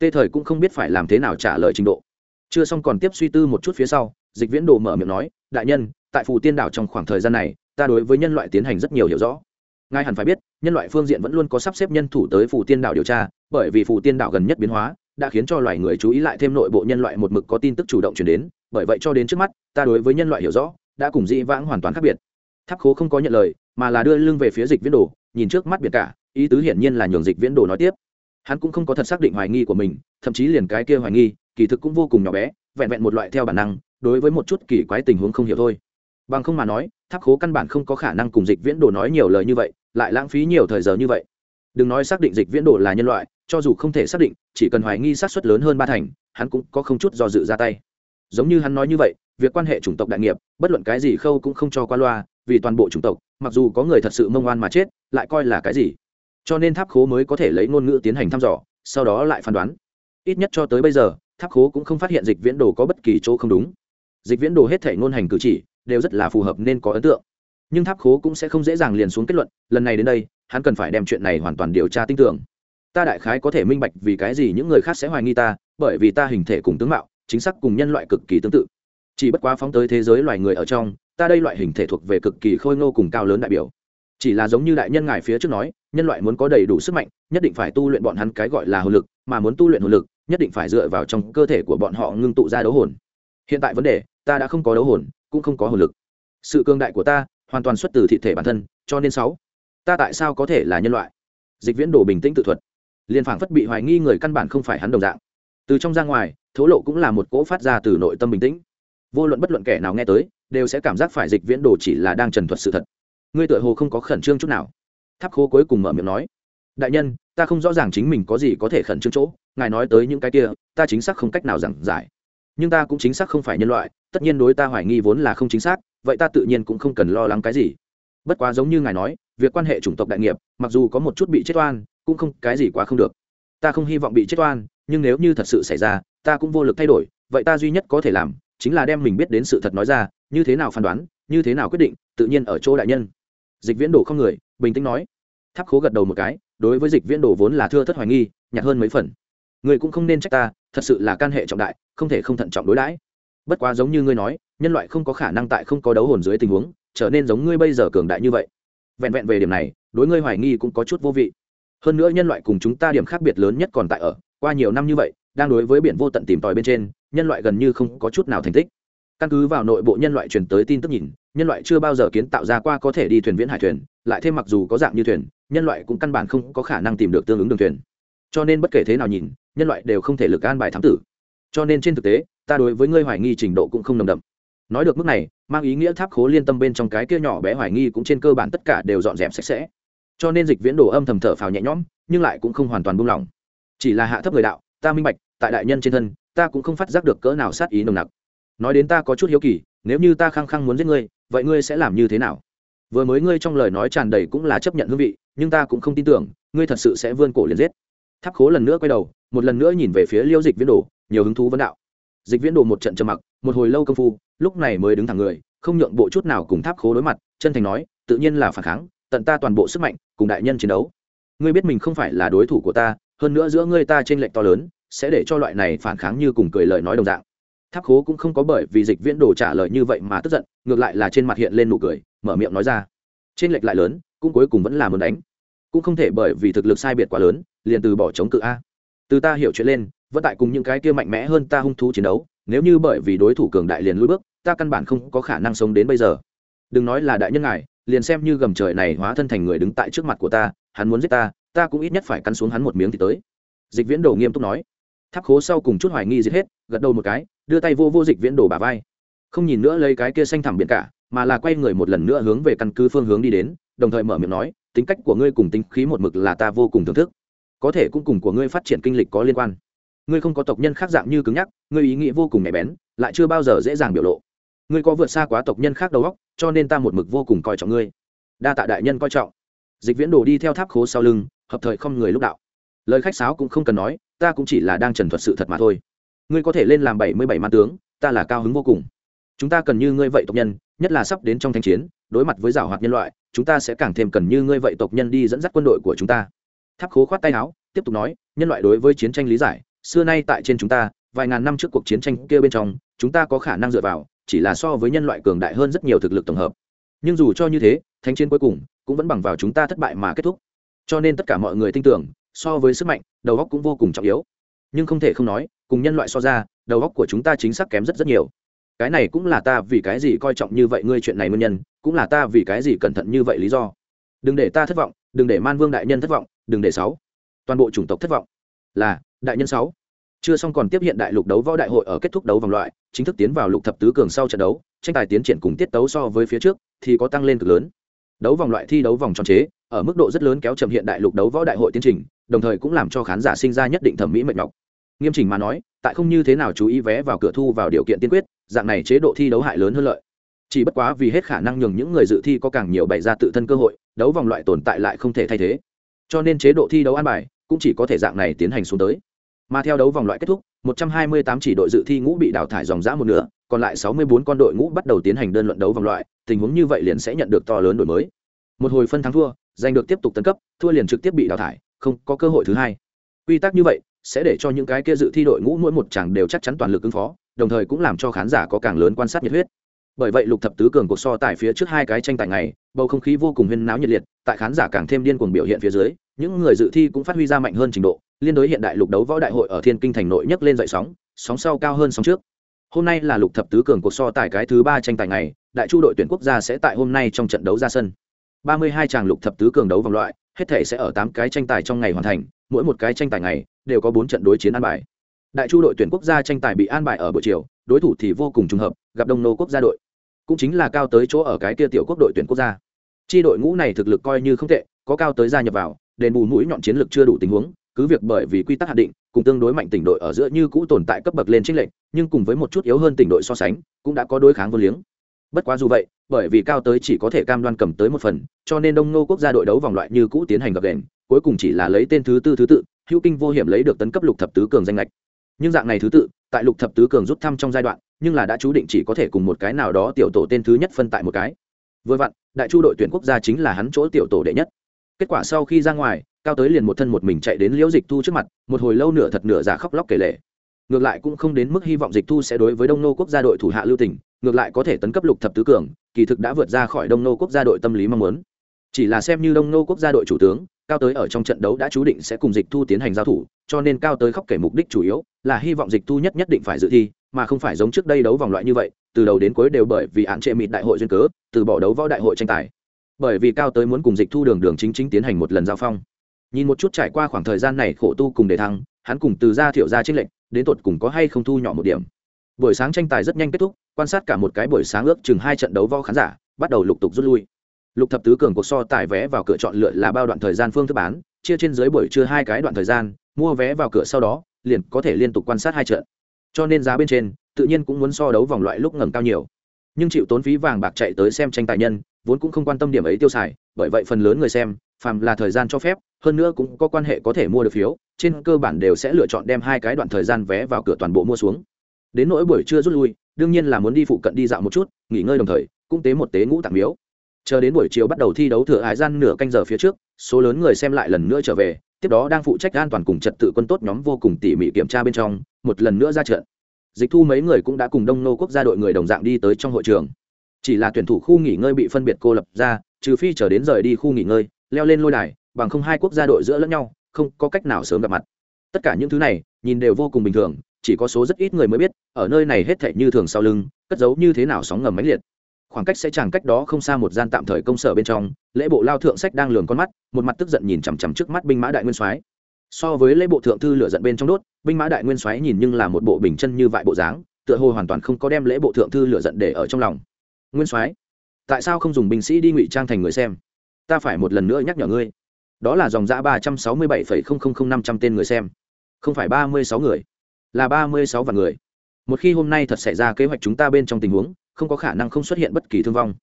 tê thời cũng không biết phải làm thế nào trả lời trình độ. Chưa xong còn tiếp suy tư một chút phía sau, dịch viễn đồ mở miệng nói, đại nhân, tại phù tiên đảo trong khoảng thời gian này, ta đối với nhân loại tiến hành rất nhiều hiểu rõ. Ngài hẳn phải biết, nhân loại phương diện vẫn luôn có sắp xếp nhân thủ tới phù tiên đảo điều tra, bởi vì phù tiên đảo gần nhất biến hóa, đã khiến cho loài người chú ý lại thêm nội bộ nhân loại một mực có tin tức chủ động chuyển đến, bởi vậy cho đến trước mắt, ta đối với nhân loại hiểu rõ, đã cùng dĩ vãng hoàn toàn khác biệt. Tháp khố không có nhận lời, mà là đưa lưng về phía dịch viễn đồ, nhìn trước mắt biệt cả, ý tứ hiển nhiên là nhường dịch viễn đồ nói tiếp hắn cũng không có thật xác định hoài nghi của mình, thậm chí liền cái kia hoài nghi, kỳ thực cũng vô cùng nhỏ bé, vẹn vẹn một loại theo bản năng, đối với một chút kỳ quái tình huống không hiểu thôi. Bằng không mà nói, tháp khố căn bản không có khả năng cùng dịch viễn đồ nói nhiều lời như vậy, lại lãng phí nhiều thời giờ như vậy. Đừng nói xác định dịch viễn đồ là nhân loại, cho dù không thể xác định, chỉ cần hoài nghi sát xuất lớn hơn ba thành, hắn cũng có không chút do dự ra tay. Giống như hắn nói như vậy, việc quan hệ chủng tộc đại nghiệp, bất luận cái gì khâu cũng không cho qua loa, vì toàn bộ chủng tộc, mặc dù có người thật sự mông oan mà chết, lại coi là cái gì? Cho nên tháp khố mới có thể lấy ngôn ngữ tiến hành thăm dò, sau đó lại phán đoán. Ít nhất cho tới bây giờ, tháp khố cũng không phát hiện dịch viễn đồ có bất kỳ chỗ không đúng. Dịch viễn đồ hết thể ngôn hành cử chỉ đều rất là phù hợp nên có ấn tượng. Nhưng tháp khố cũng sẽ không dễ dàng liền xuống kết luận, lần này đến đây, hắn cần phải đem chuyện này hoàn toàn điều tra tin tưởng. Ta đại khái có thể minh bạch vì cái gì những người khác sẽ hoài nghi ta, bởi vì ta hình thể cùng tướng mạo, chính xác cùng nhân loại cực kỳ tương tự. Chỉ bất quá phóng tới thế giới loài người ở trong, ta đây loại hình thể thuộc về cực kỳ khôi ngô cùng cao lớn đại biểu. Chỉ là giống như đại nhân ngài phía trước nói nhân loại muốn có đầy đủ sức mạnh, nhất định phải tu luyện bọn hắn cái gọi là hồn lực, mà muốn tu luyện hồn lực, nhất định phải dựa vào trong cơ thể của bọn họ ngưng tụ ra đấu hồn. Hiện tại vấn đề, ta đã không có đấu hồn, cũng không có hồn lực. Sự cương đại của ta hoàn toàn xuất từ thị thể bản thân, cho nên sáu. Ta tại sao có thể là nhân loại? Dịch viễn đồ bình tĩnh tự thuật. Liền phảng phất bị hoài nghi người căn bản không phải hắn đồng dạng. Từ trong ra ngoài, thố lộ cũng là một cỗ phát ra từ nội tâm bình tĩnh. Vô luận bất luận kẻ nào nghe tới, đều sẽ cảm giác phải dịch viễn đồ chỉ là đang trần thuật sự thật. Ngươi tựa hồ không có khẩn trương chút nào tháp khô cuối cùng mở miệng nói, đại nhân, ta không rõ ràng chính mình có gì có thể khẩn trương chỗ, ngài nói tới những cái kia, ta chính xác không cách nào giảng giải. Nhưng ta cũng chính xác không phải nhân loại, tất nhiên đối ta hoài nghi vốn là không chính xác, vậy ta tự nhiên cũng không cần lo lắng cái gì. Bất quá giống như ngài nói, việc quan hệ chủng tộc đại nghiệp, mặc dù có một chút bị chết oan, cũng không, cái gì quá không được. Ta không hy vọng bị chết oan, nhưng nếu như thật sự xảy ra, ta cũng vô lực thay đổi, vậy ta duy nhất có thể làm, chính là đem mình biết đến sự thật nói ra, như thế nào phán đoán, như thế nào quyết định, tự nhiên ở chỗ đại nhân. Dịch viễn đổ không người bình tĩnh nói. Tháp khố gật đầu một cái, đối với dịch viễn đồ vốn là thưa thất hoài nghi, nhạt hơn mấy phần. Người cũng không nên trách ta, thật sự là can hệ trọng đại, không thể không thận trọng đối đãi. Bất quá giống như ngươi nói, nhân loại không có khả năng tại không có đấu hồn dưới tình huống, trở nên giống ngươi bây giờ cường đại như vậy. Vẹn vẹn về điểm này, đối ngươi hoài nghi cũng có chút vô vị. Hơn nữa nhân loại cùng chúng ta điểm khác biệt lớn nhất còn tại ở, qua nhiều năm như vậy, đang đối với biển vô tận tìm tòi bên trên, nhân loại gần như không có chút nào thành tích. Căn cứ vào nội bộ nhân loại truyền tới tin tức nhìn, nhân loại chưa bao giờ kiến tạo ra qua có thể đi thuyền viễn hải thuyền lại thêm mặc dù có dạng như thuyền, nhân loại cũng căn bản không có khả năng tìm được tương ứng đường thuyền. Cho nên bất kể thế nào nhìn, nhân loại đều không thể lực an bài thám tử. Cho nên trên thực tế, ta đối với ngươi hoài nghi trình độ cũng không nồng đậm. Nói được mức này, mang ý nghĩa tháp khố liên tâm bên trong cái kia nhỏ bé hoài nghi cũng trên cơ bản tất cả đều dọn dẹp sạch sẽ. Cho nên dịch viễn đồ âm thầm thở phào nhẹ nhõm, nhưng lại cũng không hoàn toàn buông lỏng. Chỉ là hạ thấp người đạo, ta minh bạch, tại đại nhân trên thân, ta cũng không phát giác được cỡ nào sát ý nồng nặc. Nói đến ta có chút hiếu kỳ, nếu như ta khăng khăng muốn giết ngươi, vậy ngươi sẽ làm như thế nào? Vừa mới ngươi trong lời nói tràn đầy cũng là chấp nhận hương vị, nhưng ta cũng không tin tưởng, ngươi thật sự sẽ vươn cổ liền giết. Tháp khố lần nữa quay đầu, một lần nữa nhìn về phía liêu dịch viễn đồ, nhiều hứng thú vấn đạo. Dịch viễn đồ một trận trầm mặc, một hồi lâu công phu, lúc này mới đứng thẳng người, không nhượng bộ chút nào cùng tháp khố đối mặt, chân thành nói, tự nhiên là phản kháng, tận ta toàn bộ sức mạnh, cùng đại nhân chiến đấu. Ngươi biết mình không phải là đối thủ của ta, hơn nữa giữa ngươi ta trên lệnh to lớn, sẽ để cho loại này phản kháng như cùng cười lời nói đồng dạng. Tháp khố cũng không có bởi vì dịch viễn đồ trả lời như vậy mà tức giận, ngược lại là trên mặt hiện lên nụ cười mở miệng nói ra. Trên lệch lại lớn, cũng cuối cùng vẫn là muốn đánh. Cũng không thể bởi vì thực lực sai biệt quá lớn, liền từ bỏ chống cự a. Từ ta hiểu chuyện lên, vẫn tại cùng những cái kia mạnh mẽ hơn ta hung thú chiến đấu, nếu như bởi vì đối thủ cường đại liền lùi bước, ta căn bản không có khả năng sống đến bây giờ. Đừng nói là đại nhân ngài, liền xem như gầm trời này hóa thân thành người đứng tại trước mặt của ta, hắn muốn giết ta ta cũng ít nhất phải cắn xuống hắn một miếng thì tới. Dịch viễn đồ nghiêm túc nói. Tháp khố sau cùng chút hoài nghi giết hết, gật đầu một cái, đưa tay vô vô dịch viễn đồ bà vai. Không nhìn nữa lấy cái kia xanh thẳm biển cả mà là quay người một lần nữa hướng về căn cứ phương hướng đi đến, đồng thời mở miệng nói, tính cách của ngươi cùng tính khí một mực là ta vô cùng thưởng thức. Có thể cũng cùng của ngươi phát triển kinh lịch có liên quan. Ngươi không có tộc nhân khác dạng như cứng nhắc, ngươi ý nghĩ vô cùng nhạy bén, lại chưa bao giờ dễ dàng biểu lộ. Ngươi có vượt xa quá tộc nhân khác đầu óc, cho nên ta một mực vô cùng coi trọng ngươi. Đa tạ đại nhân coi trọng. Dịch viễn đồ đi theo tháp khố sau lưng, hợp thời không người lúc đạo. Lời khách sáo cũng không cần nói, ta cũng chỉ là đang trần thuật sự thật mà thôi. Ngươi có thể lên làm bảy mươi bảy man tướng, ta là cao hứng vô cùng. Chúng ta cần như ngươi vậy tộc nhân nhất là sắp đến trong thanh chiến, đối mặt với giảo hoạt nhân loại, chúng ta sẽ càng thêm cần như ngươi vậy tộc nhân đi dẫn dắt quân đội của chúng ta. Tháp khố khoát tay áo, tiếp tục nói, nhân loại đối với chiến tranh lý giải, xưa nay tại trên chúng ta, vài ngàn năm trước cuộc chiến tranh kia bên trong, chúng ta có khả năng dựa vào, chỉ là so với nhân loại cường đại hơn rất nhiều thực lực tổng hợp. Nhưng dù cho như thế, thánh chiến cuối cùng cũng vẫn bằng vào chúng ta thất bại mà kết thúc. Cho nên tất cả mọi người tin tưởng, so với sức mạnh, đầu óc cũng vô cùng trọng yếu. Nhưng không thể không nói, cùng nhân loại so ra, đầu óc của chúng ta chính xác kém rất rất nhiều cái này cũng là ta vì cái gì coi trọng như vậy ngươi chuyện này nguyên nhân, cũng là ta vì cái gì cẩn thận như vậy lý do. Đừng để ta thất vọng, đừng để man vương đại nhân thất vọng, đừng để sáu, toàn bộ chủng tộc thất vọng. Là, đại nhân sáu. Chưa xong còn tiếp hiện đại lục đấu võ đại hội ở kết thúc đấu vòng loại, chính thức tiến vào lục thập tứ cường sau trận đấu, tranh tài tiến triển cùng tiết tấu so với phía trước, thì có tăng lên cực lớn. Đấu vòng loại thi đấu vòng tròn chế, ở mức độ rất lớn kéo chậm hiện đại lục đấu võ đại hội tiến trình, đồng thời cũng làm cho khán giả sinh ra nhất định thẩm mỹ mệt nhọc. Nghiêm chỉnh mà nói, tại không như thế nào chú ý vé vào cửa thu vào điều kiện tiên quyết dạng này chế độ thi đấu hại lớn hơn lợi. Chỉ bất quá vì hết khả năng nhường những người dự thi có càng nhiều bày ra tự thân cơ hội, đấu vòng loại tồn tại lại không thể thay thế. Cho nên chế độ thi đấu an bài cũng chỉ có thể dạng này tiến hành xuống tới. Mà theo đấu vòng loại kết thúc 128 chỉ đội dự thi ngũ bị đào thải dòng dã một nửa, còn lại 64 con đội ngũ bắt đầu tiến hành đơn luận đấu vòng loại, tình huống như vậy liền sẽ nhận được to lớn đổi mới. Một hồi phân thắng thua, giành được tiếp tục tấn cấp, thua liền trực tiếp bị đào thải, không có cơ hội thứ hai. Quy tắc như vậy sẽ để cho những cái kia dự thi đội ngũ mỗi một chàng đều chắc chắn toàn lực ứng phó đồng thời cũng làm cho khán giả có càng lớn quan sát nhiệt huyết. Bởi vậy lục thập tứ cường cuộc so tài phía trước hai cái tranh tài ngày, bầu không khí vô cùng huyên náo nhiệt liệt, tại khán giả càng thêm điên cuồng biểu hiện phía dưới, những người dự thi cũng phát huy ra mạnh hơn trình độ, liên đối hiện đại lục đấu võ đại hội ở thiên kinh thành nội nhấc lên dậy sóng sóng sau cao hơn sóng trước. Hôm nay là lục thập tứ cường cuộc so tài cái thứ ba tranh tài ngày, đại chu đội tuyển quốc gia sẽ tại hôm nay trong trận đấu ra sân. 32 tràng lục thập tứ cường đấu vòng loại, hết thể sẽ ở tám cái tranh tài trong ngày hoàn thành, mỗi một cái tranh tài ngày đều có bốn trận đối chiến an bài đại chu đội tuyển quốc gia tranh tài bị an bài ở buổi chiều, đối thủ thì vô cùng trùng hợp, gặp đông nô quốc gia đội. Cũng chính là cao tới chỗ ở cái kia tiểu quốc đội tuyển quốc gia. Chi đội ngũ này thực lực coi như không tệ, có cao tới gia nhập vào, đền bù mũi nhọn chiến lược chưa đủ tình huống, cứ việc bởi vì quy tắc hạn định, cùng tương đối mạnh tỉnh đội ở giữa như cũ tồn tại cấp bậc lên trích lệnh nhưng cùng với một chút yếu hơn tỉnh đội so sánh, cũng đã có đối kháng vô liếng. Bất quá dù vậy, bởi vì cao tới chỉ có thể cam đoan cầm tới một phần, cho nên đông nô quốc gia đội đấu vòng loại như cũ tiến hành gặp đền, cuối cùng chỉ là lấy tên thứ tư thứ tự, hữu kinh vô hiểm lấy được tấn cấp lục thập tứ cường danh lệch nhưng dạng này thứ tự, tại lục thập tứ cường rút thăm trong giai đoạn, nhưng là đã chú định chỉ có thể cùng một cái nào đó tiểu tổ tên thứ nhất phân tại một cái. Vừa vặn, đại chu đội tuyển quốc gia chính là hắn chỗ tiểu tổ đệ nhất. Kết quả sau khi ra ngoài, cao tới liền một thân một mình chạy đến liễu dịch thu trước mặt, một hồi lâu nửa thật nửa giả khóc lóc kể lệ ngược lại cũng không đến mức hy vọng dịch thu sẽ đối với đông nô quốc gia đội thủ hạ lưu tỉnh ngược lại có thể tấn cấp lục thập tứ cường, kỳ thực đã vượt ra khỏi đông nô quốc gia đội tâm lý mong muốn. Chỉ là xem như đông nô quốc gia đội chủ tướng cao tới ở trong trận đấu đã chú định sẽ cùng dịch thu tiến hành giao thủ, cho nên cao tới khóc kể mục đích chủ yếu là hy vọng dịch thu nhất nhất định phải dự thi, mà không phải giống trước đây đấu vòng loại như vậy, từ đầu đến cuối đều bởi vì án trệ mịt đại hội duyên cớ, từ bỏ đấu võ đại hội tranh tài. Bởi vì cao tới muốn cùng dịch thu đường đường chính chính tiến hành một lần giao phong. Nhìn một chút trải qua khoảng thời gian này khổ tu cùng đề thăng, hắn cùng từ ra thiểu ra trích lệnh đến tột cùng có hay không thu nhỏ một điểm. Buổi sáng tranh tài rất nhanh kết thúc, quan sát cả một cái buổi sáng ước chừng hai trận đấu võ khán giả bắt đầu lục tục rút lui lục thập tứ cường cuộc so tài vé vào cửa chọn lựa là bao đoạn thời gian phương thức bán, chia trên dưới buổi trưa hai cái đoạn thời gian, mua vé vào cửa sau đó, liền có thể liên tục quan sát hai trận. Cho nên giá bên trên, tự nhiên cũng muốn so đấu vòng loại lúc ngẩng cao nhiều. Nhưng chịu tốn phí vàng bạc chạy tới xem tranh tài nhân, vốn cũng không quan tâm điểm ấy tiêu xài, bởi vậy phần lớn người xem, phàm là thời gian cho phép, hơn nữa cũng có quan hệ có thể mua được phiếu, trên cơ bản đều sẽ lựa chọn đem hai cái đoạn thời gian vé vào cửa toàn bộ mua xuống. Đến nỗi buổi trưa rút lui, đương nhiên là muốn đi phụ cận đi dạo một chút, nghỉ ngơi đồng thời, cũng tế một tế ngũ tạm miếu chờ đến buổi chiều bắt đầu thi đấu thừa hải gian nửa canh giờ phía trước, số lớn người xem lại lần nữa trở về, tiếp đó đang phụ trách an toàn cùng trật tự quân tốt nhóm vô cùng tỉ mỉ kiểm tra bên trong, một lần nữa ra trận. Dịch thu mấy người cũng đã cùng đông nô quốc gia đội người đồng dạng đi tới trong hội trường. Chỉ là tuyển thủ khu nghỉ ngơi bị phân biệt cô lập ra, trừ phi chờ đến rời đi khu nghỉ ngơi, leo lên lôi đài, bằng không hai quốc gia đội giữa lẫn nhau, không có cách nào sớm gặp mặt. Tất cả những thứ này, nhìn đều vô cùng bình thường, chỉ có số rất ít người mới biết, ở nơi này hết thảy như thường sau lưng, cất giấu như thế nào sóng ngầm mãnh liệt khoảng cách sẽ chẳng cách đó không xa một gian tạm thời công sở bên trong, lễ bộ lao thượng sách đang lường con mắt, một mặt tức giận nhìn chằm chằm trước mắt binh mã đại nguyên soái. So với lễ bộ thượng thư lửa giận bên trong đốt, binh mã đại nguyên soái nhìn nhưng là một bộ bình chân như vại bộ dáng, tựa hồ hoàn toàn không có đem lễ bộ thượng thư lửa giận để ở trong lòng. Nguyên soái, tại sao không dùng binh sĩ đi ngụy trang thành người xem? Ta phải một lần nữa nhắc nhở ngươi. Đó là dòng giã ba trăm sáu mươi bảy phẩy không không không năm trăm tên người xem. Không phải ba mươi sáu người, là ba mươi sáu vạn người. Một khi hôm nay thật xảy ra kế hoạch chúng ta bên trong tình huống không có khả năng không xuất hiện bất kỳ thương vong.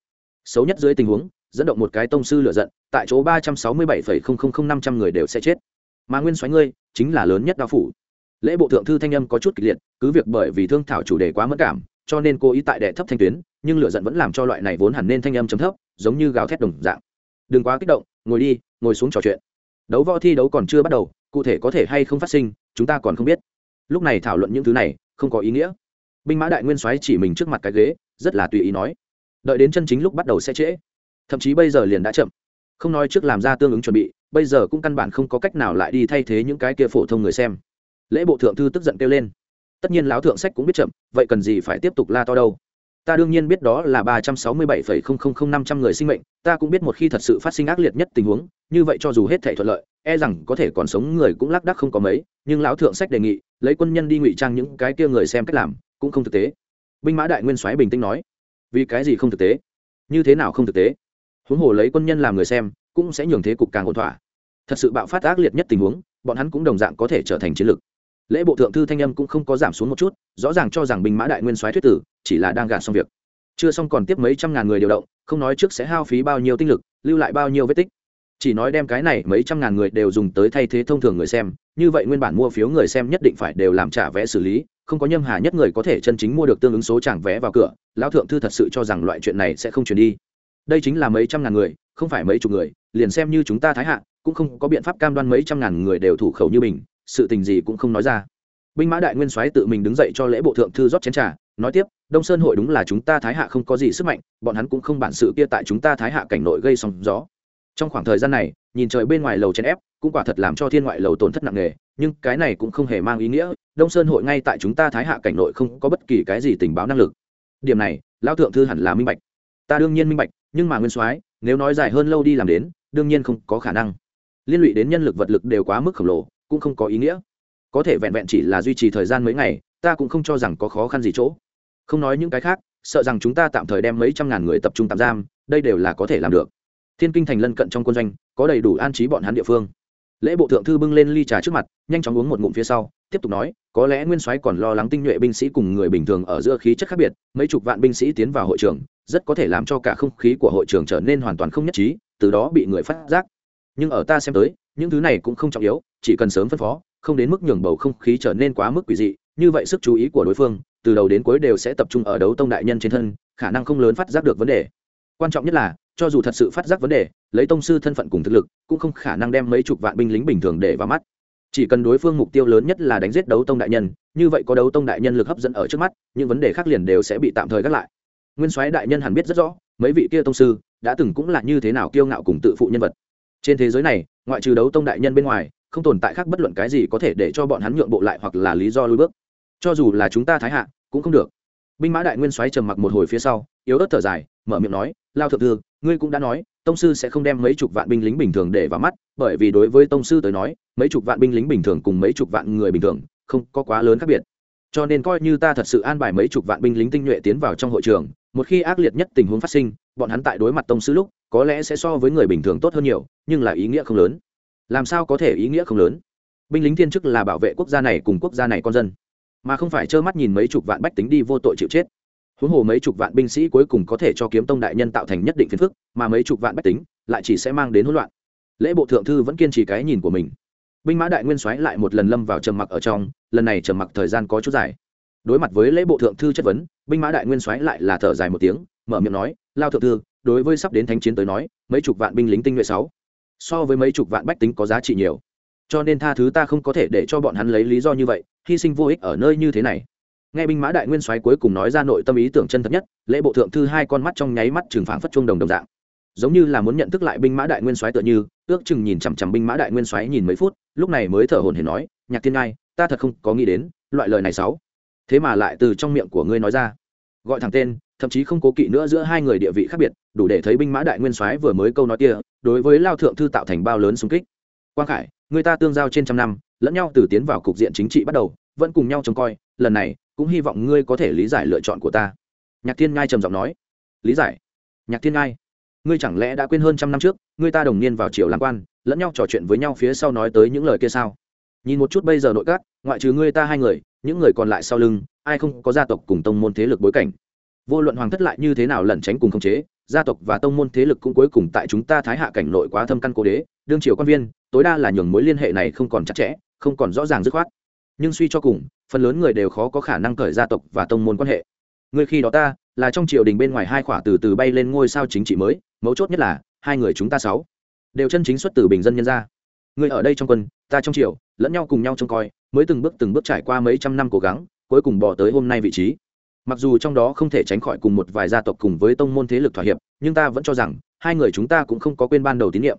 Xấu nhất dưới tình huống, dẫn động một cái tông sư lựa giận, tại chỗ ba trăm sáu mươi bảy phẩy không không không năm trăm người đều sẽ chết. Mà nguyên xoáy ngươi, chính là lớn nhất đao phủ. Lễ bộ thượng thư thanh âm có chút kịch liệt, cứ việc bởi vì thương thảo chủ đề quá mất cảm, cho nên cô ý tại đệ thấp thanh tuyến, nhưng lựa giận vẫn làm cho loại này vốn hẳn nên thanh âm chấm thấp, giống như gào thét đồng dạng. Đừng quá kích động, ngồi đi, ngồi xuống trò chuyện. Đấu võ thi đấu còn chưa bắt đầu, cụ thể có thể hay không phát sinh, chúng ta còn không biết. Lúc này thảo luận những thứ này, không có ý nghĩa. Binh mã đại nguyên soái chỉ mình trước mặt cái ghế rất là tùy ý nói. Đợi đến chân chính lúc bắt đầu sẽ trễ. Thậm chí bây giờ liền đã chậm. Không nói trước làm ra tương ứng chuẩn bị, bây giờ cũng căn bản không có cách nào lại đi thay thế những cái kia phổ thông người xem. Lễ bộ thượng thư tức giận kêu lên. Tất nhiên lão thượng sách cũng biết chậm, vậy cần gì phải tiếp tục la to đâu? Ta đương nhiên biết đó là ba trăm sáu mươi bảy phẩy không không không năm trăm người sinh mệnh, ta cũng biết một khi thật sự phát sinh ác liệt nhất tình huống, như vậy cho dù hết thể thuận lợi e rằng có thể còn sống người cũng lác đác không có mấy, nhưng lão thượng sách đề nghị, lấy quân nhân đi ngụy trang những cái kia người xem cách làm, cũng không thực tế binh mã đại nguyên soái bình tĩnh nói, vì cái gì không thực tế? Như thế nào không thực tế? Huống hồ lấy quân nhân làm người xem, cũng sẽ nhường thế cục càng ổn thỏa. Thật sự bạo phát ác liệt nhất tình huống, bọn hắn cũng đồng dạng có thể trở thành chiến lược. Lễ bộ thượng thư thanh âm cũng không có giảm xuống một chút, rõ ràng cho rằng binh mã đại nguyên soái thuyết tử, chỉ là đang gạt xong việc. Chưa xong còn tiếp mấy trăm ngàn người điều động, không nói trước sẽ hao phí bao nhiêu tinh lực, lưu lại bao nhiêu vết tích. Chỉ nói đem cái này mấy trăm ngàn người đều dùng tới thay thế thông thường người xem, như vậy nguyên bản mua phiếu người xem nhất định phải đều làm trả vé xử lý không có nhâm hà nhất người có thể chân chính mua được tương ứng số chẳng vé vào cửa, lão thượng thư thật sự cho rằng loại chuyện này sẽ không chuyển đi. Đây chính là mấy trăm ngàn người, không phải mấy chục người, liền xem như chúng ta thái hạ, cũng không có biện pháp cam đoan mấy trăm ngàn người đều thủ khẩu như mình, sự tình gì cũng không nói ra. Binh mã đại nguyên soái tự mình đứng dậy cho lễ bộ thượng thư rót chén trà, nói tiếp, đông sơn hội đúng là chúng ta thái hạ không có gì sức mạnh, bọn hắn cũng không bản sự kia tại chúng ta thái hạ cảnh nội gây sóng gió. Trong khoảng thời gian này, nhìn trời bên ngoài lầu chèn ép, cũng quả thật làm cho thiên ngoại lầu tổn thất nặng nề nhưng cái này cũng không hề mang ý nghĩa, đông sơn hội ngay tại chúng ta thái hạ cảnh nội không có bất kỳ cái gì tình báo năng lực. Điểm này lao thượng thư hẳn là minh bạch. Ta đương nhiên minh bạch, nhưng mà nguyên soái, nếu nói dài hơn lâu đi làm đến, đương nhiên không có khả năng. Liên lụy đến nhân lực vật lực đều quá mức khổng lồ, cũng không có ý nghĩa. Có thể vẹn vẹn chỉ là duy trì thời gian mấy ngày, ta cũng không cho rằng có khó khăn gì chỗ. Không nói những cái khác, sợ rằng chúng ta tạm thời đem mấy trăm ngàn người tập trung tạm giam, đây đều là có thể làm được. Thiên kinh thành lân cận trong quân doanh, có đầy đủ an trí bọn hắn địa phương lễ bộ thượng thư bưng lên ly trà trước mặt, nhanh chóng uống một ngụm phía sau, tiếp tục nói, có lẽ nguyên soái còn lo lắng tinh nhuệ binh sĩ cùng người bình thường ở giữa khí chất khác biệt, mấy chục vạn binh sĩ tiến vào hội trường, rất có thể làm cho cả không khí của hội trường trở nên hoàn toàn không nhất trí, từ đó bị người phát giác. Nhưng ở ta xem tới, những thứ này cũng không trọng yếu, chỉ cần sớm phân phó, không đến mức nhường bầu không khí trở nên quá mức quỷ dị, như vậy sức chú ý của đối phương, từ đầu đến cuối đều sẽ tập trung ở đấu tông đại nhân trên thân, khả năng không lớn phát giác được vấn đề. Quan trọng nhất là cho dù thật sự phát giác vấn đề, lấy tông sư thân phận cùng thực lực, cũng không khả năng đem mấy chục vạn binh lính bình thường để vào mắt. Chỉ cần đối phương mục tiêu lớn nhất là đánh giết đấu tông đại nhân, như vậy có đấu tông đại nhân lực hấp dẫn ở trước mắt, những vấn đề khác liền đều sẽ bị tạm thời gác lại. Nguyên soái đại nhân hẳn biết rất rõ, mấy vị kia tông sư đã từng cũng là như thế nào kiêu ngạo cùng tự phụ nhân vật. Trên thế giới này, ngoại trừ đấu tông đại nhân bên ngoài, không tồn tại khác bất luận cái gì có thể để cho bọn hắn nhượng bộ lại hoặc là lý do lui bước. Cho dù là chúng ta thái hạ, cũng không được. Binh mã đại nguyên soái trầm mặc một hồi phía sau, yếu ớt thở dài, mở miệng nói, lao thượng thư ngươi cũng đã nói, tông sư sẽ không đem mấy chục vạn binh lính bình thường để vào mắt, bởi vì đối với tông sư tới nói, mấy chục vạn binh lính bình thường cùng mấy chục vạn người bình thường, không có quá lớn khác biệt. Cho nên coi như ta thật sự an bài mấy chục vạn binh lính tinh nhuệ tiến vào trong hội trường, một khi ác liệt nhất tình huống phát sinh, bọn hắn tại đối mặt tông sư lúc, có lẽ sẽ so với người bình thường tốt hơn nhiều, nhưng là ý nghĩa không lớn. Làm sao có thể ý nghĩa không lớn? Binh lính thiên chức là bảo vệ quốc gia này cùng quốc gia này con dân, mà không phải trơ mắt nhìn mấy chục vạn bách tính đi vô tội chịu chết huống hồ mấy chục vạn binh sĩ cuối cùng có thể cho kiếm tông đại nhân tạo thành nhất định phiền phức, mà mấy chục vạn bách tính lại chỉ sẽ mang đến hỗn loạn. Lễ bộ thượng thư vẫn kiên trì cái nhìn của mình. Binh mã đại nguyên soái lại một lần lâm vào trầm mặc ở trong, lần này trầm mặc thời gian có chút dài. Đối mặt với lễ bộ thượng thư chất vấn, binh mã đại nguyên soái lại là thở dài một tiếng, mở miệng nói, lao thượng thư, đối với sắp đến thánh chiến tới nói, mấy chục vạn binh lính tinh nhuệ sáu, so với mấy chục vạn bách tính có giá trị nhiều. Cho nên tha thứ ta không có thể để cho bọn hắn lấy lý do như vậy, hy sinh vô ích ở nơi như thế này nghe binh mã đại nguyên soái cuối cùng nói ra nội tâm ý tưởng chân thật nhất, lễ bộ thượng thư hai con mắt trong nháy mắt trừng phảng phất chuông đồng đồng dạng. Giống như là muốn nhận thức lại binh mã đại nguyên soái tựa như, ước chừng nhìn chằm chằm binh mã đại nguyên soái nhìn mấy phút, lúc này mới thở hổn hển nói, nhạc thiên ngai, ta thật không có nghĩ đến, loại lời này sáu thế mà lại từ trong miệng của ngươi nói ra. Gọi thẳng tên, thậm chí không cố kỵ nữa giữa hai người địa vị khác biệt, đủ để thấy binh mã đại nguyên soái vừa mới câu nói kia, đối với lao thượng thư tạo thành bao lớn xung kích. Quang khải, người ta tương giao trên trăm năm, lẫn nhau từ tiến vào cục diện chính trị bắt đầu, vẫn cùng nhau trông coi, lần này cũng hy vọng ngươi có thể lý giải lựa chọn của ta. Nhạc thiên ngai trầm giọng nói. Lý giải? Nhạc thiên ngai, ngươi chẳng lẽ đã quên hơn trăm năm trước, ngươi ta đồng niên vào triều làm quan, lẫn nhau trò chuyện với nhau phía sau nói tới những lời kia sao? Nhìn một chút bây giờ nội các, ngoại trừ ngươi ta hai người, những người còn lại sau lưng, ai không có gia tộc cùng tông môn thế lực bối cảnh? Vô luận hoàng thất lại như thế nào lẩn tránh cùng khống chế, gia tộc và tông môn thế lực cũng cuối cùng tại chúng ta thái hạ cảnh nội quá thâm căn cố đế, đương triều quan viên, tối đa là nhường mối liên hệ này không còn chặt chẽ, không còn rõ ràng dứt khoát nhưng suy cho cùng, phần lớn người đều khó có khả năng cởi gia tộc và tông môn quan hệ. Người khi đó ta, là trong triều đình bên ngoài hai khỏa từ từ bay lên ngôi sao chính trị mới, mấu chốt nhất là, hai người chúng ta sáu, đều chân chính xuất từ bình dân nhân gia. Người ở đây trong quân, ta trong triều, lẫn nhau cùng nhau trông coi, mới từng bước từng bước trải qua mấy trăm năm cố gắng, cuối cùng bỏ tới hôm nay vị trí. Mặc dù trong đó không thể tránh khỏi cùng một vài gia tộc cùng với tông môn thế lực thỏa hiệp, nhưng ta vẫn cho rằng, hai người chúng ta cũng không có quên ban đầu tín nhiệm.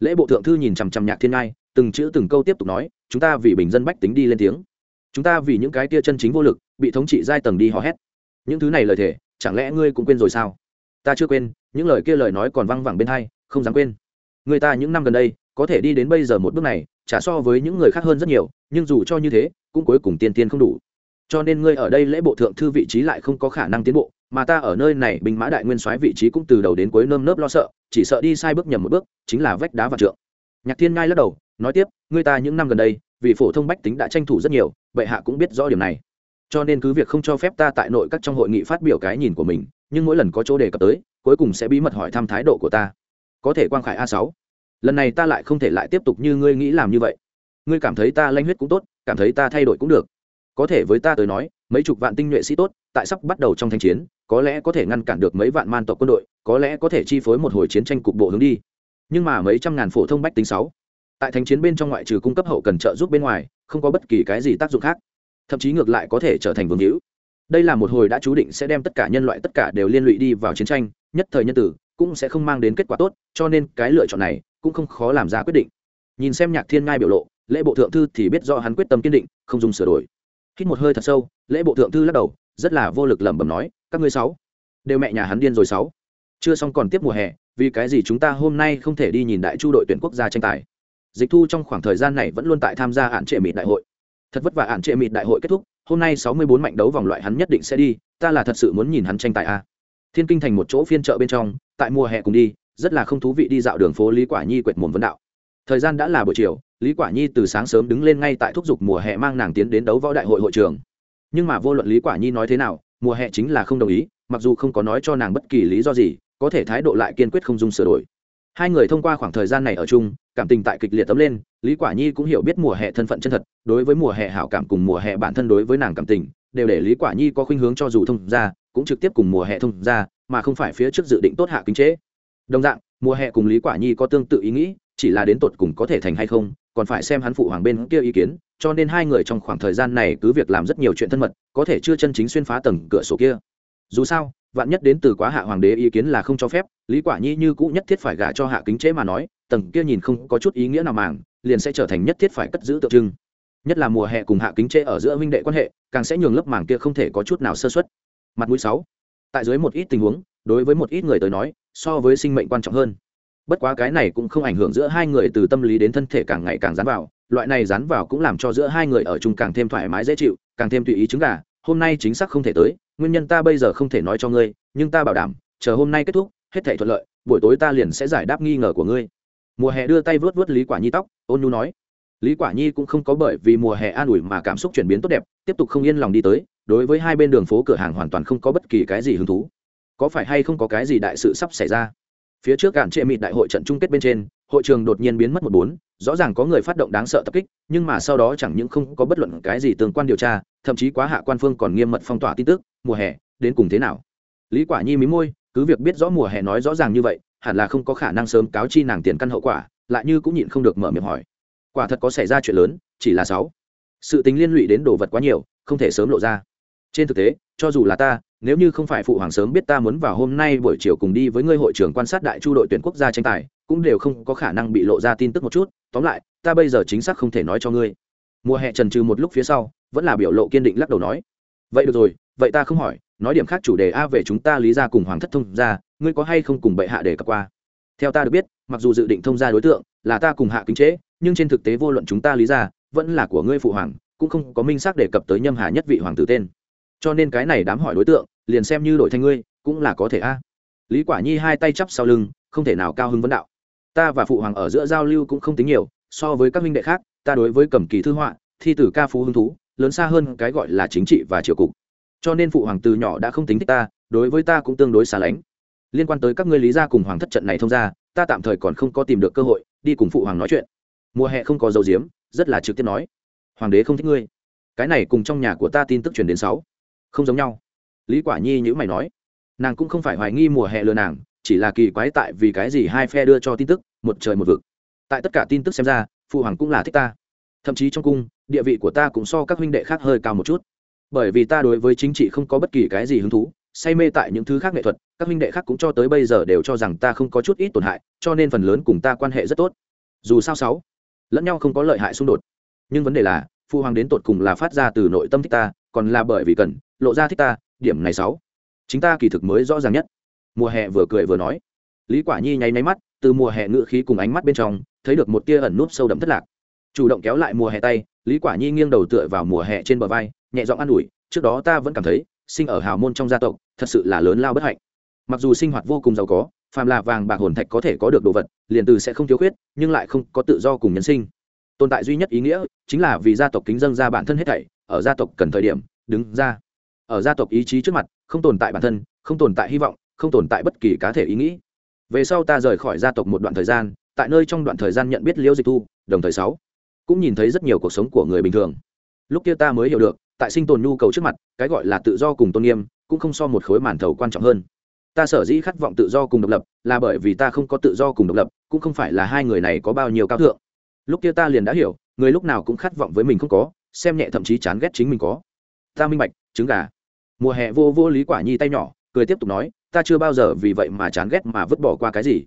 Lễ bộ thượng thư nhìn chằm chằm nhạc thiên ngai từng chữ từng câu tiếp tục nói, chúng ta vì bình dân bách tính đi lên tiếng. Chúng ta vì những cái tia chân chính vô lực, bị thống trị giai tầng đi hò hét. Những thứ này lời thề, chẳng lẽ ngươi cũng quên rồi sao? Ta chưa quên, những lời kia lời nói còn văng vẳng bên hai, không dám quên. Người ta những năm gần đây, có thể đi đến bây giờ một bước này, chả so với những người khác hơn rất nhiều, nhưng dù cho như thế, cũng cuối cùng tiên tiên không đủ. Cho nên ngươi ở đây lễ bộ thượng thư vị trí lại không có khả năng tiến bộ, mà ta ở nơi này binh mã đại nguyên soái vị trí cũng từ đầu đến cuối nơm nớp lo sợ, chỉ sợ đi sai bước nhầm một bước, chính là vách đá và trượng. Nhạc thiên ngai lắc đầu nói tiếp người ta những năm gần đây, vì phổ thông bách tính đã tranh thủ rất nhiều, bệ hạ cũng biết rõ điểm này. Cho nên cứ việc không cho phép ta tại nội các trong hội nghị phát biểu cái nhìn của mình, nhưng mỗi lần có chỗ đề cập tới, cuối cùng sẽ bí mật hỏi thăm thái độ của ta. Có thể quang khải a sáu. Lần này ta lại không thể lại tiếp tục như ngươi nghĩ làm như vậy. Ngươi cảm thấy ta lanh huyết cũng tốt, cảm thấy ta thay đổi cũng được. Có thể với ta tới nói, mấy chục vạn tinh nhuệ sĩ tốt, tại sắp bắt đầu trong thanh chiến, có lẽ có thể ngăn cản được mấy vạn man tộc quân đội, có lẽ có thể chi phối một hồi chiến tranh cục bộ hướng đi. Nhưng mà mấy trăm ngàn phổ thông bách tính sáu tại thánh chiến bên trong ngoại trừ cung cấp hậu cần trợ giúp bên ngoài, không có bất kỳ cái gì tác dụng khác. Thậm chí ngược lại có thể trở thành vương hữu. Đây là một hồi đã chú định sẽ đem tất cả nhân loại tất cả đều liên lụy đi vào chiến tranh, nhất thời nhân tử cũng sẽ không mang đến kết quả tốt, cho nên cái lựa chọn này cũng không khó làm ra quyết định. Nhìn xem nhạc thiên ngai biểu lộ, lễ bộ thượng thư thì biết do hắn quyết tâm kiên định, không dùng sửa đổi. Hít một hơi thật sâu, lễ bộ thượng thư lắc đầu, rất là vô lực lẩm bẩm nói, các ngươi sáu, đều mẹ nhà hắn điên rồi sáu. Chưa xong còn tiếp mùa hè, vì cái gì chúng ta hôm nay không thể đi nhìn đại chu đội tuyển quốc gia tranh tài? Dịch thu trong khoảng thời gian này vẫn luôn tại tham gia hạn trệ mịt đại hội. Thật vất vả hạn trệ mịt đại hội kết thúc, hôm nay sáu mươi bốn mạnh đấu vòng loại hắn nhất định sẽ đi, ta là thật sự muốn nhìn hắn tranh tài a. Thiên kinh thành một chỗ phiên chợ bên trong, tại mùa hè cùng đi, rất là không thú vị đi dạo đường phố lý quả nhi quệt mồm vấn đạo. Thời gian đã là buổi chiều, lý quả nhi từ sáng sớm đứng lên ngay tại thúc giục mùa hè mang nàng tiến đến đấu võ đại hội hội trường. Nhưng mà vô luận lý quả nhi nói thế nào, mùa hè chính là không đồng ý, mặc dù không có nói cho nàng bất kỳ lý do gì, có thể thái độ lại kiên quyết không dung sửa đổi hai người thông qua khoảng thời gian này ở chung, cảm tình tại kịch liệt tấm lên, lý quả nhi cũng hiểu biết mùa hè thân phận chân thật, đối với mùa hè hảo cảm cùng mùa hè bản thân đối với nàng cảm tình, đều để lý quả nhi có khuynh hướng cho dù thông ra cũng trực tiếp cùng mùa hè thông ra mà không phải phía trước dự định tốt hạ kính chế. Đồng dạng, mùa hè cùng lý quả nhi có tương tự ý nghĩ, chỉ là đến tột cùng có thể thành hay không, còn phải xem hắn phụ hoàng bên kia ý kiến, cho nên hai người trong khoảng thời gian này cứ việc làm rất nhiều chuyện thân mật, có thể chưa chân chính xuyên phá tầng cửa sổ kia. Dù sao vạn nhất đến từ quá hạ hoàng đế ý kiến là không cho phép, lý quả nhi như cũ nhất thiết phải gả cho hạ kính chế mà nói, tầng kia nhìn không có chút ý nghĩa nào màng, liền sẽ trở thành nhất thiết phải cất giữ tượng trưng. Nhất là mùa hè cùng hạ kính chế ở giữa huynh đệ quan hệ, càng sẽ nhường lớp màng kia không thể có chút nào sơ xuất mặt mũi sáu. Tại dưới một ít tình huống, đối với một ít người tới nói, so với sinh mệnh quan trọng hơn. Bất quá cái này cũng không ảnh hưởng giữa hai người từ tâm lý đến thân thể càng ngày càng dán vào, loại này dán vào cũng làm cho giữa hai người ở chung càng thêm thoải mái dễ chịu, càng thêm tùy ý chứng gà, hôm nay chính xác không thể tới nguyên nhân ta bây giờ không thể nói cho ngươi, nhưng ta bảo đảm, chờ hôm nay kết thúc, hết thể thuận lợi, buổi tối ta liền sẽ giải đáp nghi ngờ của ngươi. Mùa hè đưa tay vớt vớt lý quả nhi tóc, ôn nhu nói. Lý quả nhi cũng không có bởi vì mùa hè an ủi mà cảm xúc chuyển biến tốt đẹp, tiếp tục không yên lòng đi tới, đối với hai bên đường phố cửa hàng hoàn toàn không có bất kỳ cái gì hứng thú. Có phải hay không có cái gì đại sự sắp xảy ra? Phía trước cản trệ mịt đại hội trận chung kết bên trên, hội trường đột nhiên biến mất một bốn, rõ ràng có người phát động đáng sợ tập kích, nhưng mà sau đó chẳng những không có bất luận cái gì tương quan điều tra, thậm chí quá hạ quan phương còn nghiêm mật phong tỏa tin tức, mùa hè, đến cùng thế nào? Lý quả nhi mí môi, cứ việc biết rõ mùa hè nói rõ ràng như vậy, hẳn là không có khả năng sớm cáo chi nàng tiền căn hậu quả, lại như cũng nhịn không được mở miệng hỏi. Quả thật có xảy ra chuyện lớn, chỉ là sáu. Sự tính liên lụy đến đồ vật quá nhiều, không thể sớm lộ ra. Trên thực tế, cho dù là ta nếu như không phải phụ hoàng sớm biết ta muốn vào hôm nay buổi chiều cùng đi với ngươi hội trưởng quan sát đại chu đội tuyển quốc gia tranh tài, cũng đều không có khả năng bị lộ ra tin tức một chút. Tóm lại, ta bây giờ chính xác không thể nói cho ngươi. Mùa hè trần trừ một lúc phía sau, vẫn là biểu lộ kiên định lắc đầu nói. Vậy được rồi, vậy ta không hỏi, nói điểm khác chủ đề a về chúng ta lý ra cùng hoàng thất thông ra ngươi có hay không cùng bệ hạ để cập qua? Theo ta được biết, mặc dù dự định thông ra đối tượng là ta cùng hạ kính chế, nhưng trên thực tế vô luận chúng ta lý ra, vẫn là của ngươi phụ hoàng, cũng không có minh xác đề cập tới nhâm hà nhất vị hoàng tử tên cho nên cái này đám hỏi đối tượng, liền xem như đổi thành ngươi, cũng là có thể a. Lý quả nhi hai tay chắp sau lưng, không thể nào cao hứng vấn đạo. Ta và phụ hoàng ở giữa giao lưu cũng không tính nhiều, so với các minh đệ khác, ta đối với cẩm kỳ thư họa, thi tử ca phú hứng thú, lớn xa hơn cái gọi là chính trị và triều cục. Cho nên phụ hoàng từ nhỏ đã không tính thích ta, đối với ta cũng tương đối xa lánh. Liên quan tới các ngươi lý gia cùng hoàng thất trận này thông ra ta tạm thời còn không có tìm được cơ hội, đi cùng phụ hoàng nói chuyện. Mùa hè không có dầu diếm, rất là trực tiếp nói. Hoàng đế không thích ngươi. Cái này cùng trong nhà của ta tin tức truyền đến sáu không giống nhau. Lý quả nhi nhữ mày nói, nàng cũng không phải hoài nghi mùa hè lừa nàng, chỉ là kỳ quái tại vì cái gì hai phe đưa cho tin tức, một trời một vực. Tại tất cả tin tức xem ra, phụ hoàng cũng là thích ta. Thậm chí trong cung, địa vị của ta cũng so các huynh đệ khác hơi cao một chút. Bởi vì ta đối với chính trị không có bất kỳ cái gì hứng thú, say mê tại những thứ khác nghệ thuật, các huynh đệ khác cũng cho tới bây giờ đều cho rằng ta không có chút ít tổn hại, cho nên phần lớn cùng ta quan hệ rất tốt. Dù sao sáu, lẫn nhau không có lợi hại xung đột. Nhưng vấn đề là phu hoàng đến tột cùng là phát ra từ nội tâm thích ta, còn là bởi vì cần lộ ra thích ta, điểm này sáu. Chính ta kỳ thực mới rõ ràng nhất. Mùa hè vừa cười vừa nói. Lý quả nhi nháy nháy mắt, từ mùa hè ngự khí cùng ánh mắt bên trong, thấy được một tia ẩn nút sâu đậm thất lạc. Chủ động kéo lại mùa hè tay, lý quả nhi nghiêng đầu tựa vào mùa hè trên bờ vai, nhẹ giọng an ủi, trước đó ta vẫn cảm thấy, sinh ở hào môn trong gia tộc, thật sự là lớn lao bất hạnh. Mặc dù sinh hoạt vô cùng giàu có, phàm là vàng bạc hồn thạch có thể có được đồ vật, liền từ sẽ không thiếu khuyết, nhưng lại không có tự do cùng nhân sinh. Tồn tại duy nhất ý nghĩa, chính là vì gia tộc kính dân ra bản thân hết thảy, ở gia tộc cần thời điểm, đứng ra ở gia tộc ý chí trước mặt, không tồn tại bản thân, không tồn tại hy vọng, không tồn tại bất kỳ cá thể ý nghĩ. Về sau ta rời khỏi gia tộc một đoạn thời gian, tại nơi trong đoạn thời gian nhận biết liễu dịch thu, đồng thời sáu, cũng nhìn thấy rất nhiều cuộc sống của người bình thường. Lúc kia ta mới hiểu được, tại sinh tồn nhu cầu trước mặt, cái gọi là tự do cùng tôn nghiêm, cũng không so một khối màn thầu quan trọng hơn. Ta sở dĩ khát vọng tự do cùng độc lập, là bởi vì ta không có tự do cùng độc lập, cũng không phải là hai người này có bao nhiêu cao thượng. Lúc kia ta liền đã hiểu, người lúc nào cũng khát vọng với mình không có, xem nhẹ thậm chí chán ghét chính mình có. Ta minh bạch, trứng gà mùa hè vô vô lý quả nhi tay nhỏ, cười tiếp tục nói, ta chưa bao giờ vì vậy mà chán ghét mà vứt bỏ qua cái gì.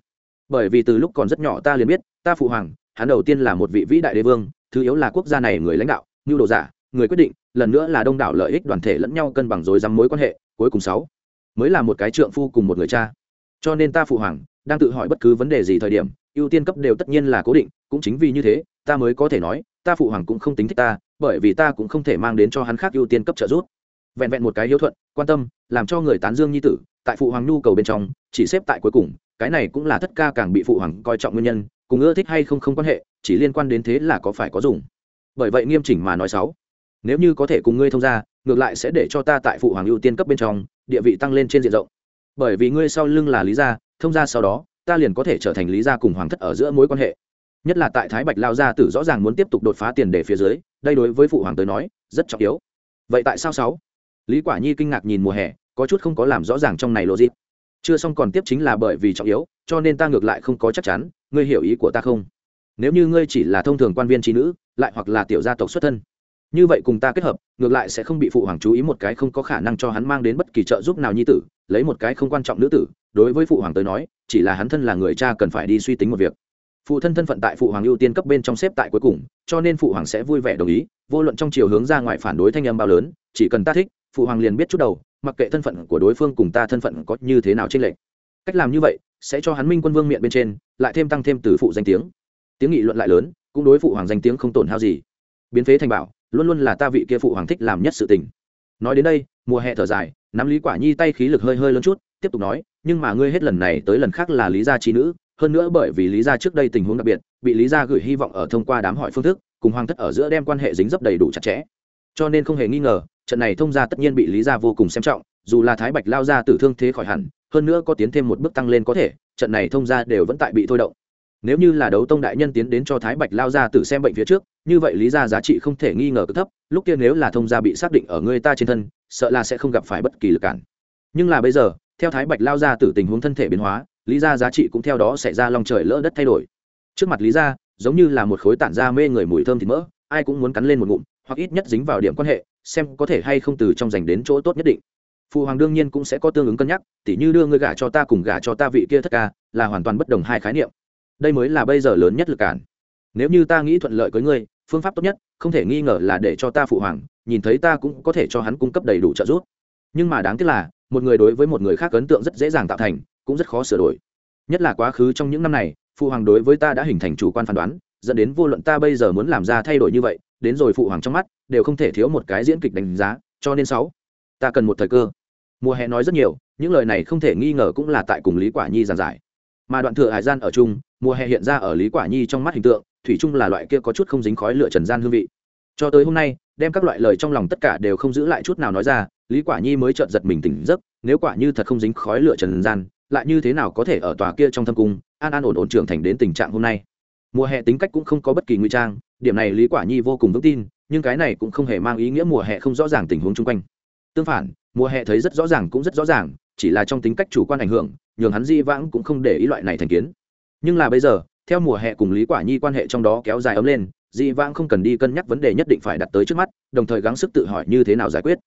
Bởi vì từ lúc còn rất nhỏ ta liền biết, ta phụ hoàng, hắn đầu tiên là một vị vĩ đại đế vương, thứ yếu là quốc gia này người lãnh đạo, nhu đồ giả, người quyết định, lần nữa là đông đảo lợi ích đoàn thể lẫn nhau cân bằng rồi dăm mối quan hệ, cuối cùng sáu mới là một cái trượng phu cùng một người cha. Cho nên ta phụ hoàng, đang tự hỏi bất cứ vấn đề gì thời điểm, ưu tiên cấp đều tất nhiên là cố định, cũng chính vì như thế, ta mới có thể nói, ta phụ hoàng cũng không tính thích ta, bởi vì ta cũng không thể mang đến cho hắn khác ưu tiên cấp trợ giúp vẹn vẹn một cái hiếu thuận, quan tâm, làm cho người tán dương nhi tử, tại phụ hoàng nhu cầu bên trong, chỉ xếp tại cuối cùng, cái này cũng là thất ca càng bị phụ hoàng coi trọng nguyên nhân, cùng ưa thích hay không không quan hệ, chỉ liên quan đến thế là có phải có dùng. Bởi vậy nghiêm chỉnh mà nói sáu, nếu như có thể cùng ngươi thông gia, ngược lại sẽ để cho ta tại phụ hoàng ưu tiên cấp bên trong, địa vị tăng lên trên diện rộng. Bởi vì ngươi sau lưng là lý gia, thông gia sau đó, ta liền có thể trở thành lý gia cùng hoàng thất ở giữa mối quan hệ. Nhất là tại thái bạch lao gia tử rõ ràng muốn tiếp tục đột phá tiền đề phía dưới, đây đối với phụ hoàng tới nói, rất trọng yếu. Vậy tại sao sáu? Lý quả nhi kinh ngạc nhìn mùa hè, có chút không có làm rõ ràng trong này logic. Chưa xong còn tiếp chính là bởi vì trọng yếu, cho nên ta ngược lại không có chắc chắn, ngươi hiểu ý của ta không? Nếu như ngươi chỉ là thông thường quan viên trí nữ, lại hoặc là tiểu gia tộc xuất thân, như vậy cùng ta kết hợp, ngược lại sẽ không bị phụ hoàng chú ý một cái không có khả năng cho hắn mang đến bất kỳ trợ giúp nào nhi tử, lấy một cái không quan trọng nữ tử, đối với phụ hoàng tới nói, chỉ là hắn thân là người cha cần phải đi suy tính một việc. Phụ thân thân phận tại phụ hoàng ưu tiên cấp bên trong xếp tại cuối cùng, cho nên phụ hoàng sẽ vui vẻ đồng ý, vô luận trong chiều hướng ra ngoài phản đối thanh âm bao lớn, chỉ cần ta thích phụ hoàng liền biết chút đầu, mặc kệ thân phận của đối phương cùng ta thân phận có như thế nào trên lệch. Cách làm như vậy, sẽ cho hắn minh quân vương miệng bên trên, lại thêm tăng thêm từ phụ danh tiếng. Tiếng nghị luận lại lớn, cũng đối phụ hoàng danh tiếng không tổn hao gì. Biến phế thành bảo, luôn luôn là ta vị kia phụ hoàng thích làm nhất sự tình. Nói đến đây, mùa hè thở dài, nắm lý quả nhi tay khí lực hơi hơi lớn chút, tiếp tục nói, nhưng mà ngươi hết lần này tới lần khác là lý gia trí nữ, hơn nữa bởi vì lý gia trước đây tình huống đặc biệt, bị lý gia gửi hy vọng ở thông qua đám hỏi phương thức, cùng hoàng thất ở giữa đem quan hệ dính dấp đầy đủ chặt chẽ. Cho nên không hề nghi ngờ trận này thông gia tất nhiên bị lý gia vô cùng xem trọng, dù là thái bạch lao ra tử thương thế khỏi hẳn, hơn nữa có tiến thêm một bước tăng lên có thể, trận này thông gia đều vẫn tại bị thôi động. Nếu như là đấu tông đại nhân tiến đến cho thái bạch lao ra tử xem bệnh phía trước, như vậy lý ra giá trị không thể nghi ngờ cực thấp, lúc kia nếu là thông gia bị xác định ở người ta trên thân, sợ là sẽ không gặp phải bất kỳ lực cản. Nhưng là bây giờ, theo thái bạch lao ra tử tình huống thân thể biến hóa, lý ra giá trị cũng theo đó xảy ra lòng trời lỡ đất thay đổi. Trước mặt lý ra giống như là một khối tản da mê người mùi thơm thịt mỡ, ai cũng muốn cắn lên một ngụm, hoặc ít nhất dính vào điểm quan hệ xem có thể hay không từ trong giành đến chỗ tốt nhất định. Phụ hoàng đương nhiên cũng sẽ có tương ứng cân nhắc, tỉ như đưa ngươi gả cho ta cùng gả cho ta vị kia thất ca, là hoàn toàn bất đồng hai khái niệm. Đây mới là bây giờ lớn nhất lực cản. Nếu như ta nghĩ thuận lợi với ngươi, phương pháp tốt nhất, không thể nghi ngờ là để cho ta phụ hoàng, nhìn thấy ta cũng có thể cho hắn cung cấp đầy đủ trợ giúp. Nhưng mà đáng tiếc là, một người đối với một người khác ấn tượng rất dễ dàng tạo thành, cũng rất khó sửa đổi. Nhất là quá khứ trong những năm này, phụ hoàng đối với ta đã hình thành chủ quan phán đoán, dẫn đến vô luận ta bây giờ muốn làm ra thay đổi như vậy, đến rồi phụ hoàng trong mắt đều không thể thiếu một cái diễn kịch đánh giá, cho nên sáu, ta cần một thời cơ. Mùa hè nói rất nhiều, những lời này không thể nghi ngờ cũng là tại cùng lý quả nhi giảng giải. Mà đoạn thừa hải gian ở chung, mùa hè hiện ra ở lý quả nhi trong mắt hình tượng, thủy chung là loại kia có chút không dính khói lửa trần gian hương vị. Cho tới hôm nay, đem các loại lời trong lòng tất cả đều không giữ lại chút nào nói ra, lý quả nhi mới chợt giật mình tỉnh giấc, nếu quả như thật không dính khói lửa trần gian, lại như thế nào có thể ở tòa kia trong thâm cung, an an ổn ổn trưởng thành đến tình trạng hôm nay? Mùa hè tính cách cũng không có bất kỳ nguy trang điểm này lý quả nhi vô cùng vững tin, nhưng cái này cũng không hề mang ý nghĩa mùa hè không rõ ràng tình huống chung quanh. Tương phản, mùa hè thấy rất rõ ràng cũng rất rõ ràng, chỉ là trong tính cách chủ quan ảnh hưởng, nhường hắn di vãng cũng không để ý loại này thành kiến. Nhưng là bây giờ, theo mùa hè cùng lý quả nhi quan hệ trong đó kéo dài ấm lên, Di vãng không cần đi cân nhắc vấn đề nhất định phải đặt tới trước mắt, đồng thời gắng sức tự hỏi như thế nào giải quyết.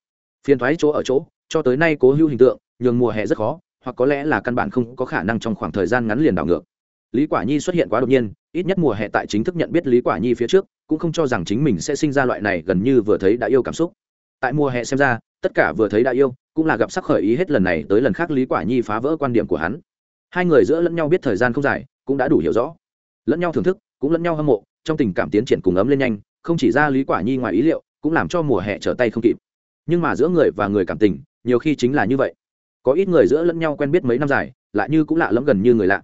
Phiền thoái chỗ ở chỗ, cho tới nay cố hữu hình tượng, nhường mùa hè rất khó, hoặc có lẽ là căn bản không có khả năng trong khoảng thời gian ngắn liền đảo ngược lý quả nhi xuất hiện quá đột nhiên, ít nhất mùa hè tại chính thức nhận biết lý quả nhi phía trước, cũng không cho rằng chính mình sẽ sinh ra loại này gần như vừa thấy đã yêu cảm xúc. Tại mùa hè xem ra, tất cả vừa thấy đã yêu, cũng là gặp sắc khởi ý hết lần này tới lần khác lý quả nhi phá vỡ quan điểm của hắn. Hai người giữa lẫn nhau biết thời gian không dài, cũng đã đủ hiểu rõ. Lẫn nhau thưởng thức, cũng lẫn nhau hâm mộ, trong tình cảm tiến triển cùng ấm lên nhanh, không chỉ ra lý quả nhi ngoài ý liệu, cũng làm cho mùa hè trở tay không kịp. Nhưng mà giữa người và người cảm tình, nhiều khi chính là như vậy. Có ít người giữa lẫn nhau quen biết mấy năm dài, lại như cũng lạ lẫm gần như người lạ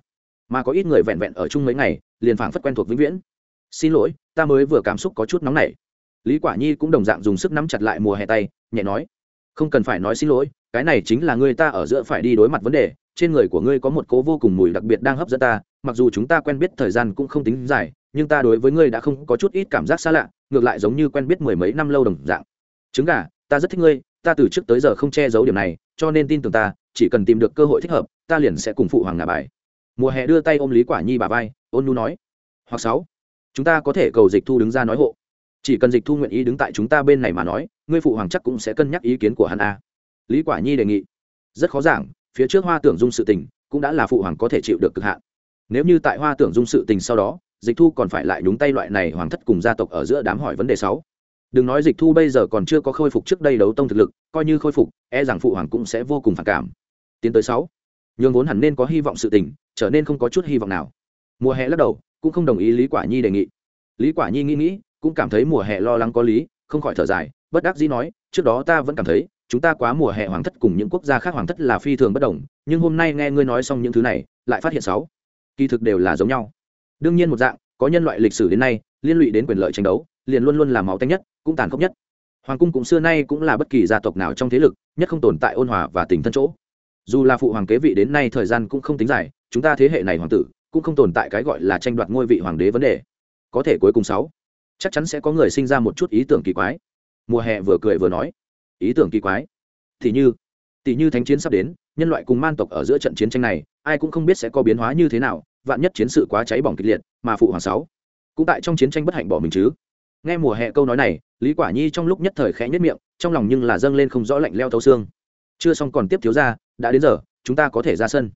mà có ít người vẹn vẹn ở chung mấy ngày, liền phảng phất quen thuộc vĩnh viễn. Xin lỗi, ta mới vừa cảm xúc có chút nóng nảy. Lý quả nhi cũng đồng dạng dùng sức nắm chặt lại mùa hè tay, nhẹ nói, không cần phải nói xin lỗi, cái này chính là người ta ở giữa phải đi đối mặt vấn đề, trên người của ngươi có một cố vô cùng mùi đặc biệt đang hấp dẫn ta, mặc dù chúng ta quen biết thời gian cũng không tính dài, nhưng ta đối với ngươi đã không có chút ít cảm giác xa lạ, ngược lại giống như quen biết mười mấy năm lâu đồng dạng. Trứng gà, ta rất thích ngươi, ta từ trước tới giờ không che giấu điểm này, cho nên tin tưởng ta, chỉ cần tìm được cơ hội thích hợp, ta liền sẽ cùng phụ hoàng ngả bài mùa hè đưa tay ôm lý quả nhi bà vai, ôn nu nói, hoặc sáu, chúng ta có thể cầu dịch thu đứng ra nói hộ. Chỉ cần dịch thu nguyện ý đứng tại chúng ta bên này mà nói, ngươi phụ hoàng chắc cũng sẽ cân nhắc ý kiến của hắn a. Lý quả nhi đề nghị, rất khó giảng, phía trước hoa tưởng dung sự tình cũng đã là phụ hoàng có thể chịu được cực hạn. Nếu như tại hoa tưởng dung sự tình sau đó, dịch thu còn phải lại nhúng tay loại này hoàng thất cùng gia tộc ở giữa đám hỏi vấn đề sáu. Đừng nói dịch thu bây giờ còn chưa có khôi phục trước đây đấu tông thực lực, coi như khôi phục e rằng phụ hoàng cũng sẽ vô cùng phản cảm. Tiến tới sáu, nhường vốn hẳn nên có hy vọng sự tình trở nên không có chút hy vọng nào. Mùa hè lắc đầu, cũng không đồng ý lý quả nhi đề nghị. Lý quả nhi nghĩ nghĩ, cũng cảm thấy mùa hè lo lắng có lý, không khỏi thở dài, bất đắc dĩ nói, trước đó ta vẫn cảm thấy, chúng ta quá mùa hè hoàng thất cùng những quốc gia khác hoàng thất là phi thường bất đồng, nhưng hôm nay nghe ngươi nói xong những thứ này, lại phát hiện sáu. Kỳ thực đều là giống nhau. Đương nhiên một dạng, có nhân loại lịch sử đến nay, liên lụy đến quyền lợi tranh đấu, liền luôn luôn là máu tanh nhất, cũng tàn khốc nhất. Hoàng cung cũng xưa nay cũng là bất kỳ gia tộc nào trong thế lực, nhất không tồn tại ôn hòa và tình thân chỗ dù là phụ hoàng kế vị đến nay thời gian cũng không tính dài, chúng ta thế hệ này hoàng tử cũng không tồn tại cái gọi là tranh đoạt ngôi vị hoàng đế vấn đề. Có thể cuối cùng sáu, chắc chắn sẽ có người sinh ra một chút ý tưởng kỳ quái. Mùa hè vừa cười vừa nói, ý tưởng kỳ quái? Thì như, tỷ như thánh chiến sắp đến, nhân loại cùng man tộc ở giữa trận chiến tranh này, ai cũng không biết sẽ có biến hóa như thế nào, vạn nhất chiến sự quá cháy bỏng kịch liệt, mà phụ hoàng sáu cũng tại trong chiến tranh bất hạnh bỏ mình chứ. Nghe mùa hè câu nói này, lý quả nhi trong lúc nhất thời khẽ nhất miệng, trong lòng nhưng là dâng lên không rõ lạnh leo thấu xương chưa xong còn tiếp thiếu ra đã đến giờ, chúng ta có thể ra sân.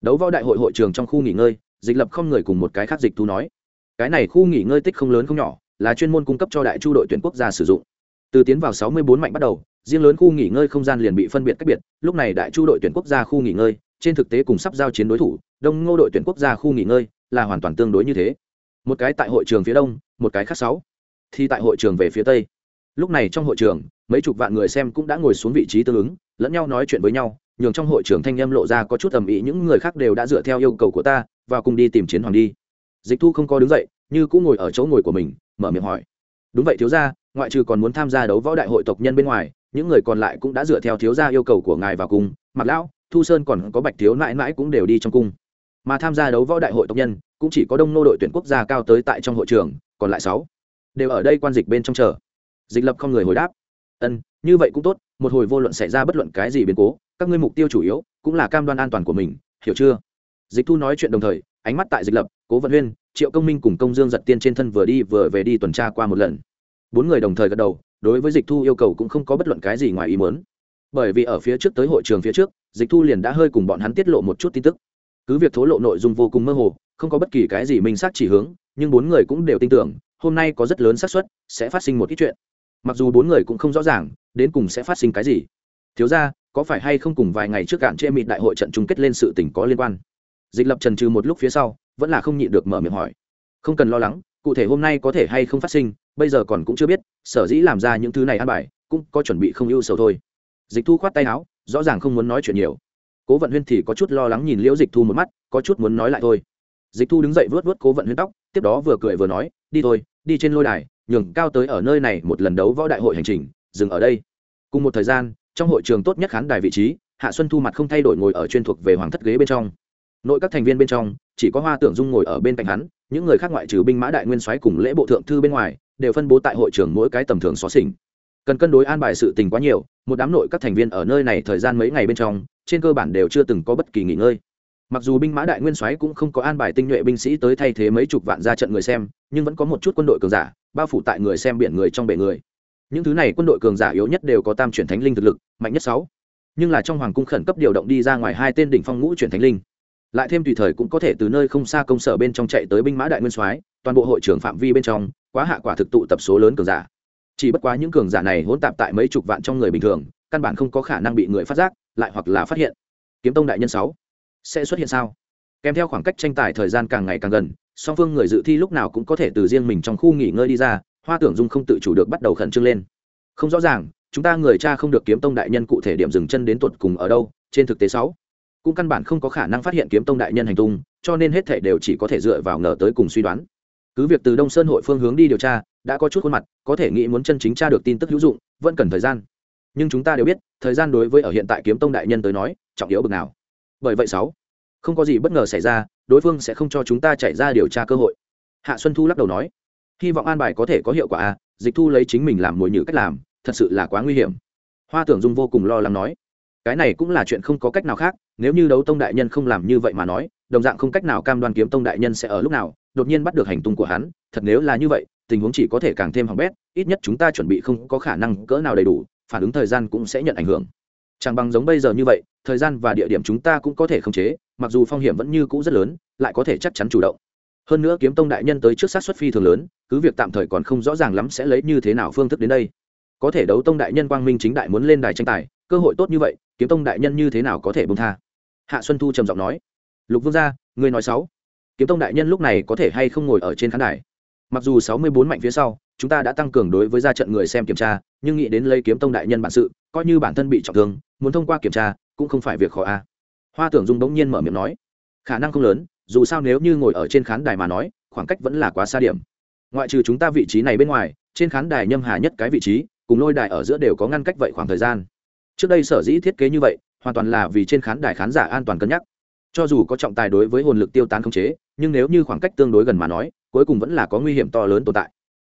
Đấu võ đại hội hội trường trong khu nghỉ ngơi, dịch lập không người cùng một cái khác dịch thu nói. Cái này khu nghỉ ngơi tích không lớn không nhỏ, là chuyên môn cung cấp cho đại chu đội tuyển quốc gia sử dụng. Từ tiến vào 64 mạnh bắt đầu, riêng lớn khu nghỉ ngơi không gian liền bị phân biệt cách biệt. Lúc này đại chu đội tuyển quốc gia khu nghỉ ngơi, trên thực tế cùng sắp giao chiến đối thủ, đông ngô đội tuyển quốc gia khu nghỉ ngơi, là hoàn toàn tương đối như thế. Một cái tại hội trường phía đông, một cái khác sáu. Thì tại hội trường về phía tây lúc này trong hội trường, mấy chục vạn người xem cũng đã ngồi xuống vị trí tương ứng, lẫn nhau nói chuyện với nhau, nhường trong hội trường thanh âm lộ ra có chút ầm ĩ, những người khác đều đã dựa theo yêu cầu của ta và cùng đi tìm chiến hoàng đi. Dịch thu không có đứng dậy, như cũng ngồi ở chỗ ngồi của mình, mở miệng hỏi. Đúng vậy thiếu gia, ngoại trừ còn muốn tham gia đấu võ đại hội tộc nhân bên ngoài, những người còn lại cũng đã dựa theo thiếu gia yêu cầu của ngài vào cung mặc lão, thu sơn còn có bạch thiếu mãi mãi cũng đều đi trong cung. Mà tham gia đấu võ đại hội tộc nhân, cũng chỉ có đông nô đội tuyển quốc gia cao tới tại trong hội trường, còn lại sáu đều ở đây quan dịch bên trong chờ dịch lập không người hồi đáp. Ân, như vậy cũng tốt, một hồi vô luận xảy ra bất luận cái gì biến cố, các ngươi mục tiêu chủ yếu cũng là cam đoan an toàn của mình, hiểu chưa? Dịch thu nói chuyện đồng thời, ánh mắt tại dịch lập, cố vận huyên, triệu công minh cùng công dương giật tiên trên thân vừa đi vừa về đi tuần tra qua một lần. Bốn người đồng thời gật đầu, đối với dịch thu yêu cầu cũng không có bất luận cái gì ngoài ý muốn. Bởi vì ở phía trước tới hội trường phía trước, dịch thu liền đã hơi cùng bọn hắn tiết lộ một chút tin tức. Cứ việc thố lộ nội dung vô cùng mơ hồ, không có bất kỳ cái gì minh xác chỉ hướng, nhưng bốn người cũng đều tin tưởng, hôm nay có rất lớn xác suất sẽ phát sinh một ít chuyện mặc dù bốn người cũng không rõ ràng, đến cùng sẽ phát sinh cái gì. Thiếu ra có phải hay không cùng vài ngày trước cạn chê mịt đại hội trận chung kết lên sự tình có liên quan? Dịch lập trần trừ một lúc phía sau, vẫn là không nhịn được mở miệng hỏi. Không cần lo lắng, cụ thể hôm nay có thể hay không phát sinh, bây giờ còn cũng chưa biết, sở dĩ làm ra những thứ này ăn bài, cũng có chuẩn bị không ưu sầu thôi. Dịch thu khoát tay áo, rõ ràng không muốn nói chuyện nhiều. Cố vận huyên thì có chút lo lắng nhìn liễu dịch thu một mắt, có chút muốn nói lại thôi. Dịch thu đứng dậy vớt vớt cố vận huyên tóc, tiếp đó vừa cười vừa nói, đi thôi, đi trên lôi đài nhường cao tới ở nơi này một lần đấu võ đại hội hành trình, dừng ở đây. Cùng một thời gian, trong hội trường tốt nhất khán đài vị trí, hạ xuân thu mặt không thay đổi ngồi ở chuyên thuộc về hoàng thất ghế bên trong. Nội các thành viên bên trong, chỉ có hoa tưởng dung ngồi ở bên cạnh hắn, những người khác ngoại trừ binh mã đại nguyên soái cùng lễ bộ thượng thư bên ngoài, đều phân bố tại hội trường mỗi cái tầm thường xó xỉnh. Cần cân đối an bài sự tình quá nhiều, một đám nội các thành viên ở nơi này thời gian mấy ngày bên trong, trên cơ bản đều chưa từng có bất kỳ nghỉ ngơi. Mặc dù binh mã đại nguyên soái cũng không có an bài tinh nhuệ binh sĩ tới thay thế mấy chục vạn ra trận người xem, nhưng vẫn có một chút quân đội cường giả bao phủ tại người xem biển người trong bể người. Những thứ này quân đội cường giả yếu nhất đều có tam chuyển thánh linh thực lực, mạnh nhất sáu. Nhưng là trong hoàng cung khẩn cấp điều động đi ra ngoài hai tên đỉnh phong ngũ chuyển thánh linh. Lại thêm tùy thời cũng có thể từ nơi không xa công sở bên trong chạy tới binh mã đại nguyên soái, toàn bộ hội trưởng phạm vi bên trong, quá hạ quả thực tụ tập số lớn cường giả. Chỉ bất quá những cường giả này hỗn tạp tại mấy chục vạn trong người bình thường, căn bản không có khả năng bị người phát giác, lại hoặc là phát hiện. Kiếm tông đại nhân sáu, sẽ xuất hiện sao? Kèm theo khoảng cách tranh tài thời gian càng ngày càng gần, song phương người dự thi lúc nào cũng có thể từ riêng mình trong khu nghỉ ngơi đi ra, hoa tưởng dung không tự chủ được bắt đầu khẩn trương lên. Không rõ ràng, chúng ta người cha không được kiếm tông đại nhân cụ thể điểm dừng chân đến tuột cùng ở đâu, trên thực tế sáu. Cũng căn bản không có khả năng phát hiện kiếm tông đại nhân hành tung, cho nên hết thể đều chỉ có thể dựa vào ngờ tới cùng suy đoán. Cứ việc từ đông sơn hội phương hướng đi điều tra, đã có chút khuôn mặt, có thể nghĩ muốn chân chính tra được tin tức hữu dụng, vẫn cần thời gian. Nhưng chúng ta đều biết, thời gian đối với ở hiện tại kiếm tông đại nhân tới nói, trọng yếu bực nào. Bởi vậy sáu không có gì bất ngờ xảy ra, đối phương sẽ không cho chúng ta chạy ra điều tra cơ hội. Hạ xuân thu lắc đầu nói, hy vọng an bài có thể có hiệu quả à dịch thu lấy chính mình làm mồi nhử cách làm, thật sự là quá nguy hiểm. Hoa tưởng dung vô cùng lo lắng nói, cái này cũng là chuyện không có cách nào khác, nếu như đấu tông đại nhân không làm như vậy mà nói, đồng dạng không cách nào cam đoan kiếm tông đại nhân sẽ ở lúc nào, đột nhiên bắt được hành tung của hắn, thật nếu là như vậy, tình huống chỉ có thể càng thêm hỏng bét, ít nhất chúng ta chuẩn bị không có khả năng cỡ nào đầy đủ, phản ứng thời gian cũng sẽ nhận ảnh hưởng. Chẳng bằng giống bây giờ như vậy, thời gian và địa điểm chúng ta cũng có thể khống chế mặc dù phong hiểm vẫn như cũ rất lớn, lại có thể chắc chắn chủ động. Hơn nữa kiếm tông đại nhân tới trước sát xuất phi thường lớn, cứ việc tạm thời còn không rõ ràng lắm sẽ lấy như thế nào phương thức đến đây. Có thể đấu tông đại nhân quang minh chính đại muốn lên đài tranh tài, cơ hội tốt như vậy, kiếm tông đại nhân như thế nào có thể bông tha? Hạ xuân thu trầm giọng nói. Lục vương gia người nói sáu kiếm tông đại nhân lúc này có thể hay không ngồi ở trên khán đài? Mặc dù sáu mươi bốn mạnh phía sau, chúng ta đã tăng cường đối với ra trận người xem kiểm tra, nhưng nghĩ đến lấy kiếm tông đại nhân bản sự, coi như bản thân bị trọng thương, muốn thông qua kiểm tra, cũng không phải việc khó a hoa tưởng dung bỗng nhiên mở miệng nói, khả năng không lớn, dù sao nếu như ngồi ở trên khán đài mà nói, khoảng cách vẫn là quá xa điểm. Ngoại trừ chúng ta vị trí này bên ngoài, trên khán đài nhâm hà nhất cái vị trí, cùng lôi đài ở giữa đều có ngăn cách vậy khoảng thời gian. Trước đây sở dĩ thiết kế như vậy, hoàn toàn là vì trên khán đài khán giả an toàn cân nhắc. Cho dù có trọng tài đối với hồn lực tiêu tán không chế, nhưng nếu như khoảng cách tương đối gần mà nói, cuối cùng vẫn là có nguy hiểm to lớn tồn tại.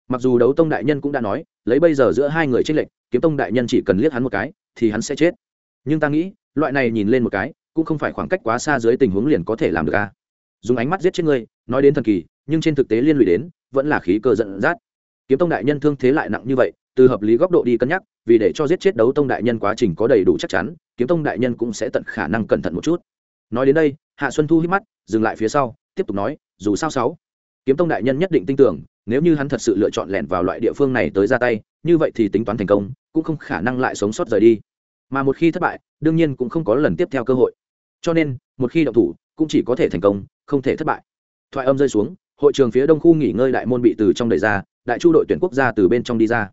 Mặc dù đấu tông đại nhân cũng đã nói, lấy bây giờ giữa hai người tranh lệch, kiếm tông đại nhân chỉ cần liếc hắn một cái, thì hắn sẽ chết. Nhưng ta nghĩ, loại này nhìn lên một cái cũng không phải khoảng cách quá xa dưới tình huống liền có thể làm được a. Dùng ánh mắt giết chết ngươi, nói đến thần kỳ, nhưng trên thực tế liên lụy đến, vẫn là khí cơ giận dắt. Kiếm tông đại nhân thương thế lại nặng như vậy, từ hợp lý góc độ đi cân nhắc, vì để cho giết chết đấu tông đại nhân quá trình có đầy đủ chắc chắn, kiếm tông đại nhân cũng sẽ tận khả năng cẩn thận một chút. Nói đến đây, hạ xuân thu hít mắt, dừng lại phía sau, tiếp tục nói, dù sao sáu. Kiếm tông đại nhân nhất định tin tưởng, nếu như hắn thật sự lựa chọn lẻn vào loại địa phương này tới ra tay, như vậy thì tính toán thành công, cũng không khả năng lại sống sót rời đi. Mà một khi thất bại, đương nhiên cũng không có lần tiếp theo cơ hội cho nên, một khi động thủ, cũng chỉ có thể thành công, không thể thất bại. Thoại âm rơi xuống, hội trường phía đông khu nghỉ ngơi đại môn bị từ trong đẩy ra, đại chu đội tuyển quốc gia từ bên trong đi ra.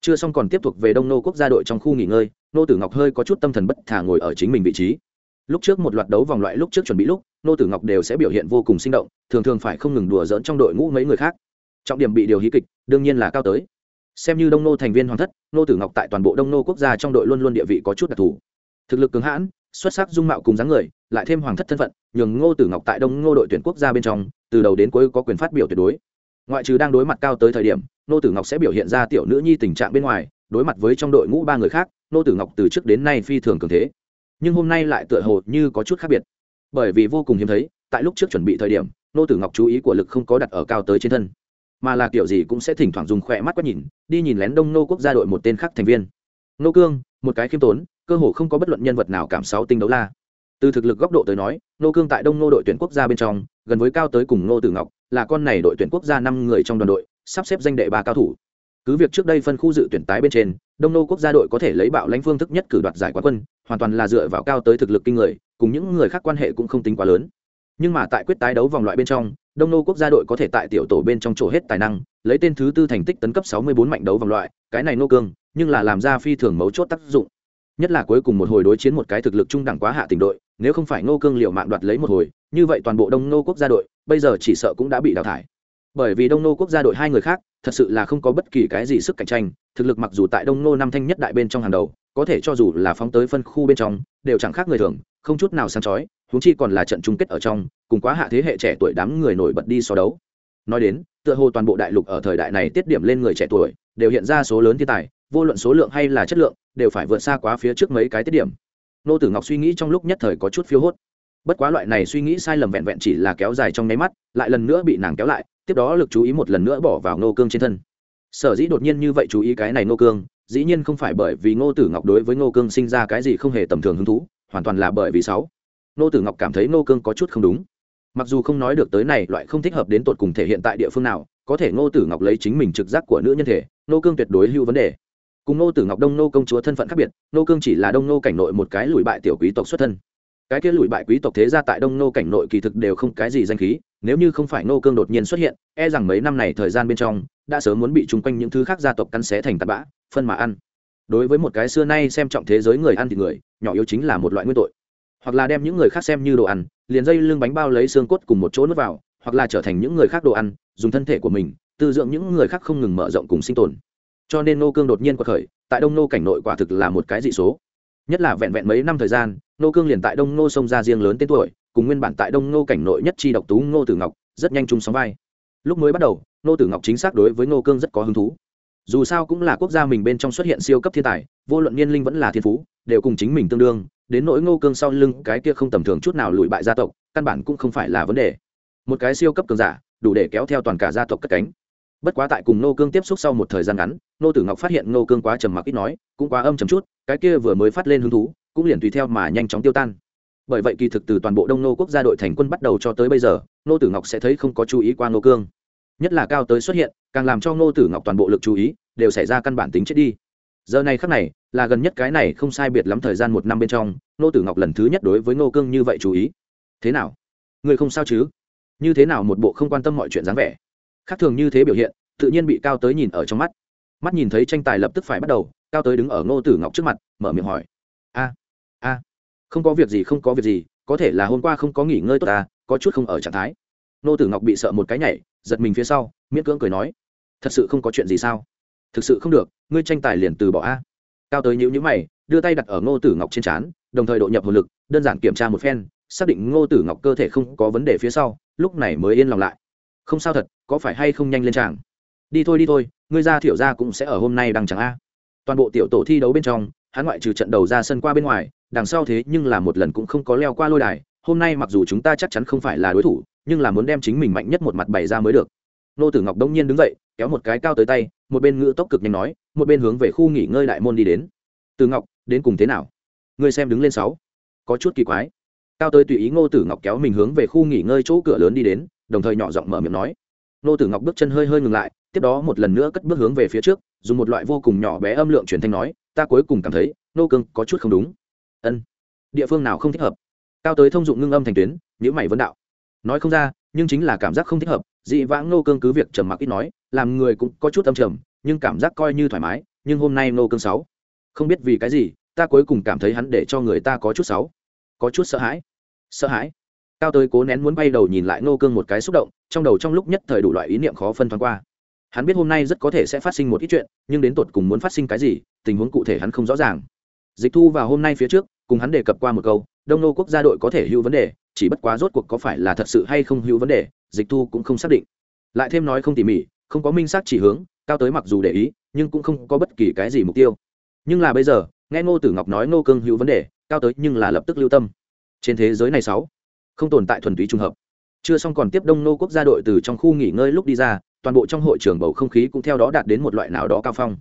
Chưa xong còn tiếp tục về đông nô quốc gia đội trong khu nghỉ ngơi, nô tử ngọc hơi có chút tâm thần bất thả ngồi ở chính mình vị trí. Lúc trước một loạt đấu vòng loại lúc trước chuẩn bị lúc, nô tử ngọc đều sẽ biểu hiện vô cùng sinh động, thường thường phải không ngừng đùa dỡn trong đội ngũ mấy người khác. Trọng điểm bị điều hí kịch, đương nhiên là cao tới. Xem như đông nô thành viên hoàng thất, nô tử ngọc tại toàn bộ đông nô quốc gia trong đội luôn luôn địa vị có chút đặc thù. Thực lực cứng hãn xuất sắc dung mạo cùng dáng người, lại thêm hoàng thất thân phận, nhường ngô tử ngọc tại đông ngô đội tuyển quốc gia bên trong, từ đầu đến cuối có quyền phát biểu tuyệt đối. Ngoại trừ đang đối mặt cao tới thời điểm, Ngô tử ngọc sẽ biểu hiện ra tiểu nữ nhi tình trạng bên ngoài, đối mặt với trong đội ngũ ba người khác, Ngô tử ngọc từ trước đến nay phi thường cường thế. Nhưng hôm nay lại tựa hồ như có chút khác biệt. Bởi vì vô cùng hiếm thấy, tại lúc trước chuẩn bị thời điểm, Ngô tử ngọc chú ý của lực không có đặt ở cao tới trên thân. Mà là kiểu gì cũng sẽ thỉnh thoảng dùng khỏe mắt quét nhìn, đi nhìn lén đông nô quốc gia đội một tên khác thành viên. Nô cương, một cái khiêm tốn cơ hồ không có bất luận nhân vật nào cảm sáu tinh đấu la. Từ thực lực góc độ tới nói, nô cương tại đông nô đội tuyển quốc gia bên trong, gần với cao tới cùng nô tử ngọc, là con này đội tuyển quốc gia năm người trong đoàn đội, sắp xếp danh đệ ba cao thủ. Cứ việc trước đây phân khu dự tuyển tái bên trên, đông nô quốc gia đội có thể lấy bạo lãnh phương thức nhất cử đoạt giải quán quân, hoàn toàn là dựa vào cao tới thực lực kinh người, cùng những người khác quan hệ cũng không tính quá lớn. Nhưng mà tại quyết tái đấu vòng loại bên trong, đông nô quốc gia đội có thể tại tiểu tổ bên trong chỗ hết tài năng, lấy tên thứ tư thành tích tấn cấp 64 mạnh đấu vòng loại, cái này nô cương, nhưng là làm ra phi thường mấu chốt tác dụng nhất là cuối cùng một hồi đối chiến một cái thực lực trung đẳng quá hạ tình đội, nếu không phải Ngô cương liệu mạng đoạt lấy một hồi, như vậy toàn bộ đông nô quốc gia đội, bây giờ chỉ sợ cũng đã bị đào thải. Bởi vì đông nô quốc gia đội hai người khác, thật sự là không có bất kỳ cái gì sức cạnh tranh, thực lực mặc dù tại đông nô năm thanh nhất đại bên trong hàng đầu, có thể cho dù là phóng tới phân khu bên trong, đều chẳng khác người thường, không chút nào sáng chói, huống chi còn là trận chung kết ở trong, cùng quá hạ thế hệ trẻ tuổi đám người nổi bật đi so đấu. Nói đến, tựa hồ toàn bộ đại lục ở thời đại này tiết điểm lên người trẻ tuổi, đều hiện ra số lớn thiên tài vô luận số lượng hay là chất lượng, đều phải vượt xa quá phía trước mấy cái tiết điểm. Nô tử ngọc suy nghĩ trong lúc nhất thời có chút phiếu hốt. Bất quá loại này suy nghĩ sai lầm vẹn vẹn chỉ là kéo dài trong nháy mắt, lại lần nữa bị nàng kéo lại, tiếp đó lực chú ý một lần nữa bỏ vào nô cương trên thân. Sở dĩ đột nhiên như vậy chú ý cái này ngô cương, dĩ nhiên không phải bởi vì ngô tử ngọc đối với ngô cương sinh ra cái gì không hề tầm thường hứng thú, hoàn toàn là bởi vì sáu. Ngô tử ngọc cảm thấy ngô cương có chút không đúng. Mặc dù không nói được tới này loại không thích hợp đến tột cùng thể hiện tại địa phương nào, có thể ngô tử ngọc lấy chính mình trực giác của nữ nhân thể, ngô cương tuyệt đối hưu vấn đề cùng nô tử ngọc đông nô công chúa thân phận khác biệt, nô cương chỉ là đông nô cảnh nội một cái lùi bại tiểu quý tộc xuất thân. Cái kia lùi bại quý tộc thế gia tại đông nô cảnh nội kỳ thực đều không cái gì danh khí, nếu như không phải nô cương đột nhiên xuất hiện e rằng mấy năm này thời gian bên trong, đã sớm muốn bị chung quanh những thứ khác gia tộc căn xé thành tạt bã, phân mà ăn. Đối với một cái xưa nay xem trọng thế giới người ăn thì người, nhỏ yếu chính là một loại nguyên tội. Hoặc là đem những người khác xem như đồ ăn, liền dây lưng bánh bao lấy xương cốt cùng một chỗ nuốt vào, hoặc là trở thành những người khác đồ ăn, dùng thân thể của mình, tư dưỡng những người khác không ngừng mở rộng cùng sinh tồn cho nên nô cương đột nhiên quật khởi, tại đông nô cảnh nội quả thực là một cái dị số. Nhất là vẹn vẹn mấy năm thời gian, nô cương liền tại đông nô sông ra riêng lớn tên tuổi, cùng nguyên bản tại đông nô cảnh nội nhất chi độc tú ngô tử ngọc rất nhanh chung sóng vai. Lúc mới bắt đầu nô tử ngọc chính xác đối với nô cương rất có hứng thú. Dù sao cũng là quốc gia mình bên trong xuất hiện siêu cấp thiên tài, vô luận niên linh vẫn là thiên phú, đều cùng chính mình tương đương, đến nỗi ngô cương sau lưng cái kia không tầm thường chút nào lùi bại gia tộc, căn bản cũng không phải là vấn đề. Một cái siêu cấp cường giả, đủ để kéo theo toàn cả gia tộc cất cánh bất quá tại cùng nô cương tiếp xúc sau một thời gian ngắn nô tử ngọc phát hiện nô cương quá trầm mặc ít nói, cũng quá âm chầm chút, cái kia vừa mới phát lên hứng thú, cũng liền tùy theo mà nhanh chóng tiêu tan. Bởi vậy kỳ thực từ toàn bộ đông nô quốc gia đội thành quân bắt đầu cho tới bây giờ nô tử ngọc sẽ thấy không có chú ý qua nô cương. Nhất là cao tới xuất hiện, càng làm cho nô tử ngọc toàn bộ lực chú ý, đều xảy ra căn bản tính chết đi. Giờ này khắc này, là gần nhất cái này không sai biệt lắm thời gian một năm bên trong nô tử ngọc lần thứ nhất đối với nô cương như vậy chú ý. Thế nào? Người không sao chứ? Như thế nào một bộ không quan tâm mọi chuyện dáng vẻ? Khác thường như thế biểu hiện, tự nhiên bị cao tới nhìn ở trong mắt. Mắt nhìn thấy tranh tài lập tức phải bắt đầu, cao tới đứng ở ngô tử ngọc trước mặt, mở miệng hỏi. A a, không có việc gì, không có việc gì, có thể là hôm qua không có nghỉ ngơi tốt ta, có chút không ở trạng thái. Ngô tử ngọc bị sợ một cái nhảy, giật mình phía sau, miễn cưỡng cười nói. Thật sự không có chuyện gì sao? Thực sự không được, ngươi tranh tài liền từ bỏ a. Cao tới nhữ nhữ mày, đưa tay đặt ở ngô tử ngọc trên trán, đồng thời độ nhập hồn lực, đơn giản kiểm tra một phen, xác định ngô tử ngọc cơ thể không có vấn đề phía sau, lúc này mới yên lòng lại không sao thật, có phải hay không nhanh lên tràng đi thôi đi thôi, ngươi ra thiểu ra cũng sẽ ở hôm nay đăng chẳng a. Toàn bộ tiểu tổ thi đấu bên trong, hắn ngoại trừ trận đầu ra sân qua bên ngoài, đằng sau thế nhưng là một lần cũng không có leo qua lôi đài. Hôm nay mặc dù chúng ta chắc chắn không phải là đối thủ, nhưng là muốn đem chính mình mạnh nhất một mặt bày ra mới được. Nô tử ngọc đông nhiên đứng dậy, kéo một cái cao tới tay, một bên ngữ tốc cực nhanh nói, một bên hướng về khu nghỉ ngơi đại môn đi đến. Từ ngọc, đến cùng thế nào? Ngươi xem đứng lên sáu. Có chút kỳ quái. Cao tới tùy ý ngô tử ngọc kéo mình hướng về khu nghỉ ngơi chỗ cửa lớn đi đến đồng thời nhỏ giọng mở miệng nói. Nô tử ngọc bước chân hơi hơi ngừng lại, tiếp đó một lần nữa cất bước hướng về phía trước, dùng một loại vô cùng nhỏ bé âm lượng truyền thanh nói, ta cuối cùng cảm thấy, nô cương có chút không đúng. Ân, địa phương nào không thích hợp? Cao tới thông dụng ngưng âm thành tuyến nhữ mày vấn đạo. Nói không ra, nhưng chính là cảm giác không thích hợp, dị vãng nô cương cứ việc trầm mặc ít nói, làm người cũng có chút âm trầm, nhưng cảm giác coi như thoải mái, nhưng hôm nay nô cương sáu. Không biết vì cái gì, ta cuối cùng cảm thấy hắn để cho người ta có chút sáu. Có chút sợ hãi. Sợ hãi? Cao tới cố nén muốn bay đầu nhìn lại nô cương một cái xúc động, trong đầu trong lúc nhất thời đủ loại ý niệm khó phân thoáng qua. Hắn biết hôm nay rất có thể sẽ phát sinh một ít chuyện, nhưng đến tột cùng muốn phát sinh cái gì, tình huống cụ thể hắn không rõ ràng. Dịch thu vào hôm nay phía trước, cùng hắn đề cập qua một câu, đông nô quốc gia đội có thể hữu vấn đề, chỉ bất quá rốt cuộc có phải là thật sự hay không hữu vấn đề, dịch thu cũng không xác định. Lại thêm nói không tỉ mỉ, không có minh xác chỉ hướng, cao tới mặc dù để ý, nhưng cũng không có bất kỳ cái gì mục tiêu. Nhưng là bây giờ, nghe ngô tử ngọc nói ngô cương hữu vấn đề, cao tới nhưng là lập tức lưu tâm. Trên thế giới này sáu không tồn tại thuần túy trùng hợp. Chưa xong còn tiếp đông nô quốc gia đội từ trong khu nghỉ ngơi lúc đi ra, toàn bộ trong hội trường bầu không khí cũng theo đó đạt đến một loại nào đó cao phong.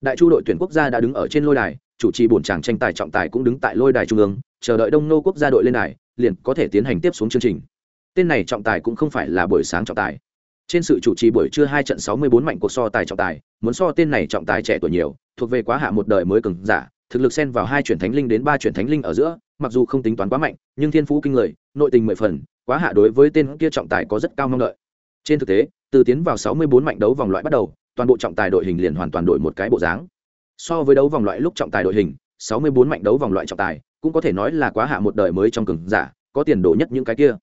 Đại chu đội tuyển quốc gia đã đứng ở trên lôi đài, chủ trì bổn chàng tranh tài trọng tài cũng đứng tại lôi đài trung ương, chờ đợi đông nô quốc gia đội lên đài, liền có thể tiến hành tiếp xuống chương trình. Tên này trọng tài cũng không phải là buổi sáng trọng tài. Trên sự chủ trì buổi trưa hai trận sáu mươi bốn mạnh cuộc so tài trọng tài, muốn so tên này trọng tài trẻ tuổi nhiều, thuộc về quá hạ một đời mới cường giả thực lực xen vào hai chuyển thánh linh đến ba chuyển thánh linh ở giữa, mặc dù không tính toán quá mạnh, nhưng thiên phú kinh người, nội tình mười phần, quá hạ đối với tên kia trọng tài có rất cao mong đợi. Trên thực tế, từ tiến vào 64 mạnh đấu vòng loại bắt đầu, toàn bộ trọng tài đội hình liền hoàn toàn đổi một cái bộ dáng. So với đấu vòng loại lúc trọng tài đội hình 64 mạnh đấu vòng loại trọng tài, cũng có thể nói là quá hạ một đời mới trong cường giả, có tiền đồ nhất những cái kia.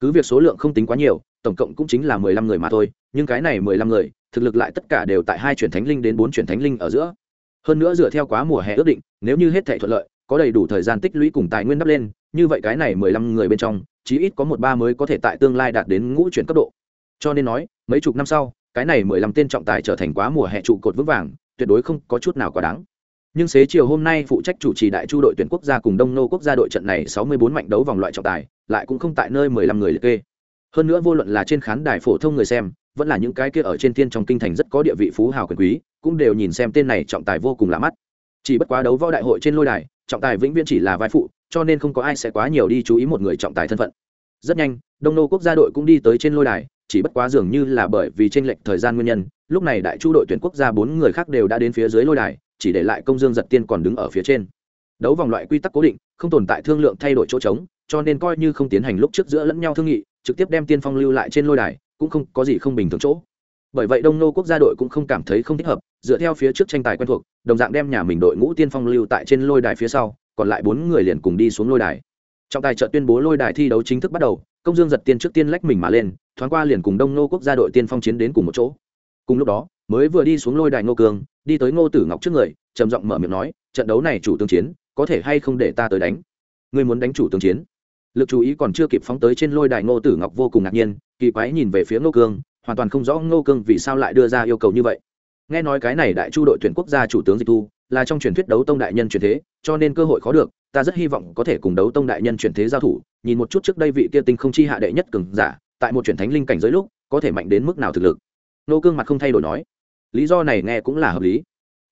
Cứ việc số lượng không tính quá nhiều, tổng cộng cũng chính là 15 người mà thôi, nhưng cái này 15 người, thực lực lại tất cả đều tại hai chuyển thánh linh đến bốn chuyển thánh linh ở giữa hơn nữa dựa theo quá mùa hè ước định, nếu như hết thể thuận lợi, có đầy đủ thời gian tích lũy cùng tài nguyên đắp lên, như vậy cái này 15 người bên trong, chí ít có một ba mới có thể tại tương lai đạt đến ngũ chuyển cấp độ. Cho nên nói, mấy chục năm sau, cái này mười lăm tên trọng tài trở thành quá mùa hè trụ cột vững vàng, tuyệt đối không có chút nào quá đáng. Nhưng xế chiều hôm nay phụ trách chủ trì đại chu đội tuyển quốc gia cùng đông nô quốc gia đội trận này sáu mươi bốn mạnh đấu vòng loại trọng tài, lại cũng không tại nơi mười lăm người liệt kê. Hơn nữa vô luận là trên khán đài phổ thông người xem, vẫn là những cái kia ở trên thiên trong kinh thành rất có địa vị phú hào quyền quý cũng đều nhìn xem tên này trọng tài vô cùng lạ mắt. Chỉ bất quá đấu võ đại hội trên lôi đài, trọng tài vĩnh viễn chỉ là vai phụ, cho nên không có ai sẽ quá nhiều đi chú ý một người trọng tài thân phận. Rất nhanh, đông nô quốc gia đội cũng đi tới trên lôi đài, chỉ bất quá dường như là bởi vì tranh lệch thời gian nguyên nhân, lúc này đại chu đội tuyển quốc gia bốn người khác đều đã đến phía dưới lôi đài, chỉ để lại công dương giật tiên còn đứng ở phía trên. Đấu vòng loại quy tắc cố định, không tồn tại thương lượng thay đổi chỗ trống, cho nên coi như không tiến hành lúc trước giữa lẫn nhau thương nghị, trực tiếp đem tiên phong lưu lại trên lôi đài, cũng không có gì không bình thường chỗ bởi vậy đông nô quốc gia đội cũng không cảm thấy không thích hợp, dựa theo phía trước tranh tài quen thuộc, đồng dạng đem nhà mình đội ngũ tiên phong lưu tại trên lôi đài phía sau, còn lại bốn người liền cùng đi xuống lôi đài. Trọng tài trợ tuyên bố lôi đài thi đấu chính thức bắt đầu, công dương giật tiên trước tiên lách mình mà lên, thoáng qua liền cùng đông nô quốc gia đội tiên phong chiến đến cùng một chỗ. Cùng lúc đó, mới vừa đi xuống lôi đài ngô cường, đi tới ngô tử ngọc trước người, trầm giọng mở miệng nói, trận đấu này chủ tướng chiến, có thể hay không để ta tới đánh? Ngươi muốn đánh chủ tướng chiến? Lực chú ý còn chưa kịp phóng tới trên lôi đài ngô tử ngọc vô cùng ngạc nhiên, kỳ quái nhìn về phía ngô cương hoàn toàn không rõ ngô cương vì sao lại đưa ra yêu cầu như vậy. Nghe nói cái này đại chu đội tuyển quốc gia chủ tướng dịch thu là trong truyền thuyết đấu tông đại nhân truyền thế, cho nên cơ hội khó được, ta rất hy vọng có thể cùng đấu tông đại nhân truyền thế giao thủ, nhìn một chút trước đây vị kia tinh không chi hạ đệ nhất cường giả, tại một truyền thánh linh cảnh giới lúc, có thể mạnh đến mức nào thực lực. Nô cương mặt không thay đổi nói. Lý do này nghe cũng là hợp lý.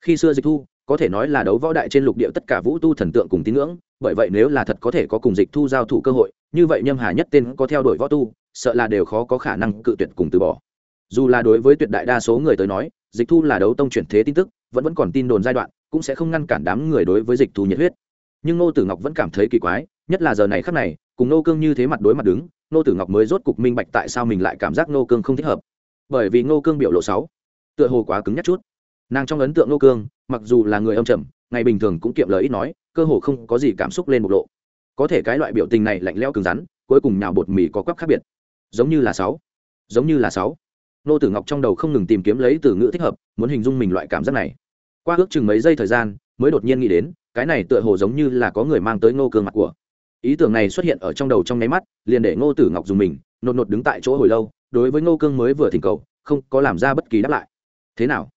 Khi xưa dịch thu, có thể nói là đấu võ đại trên lục địa tất cả vũ tu thần tượng cùng tín ngưỡng, bởi vậy nếu là thật có thể có cùng dịch thu giao thủ cơ hội, như vậy nhâm hà nhất tên có theo đuổi võ tu, sợ là đều khó có khả năng cự tuyệt cùng từ bỏ dù là đối với tuyệt đại đa số người tới nói, dịch thu là đấu tông chuyển thế tin tức, vẫn vẫn còn tin đồn giai đoạn, cũng sẽ không ngăn cản đám người đối với dịch thu nhiệt huyết. Nhưng ngô tử ngọc vẫn cảm thấy kỳ quái, nhất là giờ này khắc này, cùng nô cương như thế mặt đối mặt đứng, ngô tử ngọc mới rốt cục minh bạch tại sao mình lại cảm giác ngô cương không thích hợp. Bởi vì ngô cương biểu lộ sáu tựa hồ quá cứng nhắc chút. Nàng trong ấn tượng ngô cương, mặc dù là người âm trầm, ngày bình thường cũng kiệm lời ít nói, cơ hồ không có gì cảm xúc lên bộc lộ. Có thể cái loại biểu tình này lạnh lẽo cứng rắn, cuối cùng nhào bột mì có quắp khác biệt. Giống như là sáu. Giống như là sáu nô tử ngọc trong đầu không ngừng tìm kiếm lấy từ ngữ thích hợp, muốn hình dung mình loại cảm giác này. Qua ước chừng mấy giây thời gian, mới đột nhiên nghĩ đến, cái này tựa hồ giống như là có người mang tới ngô cương mặt của. Ý tưởng này xuất hiện ở trong đầu trong nháy mắt, liền để ngô tử ngọc dùng mình, nột nột đứng tại chỗ hồi lâu, đối với ngô cương mới vừa thỉnh cầu, không có làm ra bất kỳ đáp lại. Thế nào?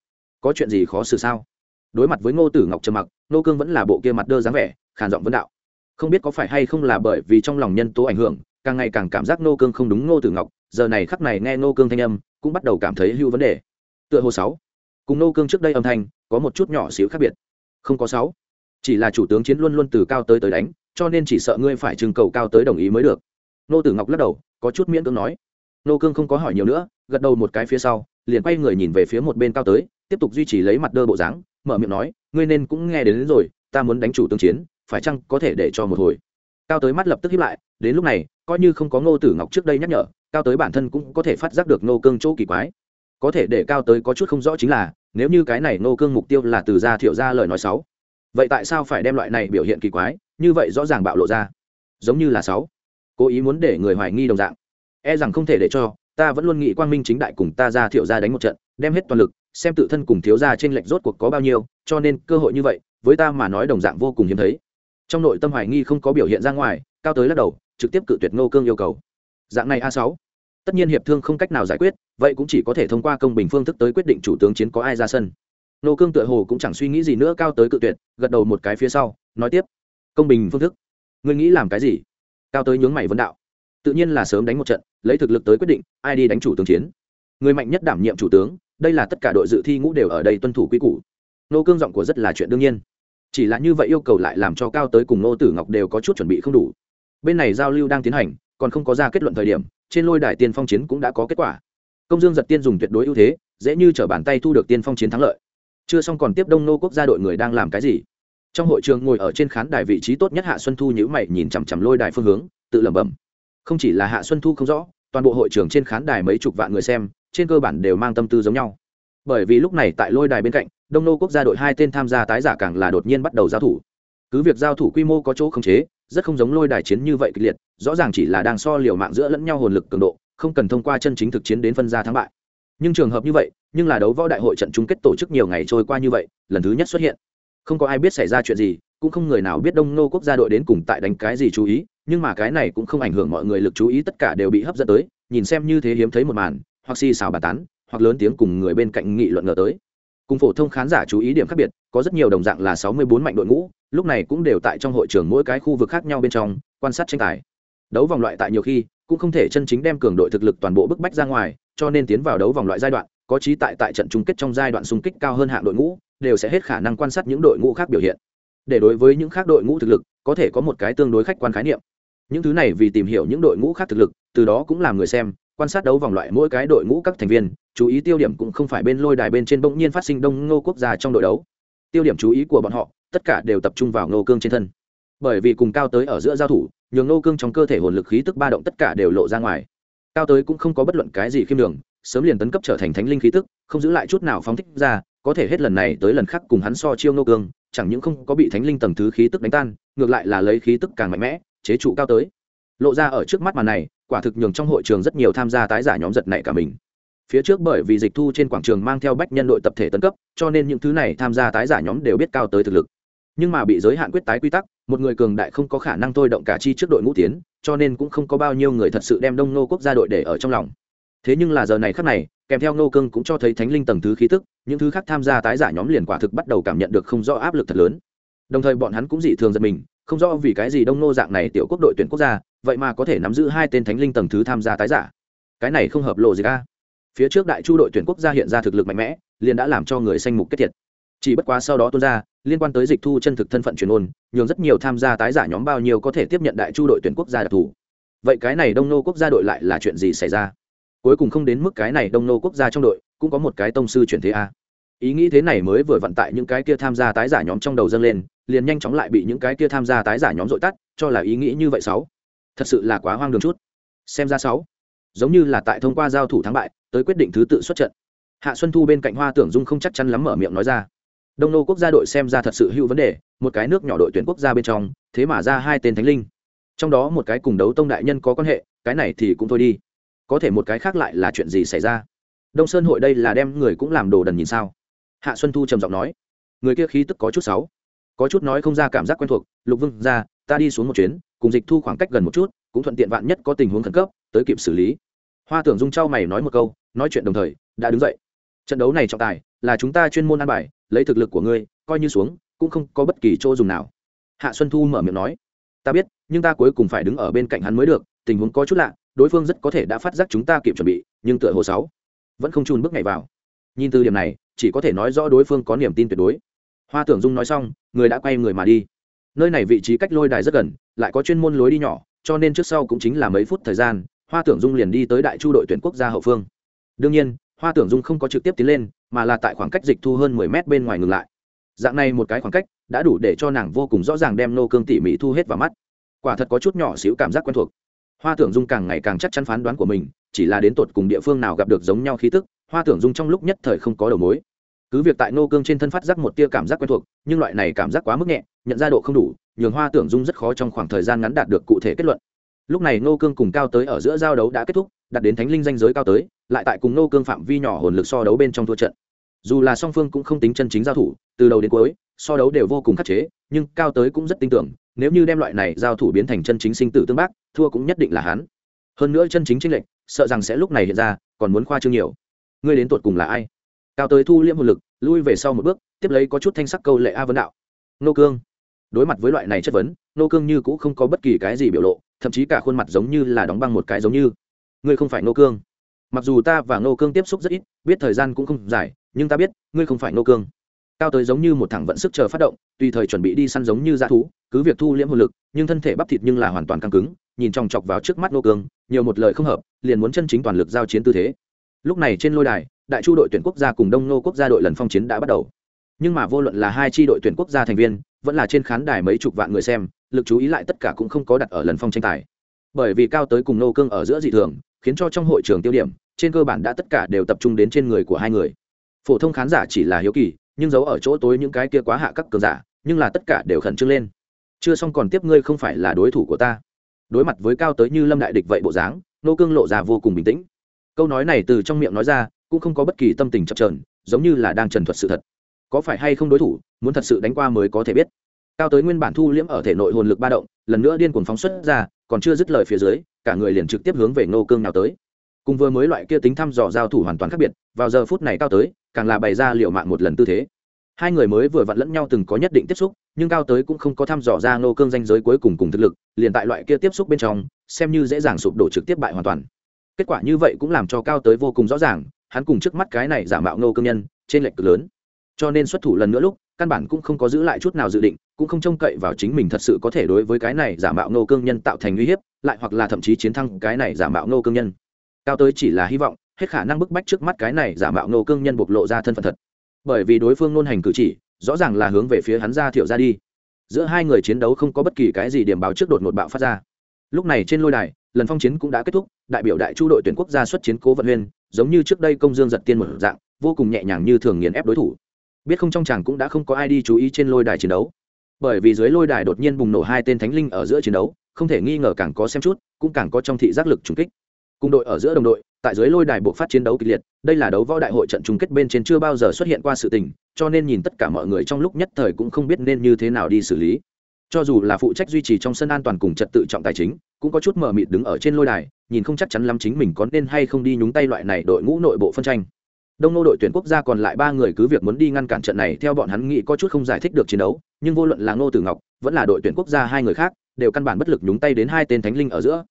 Có chuyện gì khó xử sao? Đối mặt với ngô tử ngọc trầm mặc, ngô cương vẫn là bộ kia mặt đơ dáng vẻ, khàn giọng vấn đạo. Không biết có phải hay không là bởi vì trong lòng nhân tố ảnh hưởng, càng ngày càng cảm giác ngô cương không đúng ngô tử ngọc giờ này khắc này nghe ngô cương thanh âm cũng bắt đầu cảm thấy hưu vấn đề. Tựa hồ sáu. Cùng ngô cương trước đây âm thanh có một chút nhỏ xíu khác biệt. Không có sáu. Chỉ là chủ tướng chiến luôn luôn từ cao tới tới đánh cho nên chỉ sợ ngươi phải trưng cầu cao tới đồng ý mới được. Nô tử ngọc lắc đầu có chút miễn cưỡng nói. Nô cương không có hỏi nhiều nữa gật đầu một cái phía sau liền quay người nhìn về phía một bên cao tới tiếp tục duy trì lấy mặt đơ bộ dáng mở miệng nói ngươi nên cũng nghe đến, đến rồi ta muốn đánh chủ tướng chiến phải chăng có thể để cho một hồi? Cao tới mắt lập tức hiếp lại đến lúc này coi như không có ngô tử ngọc trước đây nhắc nhở cao tới bản thân cũng có thể phát giác được nô cương chỗ kỳ quái. Có thể để cao tới có chút không rõ chính là, nếu như cái này nô cương mục tiêu là từ gia thiệu ra lời nói sáu vậy tại sao phải đem loại này biểu hiện kỳ quái, như vậy rõ ràng bạo lộ ra? Giống như là sáu cố ý muốn để người hoài nghi đồng dạng. E rằng không thể để cho, ta vẫn luôn nghĩ quang minh chính đại cùng ta ra thiệu ra đánh một trận, đem hết toàn lực, xem tự thân cùng thiếu ra trên lệnh rốt cuộc có bao nhiêu, cho nên cơ hội như vậy, với ta mà nói đồng dạng vô cùng hiếm thấy. Trong nội tâm hoài nghi không có biểu hiện ra ngoài, cao tới lắc đầu, trực tiếp cự tuyệt ngô cương yêu cầu dạng này a sáu. Tất nhiên hiệp thương không cách nào giải quyết, vậy cũng chỉ có thể thông qua công bình phương thức tới quyết định chủ tướng chiến có ai ra sân. Nô cương tựa hồ cũng chẳng suy nghĩ gì nữa cao tới cự tuyệt, gật đầu một cái phía sau, nói tiếp. Công bình phương thức. Ngươi nghĩ làm cái gì? Cao tới nhướng mày vấn đạo. Tự nhiên là sớm đánh một trận, lấy thực lực tới quyết định, ai đi đánh chủ tướng chiến. Người mạnh nhất đảm nhiệm chủ tướng, đây là tất cả đội dự thi ngũ đều ở đây tuân thủ quy củ. Nô cương giọng của rất là chuyện đương nhiên. Chỉ là như vậy yêu cầu lại làm cho cao tới cùng nô tử ngọc đều có chút chuẩn bị không đủ. Bên này giao lưu đang tiến hành còn không có ra kết luận thời điểm, trên lôi đài tiên phong chiến cũng đã có kết quả. Công dương giật tiên dùng tuyệt đối ưu thế, dễ như t bàn tay thu được tiên phong chiến thắng lợi. Chưa xong còn tiếp đông nô quốc gia đội người đang làm cái gì? Trong hội trường ngồi ở trên khán đài vị trí tốt nhất hạ xuân thu nhữ mày nhìn chằm chằm lôi đài phương hướng, tự lẩm bẩm. Không chỉ là hạ xuân thu không rõ, toàn bộ hội trường trên khán đài mấy chục vạn người xem, trên cơ bản đều mang tâm tư giống nhau. Bởi vì lúc này tại lôi đài bên cạnh, đông nô quốc gia đội hai tên tham gia tái giả càng là đột nhiên bắt đầu giao thủ. Cứ việc giao thủ quy mô có chỗ không chế, rất không giống lôi đài chiến như vậy kịch liệt rõ ràng chỉ là đang so liều mạng giữa lẫn nhau hồn lực cường độ, không cần thông qua chân chính thực chiến đến phân ra thắng bại. Nhưng trường hợp như vậy, nhưng là đấu võ đại hội trận chung kết tổ chức nhiều ngày trôi qua như vậy, lần thứ nhất xuất hiện. Không có ai biết xảy ra chuyện gì, cũng không người nào biết đông nô quốc gia đội đến cùng tại đánh cái gì chú ý, nhưng mà cái này cũng không ảnh hưởng mọi người lực chú ý, tất cả đều bị hấp dẫn tới, nhìn xem như thế hiếm thấy một màn, hoặc xì xào bà tán, hoặc lớn tiếng cùng người bên cạnh nghị luận ngờ tới. Cùng phổ thông khán giả chú ý điểm khác biệt, có rất nhiều đồng dạng là sáu mươi bốn mạnh đội ngũ, lúc này cũng đều tại trong hội trường mỗi cái khu vực khác nhau bên trong, quan sát tranh tài đấu vòng loại tại nhiều khi, cũng không thể chân chính đem cường đội thực lực toàn bộ bức bách ra ngoài, cho nên tiến vào đấu vòng loại giai đoạn, có trí tại tại trận chung kết trong giai đoạn xung kích cao hơn hạng đội ngũ, đều sẽ hết khả năng quan sát những đội ngũ khác biểu hiện. Để đối với những khác đội ngũ thực lực, có thể có một cái tương đối khách quan khái niệm. Những thứ này vì tìm hiểu những đội ngũ khác thực lực, từ đó cũng làm người xem, quan sát đấu vòng loại mỗi cái đội ngũ các thành viên, chú ý tiêu điểm cũng không phải bên lôi đài bên trên bỗng nhiên phát sinh đông ngô quốc gia trong đội đấu. Tiêu điểm chú ý của bọn họ, tất cả đều tập trung vào ngô cương trên thân bởi vì cùng cao tới ở giữa giao thủ, nhường nô cương trong cơ thể hồn lực khí tức ba động tất cả đều lộ ra ngoài. Cao tới cũng không có bất luận cái gì khiêm đường sớm liền tấn cấp trở thành thánh linh khí tức, không giữ lại chút nào phóng thích ra, có thể hết lần này tới lần khác cùng hắn so chiêu nô cương, chẳng những không có bị thánh linh tầng thứ khí tức đánh tan, ngược lại là lấy khí tức càng mạnh mẽ, chế trụ cao tới. Lộ ra ở trước mắt màn này, quả thực nhường trong hội trường rất nhiều tham gia tái giả nhóm giật này cả mình. Phía trước bởi vì dịch thu trên quảng trường mang theo bách nhân đội tập thể tấn cấp, cho nên những thứ này tham gia tái giả nhóm đều biết cao tới thực lực nhưng mà bị giới hạn quyết tái quy tắc, một người cường đại không có khả năng thôi động cả chi trước đội ngũ tiến, cho nên cũng không có bao nhiêu người thật sự đem đông nô quốc gia đội để ở trong lòng. Thế nhưng là giờ này khắc này, kèm theo nô cương cũng cho thấy thánh linh tầng thứ khí tức, những thứ khác tham gia tái giả nhóm liền quả thực bắt đầu cảm nhận được không rõ áp lực thật lớn. Đồng thời bọn hắn cũng dị thường giật mình, không rõ vì cái gì đông nô dạng này tiểu quốc đội tuyển quốc gia, vậy mà có thể nắm giữ hai tên thánh linh tầng thứ tham gia tái giả. Cái này không hợp lộ gì cả. phía trước đại chu đội tuyển quốc gia hiện ra thực lực mạnh mẽ, liền đã làm cho người sanh mục kết thiệt. Chỉ bất quá sau đó tuôn ra liên quan tới dịch thu chân thực thân phận truyền ôn, nhường rất nhiều tham gia tái giả nhóm bao nhiêu có thể tiếp nhận đại chu đội tuyển quốc gia đặc thù. Vậy cái này đông nô quốc gia đội lại là chuyện gì xảy ra? Cuối cùng không đến mức cái này đông nô quốc gia trong đội, cũng có một cái tông sư chuyển thế a. Ý nghĩ thế này mới vừa vận tại những cái kia tham gia tái giả nhóm trong đầu dâng lên, liền nhanh chóng lại bị những cái kia tham gia tái giả nhóm dội tắt, cho là ý nghĩ như vậy sáu. Thật sự là quá hoang đường chút. Xem ra sáu. Giống như là tại thông qua giao thủ thắng bại, tới quyết định thứ tự xuất trận. Hạ xuân thu bên cạnh hoa tưởng dung không chắc chắn lắm mở miệng nói ra đông nô quốc gia đội xem ra thật sự hữu vấn đề, một cái nước nhỏ đội tuyển quốc gia bên trong, thế mà ra hai tên thánh linh. Trong đó một cái cùng đấu tông đại nhân có quan hệ, cái này thì cũng thôi đi. Có thể một cái khác lại là chuyện gì xảy ra? Đông sơn hội đây là đem người cũng làm đồ đần nhìn sao? Hạ xuân thu trầm giọng nói. Người kia khí tức có chút sáu có chút nói không ra cảm giác quen thuộc, lục vương, ra, ta đi xuống một chuyến, cùng dịch thu khoảng cách gần một chút, cũng thuận tiện vạn nhất có tình huống khẩn cấp, tới kịp xử lý. Hoa tưởng dung trao mày nói một câu, nói chuyện đồng thời, đã đứng dậy. Trận đấu này trọng tài, là chúng ta chuyên môn ăn bài lấy thực lực của ngươi, coi như xuống, cũng không có bất kỳ chỗ dùng nào. Hạ xuân thu mở miệng nói, ta biết, nhưng ta cuối cùng phải đứng ở bên cạnh hắn mới được, tình huống có chút lạ, đối phương rất có thể đã phát giác chúng ta kịp chuẩn bị, nhưng tựa hồ sáu vẫn không chùn bước ngày vào. Nhìn từ điểm này, chỉ có thể nói rõ đối phương có niềm tin tuyệt đối. Hoa tưởng dung nói xong, người đã quay người mà đi. Nơi này vị trí cách lôi đài rất gần, lại có chuyên môn lối đi nhỏ, cho nên trước sau cũng chính là mấy phút thời gian, hoa tưởng dung liền đi tới đại chu đội tuyển quốc gia hậu phương. Đương nhiên hoa tưởng dung không có trực tiếp tiến lên, mà là tại khoảng cách dịch thu hơn mười mét bên ngoài ngừng lại. Dạng này một cái khoảng cách đã đủ để cho nàng vô cùng rõ ràng đem nô cương tỉ mỉ thu hết vào mắt. Quả thật có chút nhỏ xíu cảm giác quen thuộc. Hoa tưởng dung càng ngày càng chắc chắn phán đoán của mình, chỉ là đến tột cùng địa phương nào gặp được giống nhau khí tức, hoa tưởng dung trong lúc nhất thời không có đầu mối. Cứ việc tại nô cương trên thân phát giác một tia cảm giác quen thuộc, nhưng loại này cảm giác quá mức nhẹ, nhận ra độ không đủ, nhường hoa tưởng dung rất khó trong khoảng thời gian ngắn đạt được cụ thể kết luận. Lúc này nô cương cùng cao tới ở giữa giao đấu đã kết thúc đặt đến thánh linh danh giới cao tới lại tại cùng nô cương phạm vi nhỏ hồn lực so đấu bên trong thua trận. Dù là song phương cũng không tính chân chính giao thủ, từ đầu đến cuối, so đấu đều vô cùng khắc chế, nhưng cao tới cũng rất tin tưởng, nếu như đem loại này giao thủ biến thành chân chính sinh tử tương bác, thua cũng nhất định là hắn. Hơn nữa chân chính chính lệnh sợ rằng sẽ lúc này hiện ra, còn muốn khoa trương nhiều. Ngươi đến tuột cùng là ai? Cao tới thu liễm hồn lực, lui về sau một bước, tiếp lấy có chút thanh sắc câu lệ a vấn đạo. Nô cương. Đối mặt với loại này chất vấn nô cương như cũng không có bất kỳ cái gì biểu lộ, thậm chí cả khuôn mặt giống như là đóng băng một cái giống như. Ngươi không phải nô cương mặc dù ta và nô cương tiếp xúc rất ít, biết thời gian cũng không dài, nhưng ta biết, ngươi không phải nô cương. Cao tới giống như một thằng vận sức chờ phát động, tùy thời chuẩn bị đi săn giống như dã thú, cứ việc thu liễm hồn lực, nhưng thân thể bắp thịt nhưng là hoàn toàn căng cứng, nhìn chòng chọc vào trước mắt nô cương, nhiều một lời không hợp, liền muốn chân chính toàn lực giao chiến tư thế. Lúc này trên lôi đài, đại chu đội tuyển quốc gia cùng đông nô quốc gia đội lần phong chiến đã bắt đầu. Nhưng mà vô luận là hai tri đội tuyển quốc gia thành viên, vẫn là trên khán đài mấy chục vạn người xem, lực chú ý lại tất cả cũng không có đặt ở lần phong tranh tài. Bởi vì cao tới cùng nô cương ở giữa dị thường khiến cho trong hội trường tiêu điểm, trên cơ bản đã tất cả đều tập trung đến trên người của hai người. Phổ thông khán giả chỉ là hiếu kỳ, nhưng giấu ở chỗ tối những cái kia quá hạ các cường giả, nhưng là tất cả đều khẩn trương lên. Chưa xong còn tiếp ngươi không phải là đối thủ của ta. Đối mặt với cao tới như lâm đại địch vậy bộ dáng, nô cương lộ ra vô cùng bình tĩnh. Câu nói này từ trong miệng nói ra, cũng không có bất kỳ tâm tình chập trờn giống như là đang trần thuật sự thật. Có phải hay không đối thủ, muốn thật sự đánh qua mới có thể biết. Cao tới nguyên bản thu liễm ở thể nội hồn lực ba động, lần nữa điên cuồng phóng xuất ra, còn chưa dứt lời phía dưới cả người liền trực tiếp hướng về ngô cương nào tới. Cùng vừa mới loại kia tính thăm dò giao thủ hoàn toàn khác biệt, vào giờ phút này cao tới, càng là bày ra liệu mạng một lần tư thế. Hai người mới vừa vặn lẫn nhau từng có nhất định tiếp xúc, nhưng cao tới cũng không có thăm dò ra ngô cương danh giới cuối cùng cùng thực lực, liền tại loại kia tiếp xúc bên trong, xem như dễ dàng sụp đổ trực tiếp bại hoàn toàn. Kết quả như vậy cũng làm cho cao tới vô cùng rõ ràng, hắn cùng trước mắt cái này giả mạo ngô cương nhân, trên lệch cực lớn. Cho nên xuất thủ lần nữa lúc căn bản cũng không có giữ lại chút nào dự định, cũng không trông cậy vào chính mình thật sự có thể đối với cái này giả mạo ngô cương nhân tạo thành uy hiếp, lại hoặc là thậm chí chiến thắng cái này giả mạo ngô cương nhân. Cao tới chỉ là hy vọng, hết khả năng bức bách trước mắt cái này giả mạo ngô cương nhân bộc lộ ra thân phận thật. Bởi vì đối phương nôn hành cử chỉ, rõ ràng là hướng về phía hắn ra thiểu ra đi. Giữa hai người chiến đấu không có bất kỳ cái gì điểm báo trước đột ngột bạo phát ra. Lúc này trên lôi đài, lần phong chiến cũng đã kết thúc, đại biểu đại chu đội tuyển quốc gia xuất chiến cố vận huyên, giống như trước đây công dương giật tiên một dạng, vô cùng nhẹ nhàng như thường nghiền ép đối thủ biết không trong chàng cũng đã không có ai đi chú ý trên lôi đài chiến đấu. Bởi vì dưới lôi đài đột nhiên bùng nổ hai tên thánh linh ở giữa chiến đấu, không thể nghi ngờ càng có xem chút, cũng càng có trong thị giác lực trùng kích. Cùng đội ở giữa đồng đội, tại dưới lôi đài bộ phát chiến đấu kịch liệt, đây là đấu võ đại hội trận chung kết bên trên chưa bao giờ xuất hiện qua sự tình, cho nên nhìn tất cả mọi người trong lúc nhất thời cũng không biết nên như thế nào đi xử lý. Cho dù là phụ trách duy trì trong sân an toàn cùng trật tự trọng tài chính, cũng có chút mờ mịt đứng ở trên lôi đài, nhìn không chắc chắn lắm chính mình có nên hay không đi nhúng tay loại này đội ngũ nội bộ phân tranh đông nô đội tuyển quốc gia còn lại ba người cứ việc muốn đi ngăn cản trận này, theo bọn hắn nghĩ có chút không giải thích được chiến đấu, nhưng vô luận là ngô tử ngọc, vẫn là đội tuyển quốc gia hai người khác, đều căn bản bất lực nhúng tay đến hai tên thánh linh ở giữa.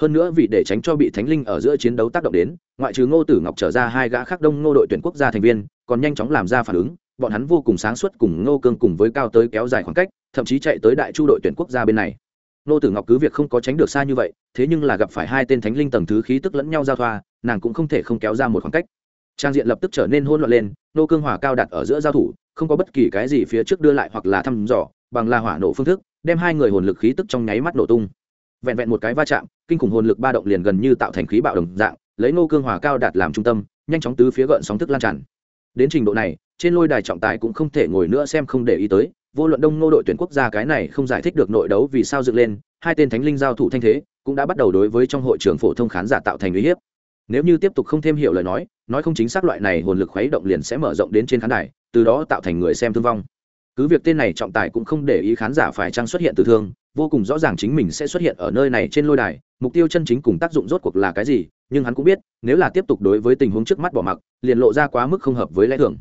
Hơn nữa vì để tránh cho bị thánh linh ở giữa chiến đấu tác động đến, ngoại trừ ngô tử ngọc trở ra hai gã khác đông ngô đội tuyển quốc gia thành viên, còn nhanh chóng làm ra phản ứng, bọn hắn vô cùng sáng suốt cùng ngô cương cùng với cao tới kéo dài khoảng cách, thậm chí chạy tới đại chu đội tuyển quốc gia bên này. Ngô tử ngọc cứ việc không có tránh được xa như vậy, thế nhưng là gặp phải hai tên thánh linh tầng thứ khí tức lẫn nhau giao thoa, nàng cũng không thể không kéo ra một khoảng cách trang diện lập tức trở nên hỗn loạn lên, nô cương hỏa cao đặt ở giữa giao thủ, không có bất kỳ cái gì phía trước đưa lại hoặc là thăm dò, bằng là hỏa nổ phương thức, đem hai người hồn lực khí tức trong nháy mắt nổ tung. Vẹn vẹn một cái va chạm, kinh khủng hồn lực ba động liền gần như tạo thành khí bạo đồng dạng, lấy nô cương hỏa cao đạt làm trung tâm, nhanh chóng tứ phía gợn sóng thức lan tràn. Đến trình độ này, trên lôi đài trọng tài cũng không thể ngồi nữa xem không để ý tới, vô luận đông nô đội tuyển quốc gia cái này không giải thích được nội đấu vì sao dựng lên, hai tên thánh linh giao thủ thanh thế, cũng đã bắt đầu đối với trong hội trường phổ thông khán giả tạo thành uy hiếp nếu như tiếp tục không thêm hiểu lời nói nói không chính xác loại này hồn lực khuấy động liền sẽ mở rộng đến trên khán đài, từ đó tạo thành người xem thương vong. Cứ việc tên này trọng tài cũng không để ý khán giả phải chăng xuất hiện từ thương, vô cùng rõ ràng chính mình sẽ xuất hiện ở nơi này trên lôi đài, mục tiêu chân chính cùng tác dụng rốt cuộc là cái gì, nhưng hắn cũng biết, nếu là tiếp tục đối với tình huống trước mắt bỏ mặc, liền lộ ra quá mức không hợp với lẽ thường.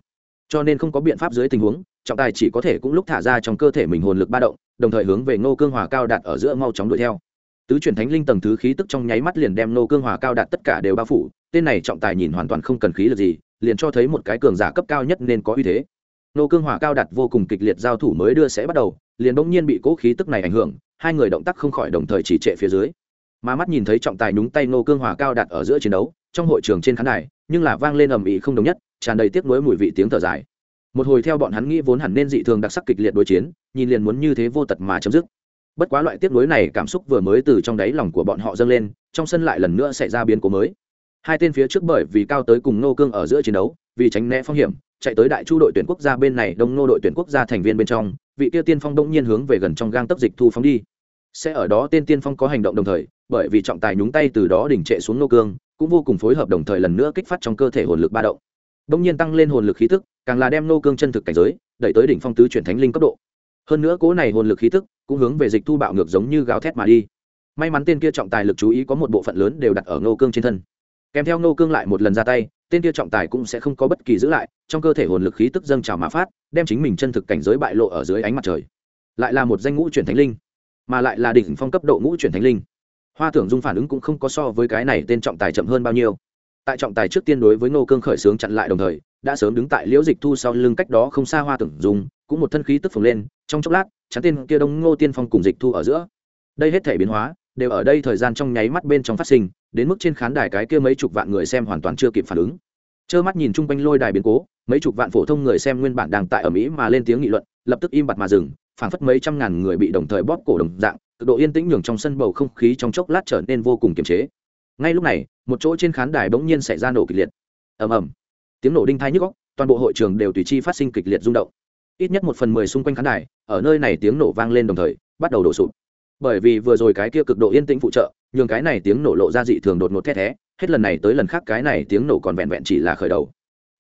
Cho nên không có biện pháp dưới tình huống, trọng tài chỉ có thể cũng lúc thả ra trong cơ thể mình hồn lực ba động, đồng thời hướng về ngô cương hòa cao đạt ở giữa mau chóng đuổi theo tứ chuyển thánh linh tầng thứ khí tức trong nháy mắt liền đem nô cương hòa cao đạt tất cả đều bao phủ, tên này trọng tài nhìn hoàn toàn không cần khí lực gì, liền cho thấy một cái cường giả cấp cao nhất nên có uy thế. Nô cương hòa cao đạt vô cùng kịch liệt giao thủ mới đưa sẽ bắt đầu, liền bỗng nhiên bị cố khí tức này ảnh hưởng, hai người động tác không khỏi đồng thời chỉ trệ phía dưới. Mà mắt nhìn thấy trọng tài nhúng tay nô cương hòa cao đạt ở giữa chiến đấu, trong hội trường trên khán đài, nhưng là vang lên ầm ĩ không đồng nhất, tràn đầy tiếc nuối mùi vị tiếng thở dài. Một hồi theo bọn hắn nghĩ vốn hẳn nên dị thường đặc sắc kịch liệt đối chiến, nhìn liền muốn như thế vô tật mà chấm dứt bất quá loại tiếp nối này cảm xúc vừa mới từ trong đáy lòng của bọn họ dâng lên, trong sân lại lần nữa xảy ra biến cố mới. Hai tên phía trước bởi vì cao tới cùng nô cương ở giữa chiến đấu, vì tránh né phong hiểm, chạy tới đại chu đội tuyển quốc gia bên này, đông nô đội tuyển quốc gia thành viên bên trong, vị tiêu tiên phong đông nhiên hướng về gần trong gang tấp dịch thu phóng đi. Sẽ ở đó tên tiên phong có hành động đồng thời, bởi vì trọng tài nhúng tay từ đó đỉnh trệ xuống nô cương, cũng vô cùng phối hợp đồng thời lần nữa kích phát trong cơ thể hồn lực ba động. Đông nhiên tăng lên hồn lực khí tức, càng là đem nô cương chân thực cảnh giới, đẩy tới đỉnh phong tứ chuyển thánh linh cấp độ hơn nữa cố này hồn lực khí tức cũng hướng về dịch thu bạo ngược giống như gáo thét mà đi. May mắn tên kia trọng tài lực chú ý có một bộ phận lớn đều đặt ở ngô cương trên thân. Kèm theo ngô cương lại một lần ra tay, tên kia trọng tài cũng sẽ không có bất kỳ giữ lại, trong cơ thể hồn lực khí tức dâng trào mà phát, đem chính mình chân thực cảnh giới bại lộ ở dưới ánh mặt trời. Lại là một danh ngũ chuyển thánh linh, mà lại là đỉnh phong cấp độ ngũ chuyển thánh linh. Hoa tưởng dung phản ứng cũng không có so với cái này tên trọng tài chậm hơn bao nhiêu. Tại trọng tài trước tiên đối với ngô cương khởi xướng chặn lại đồng thời, đã sớm đứng tại liễu dịch thu sau lưng cách đó không xa hoa tưởng dung cũng một thân khí tức phồng lên, trong chốc lát, chắn tên kia đông ngô tiên phong cùng dịch thu ở giữa. Đây hết thể biến hóa, đều ở đây thời gian trong nháy mắt bên trong phát sinh, đến mức trên khán đài cái kia mấy chục vạn người xem hoàn toàn chưa kịp phản ứng. Trơ mắt nhìn chung quanh lôi đài biến cố, mấy chục vạn phổ thông người xem nguyên bản đang tại ở mỹ mà lên tiếng nghị luận, lập tức im bặt mà dừng, phảng phất mấy trăm ngàn người bị đồng thời bóp cổ đồng dạng, cực độ yên tĩnh nhường trong sân bầu không khí trong chốc lát trở nên vô cùng kiềm chế. Ngay lúc này, một chỗ trên khán đài bỗng nhiên xảy ra nổ kịch liệt. Ầm ầm. Tiếng nổ đinh thai nhức góc toàn bộ hội trường đều tùy chi phát sinh kịch liệt rung động ít nhất một phần mười xung quanh khán đài, ở nơi này tiếng nổ vang lên đồng thời, bắt đầu đổ sụp. Bởi vì vừa rồi cái kia cực độ yên tĩnh phụ trợ, nhường cái này tiếng nổ lộ ra dị thường đột ngột thét thé, hết lần này tới lần khác cái này tiếng nổ còn vẹn vẹn chỉ là khởi đầu.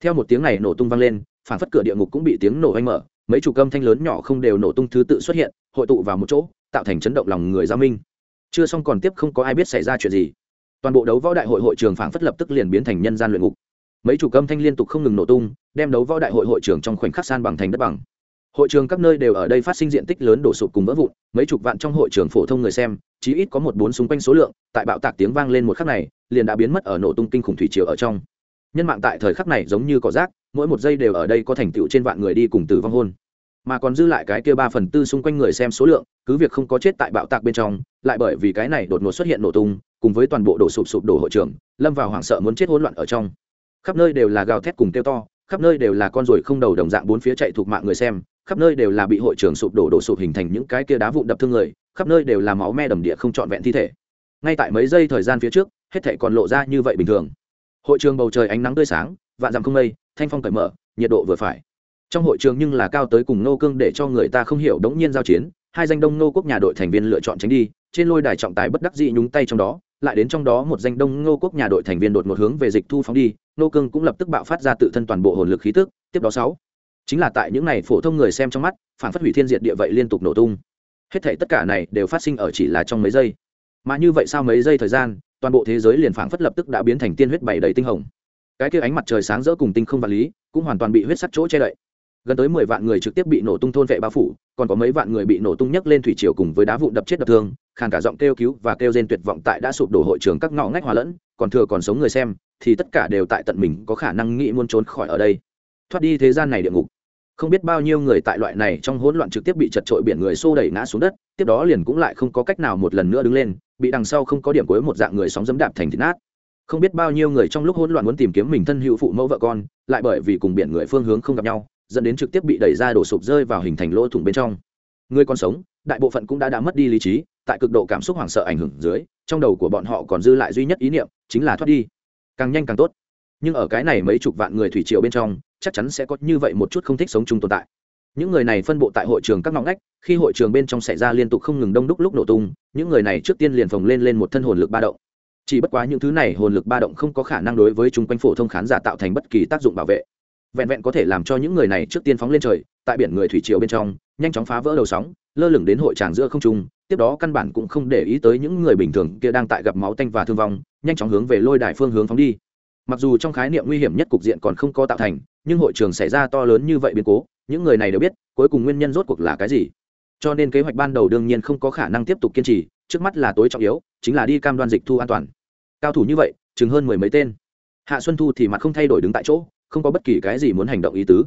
Theo một tiếng này nổ tung vang lên, phản phất cửa địa ngục cũng bị tiếng nổ anh mở, mấy chủ cơm thanh lớn nhỏ không đều nổ tung thứ tự xuất hiện, hội tụ vào một chỗ, tạo thành chấn động lòng người giao minh. Chưa xong còn tiếp không có ai biết xảy ra chuyện gì. Toàn bộ đấu võ đại hội hội trường phản phất lập tức liền biến thành nhân gian luyện ngục mấy chủ cơm thanh liên tục không ngừng nổ tung, đem đấu võ đại hội hội trưởng trong khoảnh khắc san bằng thành đất bằng. Hội trường các nơi đều ở đây phát sinh diện tích lớn đổ sụp cùng vỡ vụn, mấy chục vạn trong hội trường phổ thông người xem, chí ít có một bốn xung quanh số lượng, tại bạo tạc tiếng vang lên một khắc này, liền đã biến mất ở nổ tung kinh khủng thủy triều ở trong. Nhân mạng tại thời khắc này giống như cỏ rác, mỗi một giây đều ở đây có thành tựu trên vạn người đi cùng tử vong hôn. Mà còn dư lại cái kia ba phần tư xung quanh người xem số lượng, cứ việc không có chết tại bạo tạc bên trong, lại bởi vì cái này đột ngột xuất hiện nổ tung, cùng với toàn bộ đổ sụp sụp đổ hội trường, lâm vào hoảng sợ muốn chết hỗn loạn ở trong khắp nơi đều là gào thét cùng kêu to, khắp nơi đều là con ruồi không đầu đồng dạng bốn phía chạy thuộc mạng người xem, khắp nơi đều là bị hội trường sụp đổ đổ sụp hình thành những cái kia đá vụn đập thương người, khắp nơi đều là máu me đầm địa không trọn vẹn thi thể. Ngay tại mấy giây thời gian phía trước, hết thể còn lộ ra như vậy bình thường. Hội trường bầu trời ánh nắng tươi sáng, vạn dặm không mây, thanh phong cởi mở, nhiệt độ vừa phải. Trong hội trường nhưng là cao tới cùng nô cương để cho người ta không hiểu đống nhiên giao chiến, hai danh đông nô quốc nhà đội thành viên lựa chọn tránh đi, trên lôi đài trọng tài bất đắc dĩ nhúng tay trong đó, lại đến trong đó một danh đông nô quốc nhà đội thành viên đột một hướng về dịch thu phóng đi nô cương cũng lập tức bạo phát ra tự thân toàn bộ hồn lực khí tức, tiếp đó sáu. Chính là tại những này phổ thông người xem trong mắt, phản phát hủy thiên diệt địa vậy liên tục nổ tung. Hết thể tất cả này đều phát sinh ở chỉ là trong mấy giây. Mà như vậy sau mấy giây thời gian, toàn bộ thế giới liền phảng phất lập tức đã biến thành tiên huyết bảy đầy tinh hồng. Cái kia ánh mặt trời sáng rỡ cùng tinh không vật lý, cũng hoàn toàn bị huyết sắc chỗ che đậy gần tới mười vạn người trực tiếp bị nổ tung thôn vệ bao phủ, còn có mấy vạn người bị nổ tung nhấc lên thủy triều cùng với đá vụn đập chết đập thương, khàn cả giọng kêu cứu và kêu rên tuyệt vọng tại đã sụp đổ hội trường các ngõ ngách hòa lẫn, còn thừa còn sống người xem, thì tất cả đều tại tận mình có khả năng nghĩ muốn trốn khỏi ở đây. Thoát đi thế gian này địa ngục. Không biết bao nhiêu người tại loại này trong hỗn loạn trực tiếp bị chật trội biển người xô đẩy ngã xuống đất, tiếp đó liền cũng lại không có cách nào một lần nữa đứng lên, bị đằng sau không có điểm cuối một dạng người sóng dẫm đạp thành thịt nát. Không biết bao nhiêu người trong lúc hỗn loạn muốn tìm kiếm mình thân hữu phụ mẫu vợ con, lại bởi vì cùng biển người phương hướng không gặp nhau dẫn đến trực tiếp bị đẩy ra đổ sụp rơi vào hình thành lỗ thủng bên trong. Người còn sống, đại bộ phận cũng đã đã mất đi lý trí, tại cực độ cảm xúc hoảng sợ ảnh hưởng dưới, trong đầu của bọn họ còn dư lại duy nhất ý niệm, chính là thoát đi. Càng nhanh càng tốt. Nhưng ở cái này mấy chục vạn người thủy triều bên trong, chắc chắn sẽ có như vậy một chút không thích sống chung tồn tại. Những người này phân bộ tại hội trường các ngõ ngách, khi hội trường bên trong xảy ra liên tục không ngừng đông đúc lúc nổ tung, những người này trước tiên liền phồng lên lên một thân hồn lực ba động. Chỉ bất quá những thứ này hồn lực ba động không có khả năng đối với chung quanh phổ thông khán giả tạo thành bất kỳ tác dụng bảo vệ vẹn vẹn có thể làm cho những người này trước tiên phóng lên trời, tại biển người thủy triều bên trong, nhanh chóng phá vỡ đầu sóng, lơ lửng đến hội tràng giữa không trung, tiếp đó căn bản cũng không để ý tới những người bình thường kia đang tại gặp máu tanh và thương vong, nhanh chóng hướng về lôi đài phương hướng phóng đi. Mặc dù trong khái niệm nguy hiểm nhất cục diện còn không có tạo thành, nhưng hội trường xảy ra to lớn như vậy biến cố, những người này đều biết, cuối cùng nguyên nhân rốt cuộc là cái gì. Cho nên kế hoạch ban đầu đương nhiên không có khả năng tiếp tục kiên trì, trước mắt là tối trọng yếu, chính là đi cam đoan dịch thu an toàn. Cao thủ như vậy, chừng hơn mười mấy tên. Hạ xuân thu thì mặt không thay đổi đứng tại chỗ không có bất kỳ cái gì muốn hành động ý tứ.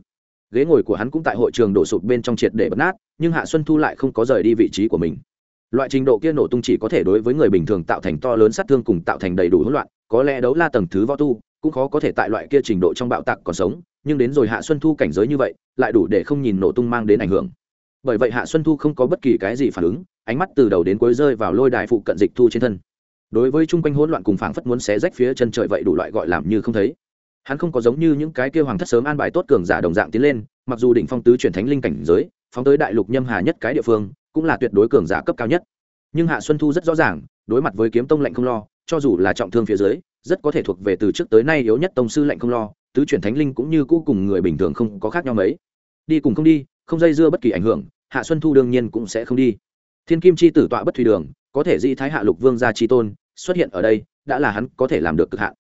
Ghế ngồi của hắn cũng tại hội trường đổ sụp bên trong triệt để bật nát, nhưng hạ xuân thu lại không có rời đi vị trí của mình. Loại trình độ kia nổ tung chỉ có thể đối với người bình thường tạo thành to lớn sát thương cùng tạo thành đầy đủ hỗn loạn, có lẽ đấu la tầng thứ võ tu cũng khó có thể tại loại kia trình độ trong bạo tạc còn sống, nhưng đến rồi hạ xuân thu cảnh giới như vậy, lại đủ để không nhìn nổ tung mang đến ảnh hưởng. Bởi vậy hạ xuân thu không có bất kỳ cái gì phản ứng, ánh mắt từ đầu đến cuối rơi vào lôi đài phụ cận dịch thu trên thân. Đối với chung quanh hỗn loạn cùng phảng phất muốn xé rách phía chân trời vậy đủ loại gọi làm như không thấy hắn không có giống như những cái kêu hoàng thất sớm an bài tốt cường giả đồng dạng tiến lên, mặc dù đỉnh phong tứ truyền thánh linh cảnh giới, phóng tới đại lục nhâm hà nhất cái địa phương, cũng là tuyệt đối cường giả cấp cao nhất. Nhưng hạ xuân thu rất rõ ràng, đối mặt với kiếm tông lệnh không lo, cho dù là trọng thương phía dưới, rất có thể thuộc về từ trước tới nay yếu nhất tông sư lệnh không lo, tứ chuyển thánh linh cũng như cũ cùng người bình thường không có khác nhau mấy. Đi cùng không đi, không dây dưa bất kỳ ảnh hưởng, hạ xuân thu đương nhiên cũng sẽ không đi. Thiên kim chi tử tọa bất thủy đường, có thể di thái hạ lục vương gia chi tôn, xuất hiện ở đây, đã là hắn có thể làm được cực hạn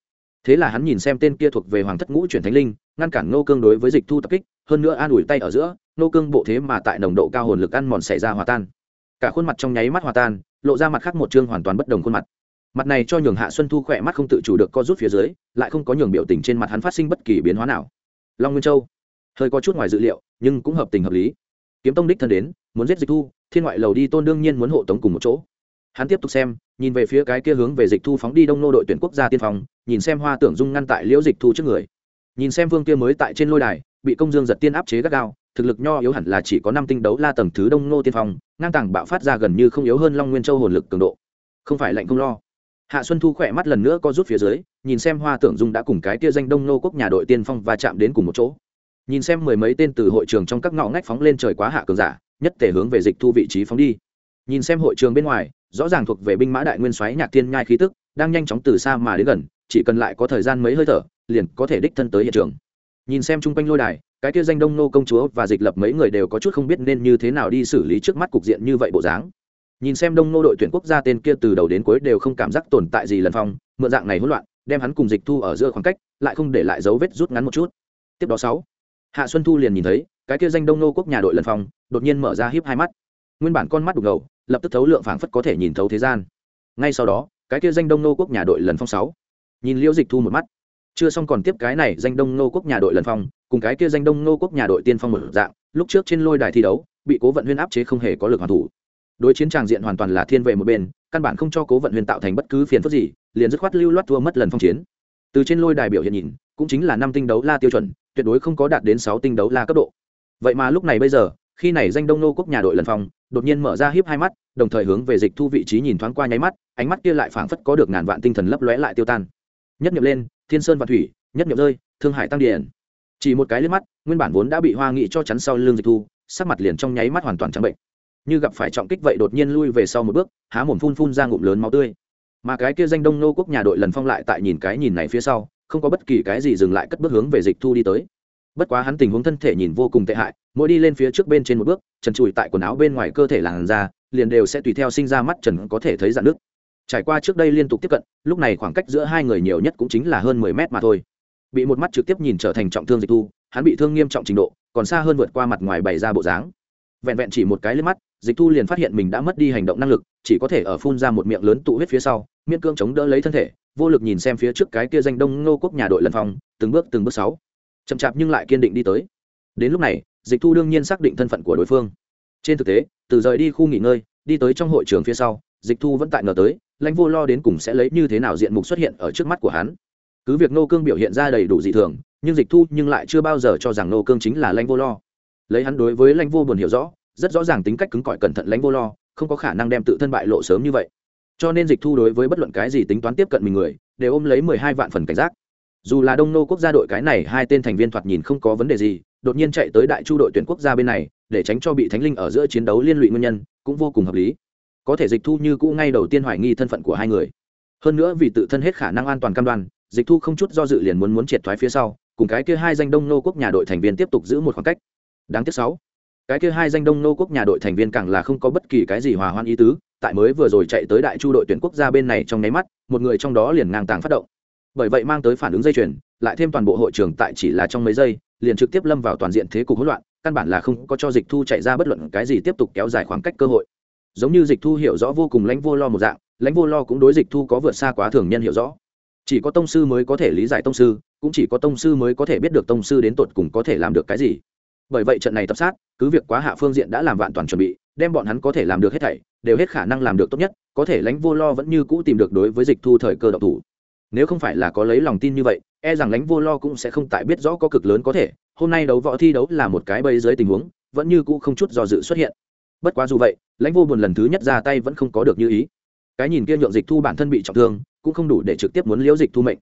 thế là hắn nhìn xem tên kia thuộc về hoàng thất ngũ chuyển thánh linh, ngăn cản nô cương đối với dịch thu tập kích, hơn nữa an ủi tay ở giữa nô cương bộ thế mà tại nồng độ cao hồn lực ăn mòn xảy ra hòa tan. Cả khuôn mặt trong nháy mắt hòa tan, lộ ra mặt khác một chương hoàn toàn bất đồng khuôn mặt. Mặt này cho nhường hạ xuân thu khỏe mắt không tự chủ được co rút phía dưới, lại không có nhường biểu tình trên mặt hắn phát sinh bất kỳ biến hóa nào. Long nguyên châu, hơi có chút ngoài dự liệu, nhưng cũng hợp tình hợp lý. Kiếm tông đích thân đến, muốn giết dịch thu, thiên ngoại lầu đi tôn đương nhiên muốn hộ tống cùng một chỗ. Hắn tiếp tục xem, nhìn về phía cái kia hướng về dịch thu phóng đi đông nô đội tuyển quốc gia tiên phong nhìn xem hoa tưởng dung ngăn tại liễu dịch thu trước người. Nhìn xem vương kia mới tại trên lôi đài, bị công dương giật tiên áp chế gắt gao, thực lực nho yếu hẳn là chỉ có năm tinh đấu la tầng thứ đông nô tiên phong, ngang tàng bạo phát ra gần như không yếu hơn long nguyên châu hồn lực cường độ. Không phải lạnh không lo. Hạ xuân thu khỏe mắt lần nữa có rút phía dưới, nhìn xem hoa tưởng dung đã cùng cái tia danh đông nô quốc nhà đội tiên phong và chạm đến cùng một chỗ. Nhìn xem mười mấy tên từ hội trường trong các ngõ ngách phóng lên trời quá hạ cường giả, nhất thể hướng về dịch thu vị trí phóng đi. Nhìn xem hội trường bên ngoài, rõ ràng thuộc về binh mã đại nguyên xoáy nhạc thiên nhai khí tức, đang nhanh chóng từ xa mà đến gần chỉ cần lại có thời gian mấy hơi thở, liền có thể đích thân tới hiện trường. Nhìn xem chung quanh lôi đài, cái kia danh đông nô công chúa và dịch lập mấy người đều có chút không biết nên như thế nào đi xử lý trước mắt cục diện như vậy bộ dáng. Nhìn xem đông nô đội tuyển quốc gia tên kia từ đầu đến cuối đều không cảm giác tồn tại gì lần phong, mượn dạng này hỗn loạn, đem hắn cùng dịch thu ở giữa khoảng cách, lại không để lại dấu vết rút ngắn một chút. Tiếp đó sáu, hạ xuân thu liền nhìn thấy, cái kia danh đông nô quốc nhà đội lần phong, đột nhiên mở ra hiếp hai mắt. Nguyên bản con mắt đục ngầu, lập tức thấu lượng phảng phất có thể nhìn thấu thế gian. Ngay sau đó, cái kia danh đông nô quốc nhà đội lần phong sáu nhìn liễu dịch thu một mắt. Chưa xong còn tiếp cái này danh đông nô quốc nhà đội lần phong, cùng cái kia danh đông nô quốc nhà đội tiên phong một dạng, lúc trước trên lôi đài thi đấu, bị cố vận huyên áp chế không hề có lực hoàn thủ. Đối chiến tràng diện hoàn toàn là thiên vệ một bên, căn bản không cho cố vận huyên tạo thành bất cứ phiền phức gì, liền dứt khoát lưu loát thua mất lần phong chiến. Từ trên lôi đài biểu hiện nhìn, cũng chính là năm tinh đấu la tiêu chuẩn, tuyệt đối không có đạt đến sáu tinh đấu la cấp độ. Vậy mà lúc này bây giờ, khi này danh đông nô quốc nhà đội lần phong, đột nhiên mở ra hiếp hai mắt, đồng thời hướng về dịch thu vị trí nhìn thoáng qua nháy mắt, ánh mắt kia lại phảng phất có được ngàn vạn tinh thần lấp lóe lại tiêu tan nhất niệm lên, thiên sơn và thủy, nhất niệm rơi, thương hải tăng điển. Chỉ một cái liếc mắt, nguyên bản vốn đã bị hoa nghị cho chắn sau lưng dịch thu, sắc mặt liền trong nháy mắt hoàn toàn trắng bệnh. Như gặp phải trọng kích vậy đột nhiên lui về sau một bước, há mồm phun phun ra ngụm lớn máu tươi. Mà cái kia danh đông nô quốc nhà đội lần phong lại tại nhìn cái nhìn này phía sau, không có bất kỳ cái gì dừng lại cất bước hướng về dịch thu đi tới. Bất quá hắn tình huống thân thể nhìn vô cùng tệ hại, mỗi đi lên phía trước bên trên một bước, trần trụi tại quần áo bên ngoài cơ thể làn da, liền đều sẽ tùy theo sinh ra mắt trần có thể thấy dạn nước trải qua trước đây liên tục tiếp cận, lúc này khoảng cách giữa hai người nhiều nhất cũng chính là hơn mười mét mà thôi. Bị một mắt trực tiếp nhìn trở thành trọng thương dịch thu, hắn bị thương nghiêm trọng trình độ, còn xa hơn vượt qua mặt ngoài bày ra bộ dáng. Vẹn vẹn chỉ một cái lên mắt, dịch thu liền phát hiện mình đã mất đi hành động năng lực, chỉ có thể ở phun ra một miệng lớn tụ huyết phía sau, miễn cương chống đỡ lấy thân thể, vô lực nhìn xem phía trước cái kia danh đông ngô quốc nhà đội lần phòng, từng bước từng bước sáu. Chậm chạp nhưng lại kiên định đi tới. Đến lúc này, dịch thu đương nhiên xác định thân phận của đối phương. Trên thực tế, từ rời đi khu nghỉ ngơi, đi tới trong hội trường phía sau, dịch thu vẫn tại ngờ tới lãnh vô lo đến cùng sẽ lấy như thế nào diện mục xuất hiện ở trước mắt của hắn. Cứ việc nô cương biểu hiện ra đầy đủ dị thường, nhưng dịch thu nhưng lại chưa bao giờ cho rằng nô cương chính là lãnh vô lo. Lấy hắn đối với lãnh vô buồn hiểu rõ, rất rõ ràng tính cách cứng cỏi cẩn thận lãnh vô lo, không có khả năng đem tự thân bại lộ sớm như vậy. Cho nên dịch thu đối với bất luận cái gì tính toán tiếp cận mình người, đều ôm lấy mười hai vạn phần cảnh giác. Dù là đông nô quốc gia đội cái này, hai tên thành viên thoạt nhìn không có vấn đề gì, đột nhiên chạy tới đại chu đội tuyển quốc gia bên này, để tránh cho bị thánh linh ở giữa chiến đấu liên lụy nguyên nhân, cũng vô cùng hợp lý có thể dịch thu như cũ ngay đầu tiên hoài nghi thân phận của hai người. Hơn nữa vì tự thân hết khả năng an toàn cam đoan, dịch thu không chút do dự liền muốn muốn triệt thoái phía sau, cùng cái kia hai danh đông nô quốc nhà đội thành viên tiếp tục giữ một khoảng cách. Đáng tiếc sáu, cái kia hai danh đông nô quốc nhà đội thành viên càng là không có bất kỳ cái gì hòa hoan ý tứ, tại mới vừa rồi chạy tới đại chu đội tuyển quốc gia bên này trong nháy mắt, một người trong đó liền ngang tàng phát động. Bởi vậy mang tới phản ứng dây chuyền, lại thêm toàn bộ hội trường tại chỉ là trong mấy giây, liền trực tiếp lâm vào toàn diện thế cục hỗn loạn, căn bản là không có cho dịch thu chạy ra bất luận cái gì tiếp tục kéo dài khoảng cách cơ hội giống như dịch thu hiểu rõ vô cùng lãnh vô lo một dạng, lãnh vô lo cũng đối dịch thu có vượt xa quá thường nhân hiểu rõ. Chỉ có tông sư mới có thể lý giải tông sư, cũng chỉ có tông sư mới có thể biết được tông sư đến tột cùng có thể làm được cái gì. Bởi vậy trận này tập sát, cứ việc quá hạ phương diện đã làm vạn toàn chuẩn bị, đem bọn hắn có thể làm được hết thảy, đều hết khả năng làm được tốt nhất, có thể lãnh vô lo vẫn như cũ tìm được đối với dịch thu thời cơ độc thủ. Nếu không phải là có lấy lòng tin như vậy e rằng lãnh vô lo cũng sẽ không tại biết rõ có cực lớn có thể, hôm nay đấu võ thi đấu là một cái bây dưới tình huống, vẫn như cũ không chút do dự xuất hiện bất quá dù vậy, lãnh vô buồn lần thứ nhất ra tay vẫn không có được như ý. Cái nhìn kia nhượng dịch thu bản thân bị trọng thương, cũng không đủ để trực tiếp muốn liễu dịch thu mệnh.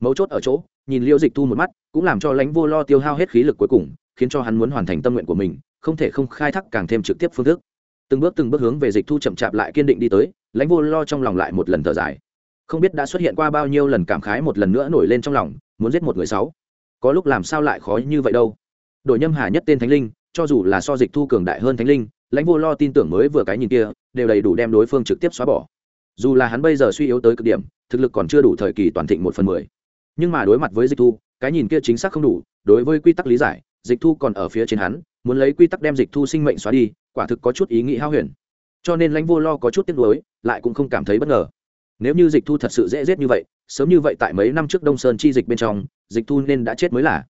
Mấu chốt ở chỗ, nhìn liễu dịch thu một mắt, cũng làm cho lãnh vô lo tiêu hao hết khí lực cuối cùng, khiến cho hắn muốn hoàn thành tâm nguyện của mình, không thể không khai thác càng thêm trực tiếp phương thức. Từng bước từng bước hướng về dịch thu chậm chạp lại kiên định đi tới, lãnh vô lo trong lòng lại một lần thở dài. Không biết đã xuất hiện qua bao nhiêu lần cảm khái một lần nữa nổi lên trong lòng, muốn giết một người sáu. Có lúc làm sao lại khó như vậy đâu. Đội nhâm hà nhất tên thánh linh, cho dù là so dịch thu cường đại hơn thánh linh lãnh vô lo tin tưởng mới vừa cái nhìn kia, đều đầy đủ đem đối phương trực tiếp xóa bỏ. Dù là hắn bây giờ suy yếu tới cực điểm, thực lực còn chưa đủ thời kỳ toàn thịnh một phần mười. Nhưng mà đối mặt với dịch thu, cái nhìn kia chính xác không đủ, đối với quy tắc lý giải, dịch thu còn ở phía trên hắn, muốn lấy quy tắc đem dịch thu sinh mệnh xóa đi, quả thực có chút ý nghĩ hao huyền. Cho nên lãnh vô lo có chút tiếc nuối, lại cũng không cảm thấy bất ngờ. Nếu như dịch thu thật sự dễ dết như vậy, sớm như vậy tại mấy năm trước đông sơn chi dịch bên trong, dịch thu nên đã chết mới là.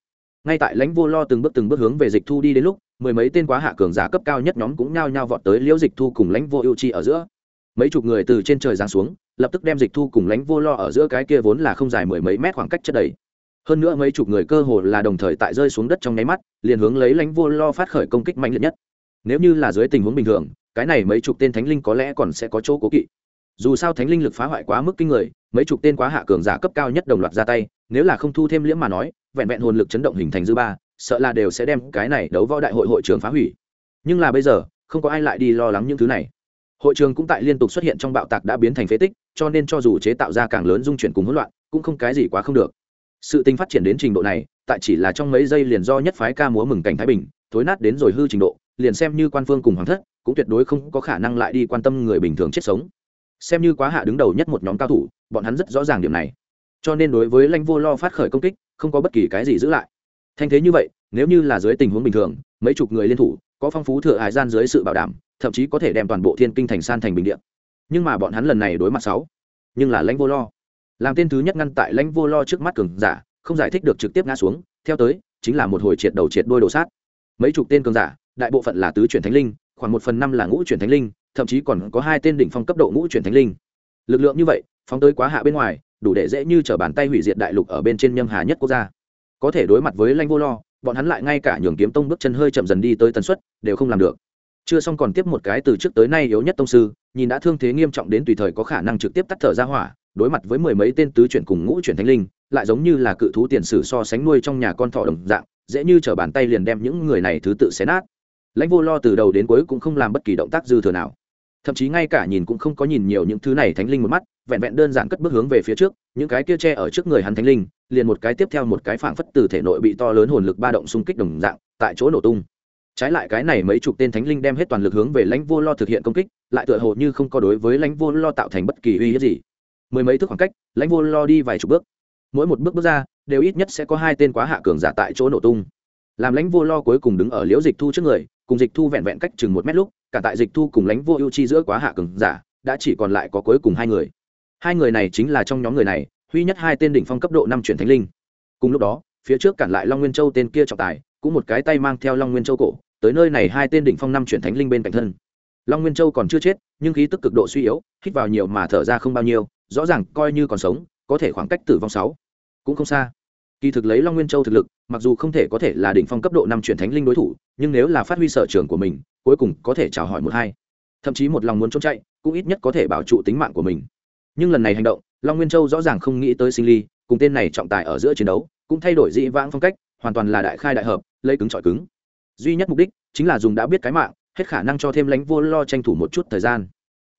Ngay tại lãnh vô lo từng bước từng bước hướng về dịch thu đi đến lúc mười mấy tên quá hạ cường giả cấp cao nhất nhóm cũng nhao nhao vọt tới liễu dịch thu cùng lãnh vô ưu chi ở giữa. Mấy chục người từ trên trời giáng xuống, lập tức đem dịch thu cùng lãnh vô lo ở giữa cái kia vốn là không dài mười mấy mét khoảng cách chất đầy. Hơn nữa mấy chục người cơ hồ là đồng thời tại rơi xuống đất trong nháy mắt, liền hướng lấy lãnh vô lo phát khởi công kích mạnh liệt nhất. Nếu như là dưới tình huống bình thường, cái này mấy chục tên thánh linh có lẽ còn sẽ có chỗ cố kỵ. Dù sao thánh linh lực phá hoại quá mức kinh người, mấy chục tên quá hạ cường giả cấp cao nhất đồng loạt ra tay, nếu là không thu thêm liễm mà nói, vẹn vẹn hồn lực chấn động hình thành dư ba sợ là đều sẽ đem cái này đấu võ đại hội hội trường phá hủy. Nhưng là bây giờ, không có ai lại đi lo lắng những thứ này. Hội trường cũng tại liên tục xuất hiện trong bạo tạc đã biến thành phế tích, cho nên cho dù chế tạo ra càng lớn dung chuyển cùng hỗn loạn, cũng không cái gì quá không được. Sự tình phát triển đến trình độ này, tại chỉ là trong mấy giây liền do nhất phái ca múa mừng cảnh thái bình, thối nát đến rồi hư trình độ, liền xem như quan phương cùng hoàng thất, cũng tuyệt đối không có khả năng lại đi quan tâm người bình thường chết sống. Xem như quá hạ đứng đầu nhất một nhóm cao thủ, bọn hắn rất rõ ràng điểm này. Cho nên đối với lãnh vô lo phát khởi công kích, không có bất kỳ cái gì giữ lại thanh thế như vậy, nếu như là dưới tình huống bình thường, mấy chục người liên thủ, có phong phú thừa hải gian dưới sự bảo đảm, thậm chí có thể đem toàn bộ thiên kinh thành san thành bình điện nhưng mà bọn hắn lần này đối mặt sáu. Nhưng là lãnh vô lo. Làm tên thứ nhất ngăn tại lãnh vô lo trước mắt cường giả, không giải thích được trực tiếp ngã xuống, theo tới, chính là một hồi triệt đầu triệt đôi đổ sát. Mấy chục tên cường giả, đại bộ phận là tứ chuyển thánh linh, khoảng một phần năm là ngũ chuyển thánh linh, thậm chí còn có hai tên đỉnh phong cấp độ ngũ chuyển thánh linh. Lực lượng như vậy, phóng tới quá hạ bên ngoài, đủ để dễ như t bàn tay hủy diệt đại lục ở bên trên nhâm hà nhất quốc gia có thể đối mặt với lanh vô lo, bọn hắn lại ngay cả nhường kiếm tông bước chân hơi chậm dần đi tới tần suất, đều không làm được. Chưa xong còn tiếp một cái từ trước tới nay yếu nhất tông sư, nhìn đã thương thế nghiêm trọng đến tùy thời có khả năng trực tiếp tắt thở ra hỏa, đối mặt với mười mấy tên tứ chuyển cùng ngũ chuyển thánh linh, lại giống như là cự thú tiền sử so sánh nuôi trong nhà con thỏ đồng dạng, dễ như t r ở bàn tay liền đem những người này thứ tự xé nát. Lãnh vô lo từ đầu đến cuối cũng không làm bất kỳ động tác dư thừa nào. Thậm chí ngay cả nhìn cũng không có nhìn nhiều những thứ này thánh linh một mắt, vẹn vẹn đơn giản cất bước hướng về phía trước, những cái kia tre ở trước người hắn thánh linh liền một cái tiếp theo một cái phảng phất từ thể nội bị to lớn hồn lực ba động xung kích đồng dạng, tại chỗ nổ tung. Trái lại cái này mấy chục tên thánh linh đem hết toàn lực hướng về lãnh vô lo thực hiện công kích, lại tựa hồ như không có đối với lãnh vô lo tạo thành bất kỳ uy hiếp gì. Mười mấy thước khoảng cách, lãnh vô lo đi vài chục bước. Mỗi một bước bước ra, đều ít nhất sẽ có hai tên quá hạ cường giả tại chỗ nổ tung. Làm lãnh vô lo cuối cùng đứng ở liễu dịch thu trước người, cùng dịch thu vẹn vẹn cách chừng một mét lúc, cả tại dịch thu cùng lãnh vô ưu chi giữa quá hạ cường giả, đã chỉ còn lại có cuối cùng hai người. Hai người này chính là trong nhóm người này huy nhất hai tên đỉnh phong cấp độ năm chuyển thánh linh. Cùng lúc đó, phía trước cản lại long nguyên châu tên kia trọng tài, cũng một cái tay mang theo long nguyên châu cổ, tới nơi này hai tên đỉnh phong năm chuyển thánh linh bên cạnh thân. Long nguyên châu còn chưa chết, nhưng khí tức cực độ suy yếu, hít vào nhiều mà thở ra không bao nhiêu, rõ ràng coi như còn sống, có thể khoảng cách tử vong sáu. Cũng không xa. Kỳ thực lấy long nguyên châu thực lực, mặc dù không thể có thể là đỉnh phong cấp độ năm chuyển thánh linh đối thủ, nhưng nếu là phát huy sở trường của mình, cuối cùng có thể chào hỏi một hai. Thậm chí một lòng muốn trốn chạy, cũng ít nhất có thể bảo trụ tính mạng của mình. Nhưng lần này hành động long nguyên châu rõ ràng không nghĩ tới sinh ly, cùng tên này trọng tài ở giữa chiến đấu, cũng thay đổi dị vãng phong cách, hoàn toàn là đại khai đại hợp, lấy cứng trọi cứng. Duy nhất mục đích chính là dùng đã biết cái mạng, hết khả năng cho thêm lãnh vô lo tranh thủ một chút thời gian.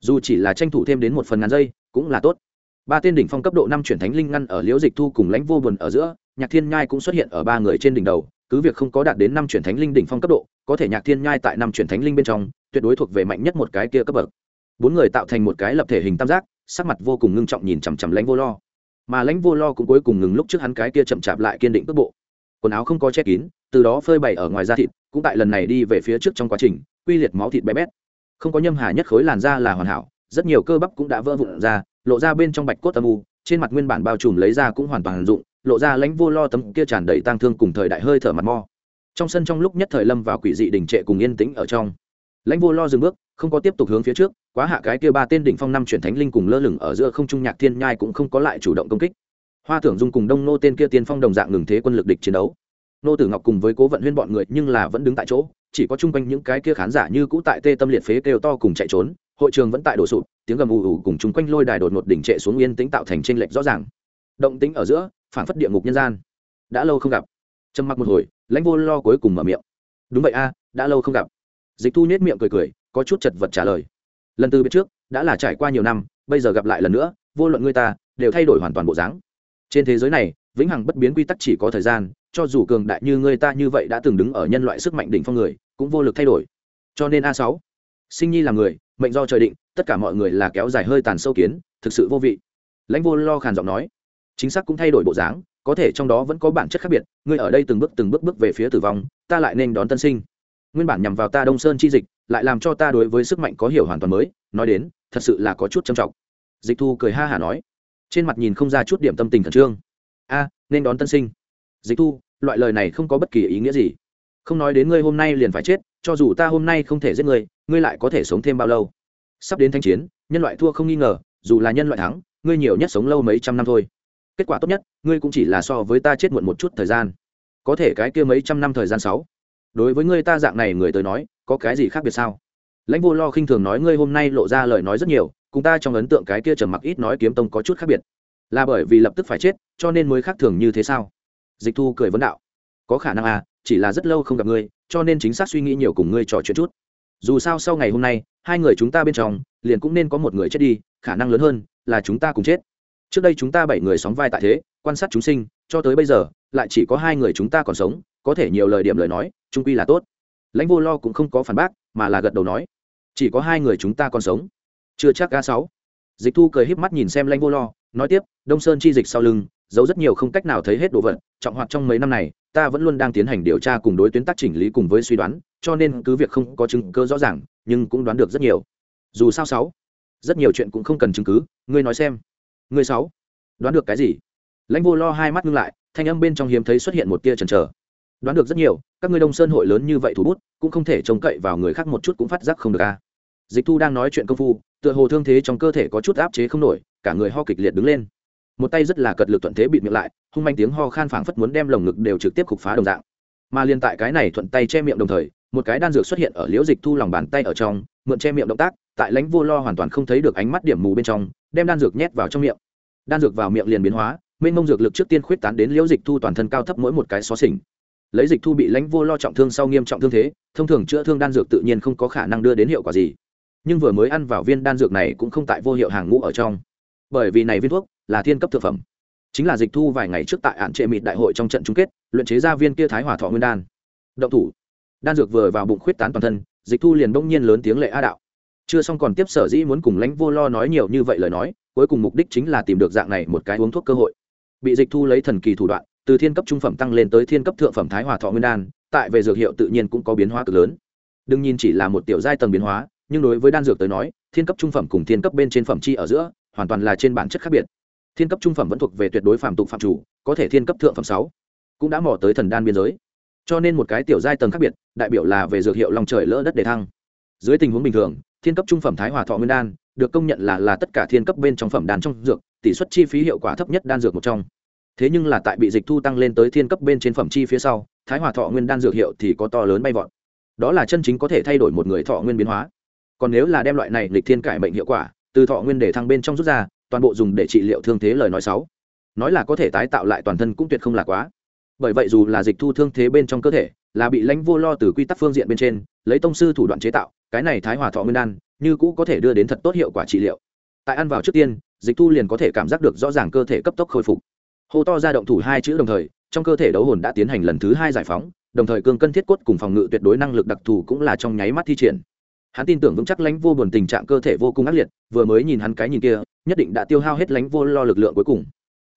Dù chỉ là tranh thủ thêm đến một phần ngàn giây, cũng là tốt. Ba tên đỉnh phong cấp độ năm chuyển thánh linh ngăn ở liễu dịch thu cùng lãnh vô buồn ở giữa, nhạc thiên nhai cũng xuất hiện ở ba người trên đỉnh đầu, cứ việc không có đạt đến năm chuyển thánh linh đỉnh phong cấp độ, có thể nhạc thiên nhai tại năm chuyển thánh linh bên trong, tuyệt đối thuộc về mạnh nhất một cái kia cấp bậc. Bốn người tạo thành một cái lập thể hình tam giác sắc mặt vô cùng ngưng trọng nhìn chằm chằm lãnh vô lo. Mà lãnh vô lo cũng cuối cùng ngừng lúc trước hắn cái kia chậm chạp lại kiên định cước bộ quần áo không có che kín, từ đó phơi bày ở ngoài da thịt, cũng tại lần này đi về phía trước trong quá trình, quy liệt máu thịt bé bét. Không có nhâm hà nhất khối làn da là hoàn hảo, rất nhiều cơ bắp cũng đã vỡ vụn ra, lộ ra bên trong bạch cốt âm u, trên mặt nguyên bản bao trùm lấy ra cũng hoàn toàn dụng lộ ra lãnh vô lo tấm kia tràn đầy tang thương cùng thời đại hơi thở mặt mo. Trong sân trong lúc nhất thời lâm vào quỷ dị đình trệ cùng yên tĩnh ở trong. Lãnh vô lo dừng bước không có tiếp tục hướng phía trước, quá hạ cái kia ba tên đỉnh phong năm chuyển thánh linh cùng lơ lửng ở giữa không trung nhạc thiên nhai cũng không có lại chủ động công kích. Hoa tưởng dung cùng đông nô tên kia tiên phong đồng dạng ngừng thế quân lực địch chiến đấu. Nô tử ngọc cùng với cố vận huyên bọn người nhưng là vẫn đứng tại chỗ, chỉ có chung quanh những cái kia khán giả như cũ tại tê tâm liệt phế kêu to cùng chạy trốn, hội trường vẫn tại đổ sụp, tiếng gầm ù ù cùng chung quanh lôi đài đột ngột đỉnh trệ xuống yên tĩnh tạo thành tranh lệch rõ ràng. Động tĩnh ở giữa phản phất địa ngục nhân gian. Đã lâu không gặp. Trầm mặc một hồi, lãnh vô lo cuối cùng mở miệng. Đúng vậy a, đã lâu không gặp dịch thu nhết miệng cười cười, có chút chật vật trả lời. Lần từ biết trước, đã là trải qua nhiều năm, bây giờ gặp lại lần nữa, vô luận người ta, đều thay đổi hoàn toàn bộ dáng. Trên thế giới này, vĩnh hằng bất biến quy tắc chỉ có thời gian, cho dù cường đại như người ta như vậy đã từng đứng ở nhân loại sức mạnh đỉnh phong người, cũng vô lực thay đổi. Cho nên a sáu, sinh nhi là người, mệnh do trời định, tất cả mọi người là kéo dài hơi tàn sâu kiến, thực sự vô vị. Lãnh vô lo khàn giọng nói, chính xác cũng thay đổi bộ dáng, có thể trong đó vẫn có bản chất khác biệt, ngươi ở đây từng bước từng bước bước về phía tử vong, ta lại nên đón tân sinh nguyên bản nhằm vào ta đông sơn chi dịch, lại làm cho ta đối với sức mạnh có hiểu hoàn toàn mới, nói đến, thật sự là có chút trầm trọng. Dịch thu cười ha hả nói. Trên mặt nhìn không ra chút điểm tâm tình khẩn trương. A, nên đón tân sinh. Dịch thu, loại lời này không có bất kỳ ý nghĩa gì. Không nói đến ngươi hôm nay liền phải chết, cho dù ta hôm nay không thể giết ngươi ngươi lại có thể sống thêm bao lâu? Sắp đến thanh chiến, nhân loại thua không nghi ngờ, dù là nhân loại thắng, ngươi nhiều nhất sống lâu mấy trăm năm thôi. Kết quả tốt nhất, ngươi cũng chỉ là so với ta chết muộn một chút thời gian. Có thể cái kia mấy trăm năm thời gian sáu đối với ngươi ta dạng này người tới nói, có cái gì khác biệt sao? Lãnh vô lo khinh thường nói ngươi hôm nay lộ ra lời nói rất nhiều, cùng ta trong ấn tượng cái kia trầm mặc ít nói kiếm tông có chút khác biệt. Là bởi vì lập tức phải chết, cho nên mới khác thường như thế sao? Dịch thu cười vấn đạo. Có khả năng à chỉ là rất lâu không gặp ngươi, cho nên chính xác suy nghĩ nhiều cùng ngươi trò chuyện chút. Dù sao sau ngày hôm nay, hai người chúng ta bên trong, liền cũng nên có một người chết đi, khả năng lớn hơn là chúng ta cùng chết. Trước đây chúng ta bảy người sóng vai tại thế, quan sát chúng sinh, cho tới bây giờ, lại chỉ có hai người chúng ta còn sống có thể nhiều lời điểm lời nói, trung quy là tốt. Lãnh vô lo cũng không có phản bác, mà là gật đầu nói, chỉ có hai người chúng ta còn sống. Chưa chắc ga sáu. Dịch thu cười híp mắt nhìn xem lãnh vô lo, nói tiếp, đông sơn chi dịch sau lưng, giấu rất nhiều không cách nào thấy hết đồ vật, trọng hoạt trong mấy năm này, ta vẫn luôn đang tiến hành điều tra cùng đối tuyến tác chỉnh lý cùng với suy đoán, cho nên cứ việc không có chứng cứ rõ ràng, nhưng cũng đoán được rất nhiều. Dù sao sáu, rất nhiều chuyện cũng không cần chứng cứ, ngươi nói xem. Ngươi sáu, đoán được cái gì? Lãnh vô lo hai mắt ngưng lại, thanh âm bên trong hiếm thấy xuất hiện một tia chần chờ đoán được rất nhiều, các ngươi đông sơn hội lớn như vậy thủ bút, cũng không thể trông cậy vào người khác một chút cũng phát giác không được a. Dịch thu đang nói chuyện công phu, tựa hồ thương thế trong cơ thể có chút áp chế không nổi, cả người ho kịch liệt đứng lên. Một tay rất là cật lực thuận thế bị miệng lại, hung manh tiếng ho khan phảng phất muốn đem lồng ngực đều trực tiếp khục phá đồng dạng. Mà liên tại cái này thuận tay che miệng đồng thời, một cái đan dược xuất hiện ở liễu dịch thu lòng bàn tay ở trong, mượn che miệng động tác, tại lãnh vô lo hoàn toàn không thấy được ánh mắt điểm mù bên trong, đem đan dược nhét vào trong miệng. Đan dược vào miệng liền biến hóa, mênh mông dược lực trước tiên khuyết tán đến liễu dịch thu toàn thân cao thấp mỗi một cái xó xỉnh lấy dịch thu bị lãnh vô lo trọng thương sau nghiêm trọng thương thế, thông thường chữa thương đan dược tự nhiên không có khả năng đưa đến hiệu quả gì. Nhưng vừa mới ăn vào viên đan dược này cũng không tại vô hiệu hàng ngũ ở trong. Bởi vì này viên thuốc là thiên cấp thực phẩm. Chính là dịch thu vài ngày trước tại ạn trệ mịt đại hội trong trận chung kết, luyện chế ra viên kia thái hòa thọ nguyên đan. Động thủ. Đan dược vừa vào bụng khuyết tán toàn thân, dịch thu liền bỗng nhiên lớn tiếng lệ a đạo. Chưa xong còn tiếp sở dĩ muốn cùng lãnh vô lo nói nhiều như vậy lời nói, cuối cùng mục đích chính là tìm được dạng này một cái uống thuốc cơ hội. Bị dịch thu lấy thần kỳ thủ đoạn từ thiên cấp trung phẩm tăng lên tới thiên cấp thượng phẩm thái hòa thọ nguyên đan, tại về dược hiệu tự nhiên cũng có biến hóa cực lớn. Đừng nhìn chỉ là một tiểu giai tầng biến hóa, nhưng đối với đan dược tới nói, thiên cấp trung phẩm cùng thiên cấp bên trên phẩm chi ở giữa, hoàn toàn là trên bản chất khác biệt. Thiên cấp trung phẩm vẫn thuộc về tuyệt đối phạm tục phạm chủ, có thể thiên cấp thượng phẩm sáu cũng đã mò tới thần đan biên giới. Cho nên một cái tiểu giai tầng khác biệt, đại biểu là về dược hiệu lòng trời lỡ đất để thăng. Dưới tình huống bình thường, thiên cấp trung phẩm thái hòa thọ nguyên đan, được công nhận là là tất cả thiên cấp bên trong phẩm đan trong dược, tỷ suất chi phí hiệu quả thấp nhất đan dược một trong thế nhưng là tại bị dịch thu tăng lên tới thiên cấp bên trên phẩm chi phía sau, thái hòa thọ nguyên đan dược hiệu thì có to lớn bay vọt. Đó là chân chính có thể thay đổi một người thọ nguyên biến hóa. Còn nếu là đem loại này lịch thiên cải bệnh hiệu quả, từ thọ nguyên để thăng bên trong rút ra, toàn bộ dùng để trị liệu thương thế lời nói sáu nói là có thể tái tạo lại toàn thân cũng tuyệt không là quá. Bởi vậy dù là dịch thu thương thế bên trong cơ thể, là bị lãnh vô lo từ quy tắc phương diện bên trên, lấy tông sư thủ đoạn chế tạo, cái này thái hòa thọ nguyên đan, như cũ có thể đưa đến thật tốt hiệu quả trị liệu. Tại ăn vào trước tiên, dịch thu liền có thể cảm giác được rõ ràng cơ thể cấp tốc khôi phục hô to ra động thủ hai chữ đồng thời, trong cơ thể đấu hồn đã tiến hành lần thứ hai giải phóng, đồng thời cương cân thiết cốt cùng phòng ngự tuyệt đối năng lực đặc thù cũng là trong nháy mắt thi triển. Hắn tin tưởng vững chắc lãnh vô buồn tình trạng cơ thể vô cùng ác liệt, vừa mới nhìn hắn cái nhìn kia, nhất định đã tiêu hao hết lãnh vô lo lực lượng cuối cùng.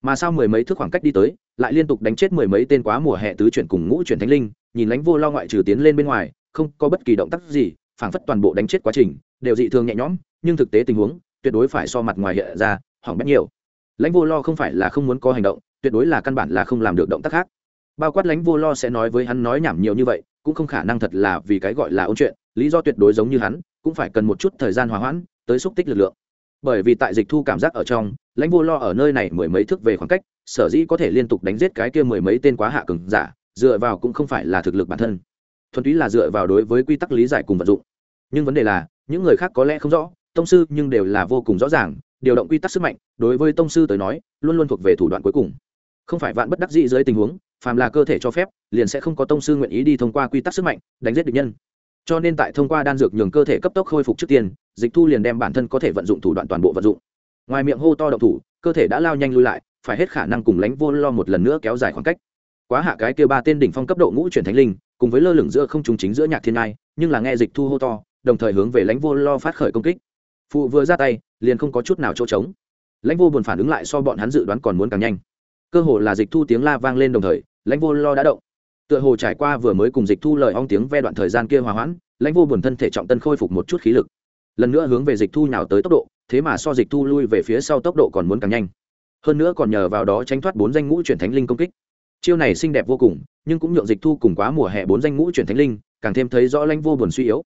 Mà sau mười mấy thước khoảng cách đi tới, lại liên tục đánh chết mười mấy tên quá mùa hè tứ chuyển cùng ngũ chuyển thánh linh, nhìn lãnh vô lo ngoại trừ tiến lên bên ngoài, không có bất kỳ động tác gì, phảng phất toàn bộ đánh chết quá trình, đều dị thường nhẹ nhõm, nhưng thực tế tình huống, tuyệt đối phải so mặt ngoài hiện ra, hỏng bét nhiều lãnh vô lo không phải là không muốn có hành động, tuyệt đối là căn bản là không làm được động tác khác. Bao quát lãnh vô lo sẽ nói với hắn nói nhảm nhiều như vậy, cũng không khả năng thật là vì cái gọi là ôn chuyện, lý do tuyệt đối giống như hắn, cũng phải cần một chút thời gian hòa hoãn, tới xúc tích lực lượng. Bởi vì tại dịch thu cảm giác ở trong, lãnh vô lo ở nơi này mười mấy thước về khoảng cách, sở dĩ có thể liên tục đánh giết cái kia mười mấy tên quá hạ cường giả, dựa vào cũng không phải là thực lực bản thân. Thuần túy là dựa vào đối với quy tắc lý giải cùng vận dụng. Nhưng vấn đề là, những người khác có lẽ không rõ, tông sư nhưng đều là vô cùng rõ ràng điều động quy tắc sức mạnh, đối với tông sư tới nói, luôn luôn thuộc về thủ đoạn cuối cùng. Không phải vạn bất đắc dĩ dưới tình huống, phàm là cơ thể cho phép, liền sẽ không có tông sư nguyện ý đi thông qua quy tắc sức mạnh, đánh giết địch nhân. Cho nên tại thông qua đan dược nhường cơ thể cấp tốc khôi phục trước tiên, dịch thu liền đem bản thân có thể vận dụng thủ đoạn toàn bộ vận dụng. Ngoài miệng hô to động thủ, cơ thể đã lao nhanh lui lại, phải hết khả năng cùng lánh vô lo một lần nữa kéo dài khoảng cách. Quá hạ cái kia ba tên đỉnh phong cấp độ ngũ chuyển thánh linh, cùng với lơ lửng giữa không trùng chính giữa nhạc thiên ngai, nhưng là nghe dịch thu hô to, đồng thời hướng về lãnh vô lo phát khởi công kích phụ vừa ra tay, liền không có chút nào chỗ trống. Lãnh vô buồn phản ứng lại so bọn hắn dự đoán còn muốn càng nhanh. Cơ hồ là dịch thu tiếng la vang lên đồng thời, lãnh vô lo đã động. Tựa hồ trải qua vừa mới cùng dịch thu lời ong tiếng ve đoạn thời gian kia hòa hoãn, lãnh vô buồn thân thể trọng tân khôi phục một chút khí lực. Lần nữa hướng về dịch thu nào tới tốc độ, thế mà so dịch thu lui về phía sau tốc độ còn muốn càng nhanh. Hơn nữa còn nhờ vào đó tránh thoát bốn danh ngũ chuyển thánh linh công kích. Chiêu này xinh đẹp vô cùng, nhưng cũng nhượng dịch thu cùng quá mùa hè bốn danh ngũ chuyển thánh linh, càng thêm thấy rõ lãnh vô buồn suy yếu.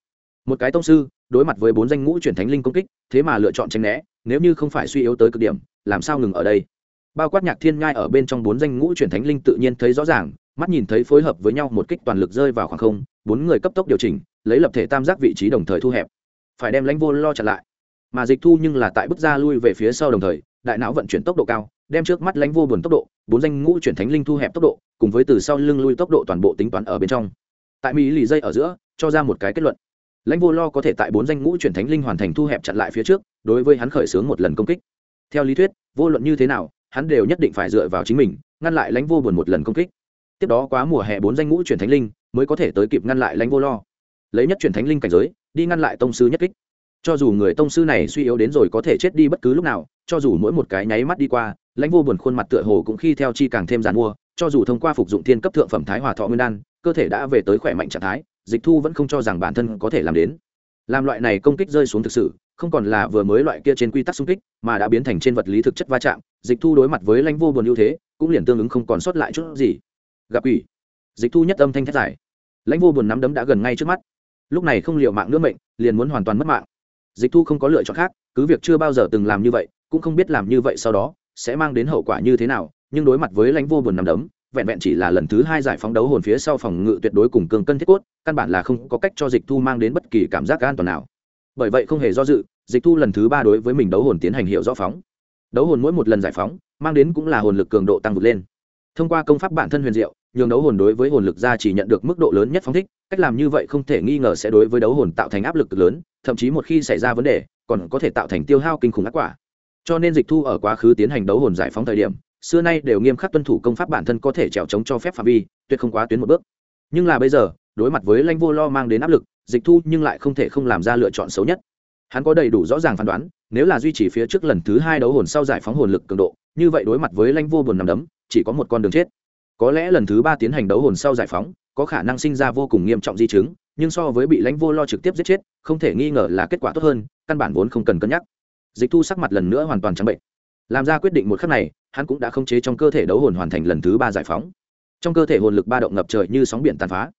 Một cái tông sư đối mặt với bốn danh ngũ chuyển thánh linh công kích, thế mà lựa chọn tránh né, nếu như không phải suy yếu tới cực điểm, làm sao ngừng ở đây? Bao quát nhạc thiên ngai ở bên trong bốn danh ngũ chuyển thánh linh tự nhiên thấy rõ ràng, mắt nhìn thấy phối hợp với nhau một kích toàn lực rơi vào khoảng không, bốn người cấp tốc điều chỉnh, lấy lập thể tam giác vị trí đồng thời thu hẹp. Phải đem lãnh vô lo chặn lại. Mà dịch thu nhưng là tại bước ra lui về phía sau đồng thời, đại não vận chuyển tốc độ cao, đem trước mắt lãnh vô buồn tốc độ, bốn danh ngũ chuyển thánh linh thu hẹp tốc độ, cùng với từ sau lưng lui tốc độ toàn bộ tính toán ở bên trong. Tại mỹ lì dây ở giữa, cho ra một cái kết luận lãnh vô lo có thể tại bốn danh ngũ chuyển thánh linh hoàn thành thu hẹp chặn lại phía trước, đối với hắn khởi xướng một lần công kích. Theo lý thuyết, vô luận như thế nào, hắn đều nhất định phải dựa vào chính mình, ngăn lại lãnh vô buồn một lần công kích. Tiếp đó quá mùa hè bốn danh ngũ chuyển thánh linh mới có thể tới kịp ngăn lại lãnh vô lo. Lấy nhất chuyển thánh linh cảnh giới, đi ngăn lại tông sư nhất kích. Cho dù người tông sư này suy yếu đến rồi có thể chết đi bất cứ lúc nào, cho dù mỗi một cái nháy mắt đi qua, lãnh vô buồn khuôn mặt tựa hồ cũng khi theo chi càng thêm giàn mua, cho dù thông qua phục dụng thiên cấp thượng phẩm thái hòa thọ nguyên đan, cơ thể đã về tới khỏe mạnh trạng thái dịch thu vẫn không cho rằng bản thân có thể làm đến. Làm loại này công kích rơi xuống thực sự, không còn là vừa mới loại kia trên quy tắc xung kích, mà đã biến thành trên vật lý thực chất va chạm, dịch thu đối mặt với lãnh vô buồn ưu thế, cũng liền tương ứng không còn sót lại chút gì. Gặp ủy dịch thu nhất âm thanh thét giải. lãnh vô buồn nắm đấm đã gần ngay trước mắt. Lúc này không liệu mạng nữa mệnh, liền muốn hoàn toàn mất mạng. Dịch thu không có lựa chọn khác, cứ việc chưa bao giờ từng làm như vậy, cũng không biết làm như vậy sau đó, sẽ mang đến hậu quả như thế nào, nhưng đối mặt với lãnh vô buồn nắm đấm vẹn vẹn chỉ là lần thứ hai giải phóng đấu hồn phía sau phòng ngự tuyệt đối cùng cường cân thiết cốt, căn bản là không có cách cho dịch thu mang đến bất kỳ cảm giác an toàn nào. Bởi vậy không hề do dự, dịch thu lần thứ ba đối với mình đấu hồn tiến hành hiệu rõ phóng. Đấu hồn mỗi một lần giải phóng, mang đến cũng là hồn lực cường độ tăng vượt lên. Thông qua công pháp bản thân huyền diệu, nhường đấu hồn đối với hồn lực ra chỉ nhận được mức độ lớn nhất phóng thích, cách làm như vậy không thể nghi ngờ sẽ đối với đấu hồn tạo thành áp lực lớn, thậm chí một khi xảy ra vấn đề, còn có thể tạo thành tiêu hao kinh khủng ác quả. Cho nên dịch thu ở quá khứ tiến hành đấu hồn giải phóng thời điểm xưa nay đều nghiêm khắc tuân thủ công pháp bản thân có thể trèo chống cho phép phạm vi, tuyệt không quá tuyến một bước. Nhưng là bây giờ, đối mặt với lãnh vô lo mang đến áp lực, dịch thu nhưng lại không thể không làm ra lựa chọn xấu nhất. Hắn có đầy đủ rõ ràng phán đoán, nếu là duy trì phía trước lần thứ hai đấu hồn sau giải phóng hồn lực cường độ, như vậy đối mặt với lãnh vô buồn nằm đấm, chỉ có một con đường chết. Có lẽ lần thứ ba tiến hành đấu hồn sau giải phóng, có khả năng sinh ra vô cùng nghiêm trọng di chứng, nhưng so với bị lãnh vô lo trực tiếp giết chết, không thể nghi ngờ là kết quả tốt hơn, căn bản vốn không cần cân nhắc. Dịch thu sắc mặt lần nữa hoàn toàn trắng bệnh. Làm ra quyết định một khắc này hắn cũng đã khống chế trong cơ thể đấu hồn hoàn thành lần thứ ba giải phóng. Trong cơ thể hồn lực ba động ngập trời như sóng biển tàn phá.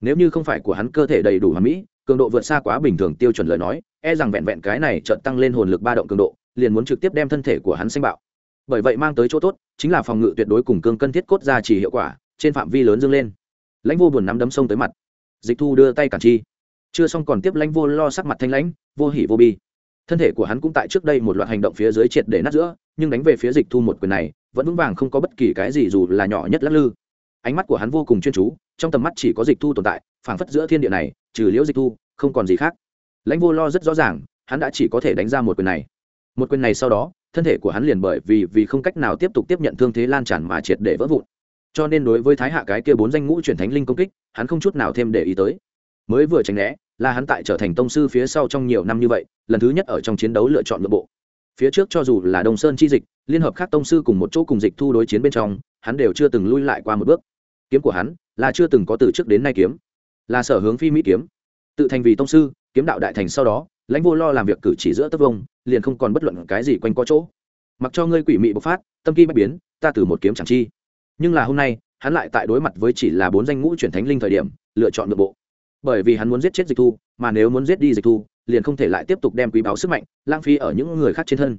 Nếu như không phải của hắn cơ thể đầy đủ hoàn mỹ, cường độ vượt xa quá bình thường tiêu chuẩn lời nói e rằng vẹn vẹn cái này chợt tăng lên hồn lực ba động cường độ, liền muốn trực tiếp đem thân thể của hắn sinh bạo. Bởi vậy mang tới chỗ tốt, chính là phòng ngự tuyệt đối cùng cương cân thiết cốt ra chỉ hiệu quả, trên phạm vi lớn dâng lên. Lãnh vô buồn nắm đấm sông tới mặt. Dịch thu đưa tay cản chi. Chưa xong còn tiếp lãnh vô lo sắc mặt thanh lãnh, vô hỉ vô bi. Thân thể của hắn cũng tại trước đây một loạt hành động phía dưới triệt để nát giữa nhưng đánh về phía dịch thu một quyền này, vẫn vững vàng không có bất kỳ cái gì dù là nhỏ nhất lắc lư. Ánh mắt của hắn vô cùng chuyên chú, trong tầm mắt chỉ có dịch thu tồn tại, phảng phất giữa thiên địa này, trừ liễu dịch thu, không còn gì khác. Lãnh vô lo rất rõ ràng, hắn đã chỉ có thể đánh ra một quyền này. Một quyền này sau đó, thân thể của hắn liền bởi vì vì không cách nào tiếp tục tiếp nhận thương thế lan tràn mà triệt để vỡ vụn. Cho nên đối với thái hạ cái kia bốn danh ngũ truyền thánh linh công kích, hắn không chút nào thêm để ý tới. Mới vừa tránh né, là hắn tại trở thành tông sư phía sau trong nhiều năm như vậy, lần thứ nhất ở trong chiến đấu lựa chọn nội bộ phía trước cho dù là đông sơn chi dịch, liên hợp các tông sư cùng một chỗ cùng dịch thu đối chiến bên trong, hắn đều chưa từng lui lại qua một bước. Kiếm của hắn là chưa từng có từ trước đến nay kiếm, là sở hướng phi mỹ kiếm. Tự thành vì tông sư, kiếm đạo đại thành sau đó, lãnh vô lo làm việc cử chỉ giữa tất vông liền không còn bất luận cái gì quanh có chỗ. Mặc cho ngươi quỷ mị bộc phát, tâm kỳ bất biến, ta từ một kiếm chẳng chi. Nhưng là hôm nay, hắn lại tại đối mặt với chỉ là bốn danh ngũ chuyển thánh linh thời điểm, lựa chọn nội bộ. Bởi vì hắn muốn giết chết dịch thu, mà nếu muốn giết đi dịch thu liền không thể lại tiếp tục đem quý báo sức mạnh lãng phí ở những người khác trên thân.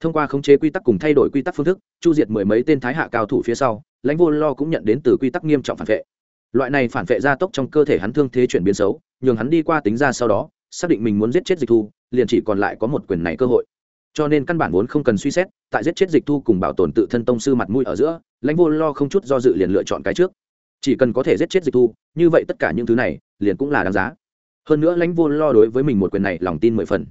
Thông qua khống chế quy tắc cùng thay đổi quy tắc phương thức, chu diệt mười mấy tên thái hạ cao thủ phía sau, lãnh vô lo cũng nhận đến từ quy tắc nghiêm trọng phản vệ. Loại này phản vệ gia tốc trong cơ thể hắn thương thế chuyển biến xấu, nhường hắn đi qua tính ra sau đó, xác định mình muốn giết chết dịch thu, liền chỉ còn lại có một quyền này cơ hội. Cho nên căn bản vốn không cần suy xét, tại giết chết dịch thu cùng bảo tồn tự thân tông sư mặt mũi ở giữa, lãnh vô lo không chút do dự liền lựa chọn cái trước. Chỉ cần có thể giết chết dịch thu, như vậy tất cả những thứ này, liền cũng là đáng giá hơn nữa lãnh vô lo đối với mình một quyền này lòng tin mười phần.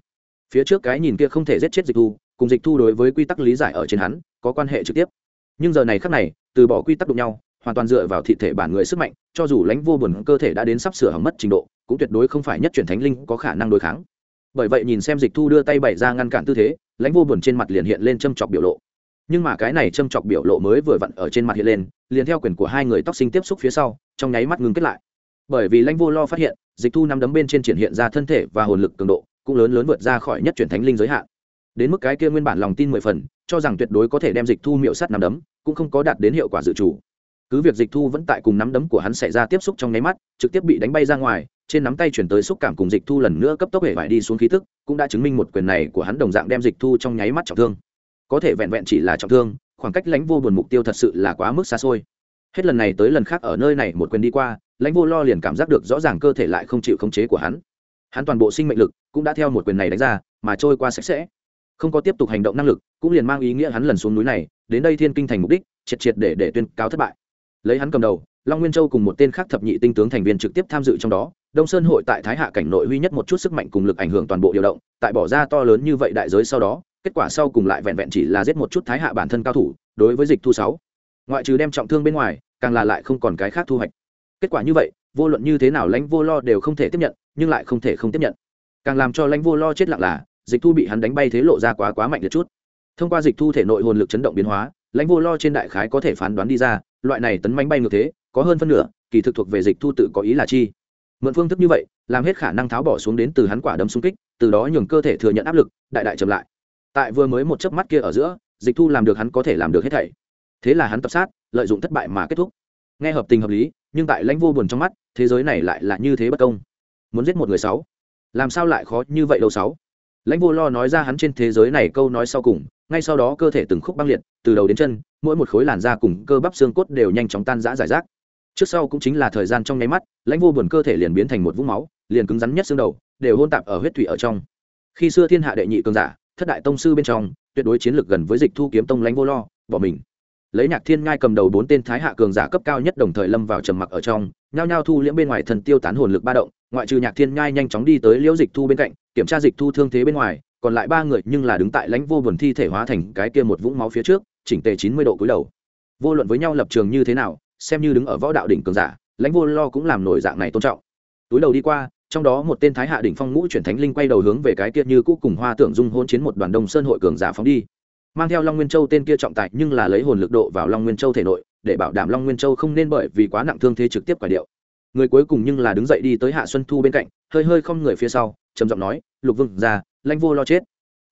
Phía trước cái nhìn kia không thể giết chết dịch thu, cùng dịch thu đối với quy tắc lý giải ở trên hắn, có quan hệ trực tiếp. Nhưng giờ này khác này, từ bỏ quy tắc đụng nhau, hoàn toàn dựa vào thị thể bản người sức mạnh, cho dù lãnh vô buồn cơ thể đã đến sắp sửa hỏng mất trình độ, cũng tuyệt đối không phải nhất chuyển thánh linh có khả năng đối kháng. Bởi vậy nhìn xem dịch thu đưa tay bày ra ngăn cản tư thế, lãnh vô buồn trên mặt liền hiện lên châm chọc biểu lộ. Nhưng mà cái này châm chọc biểu lộ mới vừa vặn ở trên mặt hiện lên, liền theo quyền của hai người tóc sinh tiếp xúc phía sau, trong nháy mắt ngừng kết lại bởi vì lãnh vô lo phát hiện, dịch thu nắm đấm bên trên triển hiện ra thân thể và hồn lực cường độ, cũng lớn lớn vượt ra khỏi nhất chuyển thánh linh giới hạn. Đến mức cái kia nguyên bản lòng tin mười phần, cho rằng tuyệt đối có thể đem dịch thu miệu sắt nắm đấm, cũng không có đạt đến hiệu quả dự chủ cứ việc dịch thu vẫn tại cùng nắm đấm của hắn xảy ra tiếp xúc trong nháy mắt, trực tiếp bị đánh bay ra ngoài, trên nắm tay chuyển tới xúc cảm cùng dịch thu lần nữa cấp tốc hệ vải đi xuống khí tức, cũng đã chứng minh một quyền này của hắn đồng dạng đem dịch thu trong nháy mắt trọng thương. Có thể vẹn vẹn chỉ là trọng thương, khoảng cách lãnh vô buồn mục tiêu thật sự là quá mức xa xôi. Hết lần này tới lần khác ở nơi này một quyền đi qua lãnh vô lo liền cảm giác được rõ ràng cơ thể lại không chịu khống chế của hắn. Hắn toàn bộ sinh mệnh lực cũng đã theo một quyền này đánh ra, mà trôi qua sạch sẽ. Không có tiếp tục hành động năng lực, cũng liền mang ý nghĩa hắn lần xuống núi này, đến đây thiên kinh thành mục đích, triệt triệt để để tuyên cáo thất bại. Lấy hắn cầm đầu, long nguyên châu cùng một tên khác thập nhị tinh tướng thành viên trực tiếp tham dự trong đó, đông sơn hội tại thái hạ cảnh nội huy nhất một chút sức mạnh cùng lực ảnh hưởng toàn bộ điều động, tại bỏ ra to lớn như vậy đại giới sau đó, kết quả sau cùng lại vẹn vẹn chỉ là giết một chút thái hạ bản thân cao thủ, đối với dịch thu sáu. Ngoại trừ đem trọng thương bên ngoài, càng là lại không còn cái khác thu hoạch kết quả như vậy, vô luận như thế nào lãnh vô lo đều không thể tiếp nhận, nhưng lại không thể không tiếp nhận. Càng làm cho lãnh vô lo chết lặng là, dịch thu bị hắn đánh bay thế lộ ra quá quá mạnh liệt chút. Thông qua dịch thu thể nội hồn lực chấn động biến hóa, lãnh vô lo trên đại khái có thể phán đoán đi ra, loại này tấn mánh bay ngược thế, có hơn phân nửa, kỳ thực thuộc về dịch thu tự có ý là chi. Mượn phương thức như vậy, làm hết khả năng tháo bỏ xuống đến từ hắn quả đấm xung kích, từ đó nhường cơ thể thừa nhận áp lực, đại đại chậm lại. Tại vừa mới một chớp mắt kia ở giữa, dịch thu làm được hắn có thể làm được hết thảy. Thế là hắn tập sát, lợi dụng thất bại mà kết thúc. Nghe hợp tình hợp lý nhưng tại lãnh vô buồn trong mắt, thế giới này lại là như thế bất công. Muốn giết một người sáu? Làm sao lại khó như vậy đâu sáu? Lãnh vô lo nói ra hắn trên thế giới này câu nói sau cùng, ngay sau đó cơ thể từng khúc băng liệt, từ đầu đến chân, mỗi một khối làn da cùng cơ bắp xương cốt đều nhanh chóng tan rã giải rác. Trước sau cũng chính là thời gian trong nháy mắt, lãnh vô buồn cơ thể liền biến thành một vũng máu, liền cứng rắn nhất xương đầu, đều hôn tạp ở huyết thủy ở trong. Khi xưa thiên hạ đệ nhị cường giả, thất đại tông sư bên trong, tuyệt đối chiến lược gần với dịch thu kiếm tông lãnh vô lo, bỏ mình lấy nhạc thiên ngai cầm đầu bốn tên thái hạ cường giả cấp cao nhất đồng thời lâm vào trầm mặc ở trong, nhao nhao thu liễm bên ngoài thần tiêu tán hồn lực ba động, ngoại trừ nhạc thiên ngai nhanh chóng đi tới liễu dịch thu bên cạnh, kiểm tra dịch thu thương thế bên ngoài, còn lại ba người nhưng là đứng tại lãnh vô buồn thi thể hóa thành cái kia một vũng máu phía trước, chỉnh tề chín mươi độ cúi đầu. Vô luận với nhau lập trường như thế nào, xem như đứng ở võ đạo đỉnh cường giả, lãnh vô lo cũng làm nổi dạng này tôn trọng. Túi đầu đi qua, trong đó một tên thái hạ đỉnh phong ngũ chuyển thánh linh quay đầu hướng về cái kia như cũ cùng hoa tưởng dung hôn chiến một đoàn đông sơn hội cường giả phóng đi mang theo long nguyên châu tên kia trọng tài nhưng là lấy hồn lực độ vào long nguyên châu thể nội, để bảo đảm long nguyên châu không nên bởi vì quá nặng thương thế trực tiếp quả điệu. Người cuối cùng nhưng là đứng dậy đi tới hạ xuân thu bên cạnh, hơi hơi không người phía sau, trầm giọng nói, lục vương ra, lãnh vô lo chết.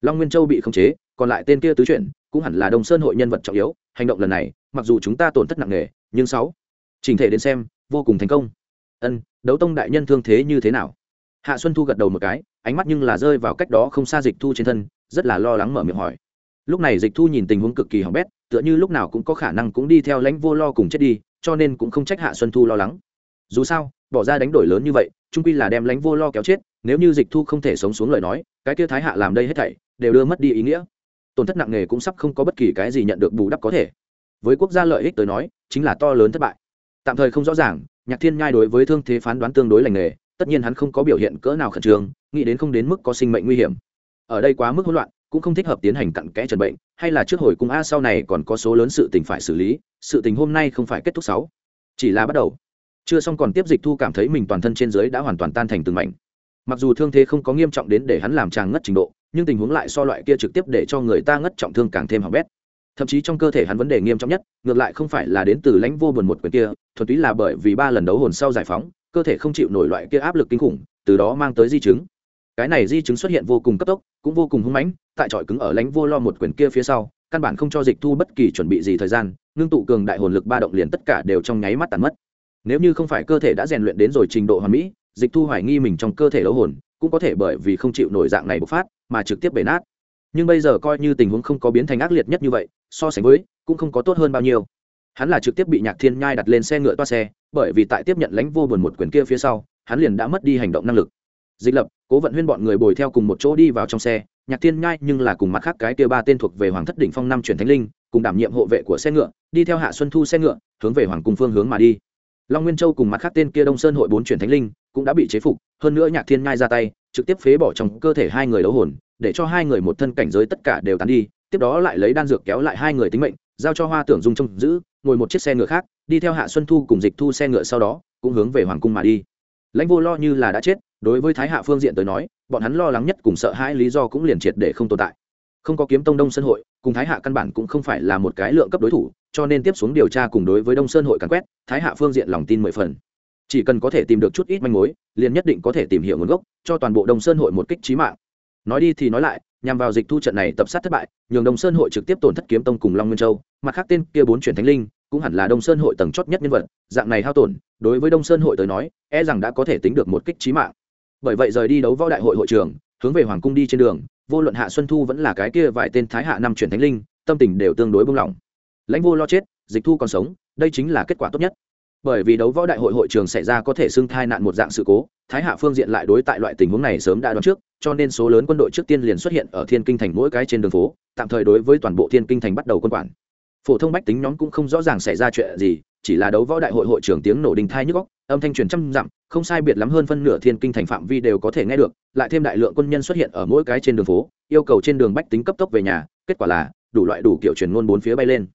Long nguyên châu bị khống chế, còn lại tên kia tứ chuyển, cũng hẳn là đông sơn hội nhân vật trọng yếu, hành động lần này, mặc dù chúng ta tổn thất nặng nề, nhưng sáu trình thể đến xem, vô cùng thành công. Ân, đấu tông đại nhân thương thế như thế nào? Hạ xuân thu gật đầu một cái, ánh mắt nhưng là rơi vào cách đó không xa dịch thu trên thân, rất là lo lắng mở miệng hỏi lúc này dịch thu nhìn tình huống cực kỳ hỏng bét, tựa như lúc nào cũng có khả năng cũng đi theo lãnh vô lo cùng chết đi, cho nên cũng không trách hạ xuân thu lo lắng. Dù sao, bỏ ra đánh đổi lớn như vậy, trung quy là đem lãnh vô lo kéo chết, nếu như dịch thu không thể sống xuống lời nói, cái kia thái hạ làm đây hết thảy, đều đưa mất đi ý nghĩa. Tổn thất nặng nề cũng sắp không có bất kỳ cái gì nhận được bù đắp có thể. Với quốc gia lợi ích tới nói, chính là to lớn thất bại. Tạm thời không rõ ràng, nhạc thiên nhai đối với thương thế phán đoán tương đối lành nghề, tất nhiên hắn không có biểu hiện cỡ nào khẩn trương, nghĩ đến không đến mức có sinh mệnh nguy hiểm. Ở đây quá mức hỗn loạn cũng không thích hợp tiến hành cặn kẽ trần bệnh, hay là trước hồi cung a sau này còn có số lớn sự tình phải xử lý, sự tình hôm nay không phải kết thúc sáu. Chỉ là bắt đầu. Chưa xong còn tiếp dịch thu cảm thấy mình toàn thân trên dưới đã hoàn toàn tan thành từng mảnh. Mặc dù thương thế không có nghiêm trọng đến để hắn làm tràng ngất trình độ, nhưng tình huống lại so loại kia trực tiếp để cho người ta ngất trọng thương càng thêm hỏng bét. Thậm chí trong cơ thể hắn vấn đề nghiêm trọng nhất, ngược lại không phải là đến từ lãnh vô buồn một quyền kia, thuần túy là bởi vì ba lần đấu hồn sau giải phóng, cơ thể không chịu nổi loại kia áp lực kinh khủng, từ đó mang tới di chứng. Cái này di chứng xuất hiện vô cùng cấp tốc, cũng vô cùng hung mãnh tại trọi cứng ở lãnh vô lo một quyền kia phía sau, căn bản không cho dịch thu bất kỳ chuẩn bị gì thời gian, ngưng tụ cường đại hồn lực ba động liền tất cả đều trong nháy mắt tàn mất. Nếu như không phải cơ thể đã rèn luyện đến rồi trình độ hoàn mỹ, dịch thu hoài nghi mình trong cơ thể đấu hồn, cũng có thể bởi vì không chịu nổi dạng này bộc phát, mà trực tiếp bể nát. Nhưng bây giờ coi như tình huống không có biến thành ác liệt nhất như vậy, so sánh với, cũng không có tốt hơn bao nhiêu. Hắn là trực tiếp bị nhạc thiên nhai đặt lên xe ngựa toa xe, bởi vì tại tiếp nhận lãnh vô buồn một quyền kia phía sau, hắn liền đã mất đi hành động năng lực dịch lập, cố vận huyên bọn người bồi theo cùng một chỗ đi vào trong xe, nhạc thiên nhai nhưng là cùng mặt khác cái kia ba tên thuộc về hoàng thất đỉnh phong năm chuyển thánh linh, cùng đảm nhiệm hộ vệ của xe ngựa, đi theo hạ xuân thu xe ngựa, hướng về hoàng cung phương hướng mà đi. Long nguyên châu cùng mặt khác tên kia đông sơn hội bốn chuyển thánh linh cũng đã bị chế phục, hơn nữa nhạc thiên nhai ra tay, trực tiếp phế bỏ trong cơ thể hai người đấu hồn, để cho hai người một thân cảnh giới tất cả đều tán đi, tiếp đó lại lấy đan dược kéo lại hai người tính mệnh, giao cho hoa tưởng dung trông giữ, ngồi một chiếc xe ngựa khác, đi theo hạ xuân thu cùng dịch thu xe ngựa sau đó, cũng hướng về hoàng cung mà đi. Lãnh vô lo như là đã chết đối với thái hạ phương diện tới nói, bọn hắn lo lắng nhất cùng sợ hãi lý do cũng liền triệt để không tồn tại. Không có kiếm tông đông sơn hội, cùng thái hạ căn bản cũng không phải là một cái lượng cấp đối thủ, cho nên tiếp xuống điều tra cùng đối với đông sơn hội càn quét, thái hạ phương diện lòng tin mười phần. Chỉ cần có thể tìm được chút ít manh mối, liền nhất định có thể tìm hiểu nguồn gốc, cho toàn bộ đông sơn hội một kích trí mạng. Nói đi thì nói lại, nhằm vào dịch thu trận này tập sát thất bại, nhường đông sơn hội trực tiếp tổn thất kiếm tông cùng long nguyên châu, mặt khác tên kia bốn chuyển thánh linh, cũng hẳn là đông sơn hội tầng chót nhất nhân vật, dạng này hao tổn, đối với đông sơn hội tới nói e rằng đã có thể tính được một kích trí mạng bởi vậy rời đi đấu võ đại hội hội trường, hướng về hoàng cung đi trên đường, vô luận hạ xuân thu vẫn là cái kia vài tên thái hạ năm chuyển thánh linh, tâm tình đều tương đối bung lỏng. Lãnh vô lo chết, dịch thu còn sống, đây chính là kết quả tốt nhất. Bởi vì đấu võ đại hội hội trường xảy ra có thể xưng thai nạn một dạng sự cố, thái hạ phương diện lại đối tại loại tình huống này sớm đã đoán trước, cho nên số lớn quân đội trước tiên liền xuất hiện ở thiên kinh thành mỗi cái trên đường phố, tạm thời đối với toàn bộ thiên kinh thành bắt đầu quân quản. Phổ thông bách tính nhóm cũng không rõ ràng xảy ra chuyện gì, chỉ là đấu võ đại hội hội trưởng tiếng nổ đình thai nhức góc âm thanh truyền trăm dặm, không sai biệt lắm hơn phân nửa thiên kinh thành phạm vi đều có thể nghe được, lại thêm đại lượng quân nhân xuất hiện ở mỗi cái trên đường phố, yêu cầu trên đường bách tính cấp tốc về nhà, kết quả là đủ loại đủ kiểu truyền ngôn bốn phía bay lên.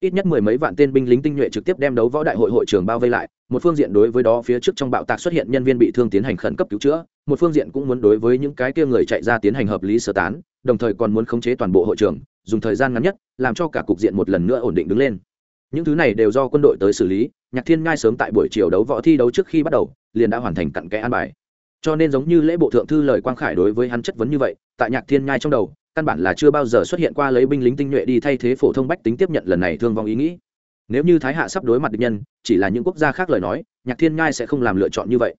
Ít nhất mười mấy vạn tên binh lính tinh nhuệ trực tiếp đem đấu võ đại hội hội trường bao vây lại, một phương diện đối với đó phía trước trong bạo tạc xuất hiện nhân viên bị thương tiến hành khẩn cấp cứu chữa, một phương diện cũng muốn đối với những cái kia người chạy ra tiến hành hợp lý sơ tán, đồng thời còn muốn khống chế toàn bộ hội trường dùng thời gian ngắn nhất, làm cho cả cục diện một lần nữa ổn định đứng lên. Những thứ này đều do quân đội tới xử lý nhạc thiên ngai sớm tại buổi chiều đấu võ thi đấu trước khi bắt đầu, liền đã hoàn thành cặn kẽ an bài. Cho nên giống như lễ bộ thượng thư lời quang khải đối với hắn chất vấn như vậy, tại nhạc thiên nhai trong đầu, căn bản là chưa bao giờ xuất hiện qua lấy binh lính tinh nhuệ đi thay thế phổ thông bách tính tiếp nhận lần này thương vong ý nghĩ. Nếu như thái hạ sắp đối mặt địch nhân, chỉ là những quốc gia khác lời nói, nhạc thiên nhai sẽ không làm lựa chọn như vậy.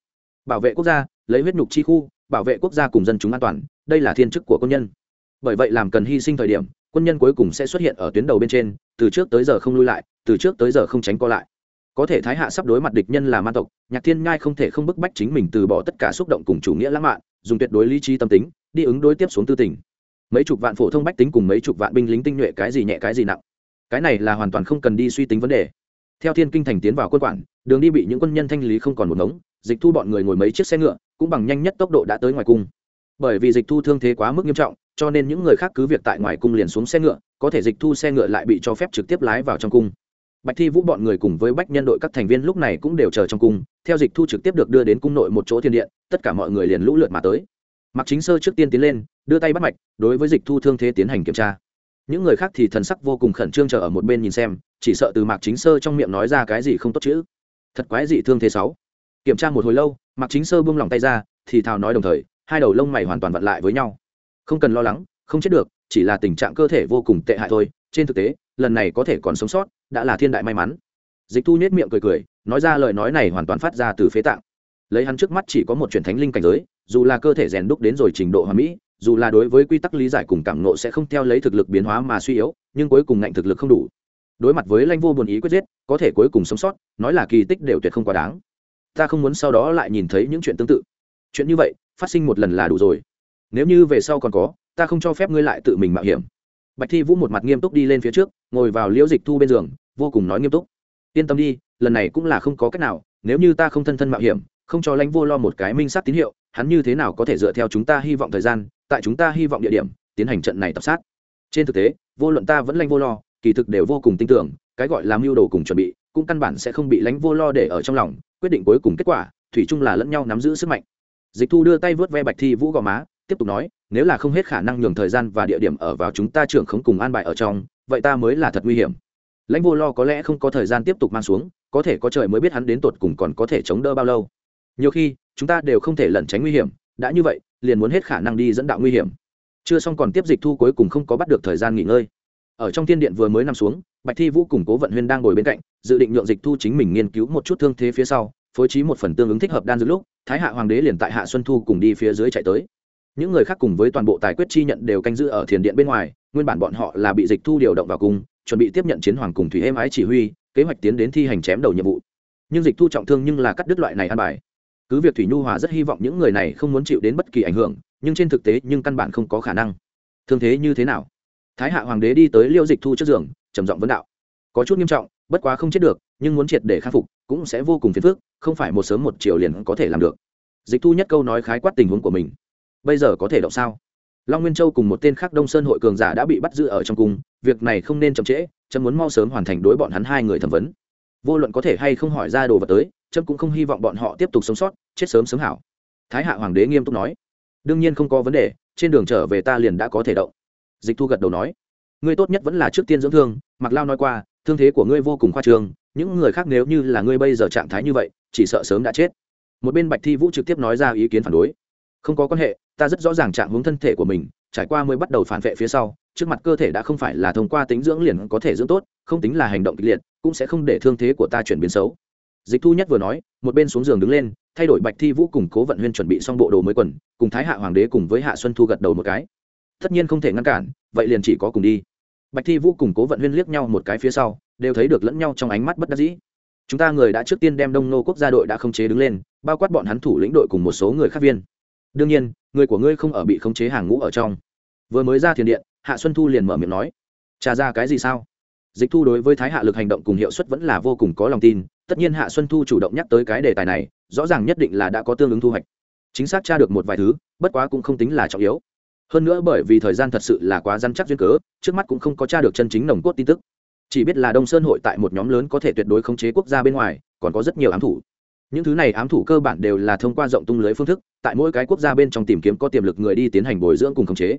Bảo vệ quốc gia, lấy huyết nhục chi khu, bảo vệ quốc gia cùng dân chúng an toàn, đây là thiên chức của quân nhân. Bởi vậy làm cần hy sinh thời điểm, quân nhân cuối cùng sẽ xuất hiện ở tuyến đầu bên trên, từ trước tới giờ không lui lại, từ trước tới giờ không tránh co lại có thể thái hạ sắp đối mặt địch nhân là man tộc, nhạc thiên nhai không thể không bức bách chính mình từ bỏ tất cả xúc động cùng chủ nghĩa lãng mạn, dùng tuyệt đối lý trí tâm tính, đi ứng đối tiếp xuống tư tình. Mấy chục vạn phổ thông bách tính cùng mấy chục vạn binh lính tinh nhuệ cái gì nhẹ cái gì nặng. Cái này là hoàn toàn không cần đi suy tính vấn đề. Theo thiên kinh thành tiến vào quân quản, đường đi bị những quân nhân thanh lý không còn một ngống, dịch thu bọn người ngồi mấy chiếc xe ngựa, cũng bằng nhanh nhất tốc độ đã tới ngoài cung. Bởi vì dịch thu thương thế quá mức nghiêm trọng, cho nên những người khác cứ việc tại ngoài cung liền xuống xe ngựa, có thể dịch thu xe ngựa lại bị cho phép trực tiếp lái vào trong cung bạch thi vũ bọn người cùng với bách nhân đội các thành viên lúc này cũng đều chờ trong cung, theo dịch thu trực tiếp được đưa đến cung nội một chỗ thiên điện, tất cả mọi người liền lũ lượt mà tới. Mặc chính sơ trước tiên tiến lên, đưa tay bắt mạch, đối với dịch thu thương thế tiến hành kiểm tra. Những người khác thì thần sắc vô cùng khẩn trương chờ ở một bên nhìn xem, chỉ sợ từ mạc chính sơ trong miệng nói ra cái gì không tốt chữ thật quái dị thương thế sáu. Kiểm tra một hồi lâu, mạc chính sơ buông lỏng tay ra, thì thào nói đồng thời, hai đầu lông mày hoàn toàn vặn lại với nhau. Không cần lo lắng, không chết được, chỉ là tình trạng cơ thể vô cùng tệ hại thôi, trên thực tế, lần này có thể còn sống sót đã là thiên đại may mắn. Dịch thu nhết miệng cười cười, nói ra lời nói này hoàn toàn phát ra từ phế tạng. Lấy hắn trước mắt chỉ có một truyền thánh linh cảnh giới, dù là cơ thể rèn đúc đến rồi trình độ hoàn mỹ, dù là đối với quy tắc lý giải cùng cảm nộ sẽ không theo lấy thực lực biến hóa mà suy yếu, nhưng cuối cùng ngạnh thực lực không đủ. Đối mặt với lanh vô buồn ý quyết giết, có thể cuối cùng sống sót, nói là kỳ tích đều tuyệt không quá đáng. Ta không muốn sau đó lại nhìn thấy những chuyện tương tự. Chuyện như vậy, phát sinh một lần là đủ rồi. Nếu như về sau còn có, ta không cho phép ngươi lại tự mình mạo hiểm. Bạch thi vũ một mặt nghiêm túc đi lên phía trước, ngồi vào liễu dịch thu bên giường vô cùng nói nghiêm túc. Yên tâm đi, lần này cũng là không có cách nào, nếu như ta không thân thân mạo hiểm, không cho lãnh vô lo một cái minh sát tín hiệu, hắn như thế nào có thể dựa theo chúng ta hy vọng thời gian, tại chúng ta hy vọng địa điểm, tiến hành trận này tập sát. Trên thực tế, vô luận ta vẫn lãnh vô lo, kỳ thực đều vô cùng tin tưởng, cái gọi là mưu đồ cùng chuẩn bị, cũng căn bản sẽ không bị lãnh vô lo để ở trong lòng, quyết định cuối cùng kết quả, thủy chung là lẫn nhau nắm giữ sức mạnh. Dịch thu đưa tay vớt ve bạch thi vũ gò má, tiếp tục nói, nếu là không hết khả năng nhường thời gian và địa điểm ở vào chúng ta trưởng khống cùng an bài ở trong, vậy ta mới là thật nguy hiểm lãnh vô lo có lẽ không có thời gian tiếp tục mang xuống, có thể có trời mới biết hắn đến tột cùng còn có thể chống đỡ bao lâu. Nhiều khi, chúng ta đều không thể lẩn tránh nguy hiểm, đã như vậy, liền muốn hết khả năng đi dẫn đạo nguy hiểm. Chưa xong còn tiếp dịch thu cuối cùng không có bắt được thời gian nghỉ ngơi. Ở trong thiên điện vừa mới nằm xuống, bạch thi vũ cùng cố vận huyên đang ngồi bên cạnh, dự định nhượng dịch thu chính mình nghiên cứu một chút thương thế phía sau, phối trí một phần tương ứng thích hợp đan dược lúc, thái hạ hoàng đế liền tại hạ xuân thu cùng đi phía dưới chạy tới. Những người khác cùng với toàn bộ tài quyết chi nhận đều canh giữ ở thiền điện bên ngoài, nguyên bản bọn họ là bị dịch thu điều động vào cung chuẩn bị tiếp nhận chiến hoàng cùng thủy êm ái chỉ huy, kế hoạch tiến đến thi hành chém đầu nhiệm vụ. Nhưng dịch thu trọng thương nhưng là cắt đứt loại này an bài. Cứ việc thủy nhu hòa rất hy vọng những người này không muốn chịu đến bất kỳ ảnh hưởng, nhưng trên thực tế nhưng căn bản không có khả năng. Thương thế như thế nào? Thái hạ hoàng đế đi tới liêu dịch thu trước giường, trầm giọng vấn đạo. Có chút nghiêm trọng, bất quá không chết được, nhưng muốn triệt để khắc phục cũng sẽ vô cùng phiền phức, không phải một sớm một chiều liền có thể làm được. Dịch thu nhất câu nói khái quát tình huống của mình. Bây giờ có thể động sao? Long nguyên châu cùng một tên khác đông sơn hội cường giả đã bị bắt giữ ở trong cung, việc này không nên chậm trễ trâm muốn mau sớm hoàn thành đối bọn hắn hai người thẩm vấn. Vô luận có thể hay không hỏi ra đồ vật tới trâm cũng không hy vọng bọn họ tiếp tục sống sót, chết sớm sớm hảo. Thái hạ hoàng đế nghiêm túc nói. Đương nhiên không có vấn đề, trên đường trở về ta liền đã có thể động. Dịch thu gật đầu nói. Ngươi tốt nhất vẫn là trước tiên dưỡng thương mặc lao nói qua, thương thế của ngươi vô cùng khoa trương, những người khác nếu như là ngươi bây giờ trạng thái như vậy, chỉ sợ sớm đã chết. Một bên bạch thi vũ trực tiếp nói ra ý kiến phản đối không có quan hệ, ta rất rõ ràng trạng hướng thân thể của mình, trải qua mới bắt đầu phản vệ phía sau, trước mặt cơ thể đã không phải là thông qua tính dưỡng liền có thể dưỡng tốt, không tính là hành động kịch liệt, cũng sẽ không để thương thế của ta chuyển biến xấu. Dịch thu nhất vừa nói, một bên xuống giường đứng lên, thay đổi bạch thi vũ cùng cố vận huyên chuẩn bị xong bộ đồ mới quần, cùng thái hạ hoàng đế cùng với hạ xuân thu gật đầu một cái. Tất nhiên không thể ngăn cản, vậy liền chỉ có cùng đi. Bạch thi vũ cùng cố vận huyên liếc nhau một cái phía sau, đều thấy được lẫn nhau trong ánh mắt bất đắc dĩ. Chúng ta người đã trước tiên đem đông nô quốc gia đội đã khống chế đứng lên, bao quát bọn hắn thủ lĩnh đội cùng một số người khác viên đương nhiên, người của ngươi không ở bị khống chế hàng ngũ ở trong. Vừa mới ra thiền điện, hạ xuân thu liền mở miệng nói trả ra cái gì sao? Dịch thu đối với thái hạ lực hành động cùng hiệu suất vẫn là vô cùng có lòng tin, tất nhiên hạ xuân thu chủ động nhắc tới cái đề tài này, rõ ràng nhất định là đã có tương ứng thu hoạch. Chính xác tra được một vài thứ, bất quá cũng không tính là trọng yếu. Hơn nữa bởi vì thời gian thật sự là quá dăn chắc duyên cớ, trước mắt cũng không có tra được chân chính nồng cốt tin tức. Chỉ biết là đông sơn hội tại một nhóm lớn có thể tuyệt đối khống chế quốc gia bên ngoài, còn có rất nhiều ám thủ những thứ này ám thủ cơ bản đều là thông qua rộng tung lưới phương thức, tại mỗi cái quốc gia bên trong tìm kiếm có tiềm lực người đi tiến hành bồi dưỡng cùng khống chế.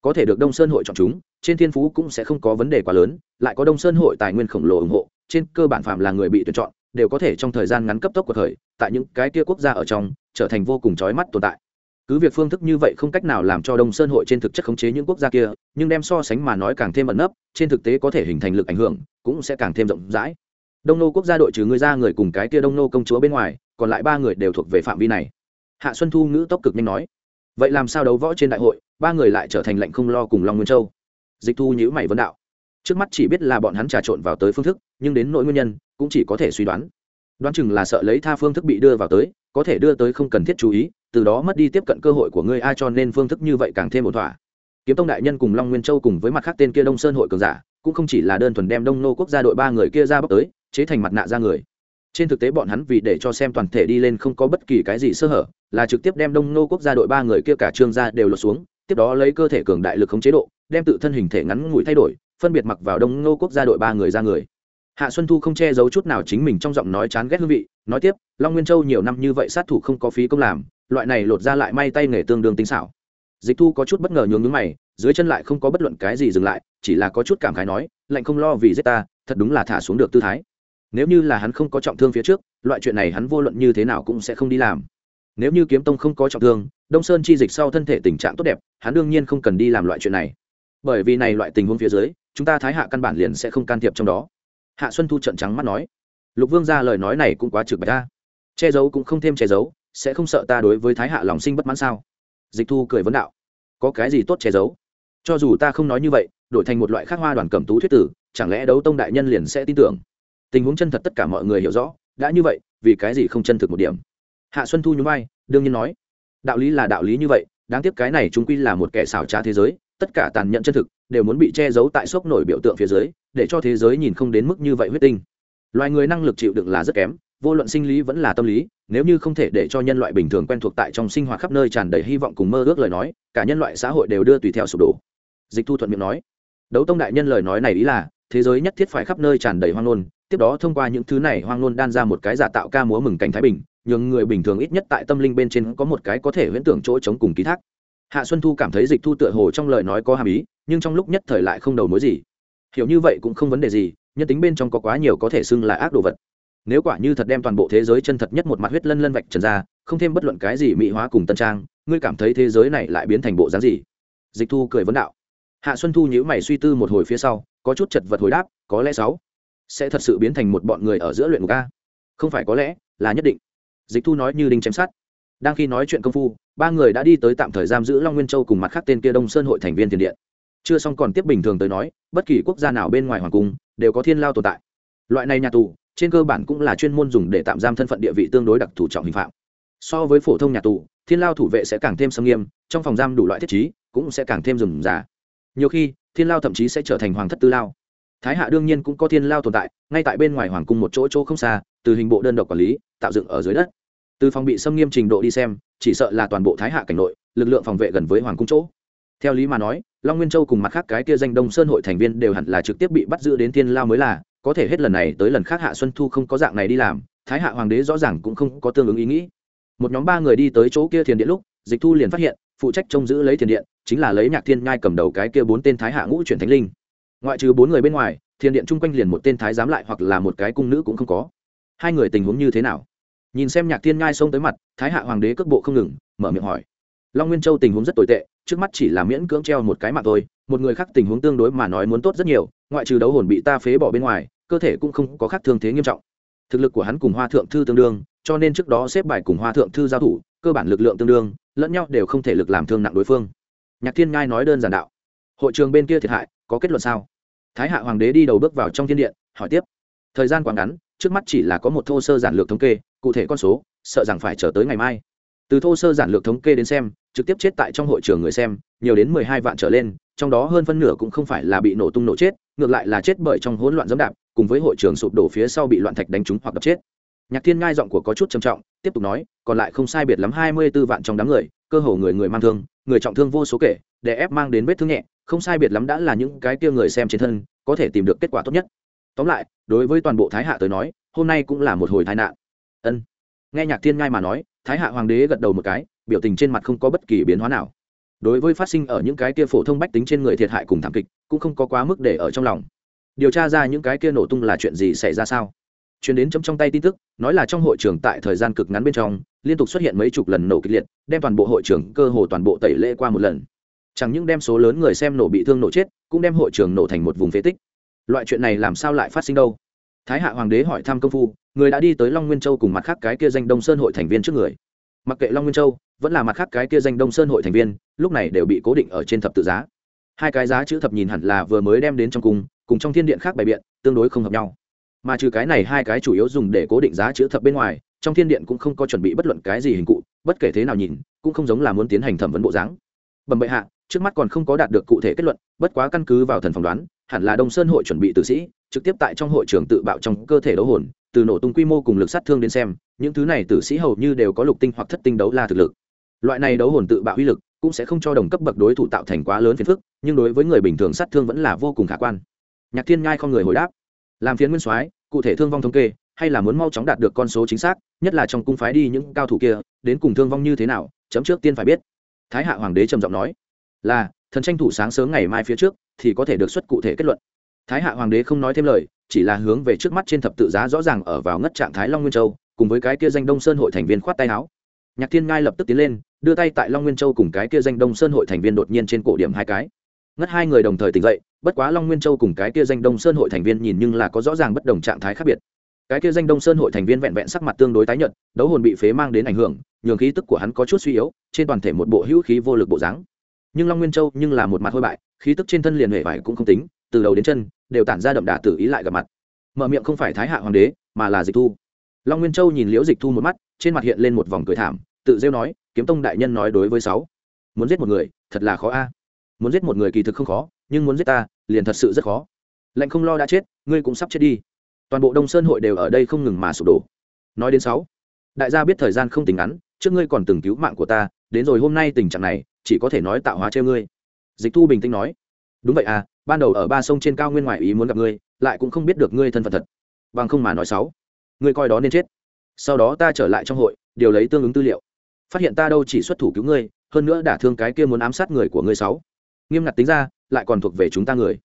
Có thể được đông sơn hội chọn chúng, trên thiên phú cũng sẽ không có vấn đề quá lớn, lại có đông sơn hội tài nguyên khổng lồ ủng hộ, trên cơ bản phạm là người bị tuyển chọn, đều có thể trong thời gian ngắn cấp tốc của thời tại những cái kia quốc gia ở trong, trở thành vô cùng chói mắt tồn tại. Cứ việc phương thức như vậy không cách nào làm cho đông sơn hội trên thực chất khống chế những quốc gia kia, nhưng đem so sánh mà nói càng thêm ẩn nấp, trên thực tế có thể hình thành lực ảnh hưởng, cũng sẽ càng thêm rộng rãi đông nô quốc gia đội trừ người ra người cùng cái kia đông nô công chúa bên ngoài, còn lại ba người đều thuộc về phạm vi này. Hạ xuân thu ngữ tốc cực nhanh nói, vậy làm sao đấu võ trên đại hội, ba người lại trở thành lệnh không lo cùng long nguyên châu? Dịch thu nhữ mày vấn đạo. Trước mắt chỉ biết là bọn hắn trà trộn vào tới phương thức, nhưng đến nỗi nguyên nhân, cũng chỉ có thể suy đoán. Đoán chừng là sợ lấy tha phương thức bị đưa vào tới, có thể đưa tới không cần thiết chú ý, từ đó mất đi tiếp cận cơ hội của ngươi ai cho nên phương thức như vậy càng thêm một thỏa. Kiếm tông đại nhân cùng long nguyên châu cùng với mặt khác tên kia đông sơn hội cường giả, cũng không chỉ là đơn thuần đem đông nô quốc gia đội ba người kia ra bóc tới chế thành mặt nạ ra người. Trên thực tế bọn hắn vì để cho xem toàn thể đi lên không có bất kỳ cái gì sơ hở, là trực tiếp đem đông nô quốc gia đội ba người kia cả trương ra đều lột xuống, tiếp đó lấy cơ thể cường đại lực khống chế độ, đem tự thân hình thể ngắn ngủi thay đổi, phân biệt mặc vào đông nô quốc gia đội ba người ra người. Hạ xuân thu không che giấu chút nào chính mình trong giọng nói chán ghét hương vị, nói tiếp, long nguyên châu nhiều năm như vậy sát thủ không có phí công làm, loại này lột ra lại may tay nghề tương đương tinh xảo. Dịch thu có chút bất ngờ nhướng nhướng mày, dưới chân lại không có bất luận cái gì dừng lại, chỉ là có chút cảm khái nói, lạnh không lo vì giết ta, thật đúng là thả xuống được tư thái nếu như là hắn không có trọng thương phía trước, loại chuyện này hắn vô luận như thế nào cũng sẽ không đi làm. Nếu như kiếm tông không có trọng thương, đông sơn chi dịch sau thân thể tình trạng tốt đẹp, hắn đương nhiên không cần đi làm loại chuyện này. Bởi vì này loại tình huống phía dưới, chúng ta thái hạ căn bản liền sẽ không can thiệp trong đó. Hạ xuân thu trận trắng mắt nói. Lục vương ra lời nói này cũng quá trực bạch ta. Che giấu cũng không thêm che giấu, sẽ không sợ ta đối với thái hạ lòng sinh bất mãn sao? Dịch thu cười vấn đạo. Có cái gì tốt che giấu? Cho dù ta không nói như vậy, đổi thành một loại khác hoa đoàn cẩm tú thuyết tử, chẳng lẽ đấu tông đại nhân liền sẽ tin tưởng? Tình huống chân thật tất cả mọi người hiểu rõ, đã như vậy, vì cái gì không chân thực một điểm? Hạ xuân thu nhún vai, đương nhiên nói, đạo lý là đạo lý như vậy, đáng tiếc cái này chúng quy là một kẻ xảo trá thế giới, tất cả tàn nhẫn chân thực đều muốn bị che giấu tại sốc nổi biểu tượng phía dưới, để cho thế giới nhìn không đến mức như vậy huyết tinh. Loài người năng lực chịu đựng là rất kém, vô luận sinh lý vẫn là tâm lý, nếu như không thể để cho nhân loại bình thường quen thuộc tại trong sinh hoạt khắp nơi tràn đầy hy vọng cùng mơ ước lời nói, cả nhân loại xã hội đều đưa tùy theo sụp đổ. Dịch thu thuận miệng nói, đấu tông đại nhân lời nói này ý là, thế giới nhất thiết phải khắp nơi tràn đầy hoang nôn tiếp đó thông qua những thứ này hoang nôn đan ra một cái giả tạo ca múa mừng cảnh thái bình, nhường người bình thường ít nhất tại tâm linh bên trên có một cái có thể huyễn tưởng chỗ chống cùng ký thác. Hạ xuân thu cảm thấy dịch thu tựa hồ trong lời nói có hàm ý, nhưng trong lúc nhất thời lại không đầu mối gì. Hiểu như vậy cũng không vấn đề gì, nhân tính bên trong có quá nhiều có thể xưng là ác đồ vật. Nếu quả như thật đem toàn bộ thế giới chân thật nhất một mặt huyết lân lân vạch trần ra, không thêm bất luận cái gì mỹ hóa cùng tân trang, ngươi cảm thấy thế giới này lại biến thành bộ dáng gì? Dịch thu cười vấn đạo. Hạ xuân thu nhíu mày suy tư một hồi phía sau, có chút chật vật hồi đáp, có lẽ sáu sẽ thật sự biến thành một bọn người ở giữa luyện ngục a. Không phải có lẽ là nhất định. Dịch thu nói như đinh chém sát đang khi nói chuyện công phu, ba người đã đi tới tạm thời giam giữ long nguyên châu cùng mặt khác tên kia đông sơn hội thành viên tiền điện. Chưa xong còn tiếp bình thường tới nói, bất kỳ quốc gia nào bên ngoài hoàng cung đều có thiên lao tồn tại. Loại này nhà tù, trên cơ bản cũng là chuyên môn dùng để tạm giam thân phận địa vị tương đối đặc thù trọng hình phạm. So với phổ thông nhà tù, thiên lao thủ vệ sẽ càng thêm sâm nghiêm, trong phòng giam đủ loại thiết chí cũng sẽ càng thêm rườm rà. Nhiều khi, thiên lao thậm chí sẽ trở thành hoàng thất tư lao thái hạ đương nhiên cũng có thiên lao tồn tại, ngay tại bên ngoài hoàng cung một chỗ chỗ không xa, từ hình bộ đơn độc quản lý, tạo dựng ở dưới đất. Từ phòng bị xâm nghiêm trình độ đi xem, chỉ sợ là toàn bộ thái hạ cảnh nội, lực lượng phòng vệ gần với hoàng cung chỗ. Theo lý mà nói, long nguyên châu cùng mặt khác cái kia danh đông sơn hội thành viên đều hẳn là trực tiếp bị bắt giữ đến thiên lao mới là, có thể hết lần này tới lần khác hạ xuân thu không có dạng này đi làm, thái hạ hoàng đế rõ ràng cũng không có tương ứng ý nghĩ. Một nhóm ba người đi tới chỗ kia thiền điện lúc, dịch thu liền phát hiện, phụ trách trông giữ lấy thiền điện, chính là lấy nhạc thiên nhai cầm đầu cái kia bốn tên thái hạ ngũ chuyển thánh linh ngoại trừ bốn người bên ngoài, thiền điện chung quanh liền một tên thái giám lại hoặc là một cái cung nữ cũng không có. Hai người tình huống như thế nào? Nhìn xem nhạc thiên ngai xông tới mặt, thái hạ hoàng đế cước bộ không ngừng, mở miệng hỏi. Long nguyên châu tình huống rất tồi tệ, trước mắt chỉ là miễn cưỡng treo một cái mặt thôi, một người khác tình huống tương đối mà nói muốn tốt rất nhiều, ngoại trừ đấu hồn bị ta phế bỏ bên ngoài, cơ thể cũng không có khác thương thế nghiêm trọng. Thực lực của hắn cùng hoa thượng thư tương đương, cho nên trước đó xếp bài cùng hoa thượng thư giao thủ, cơ bản lực lượng tương đương, lẫn nhau đều không thể lực làm thương nặng đối phương. Nhạc thiên ngai nói đơn giản đạo. Hội trường bên kia thiệt hại, có kết luận sao? Thái hạ hoàng đế đi đầu bước vào trong thiên điện, hỏi tiếp. Thời gian quá ngắn, trước mắt chỉ là có một thô sơ giản lược thống kê, cụ thể con số, sợ rằng phải chờ tới ngày mai. Từ thô sơ giản lược thống kê đến xem, trực tiếp chết tại trong hội trường người xem, nhiều đến mười hai vạn trở lên, trong đó hơn phân nửa cũng không phải là bị nổ tung nổ chết, ngược lại là chết bởi trong hỗn loạn dẫm đạp, cùng với hội trường sụp đổ phía sau bị loạn thạch đánh trúng hoặc đập chết. Nhạc thiên ngai giọng của có chút trầm trọng, tiếp tục nói, còn lại không sai biệt lắm hai mươi b ố vạn trong đám người, cơ hồ người người mang thương, người trọng thương vô số kể để ép mang đến vết thương nhẹ không sai biệt lắm đã là những cái kia người xem trên thân, có thể tìm được kết quả tốt nhất. Tóm lại, đối với toàn bộ thái hạ tới nói, hôm nay cũng là một hồi tai nạn. Ân. Nghe nhạc thiên ngai mà nói, thái hạ hoàng đế gật đầu một cái, biểu tình trên mặt không có bất kỳ biến hóa nào. Đối với phát sinh ở những cái kia phổ thông bách tính trên người thiệt hại cùng thảm kịch, cũng không có quá mức để ở trong lòng. Điều tra ra những cái kia nổ tung là chuyện gì xảy ra sao? Chuyển đến chấm trong tay tin tức, nói là trong hội trường tại thời gian cực ngắn bên trong, liên tục xuất hiện mấy chục lần nổ kịch liệt, đem toàn bộ hội trường cơ hồ toàn bộ tẩy lễ qua một lần chẳng những đem số lớn người xem nổ bị thương nổ chết, cũng đem hội trường nổ thành một vùng phế tích. Loại chuyện này làm sao lại phát sinh đâu? Thái hạ hoàng đế hỏi thăm công phu, người đã đi tới long nguyên châu cùng mặt khác cái kia danh đông sơn hội thành viên trước người. Mặc kệ long nguyên châu, vẫn là mặt khác cái kia danh đông sơn hội thành viên, lúc này đều bị cố định ở trên thập tự giá. Hai cái giá chữ thập nhìn hẳn là vừa mới đem đến trong cung, cùng trong thiên điện khác bày biện, tương đối không hợp nhau. Mà trừ cái này hai cái chủ yếu dùng để cố định giá chữ thập bên ngoài, trong thiên điện cũng không có chuẩn bị bất luận cái gì hình cụ, bất kể thế nào nhìn, cũng không giống là muốn tiến hành thẩm vấn bộ dáng. Bẩm bệ hạ trước mắt còn không có đạt được cụ thể kết luận, bất quá căn cứ vào thần phỏng đoán, hẳn là đông sơn hội chuẩn bị tử sĩ, trực tiếp tại trong hội trường tự bạo trong cơ thể đấu hồn, từ nổ tung quy mô cùng lực sát thương đến xem, những thứ này tử sĩ hầu như đều có lục tinh hoặc thất tinh đấu la thực lực. Loại này đấu hồn tự bạo uy lực cũng sẽ không cho đồng cấp bậc đối thủ tạo thành quá lớn phiền phức, nhưng đối với người bình thường sát thương vẫn là vô cùng khả quan. Nhạc thiên ngai không người hồi đáp. Làm phiến nguyên soái, cụ thể thương vong thống kê, hay là muốn mau chóng đạt được con số chính xác, nhất là trong cung phái đi những cao thủ kia, đến cùng thương vong như thế nào, chấm trước tiên phải biết. Thái hạ hoàng đế trầm giọng nói là, thần tranh thủ sáng sớm ngày mai phía trước, thì có thể được xuất cụ thể kết luận. Thái hạ hoàng đế không nói thêm lời, chỉ là hướng về trước mắt trên thập tự giá rõ ràng ở vào ngất trạng thái long nguyên châu, cùng với cái kia danh đông sơn hội thành viên khoát tay áo. Nhạc thiên ngai lập tức tiến lên, đưa tay tại long nguyên châu cùng cái kia danh đông sơn hội thành viên đột nhiên trên cổ điểm hai cái. Ngất hai người đồng thời tỉnh dậy, bất quá long nguyên châu cùng cái kia danh đông sơn hội thành viên nhìn nhưng là có rõ ràng bất đồng trạng thái khác biệt. Cái kia danh đông sơn hội thành viên vẹn vẹn sắc mặt tương đối tái nhợt, đấu hồn bị phế mang đến ảnh hưởng, nhường khí tức của hắn có chút suy yếu, trên toàn thể một bộ hữu khí vô lực bộ dáng nhưng long nguyên châu nhưng là một mặt hôi bại khí tức trên thân liền hệ vải cũng không tính từ đầu đến chân đều tản ra đậm đà tự ý lại gặp mặt mở miệng không phải thái hạ hoàng đế mà là dịch thu long nguyên châu nhìn liễu dịch thu một mắt trên mặt hiện lên một vòng cười thảm tự rêu nói kiếm tông đại nhân nói đối với sáu muốn giết một người thật là khó a muốn giết một người kỳ thực không khó nhưng muốn giết ta liền thật sự rất khó lệnh không lo đã chết ngươi cũng sắp chết đi toàn bộ đông sơn hội đều ở đây không ngừng mà sụp đổ nói đến sáu đại gia biết thời gian không tính ngắn, trước ngươi còn từng cứu mạng của ta, đến rồi hôm nay tình trạng này, chỉ có thể nói tạo hóa treo ngươi. Dịch thu bình tĩnh nói. Đúng vậy à ban đầu ở ba sông trên cao nguyên ngoại ý muốn gặp ngươi, lại cũng không biết được ngươi thân phận thật. Bằng không mà nói sáu ngươi coi đó nên chết. Sau đó ta trở lại trong hội, điều lấy tương ứng tư liệu. Phát hiện ta đâu chỉ xuất thủ cứu ngươi, hơn nữa đả thương cái kia muốn ám sát người của ngươi sáu nghiêm ngặt tính ra, lại còn thuộc về chúng ta người.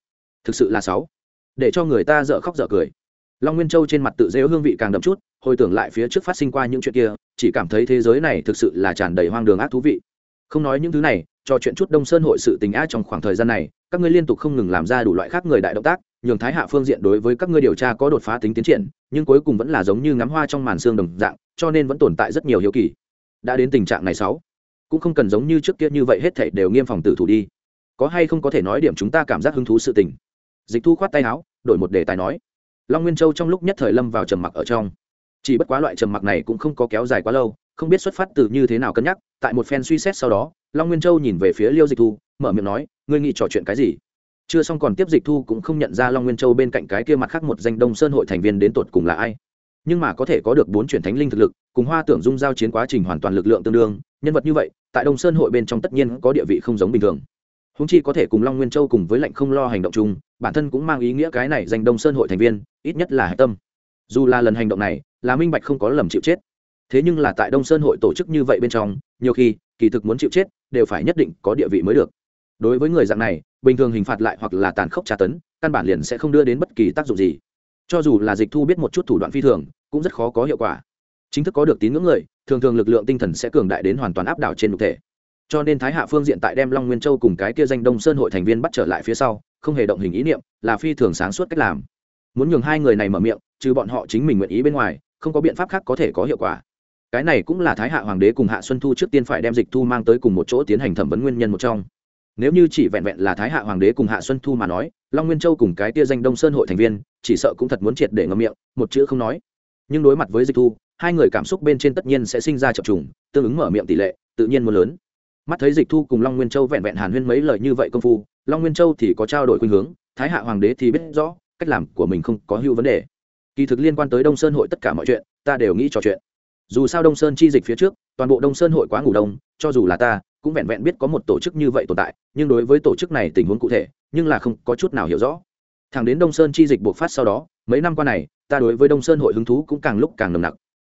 Thực sự là sáu để cho người ta dở khóc dở cười long nguyên châu trên mặt tự dễu hương vị càng đậm chút, hồi tưởng lại phía trước phát sinh qua những chuyện kia, chỉ cảm thấy thế giới này thực sự là tràn đầy hoang đường ác thú vị. Không nói những thứ này, cho chuyện chút đông sơn hội sự tình á trong khoảng thời gian này, các ngươi liên tục không ngừng làm ra đủ loại khác người đại động tác, nhường thái hạ phương diện đối với các ngươi điều tra có đột phá tính tiến triển, nhưng cuối cùng vẫn là giống như ngắm hoa trong màn xương đồng dạng, cho nên vẫn tồn tại rất nhiều hiếu kỳ. Đã đến tình trạng này sáu, cũng không cần giống như trước kia như vậy hết thảy đều nghiêm phòng tử thủ đi. Có hay không có thể nói điểm chúng ta cảm giác hứng thú sự tình? Dịch thu khoát tay áo, đổi một đề tài nói long nguyên châu trong lúc nhất thời lâm vào trầm mặc ở trong. Chỉ bất quá loại trầm mặc này cũng không có kéo dài quá lâu, không biết xuất phát từ như thế nào cân nhắc, tại một phen suy xét sau đó, long nguyên châu nhìn về phía liêu dịch thu, mở miệng nói, ngươi nghĩ trò chuyện cái gì? Chưa xong còn tiếp dịch thu cũng không nhận ra long nguyên châu bên cạnh cái kia mặt khác một danh đông sơn hội thành viên đến tột cùng là ai. Nhưng mà có thể có được bốn chuyển thánh linh thực lực, cùng hoa tưởng dung giao chiến quá trình hoàn toàn lực lượng tương đương, nhân vật như vậy, tại đông sơn hội bên trong tất nhiên có địa vị không giống bình thường húng chi có thể cùng long nguyên châu cùng với lệnh không lo hành động chung, bản thân cũng mang ý nghĩa cái này dành đông sơn hội thành viên, ít nhất là hạch tâm. Dù là lần hành động này, là minh bạch không có lầm chịu chết. Thế nhưng là tại đông sơn hội tổ chức như vậy bên trong, nhiều khi, kỳ thực muốn chịu chết, đều phải nhất định có địa vị mới được. Đối với người dạng này, bình thường hình phạt lại hoặc là tàn khốc tra tấn, căn bản liền sẽ không đưa đến bất kỳ tác dụng gì. Cho dù là dịch thu biết một chút thủ đoạn phi thường, cũng rất khó có hiệu quả. Chính thức có được tín ngưỡng người, thường thường lực lượng tinh thần sẽ cường đại đến hoàn toàn áp đảo trên thực thể cho nên thái hạ phương diện tại đem long nguyên châu cùng cái kia danh đông sơn hội thành viên bắt trở lại phía sau, không hề động hình ý niệm, là phi thường sáng suốt cách làm. Muốn nhường hai người này mở miệng, trừ bọn họ chính mình nguyện ý bên ngoài, không có biện pháp khác có thể có hiệu quả. Cái này cũng là thái hạ hoàng đế cùng hạ xuân thu trước tiên phải đem dịch thu mang tới cùng một chỗ tiến hành thẩm vấn nguyên nhân một trong. Nếu như chỉ vẹn vẹn là thái hạ hoàng đế cùng hạ xuân thu mà nói, long nguyên châu cùng cái tia danh đông sơn hội thành viên, chỉ sợ cũng thật muốn triệt để ngậm miệng, một chữ không nói. Nhưng đối mặt với dịch thu, hai người cảm xúc bên trên tất nhiên sẽ sinh ra chập trùng, tương ứng mở miệng tỷ lệ, tự nhiên muốn lớn mắt thấy dịch thu cùng long nguyên châu vẹn vẹn hàn huyên mấy lời như vậy công phu, long nguyên châu thì có trao đổi khuynh hướng, thái hạ hoàng đế thì biết rõ, cách làm của mình không có hưu vấn đề. Kỳ thực liên quan tới đông sơn hội tất cả mọi chuyện, ta đều nghĩ trò chuyện. Dù sao đông sơn chi dịch phía trước, toàn bộ đông sơn hội quá ngủ đông, cho dù là ta, cũng vẹn vẹn biết có một tổ chức như vậy tồn tại, nhưng đối với tổ chức này tình huống cụ thể, nhưng là không có chút nào hiểu rõ. Thẳng đến đông sơn chi dịch buộc phát sau đó, mấy năm qua này, ta đối với đông sơn hội hứng thú cũng càng lúc càng nồng nặc.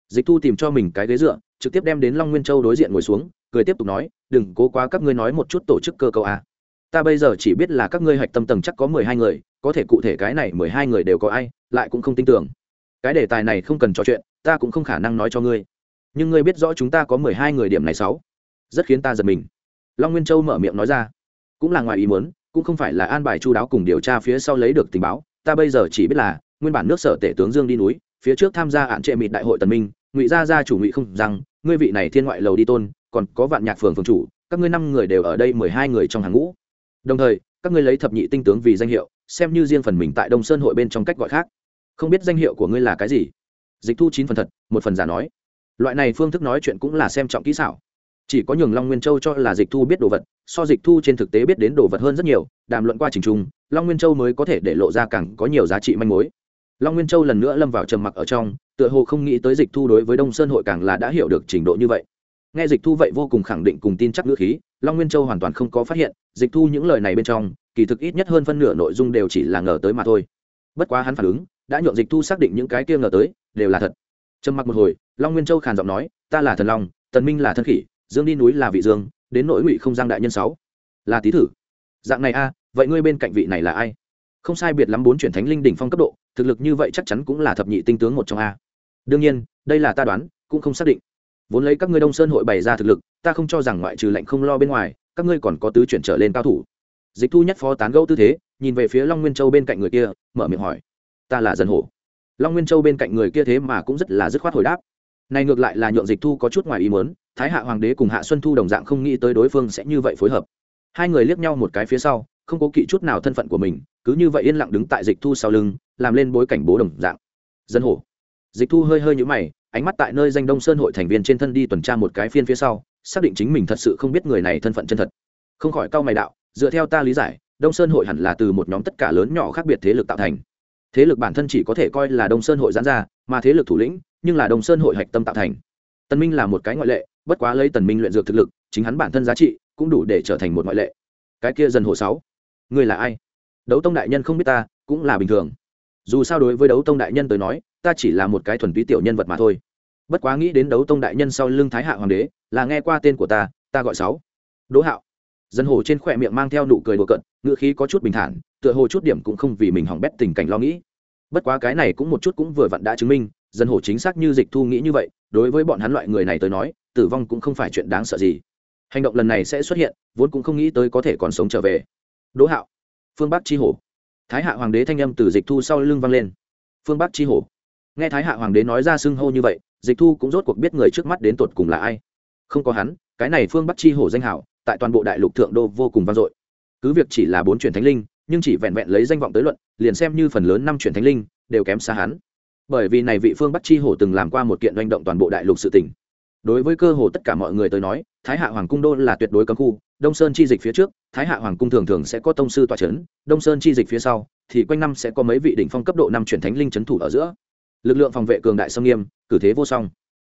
Dịch thu tìm cho mình cái ghế dựa, trực tiếp đem đến long nguyên châu đối diện ngồi xuống cười tiếp tục nói, đừng cố quá các ngươi nói một chút tổ chức cơ cấu a ta bây giờ chỉ biết là các ngươi hạch tâm tầng chắc có mười hai người, có thể cụ thể cái này mười hai người đều có ai, lại cũng không tin tưởng. Cái đề tài này không cần trò chuyện, ta cũng không khả năng nói cho ngươi. Nhưng ngươi biết rõ chúng ta có mười hai người điểm này sáu. Rất khiến ta giật mình. Long nguyên châu mở miệng nói ra. Cũng là ngoài ý muốn, cũng không phải là an bài chu đáo cùng điều tra phía sau lấy được tình báo. Ta bây giờ chỉ biết là, nguyên bản nước sở tể tướng dương đi núi, phía trước tham gia hạn trệ mịt đại hội tần minh, ngụy gia gia chủ ngụy không rằng, ngươi vị này thiên ngoại lầu đi tôn còn có vạn nhạc phường phường chủ, các ngươi năm người đều ở đây mười hai người trong hàng ngũ. Đồng thời, các ngươi lấy thập nhị tinh tướng vì danh hiệu, xem như riêng phần mình tại đông sơn hội bên trong cách gọi khác. Không biết danh hiệu của ngươi là cái gì? Dịch thu chín phần thật, một phần giả nói. Loại này phương thức nói chuyện cũng là xem trọng kỹ xảo. Chỉ có nhường long nguyên châu cho là dịch thu biết đồ vật, so dịch thu trên thực tế biết đến đồ vật hơn rất nhiều, đàm luận qua trình trung long nguyên châu mới có thể để lộ ra càng có nhiều giá trị manh mối. Long nguyên châu lần nữa lâm vào trầm mặc ở trong, tựa hồ không nghĩ tới dịch thu đối với đông sơn hội càng là đã hiểu được trình độ như vậy nghe dịch thu vậy vô cùng khẳng định cùng tin chắc ngữ khí, long nguyên châu hoàn toàn không có phát hiện, dịch thu những lời này bên trong, kỳ thực ít nhất hơn phân nửa nội dung đều chỉ là ngờ tới mà thôi. Bất quá hắn phản ứng, đã nhượng dịch thu xác định những cái kia ngờ tới, đều là thật. Trầm mặc một hồi, long nguyên châu khàn giọng nói, ta là thần long, tần minh là thân khỉ, dương đi núi là vị dương, đến nội ngụy không giang đại nhân sáu, là tý thử. Dạng này a à, vậy ngươi bên cạnh vị này là ai? Không sai biệt lắm bốn chuyển thánh linh đỉnh phong cấp độ, thực lực như vậy chắc chắn cũng là thập nhị tinh tướng một trong a. Đương nhiên, đây là ta đoán, cũng không xác định vốn lấy các ngươi đông sơn hội bày ra thực lực, ta không cho rằng ngoại trừ lệnh không lo bên ngoài, các ngươi còn có tứ chuyển trở lên cao thủ. Dịch thu nhất phó tán gẫu tư thế, nhìn về phía long nguyên châu bên cạnh người kia, mở miệng hỏi, ta là dân hổ. Long nguyên châu bên cạnh người kia thế mà cũng rất là dứt khoát hồi đáp. Này ngược lại là nhượng dịch thu có chút ngoài ý muốn, thái hạ hoàng đế cùng hạ xuân thu đồng dạng không nghĩ tới đối phương sẽ như vậy phối hợp. Hai người liếc nhau một cái phía sau, không có kỵ chút nào thân phận của mình, cứ như vậy yên lặng đứng tại dịch thu sau lưng, làm lên bối cảnh bố đồng dạng. Dân hổ. Dịch thu hơi hơi nhũ mày ánh mắt tại nơi danh đông sơn hội thành viên trên thân đi tuần tra một cái phiên phía sau, xác định chính mình thật sự không biết người này thân phận chân thật. Không khỏi cau mày đạo, dựa theo ta lý giải, đông sơn hội hẳn là từ một nhóm tất cả lớn nhỏ khác biệt thế lực tạo thành. Thế lực bản thân chỉ có thể coi là đông sơn hội giãn ra, mà thế lực thủ lĩnh, nhưng là đông sơn hội hạch tâm tạo thành. Tần minh là một cái ngoại lệ, bất quá lấy tần minh luyện dược thực lực, chính hắn bản thân giá trị cũng đủ để trở thành một ngoại lệ. Cái kia dần hồ sáu, ngươi là ai? Đấu tông đại nhân không biết ta, cũng là bình thường. Dù sao đối với đấu tông đại nhân tới nói ta chỉ là một cái thuần túy tiểu nhân vật mà thôi. Bất quá nghĩ đến đấu tông đại nhân sau lưng thái hạ hoàng đế, là nghe qua tên của ta ta gọi sáu. Đỗ hạo. Dân hồ trên khỏe miệng mang theo nụ cười đùa cận ngựa khí có chút bình thản, tựa hồ chút điểm cũng không vì mình hỏng bét tình cảnh lo nghĩ. Bất quá cái này cũng một chút cũng vừa vặn đã chứng minh, dân hồ chính xác như dịch thu nghĩ như vậy, đối với bọn hắn loại người này tới nói, tử vong cũng không phải chuyện đáng sợ gì. Hành động lần này sẽ xuất hiện, vốn cũng không nghĩ tới có thể còn sống trở về. Đỗ hạo. Phương bắc chi hổ. Thái hạ hoàng đế thanh âm từ dịch thu sau lưng vang lên. Phương bắc chi hổ nghe thái hạ hoàng đế nói ra xưng hô như vậy, dịch thu cũng rốt cuộc biết người trước mắt đến tột cùng là ai. Không có hắn, cái này phương bắc chi hổ danh hảo, tại toàn bộ đại lục thượng đô vô cùng vang dội. Cứ việc chỉ là bốn truyền thánh linh, nhưng chỉ vẹn vẹn lấy danh vọng tới luận, liền xem như phần lớn năm truyền thánh linh, đều kém xa hắn. Bởi vì này vị phương bắc chi hổ từng làm qua một kiện doanh động toàn bộ đại lục sự tỉnh đối với cơ hồ tất cả mọi người tới nói, thái hạ hoàng cung đô là tuyệt đối cấm khu, đông sơn chi dịch phía trước, thái hạ hoàng cung thường thường sẽ có tông sư tọa c h ấ n đông sơn chi dịch phía sau, thì quanh năm sẽ có mấy vị đỉnh phong cấp độ năm truyền thánh linh c h ấ n thủ ở giữa lực lượng phòng vệ cường đại sâm nghiêm, cử thế vô song.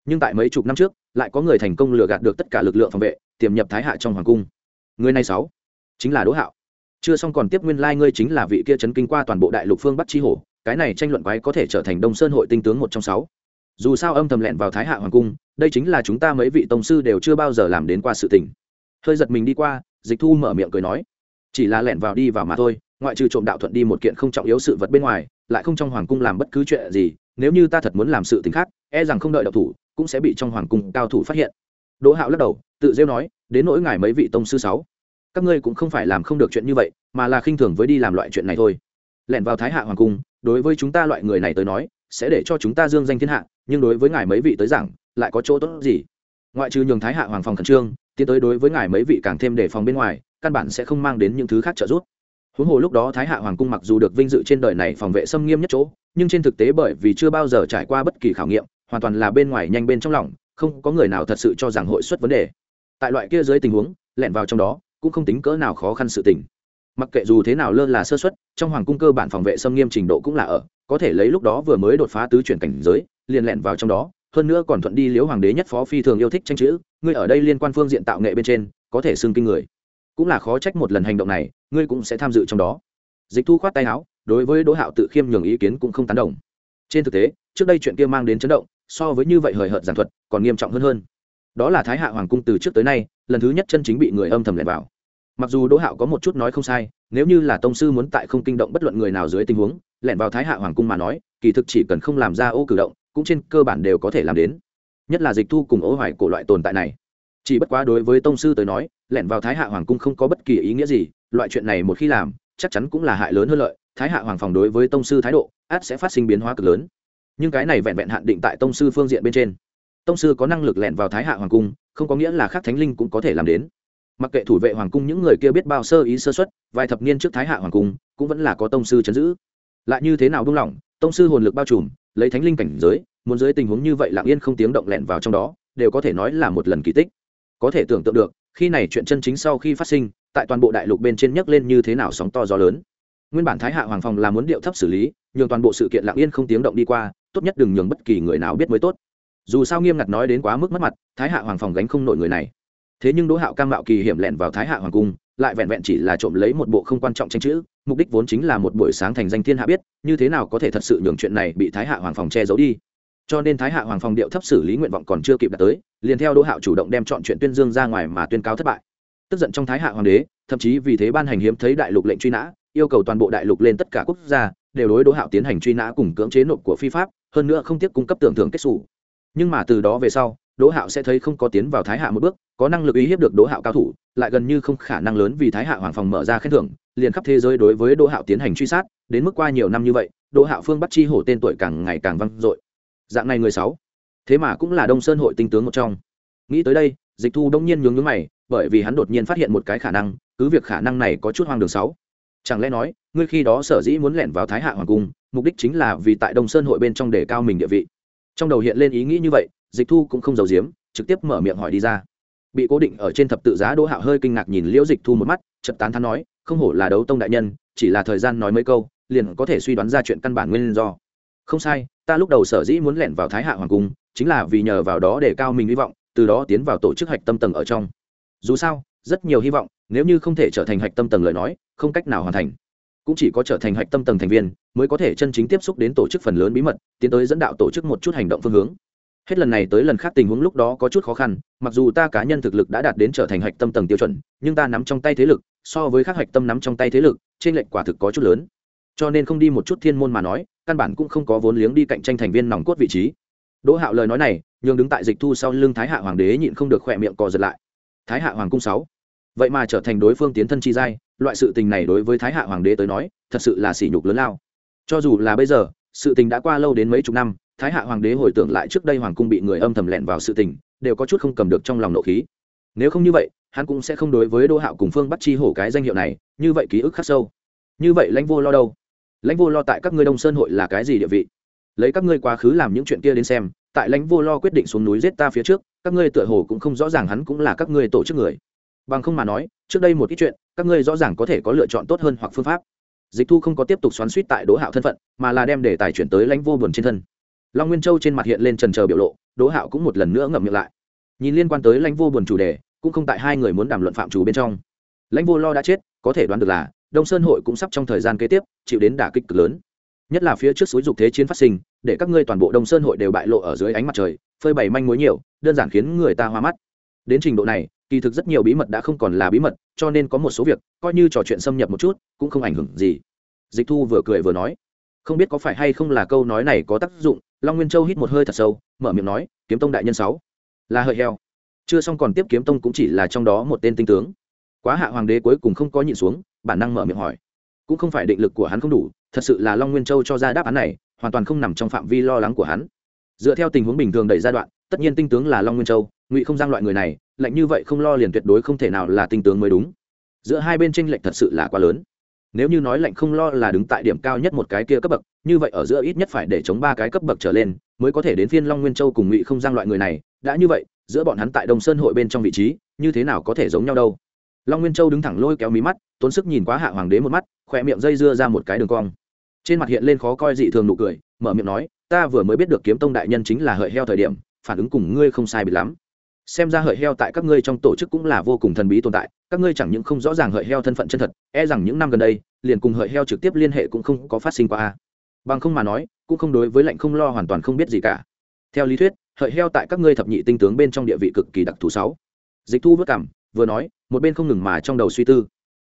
Nhưng tại mấy chục năm trước, lại có người thành công lừa gạt được tất cả lực lượng phòng vệ, tiềm nhập thái hạ trong hoàng cung. Người này sáu, chính là đỗ hạo. Chưa xong còn tiếp nguyên lai、like、ngươi chính là vị kia chấn kinh qua toàn bộ đại lục phương bắc chi hổ, cái này tranh luận quái có thể trở thành đông sơn hội tinh tướng một trong sáu. Dù sao âm thầm lẹn vào thái hạ hoàng cung, đây chính là chúng ta mấy vị tông sư đều chưa bao giờ làm đến qua sự tình. Hơi giật mình đi qua, dịch thu mở miệng cười nói, chỉ là lẹn vào đi vào mà thôi, ngoại trừ trộm đạo thuận đi một kiện không trọng yếu sự vật bên ngoài, lại không trong hoàng cung làm bất cứ chuyện gì nếu như ta thật muốn làm sự t ì n h khác e rằng không đợi đậu thủ, cũng sẽ bị trong hoàng cung cao thủ phát hiện. Đỗ hạo lắc đầu, tự rêu nói, đến nỗi ngài mấy vị tông sư sáu, các ngươi cũng không phải làm không được chuyện như vậy, mà là khinh thường với đi làm loại chuyện này thôi. Lẹn vào thái hạ hoàng cung, đối với chúng ta loại người này tới nói, sẽ để cho chúng ta dương danh thiên hạ, nhưng đối với ngài mấy vị tới giảng, lại có chỗ tốt gì? Ngoại trừ nhường thái hạ hoàng phòng khẩn trương, tiến tới đối với ngài mấy vị càng thêm đề phòng bên ngoài, căn bản sẽ không mang đến những thứ khác trợ giúp huống hồ lúc đó thái hạ hoàng cung mặc dù được vinh dự trên đời này phòng vệ xâm nghiêm nhất chỗ, nhưng trên thực tế bởi vì chưa bao giờ trải qua bất kỳ khảo nghiệm, hoàn toàn là bên ngoài nhanh bên trong lòng, không có người nào thật sự cho rằng hội xuất vấn đề. Tại loại kia dưới tình huống, lẻn vào trong đó, cũng không tính cỡ nào khó khăn sự tình. Mặc kệ dù thế nào lơ là sơ xuất trong hoàng cung cơ bản phòng vệ xâm nghiêm trình độ cũng là ở, có thể lấy lúc đó vừa mới đột phá tứ chuyển cảnh giới, liền lẻn vào trong đó, hơn nữa còn thuận đi liếu hoàng đế nhất phó phi thường yêu thích tranh chữ, ngươi ở đây liên quan phương diện tạo nghệ bên trên, có thể xưng kinh người cũng là khó trách một lần hành động này, ngươi cũng sẽ tham dự trong đó. Dịch thu khoát tay áo, đối với đỗ hạo tự khiêm nhường ý kiến cũng không tán đồng. Trên thực tế, trước đây chuyện kia mang đến chấn động, so với như vậy hời hợt giản thuật, còn nghiêm trọng hơn hơn. Đó là thái hạ hoàng cung từ trước tới nay, lần thứ nhất chân chính bị người âm thầm lẻn vào. Mặc dù đỗ hạo có một chút nói không sai, nếu như là tông sư muốn tại không kinh động bất luận người nào dưới tình huống, lẻn vào thái hạ hoàng cung mà nói, kỳ thực chỉ cần không làm ra ô cử động, cũng trên cơ bản đều có thể làm đến. Nhất là dịch thu cùng ô hoài cổ loại tồn tại này. Chỉ bất quá đối với tông sư tới nói lẻn vào thái hạ hoàng cung không có bất kỳ ý nghĩa gì, loại chuyện này một khi làm, chắc chắn cũng là hại lớn hơn lợi. Thái hạ hoàng phòng đối với tông sư thái độ, át sẽ phát sinh biến hóa cực lớn. Nhưng cái này vẹn vẹn hạn định tại tông sư phương diện bên trên. Tông sư có năng lực lẻn vào thái hạ hoàng cung, không có nghĩa là khác thánh linh cũng có thể làm đến. Mặc kệ thủ vệ hoàng cung những người kia biết bao sơ ý sơ xuất vài thập niên trước thái hạ hoàng cung, cũng vẫn là có tông sư chấn giữ. Lại như thế nào buông lỏng, tông sư hồn lực bao trùm, lấy thánh linh cảnh giới, muốn dưới tình huống như vậy lặng yên không tiếng động lẹn vào trong đó, đều có thể nói là một lần kỳ tích. Có thể tưởng tượng được khi này chuyện chân chính sau khi phát sinh, tại toàn bộ đại lục bên trên nhấc lên như thế nào sóng to gió lớn. Nguyên bản thái hạ hoàng phòng là muốn điệu thấp xử lý, nhường toàn bộ sự kiện lặng yên không tiếng động đi qua, tốt nhất đừng nhường bất kỳ người nào biết mới tốt. Dù sao nghiêm ngặt nói đến quá mức mất mặt, thái hạ hoàng phòng gánh không nổi người này. Thế nhưng đỗ hạo cam mạo kỳ hiểm lẹn vào thái hạ hoàng cung, lại vẹn vẹn chỉ là trộm lấy một bộ không quan trọng tranh chữ, mục đích vốn chính là một buổi sáng thành danh thiên hạ biết, như thế nào có thể thật sự nhường chuyện này bị thái hạ hoàng phòng che giấu đi. Cho nên thái hạ hoàng phòng điệu thấp xử lý nguyện vọng còn chưa kịp đạt tới liền theo đỗ hạo chủ động đem chọn chuyện tuyên dương ra ngoài mà tuyên cáo thất bại. Tức giận trong thái hạ hoàng đế, thậm chí vì thế ban hành hiếm thấy đại lục lệnh truy nã, yêu cầu toàn bộ đại lục lên tất cả quốc gia, đều đối đỗ hạo tiến hành truy nã cùng cưỡng chế nộp của phi pháp, hơn nữa không tiếp cung cấp tưởng thưởng kết xù. Nhưng mà từ đó về sau, đỗ hạo sẽ thấy không có tiến vào thái hạ một bước, có năng lực uy hiếp được đỗ hạo cao thủ, lại gần như không khả năng lớn vì thái hạ hoàng phòng mở ra khen thưởng, liền khắp thế giới đối với đỗ hạo tiến hành truy sát, đến mức qua nhiều năm như vậy, đỗ hạo phương bắt chi hổ tên tuổi càng ngày càng vang dội. Dạng này người sáu thế mà cũng là đông sơn hội tinh tướng một trong. Nghĩ tới đây, dịch thu đông nhiên nhướng nhướng mày, bởi vì hắn đột nhiên phát hiện một cái khả năng, cứ việc khả năng này có chút hoang đường sáu. Chẳng lẽ nói, ngươi khi đó sở dĩ muốn lẻn vào thái hạ hoàng cung, mục đích chính là vì tại đông sơn hội bên trong đề cao mình địa vị. Trong đầu hiện lên ý nghĩ như vậy, dịch thu cũng không giấu giếm, trực tiếp mở miệng hỏi đi ra. Bị cố định ở trên thập tự giá đỗ hạo hơi kinh ngạc nhìn liễu dịch thu một mắt chật tán thắn nói, không hổ là đấu tông đại nhân, chỉ là thời gian nói mấy câu, liền có thể suy đoán ra chuyện căn bản nguyên do không sai, ta lúc đầu sở dĩ muốn lẻn vào thái hạ hoàng cung, chính là vì nhờ vào đó để cao mình hy vọng, từ đó tiến vào tổ chức hạch tâm tầng ở trong. Dù sao, rất nhiều hy vọng, nếu như không thể trở thành hạch tâm tầng lời nói, không cách nào hoàn thành. Cũng chỉ có trở thành hạch tâm tầng thành viên, mới có thể chân chính tiếp xúc đến tổ chức phần lớn bí mật, tiến tới dẫn đạo tổ chức một chút hành động phương hướng. Hết lần này tới lần khác tình huống lúc đó có chút khó khăn, mặc dù ta cá nhân thực lực đã đạt đến trở thành hạch tâm tầng tiêu chuẩn, nhưng ta nắm trong tay thế lực, so với các hạch tâm nắm trong tay thế lực trên lệnh quả thực có chút lớn. Cho nên không đi một chút thiên môn mà nói căn bản cũng không có vốn liếng đi cạnh tranh thành viên nòng cốt vị trí. Đỗ hạo lời nói này, nhường đứng tại dịch thu sau lưng thái hạ hoàng đế nhịn không được khỏe miệng cò giật lại. Thái hạ hoàng cung sáu. Vậy mà trở thành đối phương tiến thân chi giai, loại sự tình này đối với thái hạ hoàng đế tới nói, thật sự là sỉ nhục lớn lao. Cho dù là bây giờ, sự tình đã qua lâu đến mấy chục năm, thái hạ hoàng đế hồi tưởng lại trước đây hoàng cung bị người âm thầm lẹn vào sự tình, đều có chút không cầm được trong lòng nộ khí. Nếu không như vậy, hắn cũng sẽ không đối với đô hạo cùng phương bắt chi hổ cái danh hiệu này, như vậy ký ức khắc sâu. Như vậy lãnh vô lo đâu? Lãnh vô lo tại các ngươi đông sơn hội là cái gì địa vị? Lấy các ngươi quá khứ làm những chuyện kia đến xem, tại lãnh vô lo quyết định xuống núi giết ta phía trước, các ngươi tựa hồ cũng không rõ ràng hắn cũng là các ngươi tổ chức người. Bằng không mà nói, trước đây một ít chuyện, các ngươi rõ ràng có thể có lựa chọn tốt hơn hoặc phương pháp. Dịch thu không có tiếp tục xoắn suýt tại đỗ hạo thân phận, mà là đem đề tài chuyển tới lãnh vô buồn trên thân. Long nguyên châu trên mặt hiện lên trần trờ biểu lộ, đỗ hạo cũng một lần nữa ngậm miệng lại. Nhìn liên quan tới lãnh vô buồn chủ đề, cũng không tại hai người muốn đàm luận phạm chủ bên trong. Lãnh vô lo đã chết, có thể đoán được là đông sơn hội cũng sắp trong thời gian kế tiếp chịu đến đả kích cực lớn. Nhất là phía trước suối dục thế chiến phát sinh, để các ngươi toàn bộ đông sơn hội đều bại lộ ở dưới ánh mặt trời, phơi bày manh mối nhiều, đơn giản khiến người ta hoa mắt. Đến trình độ này, kỳ thực rất nhiều bí mật đã không còn là bí mật, cho nên có một số việc, coi như trò chuyện xâm nhập một chút, cũng không ảnh hưởng gì. Dịch thu vừa cười vừa nói, không biết có phải hay không là câu nói này có tác dụng? Long nguyên châu hít một hơi thật sâu, mở miệng nói, kiếm tông đại nhân sáu, là hợi heo. Chưa xong còn tiếp kiếm tông cũng chỉ là trong đó một tên tinh tướng quá hạ hoàng đế cuối cùng không có nhịn xuống, bản năng mở miệng hỏi. Cũng không phải định lực của hắn không đủ, thật sự là long nguyên châu cho ra đáp án này, hoàn toàn không nằm trong phạm vi lo lắng của hắn. Dựa theo tình huống bình thường đẩy giai đoạn, tất nhiên tinh tướng là long nguyên châu, ngụy không giang loại người này, lạnh như vậy không lo liền tuyệt đối không thể nào là tinh tướng mới đúng. Giữa hai bên tranh lệch thật sự là quá lớn. Nếu như nói lạnh không lo là đứng tại điểm cao nhất một cái kia cấp bậc, như vậy ở giữa ít nhất phải để chống ba cái cấp bậc trở lên, mới có thể đến phiên long nguyên châu cùng ngụy không giang loại người này. Đã như vậy, giữa bọn hắn tại đông sơn hội bên trong vị trí, như thế nào có thể giống nhau đâu? Long nguyên châu đứng thẳng lôi kéo mí mắt, tốn sức nhìn quá hạ hoàng đế một mắt khỏe miệng dây dưa ra một cái đường cong. Trên mặt hiện lên khó coi dị thường nụ cười, mở miệng nói, ta vừa mới biết được kiếm tông đại nhân chính là hợi heo thời điểm, phản ứng cùng ngươi không sai bị lắm. Xem ra hợi heo tại các ngươi trong tổ chức cũng là vô cùng thần bí tồn tại, các ngươi chẳng những không rõ ràng hợi heo thân phận chân thật e rằng những năm gần đây, liền cùng hợi heo trực tiếp liên hệ cũng không có phát sinh qua a. Bằng không mà nói, cũng không đối với lệnh không lo hoàn toàn không biết gì cả. Theo lý thuyết, hợi heo tại các ngươi thập nhị tinh tướng bên trong địa vị cực kỳ đặc thù sáu. Dịch thu vất cảm vừa nói, một bên không ngừng mà trong đầu suy tư.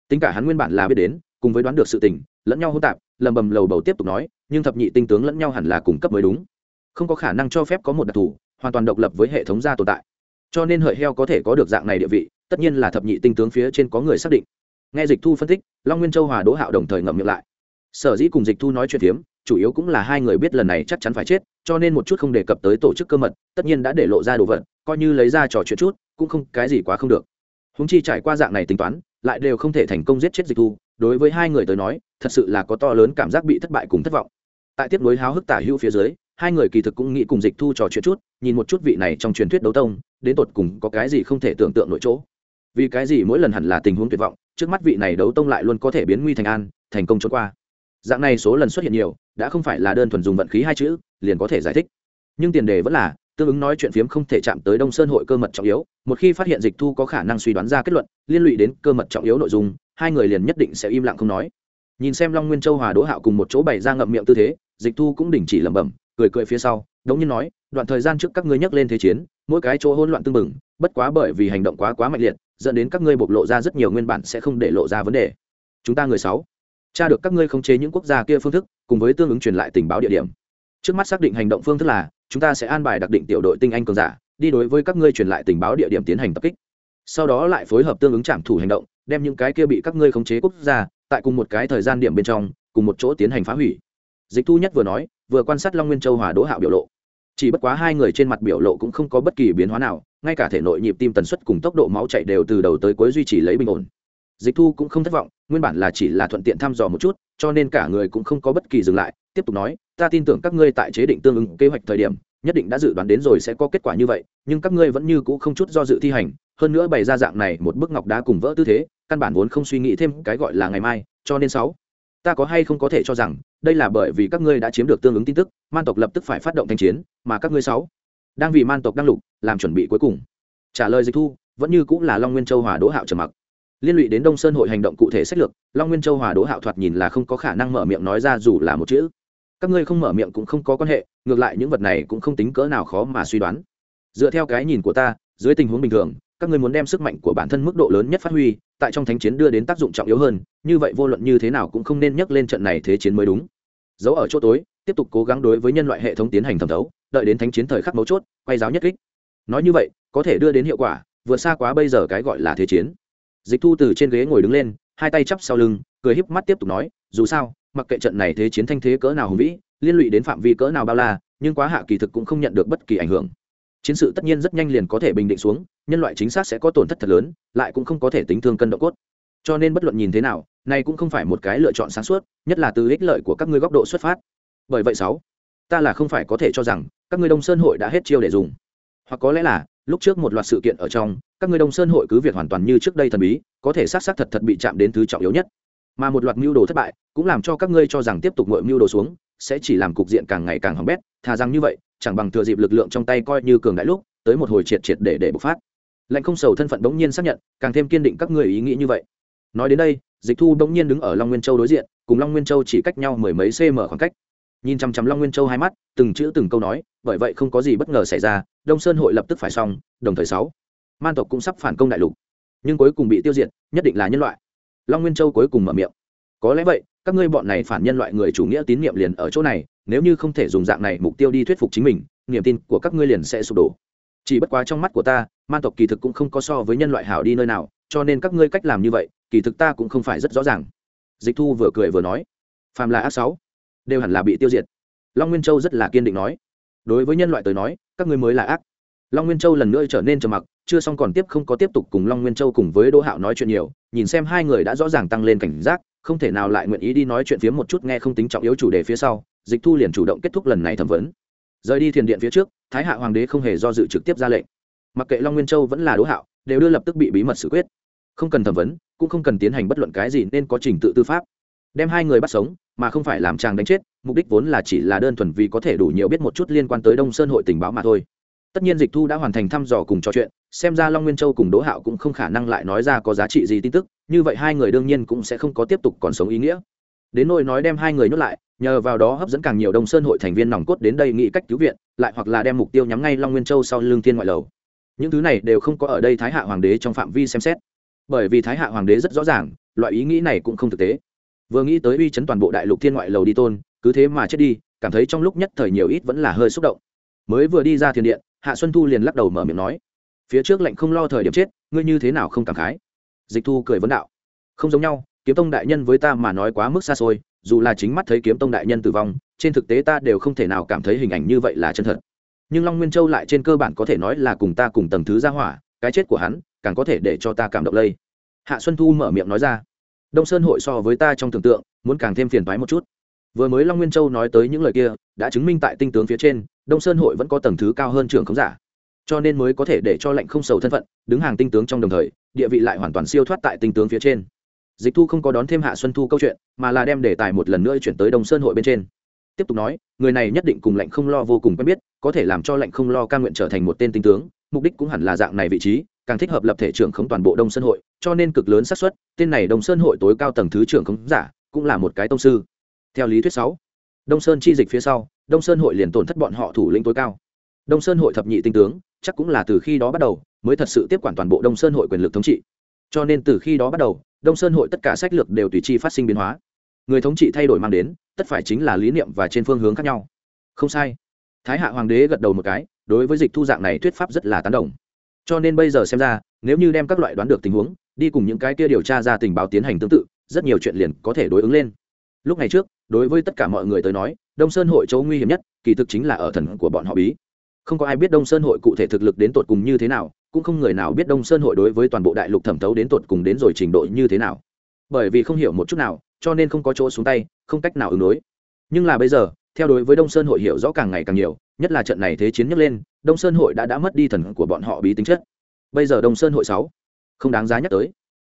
Tính cả hắn nguyên bản là biết đến, cùng với đoán được sự tình, lẫn nhau hỗn tạp, lầm bầm lầu bầu tiếp tục nói, nhưng thập nhị tinh tướng lẫn nhau hẳn là cung cấp mới đúng. Không có khả năng cho phép có một đặc thù, hoàn toàn độc lập với hệ thống gia tồn tại. Cho nên hợi heo có thể có được dạng này địa vị, tất nhiên là thập nhị tinh tướng phía trên có người xác định. Nghe dịch thu phân tích, long nguyên châu hòa đỗ hạo đồng thời ngậm miệng lại. Sở dĩ cùng dịch thu nói chuyện phiếm, chủ yếu cũng là hai người biết lần này chắc chắn phải chết, cho nên một chút không đề cập tới tổ chức cơ mật, tất nhiên đã để lộ ra đồ vật, coi như lấy ra trò chuyện chút, cũng không, cái gì quá không được húng chi trải qua dạng này tính toán, lại đều không thể thành công giết chết dịch thu, đối với hai người tới nói, thật sự là có to lớn cảm giác bị thất bại cùng thất vọng. Tại tiếp nối háo hức tả hữu phía dưới, hai người kỳ thực cũng nghĩ cùng dịch thu trò chuyện chút, nhìn một chút vị này trong truyền thuyết đấu tông, đến tột cùng có cái gì không thể tưởng tượng nội chỗ. Vì cái gì mỗi lần hẳn là tình huống tuyệt vọng, trước mắt vị này đấu tông lại luôn có thể biến nguy thành an, thành công trốn qua. Dạng này số lần xuất hiện nhiều, đã không phải là đơn thuần dùng vận khí hai chữ, liền có thể giải thích. Nhưng tiền đề vẫn là tương ứng nói chuyện phiếm không thể chạm tới đông sơn hội cơ mật trọng yếu, một khi phát hiện dịch thu có khả năng suy đoán ra kết luận, liên lụy đến cơ mật trọng yếu nội dung, hai người liền nhất định sẽ im lặng không nói. Nhìn xem long nguyên châu hòa đỗ hạo cùng một chỗ bày ra ngậm miệng tư thế, dịch thu cũng đình chỉ lẩm bẩm, cười cười phía sau, đống nhiên nói, đoạn thời gian trước các ngươi nhắc lên thế chiến, mỗi cái chỗ hỗn loạn tương mừng bất quá bởi vì hành động quá quá mạnh liệt, dẫn đến các ngươi bộc lộ ra rất nhiều nguyên bản sẽ không để lộ ra vấn đề. Chúng ta người sáu, tra được các ngươi khống chế những quốc gia kia phương thức, cùng với tương ứng truyền lại tình báo địa điểm trước mắt xác định hành động phương thức là, chúng ta sẽ an bài đặc định tiểu đội tinh anh cường giả, đi đối với các ngươi truyền lại tình báo địa điểm tiến hành tập kích. Sau đó lại phối hợp tương ứng trảm thủ hành động, đem những cái kia bị các ngươi khống chế quốc gia, tại cùng một cái thời gian điểm bên trong, cùng một chỗ tiến hành phá hủy. Dịch thu nhất vừa nói, vừa quan sát long nguyên châu hòa đỗ hạo biểu lộ. Chỉ bất quá hai người trên mặt biểu lộ cũng không có bất kỳ biến hóa nào, ngay cả thể nội nhịp tim tần suất cùng tốc độ máu chạy đều từ đầu tới cuối duy trì lấy bình ổn. Dịch thu cũng không thất vọng, nguyên bản là chỉ là thuận tiện thăm dò một chút, cho nên cả người cũng không có bất kỳ dừng lại tiếp tục nói, ta tin tưởng các ngươi tại chế định tương ứng kế hoạch thời điểm, nhất định đã dự đoán đến rồi sẽ có kết quả như vậy, nhưng các ngươi vẫn như cũ không chút do dự thi hành, hơn nữa bày ra dạng này một bức ngọc đá cùng vỡ tư thế, căn bản vốn không suy nghĩ thêm cái gọi là ngày mai, cho nên sáu, ta có hay không có thể cho rằng, đây là bởi vì các ngươi đã chiếm được tương ứng tin tức, man tộc lập tức phải phát động thanh chiến, mà các ngươi sáu, đang vì man tộc đang lục, làm chuẩn bị cuối cùng. Trả lời dịch thu, vẫn như cũng là long nguyên châu hòa đỗ hạo trầm mặc. Liên lụy đến đông sơn hội hành động cụ thể sách lược, long nguyên châu hòa đỗ hạo thoạt nhìn là không có khả năng mở miệng nói ra dù là một chữ các ngươi không mở miệng cũng không có quan hệ, ngược lại những vật này cũng không tính cỡ nào khó mà suy đoán. Dựa theo cái nhìn của ta, dưới tình huống bình thường, các ngươi muốn đem sức mạnh của bản thân mức độ lớn nhất phát huy, tại trong thánh chiến đưa đến tác dụng trọng yếu hơn, như vậy vô luận như thế nào cũng không nên nhắc lên trận này thế chiến mới đúng. Giấu ở chỗ tối, tiếp tục cố gắng đối với nhân loại hệ thống tiến hành thẩm thấu, đợi đến thánh chiến thời khắc mấu chốt, quay giáo nhất kích. Nói như vậy, có thể đưa đến hiệu quả, vượt xa quá bây giờ cái gọi là thế chiến. Dịch thu từ trên ghế ngồi đứng lên, hai tay chắp sau lưng, cười híp mắt tiếp tục nói, dù sao mặc kệ trận này thế chiến thanh thế cỡ nào hùng vĩ, liên lụy đến phạm vi cỡ nào bao la, nhưng quá hạ kỳ thực cũng không nhận được bất kỳ ảnh hưởng. Chiến sự tất nhiên rất nhanh liền có thể bình định xuống, nhân loại chính xác sẽ có tổn thất thật lớn, lại cũng không có thể tính thương cân độ cốt. Cho nên bất luận nhìn thế nào, này cũng không phải một cái lựa chọn sáng suốt, nhất là từ ích lợi của các ngươi góc độ xuất phát. Bởi vậy sáu, ta là không phải có thể cho rằng, các ngươi đông sơn hội đã hết chiêu để dùng. Hoặc có lẽ là, lúc trước một loạt sự kiện ở trong, các ngươi đông sơn hội cứ việc hoàn toàn như trước đây thần bí, có thể xác xác thật thật bị chạm đến thứ trọng yếu nhất mà một loạt mưu đồ thất bại cũng làm cho các ngươi cho rằng tiếp tục ngội mưu đồ xuống sẽ chỉ làm cục diện càng ngày càng hỏng bét, thà rằng như vậy, chẳng bằng thừa dịp lực lượng trong tay coi như cường đại lúc, tới một hồi triệt triệt để để bộc phát. Lệnh không sầu thân phận bỗng nhiên xác nhận, càng thêm kiên định các ngươi ý nghĩ như vậy. Nói đến đây, dịch thu bỗng nhiên đứng ở long nguyên châu đối diện, cùng long nguyên châu chỉ cách nhau mười mấy cm khoảng cách. Nhìn chằm chằm long nguyên châu hai mắt, từng chữ từng câu nói, bởi vậy không có gì bất ngờ xảy ra, đông sơn hội lập tức phải xong, đồng thời sáu man tộc cũng sắp phản công đại lục. Nhưng cuối cùng bị tiêu diệt, nhất định là nhân loại long nguyên châu cuối cùng mở miệng. Có lẽ vậy, các ngươi bọn này phản nhân loại người chủ nghĩa tín nhiệm liền ở chỗ này, nếu như không thể dùng dạng này mục tiêu đi thuyết phục chính mình, niềm tin của các ngươi liền sẽ sụp đổ. Chỉ bất quá trong mắt của ta, man tộc kỳ thực cũng không có so với nhân loại hảo đi nơi nào, cho nên các ngươi cách làm như vậy, kỳ thực ta cũng không phải rất rõ ràng. Dịch thu vừa cười vừa nói. Phàm là ác sáu, đều hẳn là bị tiêu diệt. Long nguyên châu rất là kiên định nói. Đối với nhân loại tới nói, các ngươi mới là ác. Long nguyên châu lần nữa trở nên trầm mặc chưa xong còn tiếp không có tiếp tục cùng long nguyên châu cùng với đỗ hạo nói chuyện nhiều, nhìn xem hai người đã rõ ràng tăng lên cảnh giác, không thể nào lại nguyện ý đi nói chuyện phía một chút nghe không tính trọng yếu chủ đề phía sau, dịch thu liền chủ động kết thúc lần này thẩm vấn. Rời đi thiền điện phía trước, thái hạ hoàng đế không hề do dự trực tiếp ra lệnh. Mặc kệ long nguyên châu vẫn là đỗ hạo, đều đưa lập tức bị bí mật xử quyết. Không cần thẩm vấn, cũng không cần tiến hành bất luận cái gì nên có trình tự tư pháp. Đem hai người bắt sống, mà không phải làm chàng đánh chết, mục đích vốn là chỉ là đơn thuần vì có thể đủ nhiều biết một chút liên quan tới đông sơn hội tình báo mà thôi tất nhiên dịch thu đã hoàn thành thăm dò cùng trò chuyện, xem ra long nguyên châu cùng đỗ hạo cũng không khả năng lại nói ra có giá trị gì tin tức, như vậy hai người đương nhiên cũng sẽ không có tiếp tục còn sống ý nghĩa. Đến nỗi nói đem hai người nhốt lại, nhờ vào đó hấp dẫn càng nhiều đông sơn hội thành viên nòng cốt đến đây nghĩ cách cứu viện, lại hoặc là đem mục tiêu nhắm ngay long nguyên châu sau lương Thiên ngoại lầu. Những thứ này đều không có ở đây thái hạ hoàng đế trong phạm vi xem xét. Bởi vì thái hạ hoàng đế rất rõ ràng, loại ý nghĩ này cũng không thực tế. Vừa nghĩ tới uy chấn toàn bộ đại lục thiên ngoại lầu đi tôn, cứ thế mà chết đi, cảm thấy trong lúc nhất thời nhiều ít vẫn là hơi xúc động. Mới vừa đi ra thiền điện hạ xuân thu liền lắc đầu mở miệng nói, phía trước lệnh không lo thời điểm chết, ngươi như thế nào không cảm khái? Dịch thu cười vấn đạo, không giống nhau, kiếm tông đại nhân với ta mà nói quá mức xa xôi, dù là chính mắt thấy kiếm tông đại nhân tử vong, trên thực tế ta đều không thể nào cảm thấy hình ảnh như vậy là chân thật. Nhưng long nguyên châu lại trên cơ bản có thể nói là cùng ta cùng tầng thứ gia hỏa, cái chết của hắn càng có thể để cho ta cảm động lây. Hạ xuân thu mở miệng nói ra, đông sơn hội so với ta trong tưởng tượng, muốn càng thêm phiền thoái một chút vừa mới long nguyên châu nói tới những lời kia, đã chứng minh tại tinh tướng phía trên, đông sơn hội vẫn có tầng thứ cao hơn trường khống giả. Cho nên mới có thể để cho lệnh không sầu thân phận, đứng hàng tinh tướng trong đồng thời, địa vị lại hoàn toàn siêu thoát tại tinh tướng phía trên. Dịch thu không có đón thêm hạ xuân thu câu chuyện, mà là đem đề tài một lần nữa chuyển tới đông sơn hội bên trên. Tiếp tục nói, người này nhất định cùng lệnh không lo vô cùng quen biết, có thể làm cho lệnh không lo ca nguyện trở thành một tên tinh tướng, mục đích cũng hẳn là dạng này vị trí, càng thích hợp lập thể trưởng khống toàn bộ đông sơn hội, cho nên cực lớn xác suất, tên này đông sơn hội tối cao tầng thứ trưởng khống giả, cũng là một cái tông sư theo lý thuyết sáu. Đông sơn chi dịch phía sau, đông sơn hội liền tổn thất bọn họ thủ lĩnh tối cao. Đông sơn hội thập nhị tinh tướng, chắc cũng là từ khi đó bắt đầu, mới thật sự tiếp quản toàn bộ đông sơn hội quyền lực thống trị. Cho nên từ khi đó bắt đầu, đông sơn hội tất cả sách lược đều tùy chi phát sinh biến hóa. Người thống trị thay đổi mang đến, tất phải chính là lý niệm và trên phương hướng khác nhau. Không sai. Thái hạ hoàng đế gật đầu một cái, đối với dịch thu dạng này thuyết pháp rất là tán đồng. Cho nên bây giờ xem ra, nếu như đem các loại đoán được tình huống, đi cùng những cái kia điều tra ra tình báo tiến hành tương tự, rất nhiều chuyện liền có thể đối ứng lên. Lúc này trước đối với tất cả mọi người tới nói, đông sơn hội chỗ nguy hiểm nhất, kỳ thực chính là ở thần của bọn họ bí. Không có ai biết đông sơn hội cụ thể thực lực đến tột cùng như thế nào, cũng không người nào biết đông sơn hội đối với toàn bộ đại lục thẩm thấu đến tột cùng đến rồi trình độ như thế nào. Bởi vì không hiểu một chút nào, cho nên không có chỗ xuống tay, không cách nào ứng đối. Nhưng là bây giờ, theo đối với đông sơn hội hiểu rõ càng ngày càng nhiều, nhất là trận này thế chiến nhấc lên, đông sơn hội đã đã mất đi thần của bọn họ bí tính chất. Bây giờ đông sơn hội sáu, không đáng giá nhắc tới.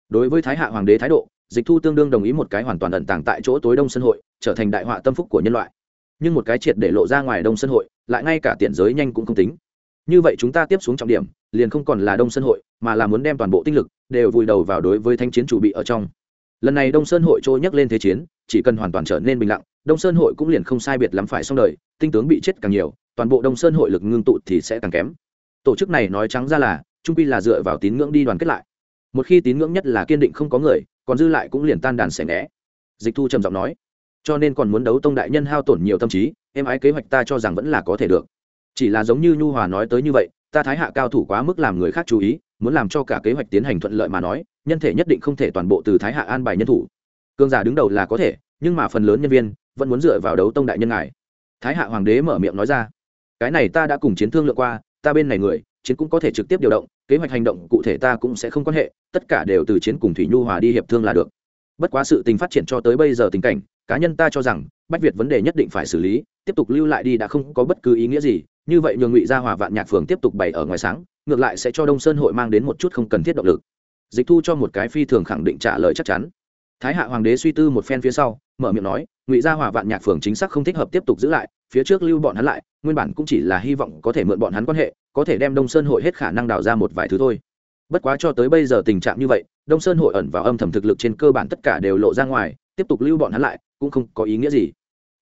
Đối với thái hạ hoàng đế thái độ, dịch thu tương đương đồng ý một cái hoàn toàn ẩn tàng tại chỗ tối đông sơn hội trở thành đại họa tâm phúc của nhân loại. Nhưng một cái triệt để lộ ra ngoài đông sơn hội, lại ngay cả tiện giới nhanh cũng không tính. Như vậy chúng ta tiếp xuống trọng điểm, liền không còn là đông sơn hội, mà là muốn đem toàn bộ tinh lực đều vùi đầu vào đối với thanh chiến chủ bị ở trong. Lần này đông sơn hội trôi nhắc lên thế chiến, chỉ cần hoàn toàn trở nên bình lặng, đông sơn hội cũng liền không sai biệt lắm phải xong đời, tinh tướng bị chết càng nhiều, toàn bộ đông sơn hội lực ngưng tụ thì sẽ càng kém. Tổ chức này nói trắng ra là, trung pi là dựa vào tín ngưỡng đi đoàn kết lại. Một khi tín ngưỡng nhất là kiên định không có người, còn dư lại cũng liền tan đàn xẻ nghẽ dịch thu trầm giọng nói cho nên còn muốn đấu tông đại nhân hao tổn nhiều tâm trí, em ái kế hoạch ta cho rằng vẫn là có thể được. Chỉ là giống như nhu hòa nói tới như vậy, ta thái hạ cao thủ quá mức làm người khác chú ý, muốn làm cho cả kế hoạch tiến hành thuận lợi mà nói, nhân thể nhất định không thể toàn bộ từ thái hạ an bài nhân thủ. Cương giả đứng đầu là có thể, nhưng mà phần lớn nhân viên vẫn muốn dựa vào đấu tông đại nhân ngài. Thái hạ hoàng đế mở miệng nói ra, cái này ta đã cùng chiến thương lượng qua, ta bên này người, chiến cũng có thể trực tiếp điều động, kế hoạch hành động cụ thể ta cũng sẽ không quan hệ, tất cả đều từ chiến cùng thủy nhu hòa đi hiệp thương là được. Bất quá sự tình phát triển cho tới bây giờ tình cảnh cá nhân ta cho rằng, bách việt vấn đề nhất định phải xử lý, tiếp tục lưu lại đi đã không có bất cứ ý nghĩa gì, như vậy nhường ngụy gia hòa vạn nhạc phường tiếp tục bày ở ngoài sáng, ngược lại sẽ cho đông sơn hội mang đến một chút không cần thiết động lực. Dịch thu cho một cái phi thường khẳng định trả lời chắc chắn. Thái hạ hoàng đế suy tư một phen phía sau, mở miệng nói, ngụy gia hòa vạn nhạc phường chính xác không thích hợp tiếp tục giữ lại, phía trước lưu bọn hắn lại, nguyên bản cũng chỉ là hy vọng có thể mượn bọn hắn quan hệ, có thể đem đông sơn hội hết khả năng đào ra một vài thứ thôi. Bất quá cho tới bây giờ tình trạng như vậy, đông sơn hội ẩn vào âm thầm thực lực trên cơ bản tất cả đều lộ ra ngoài tiếp tục lưu bọn hắn lại, cũng không có ý nghĩa gì.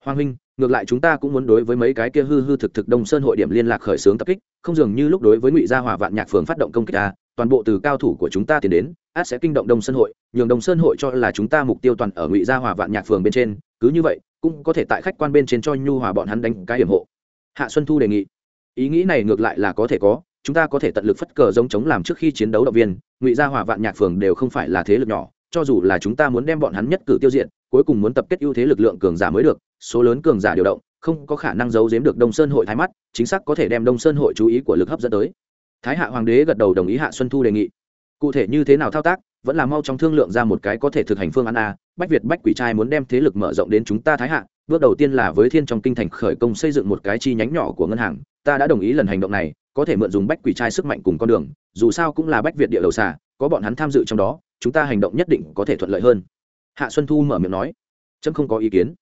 Hoàng huynh, ngược lại chúng ta cũng muốn đối với mấy cái kia hư hư thực thực đông sơn hội điểm liên lạc khởi xướng tập kích, không dường như lúc đối với ngụy gia hòa vạn nhạc phường phát động công kích ta toàn bộ từ cao thủ của chúng ta tiến đến, át sẽ kinh động đông sơn hội, nhường đông sơn hội cho là chúng ta mục tiêu toàn ở ngụy gia hòa vạn nhạc phường bên trên, cứ như vậy, cũng có thể tại khách quan bên trên cho nhu hòa bọn hắn đánh cái hiểm hộ. Hạ xuân thu đề nghị. Ý nghĩ này ngược lại là có thể có, chúng ta có thể tận lực phất cờ giống chống làm trước khi chiến đấu động viên, ngụy gia hòa vạn nhạc phường đều không phải là thế lực nhỏ cho dù là chúng ta muốn đem bọn hắn nhất cử tiêu diệt, cuối cùng muốn tập kết ưu thế lực lượng cường giả mới được, số lớn cường giả điều động, không có khả năng giấu giếm được đông sơn hội thái mắt, chính xác có thể đem đông sơn hội chú ý của lực hấp dẫn tới. Thái hạ hoàng đế gật đầu đồng ý hạ xuân thu đề nghị. Cụ thể như thế nào thao tác, vẫn là mau trong thương lượng ra một cái có thể thực hành phương án a, bách việt bách quỷ trai muốn đem thế lực mở rộng đến chúng ta thái hạ, bước đầu tiên là với thiên trong kinh thành khởi công xây dựng một cái chi nhánh nhỏ của ngân hàng, ta đã đồng ý lần hành động này, có thể mượn dùng bách quỷ trai sức mạnh cùng con đường, dù sao cũng là bách việt địa đầu xà, có bọn hắn tham dự trong đó chúng ta hành động nhất định có thể thuận lợi hơn. Hạ xuân thu mở miệng nói trâm không có ý kiến.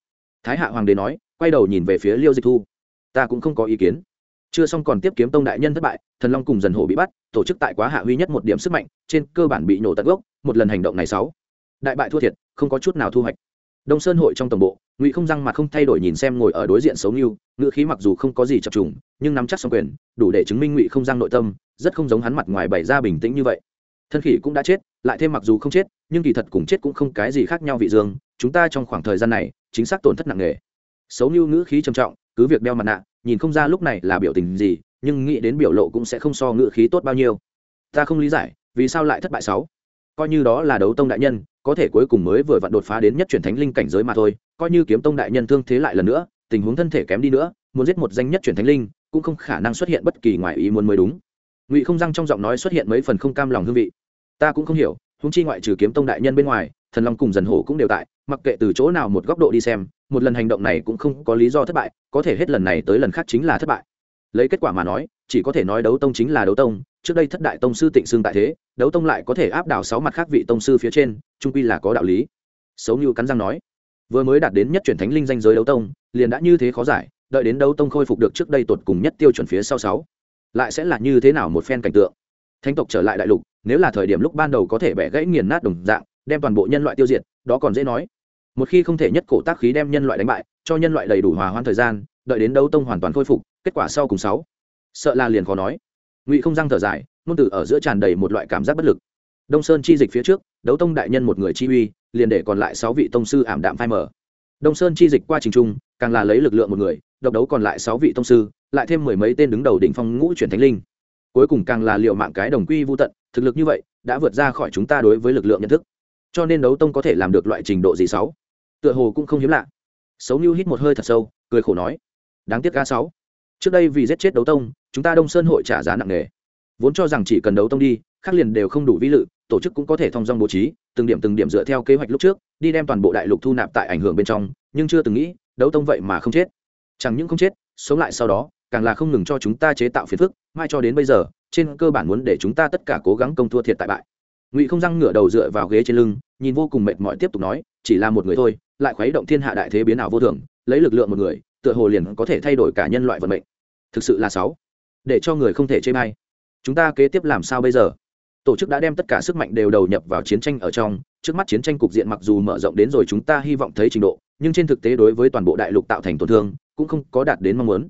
Thái hạ hoàng đế nói, quay đầu nhìn về phía liêu dịch thu, ta cũng không có ý kiến. Chưa xong còn tiếp kiếm tông đại nhân thất bại, thần long cùng dần hổ bị bắt, tổ chức tại quá hạ huy nhất một điểm sức mạnh, trên cơ bản bị nổ tận gốc, một lần hành động này sáu. Đại bại thua thiệt, không có chút nào thu hoạch. Đông sơn hội trong tổng bộ, ngụy không răng mặt không thay đổi nhìn xem ngồi ở đối diện xấu như ngựa khí mặc dù không có gì chập trùng, nhưng nắm chắc xong quyền, đủ để chứng minh ngụy không răng nội tâm, rất không giống hắn mặt ngoài bày ra bình tĩnh như vậy thân khỉ cũng đã chết, lại thêm mặc dù không chết, nhưng kỳ thật cùng chết cũng không cái gì khác nhau vị dương, chúng ta trong khoảng thời gian này, chính xác tổn thất nặng nề. Xấu như ngữ khí trầm trọng, cứ việc đeo mặt nạ, nhìn không ra lúc này là biểu tình gì, nhưng nghĩ đến biểu lộ cũng sẽ không so ngữ khí tốt bao nhiêu. Ta không lý giải, vì sao lại thất bại sáu? Coi như đó là đấu tông đại nhân, có thể cuối cùng mới vừa vặn đột phá đến nhất chuyển thánh linh cảnh giới mà thôi, coi như kiếm tông đại nhân thương thế lại lần nữa, tình huống thân thể kém đi nữa, muốn giết một danh nhất chuyển thánh linh, cũng không khả năng xuất hiện bất kỳ ngoài ý muốn mới đúng ngụy không răng trong giọng nói xuất hiện mấy phần không cam lòng hương vị. Ta cũng không hiểu húng chi ngoại trừ kiếm tông đại nhân bên ngoài, thần long cùng dần hổ cũng đều tại, mặc kệ từ chỗ nào một góc độ đi xem, một lần hành động này cũng không có lý do thất bại, có thể hết lần này tới lần khác chính là thất bại. Lấy kết quả mà nói, chỉ có thể nói đấu tông chính là đấu tông, trước đây thất đại tông sư tịnh xương tại thế, đấu tông lại có thể áp đảo sáu mặt khác vị tông sư phía trên, trung quy là có đạo lý. Xấu như cắn răng nói, vừa mới đạt đến nhất chuyển thánh linh danh giới đấu tông, liền đã như thế khó giải, đợi đến đấu tông khôi phục được trước đây tột cùng nhất tiêu chuẩn phía sau sáu lại sẽ là như thế nào một phen cảnh tượng. Thánh tộc trở lại đại lục, nếu là thời điểm lúc ban đầu có thể bẻ gãy nghiền nát đồng dạng, đem toàn bộ nhân loại tiêu diệt, đó còn dễ nói. Một khi không thể nhất cổ tác khí đem nhân loại đánh bại, cho nhân loại đầy đủ hòa hoãn thời gian, đợi đến đấu tông hoàn toàn khôi phục, kết quả sau cùng sáu. Sợ là liền khó nói. Ngụy không răng thở dài, ngôn từ ở giữa tràn đầy một loại cảm giác bất lực. Đông sơn chi dịch phía trước, đấu tông đại nhân một người chi uy, liền để còn lại sáu vị tông sư ảm đạm phai mở đông sơn chi dịch qua trình trung, càng là lấy lực lượng một người độc đấu còn lại sáu vị tông sư, lại thêm mười mấy tên đứng đầu đỉnh phong ngũ chuyển thánh linh. Cuối cùng càng là liệu mạng cái đồng quy vô tận, thực lực như vậy đã vượt ra khỏi chúng ta đối với lực lượng nhận thức. Cho nên đấu tông có thể làm được loại trình độ gì sáu? Tựa hồ cũng không hiếm lạ. Xấu như hít một hơi thật sâu, cười khổ nói, đáng tiếc ga sáu. Trước đây vì giết chết đấu tông, chúng ta đông sơn hội trả giá nặng nề. Vốn cho rằng chỉ cần đấu tông đi, khác liền đều không đủ vi lự, tổ chức cũng có thể thông dong bố trí, từng điểm từng điểm dựa theo kế hoạch lúc trước, đi đem toàn bộ đại lục thu nạp tại ảnh hưởng bên trong, nhưng chưa từng nghĩ, đấu tông vậy mà không chết chẳng những không chết, sống lại sau đó, càng là không ngừng cho chúng ta chế tạo phiền phức, mai cho đến bây giờ, trên cơ bản muốn để chúng ta tất cả cố gắng công thua thiệt tại bại. Ngụy không răng ngửa đầu dựa vào ghế trên lưng, nhìn vô cùng mệt mỏi tiếp tục nói, chỉ là một người thôi, lại khuấy động thiên hạ đại thế biến ảo vô thường, lấy lực lượng một người, tựa hồ liền có thể thay đổi cả nhân loại vận mệnh. Thực sự là sáu. Để cho người không thể chê bay chúng ta kế tiếp làm sao bây giờ? Tổ chức đã đem tất cả sức mạnh đều đầu nhập vào chiến tranh ở trong, trước mắt chiến tranh cục diện mặc dù mở rộng đến rồi, chúng ta hy vọng thấy trình độ nhưng trên thực tế đối với toàn bộ đại lục tạo thành tổn thương, cũng không có đạt đến mong muốn.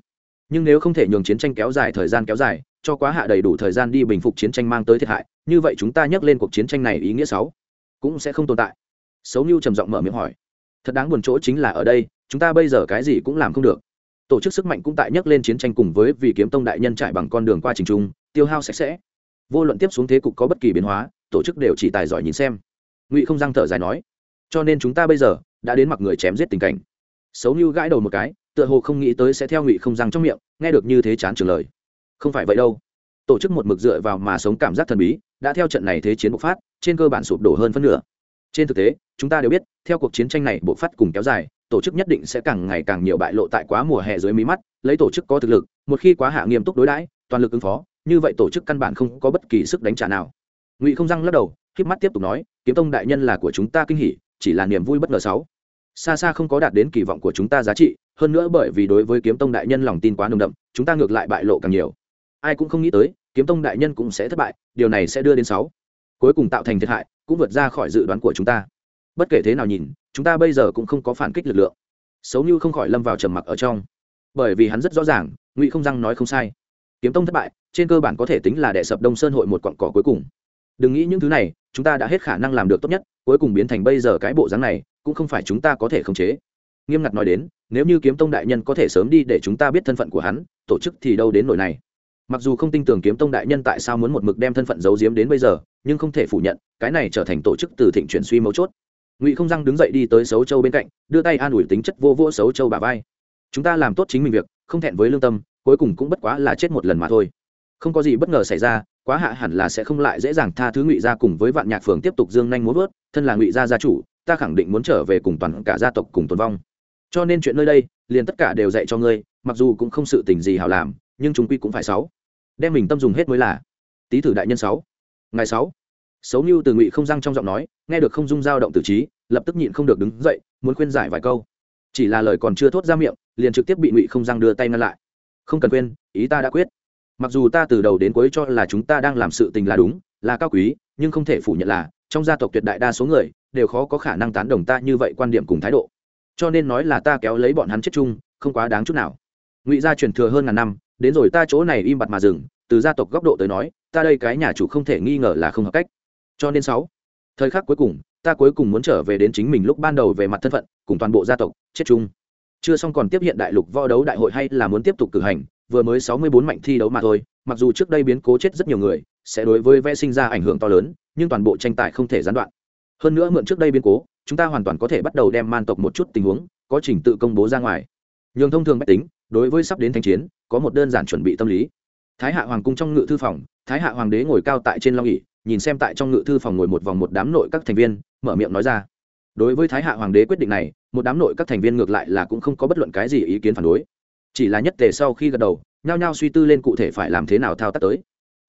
Nhưng nếu không thể nhường chiến tranh kéo dài thời gian kéo dài, cho quá hạ đầy đủ thời gian đi bình phục chiến tranh mang tới thiệt hại, như vậy chúng ta nhắc lên cuộc chiến tranh này ý nghĩa sáu cũng sẽ không tồn tại. Xấu như trầm giọng mở miệng hỏi. Thật đáng buồn chỗ chính là ở đây, chúng ta bây giờ cái gì cũng làm không được. Tổ chức sức mạnh cũng tại nhắc lên chiến tranh cùng với vì kiếm tông đại nhân trải bằng con đường qua trình trung, tiêu hao sạch sẽ. Vô luận tiếp xuống thế cục có bất kỳ biến hóa, tổ chức đều chỉ tài giỏi nhìn xem. Ngụy không răng thở dài nói. Cho nên chúng ta bây giờ đã đến mặc người chém giết tình cảnh. Xấu như gãi đầu một cái, tựa hồ không nghĩ tới sẽ theo ngụy không răng trong miệng, nghe được như thế chán trường lời. Không phải vậy đâu. Tổ chức một mực dựa vào mà sống cảm giác thần bí, đã theo trận này thế chiến bộc phát, trên cơ bản sụp đổ hơn phân nửa. Trên thực tế, chúng ta đều biết, theo cuộc chiến tranh này bộc phát cùng kéo dài, tổ chức nhất định sẽ càng ngày càng nhiều bại lộ tại quá mùa hè dưới mí mắt, lấy tổ chức có thực lực, một khi quá hạ nghiêm túc đối đãi, toàn lực ứng phó, như vậy tổ chức căn bản không có bất kỳ sức đánh trả nào. Ngụy không răng lắc đầu k mắt tiếp tục nói, kiếm tông đại nhân là của chúng ta kinh hỉ, chỉ là niềm vui bất ngờ sáu xa xa không có đạt đến kỳ vọng của chúng ta giá trị, hơn nữa bởi vì đối với kiếm tông đại nhân lòng tin quá nồng đậm, chúng ta ngược lại bại lộ càng nhiều. Ai cũng không nghĩ tới, kiếm tông đại nhân cũng sẽ thất bại, điều này sẽ đưa đến sáu. Cuối cùng tạo thành thiệt hại, cũng vượt ra khỏi dự đoán của chúng ta. Bất kể thế nào nhìn, chúng ta bây giờ cũng không có phản kích lực lượng. Xấu như không khỏi lâm vào trầm mặc ở trong. Bởi vì hắn rất rõ ràng, ngụy không răng nói không sai. Kiếm tông thất bại, trên cơ bản có thể tính là đệ sập đông sơn hội một quặng cỏ cuối cùng. Đừng nghĩ những thứ này, chúng ta đã hết khả năng làm được tốt nhất, cuối cùng biến thành bây giờ cái bộ dáng này cũng không phải chúng ta có thể khống chế. Nghiêm ngặt nói đến, nếu như kiếm tông đại nhân có thể sớm đi để chúng ta biết thân phận của hắn, tổ chức thì đâu đến nỗi này. Mặc dù không tin tưởng kiếm tông đại nhân tại sao muốn một mực đem thân phận giấu giếm đến bây giờ, nhưng không thể phủ nhận, cái này trở thành tổ chức từ thịnh chuyển suy mấu chốt. Ngụy không răng đứng dậy đi tới xấu châu bên cạnh, đưa tay an ủi tính chất vô vô xấu châu bà vai. Chúng ta làm tốt chính mình việc, không thẹn với lương tâm, cuối cùng cũng bất quá là chết một lần mà thôi. Không có gì bất ngờ xảy ra, quá hạ hẳn là sẽ không lại dễ dàng tha thứ ngụy gia cùng với vạn nhạc phường tiếp tục dương nhanh muốn vớt thân là ngụy gia gia chủ ta khẳng định muốn trở về cùng toàn cả gia tộc cùng tồn vong. Cho nên chuyện nơi đây, liền tất cả đều dạy cho ngươi, mặc dù cũng không sự tình gì hảo làm, nhưng chúng quy cũng phải sáu. Đem mình tâm dùng hết mới là. Tý thử đại nhân sáu. Ngày sáu. Xấu như từ ngụy không răng trong giọng nói, nghe được không dung dao động tử trí, lập tức nhịn không được đứng dậy, muốn khuyên giải vài câu. Chỉ là lời còn chưa thốt ra miệng, liền trực tiếp bị ngụy không răng đưa tay ngăn lại. Không cần quên, ý ta đã quyết. Mặc dù ta từ đầu đến cuối cho là chúng ta đang làm sự tình là đúng, là cao quý, nhưng không thể phủ nhận là trong gia tộc tuyệt đại đa số người đều khó có khả năng tán đồng ta như vậy quan điểm cùng thái độ. Cho nên nói là ta kéo lấy bọn hắn chết chung, không quá đáng chút nào. Ngụy gia truyền thừa hơn ngàn năm, đến rồi ta chỗ này im bặt mà dừng, từ gia tộc góc độ tới nói, ta đây cái nhà chủ không thể nghi ngờ là không hợp cách. Cho nên sáu, thời khắc cuối cùng, ta cuối cùng muốn trở về đến chính mình lúc ban đầu về mặt thân phận, cùng toàn bộ gia tộc chết chung. Chưa xong còn tiếp hiện đại lục võ đấu đại hội hay là muốn tiếp tục cử hành, vừa mới sáu mươi bốn mạnh thi đấu mà thôi, mặc dù trước đây biến cố chết rất nhiều người, sẽ đối với vẽ sinh ra ảnh hưởng to lớn nhưng toàn bộ tranh tài không thể gián đoạn. Hơn nữa mượn trước đây biến cố, chúng ta hoàn toàn có thể bắt đầu đem man tộc một chút tình huống, có trình tự công bố ra ngoài. Nhường thông thường bách tính, đối với sắp đến thanh chiến, có một đơn giản chuẩn bị tâm lý. Thái hạ hoàng cung trong ngự thư phòng, thái hạ hoàng đế ngồi cao tại trên long ỉ nhìn xem tại trong ngự thư phòng ngồi một vòng một đám nội các thành viên, mở miệng nói ra. Đối với thái hạ hoàng đế quyết định này, một đám nội các thành viên ngược lại là cũng không có bất luận cái gì ý kiến phản đối. Chỉ là nhất tề sau khi gật đầu, nhao nhao suy tư lên cụ thể phải làm thế nào thao tác tới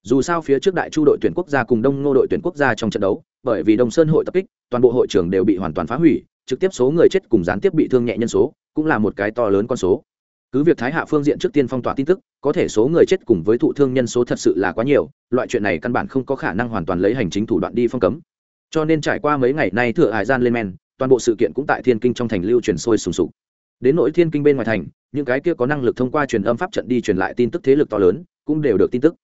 dù sao phía trước đại chu đội tuyển quốc gia cùng đông ngô đội tuyển quốc gia trong trận đấu, bởi vì đông sơn hội tập kích, toàn bộ hội trường đều bị hoàn toàn phá hủy, trực tiếp số người chết cùng gián tiếp bị thương nhẹ nhân số, cũng là một cái to lớn con số. Cứ việc thái hạ phương diện trước tiên phong tỏa tin tức, có thể số người chết cùng với thụ thương nhân số thật sự là quá nhiều, loại chuyện này căn bản không có khả năng hoàn toàn lấy hành chính thủ đoạn đi phong cấm. Cho nên trải qua mấy ngày nay thừa hải gian lên men, toàn bộ sự kiện cũng tại thiên kinh trong thành lưu truyền sôi sùng sục. Đến nội thiên kinh bên ngoài thành, những cái kia có năng lực thông qua truyền âm pháp trận đi truyền lại tin tức thế lực to lớn, cũng đều được tin tức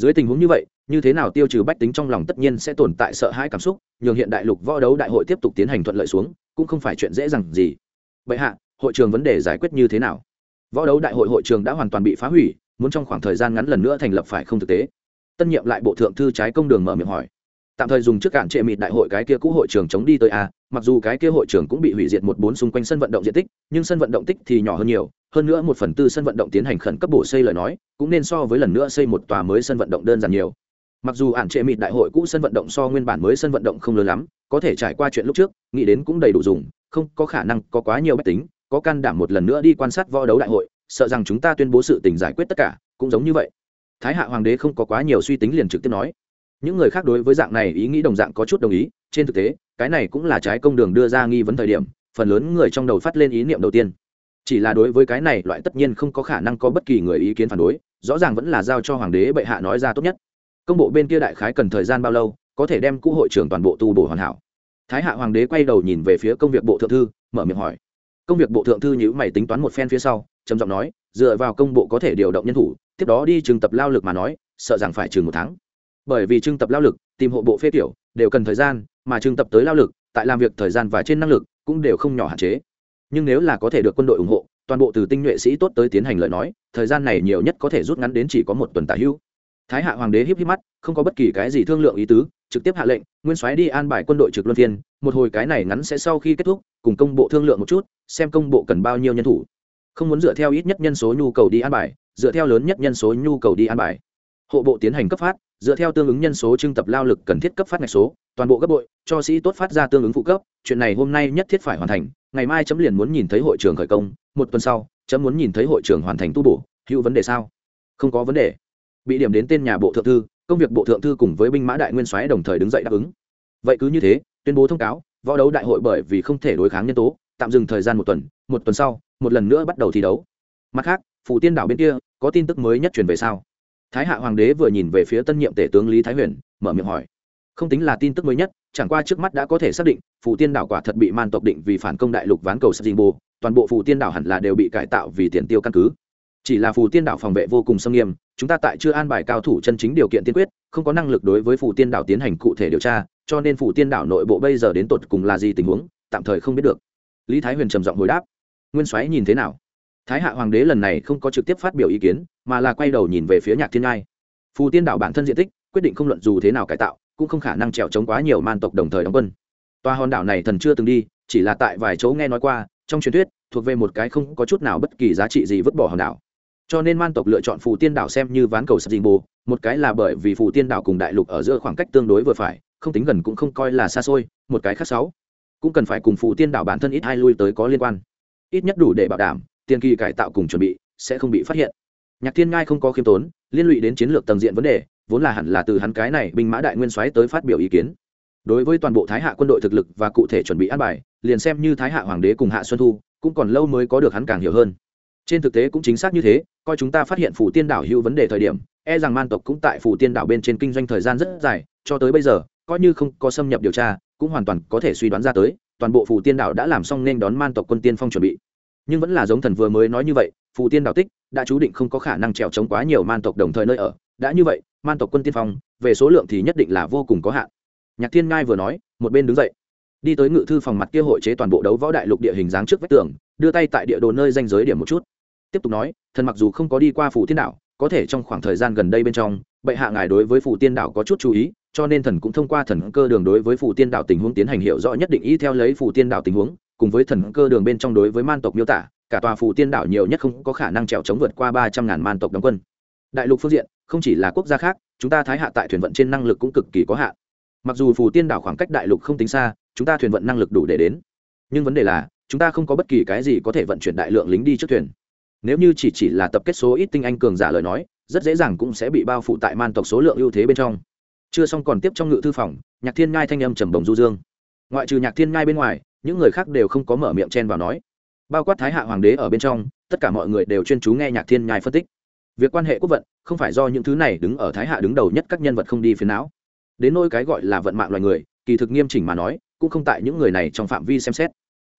dưới tình huống như vậy, như thế nào tiêu trừ bách tính trong lòng tất nhiên sẽ tồn tại sợ hãi cảm xúc, nhường hiện đại lục võ đấu đại hội tiếp tục tiến hành thuận lợi xuống, cũng không phải chuyện dễ dàng gì. Vậy hạ, hội trường vấn đề giải quyết như thế nào? Võ đấu đại hội hội trường đã hoàn toàn bị phá hủy, muốn trong khoảng thời gian ngắn lần nữa thành lập phải không thực tế? Tân nhiệm lại bộ thượng thư trái công đường mở miệng hỏi tạm thời dùng trước cản trệ mịt đại hội cái kia cũ hội trường chống đi tới a, mặc dù cái kia hội trường cũng bị hủy diệt một bốn xung quanh sân vận động diện tích, nhưng sân vận động tích thì nhỏ hơn nhiều, hơn nữa một phần tư sân vận động tiến hành khẩn cấp bổ xây lời nói, cũng nên so với lần nữa xây một tòa mới sân vận động đơn giản nhiều. Mặc dù ản trệ mịt đại hội cũ sân vận động so nguyên bản mới sân vận động không lớn lắm, có thể trải qua chuyện lúc trước, nghĩ đến cũng đầy đủ dùng, không có khả năng, có quá nhiều bách tính, có can đảm một lần nữa đi quan sát võ đấu đại hội, sợ rằng chúng ta tuyên bố sự tình giải quyết tất cả, cũng giống như vậy. Thái hạ hoàng đế không có quá nhiều suy tính liền trực tiếp nói những người khác đối với dạng này ý nghĩ đồng dạng có chút đồng ý, trên thực tế, cái này cũng là trái công đường đưa ra nghi vấn thời điểm, phần lớn người trong đầu phát lên ý niệm đầu tiên. Chỉ là đối với cái này, loại tất nhiên không có khả năng có bất kỳ người ý kiến phản đối, rõ ràng vẫn là giao cho hoàng đế bệ hạ nói ra tốt nhất. Công bộ bên kia đại khái cần thời gian bao lâu, có thể đem cũ hội trưởng toàn bộ tu bổ hoàn hảo. Thái hạ hoàng đế quay đầu nhìn về phía công việc bộ thượng thư, mở miệng hỏi. Công việc bộ thượng thư nhữ mày tính toán một phen phía sau, trầm giọng nói, dựa vào công bộ có thể điều động nhân thủ, tiếp đó đi trường tập lao lực mà nói, sợ rằng phải chừng một tháng bởi vì trưng tập lao lực, tìm hộ bộ phê tiểu, đều cần thời gian, mà trưng tập tới lao lực, tại làm việc thời gian và trên năng lực cũng đều không nhỏ hạn chế. Nhưng nếu là có thể được quân đội ủng hộ, toàn bộ từ tinh nhuệ sĩ tốt tới tiến hành lời nói, thời gian này nhiều nhất có thể rút ngắn đến chỉ có một tuần tả hữu thái hạ hoàng đế híp híp mắt, không có bất kỳ cái gì thương lượng ý tứ, trực tiếp hạ lệnh, nguyên soái đi an bài quân đội trực luân phiên, một hồi cái này ngắn sẽ sau khi kết thúc, cùng công bộ thương lượng một chút, xem công bộ cần bao nhiêu nhân thủ. Không muốn dựa theo ít nhất nhân số nhu cầu đi an bài, dựa theo lớn nhất nhân số nhu cầu đi an bài hộ bộ tiến hành cấp phát, dựa theo tương ứng nhân số trưng tập lao lực cần thiết cấp phát ngạch số, toàn bộ gấp bội, cho sĩ tốt phát ra tương ứng phụ cấp, chuyện này hôm nay nhất thiết phải hoàn thành, ngày mai chấm liền muốn nhìn thấy hội trường khởi công, một tuần sau, chấm muốn nhìn thấy hội trường hoàn thành tu bổ, hữu vấn đề sao? Không có vấn đề. Bị điểm đến tên nhà bộ thượng thư, công việc bộ thượng thư cùng với binh mã đại nguyên soái đồng thời đứng dậy đáp ứng. Vậy cứ như thế, tuyên bố thông cáo, võ đấu đại hội bởi vì không thể đối kháng nhân tố, tạm dừng thời gian một tuần một tuần sau, một lần nữa bắt đầu thi đấu. Mặt khác phủ tiên đảo bên kia, có tin tức mới nhất truyền về sao? Thái hạ hoàng đế vừa nhìn về phía tân nhiệm tể tướng lý thái huyền, mở miệng hỏi. Không tính là tin tức mới nhất, chẳng qua trước mắt đã có thể xác định Phụ tiên đảo quả thật bị man tộc định vì phản công đại lục ván cầu sắp bồ toàn bộ Phụ tiên đảo hẳn là đều bị cải tạo vì tiền tiêu căn cứ. Chỉ là Phụ tiên đảo phòng vệ vô cùng xâm nghiêm, chúng ta tại chưa an bài cao thủ chân chính điều kiện tiên quyết, không có năng lực đối với Phụ tiên đảo tiến hành cụ thể điều tra, cho nên Phụ tiên đảo nội bộ bây giờ đến tột cùng là gì tình huống, tạm thời không biết được. Lý thái huyền trầm giọng hồi đáp. Nguyên soái nhìn thế nào? Thái hạ hoàng đế lần này không có trực tiếp phát biểu ý kiến, mà là quay đầu nhìn về phía nhạc thiên ngai. Phù tiên đảo bản thân diện tích, quyết định không luận dù thế nào cải tạo, cũng không khả năng trèo chống quá nhiều man tộc đồng thời đóng quân. Toa hòn đảo này thần chưa từng đi, chỉ là tại vài chỗ nghe nói qua, trong truyền thuyết, thuộc về một cái không có chút nào bất kỳ giá trị gì vứt bỏ hòn đảo. Cho nên man tộc lựa chọn phù tiên đảo xem như ván cầu sập dình bồ, một cái là bởi vì phù tiên đảo cùng đại lục ở giữa khoảng cách tương đối vừa phải, không tính gần cũng không coi là xa xôi, một cái khác sáu. Cũng cần phải cùng phù tiên đảo bản thân ít hai lui tới có liên quan. Ít nhất đủ để bảo đảm tiền kỳ cải tạo cùng chuẩn bị sẽ không bị phát hiện. Nhạc thiên ngai không có khiêm tốn, liên lụy đến chiến lược tầng diện vấn đề, vốn là hẳn là từ hắn cái này binh mã đại nguyên soái tới phát biểu ý kiến. Đối với toàn bộ thái hạ quân đội thực lực và cụ thể chuẩn bị an bài, liền xem như thái hạ hoàng đế cùng hạ xuân thu, cũng còn lâu mới có được hắn càng hiểu hơn. Trên thực tế cũng chính xác như thế, coi chúng ta phát hiện phủ tiên đảo hữu vấn đề thời điểm e rằng man tộc cũng tại phủ tiên đảo bên trên kinh doanh thời gian rất dài, cho tới bây giờ, coi như không có xâm nhập điều tra, cũng hoàn toàn có thể suy đoán ra tới, toàn bộ phủ tiên đảo đã làm xong nên đón man tộc quân tiên phong chuẩn bị nhưng vẫn là giống thần vừa mới nói như vậy phù tiên đào tích đã chú định không có khả năng trèo chống quá nhiều man tộc đồng thời nơi ở. Đã như vậy man tộc quân tiên phong về số lượng thì nhất định là vô cùng có hạn. Nhạc thiên ngai vừa nói một bên đứng dậy. Đi tới ngự thư phòng mặt kia hội chế toàn bộ đấu võ đại lục địa hình dáng trước vách tường đưa tay tại địa đồ nơi danh giới điểm một chút. Tiếp tục nói thần mặc dù không có đi qua phủ thiên đảo, có thể trong khoảng thời gian gần đây bên trong bệ hạ ngài đối với phủ tiên đảo có chút chú ý cho nên thần cũng thông qua thần cơ đường đối với phủ tiên đảo tình huống tiến hành hiệu rõ nhất định ý theo lấy phủ tiên đảo tình huống cùng với thần cơ đường bên trong đối với man tộc miêu tả, cả tòa phủ tiên đảo nhiều nhất không có khả năng trèo chống vượt qua ba trăm ngàn man tộc đóng quân. Đại lục phương diện, không chỉ là quốc gia khác, chúng ta thái hạ tại thuyền vận trên năng lực cũng cực kỳ có hạn. Mặc dù phủ tiên đảo khoảng cách đại lục không tính xa, chúng ta thuyền vận năng lực đủ để đến. Nhưng vấn đề là, chúng ta không có bất kỳ cái gì có thể vận chuyển đại lượng lính đi trước thuyền. Nếu như chỉ chỉ là tập kết số ít tinh anh cường giả lời nói, rất dễ dàng cũng sẽ bị bao phủ tại man tộc số lượng ưu thế bên trong. Chưa xong còn tiếp trong ngự thư phòng, nhạc thiên ngai thanh âm trầm bồng du dương. Ngoại trừ nhạc thiên ngai bên ngoài những người khác đều không có mở miệng chen vào nói. Bao quát thái hạ hoàng đế ở bên trong, tất cả mọi người đều chuyên chú nghe nhạc thiên nhai phân tích. Việc quan hệ quốc vận, không phải do những thứ này đứng ở thái hạ đứng đầu nhất các nhân vật không đi phiến não. Đến nôi cái gọi là vận mạng loài người, kỳ thực nghiêm chỉnh mà nói, cũng không tại những người này trong phạm vi xem xét.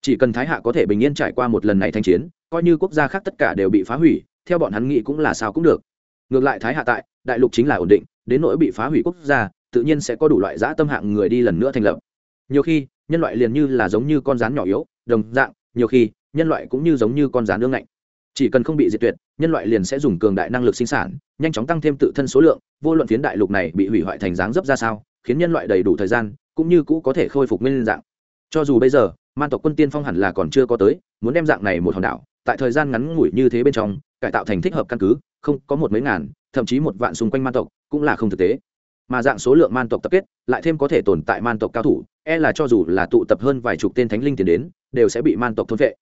Chỉ cần thái hạ có thể bình yên trải qua một lần này thanh chiến, coi như quốc gia khác tất cả đều bị phá hủy, theo bọn hắn nghĩ cũng là sao cũng được. Ngược lại thái hạ tại, đại lục chính là ổn định, đến nỗi bị phá hủy quốc gia, tự nhiên sẽ có đủ loại dã tâm hạng người đi lần nữa thành lập nhiều khi, nhân loại liền như là giống như con rắn nhỏ yếu, đồng dạng, nhiều khi, nhân loại cũng như giống như con rắn nương ngạnh. Chỉ cần không bị diệt tuyệt, nhân loại liền sẽ dùng cường đại năng lực sinh sản, nhanh chóng tăng thêm tự thân số lượng, vô luận phiến đại lục này bị hủy hoại thành dáng dấp ra sao, khiến nhân loại đầy đủ thời gian, cũng như cũ có thể khôi phục nguyên dạng. Cho dù bây giờ, man tộc quân tiên phong hẳn là còn chưa có tới, muốn đem dạng này một hòn đảo, tại thời gian ngắn ngủi như thế bên trong, cải tạo thành thích hợp căn cứ, không có một mấy ngàn, thậm chí một vạn xung quanh man tộc, cũng là không thực tế mà dạng số lượng man tộc tập kết lại thêm có thể tồn tại man tộc cao thủ e là cho dù là tụ tập hơn vài chục tên thánh linh tiền đến, đều sẽ bị man tộc thôn vệ.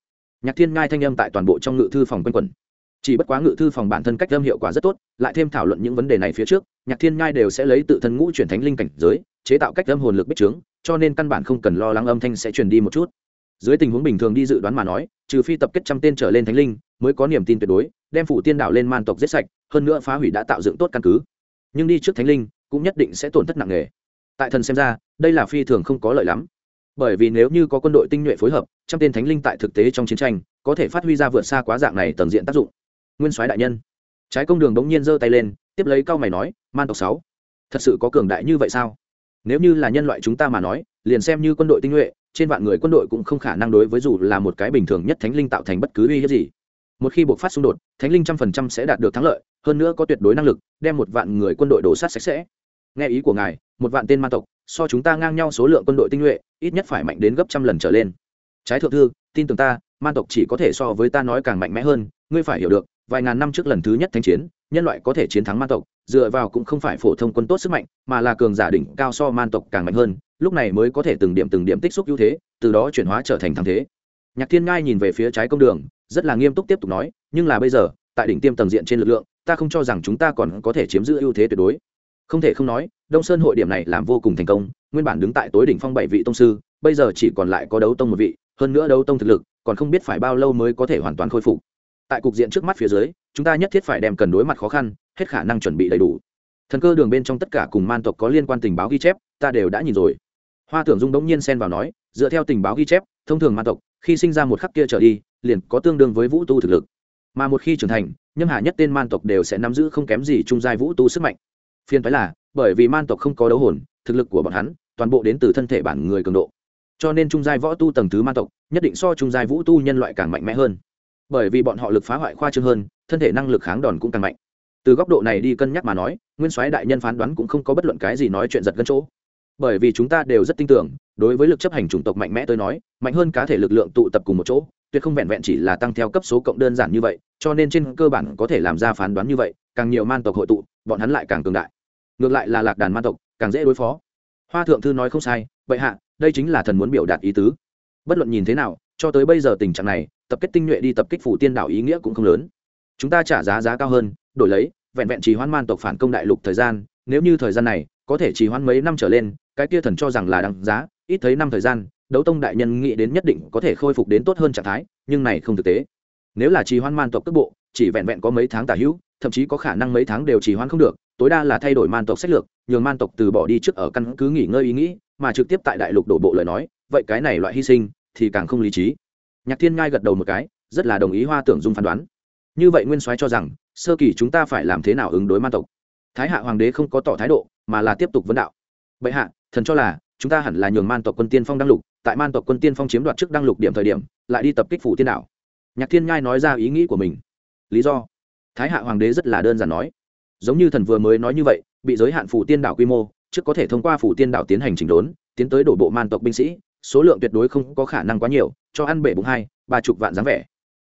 Nhạc thiên ngai thanh âm tại toàn bộ trong ngự thư phòng quanh quẩn. Chỉ bất quá ngự thư phòng bản thân cách âm hiệu quả rất tốt, lại thêm thảo luận những vấn đề này phía trước, nhạc thiên ngai đều sẽ lấy tự thân ngũ chuyển thánh linh cảnh giới, chế tạo cách âm hồn lực bích trướng, cho nên căn bản không cần lo lắng âm thanh sẽ truyền đi một chút. Dưới tình huống bình thường đi dự đoán mà nói, trừ phi tập kết trăm tên trở lên thánh linh, mới có niềm tin tuyệt đối, đem phủ tiên đảo lên man tộc giết sạch, hơn nữa phá hủy đã tạo dựng tốt căn cứ. Nhưng đi trước thánh linh cũng nhất định sẽ tổn thất nặng nề. Tại thần xem ra, đây là phi thường không có lợi lắm. Bởi vì nếu như có quân đội tinh nhuệ phối hợp, trăm tên thánh linh tại thực tế trong chiến tranh, có thể phát huy ra vượt xa quá dạng này tầng diện tác dụng. Nguyên soái đại nhân. Trái công đường đống nhiên giơ tay lên, tiếp lấy cao mày nói, man tộc sáu, thật sự có cường đại như vậy sao? Nếu như là nhân loại chúng ta mà nói, liền xem như quân đội tinh nhuệ, trên vạn người quân đội cũng không khả năng đối với dù là một cái bình thường nhất thánh linh tạo thành bất cứ uy hiếp gì. Một khi buộc phát xung đột, thánh linh trăm phần trăm sẽ đạt được thắng lợi, hơn nữa có tuyệt đối năng lực, đem một vạn người quân đội đổ sát sạch sẽ nghe ý của ngài, một vạn tên ma tộc, so chúng ta ngang nhau số lượng quân đội tinh nhuệ, ít nhất phải mạnh đến gấp trăm lần trở lên. Trái thượng thư, tin tưởng ta man tộc chỉ có thể so với ta nói càng mạnh mẽ hơn, ngươi phải hiểu được, vài ngàn năm trước lần thứ nhất thanh chiến, nhân loại có thể chiến thắng man tộc, dựa vào cũng không phải phổ thông quân tốt sức mạnh, mà là cường giả đỉnh cao so man tộc càng mạnh hơn, lúc này mới có thể từng điểm từng điểm tích xúc ưu thế, từ đó chuyển hóa trở thành thắng thế. Nhạc thiên ngai nhìn về phía trái công đường, rất là nghiêm túc tiếp tục nói, nhưng là bây giờ, tại đỉnh tiêm tầng diện trên lực lượng, ta không cho rằng chúng ta còn có thể chiếm giữ ưu thế tuyệt đối không thể không nói, đông sơn hội điểm này làm vô cùng thành công, nguyên bản đứng tại tối đỉnh phong bảy vị tông sư, bây giờ chỉ còn lại có đấu tông một vị, hơn nữa đấu tông thực lực, còn không biết phải bao lâu mới có thể hoàn toàn khôi phục. Tại cục diện trước mắt phía dưới, chúng ta nhất thiết phải đem cần đối mặt khó khăn, hết khả năng chuẩn bị đầy đủ. Thần cơ đường bên trong tất cả cùng man tộc có liên quan tình báo ghi chép, ta đều đã nhìn rồi. Hoa tưởng dung đống nhiên xen vào nói, dựa theo tình báo ghi chép, thông thường man tộc, khi sinh ra một khắc kia trở đi, liền có tương đương với vũ tu thực lực. Mà một khi trưởng thành, nhâm hạ nhất tên man tộc đều sẽ nắm giữ không kém gì trung giai vũ tu sức mạnh phiên phái là, bởi vì man tộc không có đấu hồn, thực lực của bọn hắn toàn bộ đến từ thân thể bản người cường độ. Cho nên trung giai võ tu tầng thứ man tộc, nhất định so trung giai vũ tu nhân loại càng mạnh mẽ hơn. Bởi vì bọn họ lực phá hoại khoa trương hơn, thân thể năng lực kháng đòn cũng càng mạnh. Từ góc độ này đi cân nhắc mà nói, nguyên soái đại nhân phán đoán cũng không có bất luận cái gì nói chuyện giật gân chỗ. Bởi vì chúng ta đều rất tin tưởng, đối với lực chấp hành chủng tộc mạnh mẽ tôi nói, mạnh hơn cá thể lực lượng tụ tập cùng một chỗ, tuyệt không vẹn vẹn chỉ là tăng theo cấp số cộng đơn giản như vậy, cho nên trên cơ bản có thể làm ra phán đoán như vậy, càng nhiều man tộc hội tụ bọn hắn lại càng cường đại. Ngược lại là lạc đàn man tộc, càng dễ đối phó. Hoa thượng thư nói không sai, vậy hạ, đây chính là thần muốn biểu đạt ý tứ. Bất luận nhìn thế nào, cho tới bây giờ tình trạng này, tập kết tinh nhuệ đi tập kích phủ tiên đảo ý nghĩa cũng không lớn. Chúng ta trả giá giá cao hơn, đổi lấy, vẹn vẹn trì hoãn man tộc phản công đại lục thời gian, nếu như thời gian này, có thể trì hoãn mấy năm trở lên, cái kia thần cho rằng là đằng giá, ít thấy năm thời gian, đấu tông đại nhân nghĩ đến nhất định có thể khôi phục đến tốt hơn trạng thái, nhưng này không thực tế nếu là trì hoãn man tộc cấp bộ, chỉ vẹn vẹn có mấy tháng tả hữu, thậm chí có khả năng mấy tháng đều trì hoãn không được, tối đa là thay đổi man tộc sách lược, nhường man tộc từ bỏ đi trước ở căn cứ nghỉ ngơi ý nghĩ, mà trực tiếp tại đại lục đổ bộ lời nói, vậy cái này loại hy sinh thì càng không lý trí. Nhạc thiên ngai gật đầu một cái, rất là đồng ý hoa tưởng dung phán đoán. Như vậy nguyên soái cho rằng, sơ kỳ chúng ta phải làm thế nào ứng đối man tộc? Thái hạ hoàng đế không có tỏ thái độ, mà là tiếp tục vấn đạo. Bệ hạ, thần cho là, chúng ta hẳn là nhường man tộc quân tiên phong đăng lục, tại man tộc quân tiên phong chiếm đoạt trước đăng lục điểm thời điểm, lại đi tập kích phủ tiên đảo nhạc thiên nhai nói ra ý nghĩ của mình. Lý do? Thái hạ hoàng đế rất là đơn giản nói. Giống như thần vừa mới nói như vậy, bị giới hạn phủ tiên đảo quy mô, trước có thể thông qua phủ tiên đảo tiến hành chỉnh đốn, tiến tới đổ bộ man tộc binh sĩ, số lượng tuyệt đối không có khả năng quá nhiều, cho ăn bể bụng hai, ba chục vạn dáng vẻ.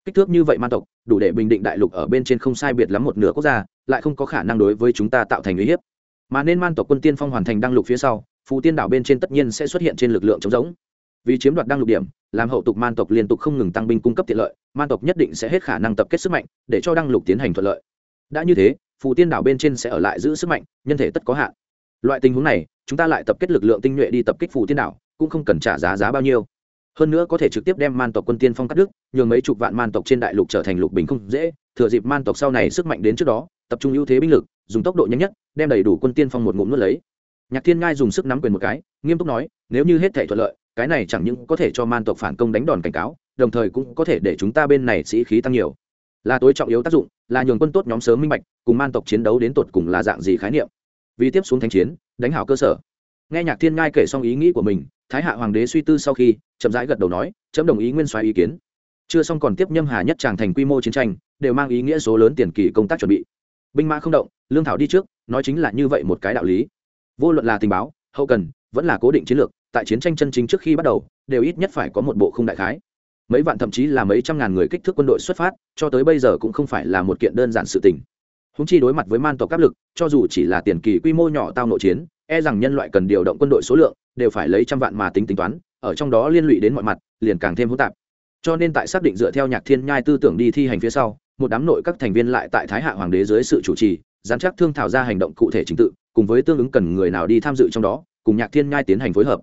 Kích thước như vậy man tộc, đủ để bình định đại lục ở bên trên không sai biệt lắm một nửa quốc gia, lại không có khả năng đối với chúng ta tạo thành uy hiếp. Mà nên man tộc quân tiên phong hoàn thành đăng lục phía sau phù tiên đảo bên trên tất nhiên sẽ xuất hiện trên lực lượng chống giống vì chiếm đoạt đăng lục điểm, làm hậu tục man tộc liên tục không ngừng tăng binh cung cấp tiện lợi, man tộc nhất định sẽ hết khả năng tập kết sức mạnh để cho đăng lục tiến hành thuận lợi. Đã như thế, phù tiên đảo bên trên sẽ ở lại giữ sức mạnh, nhân thể tất có hạn. Loại tình huống này, chúng ta lại tập kết lực lượng tinh nhuệ đi tập kích phù tiên đảo, cũng không cần trả giá giá bao nhiêu. Hơn nữa có thể trực tiếp đem man tộc quân tiên phong cắt đức nhường mấy chục vạn man tộc trên đại lục trở thành lục bình không dễ, thừa dịp man tộc sau này sức mạnh đến trước đó, tập trung ưu thế binh lực, dùng tốc độ nhanh nhất, đem đầy đủ quân tiên phong một ngụm nuốt lấy. Nhạc thiên ngai dùng sức nắm quyền một cái, nghiêm túc nói, nếu như hết thể thuận lợi cái này chẳng những có thể cho man tộc phản công đánh đòn cảnh cáo, đồng thời cũng có thể để chúng ta bên này sĩ khí tăng nhiều. Là tối trọng yếu tác dụng, là nhường quân tốt nhóm sớm minh bạch, cùng man tộc chiến đấu đến tột cùng là dạng gì khái niệm. Vì tiếp xuống thanh chiến, đánh hảo cơ sở. Nghe nhạc thiên ngai kể xong ý nghĩ của mình, thái hạ hoàng đế suy tư sau khi, chậm rãi gật đầu nói, chấm đồng ý nguyên soái ý kiến. Chưa xong còn tiếp nhâm hà nhất tràng thành quy mô chiến tranh, đều mang ý nghĩa số lớn tiền kỳ công tác chuẩn bị. Binh mã không động, lương thảo đi trước, nói chính là như vậy một cái đạo lý. Vô luận là tình báo, hậu cần, vẫn là cố định chiến lược tại chiến tranh chân chính trước khi bắt đầu, đều ít nhất phải có một bộ không đại khái. Mấy vạn thậm chí là mấy trăm ngàn người kích thước quân đội xuất phát, cho tới bây giờ cũng không phải là một kiện đơn giản sự tình. Húng chi đối mặt với man tộc áp lực, cho dù chỉ là tiền kỳ quy mô nhỏ tao nội chiến e rằng nhân loại cần điều động quân đội số lượng, đều phải lấy trăm vạn mà tính tính toán, ở trong đó liên lụy đến mọi mặt, liền càng thêm hỗn tạp. Cho nên tại xác định dựa theo nhạc thiên nhai tư tưởng đi thi hành phía sau, một đám nội các thành viên lại tại thái hạ hoàng đế dưới sự chủ trì giám chắc thương thảo ra hành động cụ thể chính tự, cùng với tương ứng cần người nào đi tham dự trong đó, cùng nhạc thiên nhai tiến hành phối hợp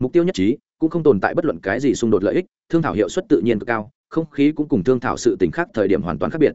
mục tiêu nhất trí cũng không tồn tại bất luận cái gì xung đột lợi ích thương thảo hiệu suất tự nhiên cực cao không khí cũng cùng thương thảo sự tình khác thời điểm hoàn toàn khác biệt.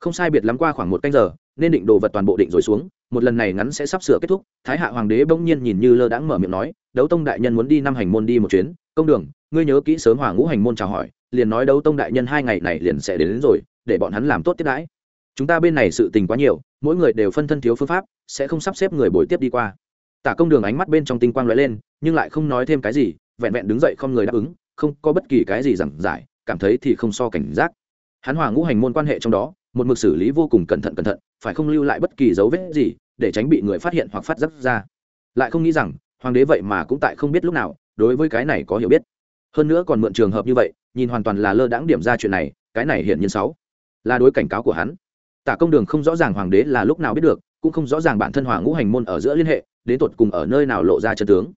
Không sai biệt lắm qua khoảng một canh giờ nên định đồ vật toàn bộ định rồi xuống một lần này ngắn sẽ sắp sửa kết thúc thái hạ hoàng đế bỗng nhiên nhìn như lơ đãng mở miệng nói đấu tông đại nhân muốn đi năm hành môn đi một chuyến công đường ngươi nhớ kỹ sớm hoàng ngũ hành môn chào hỏi liền nói đấu tông đại nhân hai ngày này liền sẽ đến, đến rồi để bọn hắn làm tốt tiếp đãi. Chúng ta bên này sự tình quá nhiều mỗi người đều phân thân thiếu phương pháp sẽ không sắp xếp người bồi tiếp đi qua tả công đường ánh mắt bên trong tinh quang lóe lên, nhưng lại không nói thêm cái gì, vẹn vẹn đứng dậy không người đáp ứng, không có bất kỳ cái gì giảng giải, cảm thấy thì không so cảnh giác. Hắn hòa ngũ hành môn quan hệ trong đó, một mực xử lý vô cùng cẩn thận cẩn thận, phải không lưu lại bất kỳ dấu vết gì, để tránh bị người phát hiện hoặc phát giác ra. Lại không nghĩ rằng, hoàng đế vậy mà cũng tại không biết lúc nào, đối với cái này có hiểu biết. Hơn nữa còn mượn trường hợp như vậy, nhìn hoàn toàn là lơ đãng điểm ra chuyện này, cái này hiển nhiên sáu là đối cảnh cáo của hắn. Tả công đường không rõ ràng hoàng đế là lúc nào biết được, cũng không rõ ràng bản thân hoàng ngũ hành môn ở giữa liên hệ đến tột cùng ở nơi nào lộ ra chân tướng.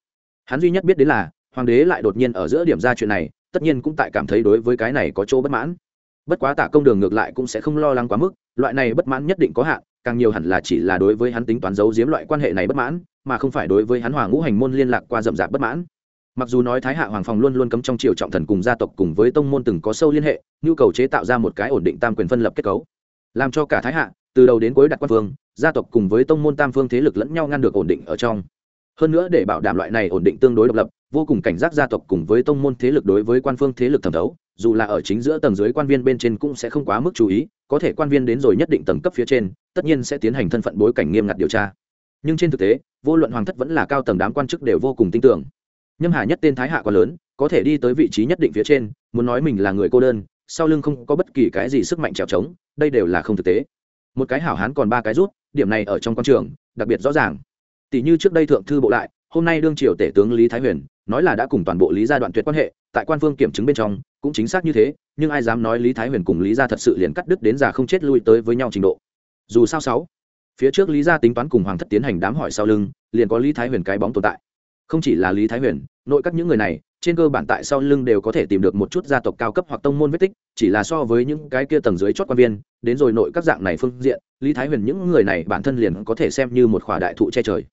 Hắn duy nhất biết đến là, hoàng đế lại đột nhiên ở giữa điểm ra chuyện này, tất nhiên cũng tại cảm thấy đối với cái này có chỗ bất mãn. Bất quá tả công đường ngược lại cũng sẽ không lo lắng quá mức, loại này bất mãn nhất định có hạn, càng nhiều hẳn là chỉ là đối với hắn tính toán giấu giếm loại quan hệ này bất mãn, mà không phải đối với hắn hoàng ngũ hành môn liên lạc qua rậm rạp bất mãn. Mặc dù nói thái hạ hoàng phòng luôn luôn cấm trong triều trọng thần cùng gia tộc cùng với tông môn từng có sâu liên hệ, nhu cầu chế tạo ra một cái ổn định tam quyền phân lập kết cấu. Làm cho cả thái hạ, từ đầu đến cuối đặt quan phương gia tộc cùng với tông môn tam phương thế lực lẫn nhau ngăn được ổn định ở trong. Hơn nữa để bảo đảm loại này ổn định tương đối độc lập, vô cùng cảnh giác gia tộc cùng với tông môn thế lực đối với quan phương thế lực thẩm thấu, dù là ở chính giữa tầng dưới quan viên bên trên cũng sẽ không quá mức chú ý, có thể quan viên đến rồi nhất định tầng cấp phía trên, tất nhiên sẽ tiến hành thân phận bối cảnh nghiêm ngặt điều tra. Nhưng trên thực tế, vô luận hoàng thất vẫn là cao tầng đám quan chức đều vô cùng tin tưởng. Nhâm hà nhất tên thái hạ quá lớn, có thể đi tới vị trí nhất định phía trên, muốn nói mình là người cô đơn, sau lưng không có bất kỳ cái gì sức mạnh trèo trống, đây đều là không thực tế. Một cái hảo hán còn ba cái rút điểm này ở trong quan trường, đặc biệt rõ ràng. Tỷ như trước đây thượng thư bộ lại, hôm nay đương triều tể tướng lý thái huyền, nói là đã cùng toàn bộ lý gia đoạn tuyệt quan hệ, tại quan phương kiểm chứng bên trong, cũng chính xác như thế, nhưng ai dám nói lý thái huyền cùng lý gia thật sự liền cắt đứt đến già không chết lui tới với nhau trình độ. Dù sao sáu, phía trước lý gia tính toán cùng hoàng thất tiến hành đám hỏi sau lưng, liền có lý thái huyền cái bóng tồn tại. Không chỉ là lý thái huyền, nội các những người này, trên cơ bản tại sau lưng đều có thể tìm được một chút gia tộc cao cấp hoặc tông môn vết tích chỉ là so với những cái kia tầng dưới chót quan viên, đến rồi nội các dạng này phương diện, lý thái huyền những người này bản thân liền có thể xem như một khỏa đại thụ che trời.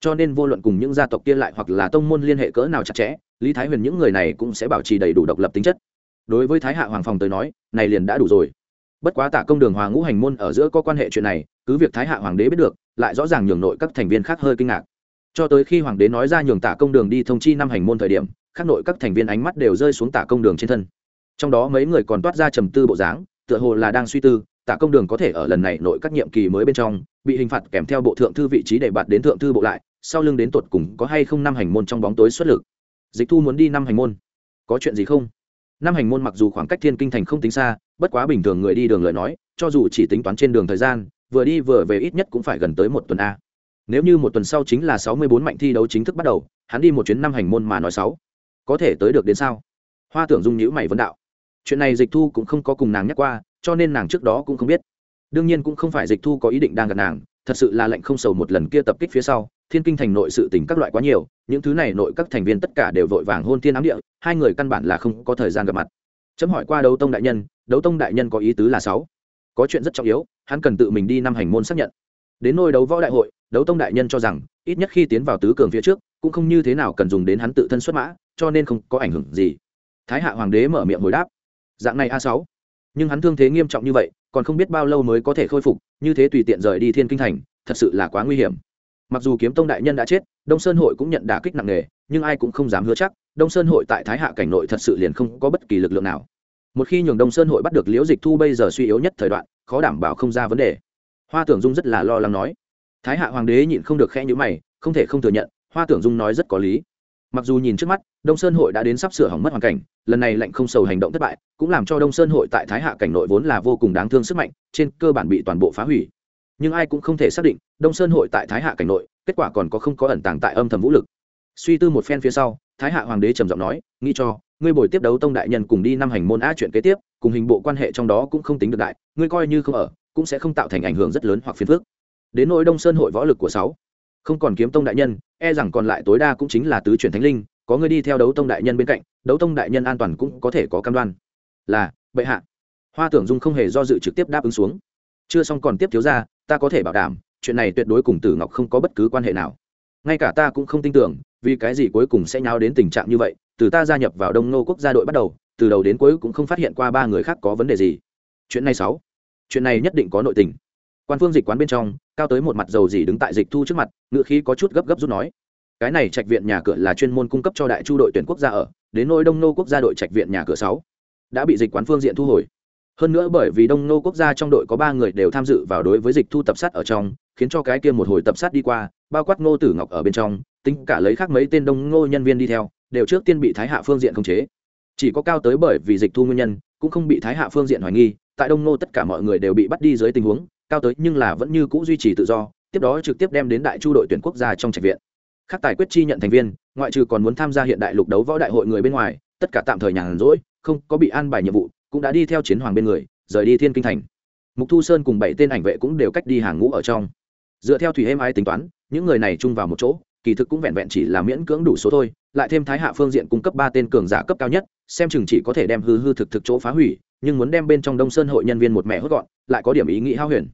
Cho nên vô luận cùng những gia tộc kia lại hoặc là tông môn liên hệ cỡ nào chặt chẽ, lý thái huyền những người này cũng sẽ bảo trì đầy đủ độc lập tính chất. Đối với thái hạ hoàng phòng tới nói, này liền đã đủ rồi. Bất quá tả công đường hoàng ngũ hành môn ở giữa có quan hệ chuyện này, cứ việc thái hạ hoàng đế biết được, lại rõ ràng nhường nội các thành viên khác hơi kinh ngạc. Cho tới khi hoàng đế nói ra nhường tả công đường đi thông chi năm hành môn thời điểm khác nội các thành viên ánh mắt đều rơi xuống tả công đường trên thân trong đó mấy người còn toát ra trầm tư bộ dáng, tựa hồ là đang suy tư Tạ công đường có thể ở lần này nội các nhiệm kỳ mới bên trong, bị hình phạt kèm theo bộ thượng thư vị trí để bạt đến thượng thư bộ lại, sau lưng đến tột cùng có hay không năm hành môn trong bóng tối xuất lực. Dịch thu muốn đi năm hành môn. Có chuyện gì không? Năm hành môn mặc dù khoảng cách thiên kinh thành không tính xa, bất quá bình thường người đi đường lời nói, cho dù chỉ tính toán trên đường thời gian, vừa đi vừa về ít nhất cũng phải gần tới một tuần a. Nếu như một tuần sau chính là sáu mươi bốn mạnh thi đấu chính thức bắt đầu, hắn đi một chuyến năm hành môn mà nói sáu. Có thể tới được đến sao? Hoa tưởng dung nhữ mày vấn đạo chuyện này dịch thu cũng không có cùng nàng nhắc qua, cho nên nàng trước đó cũng không biết. Đương nhiên cũng không phải dịch thu có ý định đang gặp nàng, thật sự là lệnh không sầu một lần kia tập kích phía sau, thiên kinh thành nội sự tình các loại quá nhiều, những thứ này nội các thành viên tất cả đều vội vàng hôn thiên ám địa, hai người căn bản là không có thời gian gặp mặt. Chấm hỏi qua đấu tông đại nhân, đấu tông đại nhân có ý tứ là sáu? Có chuyện rất trọng yếu, hắn cần tự mình đi năm hành môn xác nhận. Đến nôi đấu võ đại hội, đấu tông đại nhân cho rằng, ít nhất khi tiến vào tứ cường phía trước, cũng không như thế nào cần dùng đến hắn tự thân xuất mã, cho nên không có ảnh hưởng gì. Thái hạ hoàng đế mở miệng hồi đáp dạng này a sáu. Nhưng hắn thương thế nghiêm trọng như vậy, còn không biết bao lâu mới có thể khôi phục, như thế tùy tiện rời đi thiên kinh thành, thật sự là quá nguy hiểm. Mặc dù kiếm tông đại nhân đã chết, đông sơn hội cũng nhận đả kích nặng nề, nhưng ai cũng không dám hứa chắc, đông sơn hội tại thái hạ cảnh nội thật sự liền không có bất kỳ lực lượng nào. Một khi nhường đông sơn hội bắt được liễu dịch thu bây giờ suy yếu nhất thời đoạn, khó đảm bảo không ra vấn đề. Hoa tưởng dung rất là lo lắng nói. Thái hạ hoàng đế nhịn không được khẽ nhữ mày, không thể không thừa nhận, hoa tưởng dung nói rất có lý mặc dù nhìn trước mắt, đông sơn hội đã đến sắp sửa hỏng mất hoàn cảnh, lần này lệnh không sầu hành động thất bại, cũng làm cho đông sơn hội tại thái hạ cảnh nội vốn là vô cùng đáng thương sức mạnh, trên cơ bản bị toàn bộ phá hủy. Nhưng ai cũng không thể xác định, đông sơn hội tại thái hạ cảnh nội, kết quả còn có không có ẩn tàng tại âm thầm vũ lực. Suy tư một phen phía sau, thái hạ hoàng đế trầm giọng nói, nghĩ cho, ngươi bồi tiếp đấu tông đại nhân cùng đi năm hành môn á chuyện kế tiếp, cùng hình bộ quan hệ trong đó cũng không tính được đại, ngươi coi như không ở, cũng sẽ không tạo thành ảnh hưởng rất lớn hoặc phiền phức. Đến nỗi đông sơn hội võ lực của sáu không còn kiếm tông đại nhân e rằng còn lại tối đa cũng chính là tứ chuyển thánh linh, có người đi theo đấu tông đại nhân bên cạnh, đấu tông đại nhân an toàn cũng có thể có cam đoan. Là, bệ hạ. Hoa tưởng dung không hề do dự trực tiếp đáp ứng xuống. Chưa xong còn tiếp thiếu ra ta có thể bảo đảm, chuyện này tuyệt đối cùng tử ngọc không có bất cứ quan hệ nào. Ngay cả ta cũng không tin tưởng, vì cái gì cuối cùng sẽ nháo đến tình trạng như vậy, từ ta gia nhập vào đông nô quốc gia đội bắt đầu, từ đầu đến cuối cũng không phát hiện qua ba người khác có vấn đề gì. Chuyện này sáu. Chuyện này nhất định có nội tình quan phương dịch quán bên trong, cao tới một mặt dầu dỉ đứng tại dịch thu trước mặt ngựa khí có chút gấp gấp rút nói. Cái này trạch viện nhà cửa là chuyên môn cung cấp cho đại chu đội tuyển quốc gia ở, đến nỗi đông nô quốc gia đội trạch viện nhà cửa sáu đã bị dịch quán phương diện thu hồi. Hơn nữa bởi vì đông nô quốc gia trong đội có ba người đều tham dự vào đối với dịch thu tập sát ở trong, khiến cho cái kia một hồi tập sát đi qua, bao quát ngô tử ngọc ở bên trong, tính cả lấy khác mấy tên đông ngô nhân viên đi theo, đều trước tiên bị thái hạ phương diện khống chế. Chỉ có cao tới bởi vì dịch thu nguyên nhân, cũng không bị thái hạ phương diện hoài nghi, tại đông ngô tất cả mọi người đều bị bắt đi dưới tình huống cao tới nhưng là vẫn như cũ duy trì tự do, tiếp đó trực tiếp đem đến đại chu đội tuyển quốc gia trong trạch viện. Khắc tài quyết chi nhận thành viên, ngoại trừ còn muốn tham gia hiện đại lục đấu võ đại hội người bên ngoài, tất cả tạm thời nhàn rỗi, không có bị an bài nhiệm vụ, cũng đã đi theo chiến hoàng bên người, rời đi thiên kinh thành. Mục thu sơn cùng bảy tên ảnh vệ cũng đều cách đi hàng ngũ ở trong. Dựa theo thủy êm ai tính toán, những người này chung vào một chỗ, kỳ thực cũng vẹn vẹn chỉ là miễn cưỡng đủ số thôi, lại thêm thái hạ phương diện cung cấp ba tên cường giả cấp cao nhất, xem chừng chỉ có thể đem hư hư thực thực chỗ phá hủy, nhưng muốn đem bên trong đông sơn hội nhân viên một mẹ hốt gọn, lại có điểm ý nghĩ hao huyền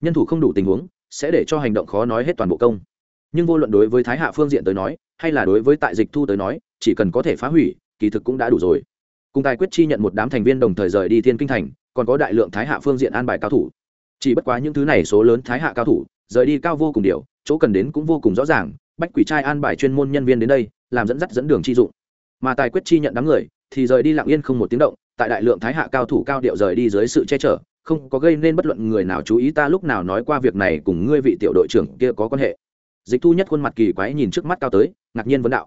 nhân thủ không đủ tình huống, sẽ để cho hành động khó nói hết toàn bộ công. Nhưng vô luận đối với thái hạ phương diện tới nói, hay là đối với tại dịch thu tới nói, chỉ cần có thể phá hủy, kỳ thực cũng đã đủ rồi. Cùng tài quyết chi nhận một đám thành viên đồng thời rời đi thiên kinh thành, còn có đại lượng thái hạ phương diện an bài cao thủ. Chỉ bất quá những thứ này số lớn thái hạ cao thủ, rời đi cao vô cùng điều, chỗ cần đến cũng vô cùng rõ ràng, bách quỷ trai an bài chuyên môn nhân viên đến đây, làm dẫn dắt dẫn đường chi dụng. Mà tài quyết chi nhận đám người, thì rời đi lặng yên không một tiếng động, tại đại lượng thái hạ cao thủ cao điệu rời đi dưới sự che chở không có gây nên bất luận người nào chú ý ta lúc nào nói qua việc này cùng ngươi vị tiểu đội trưởng kia có quan hệ. Dịch thu nhất khuôn mặt kỳ quái nhìn trước mắt cao tới, ngạc nhiên vấn đạo.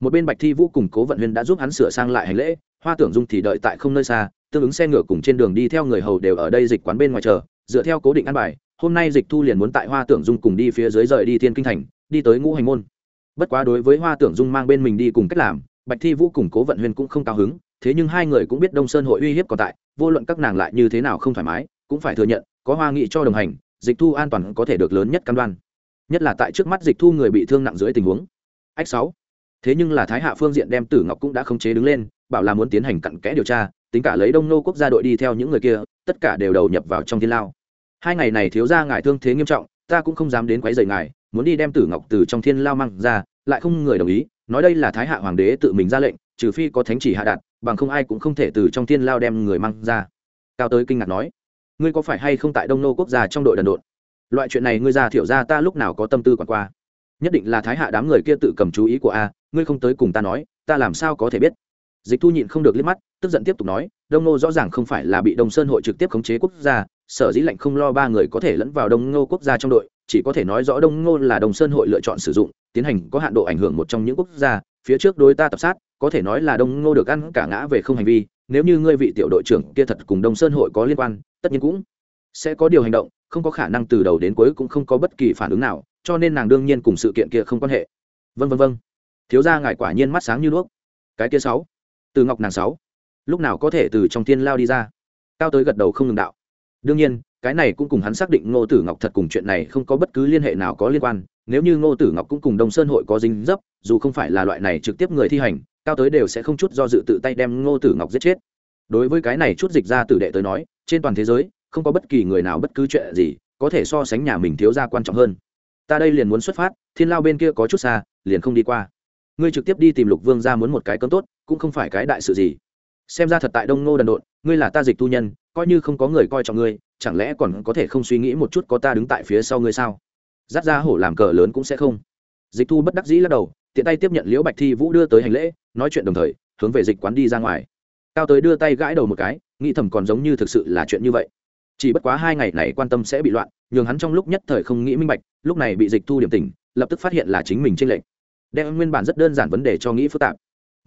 Một bên bạch thi vũ cùng cố vận huyên đã giúp hắn sửa sang lại hành lễ, hoa tưởng dung thì đợi tại không nơi xa, tương ứng xe ngựa cùng trên đường đi theo người hầu đều ở đây dịch quán bên ngoài chờ, dựa theo cố định ăn bài, hôm nay dịch thu liền muốn tại hoa tưởng dung cùng đi phía dưới rời đi thiên kinh thành, đi tới ngũ hành môn. Bất quá đối với hoa tưởng dung mang bên mình đi cùng cách làm, bạch thi vũ cùng cố vận huyên cũng không cao hứng thế nhưng hai người cũng biết đông sơn hội uy hiếp còn tại, vô luận các nàng lại như thế nào không thoải mái, cũng phải thừa nhận, có hoa nghị cho đồng hành, dịch thu an toàn có thể được lớn nhất cam đoan. Nhất là tại trước mắt dịch thu người bị thương nặng dưới tình huống. Ách sáu. Thế nhưng là thái hạ phương diện đem tử ngọc cũng đã khống chế đứng lên, bảo là muốn tiến hành cặn kẽ điều tra, tính cả lấy đông nô quốc gia đội đi theo những người kia, tất cả đều đầu nhập vào trong thiên lao. Hai ngày này thiếu ra ngài thương thế nghiêm trọng, ta cũng không dám đến quấy rầy ngài, muốn đi đem tử ngọc từ trong thiên lao mang ra, lại không người đồng ý, nói đây là thái hạ hoàng đế tự mình ra lệnh, trừ phi có thánh chỉ hạ đạt bằng không ai cũng không thể từ trong thiên lao đem người mang ra. Cao tới kinh ngạc nói, ngươi có phải hay không tại đông nô quốc gia trong đội đần độn? Loại chuyện này ngươi ra thiểu ra ta lúc nào có tâm tư quản qua. Nhất định là thái hạ đám người kia tự cầm chú ý của a, ngươi không tới cùng ta nói, ta làm sao có thể biết? Dịch thu nhịn không được liếc mắt, tức giận tiếp tục nói, đông nô rõ ràng không phải là bị đông sơn hội trực tiếp khống chế quốc gia, sở dĩ lệnh không lo ba người có thể lẫn vào đông nô quốc gia trong đội, chỉ có thể nói rõ đông ngô là đông sơn hội lựa chọn sử dụng, tiến hành có hạn độ ảnh hưởng một trong những quốc gia phía trước đối ta tập sát, có thể nói là đông ngô được ăn cả ngã về không hành vi, nếu như ngươi vị tiểu đội trưởng kia thật cùng đông sơn hội có liên quan, tất nhiên cũng sẽ có điều hành động, không có khả năng từ đầu đến cuối cũng không có bất kỳ phản ứng nào, cho nên nàng đương nhiên cùng sự kiện kia không quan hệ. Vân vân vân thiếu gia ngài quả nhiên mắt sáng như đuốc. Cái kia sáu. Từ ngọc nàng sáu. Lúc nào có thể từ trong thiên lao đi ra? Cao tới gật đầu không ngừng đạo. Đương nhiên, cái này cũng cùng hắn xác định ngô tử ngọc thật cùng chuyện này không có bất cứ liên hệ nào có liên quan nếu như ngô tử ngọc cũng cùng đông sơn hội có dính dấp, dù không phải là loại này trực tiếp người thi hành, cao tới đều sẽ không chút do dự tự tay đem ngô tử ngọc giết chết. Đối với cái này chút dịch ra tử đệ tới nói, trên toàn thế giới, không có bất kỳ người nào bất cứ chuyện gì có thể so sánh nhà mình thiếu ra quan trọng hơn. Ta đây liền muốn xuất phát, thiên lao bên kia có chút xa, liền không đi qua. Ngươi trực tiếp đi tìm lục vương ra muốn một cái cơm tốt, cũng không phải cái đại sự gì. Xem ra thật tại đông ngô đần độn, ngươi là ta dịch tu nhân, coi như không có người coi trọng ngươi, chẳng lẽ còn có thể không suy nghĩ một chút có ta đứng tại phía sau ngươi sao? Dắt ra hổ làm cờ lớn cũng sẽ không. Dịch thu bất đắc dĩ lắc đầu, tiện tay tiếp nhận liễu bạch thi vũ đưa tới hành lễ, nói chuyện đồng thời, hướng về dịch quán đi ra ngoài. Cao tới đưa tay gãi đầu một cái, nghĩ thầm còn giống như thực sự là chuyện như vậy. Chỉ bất quá hai ngày này quan tâm sẽ bị loạn, nhường hắn trong lúc nhất thời không nghĩ minh bạch, lúc này bị dịch thu điểm tình lập tức phát hiện là chính mình trên lệnh đem nguyên bản rất đơn giản vấn đề cho nghĩ phức tạp.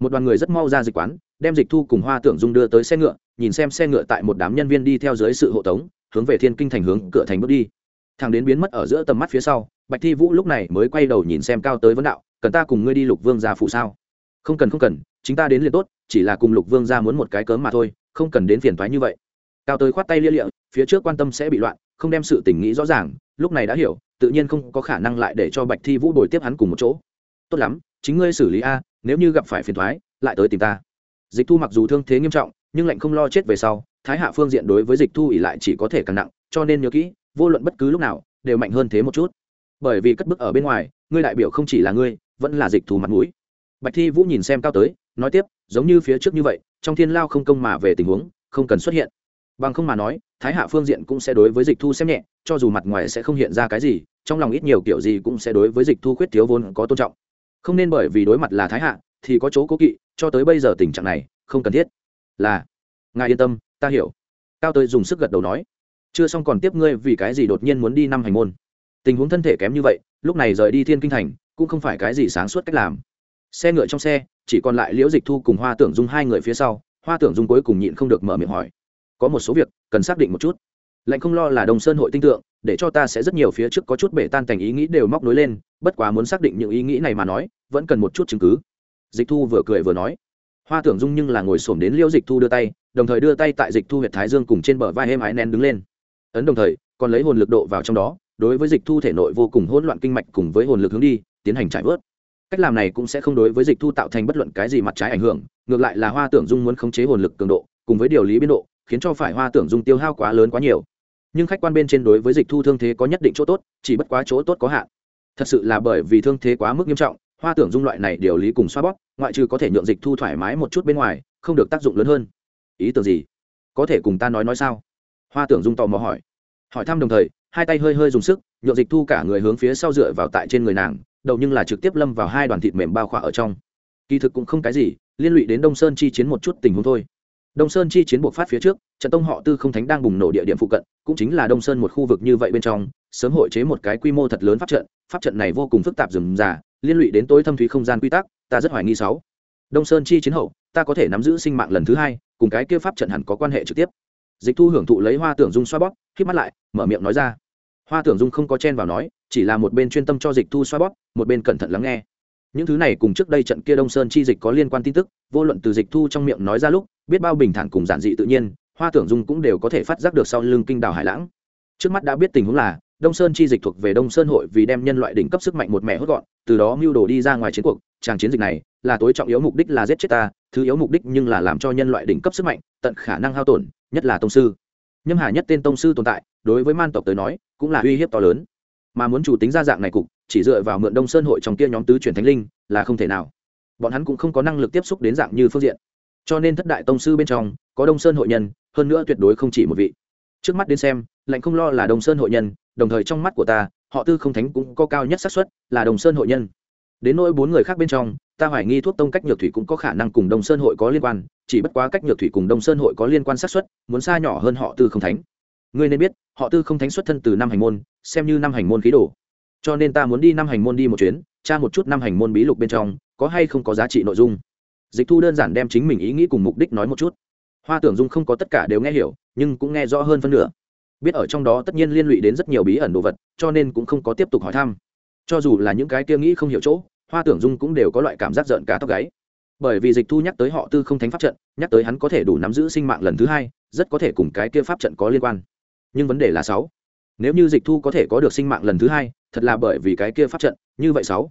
Một đoàn người rất mau ra dịch quán, đem dịch thu cùng hoa tưởng dung đưa tới xe ngựa, nhìn xem xe ngựa tại một đám nhân viên đi theo dưới sự hộ tống, hướng về thiên kinh thành hướng cửa thành bước đi thằng đến biến mất ở giữa tầm mắt phía sau, bạch thi vũ lúc này mới quay đầu nhìn xem cao tới vấn đạo, cần ta cùng ngươi đi lục vương gia phụ sao? Không cần không cần, chính ta đến liền tốt, chỉ là cùng lục vương gia muốn một cái cớm mà thôi, không cần đến phiền thoái như vậy. Cao tới khoát tay lia lịa, phía trước quan tâm sẽ bị loạn, không đem sự tình nghĩ rõ ràng, lúc này đã hiểu, tự nhiên không có khả năng lại để cho bạch thi vũ đổi tiếp hắn cùng một chỗ. Tốt lắm, chính ngươi xử lý a, nếu như gặp phải phiền thoái lại tới tìm ta. Dịch thu mặc dù thương thế nghiêm trọng, nhưng lạnh không lo chết về sau, thái hạ phương diện đối với dịch thu ỉ lại chỉ có thể càng nặng, cho nên nhớ kỹ vô luận bất cứ lúc nào, đều mạnh hơn thế một chút. Bởi vì cất bức ở bên ngoài, ngươi đại biểu không chỉ là ngươi, vẫn là dịch thù mặt mũi. Bạch thi vũ nhìn xem cao tới, nói tiếp, giống như phía trước như vậy, trong thiên lao không công mà về tình huống, không cần xuất hiện. Bằng không mà nói, thái hạ phương diện cũng sẽ đối với dịch thu xem nhẹ, cho dù mặt ngoài sẽ không hiện ra cái gì, trong lòng ít nhiều kiểu gì cũng sẽ đối với dịch thu khuyết thiếu vốn có tôn trọng. Không nên bởi vì đối mặt là thái hạ, thì có chỗ cố kỵ, cho tới bây giờ tình trạng này, không cần thiết. Là, ngài yên tâm, ta hiểu. Cao tới dùng sức gật đầu nói chưa xong còn tiếp ngươi vì cái gì đột nhiên muốn đi năm hành môn. Tình huống thân thể kém như vậy, lúc này rời đi thiên kinh thành, cũng không phải cái gì sáng suốt cách làm. Xe ngựa trong xe, chỉ còn lại liễu dịch thu cùng hoa tưởng dung hai người phía sau, hoa tưởng dung cuối cùng nhịn không được mở miệng hỏi. Có một số việc, cần xác định một chút. Lệnh không lo là đồng sơn hội tinh tượng, để cho ta sẽ rất nhiều phía trước có chút bể tan thành ý nghĩ đều móc nối lên, bất quá muốn xác định những ý nghĩ này mà nói, vẫn cần một chút chứng cứ. Dịch thu vừa cười vừa nói. Hoa tưởng dung nhưng là ngồi xổm đến liễu dịch thu đưa tay, đồng thời đưa tay tại dịch thu huyệt thái dương cùng trên bờ vai êm ái nén đứng lên ấn đồng thời, còn lấy hồn lực độ vào trong đó, đối với dịch thu thể nội vô cùng hỗn loạn kinh mạch cùng với hồn lực hướng đi, tiến hành trải vớt. Cách làm này cũng sẽ không đối với dịch thu tạo thành bất luận cái gì mặt trái ảnh hưởng, ngược lại là hoa tưởng dung muốn khống chế hồn lực cường độ, cùng với điều lý biên độ, khiến cho phải hoa tưởng dung tiêu hao quá lớn quá nhiều. Nhưng khách quan bên trên đối với dịch thu thương thế có nhất định chỗ tốt, chỉ bất quá chỗ tốt có hạn. Thật sự là bởi vì thương thế quá mức nghiêm trọng, hoa tưởng dung loại này điều lý cùng xoa bóp, ngoại trừ có thể nhượng dịch thu thoải mái một chút bên ngoài, không được tác dụng lớn hơn. Ý tưởng gì? Có thể cùng ta nói nói sao? Hoa tưởng dung tò mò hỏi. Hỏi thăm đồng thời, hai tay hơi hơi dùng sức nhộn dịch thu cả người hướng phía sau dựa vào tại trên người nàng, đầu nhưng là trực tiếp lâm vào hai đoàn thịt mềm bao khỏa ở trong. Kỳ thực cũng không cái gì, liên lụy đến đông sơn chi chiến một chút tình huống thôi. Đông sơn chi chiến buộc phát phía trước, trận tông họ tư không thánh đang bùng nổ địa điểm phụ cận, cũng chính là đông sơn một khu vực như vậy bên trong, sớm hội chế một cái quy mô thật lớn pháp trận pháp trận này vô cùng phức tạp rườm rà liên lụy đến tối thâm thúy không gian quy tắc, ta rất hoài nghi sáu. Đông sơn chi chiến hậu, ta có thể nắm giữ sinh mạng lần thứ hai, cùng cái kia pháp trận hẳn có quan hệ trực tiếp dịch thu hưởng thụ lấy hoa tưởng dung xoa bóp k mắt lại, mở miệng nói ra. Hoa tưởng dung không có chen vào nói, chỉ là một bên chuyên tâm cho dịch thu xoa bóp, một bên cẩn thận lắng nghe. Những thứ này cùng trước đây trận kia đông sơn chi dịch có liên quan tin tức, vô luận từ dịch thu trong miệng nói ra lúc, biết bao bình thản cùng giản dị tự nhiên, hoa tưởng dung cũng đều có thể phát giác được sau lưng kinh đảo hải lãng. Trước mắt đã biết tình huống là đông sơn chi dịch thuộc về đông sơn hội vì đem nhân loại đỉnh cấp sức mạnh một mẹ hốt gọn, từ đó mưu đồ đi ra ngoài chiến cuộc. Tràng chiến dịch này là tối trọng yếu mục đích là giết chết ta, thứ yếu mục đích nhưng là làm cho nhân loại đỉnh cấp sức mạnh tận khả năng hao tổn, nhất là tông sư. Nhâm hà nhất tên tông sư tồn tại, đối với man tộc tới nói, cũng là uy hiếp to lớn. Mà muốn chủ tính ra dạng này cục, chỉ dựa vào mượn đông sơn hội trong kia nhóm tứ truyền thánh linh là không thể nào. Bọn hắn cũng không có năng lực tiếp xúc đến dạng như phương diện. Cho nên thất đại tông sư bên trong có đông sơn hội nhân, hơn nữa tuyệt đối không chỉ một vị trước mắt đến xem, lạnh không lo là đồng sơn hội nhân, đồng thời trong mắt của ta, họ tư không thánh cũng có cao nhất xác suất, là đồng sơn hội nhân. Đến nỗi bốn người khác bên trong, ta hoài nghi thuốc tông cách nhược thủy cũng có khả năng cùng đồng sơn hội có liên quan, chỉ bất quá cách nhược thủy cùng đồng sơn hội có liên quan xác suất, muốn xa nhỏ hơn họ tư không thánh. Ngươi nên biết, họ tư không thánh xuất thân từ năm hành môn, xem như năm hành môn khí đồ. Cho nên ta muốn đi năm hành môn đi một chuyến, tra một chút năm hành môn bí lục bên trong, có hay không có giá trị nội dung. Dịch thu đơn giản đem chính mình ý nghĩ cùng mục đích nói một chút hoa tưởng dung không có tất cả đều nghe hiểu, nhưng cũng nghe rõ hơn phân nửa. Biết ở trong đó tất nhiên liên lụy đến rất nhiều bí ẩn đồ vật, cho nên cũng không có tiếp tục hỏi thăm. Cho dù là những cái kia nghĩ không hiểu chỗ, hoa tưởng dung cũng đều có loại cảm giác giận cả tóc gáy. Bởi vì dịch thu nhắc tới họ tư không thánh pháp trận, nhắc tới hắn có thể đủ nắm giữ sinh mạng lần thứ hai, rất có thể cùng cái kia pháp trận có liên quan. Nhưng vấn đề là sáu. Nếu như dịch thu có thể có được sinh mạng lần thứ hai, thật là bởi vì cái kia pháp trận, như vậy sáu.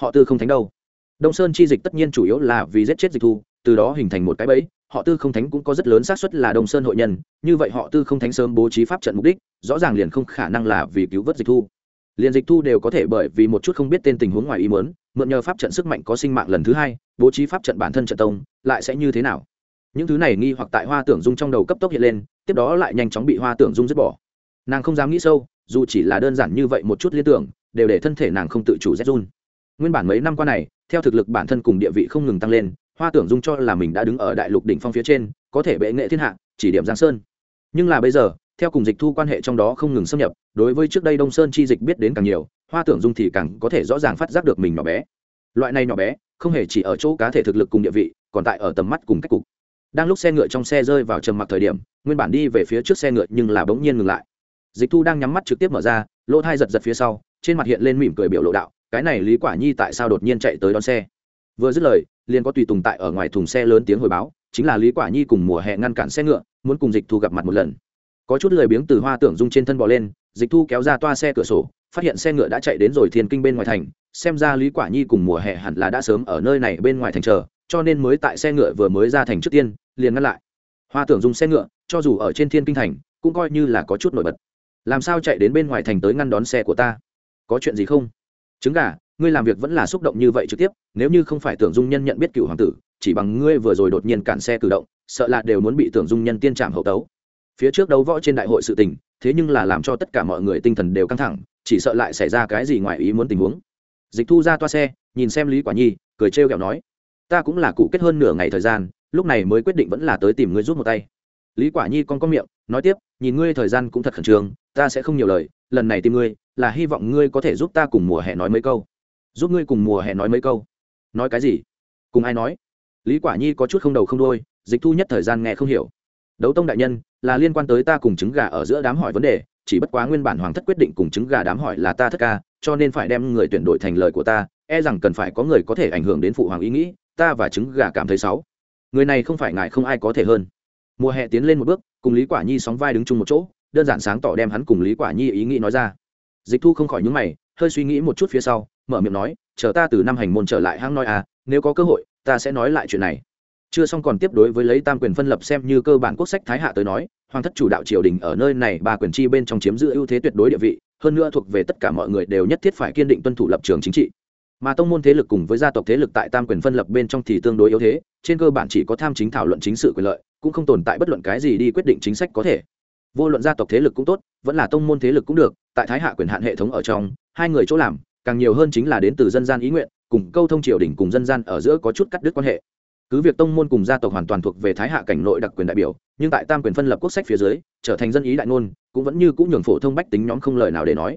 Họ tư không thánh đâu? Đông sơn chi dịch tất nhiên chủ yếu là vì giết chết dịch thu, từ đó hình thành một cái bẫy họ tư không thánh cũng có rất lớn xác suất là Đồng sơn hội nhân, như vậy họ tư không thánh sớm bố trí pháp trận mục đích, rõ ràng liền không khả năng là vì cứu vớt dịch thu. Liền dịch thu đều có thể bởi vì một chút không biết tên tình huống ngoài ý muốn, mượn nhờ pháp trận sức mạnh có sinh mạng lần thứ hai, bố trí pháp trận bản thân trận tông, lại sẽ như thế nào? Những thứ này nghi hoặc tại hoa tưởng dung trong đầu cấp tốc hiện lên, tiếp đó lại nhanh chóng bị hoa tưởng dung dứt bỏ. Nàng không dám nghĩ sâu, dù chỉ là đơn giản như vậy một chút liên tưởng, đều để thân thể nàng không tự chủ rét run. Nguyên bản mấy năm qua này, theo thực lực bản thân cùng địa vị không ngừng tăng lên hoa tưởng dung cho là mình đã đứng ở đại lục đỉnh phong phía trên, có thể bệ nghệ thiên hạ, chỉ điểm giang sơn. Nhưng là bây giờ, theo cùng dịch thu quan hệ trong đó không ngừng xâm nhập, đối với trước đây đông sơn chi dịch biết đến càng nhiều, hoa tưởng dung thì càng có thể rõ ràng phát giác được mình nhỏ bé. Loại này nhỏ bé, không hề chỉ ở chỗ cá thể thực lực cùng địa vị, còn tại ở tầm mắt cùng cách cục. Đang lúc xe ngựa trong xe rơi vào trầm mặc thời điểm, nguyên bản đi về phía trước xe ngựa nhưng là bỗng nhiên ngừng lại. Dịch thu đang nhắm mắt trực tiếp mở ra, lỗ thai giật giật phía sau, trên mặt hiện lên mỉm cười biểu lộ đạo, cái này lý quả nhi tại sao đột nhiên chạy tới đón xe? Vừa dứt lời, liền có tùy tùng tại ở ngoài thùng xe lớn tiếng hồi báo, chính là lý quả nhi cùng mùa hè ngăn cản xe ngựa, muốn cùng dịch thu gặp mặt một lần. Có chút lười biếng từ hoa tưởng dung trên thân bò lên, dịch thu kéo ra toa xe cửa sổ, phát hiện xe ngựa đã chạy đến rồi thiên kinh bên ngoài thành, xem ra lý quả nhi cùng mùa hè hẳn là đã sớm ở nơi này bên ngoài thành chờ, cho nên mới tại xe ngựa vừa mới ra thành trước tiên, liền ngăn lại. Hoa tưởng dung xe ngựa, cho dù ở trên thiên kinh thành, cũng coi như là có chút nổi bật. Làm sao chạy đến bên ngoài thành tới ngăn đón xe của ta? Có chuyện gì không? Trứng gà, ngươi làm việc vẫn là xúc động như vậy trực tiếp, nếu như không phải tưởng dung nhân nhận biết cựu hoàng tử, chỉ bằng ngươi vừa rồi đột nhiên cản xe cử động, sợ là đều muốn bị tưởng dung nhân tiên trảm hậu tấu. Phía trước đấu võ trên đại hội sự tình, thế nhưng là làm cho tất cả mọi người tinh thần đều căng thẳng, chỉ sợ lại xảy ra cái gì ngoài ý muốn tình huống. Dịch thu ra toa xe, nhìn xem lý quả nhi, cười trêu ghẹo nói, ta cũng là cụ kết hơn nửa ngày thời gian, lúc này mới quyết định vẫn là tới tìm ngươi rút một tay. Lý quả nhi con có miệng, nói tiếp, nhìn ngươi thời gian cũng thật khẩn trương, ta sẽ không nhiều lời, lần này tìm ngươi là hy vọng ngươi có thể giúp ta cùng mùa hè nói mấy câu. Giúp ngươi cùng mùa hè nói mấy câu. Nói cái gì? Cùng ai nói? Lý quả nhi có chút không đầu không đôi dịch thu nhất thời gian nghe không hiểu. Đấu tông đại nhân, là liên quan tới ta cùng trứng gà ở giữa đám hỏi vấn đề, chỉ bất quá nguyên bản hoàng thất quyết định cùng trứng gà đám hỏi là ta thất ca, cho nên phải đem người tuyển đổi thành lời của ta e rằng cần phải có người có thể ảnh hưởng đến phụ hoàng ý nghĩ, ta và trứng gà cảm thấy xấu. Người này không phải ngại không ai có thể hơn. Mùa hè tiến lên một bước, cùng lý quả nhi sóng vai đứng chung một chỗ, đơn giản sáng tỏ đem hắn cùng lý quả nhi ý nghĩ nói ra dịch thu không khỏi nhúng mày, hơi suy nghĩ một chút phía sau, mở miệng nói, chờ ta từ năm hành môn trở lại hang nói à nếu có cơ hội, ta sẽ nói lại chuyện này. Chưa xong còn tiếp đối với lấy tam quyền phân lập xem như cơ bản quốc sách thái hạ tới nói, hoàng thất chủ đạo triều đình ở nơi này ba quyền chi bên trong chiếm giữ ưu thế tuyệt đối địa vị, hơn nữa thuộc về tất cả mọi người đều nhất thiết phải kiên định tuân thủ lập trường chính trị. Mà tông môn thế lực cùng với gia tộc thế lực tại tam quyền phân lập bên trong thì tương đối yếu thế, trên cơ bản chỉ có tham chính thảo luận chính sự quyền lợi, cũng không tồn tại bất luận cái gì đi quyết định chính sách có thể. Vô luận gia tộc thế lực cũng tốt, vẫn là tông môn thế lực cũng được tại thái hạ quyền hạn hệ thống ở trong, hai người chỗ làm, càng nhiều hơn chính là đến từ dân gian ý nguyện, cùng câu thông triều đình cùng dân gian ở giữa có chút cắt đứt quan hệ. Cứ việc tông môn cùng gia tộc hoàn toàn thuộc về thái hạ cảnh nội đặc quyền đại biểu, nhưng tại tam quyền phân lập quốc sách phía dưới, trở thành dân ý đại ngôn, cũng vẫn như cũng nhường phổ thông bách tính nhóm không lời nào để nói.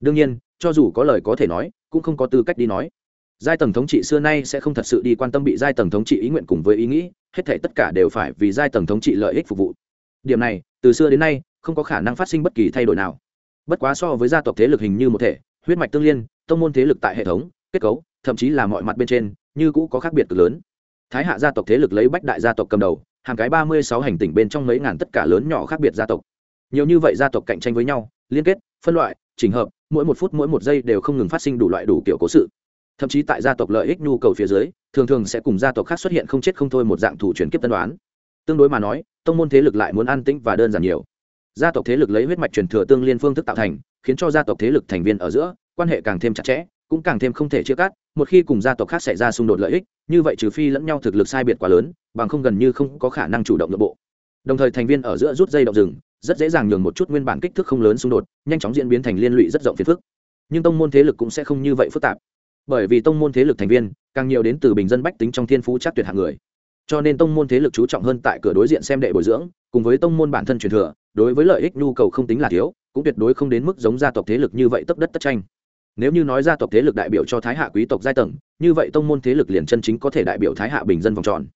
Đương nhiên, cho dù có lời có thể nói, cũng không có tư cách đi nói. Giai tầng thống trị xưa nay sẽ không thật sự đi quan tâm bị giai tầng thống trị ý nguyện cùng với ý nghĩ, hết thể tất cả đều phải vì giai tầng thống trị lợi ích phục vụ. Điểm này, từ xưa đến nay, không có khả năng phát sinh bất kỳ thay đổi nào bất quá so với gia tộc thế lực hình như một thể, huyết mạch tương liên, tông môn thế lực tại hệ thống, kết cấu, thậm chí là mọi mặt bên trên, như cũ có khác biệt cực lớn. Thái hạ gia tộc thế lực lấy bách đại gia tộc cầm đầu, hàng cái ba mươi sáu hành tỉnh bên trong mấy ngàn tất cả lớn nhỏ khác biệt gia tộc. Nhiều như vậy gia tộc cạnh tranh với nhau, liên kết, phân loại trình hợp, mỗi một phút mỗi một giây đều không ngừng phát sinh đủ loại đủ kiểu cố sự. Thậm chí tại gia tộc lợi ích nhu cầu phía dưới, thường thường sẽ cùng gia tộc khác xuất hiện không chết không thôi một dạng thủ chuyển kiếp tân đoán. Tương đối mà nói, tông môn thế lực lại muốn an tĩnh và đơn giản nhiều gia tộc thế lực lấy huyết mạch truyền thừa tương liên phương thức tạo thành, khiến cho gia tộc thế lực thành viên ở giữa, quan hệ càng thêm chặt chẽ, cũng càng thêm không thể chia cắt, một khi cùng gia tộc khác xảy ra xung đột lợi ích, như vậy trừ phi lẫn nhau thực lực sai biệt quá lớn, bằng không gần như không có khả năng chủ động nội bộ. Đồng thời thành viên ở giữa rút dây động rừng, rất dễ dàng nhường một chút nguyên bản kích thước không lớn xung đột, nhanh chóng diễn biến thành liên lụy rất rộng phiền phức. Nhưng tông môn thế lực cũng sẽ không như vậy phức tạp. Bởi vì tông môn thế lực thành viên, càng nhiều đến từ bình dân bách tính trong thiên phú chắc tuyệt hạng người. Cho nên tông môn thế lực chú trọng hơn tại cửa đối diện xem đệ bồi dưỡng, cùng với tông môn bản thân truyền thừa đối với lợi ích nhu cầu không tính là thiếu, cũng tuyệt đối không đến mức giống gia tộc thế lực như vậy tấp đất tất tranh. Nếu như nói gia tộc thế lực đại biểu cho thái hạ quý tộc giai tầng, như vậy tông môn thế lực liền chân chính có thể đại biểu thái hạ bình dân vòng tròn.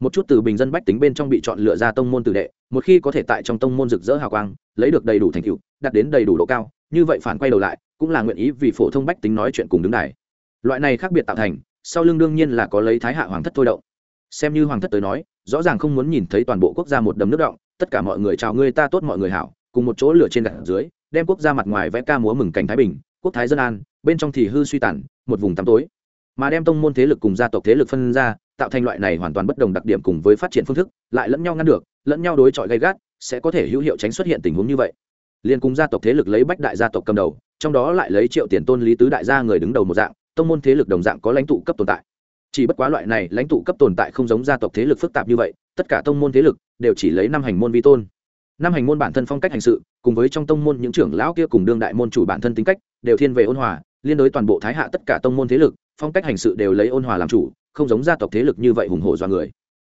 Một chút từ bình dân bách tính bên trong bị chọn lựa ra tông môn tử đệ, một khi có thể tại trong tông môn rực rỡ hào quang, lấy được đầy đủ thành tựu, đạt đến đầy đủ độ cao, như vậy phản quay đầu lại, cũng là nguyện ý vì phổ thông bách tính nói chuyện cùng đứng đài. Loại này khác biệt tạo thành, sau lưng đương nhiên là có lấy thái hạ hoàng thất thôi động. Xem như hoàng thất tới nói, rõ ràng không muốn nhìn thấy toàn bộ quốc gia một đầm nước động tất cả mọi người chào ngươi ta tốt mọi người hảo, cùng một chỗ lửa trên gạt dưới, đem quốc gia mặt ngoài vẽ ca múa mừng cảnh thái bình, quốc thái dân an, bên trong thì hư suy tàn, một vùng tăm tối. Mà đem tông môn thế lực cùng gia tộc thế lực phân ra, tạo thành loại này hoàn toàn bất đồng đặc điểm cùng với phát triển phương thức, lại lẫn nhau ngăn được, lẫn nhau đối chọi gay gắt, sẽ có thể hữu hiệu tránh xuất hiện tình huống như vậy. Liên cùng gia tộc thế lực lấy bách đại gia tộc cầm đầu, trong đó lại lấy triệu tiền tôn lý tứ đại gia người đứng đầu một dạng, tông môn thế lực đồng dạng có lãnh tụ cấp tồn tại chỉ bất quá loại này lãnh tụ cấp tồn tại không giống gia tộc thế lực phức tạp như vậy, tất cả tông môn thế lực đều chỉ lấy năm hành môn vi tôn. Năm hành môn bản thân phong cách hành sự, cùng với trong tông môn những trưởng lão kia cùng đương đại môn chủ bản thân tính cách, đều thiên về ôn hòa, liên đối toàn bộ thái hạ tất cả tông môn thế lực, phong cách hành sự đều lấy ôn hòa làm chủ, không giống gia tộc thế lực như vậy hùng hổ do người.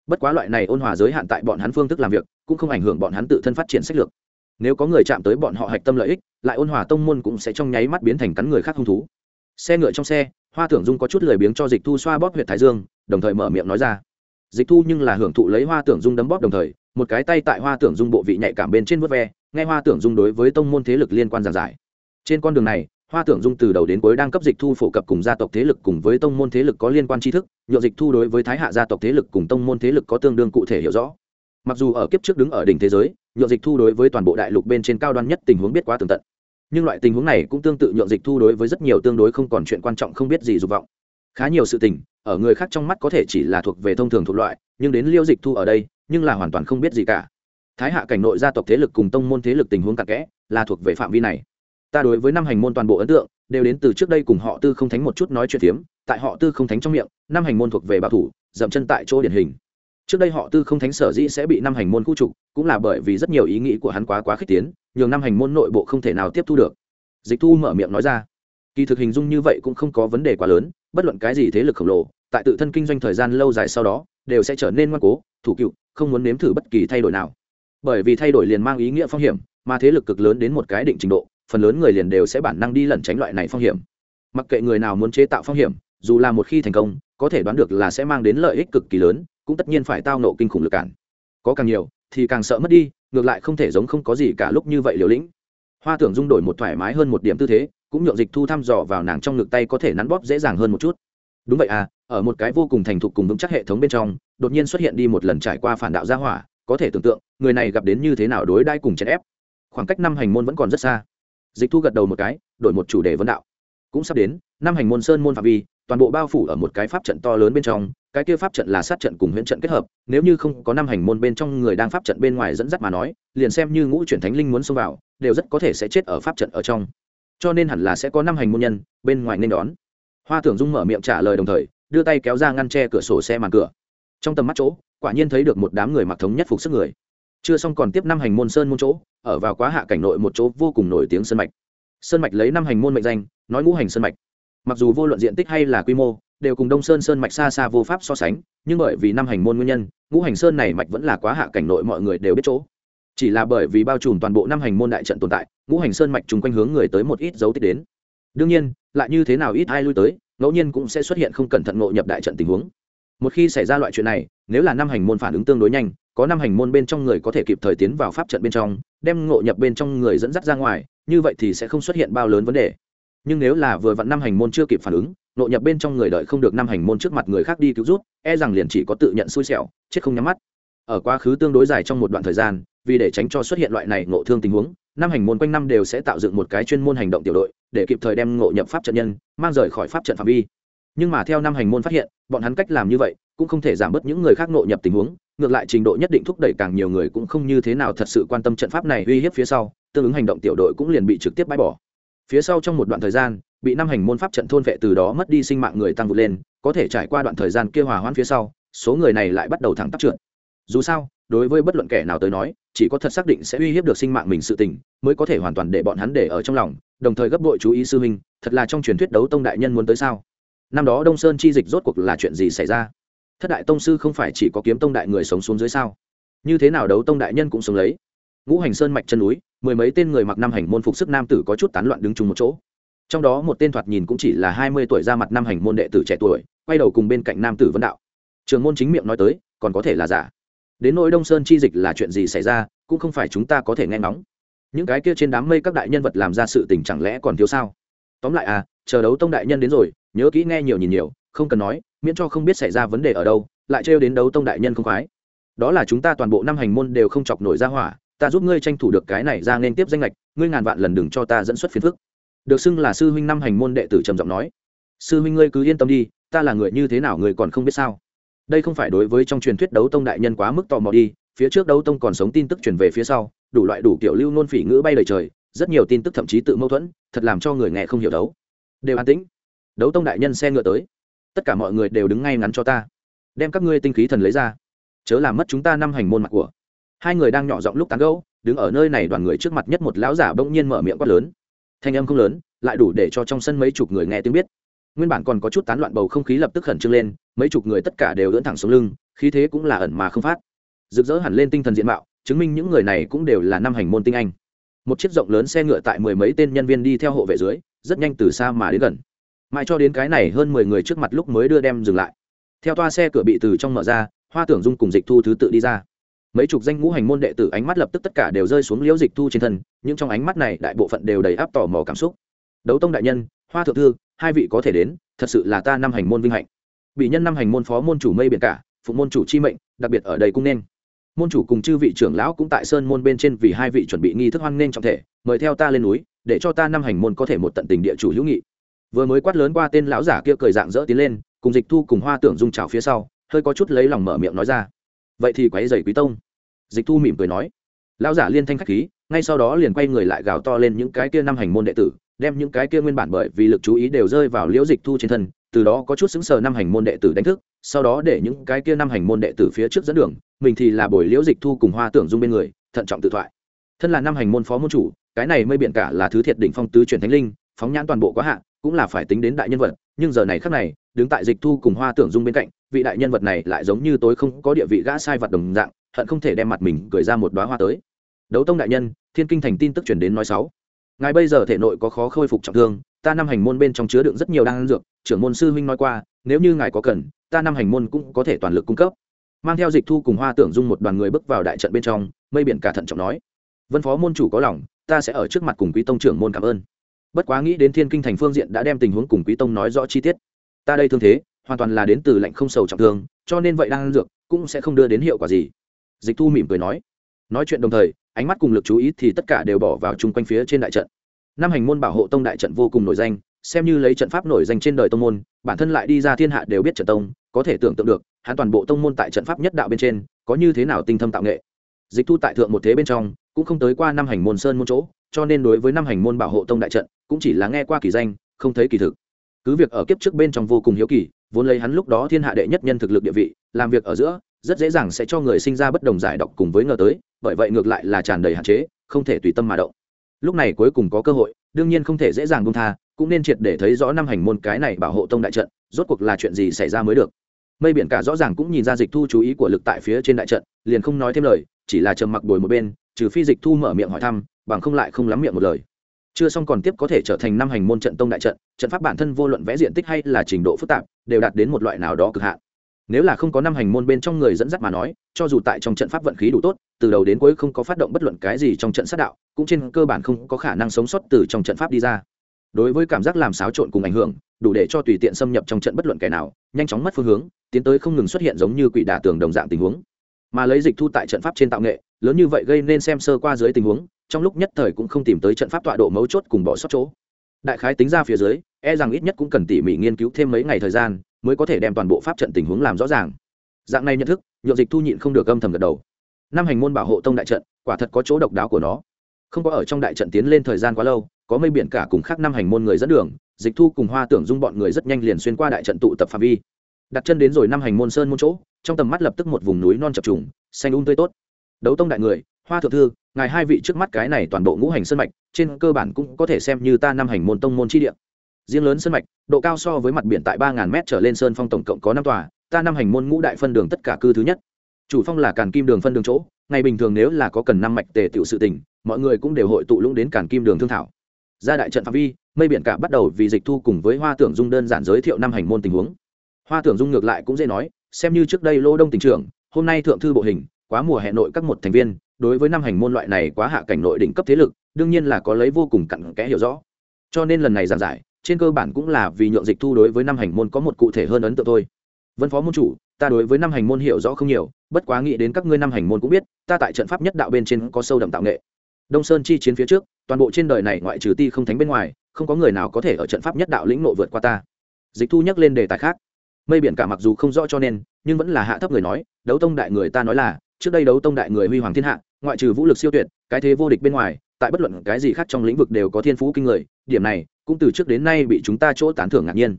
Bất quá loại này ôn hòa giới hạn tại bọn hắn phương thức làm việc, cũng không ảnh hưởng bọn hắn tự thân phát triển sách lược. Nếu có người chạm tới bọn họ hạch tâm lợi ích, lại ôn hòa tông môn cũng sẽ trong nháy mắt biến thành cắn người khác hung thú xe ngựa trong xe, hoa tưởng dung có chút lười biếng cho dịch thu xoa bóp huyện thái dương, đồng thời mở miệng nói ra. Dịch thu nhưng là hưởng thụ lấy hoa tưởng dung đấm bóp đồng thời, một cái tay tại hoa tưởng dung bộ vị nhạy cảm bên trên vớt ve, nghe hoa tưởng dung đối với tông môn thế lực liên quan giảng giải. Trên con đường này, hoa tưởng dung từ đầu đến cuối đang cấp dịch thu phổ cập cùng gia tộc thế lực cùng với tông môn thế lực có liên quan tri thức nhựa dịch thu đối với thái hạ gia tộc thế lực cùng tông môn thế lực có tương đương cụ thể hiểu rõ. Mặc dù ở kiếp trước đứng ở đỉnh thế giới nhựa dịch thu đối với toàn bộ đại lục bên trên cao đoan nhất tình huống biết quá tường tận nhưng loại tình huống này cũng tương tự nhượng dịch thu đối với rất nhiều tương đối không còn chuyện quan trọng không biết gì dục vọng. Khá nhiều sự tình, ở người khác trong mắt có thể chỉ là thuộc về thông thường thuộc loại, nhưng đến liêu dịch thu ở đây, nhưng là hoàn toàn không biết gì cả. Thái hạ cảnh nội gia tộc thế lực cùng tông môn thế lực tình huống cặn kẽ, là thuộc về phạm vi này. Ta đối với năm hành môn toàn bộ ấn tượng, đều đến từ trước đây cùng họ tư không thánh một chút nói chuyện phiếm, tại họ tư không thánh trong miệng, năm hành môn thuộc về bảo thủ, dậm chân tại chỗ điển hình trước đây họ tư không thánh sở dĩ sẽ bị năm hành môn khu trục, cũng là bởi vì rất nhiều ý nghĩ của hắn quá quá khích tiến, nhường năm hành môn nội bộ không thể nào tiếp thu được. Dịch thu mở miệng nói ra, kỳ thực hình dung như vậy cũng không có vấn đề quá lớn, bất luận cái gì thế lực khổng lồ, tại tự thân kinh doanh thời gian lâu dài sau đó, đều sẽ trở nên ngoan cố, thủ cựu, không muốn nếm thử bất kỳ thay đổi nào. Bởi vì thay đổi liền mang ý nghĩa phong hiểm, mà thế lực cực lớn đến một cái định trình độ, phần lớn người liền đều sẽ bản năng đi lẩn tránh loại này phong hiểm. Mặc kệ người nào muốn chế tạo phong hiểm, dù là một khi thành công, có thể đoán được là sẽ mang đến lợi ích cực kỳ lớn cũng tất nhiên phải tao nộ kinh khủng lực cản. Có càng nhiều, thì càng sợ mất đi, ngược lại không thể giống không có gì cả lúc như vậy liều lĩnh. Hoa tưởng dung đổi một thoải mái hơn một điểm tư thế, cũng nhượng dịch thu thăm dò vào nàng trong ngực tay có thể nắn bóp dễ dàng hơn một chút. Đúng vậy à ở một cái vô cùng thành thục cùng vững chắc hệ thống bên trong, đột nhiên xuất hiện đi một lần trải qua phản đạo gia hỏa, có thể tưởng tượng, người này gặp đến như thế nào đối đai cùng chèn ép. Khoảng cách năm hành môn vẫn còn rất xa. Dịch thu gật đầu một cái, đổi một chủ đề vấn đạo. Cũng sắp đến, năm hành môn sơn môn phạm vi toàn bộ bao phủ ở một cái pháp trận to lớn bên trong, cái kia pháp trận là sát trận cùng huyễn trận kết hợp, nếu như không có năm hành môn bên trong người đang pháp trận bên ngoài dẫn dắt mà nói, liền xem như ngũ chuyển thánh linh muốn xông vào, đều rất có thể sẽ chết ở pháp trận ở trong. Cho nên hẳn là sẽ có năm hành môn nhân bên ngoài nên đón. Hoa tưởng dung mở miệng trả lời đồng thời, đưa tay kéo ra ngăn tre cửa sổ xe màn cửa. Trong tầm mắt chỗ, quả nhiên thấy được một đám người mặc thống nhất phục sức người. Chưa xong còn tiếp năm hành môn sơn môn chỗ, ở vào quá hạ cảnh nội một chỗ vô cùng nổi tiếng sơn mạch. Sơn mạch lấy năm hành môn mệnh danh, nói ngũ hành sơn mạch mặc dù vô luận diện tích hay là quy mô, đều cùng đông sơn sơn mạch xa xa vô pháp so sánh, nhưng bởi vì năm hành môn nguyên nhân, ngũ hành sơn này mạch vẫn là quá hạ cảnh nội mọi người đều biết chỗ. Chỉ là bởi vì bao trùm toàn bộ năm hành môn đại trận tồn tại, ngũ hành sơn mạch chung quanh hướng người tới một ít dấu tích đến. Đương nhiên, lại như thế nào ít ai lui tới, ngẫu nhiên cũng sẽ xuất hiện không cẩn thận ngộ nhập đại trận tình huống. Một khi xảy ra loại chuyện này, nếu là năm hành môn phản ứng tương đối nhanh, có năm hành môn bên trong người có thể kịp thời tiến vào pháp trận bên trong, đem ngộ nhập bên trong người dẫn dắt ra ngoài, như vậy thì sẽ không xuất hiện bao lớn vấn đề nhưng nếu là vừa vặn năm hành môn chưa kịp phản ứng, nội nhập bên trong người đợi không được năm hành môn trước mặt người khác đi cứu rút e rằng liền chỉ có tự nhận xui xẻo, chết không nhắm mắt. Ở quá khứ tương đối dài trong một đoạn thời gian, vì để tránh cho xuất hiện loại này ngộ thương tình huống, năm hành môn quanh năm đều sẽ tạo dựng một cái chuyên môn hành động tiểu đội, để kịp thời đem ngộ nhập pháp trận nhân, mang rời khỏi pháp trận phạm vi. Nhưng mà theo năm hành môn phát hiện, bọn hắn cách làm như vậy, cũng không thể giảm bớt những người khác ngộ nhập tình huống, ngược lại trình độ nhất định thúc đẩy càng nhiều người cũng không như thế nào thật sự quan tâm trận pháp này uy hiếp phía sau, tương ứng hành động tiểu đội cũng liền bị trực tiếp bãi bỏ phía sau trong một đoạn thời gian, bị năm hành môn pháp trận thôn vệ từ đó mất đi sinh mạng người tăng vụt lên, có thể trải qua đoạn thời gian kia hòa hoãn phía sau, số người này lại bắt đầu thẳng tắp trượt. Dù sao, đối với bất luận kẻ nào tới nói, chỉ có thật xác định sẽ uy hiếp được sinh mạng mình sự tình, mới có thể hoàn toàn để bọn hắn để ở trong lòng, đồng thời gấp bội chú ý sư huynh, thật là trong truyền thuyết đấu tông đại nhân muốn tới sao? Năm đó đông sơn chi dịch rốt cuộc là chuyện gì xảy ra? Thất đại tông sư không phải chỉ có kiếm tông đại người sống xuống dưới sao? Như thế nào đấu tông đại nhân cũng sống lấy? Ngũ hành sơn mạch chân núi mười mấy tên người mặc năm hành môn phục sức nam tử có chút tán loạn đứng chung một chỗ. Trong đó một tên thoạt nhìn cũng chỉ là hai mươi tuổi ra mặt năm hành môn đệ tử trẻ tuổi, quay đầu cùng bên cạnh nam tử vấn đạo. Trường môn chính miệng nói tới, còn có thể là giả. Đến nỗi đông sơn chi dịch là chuyện gì xảy ra, cũng không phải chúng ta có thể nghe ngóng. Những cái kia trên đám mây các đại nhân vật làm ra sự tình chẳng lẽ còn thiếu sao? Tóm lại à chờ đấu tông đại nhân đến rồi, nhớ kỹ nghe nhiều nhìn nhiều, không cần nói, miễn cho không biết xảy ra vấn đề ở đâu, lại trêu đến đấu tông đại nhân không khoái. Đó là chúng ta toàn bộ năm hành môn đều không chọc nổi ra hỏa ta giúp ngươi tranh thủ được cái này ra nên tiếp danh lệch ngươi ngàn vạn lần đừng cho ta dẫn xuất phiền phức. Được xưng là sư huynh năm hành môn đệ tử trầm giọng nói. Sư huynh ngươi cứ yên tâm đi, ta là người như thế nào người còn không biết sao? Đây không phải đối với trong truyền thuyết đấu tông đại nhân quá mức tò mò đi, phía trước đấu tông còn sống tin tức truyền về phía sau, đủ loại đủ kiểu lưu nôn phỉ ngữ bay lời trời, rất nhiều tin tức thậm chí tự mâu thuẫn, thật làm cho người nghe không hiểu đấu. Đều an tĩnh. Đấu tông đại nhân xe ngựa tới. Tất cả mọi người đều đứng ngay ngắn cho ta. Đem các ngươi tinh khí thần lấy ra. Chớ làm mất chúng ta năm hành môn mặt của hai người đang nhỏ giọng lúc tán gẫu, đứng ở nơi này đoàn người trước mặt nhất một lão giả bỗng nhiên mở miệng quát lớn. Thanh âm không lớn, lại đủ để cho trong sân mấy chục người nghe tiếng biết. Nguyên bản còn có chút tán loạn bầu không khí lập tức khẩn trương lên, mấy chục người tất cả đều ưỡn thẳng xuống lưng, khí thế cũng là ẩn mà không phát. Rực rỡ hẳn lên tinh thần diện mạo, chứng minh những người này cũng đều là năm hành môn tinh anh. Một chiếc rộng lớn xe ngựa tại mười mấy tên nhân viên đi theo hộ vệ dưới, rất nhanh từ xa mà đến gần. Mãi cho đến cái này hơn mười người trước mặt lúc mới đưa đem dừng lại. Theo toa xe cửa bị từ trong mở ra, hoa tưởng dung cùng dịch thu thứ tự đi ra mấy chục danh ngũ hành môn đệ tử ánh mắt lập tức tất cả đều rơi xuống liễu dịch thu trên thân nhưng trong ánh mắt này đại bộ phận đều đầy áp tò mò cảm xúc. Đấu tông đại nhân, hoa thượng thư, hai vị có thể đến, thật sự là ta năm hành môn vinh hạnh. Bị nhân năm hành môn phó môn chủ mây biển cả phụ môn chủ chi mệnh, đặc biệt ở đây cũng nên. Môn chủ cùng chư vị trưởng lão cũng tại sơn môn bên trên vì hai vị chuẩn bị nghi thức hoan nghênh trọng thể, mời theo ta lên núi, để cho ta năm hành môn có thể một tận tình địa chủ hữu nghị. Vừa mới quát lớn qua tên lão giả kia cười dạng dỡ tiến lên, cùng dịch thu cùng hoa tưởng dung trào phía sau, hơi có chút lấy lòng mở miệng nói ra vậy thì quấy dày quý tông. Dịch thu mỉm cười nói. Lão giả liên thanh khách khí, ngay sau đó liền quay người lại gào to lên những cái kia năm hành môn đệ tử, đem những cái kia nguyên bản bởi vì lực chú ý đều rơi vào liễu dịch thu trên thân, từ đó có chút xứng sờ năm hành môn đệ tử đánh thức, sau đó để những cái kia năm hành môn đệ tử phía trước dẫn đường, mình thì là buổi liễu dịch thu cùng hoa tưởng dung bên người, thận trọng tự thoại. Thân là năm hành môn phó môn chủ, cái này mây biện cả là thứ thiệt đỉnh phong tứ truyền thánh linh, phóng nhãn toàn bộ quá hạn cũng là phải tính đến đại nhân vật, nhưng giờ này khác này, đứng tại dịch thu cùng hoa tưởng dung bên cạnh vị đại nhân vật này lại giống như tối không có địa vị gã sai vật đồng dạng, hận không thể đem mặt mình cười ra một đoá hoa tới. Đấu tông đại nhân, thiên kinh thành tin tức chuyển đến nói sáu. Ngài bây giờ thể nội có khó khôi phục trọng thương, ta năm hành môn bên trong chứa đựng rất nhiều đan dược, trưởng môn sư huynh nói qua, nếu như ngài có cần, ta năm hành môn cũng có thể toàn lực cung cấp. Mang theo dịch thu cùng hoa tưởng dung một đoàn người bước vào đại trận bên trong, mây biển cả thận trọng nói. Vân phó môn chủ có lòng, ta sẽ ở trước mặt cùng quý tông trưởng môn cảm ơn. Bất quá nghĩ đến thiên kinh thành phương diện đã đem tình huống cùng quý tông nói rõ chi tiết. Ta đây thương thế hoàn toàn là đến từ lệnh không sầu trọng thương, cho nên vậy đang dược cũng sẽ không đưa đến hiệu quả gì. Dịch thu mỉm cười nói. Nói chuyện đồng thời, ánh mắt cùng lực chú ý thì tất cả đều bỏ vào chung quanh phía trên đại trận. Năm hành môn bảo hộ tông đại trận vô cùng nổi danh, xem như lấy trận pháp nổi danh trên đời tông môn, bản thân lại đi ra thiên hạ đều biết trận tông, có thể tưởng tượng được, hắn toàn bộ tông môn tại trận pháp nhất đạo bên trên, có như thế nào tinh thâm tạo nghệ. Dịch thu tại thượng một thế bên trong, cũng không tới qua năm hành môn sơn môn chỗ, cho nên đối với năm hành môn bảo hộ tông đại trận, cũng chỉ là nghe qua kỳ danh, không thấy kỳ thực. Cứ việc ở kiếp trước bên trong vô cùng hiếu kỳ vốn lấy hắn lúc đó thiên hạ đệ nhất nhân thực lực địa vị, làm việc ở giữa, rất dễ dàng sẽ cho người sinh ra bất đồng giải độc cùng với ngờ tới, bởi vậy ngược lại là tràn đầy hạn chế, không thể tùy tâm mà động. Lúc này cuối cùng có cơ hội, đương nhiên không thể dễ dàng buông tha, cũng nên triệt để thấy rõ năm hành môn cái này bảo hộ tông đại trận, rốt cuộc là chuyện gì xảy ra mới được. Mây biển cả rõ ràng cũng nhìn ra dịch thu chú ý của lực tại phía trên đại trận, liền không nói thêm lời, chỉ là trầm mặc bồi một bên, trừ phi dịch thu mở miệng hỏi thăm, bằng không lại không lắm miệng một lời chưa xong còn tiếp có thể trở thành năm hành môn trận tông đại trận trận pháp bản thân vô luận vẽ diện tích hay là trình độ phức tạp, đều đạt đến một loại nào đó cực hạn. Nếu là không có năm hành môn bên trong người dẫn dắt mà nói, cho dù tại trong trận pháp vận khí đủ tốt, từ đầu đến cuối không có phát động bất luận cái gì trong trận sát đạo, cũng trên cơ bản không có khả năng sống sót từ trong trận pháp đi ra. Đối với cảm giác làm xáo trộn cùng ảnh hưởng, đủ để cho tùy tiện xâm nhập trong trận bất luận kẻ nào, nhanh chóng mất phương hướng, tiến tới không ngừng xuất hiện giống như quỷ đả tường đồng dạng tình huống. Mà lấy dịch thu tại trận pháp trên tạo nghệ, lớn như vậy gây nên xem sơ qua dưới tình huống trong lúc nhất thời cũng không tìm tới trận pháp tọa độ mấu chốt cùng bỏ sót chỗ. Đại khái tính ra phía dưới e rằng ít nhất cũng cần tỉ mỉ nghiên cứu thêm mấy ngày thời gian mới có thể đem toàn bộ pháp trận tình huống làm rõ ràng. Dạng này nhận thức, nhộn dịch thu nhịn không được âm thầm gật đầu. Năm hành môn bảo hộ tông đại trận, quả thật có chỗ độc đáo của nó. Không có ở trong đại trận tiến lên thời gian quá lâu, có mây biển cả cùng khác năm hành môn người dẫn đường, dịch thu cùng hoa tưởng dung bọn người rất nhanh liền xuyên qua đại trận tụ tập phạm vi. Đặt chân đến rồi năm hành môn sơn môn chỗ, trong tầm mắt lập tức một vùng núi non chập trùng, xanh un um tươi tốt. Đấu tông đại người hoa thượng thư, ngài hai vị trước mắt cái này toàn bộ ngũ hành sân mạch, trên cơ bản cũng có thể xem như ta năm hành môn tông môn chi địa. Riêng lớn sân mạch, độ cao so với mặt biển tại ba ngàn m trở lên sơn phong tổng cộng có năm tòa, ta năm hành môn ngũ đại phân đường tất cả cư thứ nhất. Chủ phong là càn kim đường phân đường chỗ, ngày bình thường nếu là có cần năm mạch tề tiểu sự tình, mọi người cũng đều hội tụ lũng đến càn kim đường thương thảo. Ra đại trận phạm vi, mây biển cả bắt đầu vì dịch thu cùng với hoa tưởng dung đơn giản giới thiệu năm hành môn tình huống. Hoa tưởng dung ngược lại cũng dễ nói, xem như trước đây lô đông tỉnh trưởng, hôm nay thượng thư bộ hình, quá mùa hè nội các một thành viên đối với năm hành môn loại này quá hạ cảnh nội đỉnh cấp thế lực, đương nhiên là có lấy vô cùng cặn kẽ hiểu rõ. Cho nên lần này giảng giải, trên cơ bản cũng là vì nhượng dịch thu đối với năm hành môn có một cụ thể hơn ấn tượng thôi. Vân phó môn chủ, ta đối với năm hành môn hiểu rõ không nhiều, bất quá nghĩ đến các ngươi năm hành môn cũng biết, ta tại trận pháp nhất đạo bên trên có sâu đậm tạo nghệ. Đông sơn chi chiến phía trước, toàn bộ trên đời này ngoại trừ ti không thánh bên ngoài, không có người nào có thể ở trận pháp nhất đạo lĩnh nộ vượt qua ta. Dịch thu nhắc lên đề tài khác. Mây biển cả mặc dù không rõ cho nên, nhưng vẫn là hạ thấp người nói, đấu tông đại người ta nói là, trước đây đấu tông đại người huy hoàng thiên hạ ngoại trừ vũ lực siêu tuyệt, cái thế vô địch bên ngoài, tại bất luận cái gì khác trong lĩnh vực đều có thiên phú kinh người, điểm này, cũng từ trước đến nay bị chúng ta chỗ tán thưởng ngạc nhiên.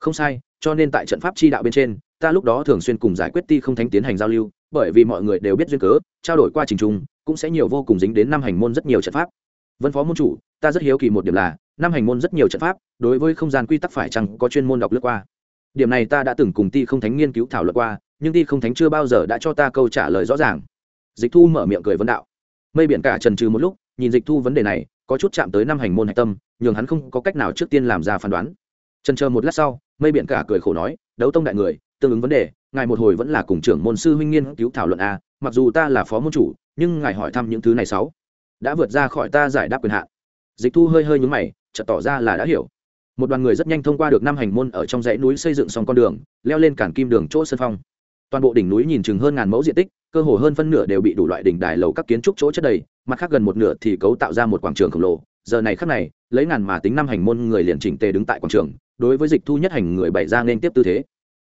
Không sai, cho nên tại trận pháp chi đạo bên trên, ta lúc đó thường xuyên cùng giải quyết ti không thánh tiến hành giao lưu, bởi vì mọi người đều biết duyên cớ, trao đổi qua trình trung cũng sẽ nhiều vô cùng dính đến năm hành môn rất nhiều trận pháp. Vân phó môn chủ, ta rất hiếu kỳ một điểm là, năm hành môn rất nhiều trận pháp, đối với không gian quy tắc phải chăng có chuyên môn đọc lướt qua? Điểm này ta đã từng cùng ti không thánh nghiên cứu thảo luận qua, nhưng ti không thánh chưa bao giờ đã cho ta câu trả lời rõ ràng dịch thu mở miệng cười vấn đạo. Mây biển cả trần trừ một lúc, nhìn dịch thu vấn đề này, có chút chạm tới năm hành môn hạch tâm, nhường hắn không có cách nào trước tiên làm ra phán đoán. Trần chờ một lát sau, mây biển cả cười khổ nói, đấu tông đại người, tương ứng vấn đề, ngài một hồi vẫn là cùng trưởng môn sư huynh nghiên cứu thảo luận a, mặc dù ta là phó môn chủ, nhưng ngài hỏi thăm những thứ này sáu đã vượt ra khỏi ta giải đáp quyền hạn. Dịch thu hơi hơi nhúng mày, chợt tỏ ra là đã hiểu. Một đoàn người rất nhanh thông qua được năm hành môn ở trong dãy núi xây dựng xong con đường, leo lên cản kim đường chỗ sân phong. Toàn bộ đỉnh núi nhìn chừng hơn ngàn mẫu diện tích cơ hồ hơn phân nửa đều bị đủ loại đỉnh đài lầu các kiến trúc chỗ chất đầy, mặt khác gần một nửa thì cấu tạo ra một quảng trường khổng lồ. Giờ này khắc này, lấy ngàn mà tính năm hành môn người liền chỉnh tề đứng tại quảng trường, đối với dịch thu nhất hành người bày ra nên tiếp tư thế.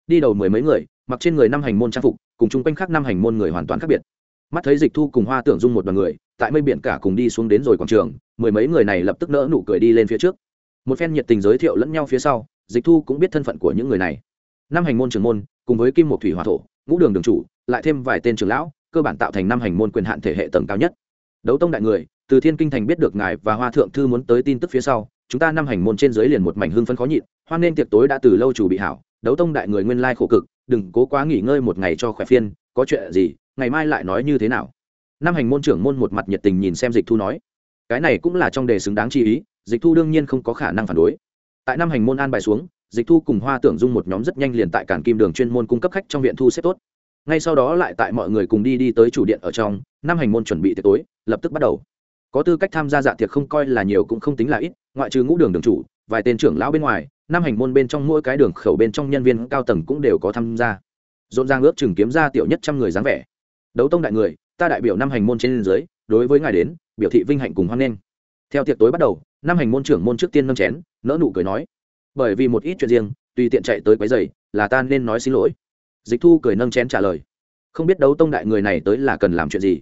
Đi đầu mười mấy người, mặc trên người năm hành môn trang phục, cùng chung quanh khác năm hành môn người hoàn toàn khác biệt. Mắt thấy dịch thu cùng hoa tưởng dung một đoàn người, tại mây biển cả cùng đi xuống đến rồi quảng trường, mười mấy người này lập tức nỡ nụ cười đi lên phía trước. Một phen nhiệt tình giới thiệu lẫn nhau phía sau, dịch thu cũng biết thân phận của những người này. Năm hành môn trưởng môn, cùng với kim một thủy hòa thổ, ngũ đường đường chủ lại thêm vài tên trưởng lão, cơ bản tạo thành năm hành môn quyền hạn thể hệ tầng cao nhất. Đấu tông đại người, từ thiên kinh thành biết được ngài và hoa thượng thư muốn tới tin tức phía sau, chúng ta năm hành môn trên dưới liền một mảnh hương phân khó nhịn, hoan nên tiệc tối đã từ lâu chủ bị hảo, đấu tông đại người nguyên lai khổ cực, đừng cố quá nghỉ ngơi một ngày cho khỏe phiên có chuyện gì, ngày mai lại nói như thế nào? Năm hành môn trưởng môn một mặt nhiệt tình nhìn xem dịch thu nói, cái này cũng là trong đề xứng đáng chi ý, dịch thu đương nhiên không có khả năng phản đối. Tại năm hành môn an bài xuống, dịch thu cùng hoa tưởng dung một nhóm rất nhanh liền tại cản kim đường chuyên môn cung cấp khách trong viện thu xếp tốt ngay sau đó lại tại mọi người cùng đi đi tới chủ điện ở trong, năm hành môn chuẩn bị tiệc tối, lập tức bắt đầu. Có tư cách tham gia dạ tiệc không coi là nhiều cũng không tính là ít, ngoại trừ ngũ đường đường chủ, vài tên trưởng lão bên ngoài, năm hành môn bên trong mỗi cái đường khẩu bên trong nhân viên cao tầng cũng đều có tham gia. Rộn ràng ước chừng kiếm ra tiểu nhất trăm người dáng vẻ. Đấu tông đại người, ta đại biểu năm hành môn trên dưới, đối với ngài đến, biểu thị vinh hạnh cùng hoan nghênh. Theo tiệc tối bắt đầu, năm hành môn trưởng môn trước tiên nâng chén nỡ nụ cười nói, bởi vì một ít chuyện riêng, tùy tiện chạy tới quấy giày là ta nên nói xin lỗi dịch thu cười nâng chén trả lời. Không biết đấu tông đại người này tới là cần làm chuyện gì.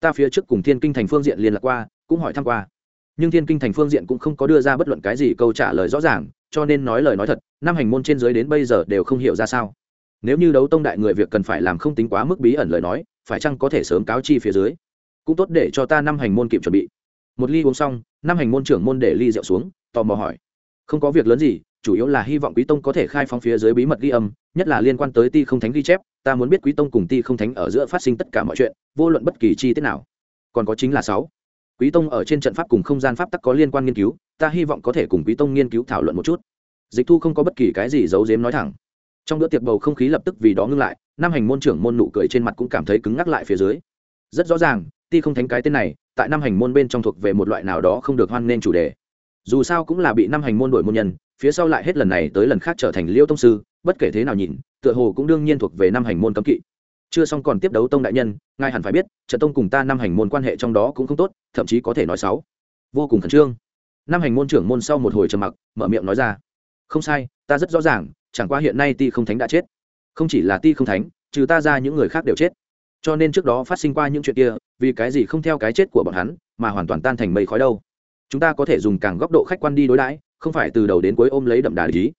Ta phía trước cùng thiên kinh thành phương diện liên lạc qua, cũng hỏi thăm qua. Nhưng thiên kinh thành phương diện cũng không có đưa ra bất luận cái gì câu trả lời rõ ràng, cho nên nói lời nói thật, năm hành môn trên dưới đến bây giờ đều không hiểu ra sao. Nếu như đấu tông đại người việc cần phải làm không tính quá mức bí ẩn lời nói, phải chăng có thể sớm cáo chi phía dưới? Cũng tốt để cho ta năm hành môn kịp chuẩn bị. Một ly uống xong, năm hành môn trưởng môn để ly rượu xuống, tò mò hỏi. Không có việc lớn gì chủ yếu là hy vọng quý tông có thể khai phóng phía dưới bí mật ghi âm, nhất là liên quan tới ti không thánh ghi chép, ta muốn biết quý tông cùng ti không thánh ở giữa phát sinh tất cả mọi chuyện, vô luận bất kỳ chi tiết nào. Còn có chính là sáu. Quý tông ở trên trận pháp cùng không gian pháp tắc có liên quan nghiên cứu, ta hy vọng có thể cùng quý tông nghiên cứu thảo luận một chút. Dịch thu không có bất kỳ cái gì giấu giếm nói thẳng. Trong bữa tiệc bầu không khí lập tức vì đó ngưng lại, năm hành môn trưởng môn nụ cười trên mặt cũng cảm thấy cứng ngắc lại phía dưới. Rất rõ ràng, ti không thánh cái tên này, tại năm hành môn bên trong thuộc về một loại nào đó không được hoan nên chủ đề. Dù sao cũng là bị năm hành môn đổi môn nhân phía sau lại hết lần này tới lần khác trở thành liêu tông sư, bất kể thế nào nhìn, tựa hồ cũng đương nhiên thuộc về năm hành môn cấm kỵ. Chưa xong còn tiếp đấu tông đại nhân, ngài hẳn phải biết, trận tông cùng ta năm hành môn quan hệ trong đó cũng không tốt, thậm chí có thể nói xấu. Vô cùng khẩn trương. Năm hành môn trưởng môn sau một hồi trầm mặc, mở miệng nói ra. Không sai, ta rất rõ ràng, chẳng qua hiện nay ti không thánh đã chết. Không chỉ là ti không thánh, trừ ta ra những người khác đều chết. Cho nên trước đó phát sinh qua những chuyện kia, vì cái gì không theo cái chết của bọn hắn, mà hoàn toàn tan thành mây khói đâu. Chúng ta có thể dùng càng góc độ khách quan đi đối đãi không phải từ đầu đến cuối ôm lấy đậm đà lý.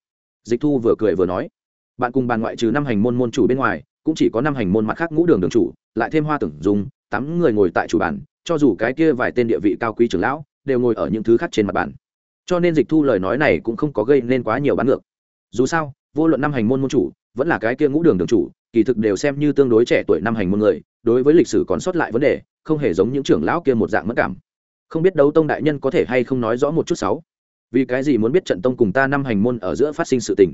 Dịch thu vừa cười vừa nói, bạn cùng bàn ngoại trừ năm hành môn môn chủ bên ngoài, cũng chỉ có năm hành môn mặt khác ngũ đường đường chủ, lại thêm hoa tưởng dùng tám người ngồi tại chủ bàn, cho dù cái kia vài tên địa vị cao quý trưởng lão, đều ngồi ở những thứ khác trên mặt bàn. Cho nên dịch thu lời nói này cũng không có gây nên quá nhiều bán ngược. Dù sao, vô luận năm hành môn môn chủ, vẫn là cái kia ngũ đường đường chủ, kỳ thực đều xem như tương đối trẻ tuổi năm hành môn người, đối với lịch sử còn sót lại vấn đề, không hề giống những trưởng lão kia một dạng mất cảm. Không biết đấu tông đại nhân có thể hay không nói rõ một chút sáu? Vì cái gì muốn biết trận tông cùng ta năm hành môn ở giữa phát sinh sự tình?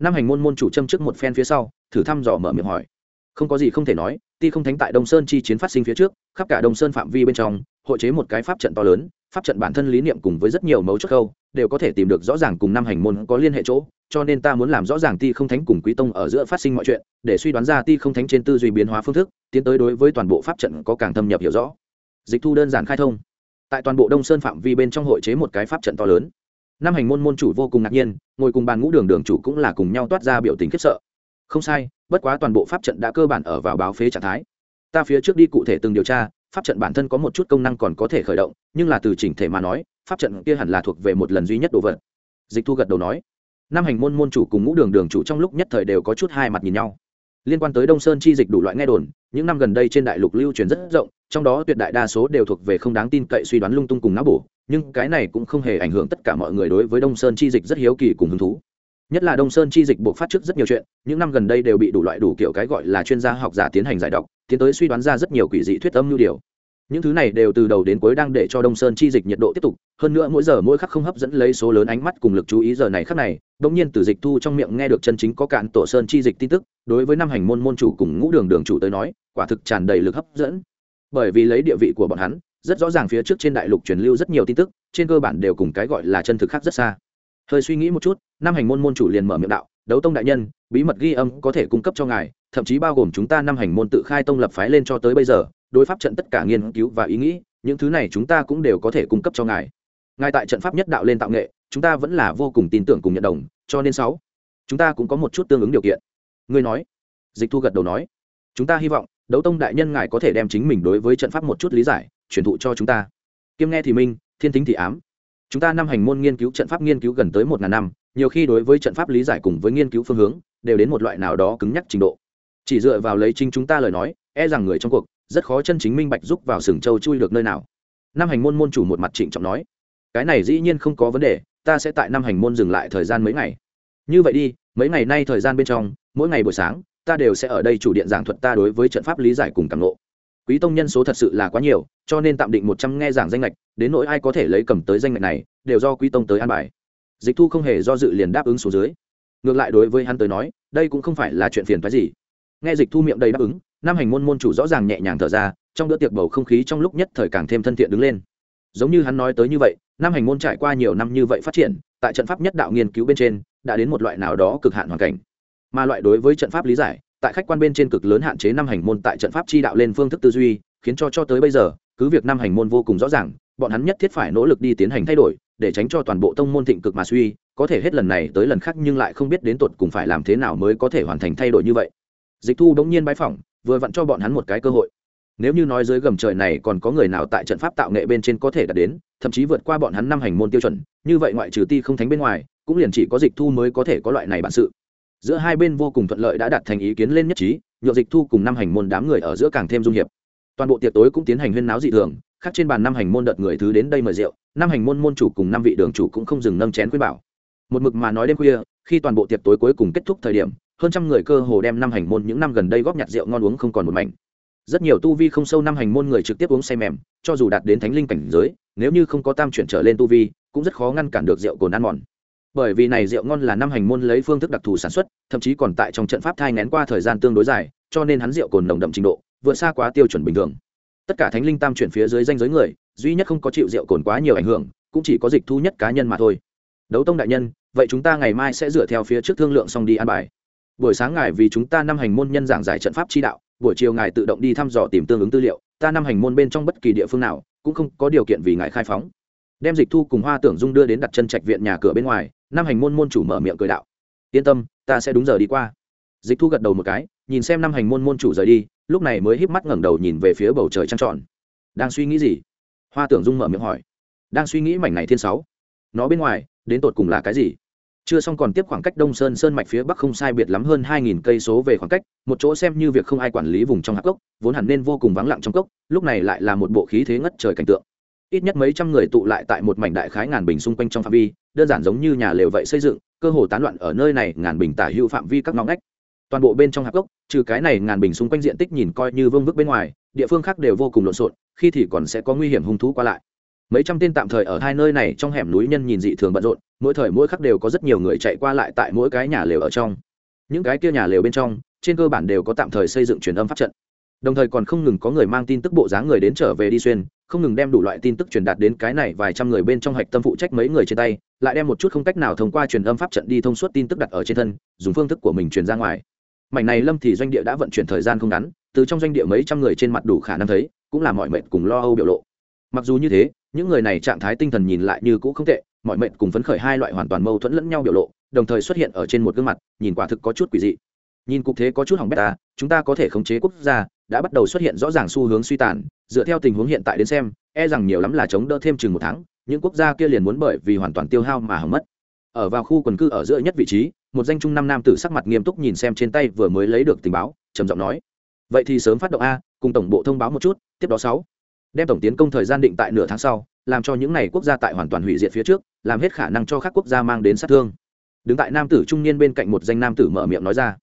Năm hành môn môn chủ châm trước một phen phía sau, thử thăm dò mở miệng hỏi. Không có gì không thể nói, ti không thánh tại đông sơn chi chiến phát sinh phía trước, khắp cả đông sơn phạm vi bên trong, hội chế một cái pháp trận to lớn, pháp trận bản thân lý niệm cùng với rất nhiều mấu chốt khâu đều có thể tìm được rõ ràng cùng năm hành môn có liên hệ chỗ, cho nên ta muốn làm rõ ràng ti không thánh cùng quý tông ở giữa phát sinh mọi chuyện, để suy đoán ra ti không thánh trên tư duy biến hóa phương thức, tiến tới đối với toàn bộ pháp trận có càng thâm nhập hiểu rõ. Dịch thu đơn giản khai thông. Tại toàn bộ đông sơn phạm vi bên trong hội chế một cái pháp trận to lớn năm hành môn môn chủ vô cùng ngạc nhiên, ngồi cùng bàn ngũ đường đường chủ cũng là cùng nhau toát ra biểu tình khiếp sợ. Không sai, bất quá toàn bộ pháp trận đã cơ bản ở vào báo phế trạng thái. Ta phía trước đi cụ thể từng điều tra, pháp trận bản thân có một chút công năng còn có thể khởi động, nhưng là từ chỉnh thể mà nói, pháp trận kia hẳn là thuộc về một lần duy nhất đồ vật. Dịch thu gật đầu nói. Năm hành môn môn chủ cùng ngũ đường đường chủ trong lúc nhất thời đều có chút hai mặt nhìn nhau. Liên quan tới đông sơn chi dịch đủ loại nghe đồn, những năm gần đây trên đại lục lưu truyền rất rộng, trong đó tuyệt đại đa số đều thuộc về không đáng tin cậy suy đoán lung tung cùng não bổ nhưng cái này cũng không hề ảnh hưởng tất cả mọi người đối với đông sơn chi dịch rất hiếu kỳ cùng hứng thú. Nhất là đông sơn chi dịch buộc phát trước rất nhiều chuyện, những năm gần đây đều bị đủ loại đủ kiểu cái gọi là chuyên gia học giả tiến hành giải độc tiến tới suy đoán ra rất nhiều quỷ dị thuyết âm nhu điều. Những thứ này đều từ đầu đến cuối đang để cho đông sơn chi dịch nhiệt độ tiếp tục, hơn nữa mỗi giờ mỗi khắc không hấp dẫn lấy số lớn ánh mắt cùng lực chú ý giờ này khắc này đ ỗ n g nhiên từ dịch thu trong miệng nghe được chân chính có cạn tổ sơn chi dịch tin tức, đối với năm hành môn môn chủ cùng ngũ đường đường chủ tới nói, quả thực tràn đầy lực hấp dẫn. Bởi vì lấy địa vị của bọn hắn rất rõ ràng phía trước trên đại lục truyền lưu rất nhiều tin tức, trên cơ bản đều cùng cái gọi là chân thực khác rất xa. Hơi suy nghĩ một chút, năm hành môn môn chủ liền mở miệng đạo, đấu tông đại nhân, bí mật ghi âm có thể cung cấp cho ngài, thậm chí bao gồm chúng ta năm hành môn tự khai tông lập phái lên cho tới bây giờ, đối pháp trận tất cả nghiên cứu và ý nghĩ, những thứ này chúng ta cũng đều có thể cung cấp cho ngài. Ngài tại trận pháp nhất đạo lên tạo nghệ, chúng ta vẫn là vô cùng tin tưởng cùng nhận đồng, cho nên sáu, chúng ta cũng có một chút tương ứng điều kiện. Ngươi nói. Dịch thu gật đầu nói. Chúng ta hy vọng đấu tông đại nhân ngài có thể đem chính mình đối với trận pháp một chút lý giải, truyền thụ cho chúng ta. Kiêm nghe thì minh, thiên tính thì ám. Chúng ta năm hành môn nghiên cứu trận pháp nghiên cứu gần tới một ngàn năm, nhiều khi đối với trận pháp lý giải cùng với nghiên cứu phương hướng, đều đến một loại nào đó cứng nhắc trình độ. Chỉ dựa vào lấy chính chúng ta lời nói e rằng người trong cuộc, rất khó chân chính minh bạch giúp vào sừng châu chui được nơi nào. Năm hành môn môn chủ một mặt trịnh trọng nói, cái này dĩ nhiên không có vấn đề, ta sẽ tại năm hành môn dừng lại thời gian mấy ngày. Như vậy đi, mấy ngày nay thời gian bên trong, mỗi ngày buổi sáng ta đều sẽ ở đây chủ điện giảng thuật ta đối với trận pháp lý giải cùng cảm lộ quý tông nhân số thật sự là quá nhiều cho nên tạm định một trăm nghe giảng danh ngạch, đến nỗi ai có thể lấy cầm tới danh ngạch này đều do quý tông tới an bài. Dịch thu không hề do dự liền đáp ứng số dưới. Ngược lại đối với hắn tới nói đây cũng không phải là chuyện phiền phức gì. Nghe dịch thu miệng đầy đáp ứng nam hành môn môn chủ rõ ràng nhẹ nhàng thở ra trong bữa tiệc bầu không khí trong lúc nhất thời càng thêm thân thiện đứng lên. Giống như hắn nói tới như vậy nam hành môn trải qua nhiều năm như vậy phát triển tại trận pháp nhất đạo nghiên cứu bên trên đã đến một loại nào đó cực hạn hoàn cảnh mà loại đối với trận pháp lý giải, tại khách quan bên trên cực lớn hạn chế năm hành môn tại trận pháp chi đạo lên phương thức tư duy, khiến cho cho tới bây giờ, cứ việc năm hành môn vô cùng rõ ràng, bọn hắn nhất thiết phải nỗ lực đi tiến hành thay đổi, để tránh cho toàn bộ tông môn thịnh cực mà suy, có thể hết lần này tới lần khác nhưng lại không biết đến tột cùng phải làm thế nào mới có thể hoàn thành thay đổi như vậy. Dịch thu đống nhiên bái phỏng, vừa vặn cho bọn hắn một cái cơ hội. Nếu như nói dưới gầm trời này còn có người nào tại trận pháp tạo nghệ bên trên có thể đạt đến, thậm chí vượt qua bọn hắn năm hành môn tiêu chuẩn, như vậy ngoại trừ ti không thánh bên ngoài, cũng liền chỉ có dịch thu mới có thể có loại này bản sự giữa hai bên vô cùng thuận lợi đã đạt thành ý kiến lên nhất trí nhựa dịch thu cùng năm hành môn đám người ở giữa càng thêm dung hiệp. Toàn bộ tiệc tối cũng tiến hành huyên náo dị thường, khác trên bàn năm hành môn đợt người thứ đến đây mời rượu, năm hành môn môn chủ cùng năm vị đường chủ cũng không dừng nâng chén khuyên bảo. Một mực mà nói đêm khuya, khi toàn bộ tiệc tối cuối cùng kết thúc thời điểm, hơn trăm người cơ hồ đem năm hành môn những năm gần đây góp nhặt rượu ngon uống không còn một mảnh. Rất nhiều tu vi không sâu năm hành môn người trực tiếp uống say mềm, cho dù đạt đến thánh linh cảnh giới, nếu như không có tam chuyển trở lên tu vi, cũng rất khó ngăn cản được rượu cồn ăn mòn bởi vì này rượu ngon là năm hành môn lấy phương thức đặc thù sản xuất, thậm chí còn tại trong trận pháp thai ngén qua thời gian tương đối dài, cho nên hắn rượu cồn nồng đậm trình độ vượt xa quá tiêu chuẩn bình thường. Tất cả thánh linh tam chuyển phía dưới danh giới người, duy nhất không có chịu rượu cồn quá nhiều ảnh hưởng, cũng chỉ có dịch thu nhất cá nhân mà thôi. Đấu tông đại nhân, vậy chúng ta ngày mai sẽ dựa theo phía trước thương lượng xong đi ăn bài. Buổi sáng ngài vì chúng ta năm hành môn nhân giảng giải trận pháp chi đạo, buổi chiều ngài tự động đi thăm dò tìm tương ứng tư liệu, ta năm hành môn bên trong bất kỳ địa phương nào cũng không có điều kiện vì ngài khai phóng. Đem dịch thu cùng hoa tưởng dung đưa đến đặt chân trạch viện nhà cửa bên ngoài năm hành môn môn chủ mở miệng cười đạo. Yên tâm, ta sẽ đúng giờ đi qua. Dịch thu gật đầu một cái, nhìn xem năm hành môn môn chủ rời đi, lúc này mới híp mắt ngẩng đầu nhìn về phía bầu trời trăng tròn. Đang suy nghĩ gì? Hoa tưởng dung mở miệng hỏi. Đang suy nghĩ mảnh này thiên sáu. Nó bên ngoài, đến tột cùng là cái gì? Chưa xong còn tiếp khoảng cách đông sơn sơn mạch phía bắc không sai biệt lắm hơn hai nghìn cây số về khoảng cách, một chỗ xem như việc không ai quản lý vùng trong hạp cốc, vốn hẳn nên vô cùng vắng lặng trong cốc, lúc này lại là một bộ khí thế ngất trời cảnh tượng ít nhất mấy trăm người tụ lại tại một mảnh đại khái ngàn bình xung quanh trong phạm vi đơn giản giống như nhà lều vậy xây dựng cơ hồ tán loạn ở nơi này ngàn bình tả hữu phạm vi các ngõ ngách. Toàn bộ bên trong hạp gốc, trừ cái này ngàn bình xung quanh diện tích nhìn coi như vương vức bên ngoài địa phương khác đều vô cùng lộn xộn khi thì còn sẽ có nguy hiểm hung thú qua lại. Mấy trăm tên tạm thời ở hai nơi này trong hẻm núi nhân nhìn dị thường bận rộn mỗi thời mỗi khắc đều có rất nhiều người chạy qua lại tại mỗi cái nhà lều ở trong. Những cái kia nhà lều bên trong trên cơ bản đều có tạm thời xây dựng truyền âm phát trận đồng thời còn không ngừng có người mang tin tức bộ dáng người đến trở về đi xuyên, không ngừng đem đủ loại tin tức truyền đạt đến cái này vài trăm người bên trong hạch tâm phụ trách mấy người trên tay, lại đem một chút không cách nào thông qua truyền âm pháp trận đi thông suốt tin tức đặt ở trên thân, dùng phương thức của mình truyền ra ngoài. Mảnh này lâm thì doanh địa đã vận chuyển thời gian không ngắn, từ trong doanh địa mấy trăm người trên mặt đủ khả năng thấy, cũng là mọi mệnh cùng lo âu biểu lộ. Mặc dù như thế, những người này trạng thái tinh thần nhìn lại như cũ không tệ, mọi mệnh cùng phấn khởi hai loại hoàn toàn mâu thuẫn lẫn nhau biểu lộ, đồng thời xuất hiện ở trên một gương mặt, nhìn quả thực có chút quỷ dị nhìn cục thế có chút hỏng bét ta, chúng ta có thể khống chế quốc gia, đã bắt đầu xuất hiện rõ ràng xu hướng suy tàn, dựa theo tình huống hiện tại đến xem e rằng nhiều lắm là chống đỡ thêm chừng một tháng, những quốc gia kia liền muốn bởi vì hoàn toàn tiêu hao mà hỏng mất. Ở vào khu quần cư ở giữa nhất vị trí, một danh trung năm nam tử sắc mặt nghiêm túc nhìn xem trên tay vừa mới lấy được tình báo, trầm giọng nói, vậy thì sớm phát động a, cùng tổng bộ thông báo một chút, tiếp đó sáu. Đem tổng tiến công thời gian định tại nửa tháng sau, làm cho những này quốc gia tại hoàn toàn hủy diệt phía trước, làm hết khả năng cho các quốc gia mang đến sát thương. Đứng tại nam tử trung niên bên cạnh một danh nam tử mở miệng nói ra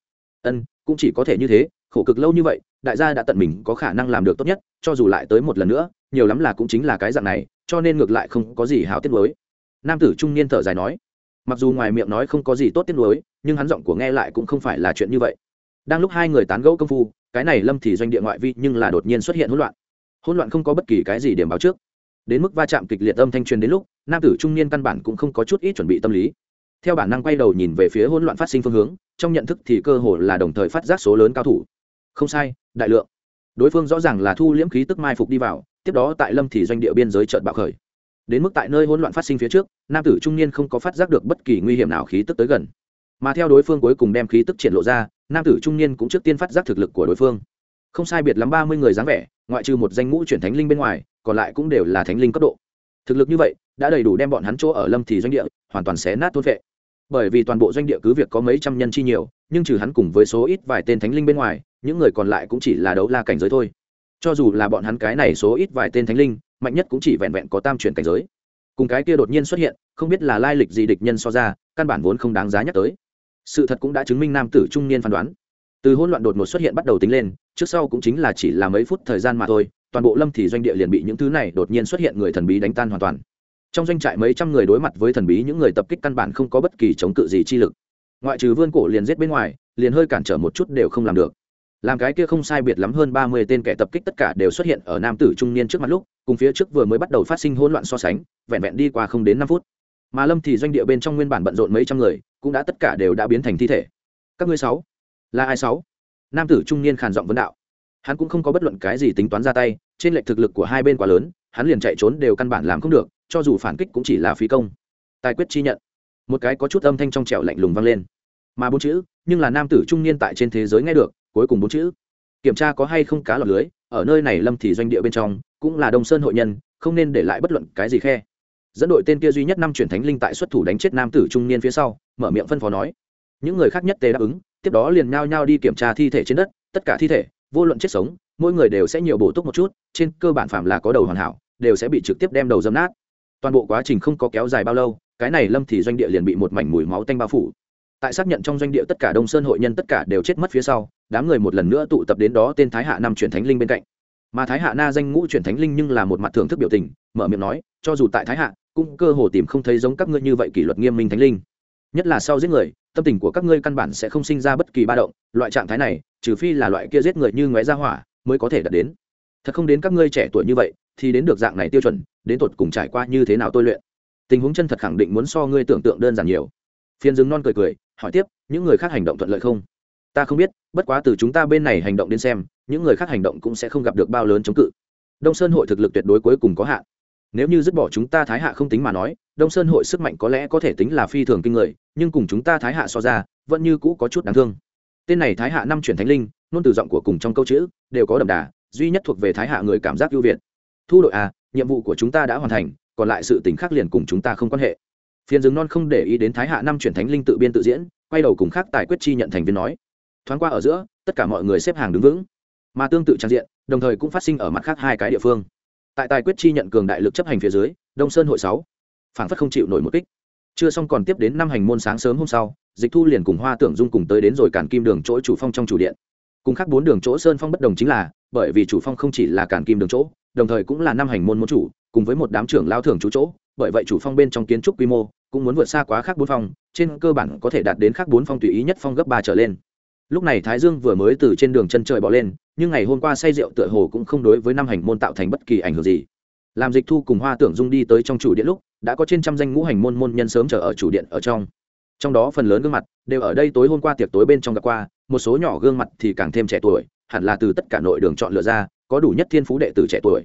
ân, cũng chỉ có thể như thế, khổ cực lâu như vậy, đại gia đã tận mình có khả năng làm được tốt nhất, cho dù lại tới một lần nữa, nhiều lắm là cũng chính là cái dạng này, cho nên ngược lại không có gì hào tiết lối nam tử trung niên thở dài nói, mặc dù ngoài miệng nói không có gì tốt tiết lối nhưng hắn giọng của nghe lại cũng không phải là chuyện như vậy. Đang lúc hai người tán gẫu công phu, cái này lâm thì doanh địa ngoại vi nhưng là đột nhiên xuất hiện hỗn loạn. Hỗn loạn không có bất kỳ cái gì điểm báo trước. Đến mức va chạm kịch liệt âm thanh truyền đến lúc, nam tử trung niên căn bản cũng không có chút ít chuẩn bị tâm lý theo bản năng quay đầu nhìn về phía hỗn loạn phát sinh phương hướng, trong nhận thức thì cơ hồ là đồng thời phát giác số lớn cao thủ. Không sai, đại lượng. Đối phương rõ ràng là thu liễm khí tức mai phục đi vào, tiếp đó tại lâm thì doanh địa biên giới trợn bạo khởi. Đến mức tại nơi hỗn loạn phát sinh phía trước, nam tử trung niên không có phát giác được bất kỳ nguy hiểm nào khí tức tới gần. Mà theo đối phương cuối cùng đem khí tức triển lộ ra, nam tử trung niên cũng trước tiên phát giác thực lực của đối phương. Không sai biệt lắm ba mươi người dáng vẻ, ngoại trừ một danh ngũ chuyển thánh linh bên ngoài, còn lại cũng đều là thánh linh cấp độ. Thực lực như vậy, đã đầy đủ đem bọn hắn chỗ ở lâm thì doanh địa hoàn toàn xé nát thôn vệ bởi vì toàn bộ doanh địa cứ việc có mấy trăm nhân chi nhiều, nhưng trừ hắn cùng với số ít vài tên thánh linh bên ngoài, những người còn lại cũng chỉ là đấu la cảnh giới thôi. Cho dù là bọn hắn cái này số ít vài tên thánh linh, mạnh nhất cũng chỉ vẹn vẹn có tam chuyển cảnh giới. Cùng cái kia đột nhiên xuất hiện, không biết là lai lịch gì địch nhân so ra, căn bản vốn không đáng giá nhắc tới. Sự thật cũng đã chứng minh nam tử trung niên phán đoán. Từ hỗn loạn đột ngột xuất hiện bắt đầu tính lên, trước sau cũng chính là chỉ là mấy phút thời gian mà thôi, toàn bộ lâm thì doanh địa liền bị những thứ này đột nhiên xuất hiện người thần bí đánh tan hoàn toàn trong doanh trại mấy trăm người đối mặt với thần bí, những người tập kích căn bản không có bất kỳ chống cự gì chi lực. Ngoại trừ vươn cổ liền giết bên ngoài, liền hơi cản trở một chút đều không làm được. Làm cái kia không sai biệt lắm hơn ba mươi tên kẻ tập kích tất cả đều xuất hiện ở nam tử trung niên trước mặt lúc, cùng phía trước vừa mới bắt đầu phát sinh hỗn loạn so sánh, vẹn vẹn đi qua không đến năm phút. Mà lâm thì doanh địa bên trong nguyên bản bận rộn mấy trăm người, cũng đã tất cả đều đã biến thành thi thể. Các ngươi sáu, là ai sáu? Nam tử trung niên khàn giọng vấn đạo. Hắn cũng không có bất luận cái gì tính toán ra tay, trên lệch thực lực của hai bên quá lớn, hắn liền chạy trốn đều căn bản làm không được cho dù phản kích cũng chỉ là phí công. Tài quyết chi nhận. Một cái có chút âm thanh trong trẻo lạnh lùng vang lên. Mà bốn chữ, nhưng là nam tử trung niên tại trên thế giới nghe được, cuối cùng bốn chữ. Kiểm tra có hay không cá lọt lưới, ở nơi này lâm thì doanh địa bên trong, cũng là đông sơn hội nhân, không nên để lại bất luận cái gì khe. Dẫn đội tên kia duy nhất năm chuyển thánh linh tại xuất thủ đánh chết nam tử trung niên phía sau, mở miệng phân phó nói. Những người khác nhất tề đáp ứng, tiếp đó liền nhao nhao đi kiểm tra thi thể trên đất, tất cả thi thể, vô luận chết sống, mỗi người đều sẽ nhiều bổ túc một chút, trên cơ bản phạm là có đầu hoàn hảo, đều sẽ bị trực tiếp đem đầu dâm nát toàn bộ quá trình không có kéo dài bao lâu, cái này lâm thì doanh địa liền bị một mảnh mùi máu tanh bao phủ. Tại xác nhận trong doanh địa tất cả đông sơn hội nhân tất cả đều chết mất phía sau, đám người một lần nữa tụ tập đến đó tên thái hạ năm chuyển thánh linh bên cạnh. Mà thái hạ na danh ngũ chuyển thánh linh nhưng là một mặt thưởng thức biểu tình, mở miệng nói, cho dù tại thái hạ, cũng cơ hồ tìm không thấy giống các ngươi như vậy kỷ luật nghiêm minh thánh linh. Nhất là sau giết người, tâm tình của các ngươi căn bản sẽ không sinh ra bất kỳ ba động, loại trạng thái này, trừ phi là loại kia giết người như ngoé ra hỏa, mới có thể đạt đến. Thật không đến các ngươi trẻ tuổi như vậy thì đến được dạng này tiêu chuẩn, đến tột cùng trải qua như thế nào tôi luyện? Tình huống chân thật khẳng định muốn so ngươi tưởng tượng đơn giản nhiều. Phiên rừng non cười cười, hỏi tiếp, những người khác hành động thuận lợi không? Ta không biết, bất quá từ chúng ta bên này hành động đến xem, những người khác hành động cũng sẽ không gặp được bao lớn chống cự. Đông sơn hội thực lực tuyệt đối cuối cùng có hạn. Nếu như dứt bỏ chúng ta thái hạ không tính mà nói, đông sơn hội sức mạnh có lẽ có thể tính là phi thường kinh người, nhưng cùng chúng ta thái hạ so ra, vẫn như cũ có chút đáng thương. Tên này thái hạ năm chuyển thánh linh nôn từ giọng của cùng trong câu chữ, đều có đậm đà, duy nhất thuộc về thái hạ người cảm giác ưu việt thu đội à nhiệm vụ của chúng ta đã hoàn thành, còn lại sự tình khác liền cùng chúng ta không quan hệ. Phiền rừng non không để ý đến thái hạ năm chuyển thánh linh tự biên tự diễn, quay đầu cùng khác tài quyết chi nhận thành viên nói. Thoáng qua ở giữa, tất cả mọi người xếp hàng đứng vững. Mà tương tự trang diện, đồng thời cũng phát sinh ở mặt khác hai cái địa phương. Tại tài quyết chi nhận cường đại lực chấp hành phía dưới, đông sơn hội sáu, phảng phất không chịu nổi một kích. Chưa xong còn tiếp đến năm hành môn sáng sớm hôm sau, dịch thu liền cùng hoa tưởng dung cùng tới đến rồi cản kim đường chỗ chủ phong trong chủ điện. Cùng khác bốn đường chỗ sơn phong bất đồng chính là, bởi vì chủ phong không chỉ là cản kim đường chỗ đồng thời cũng là năm hành môn môn chủ, cùng với một đám trưởng lao thường trú chỗ, bởi vậy chủ phong bên trong kiến trúc quy mô cũng muốn vượt xa quá khác bốn phong, trên cơ bản có thể đạt đến khác bốn phong tùy ý nhất phong gấp ba trở lên. Lúc này thái dương vừa mới từ trên đường chân trời bỏ lên, nhưng ngày hôm qua say rượu tựa hồ cũng không đối với năm hành môn tạo thành bất kỳ ảnh hưởng gì. Làm dịch thu cùng hoa tưởng dung đi tới trong chủ điện lúc, đã có trên trăm danh ngũ hành môn môn nhân sớm chờ ở chủ điện ở trong. Trong đó phần lớn gương mặt đều ở đây tối hôm qua tiệc tối bên trong gặp qua, một số nhỏ gương mặt thì càng thêm trẻ tuổi, hẳn là từ tất cả nội đường chọn lựa ra có đủ nhất thiên phú đệ tử trẻ tuổi.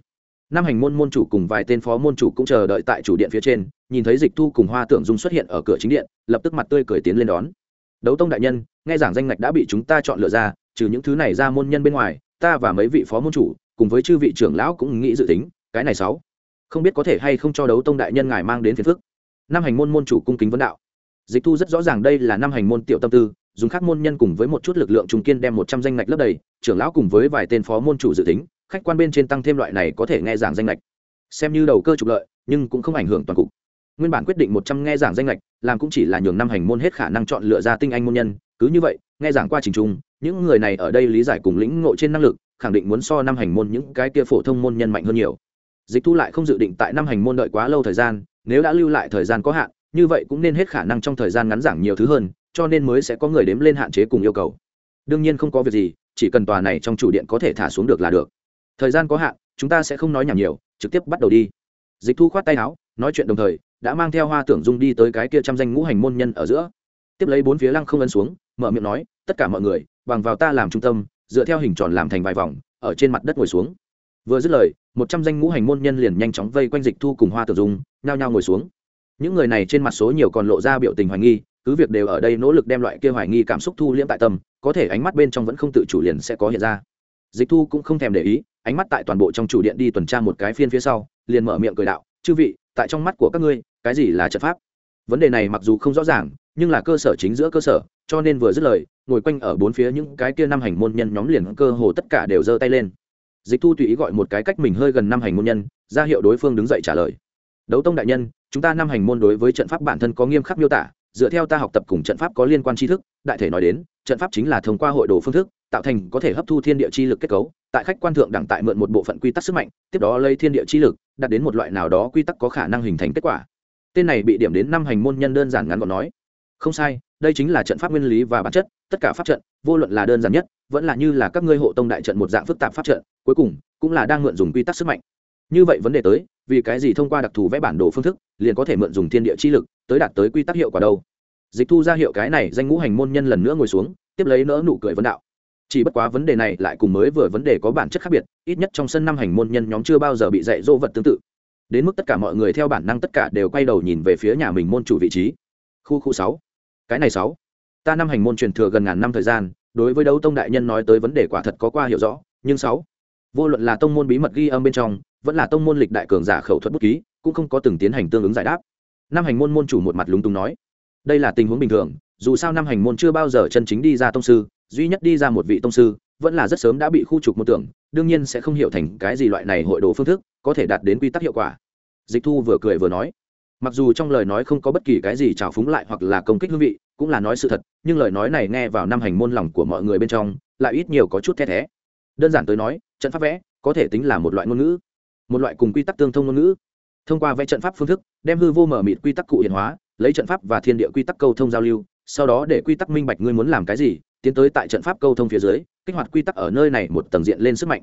Năm hành môn môn chủ cùng vài tên phó môn chủ cũng chờ đợi tại chủ điện phía trên, nhìn thấy dịch thu cùng hoa tưởng dung xuất hiện ở cửa chính điện, lập tức mặt tươi cười tiến lên đón. Đấu tông đại nhân, nghe giảng danh ngạch đã bị chúng ta chọn lựa ra, trừ những thứ này ra môn nhân bên ngoài, ta và mấy vị phó môn chủ cùng với chư vị trưởng lão cũng nghĩ dự tính, cái này sáu. Không biết có thể hay không cho đấu tông đại nhân ngài mang đến phiền phức. Năm hành môn môn chủ cung kính vấn đạo. Dịch thu rất rõ ràng đây là năm hành môn tiểu tâm tư, dùng các môn nhân cùng với một chút lực lượng trung kiên đem một trăm danh ngạch lấp đầy, trưởng lão cùng với vài tên phó môn chủ dự tính khách quan bên trên tăng thêm loại này có thể nghe giảng danh lệch. Xem như đầu cơ trục lợi, nhưng cũng không ảnh hưởng toàn cục. Nguyên bản quyết định một trăm nghe giảng danh lệch, làm cũng chỉ là nhường năm hành môn hết khả năng chọn lựa ra tinh anh môn nhân. Cứ như vậy, nghe giảng qua trình trung, những người này ở đây lý giải cùng lĩnh ngộ trên năng lực, khẳng định muốn so năm hành môn những cái kia phổ thông môn nhân mạnh hơn nhiều. Dịch thu lại không dự định tại năm hành môn đợi quá lâu thời gian, nếu đã lưu lại thời gian có hạn, như vậy cũng nên hết khả năng trong thời gian ngắn giảng nhiều thứ hơn, cho nên mới sẽ có người đếm lên hạn chế cùng yêu cầu. Đương nhiên không có việc gì, chỉ cần tòa này trong chủ điện có thể thả xuống được là được thời gian có hạn, chúng ta sẽ không nói nhảm nhiều, trực tiếp bắt đầu đi. Dịch thu khoát tay áo, nói chuyện đồng thời, đã mang theo hoa tưởng dung đi tới cái kia trăm danh ngũ hành môn nhân ở giữa. Tiếp lấy bốn phía lăng không ấn xuống, mở miệng nói, tất cả mọi người, bằng vào ta làm trung tâm, dựa theo hình tròn làm thành vài vòng, ở trên mặt đất ngồi xuống. Vừa dứt lời, một trăm danh ngũ hành môn nhân liền nhanh chóng vây quanh dịch thu cùng hoa tưởng dung, nhao nhao ngồi xuống. Những người này trên mặt số nhiều còn lộ ra biểu tình hoài nghi, cứ việc đều ở đây nỗ lực đem loại kia hoài nghi cảm xúc thu liễm tại tâm, có thể ánh mắt bên trong vẫn không tự chủ liền sẽ có hiện ra. Dịch thu cũng không thèm để ý ánh mắt tại toàn bộ trong chủ điện đi tuần tra một cái phiên phía sau, liền mở miệng cười đạo, chư vị, tại trong mắt của các ngươi, cái gì là trận pháp? Vấn đề này mặc dù không rõ ràng, nhưng là cơ sở chính giữa cơ sở, cho nên vừa dứt lời, ngồi quanh ở bốn phía những cái kia năm hành môn nhân nhóm liền cơ hồ tất cả đều giơ tay lên. Dịch thu tùy ý gọi một cái cách mình hơi gần năm hành môn nhân, ra hiệu đối phương đứng dậy trả lời. Đấu tông đại nhân, chúng ta năm hành môn đối với trận pháp bản thân có nghiêm khắc miêu tả, dựa theo ta học tập cùng trận pháp có liên quan tri thức, đại thể nói đến, trận pháp chính là thông qua hội đồ phương thức, tạo thành có thể hấp thu thiên địa chi lực kết cấu tại khách quan thượng đẳng tại mượn một bộ phận quy tắc sức mạnh, tiếp đó lấy thiên địa chi lực, đạt đến một loại nào đó quy tắc có khả năng hình thành kết quả. Tên này bị điểm đến năm hành môn nhân đơn giản ngắn gọn nói. Không sai, đây chính là trận pháp nguyên lý và bản chất, tất cả pháp trận, vô luận là đơn giản nhất, vẫn là như là các ngươi hộ tông đại trận một dạng phức tạp pháp trận, cuối cùng cũng là đang mượn dùng quy tắc sức mạnh. Như vậy vấn đề tới, vì cái gì thông qua đặc thù vẽ bản đồ phương thức, liền có thể mượn dùng thiên địa chi lực tới đạt tới quy tắc hiệu quả đâu? Dịch thu ra hiệu cái này danh ngũ hành môn nhân lần nữa ngồi xuống, tiếp lấy nỡ nụ cười vấn đạo chỉ bất quá vấn đề này lại cùng mới vừa vấn đề có bản chất khác biệt, ít nhất trong sân năm hành môn nhân nhóm chưa bao giờ bị dạy dỗ vật tương tự. Đến mức tất cả mọi người theo bản năng tất cả đều quay đầu nhìn về phía nhà mình môn chủ vị trí. Khu khu sáu. Cái này sáu. Ta năm hành môn truyền thừa gần ngàn năm thời gian, đối với đấu tông đại nhân nói tới vấn đề quả thật có qua hiểu rõ, nhưng sáu. Vô luận là tông môn bí mật ghi âm bên trong, vẫn là tông môn lịch đại cường giả khẩu thuật bút ký, cũng không có từng tiến hành tương ứng giải đáp. Năm hành môn môn chủ một mặt lúng túng nói, đây là tình huống bình thường, dù sao năm hành môn chưa bao giờ chân chính đi ra tông sư duy nhất đi ra một vị tông sư, vẫn là rất sớm đã bị khu trục môn tưởng, đương nhiên sẽ không hiểu thành cái gì loại này hội đồ phương thức, có thể đạt đến quy tắc hiệu quả. Dịch thu vừa cười vừa nói, mặc dù trong lời nói không có bất kỳ cái gì trào phúng lại hoặc là công kích hương vị, cũng là nói sự thật, nhưng lời nói này nghe vào năm hành môn lòng của mọi người bên trong, lại ít nhiều có chút the thé. Đơn giản tới nói, trận pháp vẽ có thể tính là một loại ngôn ngữ, một loại cùng quy tắc tương thông ngôn ngữ. Thông qua vẽ trận pháp phương thức, đem hư vô mở mịt quy tắc cụ hiện hóa, lấy trận pháp và thiên địa quy tắc câu thông giao lưu, sau đó để quy tắc minh bạch ngươi muốn làm cái gì tiến tới tại trận pháp câu thông phía dưới, kích hoạt quy tắc ở nơi này một tầng diện lên sức mạnh.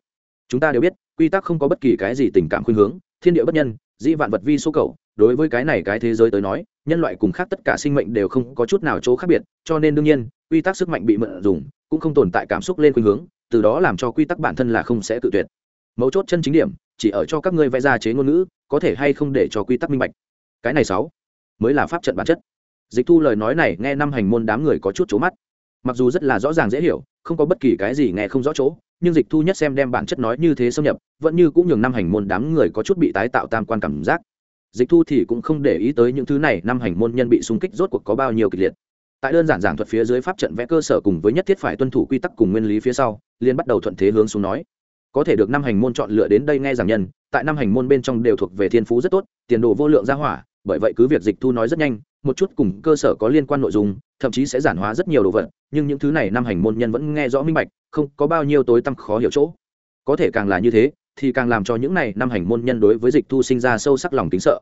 Chúng ta đều biết, quy tắc không có bất kỳ cái gì tình cảm khuynh hướng, thiên địa bất nhân, dĩ vạn vật vi số cầu. Đối với cái này cái thế giới tới nói, nhân loại cùng khác tất cả sinh mệnh đều không có chút nào chỗ khác biệt, cho nên đương nhiên, quy tắc sức mạnh bị mượn dùng, cũng không tồn tại cảm xúc lên khuynh hướng, từ đó làm cho quy tắc bản thân là không sẽ tự tuyệt. Mấu chốt chân chính điểm, chỉ ở cho các ngươi vẽ ra chế ngôn ngữ, có thể hay không để cho quy tắc minh bạch. Cái này sáu, mới là pháp trận bản chất. Dịch thu lời nói này nghe năm hành môn đám người có chút trố mắt mặc dù rất là rõ ràng dễ hiểu, không có bất kỳ cái gì nghe không rõ chỗ, nhưng dịch thu nhất xem đem bản chất nói như thế xâm nhập, vẫn như cũng nhường năm hành môn đám người có chút bị tái tạo tam quan cảm giác. Dịch thu thì cũng không để ý tới những thứ này, năm hành môn nhân bị xung kích rốt cuộc có bao nhiêu kịch liệt. Tại đơn giản giảng thuật phía dưới pháp trận vẽ cơ sở cùng với nhất thiết phải tuân thủ quy tắc cùng nguyên lý phía sau liên bắt đầu thuận thế hướng xuống nói. Có thể được năm hành môn chọn lựa đến đây nghe giảng nhân, tại năm hành môn bên trong đều thuộc về thiên phú rất tốt, tiền đồ vô lượng gia hỏa, bởi vậy cứ việc dịch thu nói rất nhanh một chút cùng cơ sở có liên quan nội dung, thậm chí sẽ giản hóa rất nhiều đồ vật, nhưng những thứ này năm hành môn nhân vẫn nghe rõ minh bạch, không có bao nhiêu tối tăm khó hiểu chỗ. Có thể càng là như thế, thì càng làm cho những này năm hành môn nhân đối với dịch thu sinh ra sâu sắc lòng tính sợ.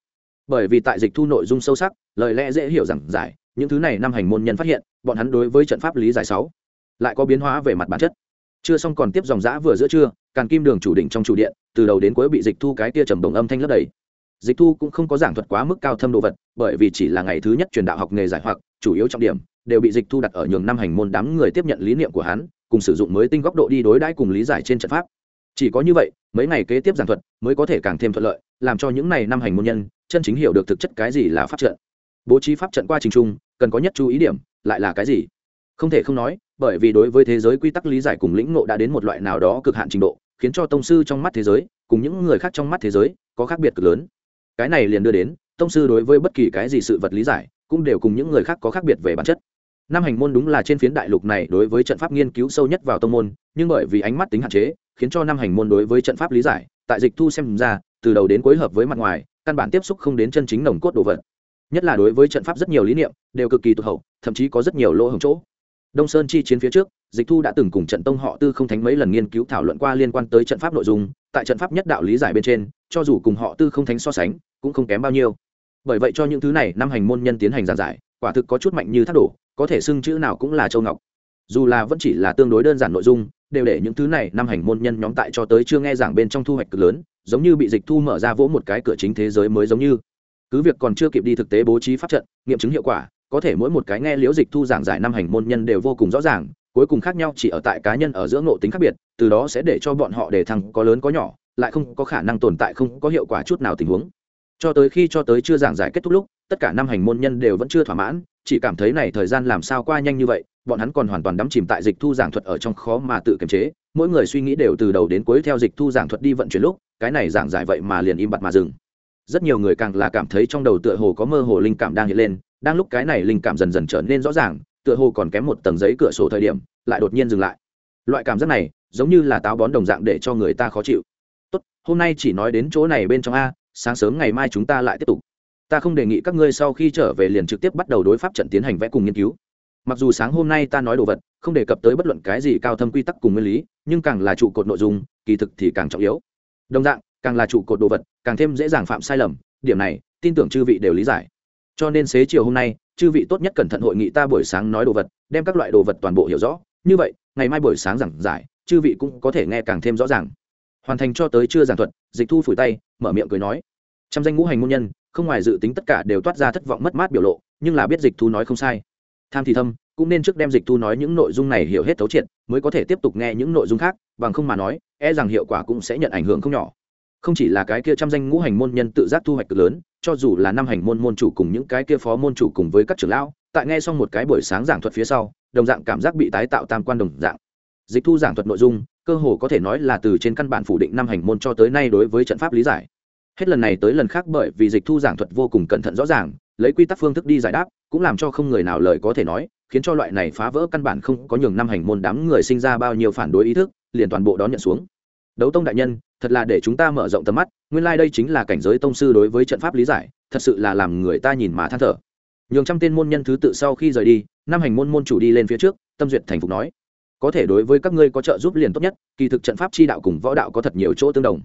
Bởi vì tại dịch thu nội dung sâu sắc, lời lẽ dễ hiểu rằng giải, những thứ này năm hành môn nhân phát hiện, bọn hắn đối với trận pháp lý giải sáu lại có biến hóa về mặt bản chất. Chưa xong còn tiếp dòng giã vừa giữa trưa càng kim đường chủ định trong chủ điện, từ đầu đến cuối bị dịch thu cái tia trầm đồng âm thanh lấp đầy dịch thu cũng không có giảng thuật quá mức cao thâm đồ vật, bởi vì chỉ là ngày thứ nhất truyền đạo học nghề giải hoặc, chủ yếu trọng điểm, đều bị dịch thu đặt ở nhường năm hành môn đám người tiếp nhận lý niệm của hắn, cùng sử dụng mới tinh góc độ đi đối đãi cùng lý giải trên trận pháp. Chỉ có như vậy, mấy ngày kế tiếp giảng thuật mới có thể càng thêm thuận lợi, làm cho những này năm hành môn nhân, chân chính hiểu được thực chất cái gì là pháp trận. Bố trí pháp trận qua trình trung, cần có nhất chú ý điểm, lại là cái gì? Không thể không nói, bởi vì đối với thế giới quy tắc lý giải cùng lĩnh ngộ đã đến một loại nào đó cực hạn trình độ, khiến cho tông sư trong mắt thế giới, cùng những người khác trong mắt thế giới, có khác biệt cực lớn cái này liền đưa đến, tông sư đối với bất kỳ cái gì sự vật lý giải, cũng đều cùng những người khác có khác biệt về bản chất. Năm hành môn đúng là trên phiến đại lục này đối với trận pháp nghiên cứu sâu nhất vào tông môn, nhưng bởi vì ánh mắt tính hạn chế, khiến cho năm hành môn đối với trận pháp lý giải, tại dịch thu xem ra, từ đầu đến cuối hợp với mặt ngoài, căn bản tiếp xúc không đến chân chính nồng cốt đồ vật. Nhất là đối với trận pháp rất nhiều lý niệm, đều cực kỳ tụt hậu, thậm chí có rất nhiều lỗ hổng chỗ đông sơn chi chiến phía trước, dịch thu đã từng cùng trận tông họ tư không thánh mấy lần nghiên cứu thảo luận qua liên quan tới trận pháp nội dung, tại trận pháp nhất đạo lý giải bên trên, cho dù cùng họ tư không thánh so sánh, cũng không kém bao nhiêu. Bởi vậy cho những thứ này năm hành môn nhân tiến hành giảng giải, quả thực có chút mạnh như thác đổ, có thể xưng chữ nào cũng là châu ngọc. Dù là vẫn chỉ là tương đối đơn giản nội dung, đều để những thứ này năm hành môn nhân nhóm tại cho tới chưa nghe giảng bên trong thu hoạch cực lớn, giống như bị dịch thu mở ra vỗ một cái cửa chính thế giới mới giống như. Cứ việc còn chưa kịp đi thực tế bố trí pháp trận, nghiệm chứng hiệu quả có thể mỗi một cái nghe liễu dịch thu giảng giải năm hành môn nhân đều vô cùng rõ ràng, cuối cùng khác nhau chỉ ở tại cá nhân ở giữa ngộ tính khác biệt, từ đó sẽ để cho bọn họ để thăng có lớn có nhỏ, lại không có khả năng tồn tại không có hiệu quả chút nào tình huống. Cho tới khi cho tới chưa giảng giải kết thúc lúc, tất cả năm hành môn nhân đều vẫn chưa thỏa mãn, chỉ cảm thấy này thời gian làm sao qua nhanh như vậy, bọn hắn còn hoàn toàn đắm chìm tại dịch thu giảng thuật ở trong khó mà tự kiềm chế, mỗi người suy nghĩ đều từ đầu đến cuối theo dịch thu giảng thuật đi vận chuyển lúc, cái này giảng giải vậy mà liền im bặt mà dừng. Rất nhiều người càng là cảm thấy trong đầu tựa hồ có mơ hồ linh cảm đang hiện lên đang lúc cái này linh cảm dần dần trở nên rõ ràng, tựa hồ còn kém một tầng giấy cửa sổ thời điểm, lại đột nhiên dừng lại. Loại cảm giác này, giống như là táo bón đồng dạng để cho người ta khó chịu. Tốt, hôm nay chỉ nói đến chỗ này bên trong a, sáng sớm ngày mai chúng ta lại tiếp tục. Ta không đề nghị các ngươi sau khi trở về liền trực tiếp bắt đầu đối pháp trận tiến hành vẽ cùng nghiên cứu. Mặc dù sáng hôm nay ta nói đồ vật, không đề cập tới bất luận cái gì cao thâm quy tắc cùng nguyên lý, nhưng càng là trụ cột nội dung, kỳ thực thì càng trọng yếu. Đồng dạng, càng là trụ cột đồ vật, càng thêm dễ dàng phạm sai lầm, điểm này, tin tưởng chư vị đều lý giải cho nên xế chiều hôm nay, chư vị tốt nhất cẩn thận hội nghị ta buổi sáng nói đồ vật, đem các loại đồ vật toàn bộ hiểu rõ. Như vậy, ngày mai buổi sáng giảng giải, chư vị cũng có thể nghe càng thêm rõ ràng. Hoàn thành cho tới chưa giảng thuật, dịch thu phủi tay, mở miệng cười nói. Trăm danh ngũ hành môn nhân, không ngoài dự tính tất cả đều toát ra thất vọng mất mát biểu lộ, nhưng là biết dịch thu nói không sai. Tham thì thâm, cũng nên trước đem dịch thu nói những nội dung này hiểu hết thấu triệt, mới có thể tiếp tục nghe những nội dung khác, bằng không mà nói e rằng hiệu quả cũng sẽ nhận ảnh hưởng không nhỏ. Không chỉ là cái kia trăm danh ngũ hành môn nhân tự giác thu hoạch cực lớn cho dù là năm hành môn môn chủ cùng những cái kia phó môn chủ cùng với các trưởng lão, tại nghe xong một cái buổi sáng giảng thuật phía sau, đồng dạng cảm giác bị tái tạo tam quan đồng dạng. Dịch thu giảng thuật nội dung, cơ hồ có thể nói là từ trên căn bản phủ định năm hành môn cho tới nay đối với trận pháp lý giải. Hết lần này tới lần khác bởi vì dịch thu giảng thuật vô cùng cẩn thận rõ ràng, lấy quy tắc phương thức đi giải đáp, cũng làm cho không người nào lời có thể nói, khiến cho loại này phá vỡ căn bản không có nhường năm hành môn đám người sinh ra bao nhiêu phản đối ý thức, liền toàn bộ đón nhận xuống. Đấu tông đại nhân thật là để chúng ta mở rộng tầm mắt, nguyên lai、like、đây chính là cảnh giới tông sư đối với trận pháp lý giải, thật sự là làm người ta nhìn mà than thở. Nhường trăm tên môn nhân thứ tự sau khi rời đi, năm hành môn môn chủ đi lên phía trước, tâm duyệt thành phục nói, có thể đối với các ngươi có trợ giúp liền tốt nhất, kỳ thực trận pháp chi đạo cùng võ đạo có thật nhiều chỗ tương đồng.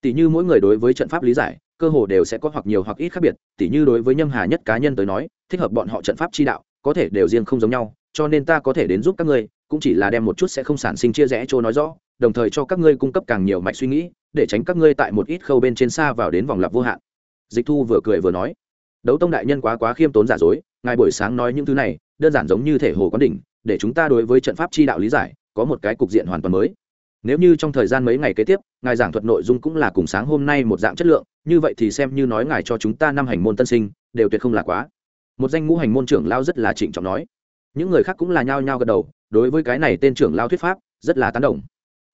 Tỷ như mỗi người đối với trận pháp lý giải, cơ hồ đều sẽ có hoặc nhiều hoặc ít khác biệt tỷ như đối với nhâm hà nhất cá nhân tới nói, thích hợp bọn họ trận pháp chi đạo, có thể đều riêng không giống nhau, cho nên ta có thể đến giúp các ngươi, cũng chỉ là đem một chút sẽ không sản sinh chia rẽ chỗ nói rõ đồng thời cho các ngươi cung cấp càng nhiều mạch suy nghĩ, để tránh các ngươi tại một ít khâu bên trên xa vào đến vòng lặp vô hạn. Dịch thu vừa cười vừa nói, đấu tông đại nhân quá quá khiêm tốn giả dối, ngài buổi sáng nói những thứ này, đơn giản giống như thể hồ quán đỉnh, để chúng ta đối với trận pháp chi đạo lý giải, có một cái cục diện hoàn toàn mới. Nếu như trong thời gian mấy ngày kế tiếp, ngài giảng thuật nội dung cũng là cùng sáng hôm nay một dạng chất lượng, như vậy thì xem như nói ngài cho chúng ta năm hành môn tân sinh, đều tuyệt không là quá. Một danh ngũ hành môn trưởng lao rất là trịnh trọng nói. Những người khác cũng là nhao nhao gật đầu, đối với cái này tên trưởng lao thuyết pháp, rất là tán đồng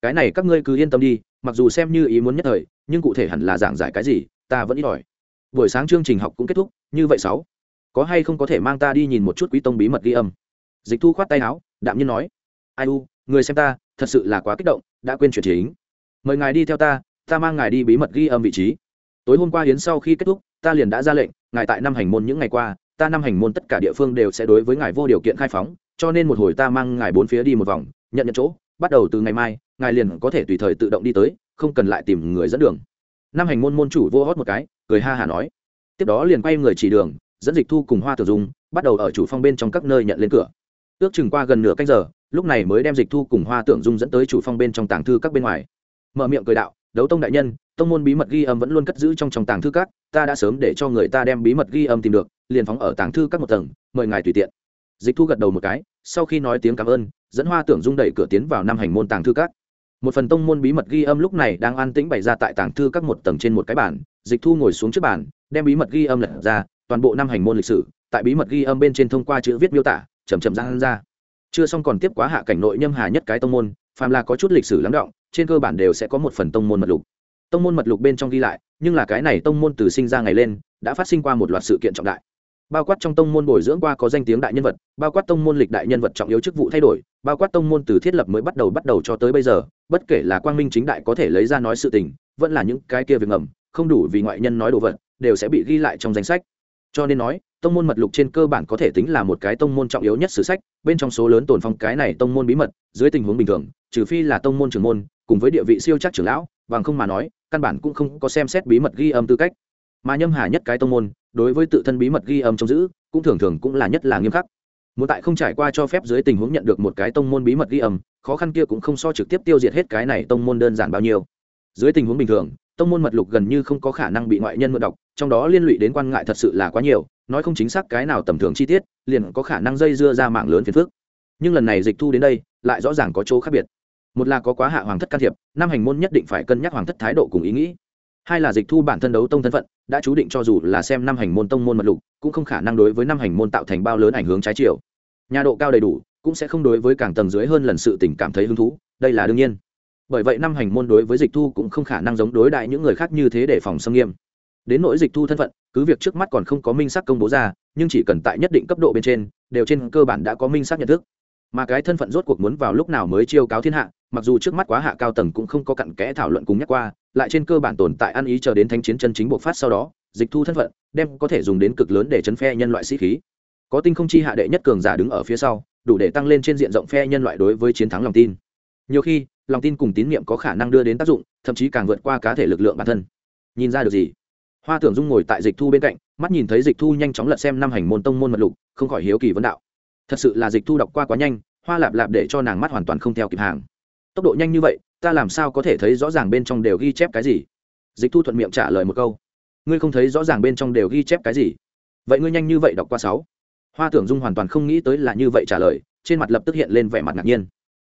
cái này các ngươi cứ yên tâm đi, mặc dù xem như ý muốn nhất thời, nhưng cụ thể hẳn là giảng giải cái gì, ta vẫn ít ỏi. Buổi sáng chương trình học cũng kết thúc, như vậy sáu. Có hay không có thể mang ta đi nhìn một chút quý tông bí mật ghi âm? Dịch thu khoát tay áo, đạm nhiên nói. Ai u, người xem ta, thật sự là quá kích động, đã quên chuyện chính. Mời ngài đi theo ta ta mang ngài đi bí mật ghi âm vị trí. Tối hôm qua hiến sau khi kết thúc, ta liền đã ra lệnh, ngài tại năm hành môn những ngày qua, ta năm hành môn tất cả địa phương đều sẽ đối với ngài vô điều kiện khai phóng, cho nên một hồi ta mang ngài bốn phía đi một vòng, nhận nhận chỗ, bắt đầu từ ngày mai ngài liền có thể tùy thời tự động đi tới, không cần lại tìm người dẫn đường. Năm hành môn môn chủ vô hót một cái, cười ha hả nói. Tiếp đó liền quay người chỉ đường, dẫn dịch thu cùng hoa tử dung, bắt đầu ở chủ phong bên trong các nơi nhận lên cửa. Ước chừng qua gần nửa canh giờ, lúc này mới đem dịch thu cùng hoa tưởng dung dẫn tới chủ phong bên trong tàng thư các bên ngoài. Mở miệng cười đạo, đấu tông đại nhân, tông môn bí mật ghi âm vẫn luôn cất giữ trong trong tàng thư các, ta đã sớm để cho người ta đem bí mật ghi âm tìm được, liền phóng ở tàng thư các một tầng, mời ngài tùy tiện. Dịch thu gật đầu một cái, sau khi nói tiếng cảm ơn, dẫn hoa tưởng dung đẩy cửa tiến vào năm hành môn tàng thư các một phần tông môn bí mật ghi âm lúc này đang an tĩnh bày ra tại tàng thư các một tầng trên một cái bản dịch thu ngồi xuống trước bản đem bí mật ghi âm lật ra, toàn bộ năm hành môn lịch sử, tại bí mật ghi âm bên trên thông qua chữ viết miêu tả chầm chậm ra ra. Chưa xong còn tiếp quá hạ cảnh nội nhâm hà nhất cái tông môn, phàm là có chút lịch sử lắng động, trên cơ bản đều sẽ có một phần tông môn mật lục. Tông môn mật lục bên trong ghi lại, nhưng là cái này tông môn từ sinh ra ngày lên, đã phát sinh qua một loạt sự kiện trọng đại bao quát trong tông môn bồi dưỡng qua có danh tiếng đại nhân vật, bao quát tông môn lịch đại nhân vật trọng yếu chức vụ thay đổi, bao quát tông môn từ thiết lập mới bắt đầu bắt đầu cho tới bây giờ, bất kể là quang minh chính đại có thể lấy ra nói sự tình, vẫn là những cái kia việc ngầm, không đủ vì ngoại nhân nói đồ vật, đều sẽ bị ghi lại trong danh sách. Cho nên nói, tông môn mật lục trên cơ bản có thể tính là một cái tông môn trọng yếu nhất sử sách, bên trong số lớn tồn phong cái này tông môn bí mật, dưới tình huống bình thường, trừ phi là tông môn trưởng môn, cùng với địa vị siêu chắc trưởng lão, bằng không mà nói, căn bản cũng không có xem xét bí mật ghi âm tư cách mà nhâm hà nhất cái tông môn, đối với tự thân bí mật ghi âm trong giữ, cũng thường thường cũng là nhất là nghiêm khắc. Muốn tại không trải qua cho phép dưới tình huống nhận được một cái tông môn bí mật ghi âm, khó khăn kia cũng không so trực tiếp tiêu diệt hết cái này tông môn đơn giản bao nhiêu. Dưới tình huống bình thường, tông môn mật lục gần như không có khả năng bị ngoại nhân mượn đọc, trong đó liên lụy đến quan ngại thật sự là quá nhiều, nói không chính xác cái nào tầm thường chi tiết, liền có khả năng dây dưa ra mạng lớn phiền phức. Nhưng lần này dịch thu đến đây, lại rõ ràng có chỗ khác biệt. Một là có quá hạ hoàng thất can thiệp, năm hành môn nhất định phải cân nhắc hoàng thất thái độ cùng ý nghĩ hai là dịch thu bản thân đấu tông thân phận, đã chú định cho dù là xem năm hành môn tông môn mật lục, cũng không khả năng đối với năm hành môn tạo thành bao lớn ảnh hướng trái chiều. Nhà độ cao đầy đủ, cũng sẽ không đối với càng tầng dưới hơn lần sự tình cảm thấy hứng thú, đây là đương nhiên. Bởi vậy năm hành môn đối với dịch thu cũng không khả năng giống đối đại những người khác như thế để phòng xâm nghiêm. Đến nỗi dịch thu thân phận, cứ việc trước mắt còn không có minh xác công bố ra, nhưng chỉ cần tại nhất định cấp độ bên trên, đều trên cơ bản đã có minh xác nhận thức. Mà cái thân phận rốt cuộc muốn vào lúc nào mới chiêu cáo thiên hạ mặc dù trước mắt quá hạ cao tầng cũng không có cặn kẽ thảo luận cùng nhắc qua, lại trên cơ bản tồn tại ăn ý chờ đến thánh chiến chân chính bộc phát sau đó, dịch thu thân phận, đem có thể dùng đến cực lớn để chấn phe nhân loại sĩ khí. Có tinh không chi hạ đệ nhất cường giả đứng ở phía sau, đủ để tăng lên trên diện rộng phe nhân loại đối với chiến thắng lòng tin. Nhiều khi, lòng tin cùng tín nhiệm có khả năng đưa đến tác dụng, thậm chí càng vượt qua cá thể lực lượng bản thân. Nhìn ra được gì? Hoa tưởng dung ngồi tại dịch thu bên cạnh, mắt nhìn thấy dịch thu nhanh chóng lật xem năm hành môn tông môn mật lục, không khỏi hiếu kỳ vấn đạo. Thật sự là dịch thu đọc qua quá nhanh, hoa lạp lạp để cho nàng mắt hoàn toàn không theo kịp hàng tốc độ nhanh như vậy, ta làm sao có thể thấy rõ ràng bên trong đều ghi chép cái gì? Dịch thu thuận miệng trả lời một câu. Ngươi không thấy rõ ràng bên trong đều ghi chép cái gì? Vậy ngươi nhanh như vậy đọc qua sáu. Hoa tưởng dung hoàn toàn không nghĩ tới là như vậy trả lời, trên mặt lập tức hiện lên vẻ mặt ngạc nhiên.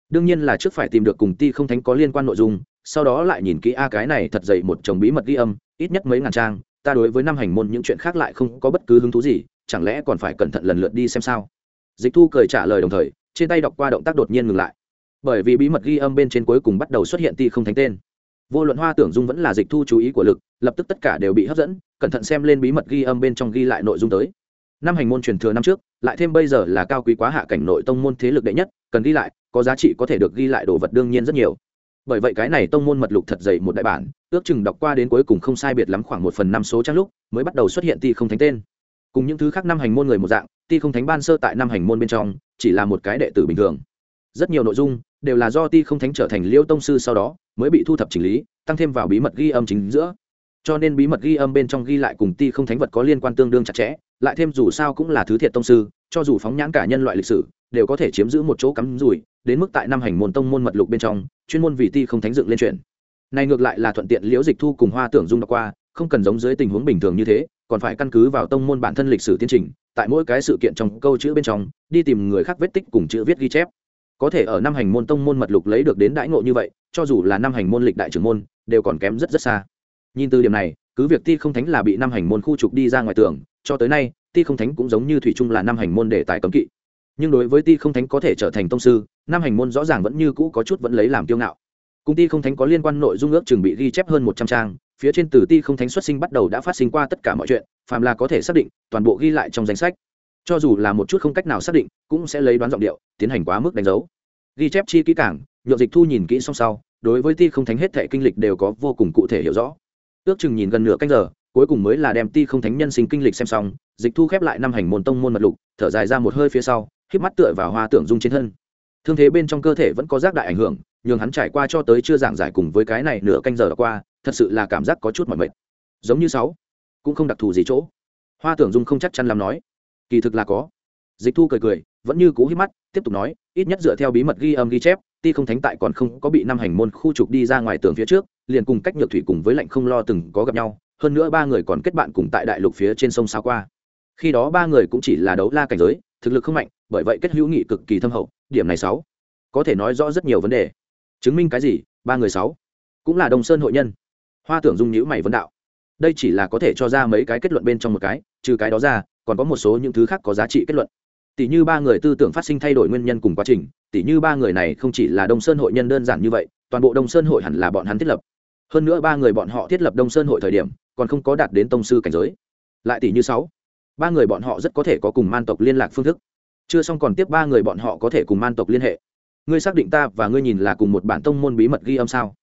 Đương nhiên là trước phải tìm được cùng ti không thánh có liên quan nội dung, sau đó lại nhìn kỹ, a, cái này thật dày một chồng bí mật ghi âm, ít nhất mấy ngàn trang, ta đối với năm hành môn những chuyện khác lại không có bất cứ hứng thú gì, chẳng lẽ còn phải cẩn thận lần lượt đi xem sao? Dịch thu cười trả lời đồng thời, trên tay đọc qua động tác đột nhiên ngừng lại bởi vì bí mật ghi âm bên trên cuối cùng bắt đầu xuất hiện ti không thánh tên. Vô luận hoa tưởng dung vẫn là dịch thu chú ý của lực, lập tức tất cả đều bị hấp dẫn, cẩn thận xem lên bí mật ghi âm bên trong ghi lại nội dung tới. Năm hành môn truyền thừa năm trước, lại thêm bây giờ là cao quý quá hạ cảnh nội tông môn thế lực đệ nhất, cần ghi lại, có giá trị có thể được ghi lại đồ vật đương nhiên rất nhiều. Bởi vậy cái này tông môn mật lục thật dày một đại bản, ước chừng đọc qua đến cuối cùng không sai biệt lắm khoảng một phần năm số trang lúc, mới bắt đầu xuất hiện ti không thánh tên. Cùng những thứ khác năm hành môn người một dạng, ti không thánh ban sơ tại năm hành môn bên trong, chỉ là một cái đệ tử bình thường. Rất nhiều nội dung đều là do ti không thánh trở thành liêu tông sư sau đó, mới bị thu thập chỉnh lý, tăng thêm vào bí mật ghi âm chính giữa. Cho nên bí mật ghi âm bên trong ghi lại cùng ti không thánh vật có liên quan tương đương chặt chẽ, lại thêm dù sao cũng là thứ thiệt tông sư, cho dù phóng nhãn cả nhân loại lịch sử, đều có thể chiếm giữ một chỗ cắm rủi, đến mức tại năm hành môn tông môn mật lục bên trong, chuyên môn vì ti không thánh dựng lên chuyện. Này ngược lại là thuận tiện liễu dịch thu cùng hoa tưởng dung đọc qua, không cần giống dưới tình huống bình thường như thế, còn phải căn cứ vào tông môn bản thân lịch sử tiến trình, tại mỗi cái sự kiện trong câu chữ bên trong, đi tìm người khác vết tích cùng chữ viết ghi chép có thể ở năm hành môn tông môn mật lục lấy được đến đãi ngộ như vậy, cho dù là năm hành môn lịch đại trưởng môn, đều còn kém rất rất xa. Nhìn từ điểm này, cứ việc ti không thánh là bị năm hành môn khu trục đi ra ngoài tường, cho tới nay, ti không thánh cũng giống như thủy trung là năm hành môn để tài cấm kỵ. Nhưng đối với ti không thánh có thể trở thành tông sư, năm hành môn rõ ràng vẫn như cũ có chút vẫn lấy làm kiêu ngạo. Cung ti không thánh có liên quan nội dung ước chừng bị ghi chép hơn một trăm trang, phía trên từ ti không thánh xuất sinh bắt đầu đã phát sinh qua tất cả mọi chuyện, phàm là có thể xác định, toàn bộ ghi lại trong danh sách cho dù là một chút không cách nào xác định, cũng sẽ lấy đoán giọng điệu, tiến hành quá mức đánh dấu. Ghi chép chi kỹ cảng nhộn dịch thu nhìn kỹ song sau, đối với ti không thánh hết thệ kinh lịch đều có vô cùng cụ thể hiểu rõ. Ước chừng nhìn gần nửa canh giờ, cuối cùng mới là đem ti không thánh nhân sinh kinh lịch xem xong, dịch thu khép lại năm hành môn tông môn mật lục, thở dài ra một hơi phía sau, híp mắt tựa vào hoa tưởng dung trên thân. Thương thế bên trong cơ thể vẫn có rác đại ảnh hưởng, nhường hắn trải qua cho tới chưa giảng giải cùng với cái này nửa canh giờ đã qua, thật sự là cảm giác có chút mỏi mệt. Giống như sáu, cũng không đặc thù gì chỗ. Hoa tưởng dung không chắc chắn làm nói kỳ thực là có. Dịch thu cười cười, vẫn như cú hít mắt, tiếp tục nói, ít nhất dựa theo bí mật ghi âm ghi chép, ti không thánh tại còn không có bị năm hành môn khu trục đi ra ngoài tường phía trước, liền cùng cách nhược thủy cùng với lệnh không lo từng có gặp nhau, hơn nữa ba người còn kết bạn cùng tại đại lục phía trên sông sao qua. Khi đó ba người cũng chỉ là đấu la cảnh giới, thực lực không mạnh, bởi vậy kết hữu nghị cực kỳ thâm hậu, điểm này sáu. Có thể nói rõ rất nhiều vấn đề. Chứng minh cái gì? Ba người sáu. Cũng là đồng sơn hội nhân. Hoa tưởng dung nhữ mày vấn đạo. Đây chỉ là có thể cho ra mấy cái kết luận bên trong một cái, trừ cái đó ra còn có một số những thứ khác có giá trị kết luận. Tỷ như ba người tư tưởng phát sinh thay đổi nguyên nhân cùng quá trình, tỷ như ba người này không chỉ là đông sơn hội nhân đơn giản như vậy, toàn bộ đông sơn hội hẳn là bọn hắn thiết lập. Hơn nữa ba người bọn họ thiết lập đông sơn hội thời điểm, còn không có đạt đến tông sư cảnh giới. Lại tỷ như sáu, ba người bọn họ rất có thể có cùng man tộc liên lạc phương thức. Chưa xong còn tiếp ba người bọn họ có thể cùng man tộc liên hệ. Ngươi xác định ta và ngươi nhìn là cùng một bản tông môn bí mật ghi âm sao?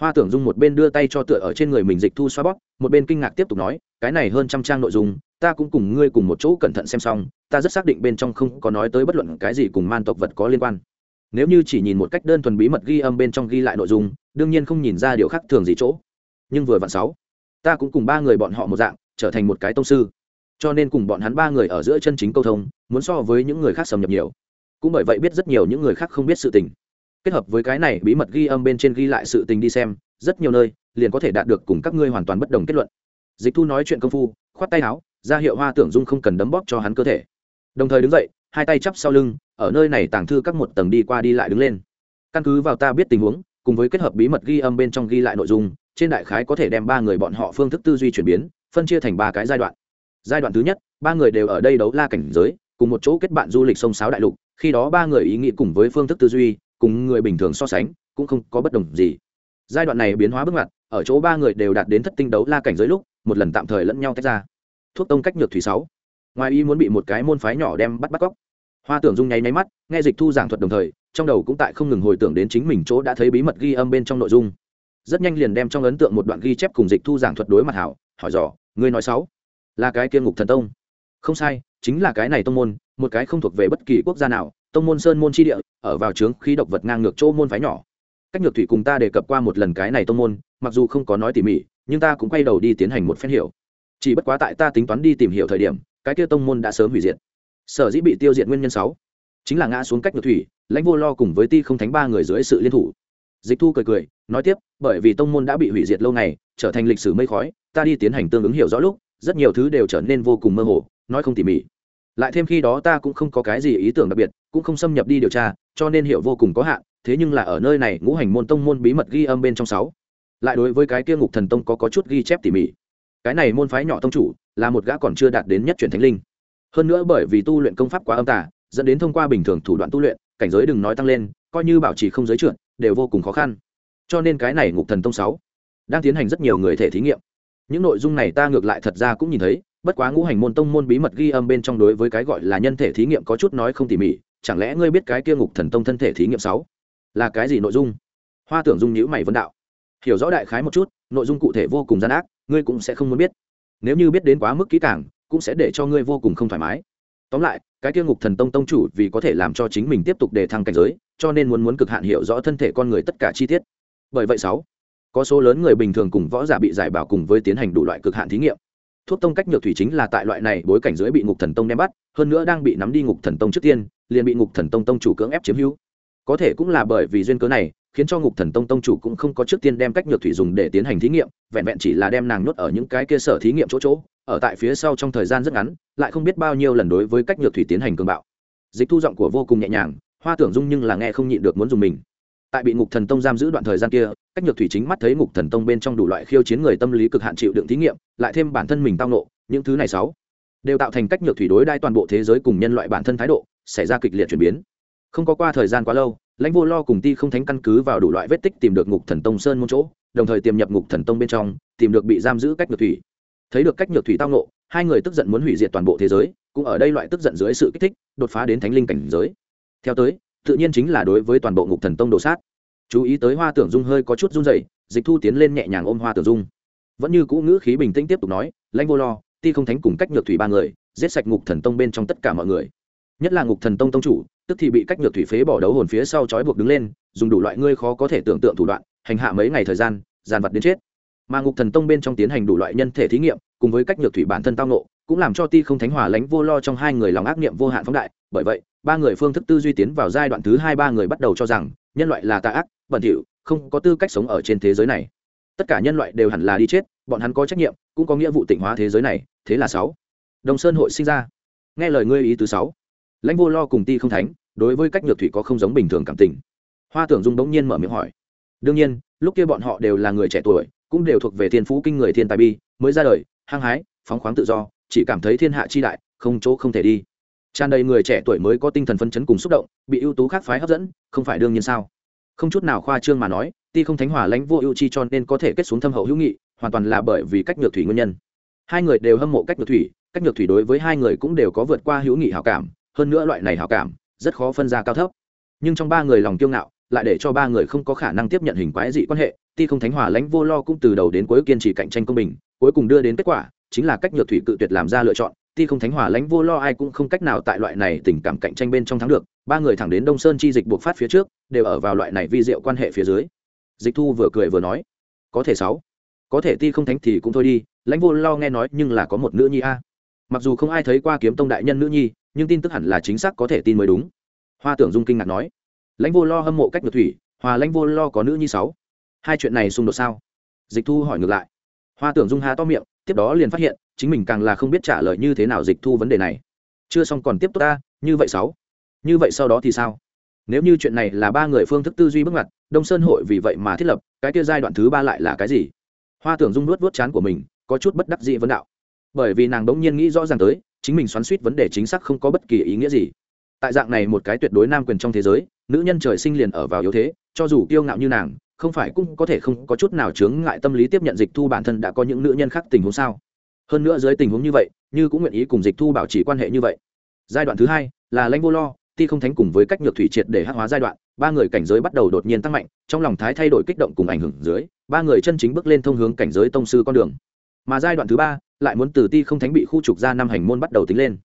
Hoa tưởng dung một bên đưa tay cho tựa ở trên người mình dịch thu xoa bóp, một bên kinh ngạc tiếp tục nói cái này hơn trăm trang nội dung, ta cũng cùng ngươi cùng một chỗ cẩn thận xem xong, ta rất xác định bên trong không có nói tới bất luận cái gì cùng man tộc vật có liên quan. Nếu như chỉ nhìn một cách đơn thuần bí mật ghi âm bên trong ghi lại nội dung, đương nhiên không nhìn ra điều khác thường gì chỗ. Nhưng vừa vặn sáu, ta cũng cùng ba người bọn họ một dạng, trở thành một cái tông sư. Cho nên cùng bọn hắn ba người ở giữa chân chính câu thông, muốn so với những người khác xâm nhập nhiều. Cũng bởi vậy biết rất nhiều những người khác không biết sự tình. Kết hợp với cái này bí mật ghi âm bên trên ghi lại sự tình đi xem, rất nhiều nơi, liền có thể đạt được cùng các ngươi hoàn toàn bất đồng kết luận dịch thu nói chuyện công phu, khoát tay áo, ra hiệu hoa tưởng dung không cần đấm bóp cho hắn cơ thể. Đồng thời đứng dậy, hai tay chắp sau lưng, ở nơi này tàng thư các một tầng đi qua đi lại đứng lên. Căn cứ vào ta biết tình huống, cùng với kết hợp bí mật ghi âm bên trong ghi lại nội dung, trên đại khái có thể đem ba người bọn họ phương thức tư duy chuyển biến, phân chia thành ba cái giai đoạn. Giai đoạn thứ nhất, ba người đều ở đây đấu la cảnh giới, cùng một chỗ kết bạn du lịch sông sáo đại lục, khi đó ba người ý nghĩ cùng với phương thức tư duy, cùng người bình thường so sánh, cũng không có bất đồng gì. Giai đoạn này biến hóa bước ngoặt ở chỗ ba người đều đạt đến thất tinh đấu la cảnh giới lúc một lần tạm thời lẫn nhau tách ra. Thuốc tông cách nhược thủy sáu. Ngoài ý muốn bị một cái môn phái nhỏ đem bắt bắt cóc. Hoa tưởng dung nháy nháy mắt, nghe dịch thu giảng thuật đồng thời, trong đầu cũng tại không ngừng hồi tưởng đến chính mình chỗ đã thấy bí mật ghi âm bên trong nội dung. Rất nhanh liền đem trong ấn tượng một đoạn ghi chép cùng dịch thu giảng thuật đối mặt hảo, hỏi dò, ngươi nói sáu, là cái kia ngục thần tông? Không sai, chính là cái này tông môn, một cái không thuộc về bất kỳ quốc gia nào, tông môn sơn môn chi địa, ở vào trướng khí độc vật ngang ngược chỗ môn phái nhỏ. Cách nhược thủy cùng ta đề cập qua một lần cái này tông môn, mặc dù không có nói tỉ mỉ nhưng ta cũng quay đầu đi tiến hành một phen hiểu. Chỉ bất quá tại ta tính toán đi tìm hiểu thời điểm, cái kia tông môn đã sớm hủy diệt. Sở dĩ bị tiêu diệt nguyên nhân sáu, chính là ngã xuống cách ngược thủy, lãnh vô lo cùng với ti không thánh ba người dưới sự liên thủ. Dịch thu cười cười, nói tiếp, bởi vì tông môn đã bị hủy diệt lâu ngày, trở thành lịch sử mây khói, ta đi tiến hành tương ứng hiểu rõ lúc, rất nhiều thứ đều trở nên vô cùng mơ hồ, nói không tỉ mỉ. Lại thêm khi đó ta cũng không có cái gì ý tưởng đặc biệt, cũng không xâm nhập đi điều tra, cho nên hiểu vô cùng có hạn, thế nhưng là ở nơi này ngũ hành môn tông môn bí mật ghi âm bên trong sáu lại đối với cái kia ngục thần tông có, có chút ghi chép tỉ mỉ. Cái này môn phái nhỏ tông chủ là một gã còn chưa đạt đến nhất chuyển thánh linh. Hơn nữa bởi vì tu luyện công pháp quá âm tả dẫn đến thông qua bình thường thủ đoạn tu luyện cảnh giới đừng nói tăng lên coi như bảo trì không giới trượt đều vô cùng khó khăn. Cho nên cái này ngục thần tông sáu đang tiến hành rất nhiều người thể thí nghiệm. Những nội dung này ta ngược lại thật ra cũng nhìn thấy bất quá ngũ hành môn tông môn bí mật ghi âm bên trong đối với cái gọi là nhân thể thí nghiệm có chút nói không tỉ mỉ chẳng lẽ ngươi biết cái kia ngục thần tông thân thể thí nghiệm sáu là cái gì nội dung? Hoa tưởng dung nhữ mày vấn đạo hiểu rõ đại khái một chút, nội dung cụ thể vô cùng gian ác, ngươi cũng sẽ không muốn biết. Nếu như biết đến quá mức kỹ càng, cũng sẽ để cho ngươi vô cùng không thoải mái. Tóm lại, cái kia ngục thần tông tông chủ vì có thể làm cho chính mình tiếp tục đề thăng cảnh giới, cho nên muốn muốn cực hạn hiểu rõ thân thể con người tất cả chi tiết. Bởi vậy sáu, có số lớn người bình thường cùng võ giả bị giải bảo cùng với tiến hành đủ loại cực hạn thí nghiệm. Thuốc tông cách nhược thủy chính là tại loại này bối cảnh dưới bị ngục thần tông đem bắt, hơn nữa đang bị nắm đi ngục thần tông trước tiên, liền bị ngục thần tông tông chủ cưỡng ép chiếm hữu. Có thể cũng là bởi vì duyên cớ này khiến cho ngục thần tông tông chủ cũng không có trước tiên đem cách nhược thủy dùng để tiến hành thí nghiệm, vẹn vẹn chỉ là đem nàng nhốt ở những cái kia sở thí nghiệm chỗ chỗ, ở tại phía sau trong thời gian rất ngắn, lại không biết bao nhiêu lần đối với cách nhược thủy tiến hành cường bạo. Dịch thu giọng của vô cùng nhẹ nhàng, hoa tưởng dung nhưng là nghe không nhịn được muốn dùng mình. Tại bị ngục thần tông giam giữ đoạn thời gian kia, cách nhược thủy chính mắt thấy ngục thần tông bên trong đủ loại khiêu chiến người tâm lý cực hạn chịu đựng thí nghiệm, lại thêm bản thân mình tao nộ những thứ này sáu đều tạo thành cách nhược thủy đối đai toàn bộ thế giới cùng nhân loại bản thân thái độ, xảy ra kịch liệt chuyển biến. Không có qua thời gian quá lâu lãnh vô lo cùng ti không thánh căn cứ vào đủ loại vết tích tìm được ngục thần tông sơn môn chỗ, đồng thời tiềm nhập ngục thần tông bên trong, tìm được bị giam giữ cách nhược thủy. Thấy được cách nhược thủy tao nộ hai người tức giận muốn hủy diệt toàn bộ thế giới, cũng ở đây loại tức giận dưới sự kích thích, đột phá đến thánh linh cảnh giới. Theo tới, tự nhiên chính là đối với toàn bộ ngục thần tông đồ sát. Chú ý tới hoa tưởng dung hơi có chút run dày dịch thu tiến lên nhẹ nhàng ôm hoa tưởng dung. Vẫn như cũ ngữ khí bình tĩnh tiếp tục nói, lãnh vô lo, ti không thánh cùng cách nhược thủy ba người, giết sạch ngục thần tông bên trong tất cả mọi người. Nhất là ngục thần tông tông chủ tức thì bị cách nhược thủy phế bỏ đấu hồn phía sau trói buộc đứng lên, dùng đủ loại ngươi khó có thể tưởng tượng thủ đoạn, hành hạ mấy ngày thời gian giàn vật đến chết. Mà ngục thần tông bên trong tiến hành đủ loại nhân thể thí nghiệm, cùng với cách nhược thủy bản thân tao nộ cũng làm cho ti không thánh hòa lánh vô lo trong hai người lòng ác niệm vô hạn phóng đại. Bởi vậy, ba người phương thức tư duy tiến vào giai đoạn thứ hai ba người bắt đầu cho rằng, nhân loại là tà ác, bẩn thỉu, không có tư cách sống ở trên thế giới này. Tất cả nhân loại đều hẳn là đi chết, bọn hắn có trách nhiệm, cũng có nghĩa vụ tịnh hóa thế giới này, thế là sáu. Đồng sơn hội sinh ra. Nghe lời ngươi ý thứ sáu. Lãnh vô lo cùng ti không thánh đối với cách nhược thủy có không giống bình thường cảm tình. Hoa tưởng dung bỗng nhiên mở miệng hỏi. Đương nhiên, lúc kia bọn họ đều là người trẻ tuổi, cũng đều thuộc về thiên phú kinh người thiên tài bi, mới ra đời, hăng hái, phóng khoáng tự do, chỉ cảm thấy thiên hạ chi đại, không chỗ không thể đi. Tràn đầy người trẻ tuổi mới có tinh thần phấn chấn cùng xúc động, bị ưu tú khác phái hấp dẫn, không phải đương nhiên sao? Không chút nào khoa trương mà nói, ti không thánh hòa lãnh vô ưu chi cho nên có thể kết xuống thâm hậu hữu nghị, hoàn toàn là bởi vì cách nhược thủy nguyên nhân. Hai người đều hâm mộ cách nhược thủy, cách nhược thủy đối với hai người cũng đều có vượt qua hữu nghị hảo cảm, hơn nữa loại này hảo cảm rất khó phân ra cao thấp. Nhưng trong ba người lòng kiêu ngạo, lại để cho ba người không có khả năng tiếp nhận hình quái dị quan hệ, ti không thánh hòa lãnh vô lo cũng từ đầu đến cuối kiên trì cạnh tranh công bình, cuối cùng đưa đến kết quả, chính là cách nhược thủy cự tuyệt làm ra lựa chọn. Ti không thánh hòa lãnh vô lo ai cũng không cách nào tại loại này tình cảm cạnh tranh bên trong thắng được, ba người thẳng đến đông sơn chi dịch buộc phát phía trước, đều ở vào loại này vi diệu quan hệ phía dưới. Dịch thu vừa cười vừa nói, có thể sáu, có thể ti không thánh thì cũng thôi đi, lãnh vô lo nghe nói nhưng là có một nữ nhi a. Mặc dù không ai thấy qua kiếm tông đại nhân nữ nhi nhưng tin tức hẳn là chính xác có thể tin mới đúng. Hoa tưởng dung kinh ngạc nói, lãnh vô lo hâm mộ cách ngược thủy, hòa lãnh vô lo có nữ nhi sáu. Hai chuyện này xung đột sao? Dịch thu hỏi ngược lại. Hoa tưởng dung há to miệng, tiếp đó liền phát hiện, chính mình càng là không biết trả lời như thế nào dịch thu vấn đề này. Chưa xong còn tiếp tục ta, như vậy sáu. Như vậy sau đó thì sao? Nếu như chuyện này là ba người phương thức tư duy bước ngoặt, đông sơn hội vì vậy mà thiết lập, cái kia giai đoạn thứ ba lại là cái gì? Hoa tưởng dung nuốt vuốt chán của mình, có chút bất đắc dĩ vấn đạo. Bởi vì nàng đống nhiên nghĩ rõ ràng tới chính mình xoắn suýt vấn đề chính xác không có bất kỳ ý nghĩa gì. Tại dạng này một cái tuyệt đối nam quyền trong thế giới, nữ nhân trời sinh liền ở vào yếu thế, cho dù kiêu ngạo như nàng, không phải cũng có thể không có chút nào chướng ngại tâm lý tiếp nhận dịch thu bản thân đã có những nữ nhân khác tình huống sao. Hơn nữa dưới tình huống như vậy, như cũng nguyện ý cùng dịch thu bảo trì quan hệ như vậy. Giai đoạn thứ hai, là lãnh vô lo, ti không thánh cùng với cách nhược thủy triệt để hắc hóa giai đoạn, ba người cảnh giới bắt đầu đột nhiên tăng mạnh, trong lòng thái thay đổi kích động cùng ảnh hưởng dưới, ba người chân chính bước lên thông hướng cảnh giới tông sư con đường. Mà giai đoạn thứ ba lại muốn từ ti không thánh bị khu trục ra năm hành môn bắt đầu tính lên.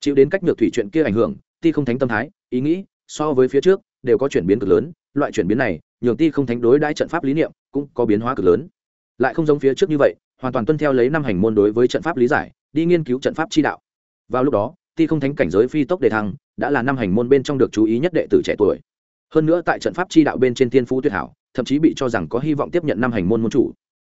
Chịu đến cách nhược thủy chuyện kia ảnh hưởng, ti không thánh tâm thái, ý nghĩ, so với phía trước, đều có chuyển biến cực lớn. Loại chuyển biến này, nhường ti không thánh đối đãi trận pháp lý niệm cũng có biến hóa cực lớn. Lại không giống phía trước như vậy, hoàn toàn tuân theo lấy năm hành môn đối với trận pháp lý giải, đi nghiên cứu trận pháp chi đạo. Vào lúc đó, ti không thánh cảnh giới phi tốc đề thăng, đã là năm hành môn bên trong được chú ý nhất đệ tử trẻ tuổi. Hơn nữa tại trận pháp chi đạo bên trên thiên phú tuyệt hảo, thậm chí bị cho rằng có hy vọng tiếp nhận năm hành môn môn chủ.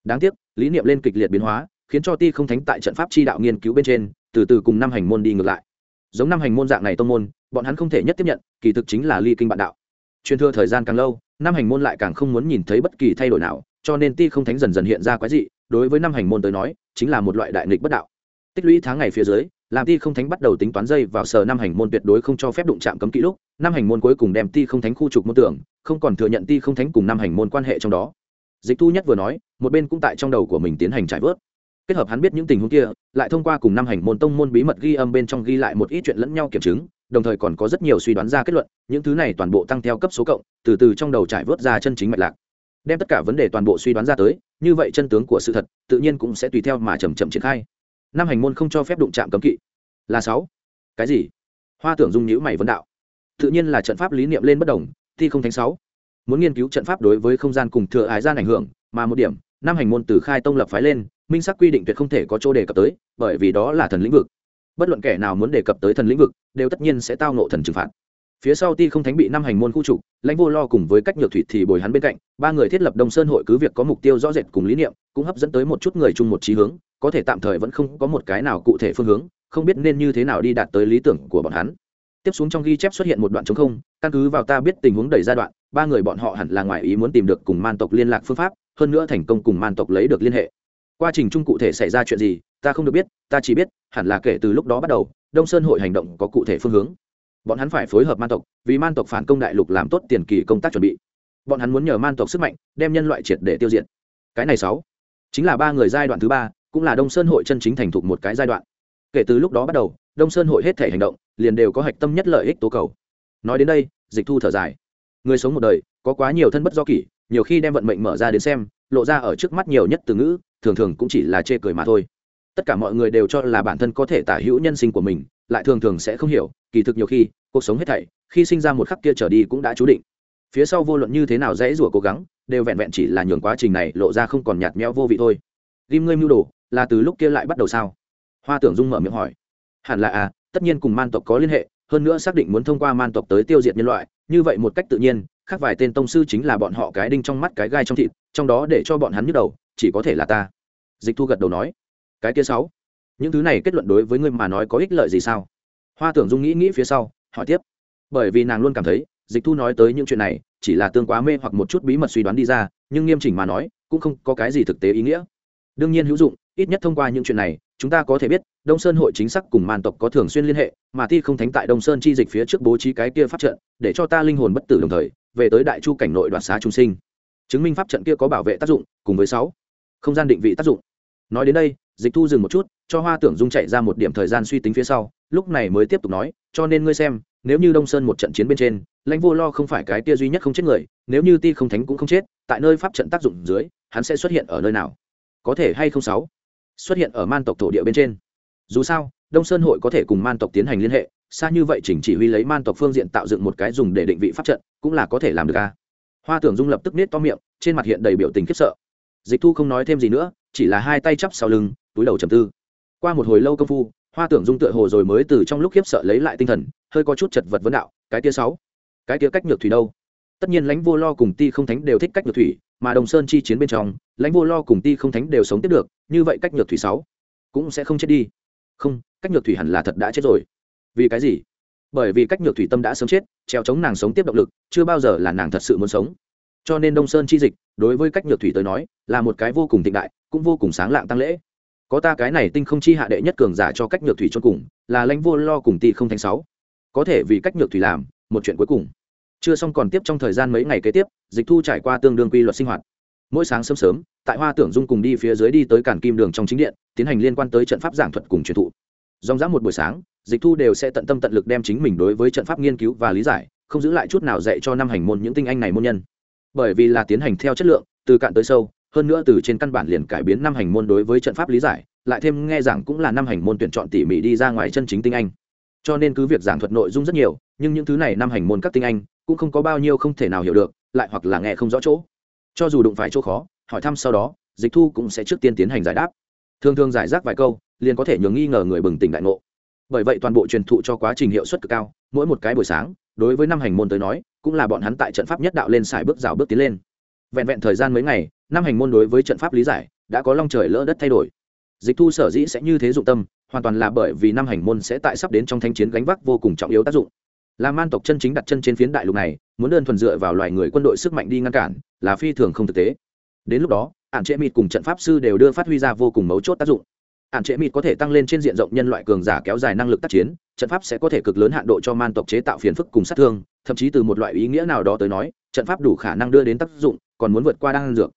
Đáng tiếc, lý niệm lên kịch liệt biến hóa khiến cho ti không thánh tại trận pháp chi đạo nghiên cứu bên trên, từ từ cùng năm hành môn đi ngược lại. Giống năm hành môn dạng này tông môn, bọn hắn không thể nhất tiếp nhận, kỳ thực chính là ly kinh bạn đạo. Truyền thừa thời gian càng lâu, năm hành môn lại càng không muốn nhìn thấy bất kỳ thay đổi nào, cho nên ti không thánh dần dần hiện ra quái dị, đối với năm hành môn tới nói, chính là một loại đại nghịch bất đạo. Tích lũy tháng ngày phía dưới, làm ti không thánh bắt đầu tính toán dây vào sở năm hành môn tuyệt đối không cho phép đụng chạm cấm kỹ lúc, năm hành môn cuối cùng đem ti không thánh khu trục môn tưởng, không còn thừa nhận ti không thánh cùng năm hành môn quan hệ trong đó. Dịch thu nhất vừa nói, một bên cũng tại trong đầu của mình tiến hành trải vớt kết hợp hắn biết những tình huống kia, lại thông qua cùng năm hành môn tông môn bí mật ghi âm bên trong ghi lại một ít chuyện lẫn nhau kiểm chứng, đồng thời còn có rất nhiều suy đoán ra kết luận, những thứ này toàn bộ tăng theo cấp số cộng, từ từ trong đầu trải vớt ra chân chính mạch lạc. Đem tất cả vấn đề toàn bộ suy đoán ra tới, như vậy chân tướng của sự thật, tự nhiên cũng sẽ tùy theo mà chầm chậm triển khai. Năm hành môn không cho phép đụng chạm cấm kỵ. Là sáu. Cái gì? Hoa tưởng dung nhữ mày vấn đạo. Tự nhiên là trận pháp lý niệm lên bất đồng, thi không thánh sáu. Muốn nghiên cứu trận pháp đối với không gian cùng thừa ái gian ảnh hưởng, mà một điểm, năm hành môn từ khai tông lập phái lên minh sắc quy định tuyệt không thể có chỗ đề cập tới, bởi vì đó là thần lĩnh vực. Bất luận kẻ nào muốn đề cập tới thần lĩnh vực, đều tất nhiên sẽ tao nộ thần trừng phạt. Phía sau ti không thánh bị năm hành môn khu trục, lãnh vô lo cùng với cách nhược thủy thì bồi hắn bên cạnh, ba người thiết lập đông sơn hội cứ việc có mục tiêu rõ rệt cùng lý niệm, cũng hấp dẫn tới một chút người chung một trí hướng, có thể tạm thời vẫn không có một cái nào cụ thể phương hướng, không biết nên như thế nào đi đạt tới lý tưởng của bọn hắn. Tiếp xuống trong ghi chép xuất hiện một đoạn chống không, căn cứ vào ta biết tình huống đầy giai đoạn, ba người bọn họ hẳn là ngoài ý muốn tìm được cùng man tộc liên lạc phương pháp, hơn nữa thành công cùng man tộc lấy được liên hệ quá trình chung cụ thể xảy ra chuyện gì, ta không được biết, ta chỉ biết, hẳn là kể từ lúc đó bắt đầu, đông sơn hội hành động có cụ thể phương hướng. Bọn hắn phải phối hợp man tộc, vì man tộc phản công đại lục làm tốt tiền kỳ công tác chuẩn bị. Bọn hắn muốn nhờ man tộc sức mạnh, đem nhân loại triệt để tiêu diệt. Cái này sáu, chính là ba người giai đoạn thứ ba, cũng là đông sơn hội chân chính thành thục một cái giai đoạn. Kể từ lúc đó bắt đầu, đông sơn hội hết thể hành động, liền đều có hạch tâm nhất lợi ích tố cầu. Nói đến đây, dịch thu thở dài. Người sống một đời, có quá nhiều thân bất do kỷ, nhiều khi đem vận mệnh mở ra đến xem, lộ ra ở trước mắt nhiều nhất từ ngữ thường thường cũng chỉ là chê cười mà thôi. Tất cả mọi người đều cho là bản thân có thể tả hữu nhân sinh của mình, lại thường thường sẽ không hiểu, kỳ thực nhiều khi, cuộc sống hết thảy, khi sinh ra một khắc kia trở đi cũng đã chú định. Phía sau vô luận như thế nào dễ rủa cố gắng, đều vẹn vẹn chỉ là nhường quá trình này lộ ra không còn nhạt nhẽo vô vị thôi. Ghim ngươi mưu đồ, là từ lúc kia lại bắt đầu sao? Hoa tưởng dung mở miệng hỏi. Hẳn là à tất nhiên cùng man tộc có liên hệ, hơn nữa xác định muốn thông qua man tộc tới tiêu diệt nhân loại, như vậy một cách tự nhiên, khác vài tên tông sư chính là bọn họ cái đinh trong mắt cái gai trong thịt, trong đó để cho bọn hắn nhức đầu chỉ có thể là ta. Dịch thu gật đầu nói. Cái kia sáu. Những thứ này kết luận đối với ngươi mà nói có ích lợi gì sao? Hoa tưởng dung nghĩ nghĩ phía sau, hỏi tiếp. Bởi vì nàng luôn cảm thấy, dịch thu nói tới những chuyện này, chỉ là tương quá mê hoặc một chút bí mật suy đoán đi ra, nhưng nghiêm chỉnh mà nói, cũng không có cái gì thực tế ý nghĩa. Đương nhiên hữu dụng, ít nhất thông qua những chuyện này, chúng ta có thể biết, đông sơn hội chính xác cùng man tộc có thường xuyên liên hệ, mà thi không thánh tại đông sơn chi dịch phía trước bố trí cái kia pháp trận, để cho ta linh hồn bất tử đồng thời, về tới đại chu cảnh nội đoạt xá trung sinh. Chứng minh pháp trận kia có bảo vệ tác dụng, cùng với sáu không gian định vị tác dụng. Nói đến đây, dịch thu dừng một chút, cho hoa tưởng dung chạy ra một điểm thời gian suy tính phía sau, lúc này mới tiếp tục nói, cho nên ngươi xem, nếu như đông sơn một trận chiến bên trên, lãnh vô lo không phải cái tia duy nhất không chết người, nếu như ti không thánh cũng không chết, tại nơi pháp trận tác dụng dưới, hắn sẽ xuất hiện ở nơi nào? Có thể hay không sáu? Xuất hiện ở man tộc thổ địa bên trên. Dù sao, đông sơn hội có thể cùng man tộc tiến hành liên hệ, xa như vậy chỉnh chỉ huy lấy man tộc phương diện tạo dựng một cái dùng để định vị pháp trận, cũng là có thể làm được a. Hoa tưởng dung lập tức nết to miệng, trên mặt hiện đầy biểu tình khiếp sợ dịch thu không nói thêm gì nữa, chỉ là hai tay chắp sau lưng, túi đầu trầm tư. Qua một hồi lâu công phu, hoa tưởng dung tựa hồ rồi mới từ trong lúc khiếp sợ lấy lại tinh thần, hơi có chút chật vật vấn đạo, cái tia sáu? Cái tia cách nhược thủy đâu? Tất nhiên lãnh vô lo cùng ti không thánh đều thích cách nhược thủy, mà đồng sơn chi chiến bên trong, lãnh vô lo cùng ti không thánh đều sống tiếp được, như vậy cách nhược thủy sáu cũng sẽ không chết đi. Không, cách nhược thủy hẳn là thật đã chết rồi. Vì cái gì? Bởi vì cách nhược thủy tâm đã sớm chết, treo chống nàng sống tiếp động lực, chưa bao giờ là nàng thật sự muốn sống cho nên đông sơn chi dịch, đối với cách nhược thủy tới nói, là một cái vô cùng thịnh đại, cũng vô cùng sáng lạng tăng lễ. Có ta cái này tinh không chi hạ đệ nhất cường giả cho cách nhược thủy cho cùng, là lãnh vô lo cùng ti không thành sáu. Có thể vì cách nhược thủy làm, một chuyện cuối cùng. Chưa xong còn tiếp trong thời gian mấy ngày kế tiếp, dịch thu trải qua tương đương quy luật sinh hoạt. Mỗi sáng sớm sớm, tại hoa tưởng dung cùng đi phía dưới đi tới cản kim đường trong chính điện, tiến hành liên quan tới trận pháp giảng thuật cùng truyền thụ. Dòng dã một buổi sáng, dịch thu đều sẽ tận tâm tận lực đem chính mình đối với trận pháp nghiên cứu và lý giải, không giữ lại chút nào dạy cho năm hành môn những tinh anh này môn nhân bởi vì là tiến hành theo chất lượng, từ cạn tới sâu, hơn nữa từ trên căn bản liền cải biến năm hành môn đối với trận pháp lý giải, lại thêm nghe giảng cũng là năm hành môn tuyển chọn tỉ mỉ đi ra ngoài chân chính tinh anh. Cho nên cứ việc giảng thuật nội dung rất nhiều, nhưng những thứ này năm hành môn các tinh anh cũng không có bao nhiêu không thể nào hiểu được, lại hoặc là nghe không rõ chỗ. Cho dù đụng phải chỗ khó, hỏi thăm sau đó, dịch thu cũng sẽ trước tiên tiến hành giải đáp. Thường thường giải rác vài câu, liền có thể nhường nghi ngờ người bừng tỉnh đại ngộ. Bởi vậy toàn bộ truyền thụ cho quá trình hiệu suất cực cao, mỗi một cái buổi sáng, đối với năm hành môn tới nói cũng là bọn hắn tại trận pháp nhất đạo lên xài bước rào bước tiến lên. Vẹn vẹn thời gian mấy ngày, năm hành môn đối với trận pháp lý giải đã có long trời lỡ đất thay đổi. Dịch thu sở dĩ sẽ như thế dụng tâm, hoàn toàn là bởi vì năm hành môn sẽ tại sắp đến trong thanh chiến gánh vác vô cùng trọng yếu tác dụng. Là man tộc chân chính đặt chân trên phiến đại lục này, muốn đơn thuần dựa vào loài người quân đội sức mạnh đi ngăn cản, là phi thường không thực tế. Đến lúc đó ạn trệ mịt cùng trận pháp sư đều đưa phát huy ra vô cùng mấu chốt tác dụng ạn trệ mịt có thể tăng lên trên diện rộng nhân loại cường giả kéo dài năng lực tác chiến, trận pháp sẽ có thể cực lớn hạn độ cho man tộc chế tạo phiền phức cùng sát thương, thậm chí từ một loại ý nghĩa nào đó tới nói, trận pháp đủ khả năng đưa đến tác dụng, còn muốn vượt qua đan dược.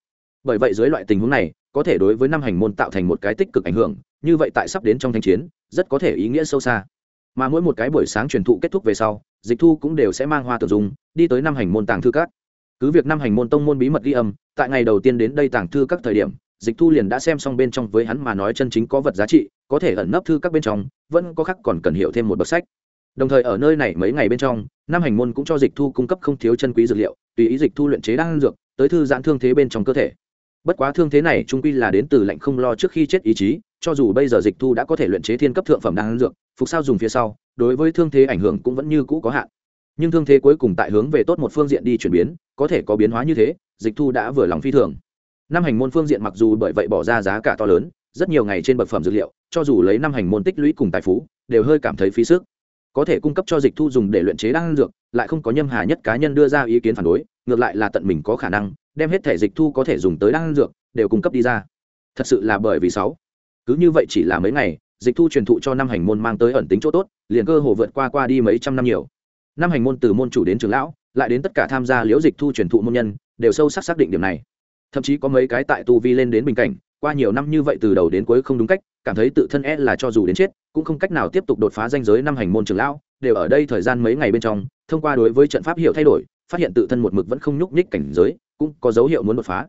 Bởi vậy dưới loại tình huống này, có thể đối với năm hành môn tạo thành một cái tích cực ảnh hưởng, như vậy tại sắp đến trong thanh chiến, rất có thể ý nghĩa sâu xa. Mà mỗi một cái buổi sáng truyền thụ kết thúc về sau, dịch thu cũng đều sẽ mang hoa tử dùng đi tới năm hành môn tàng thư các. Cứ việc năm hành môn tông môn bí mật ghi âm, tại ngày đầu tiên đến đây tàng thư các thời điểm dịch thu liền đã xem xong bên trong với hắn mà nói chân chính có vật giá trị, có thể ẩn nấp thư các bên trong, vẫn có khác còn cần hiểu thêm một bậc sách. Đồng thời ở nơi này mấy ngày bên trong Nam hành môn cũng cho dịch thu cung cấp không thiếu chân quý dược liệu, tùy ý dịch thu luyện chế đan dược, tới thư giãn thương thế bên trong cơ thể. Bất quá thương thế này trung quy là đến từ lạnh không lo trước khi chết ý chí, cho dù bây giờ dịch thu đã có thể luyện chế thiên cấp thượng phẩm đan dược, phục sao dùng phía sau, đối với thương thế ảnh hưởng cũng vẫn như cũ có hạn. Nhưng thương thế cuối cùng tại hướng về tốt một phương diện đi chuyển biến, có thể có biến hóa như thế, dịch thu đã vừa lòng phi thường năm hành môn phương diện mặc dù bởi vậy bỏ ra giá cả to lớn, rất nhiều ngày trên bậc phẩm dược liệu, cho dù lấy năm hành môn tích lũy cùng tài phú, đều hơi cảm thấy phí sức. Có thể cung cấp cho dịch thu dùng để luyện chế đan dược, lại không có nhâm hà nhất cá nhân đưa ra ý kiến phản đối, ngược lại là tận mình có khả năng, đem hết thể dịch thu có thể dùng tới đan dược, đều cung cấp đi ra. Thật sự là bởi vì sáu. Cứ như vậy chỉ là mấy ngày, dịch thu truyền thụ cho năm hành môn mang tới ẩn tính chỗ tốt, liền cơ hồ vượt qua qua đi mấy trăm năm nhiều. Năm hành môn từ môn chủ đến trường lão, lại đến tất cả tham gia liễu dịch thu truyền thụ môn nhân, đều sâu sắc xác định điểm này thậm chí có mấy cái tại tu vi lên đến bình cảnh, qua nhiều năm như vậy từ đầu đến cuối không đúng cách, cảm thấy tự thân e là cho dù đến chết, cũng không cách nào tiếp tục đột phá danh giới năm hành môn trường lão, đều ở đây thời gian mấy ngày bên trong, thông qua đối với trận pháp hiệu thay đổi, phát hiện tự thân một mực vẫn không nhúc nhích cảnh giới, cũng có dấu hiệu muốn đột phá.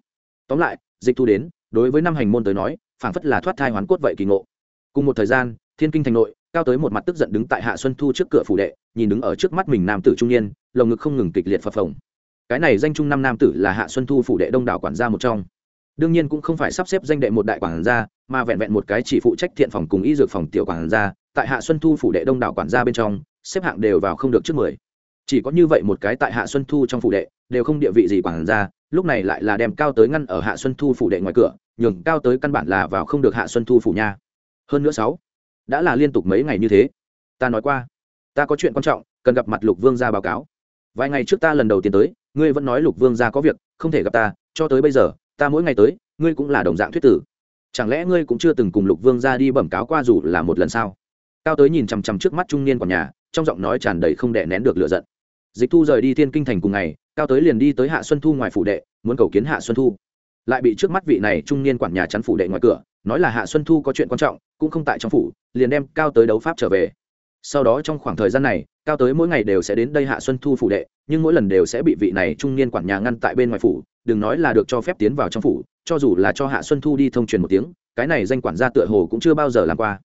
Tóm lại, dịch thu đến, đối với năm hành môn tới nói, phảng phất là thoát thai hoán cốt vậy kỳ ngộ. Cùng một thời gian, thiên kinh thành nội, cao tới một mặt tức giận đứng tại hạ xuân thu trước cửa phủ đệ, nhìn đứng ở trước mắt mình nam tử trung niên, lồng ngực không ngừng kịch liệt phập phồng cái này danh trung năm nam tử là hạ xuân thu phủ đệ đông đảo quản gia một trong. Đương nhiên cũng không phải sắp xếp danh đệ một đại quản gia, mà vẹn vẹn một cái chỉ phụ trách thiện phòng cùng y dược phòng tiểu quản gia, tại hạ xuân thu phủ đệ đông đảo quản gia bên trong, xếp hạng đều vào không được trước mười. Chỉ có như vậy một cái tại hạ xuân thu trong phủ đệ, đều không địa vị gì quản gia, lúc này lại là đem cao tới ngăn ở hạ xuân thu phủ đệ ngoài cửa, nhường cao tới căn bản là vào không được hạ xuân thu phủ nha. Hơn nữa sáu, đã là liên tục mấy ngày như thế. Ta nói qua, ta có chuyện quan trọng, cần gặp mặt lục vương ra báo cáo. Vài ngày trước ta lần đầu tiên tới ngươi vẫn nói lục vương gia có việc, không thể gặp ta, cho tới bây giờ, ta mỗi ngày tới, ngươi cũng là đồng dạng thuyết tử. Chẳng lẽ ngươi cũng chưa từng cùng lục vương ra đi bẩm cáo qua dù là một lần sao? Cao tới nhìn chằm chằm trước mắt trung niên quản nhà, trong giọng nói tràn đầy không đè nén được lựa giận. Dịch thu rời đi thiên kinh thành cùng ngày, cao tới liền đi tới hạ xuân thu ngoài phủ đệ, muốn cầu kiến hạ xuân thu. Lại bị trước mắt vị này trung niên quản nhà chắn phủ đệ ngoài cửa, nói là hạ xuân thu có chuyện quan trọng, cũng không tại trong phủ, liền đem cao tới đấu pháp trở về. Sau đó trong khoảng thời gian này, cao tới mỗi ngày đều sẽ đến đây hạ xuân thu phủ đệ nhưng mỗi lần đều sẽ bị vị này trung niên quản nhà ngăn tại bên ngoài phủ, đừng nói là được cho phép tiến vào trong phủ, cho dù là cho hạ xuân thu đi thông truyền một tiếng, cái này danh quản gia tựa hồ cũng chưa bao giờ làm qua.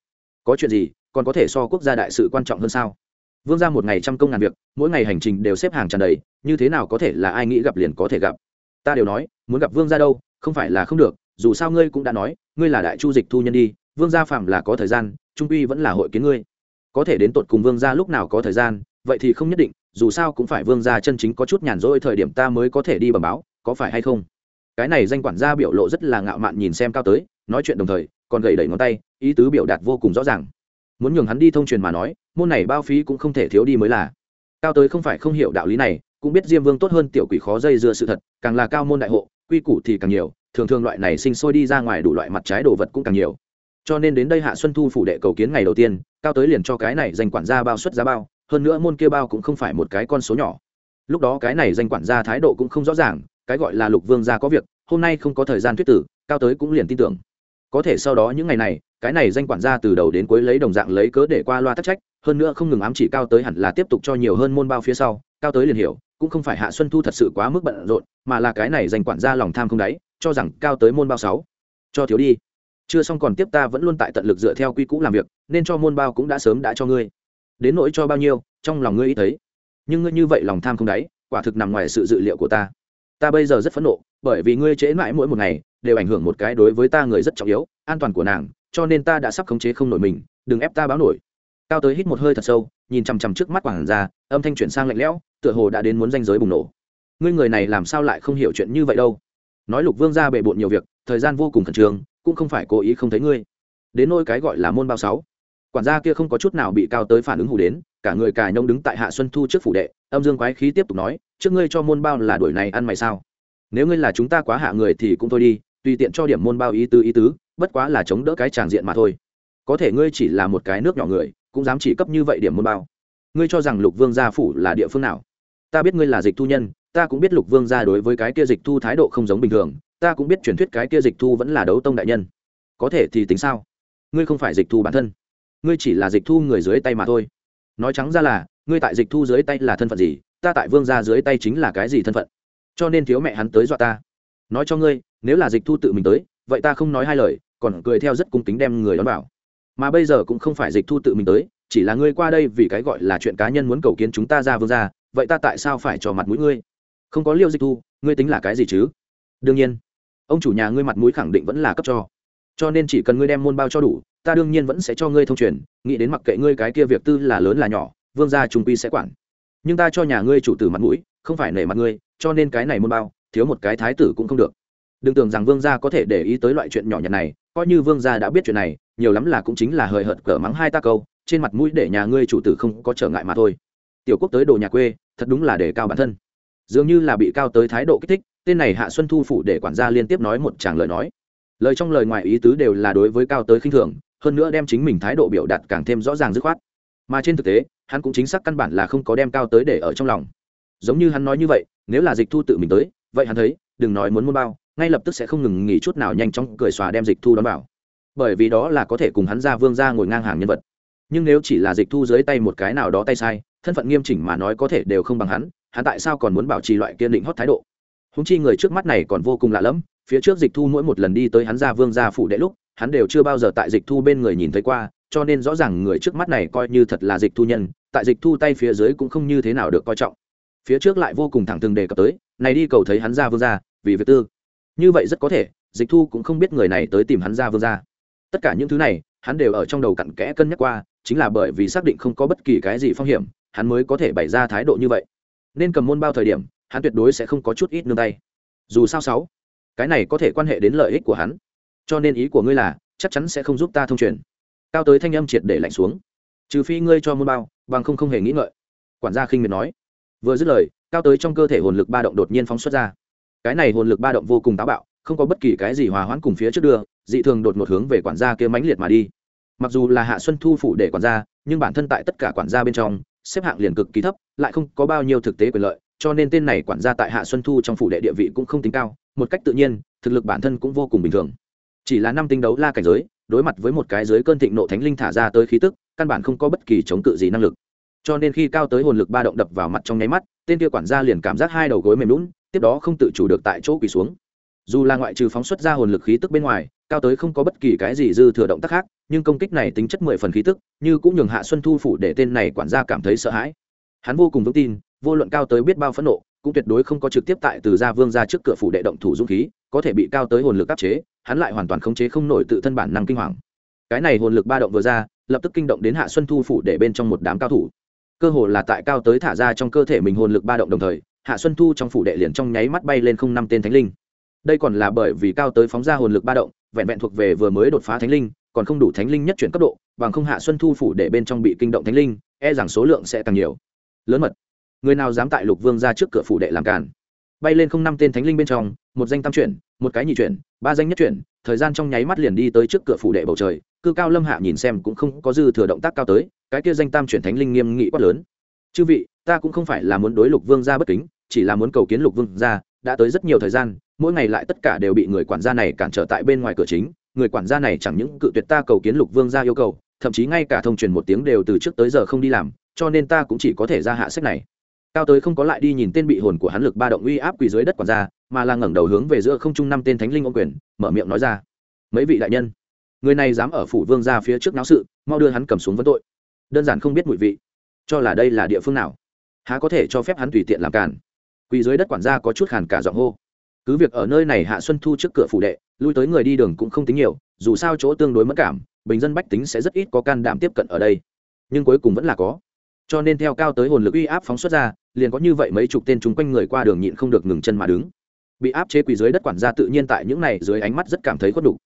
Có chuyện gì, còn có thể so quốc gia đại sự quan trọng hơn sao? Vương ra một ngày trăm công ngàn việc, mỗi ngày hành trình đều xếp hàng tràn đầy, như thế nào có thể là ai nghĩ gặp liền có thể gặp? Ta đều nói, muốn gặp vương ra đâu, không phải là không được, dù sao ngươi cũng đã nói, ngươi là đại chu dịch thu nhân đi, vương gia phạm là có thời gian, trung uy vẫn là hội kiến ngươi. Có thể đến tột cùng vương gia lúc nào có thời gian, vậy thì không nhất định dù sao cũng phải vương gia chân chính có chút nhàn rỗi thời điểm ta mới có thể đi bẩm báo, có phải hay không? Cái này danh quản gia biểu lộ rất là ngạo mạn nhìn xem cao tới, nói chuyện đồng thời, còn gầy đẩy ngón tay, ý tứ biểu đạt vô cùng rõ ràng. Muốn nhường hắn đi thông truyền mà nói, môn này bao phí cũng không thể thiếu đi mới là. Cao tới không phải không hiểu đạo lý này, cũng biết diêm vương tốt hơn tiểu quỷ khó dây dưa sự thật, càng là cao môn đại hộ, quy củ thì càng nhiều, thường thường loại này sinh sôi đi ra ngoài đủ loại mặt trái đồ vật cũng càng nhiều. Cho nên đến đây hạ xuân thu phủ đệ cầu kiến ngày đầu tiên, cao tới liền cho cái này danh quản gia bao suất giá bao hơn nữa môn kia bao cũng không phải một cái con số nhỏ. Lúc đó cái này danh quản gia thái độ cũng không rõ ràng, cái gọi là lục vương gia có việc, hôm nay không có thời gian thuyết tử, cao tới cũng liền tin tưởng. Có thể sau đó những ngày này, cái này danh quản gia từ đầu đến cuối lấy đồng dạng lấy cớ để qua loa tắc trách, hơn nữa không ngừng ám chỉ cao tới hẳn là tiếp tục cho nhiều hơn môn bao phía sau, cao tới liền hiểu, cũng không phải hạ xuân thu thật sự quá mức bận rộn, mà là cái này danh quản gia lòng tham không đáy, cho rằng cao tới môn bao sáu. Cho thiếu đi. Chưa xong còn tiếp ta vẫn luôn tại tận lực dựa theo quy cũ làm việc, nên cho môn bao cũng đã sớm đã cho ngươi đến nỗi cho bao nhiêu, trong lòng ngươi ý thấy. Nhưng ngươi như vậy lòng tham không đáy, quả thực nằm ngoài sự dự liệu của ta. Ta bây giờ rất phẫn nộ, bởi vì ngươi trễ mãi mỗi một ngày, đều ảnh hưởng một cái đối với ta người rất trọng yếu, an toàn của nàng, cho nên ta đã sắp khống chế không nổi mình, đừng ép ta báo nổi. Cao tới hít một hơi thật sâu, nhìn chằm chằm trước mắt quảng ra âm thanh chuyển sang lạnh lẽo, tựa hồ đã đến muốn danh giới bùng nổ. Ngươi người này làm sao lại không hiểu chuyện như vậy đâu? Nói lục vương ra bề bộn nhiều việc, thời gian vô cùng khẩn trương, cũng không phải cố ý không thấy ngươi. Đến nôi cái gọi là môn bao sáu quản gia kia không có chút nào bị cao tới phản ứng hù đến, cả người cài nông đứng tại hạ xuân thu trước phủ đệ, âm dương quái khí tiếp tục nói, trước ngươi cho môn bao là đuổi này ăn mày sao? Nếu ngươi là chúng ta quá hạ người thì cũng thôi đi, tùy tiện cho điểm môn bao ý tứ ý tứ, bất quá là chống đỡ cái tràng diện mà thôi. Có thể ngươi chỉ là một cái nước nhỏ người, cũng dám chỉ cấp như vậy điểm môn bao. Ngươi cho rằng lục vương gia phủ là địa phương nào? Ta biết ngươi là dịch thu nhân, ta cũng biết lục vương gia đối với cái kia dịch thu thái độ không giống bình thường, ta cũng biết truyền thuyết cái kia dịch thu vẫn là đấu tông đại nhân. Có thể thì tính sao? Ngươi không phải dịch thu bản thân ngươi chỉ là dịch thu người dưới tay mà thôi. Nói trắng ra là, ngươi tại dịch thu dưới tay là thân phận gì, ta tại vương gia dưới tay chính là cái gì thân phận? Cho nên thiếu mẹ hắn tới dọa ta. Nói cho ngươi, nếu là dịch thu tự mình tới, vậy ta không nói hai lời, còn cười theo rất cung kính đem người đón vào. Mà bây giờ cũng không phải dịch thu tự mình tới, chỉ là ngươi qua đây vì cái gọi là chuyện cá nhân muốn cầu kiến chúng ta ra vương gia, vậy ta tại sao phải cho mặt mũi ngươi? Không có liêu dịch thu, ngươi tính là cái gì chứ? Đương nhiên, ông chủ nhà ngươi mặt mũi khẳng định vẫn là cấp cho. Cho nên chỉ cần ngươi đem môn bao cho đủ ta đương nhiên vẫn sẽ cho ngươi thông truyền, nghĩ đến mặc kệ ngươi cái kia việc tư là lớn là nhỏ, vương gia trung quy sẽ quản. Nhưng ta cho nhà ngươi chủ tử mặt mũi, không phải nể mặt ngươi, cho nên cái này môn bao, thiếu một cái thái tử cũng không được. Đừng tưởng rằng vương gia có thể để ý tới loại chuyện nhỏ nhặt này, coi như vương gia đã biết chuyện này, nhiều lắm là cũng chính là hời hợt cỡ mắng hai ta câu, trên mặt mũi để nhà ngươi chủ tử không có trở ngại mà thôi. Tiểu quốc tới đồ nhà quê, thật đúng là để cao bản thân. Dường như là bị cao tới thái độ kích thích, tên này hạ xuân thu phủ để quản gia liên tiếp nói một tràng lời nói. Lời trong lời ngoài ý tứ đều là đối với cao tới khinh thường hơn nữa đem chính mình thái độ biểu đạt càng thêm rõ ràng dứt khoát. Mà trên thực tế, hắn cũng chính xác căn bản là không có đem cao tới để ở trong lòng. Giống như hắn nói như vậy, nếu là dịch thu tự mình tới, vậy hắn thấy, đừng nói muốn mua bao, ngay lập tức sẽ không ngừng nghỉ chút nào nhanh chóng cười xòa đem dịch thu đón vào. Bởi vì đó là có thể cùng hắn ra vương ra ngồi ngang hàng nhân vật. Nhưng nếu chỉ là dịch thu dưới tay một cái nào đó tay sai, thân phận nghiêm chỉnh mà nói có thể đều không bằng hắn hắn tại sao còn muốn bảo trì loại kiên định hót thái độ? Húng chi người trước mắt này còn vô cùng lạ lẫm, phía trước dịch thu mỗi một lần đi tới hắn ra vương gia phủ đệ lúc hắn đều chưa bao giờ tại dịch thu bên người nhìn thấy qua, cho nên rõ ràng người trước mắt này coi như thật là dịch thu nhân, tại dịch thu tay phía dưới cũng không như thế nào được coi trọng. Phía trước lại vô cùng thẳng thừng đề cập tới, này đi cầu thấy hắn ra vương ra vì việc tư. Như vậy rất có thể, dịch thu cũng không biết người này tới tìm hắn ra vương ra tất cả những thứ này, hắn đều ở trong đầu cặn kẽ cân nhắc qua, chính là bởi vì xác định không có bất kỳ cái gì phong hiểm, hắn mới có thể bày ra thái độ như vậy. Nên cầm môn bao thời điểm, hắn tuyệt đối sẽ không có chút ít nương tay. Dù sao sáu, cái này có thể quan hệ đến lợi ích của hắn cho nên ý của ngươi là, chắc chắn sẽ không giúp ta thông truyền. Cao tới thanh âm triệt để lạnh xuống. Trừ phi ngươi cho môn bao, bằng không không hề nghĩ ngợi. Quản gia khinh miệt nói. Vừa dứt lời, cao tới trong cơ thể hồn lực ba động đột nhiên phóng xuất ra. Cái này hồn lực ba động vô cùng táo bạo, không có bất kỳ cái gì hòa hoãn cùng phía trước đưa, dị thường đột ngột hướng về quản gia kia mãnh liệt mà đi. Mặc dù là hạ xuân thu phủ để quản gia, nhưng bản thân tại tất cả quản gia bên trong, xếp hạng liền cực kỳ thấp, lại không có bao nhiêu thực tế quyền lợi, cho nên tên này quản gia tại hạ xuân thu trong phủ đệ địa vị cũng không tính cao, một cách tự nhiên, thực lực bản thân cũng vô cùng bình thường chỉ là năm tinh đấu la cảnh giới, đối mặt với một cái dưới cơn thịnh nộ thánh linh thả ra tới khí tức, căn bản không có bất kỳ chống cự gì năng lực. Cho nên khi cao tới hồn lực ba động đập vào mặt trong nháy mắt, tên kia quản gia liền cảm giác hai đầu gối mềm lún tiếp đó không tự chủ được tại chỗ quỳ xuống. Dù là ngoại trừ phóng xuất ra hồn lực khí tức bên ngoài, cao tới không có bất kỳ cái gì dư thừa động tác khác, nhưng công kích này tính chất mười phần khí tức, như cũng nhường hạ xuân thu phủ để tên này quản gia cảm thấy sợ hãi. Hắn vô cùng vững tin, vô luận cao tới biết bao phẫn nộ, cũng tuyệt đối không có trực tiếp tại từ gia vương ra trước cửa phủ đệ động thủ dũng khí, có thể bị cao tới hồn lực áp chế hắn lại hoàn toàn khống chế không nổi tự thân bản năng kinh hoàng. Cái này hồn lực ba động vừa ra, lập tức kinh động đến hạ xuân thu phủ để bên trong một đám cao thủ. Cơ hồ là tại cao tới thả ra trong cơ thể mình hồn lực ba động đồng thời, hạ xuân thu trong phủ đệ liền trong nháy mắt bay lên không năm tên thánh linh. Đây còn là bởi vì cao tới phóng ra hồn lực ba động, vẹn vẹn thuộc về vừa mới đột phá thánh linh, còn không đủ thánh linh nhất chuyển cấp độ, bằng không hạ xuân thu phủ để bên trong bị kinh động thánh linh e rằng số lượng sẽ càng nhiều. Lớn mật. Người nào dám tại lục vương ra trước cửa phủ đệ làm cản bay lên không năm tên thánh linh bên trong, một danh tam chuyển một cái nhị chuyển, ba danh nhất chuyển, thời gian trong nháy mắt liền đi tới trước cửa phủ đệ bầu trời, cư cao lâm hạ nhìn xem cũng không có dư thừa động tác cao tới, cái kia danh tam chuyển thánh linh nghiêm nghị quát lớn. Chư vị, ta cũng không phải là muốn đối lục vương ra bất kính, chỉ là muốn cầu kiến lục vương ra, đã tới rất nhiều thời gian, mỗi ngày lại tất cả đều bị người quản gia này cản trở tại bên ngoài cửa chính, người quản gia này chẳng những cự tuyệt ta cầu kiến lục vương ra yêu cầu, thậm chí ngay cả thông truyền một tiếng đều từ trước tới giờ không đi làm, cho nên ta cũng chỉ có thể ra hạ sách này. Cao tới không có lại đi nhìn tên bị hồn của hắn lực ba động uy áp quỳ dưới đất quản gia mà là ngẩng đầu hướng về giữa không trung năm tên thánh linh ô quyền, mở miệng nói ra, mấy vị đại nhân, người này dám ở phủ vương ra phía trước náo sự, mau đưa hắn cầm xuống vấn tội. Đơn giản không biết mùi vị, cho là đây là địa phương nào, há có thể cho phép hắn tùy tiện làm cản quỳ dưới đất quản gia có chút khàn cả giọng hô, cứ việc ở nơi này hạ xuân thu trước cửa phủ đệ, lui tới người đi đường cũng không tính nhiều, dù sao chỗ tương đối mất cảm, bình dân bách tính sẽ rất ít có can đảm tiếp cận ở đây. Nhưng cuối cùng vẫn là có. Cho nên theo cao tới hồn lực uy áp phóng xuất ra, liền có như vậy mấy chục tên chúng quanh người qua đường nhịn không được ngừng chân mà đứng bị áp chế quỳ dưới đất quản gia tự nhiên tại những này dưới ánh mắt rất cảm thấy khuất đủ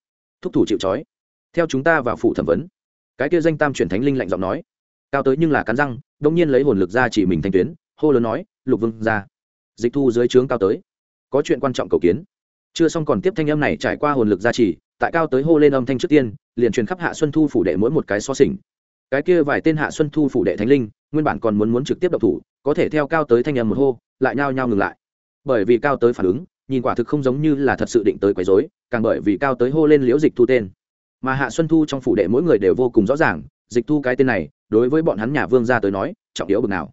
thúc thủ chịu trói. Theo chúng ta vào phủ thẩm vấn. Cái kia danh tam truyền thánh linh lạnh giọng nói. Cao tới nhưng là cắn răng, đông nhiên lấy hồn lực ra chỉ mình thanh tuyến, hô lớn nói, lục vương ra. Dịch thu dưới trướng cao tới. Có chuyện quan trọng cầu kiến. Chưa xong còn tiếp thanh âm này trải qua hồn lực gia trì tại cao tới hô lên âm thanh trước tiên, liền truyền khắp hạ xuân thu phủ đệ mỗi một cái so sình cái kia vài tên hạ xuân thu phủ đệ thánh linh, nguyên bản còn muốn muốn trực tiếp độc thủ, có thể theo cao tới thanh âm một hô, lại nhao nhao ngừng lại. Bởi vì cao tới phản ứng nhìn quả thực không giống như là thật sự định tới quấy rối, càng bởi vì cao tới hô lên liễu dịch thu tên. Mà hạ xuân thu trong phủ đệ mỗi người đều vô cùng rõ ràng, dịch thu cái tên này, đối với bọn hắn nhà vương ra tới nói, trọng yếu bực nào.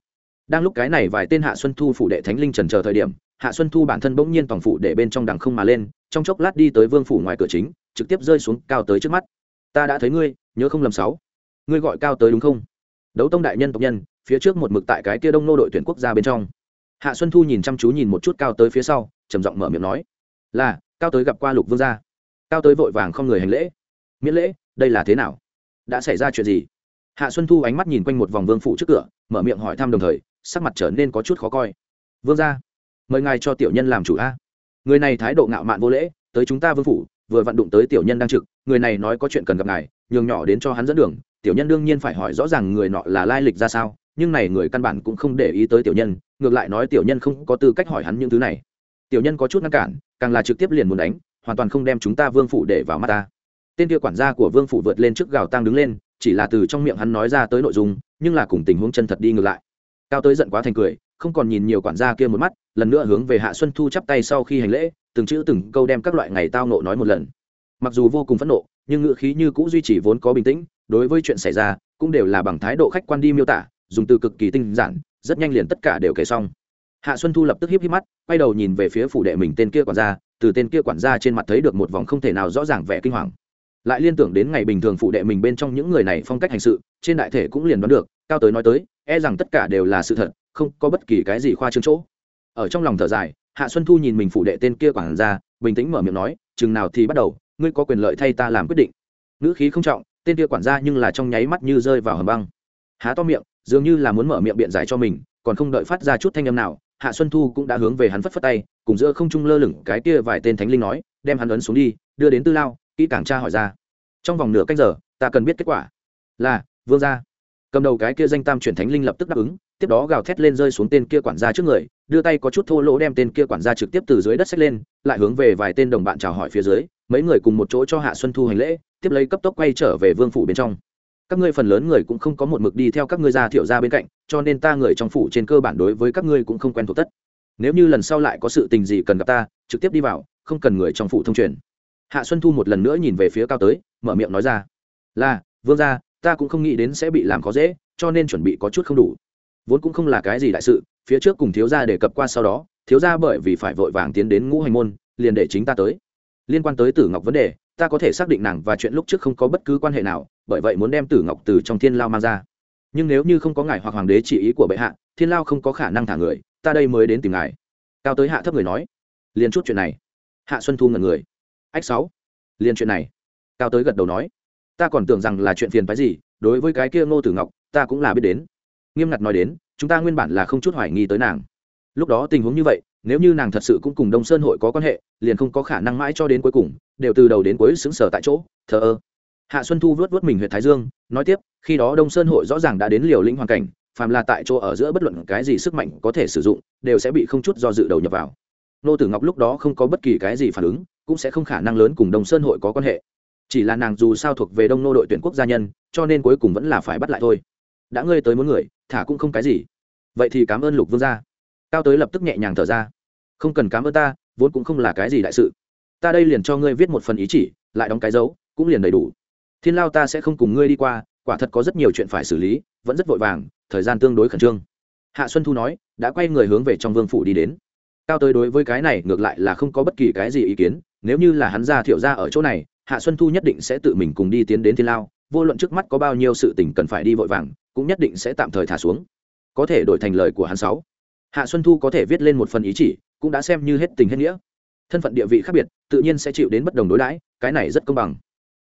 Đang lúc cái này vài tên hạ xuân thu phủ đệ thánh linh trần chờ thời điểm, hạ xuân thu bản thân bỗng nhiên toàn phủ để bên trong đằng không mà lên, trong chốc lát đi tới vương phủ ngoài cửa chính, trực tiếp rơi xuống cao tới trước mắt. Ta đã thấy ngươi, nhớ không lầm sáu. Ngươi gọi cao tới đúng không? Đấu tông đại nhân tộc nhân, phía trước một mực tại cái kia đông nô đội tuyển quốc gia bên trong hạ xuân thu nhìn chăm chú nhìn một chút cao tới phía sau, trầm giọng mở miệng nói, là, cao tới gặp qua lục vương gia. Cao tới vội vàng không người hành lễ. Miễn lễ, đây là thế nào? Đã xảy ra chuyện gì? Hạ xuân thu ánh mắt nhìn quanh một vòng vương phủ trước cửa, mở miệng hỏi thăm đồng thời, sắc mặt trở nên có chút khó coi. Vương gia, mời ngài cho tiểu nhân làm chủ a. Người này thái độ ngạo mạn vô lễ, tới chúng ta vương phủ, vừa vặn đụng tới tiểu nhân đang trực, người này nói có chuyện cần gặp ngài, nhường nhỏ đến cho hắn dẫn đường, tiểu nhân đương nhiên phải hỏi rõ ràng người nọ là lai lịch ra sao nhưng này người căn bản cũng không để ý tới tiểu nhân, ngược lại nói tiểu nhân không có tư cách hỏi hắn những thứ này. Tiểu nhân có chút ngăn cản, càng là trực tiếp liền muốn đánh, hoàn toàn không đem chúng ta vương phủ để vào mắt ta. Tên kia quản gia của vương phủ vượt lên trước gào tang đứng lên, chỉ là từ trong miệng hắn nói ra tới nội dung, nhưng là cùng tình huống chân thật đi ngược lại. Cao tới giận quá thành cười, không còn nhìn nhiều quản gia kia một mắt, lần nữa hướng về hạ xuân thu chắp tay sau khi hành lễ, từng chữ từng câu đem các loại ngày tao nộ nói một lần. Mặc dù vô cùng phẫn nộ, nhưng ngựa khí như cũ duy trì vốn có bình tĩnh, đối với chuyện xảy ra, cũng đều là bằng thái độ khách quan đi miêu tả dùng từ cực kỳ tinh giản, rất nhanh liền tất cả đều kể xong. Hạ xuân thu lập tức híp híp mắt, quay đầu nhìn về phía phủ đệ mình tên kia quản gia, từ tên kia quản gia trên mặt thấy được một vòng không thể nào rõ ràng vẻ kinh hoàng. Lại liên tưởng đến ngày bình thường phụ đệ mình bên trong những người này phong cách hành sự, trên đại thể cũng liền đoán được, cao tới nói tới e rằng tất cả đều là sự thật, không có bất kỳ cái gì khoa trương chỗ. Ở trong lòng thở dài, hạ xuân thu nhìn mình phụ đệ tên kia quản ra bình tĩnh mở miệng nói, chừng nào thì bắt đầu, ngươi có quyền lợi thay ta làm quyết định. Ngữ khí không trọng, tên kia quản gia nhưng là trong nháy mắt như rơi vào hầm băng. Há to miệng dường như là muốn mở miệng biện giải cho mình, còn không đợi phát ra chút thanh âm nào, hạ xuân thu cũng đã hướng về hắn phất phất tay, cùng giữa không trung lơ lửng cái kia vài tên thánh linh nói, đem hắn ấn xuống đi, đưa đến tư lao, kỹ càng tra hỏi ra. Trong vòng nửa cách giờ, ta cần biết kết quả. Là, vương gia. Cầm đầu cái kia danh tam chuyển thánh linh lập tức đáp ứng, tiếp đó gào thét lên rơi xuống tên kia quản gia trước người, đưa tay có chút thô lỗ đem tên kia quản gia trực tiếp từ dưới đất xách lên, lại hướng về vài tên đồng bạn chào hỏi phía dưới, mấy người cùng một chỗ cho hạ xuân thu hành lễ, tiếp lấy cấp tốc quay trở về vương phủ bên trong các ngươi phần lớn người cũng không có một mực đi theo các ngươi ra thiệu ra bên cạnh, cho nên ta người trong phủ trên cơ bản đối với các ngươi cũng không quen thuộc tất. Nếu như lần sau lại có sự tình gì cần gặp ta, trực tiếp đi vào, không cần người trong phủ thông truyền. Hạ xuân thu một lần nữa nhìn về phía cao tới, mở miệng nói ra, là, vương gia, ta cũng không nghĩ đến sẽ bị làm khó dễ, cho nên chuẩn bị có chút không đủ. Vốn cũng không là cái gì đại sự, phía trước cùng thiếu gia đề cập qua sau đó, thiếu gia bởi vì phải vội vàng tiến đến ngũ hành môn, liền để chính ta tới. Liên quan tới tử ngọc vấn đề, ta có thể xác định nàng và chuyện lúc trước không có bất cứ quan hệ nào bởi vậy muốn đem tử ngọc từ trong thiên lao mang ra. Nhưng nếu như không có ngài hoặc hoàng đế chỉ ý của bệ hạ, thiên lao không có khả năng thả người, ta đây mới đến tìm ngài. Cao tới hạ thấp người nói, liền chút chuyện này. Hạ xuân thu ngần người. Ách sáu, liền chuyện này. Cao tới gật đầu nói, ta còn tưởng rằng là chuyện phiền phái gì, đối với cái kia ngô tử ngọc, ta cũng là biết đến. Nghiêm ngặt nói đến, chúng ta nguyên bản là không chút hoài nghi tới nàng. Lúc đó tình huống như vậy, nếu như nàng thật sự cũng cùng đông sơn hội có quan hệ, liền không có khả năng mãi cho đến cuối cùng, đều từ đầu đến cuối xứng sở tại chỗ, thờ ơ hạ xuân thu vớt vớt mình huyện thái dương, nói tiếp, khi đó đông sơn hội rõ ràng đã đến liều lĩnh hoàn cảnh, phàm là tại chỗ ở giữa bất luận cái gì sức mạnh có thể sử dụng, đều sẽ bị không chút do dự đầu nhập vào. Nô tử ngọc lúc đó không có bất kỳ cái gì phản ứng, cũng sẽ không khả năng lớn cùng đông sơn hội có quan hệ. Chỉ là nàng dù sao thuộc về đông nô đội tuyển quốc gia nhân, cho nên cuối cùng vẫn là phải bắt lại thôi. Đã ngươi tới muốn người, thả cũng không cái gì. Vậy thì cảm ơn lục vương gia. Cao tới lập tức nhẹ nhàng thở ra. Không cần cảm ơn ta, vốn cũng không là cái gì đại sự. Ta đây liền cho ngươi viết một phần ý chỉ, lại đóng cái dấu, cũng liền đầy đủ thiên lao ta sẽ không cùng ngươi đi qua, quả thật có rất nhiều chuyện phải xử lý, vẫn rất vội vàng, thời gian tương đối khẩn trương. Hạ xuân thu nói, đã quay người hướng về trong vương phủ đi đến. Cao tới đối với cái này ngược lại là không có bất kỳ cái gì ý kiến, nếu như là hắn ra thiệu ra ở chỗ này, hạ xuân thu nhất định sẽ tự mình cùng đi tiến đến thiên lao, vô luận trước mắt có bao nhiêu sự tình cần phải đi vội vàng, cũng nhất định sẽ tạm thời thả xuống. Có thể đổi thành lời của hắn sáu. Hạ xuân thu có thể viết lên một phần ý chỉ, cũng đã xem như hết tình hết nghĩa. Thân phận địa vị khác biệt, tự nhiên sẽ chịu đến bất đồng đối đãi, cái này rất công bằng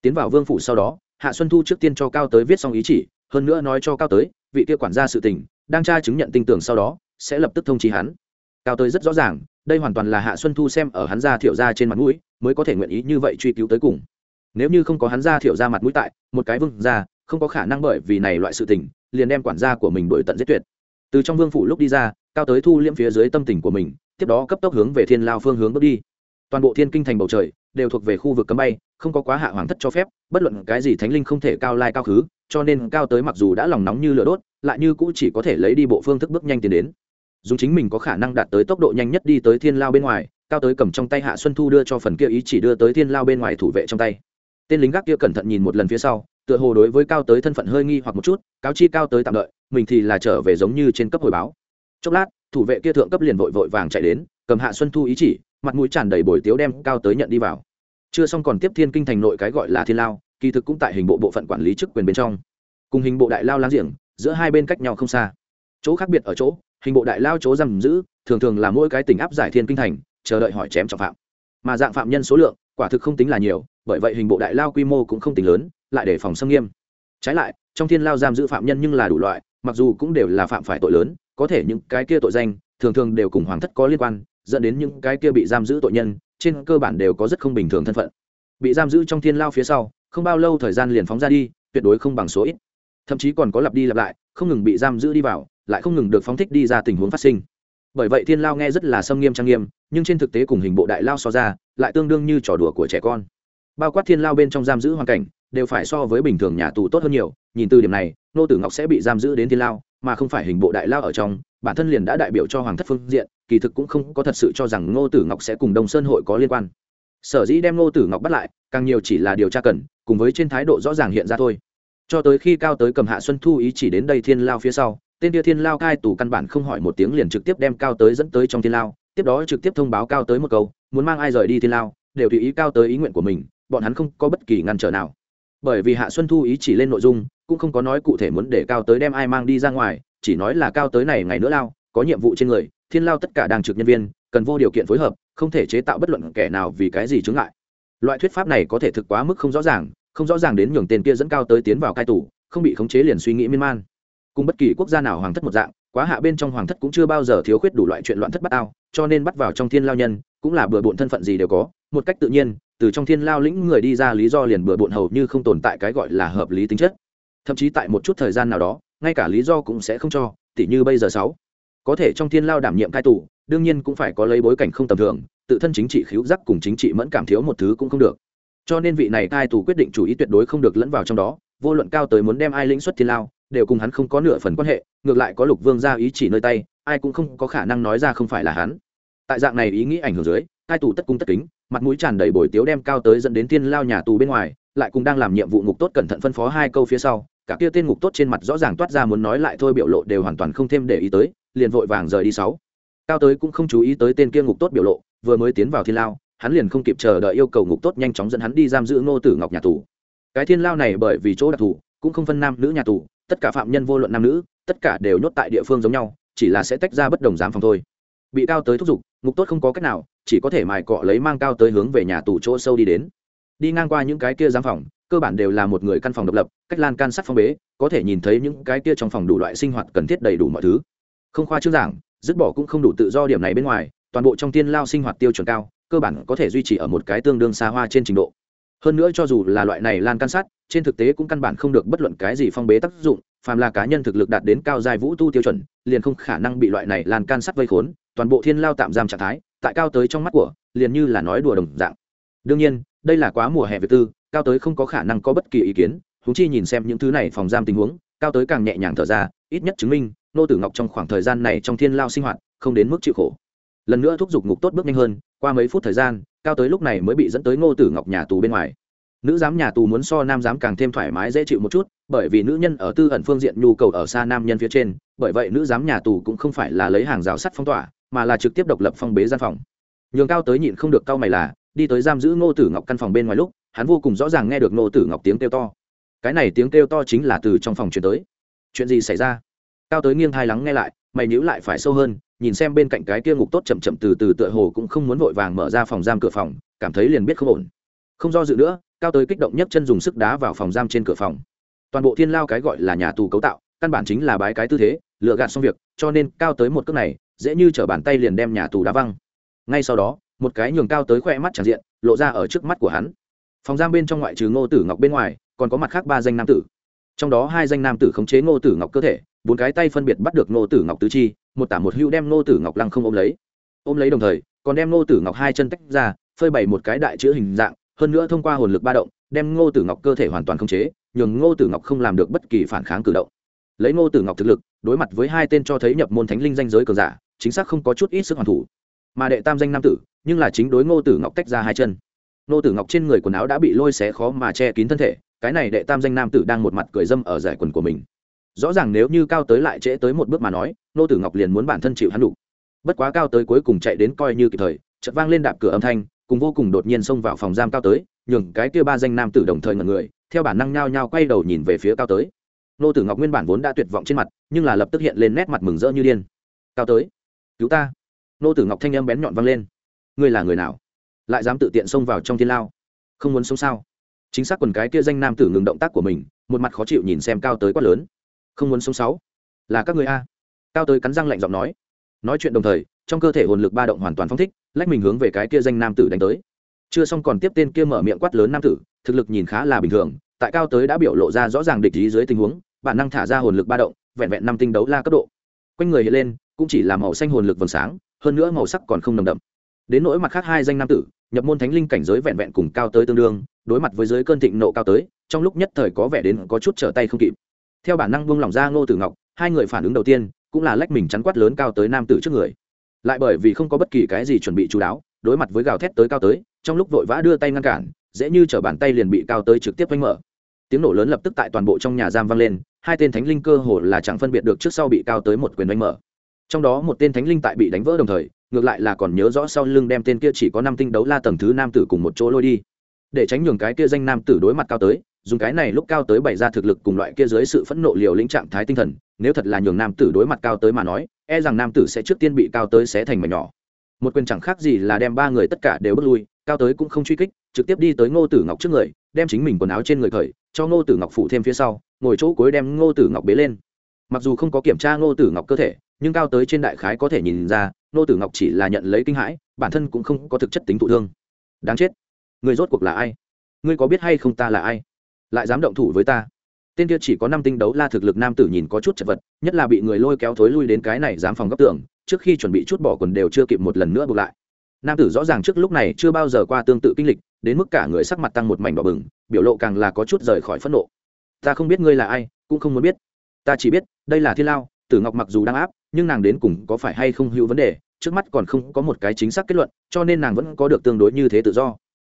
tiến vào vương phủ sau đó, hạ xuân thu trước tiên cho cao tới viết xong ý chỉ, hơn nữa nói cho cao tới, vị kia quản gia sự tình, đang tra chứng nhận tin tưởng sau đó, sẽ lập tức thông trí hắn. Cao tới rất rõ ràng, đây hoàn toàn là hạ xuân thu xem ở hắn ra thiểu ra trên mặt mũi, mới có thể nguyện ý như vậy truy cứu tới cùng. Nếu như không có hắn ra thiểu ra mặt mũi tại, một cái vương ra không có khả năng bởi vì này loại sự tình, liền đem quản gia của mình đổi tận giết tuyệt. Từ trong vương phủ lúc đi ra, cao tới thu liễm phía dưới tâm tình của mình, tiếp đó cấp tốc hướng về thiên lao phương hướng bước đi toàn bộ thiên kinh thành bầu trời đều thuộc về khu vực cấm bay, không có quá hạ hoàng thất cho phép, bất luận cái gì thánh linh không thể cao lai cao khứ, cho nên cao tới mặc dù đã lòng nóng như lửa đốt, lại như cũng chỉ có thể lấy đi bộ phương thức bước nhanh tiến đến. Dùng chính mình có khả năng đạt tới tốc độ nhanh nhất đi tới thiên lao bên ngoài, cao tới cầm trong tay hạ xuân thu đưa cho phần kia ý chỉ đưa tới thiên lao bên ngoài thủ vệ trong tay. Tên lính gác kia cẩn thận nhìn một lần phía sau, tựa hồ đối với cao tới thân phận hơi nghi hoặc một chút, cáo chi cao tới tạm đợi, mình thì là trở về giống như trên cấp hồi báo. Chốc lát, thủ vệ kia thượng cấp liền vội vội vàng chạy đến, cầm hạ xuân thu ý chỉ mặt mũi tràn đầy bồi tiếu đem cao tới nhận đi vào. Chưa xong còn tiếp thiên kinh thành nội cái gọi là thiên lao, kỳ thực cũng tại hình bộ bộ phận quản lý chức quyền bên trong. Cùng hình bộ đại lao láng giềng, giữa hai bên cách nhau không xa. Chỗ khác biệt ở chỗ, hình bộ đại lao chỗ giam giữ, thường thường là mỗi cái tỉnh áp giải thiên kinh thành, chờ đợi hỏi chém trọng phạm. Mà dạng phạm nhân số lượng, quả thực không tính là nhiều, bởi vậy hình bộ đại lao quy mô cũng không tính lớn, lại để phòng xâm nghiêm. Trái lại, trong thiên lao giam giữ phạm nhân nhưng là đủ loại, mặc dù cũng đều là phạm phải tội lớn, có thể những cái kia tội danh, thường thường đều cùng hoàng thất có liên quan dẫn đến những cái kia bị giam giữ tội nhân, trên cơ bản đều có rất không bình thường thân phận. Bị giam giữ trong thiên lao phía sau, không bao lâu thời gian liền phóng ra đi, tuyệt đối không bằng số ít. Thậm chí còn có lặp đi lặp lại, không ngừng bị giam giữ đi vào, lại không ngừng được phóng thích đi ra tình huống phát sinh. Bởi vậy thiên lao nghe rất là xâm nghiêm trang nghiêm, nhưng trên thực tế cùng hình bộ đại lao so ra, lại tương đương như trò đùa của trẻ con. Bao quát thiên lao bên trong giam giữ hoàn cảnh, đều phải so với bình thường nhà tù tốt hơn nhiều, nhìn từ điểm này, nô tử ngọc sẽ bị giam giữ đến thiên lao, mà không phải hình bộ đại lao ở trong bản thân liền đã đại biểu cho hoàng thất phương diện, kỳ thực cũng không có thật sự cho rằng ngô tử ngọc sẽ cùng đông sơn hội có liên quan. Sở dĩ đem ngô tử ngọc bắt lại, càng nhiều chỉ là điều tra cần, cùng với trên thái độ rõ ràng hiện ra thôi. Cho tới khi cao tới cầm hạ xuân thu ý chỉ đến đây thiên lao phía sau, tên kia thiên lao cai tù căn bản không hỏi một tiếng liền trực tiếp đem cao tới dẫn tới trong thiên lao, tiếp đó trực tiếp thông báo cao tới một câu, muốn mang ai rời đi thiên lao, đều tùy ý cao tới ý nguyện của mình, bọn hắn không có bất kỳ ngăn trở nào. Bởi vì hạ xuân thu ý chỉ lên nội dung, cũng không có nói cụ thể muốn để cao tới đem ai mang đi ra ngoài chỉ nói là cao tới này ngày nữa lao, có nhiệm vụ trên người, thiên lao tất cả đang trực nhân viên, cần vô điều kiện phối hợp, không thể chế tạo bất luận kẻ nào vì cái gì chướng ngại. Loại thuyết pháp này có thể thực quá mức không rõ ràng, không rõ ràng đến nhường tên kia dẫn cao tới tiến vào cai tù, không bị khống chế liền suy nghĩ miên man. Cùng bất kỳ quốc gia nào hoàng thất một dạng, quá hạ bên trong hoàng thất cũng chưa bao giờ thiếu khuyết đủ loại chuyện loạn thất bát ao, cho nên bắt vào trong thiên lao nhân, cũng là bừa bộn thân phận gì đều có, một cách tự nhiên, từ trong thiên lao lĩnh người đi ra lý do liền bừa bộn hầu như không tồn tại cái gọi là hợp lý tính chất. Thậm chí tại một chút thời gian nào đó ngay cả lý do cũng sẽ không cho, tỉ như bây giờ sáu. Có thể trong thiên lao đảm nhiệm cai tù, đương nhiên cũng phải có lấy bối cảnh không tầm thường, tự thân chính trị khiếu giác cùng chính trị mẫn cảm thiếu một thứ cũng không được. Cho nên vị này cai tù quyết định chủ ý tuyệt đối không được lẫn vào trong đó, vô luận cao tới muốn đem ai lĩnh xuất thiên lao, đều cùng hắn không có nửa phần quan hệ, ngược lại có lục vương ra ý chỉ nơi tay, ai cũng không có khả năng nói ra không phải là hắn. Tại dạng này ý nghĩ ảnh hưởng dưới, cai tù tất cung tất kính, mặt mũi tràn đầy bồi tiếu đem cao tới dẫn đến Thiên lao nhà tù bên ngoài, lại cùng đang làm nhiệm vụ ngục tốt cẩn thận phân phó hai câu phía sau cả kia tên ngục tốt trên mặt rõ ràng toát ra muốn nói lại thôi biểu lộ đều hoàn toàn không thêm để ý tới, liền vội vàng rời đi sáu. Cao tới cũng không chú ý tới tên kia ngục tốt biểu lộ, vừa mới tiến vào thiên lao, hắn liền không kịp chờ đợi yêu cầu ngục tốt nhanh chóng dẫn hắn đi giam giữ ngô tử ngọc nhà tù. Cái thiên lao này bởi vì chỗ đặc thù, cũng không phân nam nữ nhà tù, tất cả phạm nhân vô luận nam nữ, tất cả đều nhốt tại địa phương giống nhau, chỉ là sẽ tách ra bất đồng giám phòng thôi. Bị cao tới thúc giục, ngục tốt không có cách nào, chỉ có thể mài cọ lấy mang cao tới hướng về nhà tù chỗ sâu đi đến. Đi ngang qua những cái kia giám phòng cơ bản đều là một người căn phòng độc lập, cách lan can sắt phong bế, có thể nhìn thấy những cái kia trong phòng đủ loại sinh hoạt cần thiết đầy đủ mọi thứ. Không khoa chương giảng, dứt bỏ cũng không đủ tự do điểm này bên ngoài, toàn bộ trong tiên lao sinh hoạt tiêu chuẩn cao, cơ bản có thể duy trì ở một cái tương đương xa hoa trên trình độ. Hơn nữa cho dù là loại này lan can sát trên thực tế cũng căn bản không được bất luận cái gì phong bế tác dụng, phàm là cá nhân thực lực đạt đến cao dài vũ tu tiêu chuẩn, liền không khả năng bị loại này lan can sát vây khốn, toàn bộ thiên lao tạm giam trạng thái, tại cao tới trong mắt của, liền như là nói đùa đồng dạng. Đương nhiên, đây là quá mùa hè về tư cao tới không có khả năng có bất kỳ ý kiến húng chi nhìn xem những thứ này phòng giam tình huống, cao tới càng nhẹ nhàng thở ra, ít nhất chứng minh, nô tử ngọc trong khoảng thời gian này trong thiên lao sinh hoạt, không đến mức chịu khổ. Lần nữa thúc giục ngục tốt bước nhanh hơn, qua mấy phút thời gian, cao tới lúc này mới bị dẫn tới ngô tử ngọc nhà tù bên ngoài. Nữ giám nhà tù muốn so nam giám càng thêm thoải mái dễ chịu một chút, bởi vì nữ nhân ở tư ẩn phương diện nhu cầu ở xa nam nhân phía trên, bởi vậy nữ giám nhà tù cũng không phải là lấy hàng rào sắt phong tỏa, mà là trực tiếp độc lập phong bế gian phòng. Nhường cao tới nhịn không được cao mày là, đi tới giam giữ ngô tử ngọc căn phòng bên ngoài lúc hắn vô cùng rõ ràng nghe được nô tử ngọc tiếng kêu to. Cái này tiếng kêu to chính là từ trong phòng chuyển tới. Chuyện gì xảy ra? Cao tới nghiêng thai lắng nghe lại, mày nhữ lại phải sâu hơn, nhìn xem bên cạnh cái kia ngục tốt chậm chậm từ từ tựa hồ cũng không muốn vội vàng mở ra phòng giam cửa phòng, cảm thấy liền biết không ổn. Không do dự nữa, cao tới kích động nhất chân dùng sức đá vào phòng giam trên cửa phòng. Toàn bộ thiên lao cái gọi là nhà tù cấu tạo, căn bản chính là bái cái tư thế, lựa gạt xong việc, cho nên cao tới một cước này, dễ như t bàn tay liền đem nhà tù đá văng. Ngay sau đó, một cái nhường cao tới khoe mắt tràn diện, lộ ra ở trước mắt của hắn phòng giam bên trong ngoại trừ ngô tử ngọc bên ngoài, còn có mặt khác ba danh nam tử. Trong đó hai danh nam tử khống chế ngô tử ngọc cơ thể, bốn cái tay phân biệt bắt được ngô tử ngọc tứ chi, một tả một hữu đem ngô tử ngọc lăng không ôm lấy. Ôm lấy đồng thời, còn đem ngô tử ngọc hai chân tách ra, phơi bày một cái đại chữ hình dạng, hơn nữa thông qua hồn lực ba động, đem ngô tử ngọc cơ thể hoàn toàn khống chế, nhường ngô tử ngọc không làm được bất kỳ phản kháng cử động. Lấy ngô tử ngọc thực lực, đối mặt với hai tên cho thấy nhập môn thánh linh danh giới cờ giả, chính xác không có chút ít sức hoàn thủ. Mà đệ tam danh nam tử, nhưng là chính đối ngô tử ngọc tách ra hai chân. Nô tử ngọc trên người quần áo đã bị lôi xé khó mà che kín thân thể, cái này đệ tam danh nam tử đang một mặt cười dâm ở giải quần của mình. Rõ ràng nếu như cao tới lại trễ tới một bước mà nói, nô tử ngọc liền muốn bản thân chịu hắn đủ bất quá cao tới cuối cùng chạy đến coi như kịp thời, chợt vang lên đạp cửa âm thanh, cùng vô cùng đột nhiên xông vào phòng giam cao tới, nhường cái kia ba danh nam tử đồng thời ngẩn người, theo bản năng nhao nhao quay đầu nhìn về phía cao tới. Nô tử ngọc nguyên bản vốn đã tuyệt vọng trên mặt, nhưng là lập tức hiện lên nét mặt mừng rỡ như điên. Cao tới, cứu ta! Nô tử ngọc thanh âm bén nhọn vang lên. Ngươi là người nào? Lại dám tự tiện xông vào trong thiên lao. Không muốn sống sao? Chính xác quần cái kia danh nam tử ngừng động tác của mình, một mặt khó chịu nhìn xem cao tới quát lớn. Không muốn sống sáu? Là các người a? Cao tới cắn răng lạnh giọng nói. Nói chuyện đồng thời, trong cơ thể hồn lực ba động hoàn toàn phong thích, lách mình hướng về cái kia danh nam tử đánh tới. Chưa xong còn tiếp tên kia mở miệng quát lớn nam tử, thực lực nhìn khá là bình thường, tại cao tới đã biểu lộ ra rõ ràng địch ý dưới tình huống, bản năng thả ra hồn lực ba động, vẹn vẹn năm tinh đấu la cấp độ. Quanh người hiện lên, cũng chỉ là màu xanh hồn lực vầng sáng, hơn nữa màu sắc còn không nồng đậm đến nỗi mặt khác hai danh nam tử, nhập môn thánh linh cảnh giới vẹn vẹn cùng cao tới tương đương, đối mặt với giới cơn thịnh nộ cao tới, trong lúc nhất thời có vẻ đến có chút trở tay không kịp. Theo bản năng buông lỏng ra ngô tử ngọc, hai người phản ứng đầu tiên cũng là lách mình chắn quát lớn cao tới nam tử trước người. Lại bởi vì không có bất kỳ cái gì chuẩn bị chú đáo, đối mặt với gào thét tới cao tới, trong lúc vội vã đưa tay ngăn cản, dễ như chở bàn tay liền bị cao tới trực tiếp vánh mở. Tiếng nổ lớn lập tức tại toàn bộ trong nhà giam vang lên, hai tên thánh linh cơ hồ là chẳng phân biệt được trước sau bị cao tới một quyền đánh mở. Trong đó một tên thánh linh tại bị đánh vỡ đồng thời ngược lại là còn nhớ rõ sau lưng đem tên kia chỉ có năm tinh đấu la tầng thứ nam tử cùng một chỗ lôi đi. Để tránh nhường cái kia danh nam tử đối mặt cao tới, dùng cái này lúc cao tới bày ra thực lực cùng loại kia dưới sự phẫn nộ liều lĩnh trạng thái tinh thần, nếu thật là nhường nam tử đối mặt cao tới mà nói e rằng nam tử sẽ trước tiên bị cao tới xé thành mảnh nhỏ. Một quyền chẳng khác gì là đem ba người tất cả đều bước lui, cao tới cũng không truy kích, trực tiếp đi tới ngô tử ngọc trước người, đem chính mình quần áo trên người khởi cho ngô tử ngọc phụ thêm phía sau, ngồi chỗ cuối đem ngô tử ngọc bế lên. Mặc dù không có kiểm tra ngô tử ngọc cơ thể, nhưng cao tới trên đại khái có thể nhìn ra Nô tử ngọc chỉ là nhận lấy kinh hãi, bản thân cũng không có thực chất tính thụ thương. Đáng chết. Người rốt cuộc là ai? Ngươi có biết hay không ta là ai? Lại dám động thủ với ta. Tên kia chỉ có năm tinh đấu la thực lực nam tử nhìn có chút chật vật, nhất là bị người lôi kéo thối lui đến cái này dám phòng góc tường, trước khi chuẩn bị chút bỏ quần đều chưa kịp một lần nữa buộc lại. Nam tử rõ ràng trước lúc này chưa bao giờ qua tương tự kinh lịch, đến mức cả người sắc mặt tăng một mảnh đỏ bừng, biểu lộ càng là có chút rời khỏi phẫn nộ. Ta không biết ngươi là ai, cũng không muốn biết. Ta chỉ biết, đây là thiên lao, tử ngọc mặc dù đang áp, nhưng nàng đến cùng có phải hay không hữu vấn đề trước mắt còn không có một cái chính xác kết luận, cho nên nàng vẫn có được tương đối như thế tự do.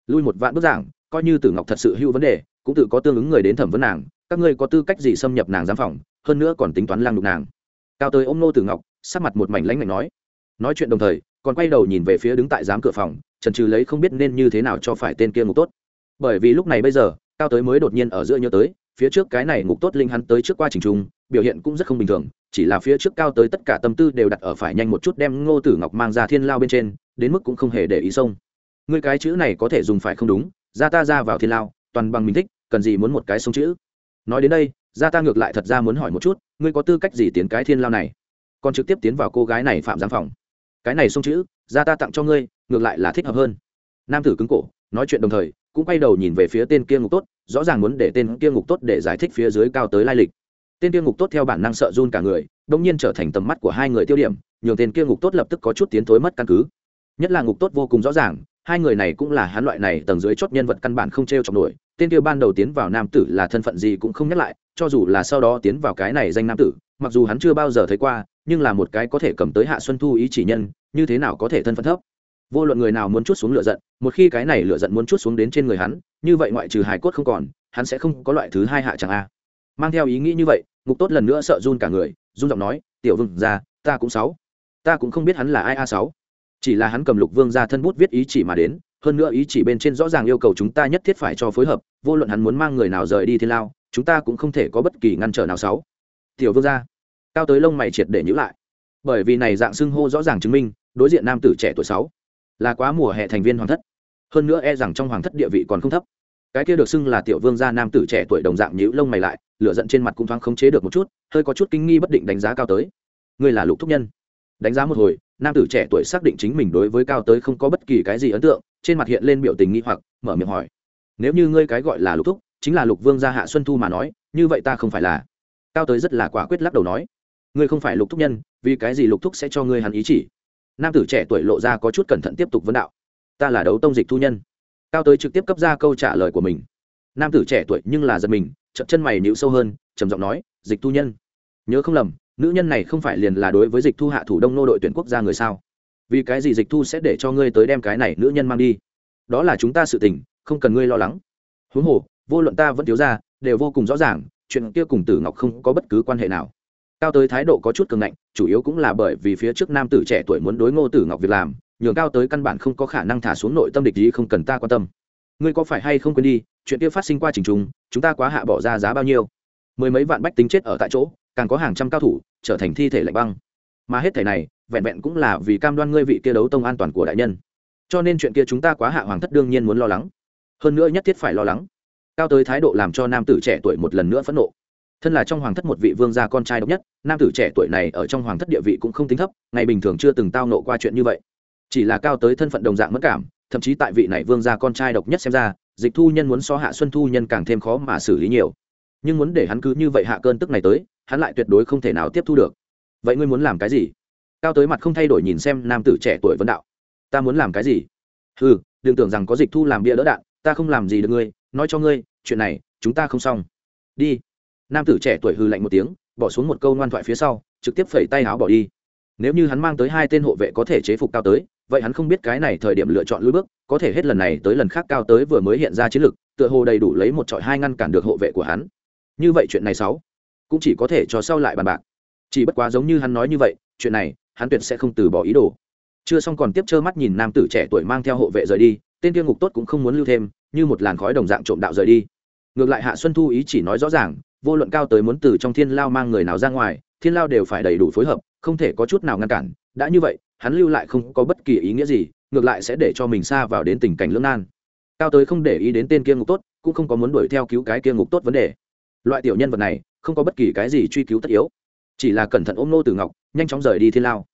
Lui một vạn bức giảng, coi như tử ngọc thật sự hữu vấn đề, cũng tự có tương ứng người đến thẩm vấn nàng, các ngươi có tư cách gì xâm nhập nàng giám phòng, hơn nữa còn tính toán lang đục nàng. Cao tới ôm nô tử ngọc, sắc mặt một mảnh lãnh mạnh nói. Nói chuyện đồng thời, còn quay đầu nhìn về phía đứng tại giám cửa phòng, trần trừ lấy không biết nên như thế nào cho phải tên kia ngục tốt. Bởi vì lúc này bây giờ, cao tới mới đột nhiên ở giữa nhớ tới phía trước cái này ngục tốt linh hắn tới trước qua trình trung, biểu hiện cũng rất không bình thường, chỉ là phía trước cao tới tất cả tâm tư đều đặt ở phải nhanh một chút đem ngô tử ngọc mang ra thiên lao bên trên, đến mức cũng không hề để ý xông. Ngươi cái chữ này có thể dùng phải không đúng, ra ta ra vào thiên lao, toàn bằng mình thích, cần gì muốn một cái sông chữ? Nói đến đây, ra ta ngược lại thật ra muốn hỏi một chút, ngươi có tư cách gì tiến cái thiên lao này? Còn trực tiếp tiến vào cô gái này phạm giám phòng. Cái này sông chữ, ra ta tặng cho ngươi, ngược lại là thích hợp hơn. Nam tử cứng cổ nói chuyện đồng thời, cũng quay đầu nhìn về phía tên kia ngục tốt, rõ ràng muốn để tên kia ngục tốt để giải thích phía dưới cao tới lai lịch. Tên kia ngục tốt theo bản năng sợ run cả người đông nhiên trở thành tầm mắt của hai người tiêu điểm, nhường tên kia ngục tốt lập tức có chút tiến thối mất căn cứ. Nhất là ngục tốt vô cùng rõ ràng, hai người này cũng là hắn loại này tầng dưới chót nhân vật căn bản không t r e o chọc nổi, tên kia ban đầu tiến vào nam tử là thân phận gì cũng không nhắc lại, cho dù là sau đó tiến vào cái này danh nam tử, mặc dù hắn chưa bao giờ thấy qua, nhưng là một cái có thể cầm tới hạ xuân thu ý chỉ nhân, như thế nào có thể thân phận thấp? Vô luận người nào muốn chút xuống lửa giận, một khi cái này lửa giận muốn chút xuống đến trên người hắn, như vậy ngoại trừ hải cốt không còn, hắn sẽ không có loại thứ hai hạ chẳng a. Mang theo ý nghĩ như vậy, ngục tốt lần nữa sợ run cả người, run giọng nói, tiểu Vương ra ta cũng sáu. Ta cũng không biết hắn là ai a sáu. Chỉ là hắn cầm lục vương ra thân bút viết ý chỉ mà đến, hơn nữa ý chỉ bên trên rõ ràng yêu cầu chúng ta nhất thiết phải cho phối hợp, vô luận hắn muốn mang người nào rời đi thiên lao, chúng ta cũng không thể có bất kỳ ngăn trở nào sáu. Tiểu vương gia, cao tới lông mày triệt để nhữ lại. Bởi vì này dạng xưng hô rõ ràng chứng minh, đối diện nam tử trẻ tuổi sáu là quá mùa hè thành viên hoàng thất. Hơn nữa e rằng trong hoàng thất địa vị còn không thấp. Cái kia được xưng là tiểu vương gia nam tử trẻ tuổi đồng dạng nhữ lông mày lại, lửa giận trên mặt cũng thoáng khống chế được một chút, hơi có chút kinh nghi bất định đánh giá cao tới. Ngươi là lục thúc nhân. Đánh giá một hồi, nam tử trẻ tuổi xác định chính mình đối với cao tới không có bất kỳ cái gì ấn tượng, trên mặt hiện lên biểu tình nghi hoặc, mở miệng hỏi. Nếu như ngươi cái gọi là lục thúc, chính là lục vương gia hạ xuân thu mà nói, như vậy ta không phải là. Cao tới rất là quả quyết lắc đầu nói. Ngươi không phải lục thúc nhân, vì cái gì lục thúc sẽ cho ngươi hắn ý chỉ? Nam tử trẻ tuổi lộ ra có chút cẩn thận tiếp tục vấn đạo. Ta là đấu tông dịch thu nhân. Cao tới trực tiếp cấp ra câu trả lời của mình. Nam tử trẻ tuổi nhưng là giật mình chậm chân mày níu sâu hơn, trầm giọng nói, dịch thu nhân. Nhớ không lầm, nữ nhân này không phải liền là đối với dịch thu hạ thủ đông nô đội tuyển quốc gia người sao? Vì cái gì dịch thu sẽ để cho ngươi tới đem cái này nữ nhân mang đi? Đó là chúng ta sự tình, không cần ngươi lo lắng. Huống hồ, vô luận ta vẫn thiếu ra, đều vô cùng rõ ràng, chuyện kia cùng tử ngọc không có bất cứ quan hệ nào cao tới thái độ có chút cường ngạnh, chủ yếu cũng là bởi vì phía trước nam tử trẻ tuổi muốn đối ngô tử ngọc việc làm, nhường cao tới căn bản không có khả năng thả xuống nội tâm địch ý không cần ta quan tâm. Ngươi có phải hay không quên đi, chuyện kia phát sinh qua trình trùng, chúng ta quá hạ bỏ ra giá bao nhiêu? Mười mấy vạn bách tính chết ở tại chỗ, càng có hàng trăm cao thủ, trở thành thi thể lạnh băng. Mà hết thể này, vẹn vẹn cũng là vì cam đoan ngươi vị kia đấu tông an toàn của đại nhân. Cho nên chuyện kia chúng ta quá hạ hoàng thất đương nhiên muốn lo lắng. Hơn nữa nhất thiết phải lo lắng. Cao tới thái độ làm cho nam tử trẻ tuổi một lần nữa phẫn nộ thân là trong hoàng thất một vị vương gia con trai độc nhất, nam tử trẻ tuổi này ở trong hoàng thất địa vị cũng không tính thấp, ngày bình thường chưa từng tao nộ qua chuyện như vậy. Chỉ là cao tới thân phận đồng dạng mất cảm, thậm chí tại vị này vương gia con trai độc nhất xem ra, dịch thu nhân muốn so hạ xuân thu nhân càng thêm khó mà xử lý nhiều. Nhưng muốn để hắn cứ như vậy hạ cơn tức này tới, hắn lại tuyệt đối không thể nào tiếp thu được. Vậy ngươi muốn làm cái gì? Cao tới mặt không thay đổi nhìn xem nam tử trẻ tuổi vấn đạo. Ta muốn làm cái gì? Ừ đừng tưởng rằng có dịch thu làm bia đỡ đạn, ta không làm gì được ngươi, nói cho ngươi, chuyện này, chúng ta không xong. Đi nam tử trẻ tuổi hư lạnh một tiếng, bỏ xuống một câu ngoan thoại phía sau, trực tiếp phẩy tay áo bỏ đi. Nếu như hắn mang tới hai tên hộ vệ có thể chế phục cao tới, vậy hắn không biết cái này thời điểm lựa chọn lối bước, có thể hết lần này tới lần khác cao tới vừa mới hiện ra chiến lực, tựa hồ đầy đủ lấy một trọi hai ngăn cản được hộ vệ của hắn. Như vậy chuyện này sáu, cũng chỉ có thể cho sau lại bàn bạc. Chỉ bất quá giống như hắn nói như vậy, chuyện này, hắn tuyệt sẽ không từ bỏ ý đồ. Chưa xong còn tiếp trơ mắt nhìn nam tử trẻ tuổi mang theo hộ vệ rời đi, tên kia ngục tốt cũng không muốn lưu thêm, như một làn khói đồng dạng trộm đạo rời đi. Ngược lại hạ xuân thu ý chỉ nói rõ ràng vô luận cao tới muốn từ trong thiên lao mang người nào ra ngoài, thiên lao đều phải đầy đủ phối hợp, không thể có chút nào ngăn cản. Đã như vậy, hắn lưu lại không có bất kỳ ý nghĩa gì, ngược lại sẽ để cho mình xa vào đến tình cảnh lưỡng nan. Cao tới không để ý đến tên kia ngục tốt, cũng không có muốn đuổi theo cứu cái kia ngục tốt vấn đề. Loại tiểu nhân vật này, không có bất kỳ cái gì truy cứu tất yếu. Chỉ là cẩn thận ôm nô tử ngọc, nhanh chóng rời đi thiên lao.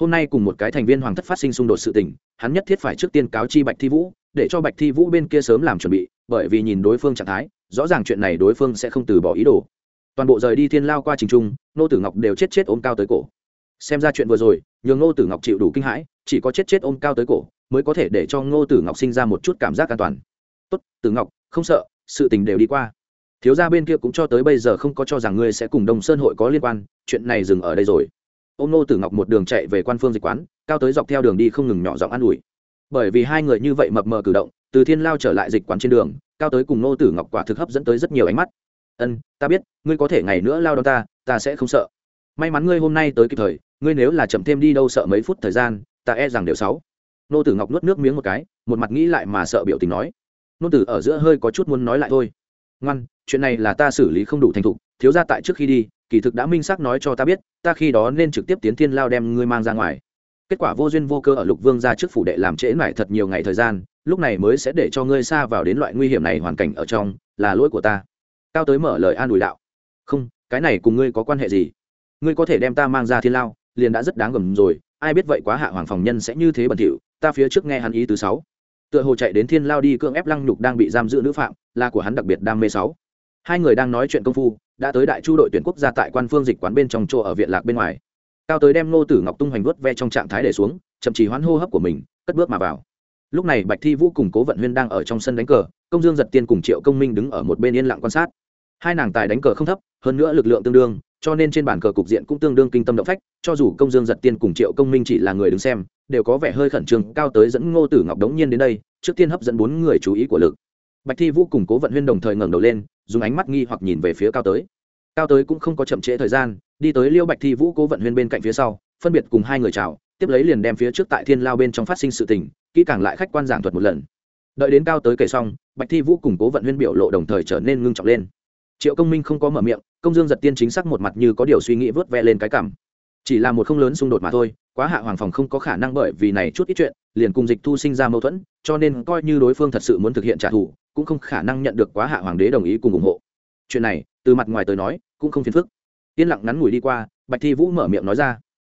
Hôm nay cùng một cái thành viên hoàng thất phát sinh xung đột sự tình, hắn nhất thiết phải trước tiên cáo chi bạch thi vũ, để cho bạch thi vũ bên kia sớm làm chuẩn bị, bởi vì nhìn đối phương trạng thái rõ ràng chuyện này đối phương sẽ không từ bỏ ý đồ. Toàn bộ rời đi thiên lao qua trình trung nô tử ngọc đều chết chết ôm cao tới cổ. Xem ra chuyện vừa rồi, nhường nô tử ngọc chịu đủ kinh hãi, chỉ có chết chết ôm cao tới cổ mới có thể để cho ngô tử ngọc sinh ra một chút cảm giác an toàn. Tốt, tử ngọc, không sợ, sự tình đều đi qua. Thiếu gia bên kia cũng cho tới bây giờ không có cho rằng ngươi sẽ cùng đông sơn hội có liên quan, chuyện này dừng ở đây rồi. Ôm nô tử ngọc một đường chạy về quan phương dịch quán, cao tới dọc theo đường đi không ngừng nhỏ giọng an ủi. Bởi vì hai người như vậy mập mờ cử động, từ thiên lao trở lại dịch quán trên đường cao tới cùng nô tử ngọc quả thực hấp dẫn tới rất nhiều ánh mắt. Ân, ta biết, ngươi có thể ngày nữa lao đón ta ta sẽ không sợ. May mắn ngươi hôm nay tới kịp thời, ngươi nếu là chậm thêm đi đâu sợ mấy phút thời gian, ta e rằng đều sáu. Nô tử ngọc nuốt nước miếng một cái, một mặt nghĩ lại mà sợ biểu tình nói. Nô tử ở giữa hơi có chút muốn nói lại thôi. Ngoan, chuyện này là ta xử lý không đủ thành thục, thiếu gia tại trước khi đi, kỳ thực đã minh xác nói cho ta biết, ta khi đó nên trực tiếp tiến thiên lao đem ngươi mang ra ngoài. Kết quả vô duyên vô cơ ở lục vương ra trước phủ đệ làm trễ mải thật nhiều ngày thời gian lúc này mới sẽ để cho ngươi xa vào đến loại nguy hiểm này hoàn cảnh ở trong, là lỗi của ta. Cao tới mở lời an ủi đạo. Không, cái này cùng ngươi có quan hệ gì? Ngươi có thể đem ta mang ra thiên lao, liền đã rất đáng gầm rồi, ai biết vậy quá hạ hoàng phòng nhân sẽ như thế bẩn thỉu, ta phía trước nghe hắn ý thứ sáu. Tựa hồ chạy đến thiên lao đi cưỡng ép lăng nhục đang bị giam giữ nữ phạm, là của hắn đặc biệt đam mê sáu. Hai người đang nói chuyện công phu, đã tới đại chu đội tuyển quốc gia tại quan phương dịch quán bên trong chỗ ở viện lạc bên ngoài. Cao tới đem ngô tử ngọc tung hoành vớt ve trong trạng thái để xuống, chậm trì hoãn hô hấp của mình, cất bước mà vào lúc này bạch thi vũ cùng cố vận huyên đang ở trong sân đánh cờ, công dương giật tiên cùng triệu công minh đứng ở một bên yên lặng quan sát. Hai nàng tài đánh cờ không thấp, hơn nữa lực lượng tương đương, cho nên trên bàn cờ cục diện cũng tương đương kinh tâm động phách, cho dù công dương giật tiên cùng triệu công minh chỉ là người đứng xem, đều có vẻ hơi khẩn trương, cao tới dẫn ngô tử ngọc đống nhiên đến đây, trước tiên hấp dẫn bốn người chú ý của lực. Bạch thi vũ cùng cố vận huyên đồng thời ngẩng đầu lên, dùng ánh mắt nghi hoặc nhìn về phía cao tới. Cao tới cũng không có chậm trễ thời gian, đi tới liêu bạch thi vũ, cố vận huyên bên cạnh phía sau, phân biệt cùng hai người chào, tiếp lấy liền đem phía trước tại thiên lao bên trong phát sinh sự tình kỹ càng lại khách quan giảng thuật một lần. Đợi đến cao tới kể xong, bạch thi vũ cùng cố vận huyên biểu lộ đồng thời trở nên ngưng trọng lên. Triệu công minh không có mở miệng, công dương giật tiên chính xác một mặt như có điều suy nghĩ vớt ve lên cái cảm. Chỉ là một không lớn xung đột mà thôi, quá hạ hoàng phòng không có khả năng bởi vì này chút ít chuyện, liền cùng dịch thu sinh ra mâu thuẫn, cho nên coi như đối phương thật sự muốn thực hiện trả thù, cũng không khả năng nhận được quá hạ hoàng đế đồng ý cùng ủng hộ. Chuyện này, từ mặt ngoài tới nói, cũng không phiền phức. Yên lặng ngắn ngủi đi qua, bạch thi vũ mở miệng nói ra,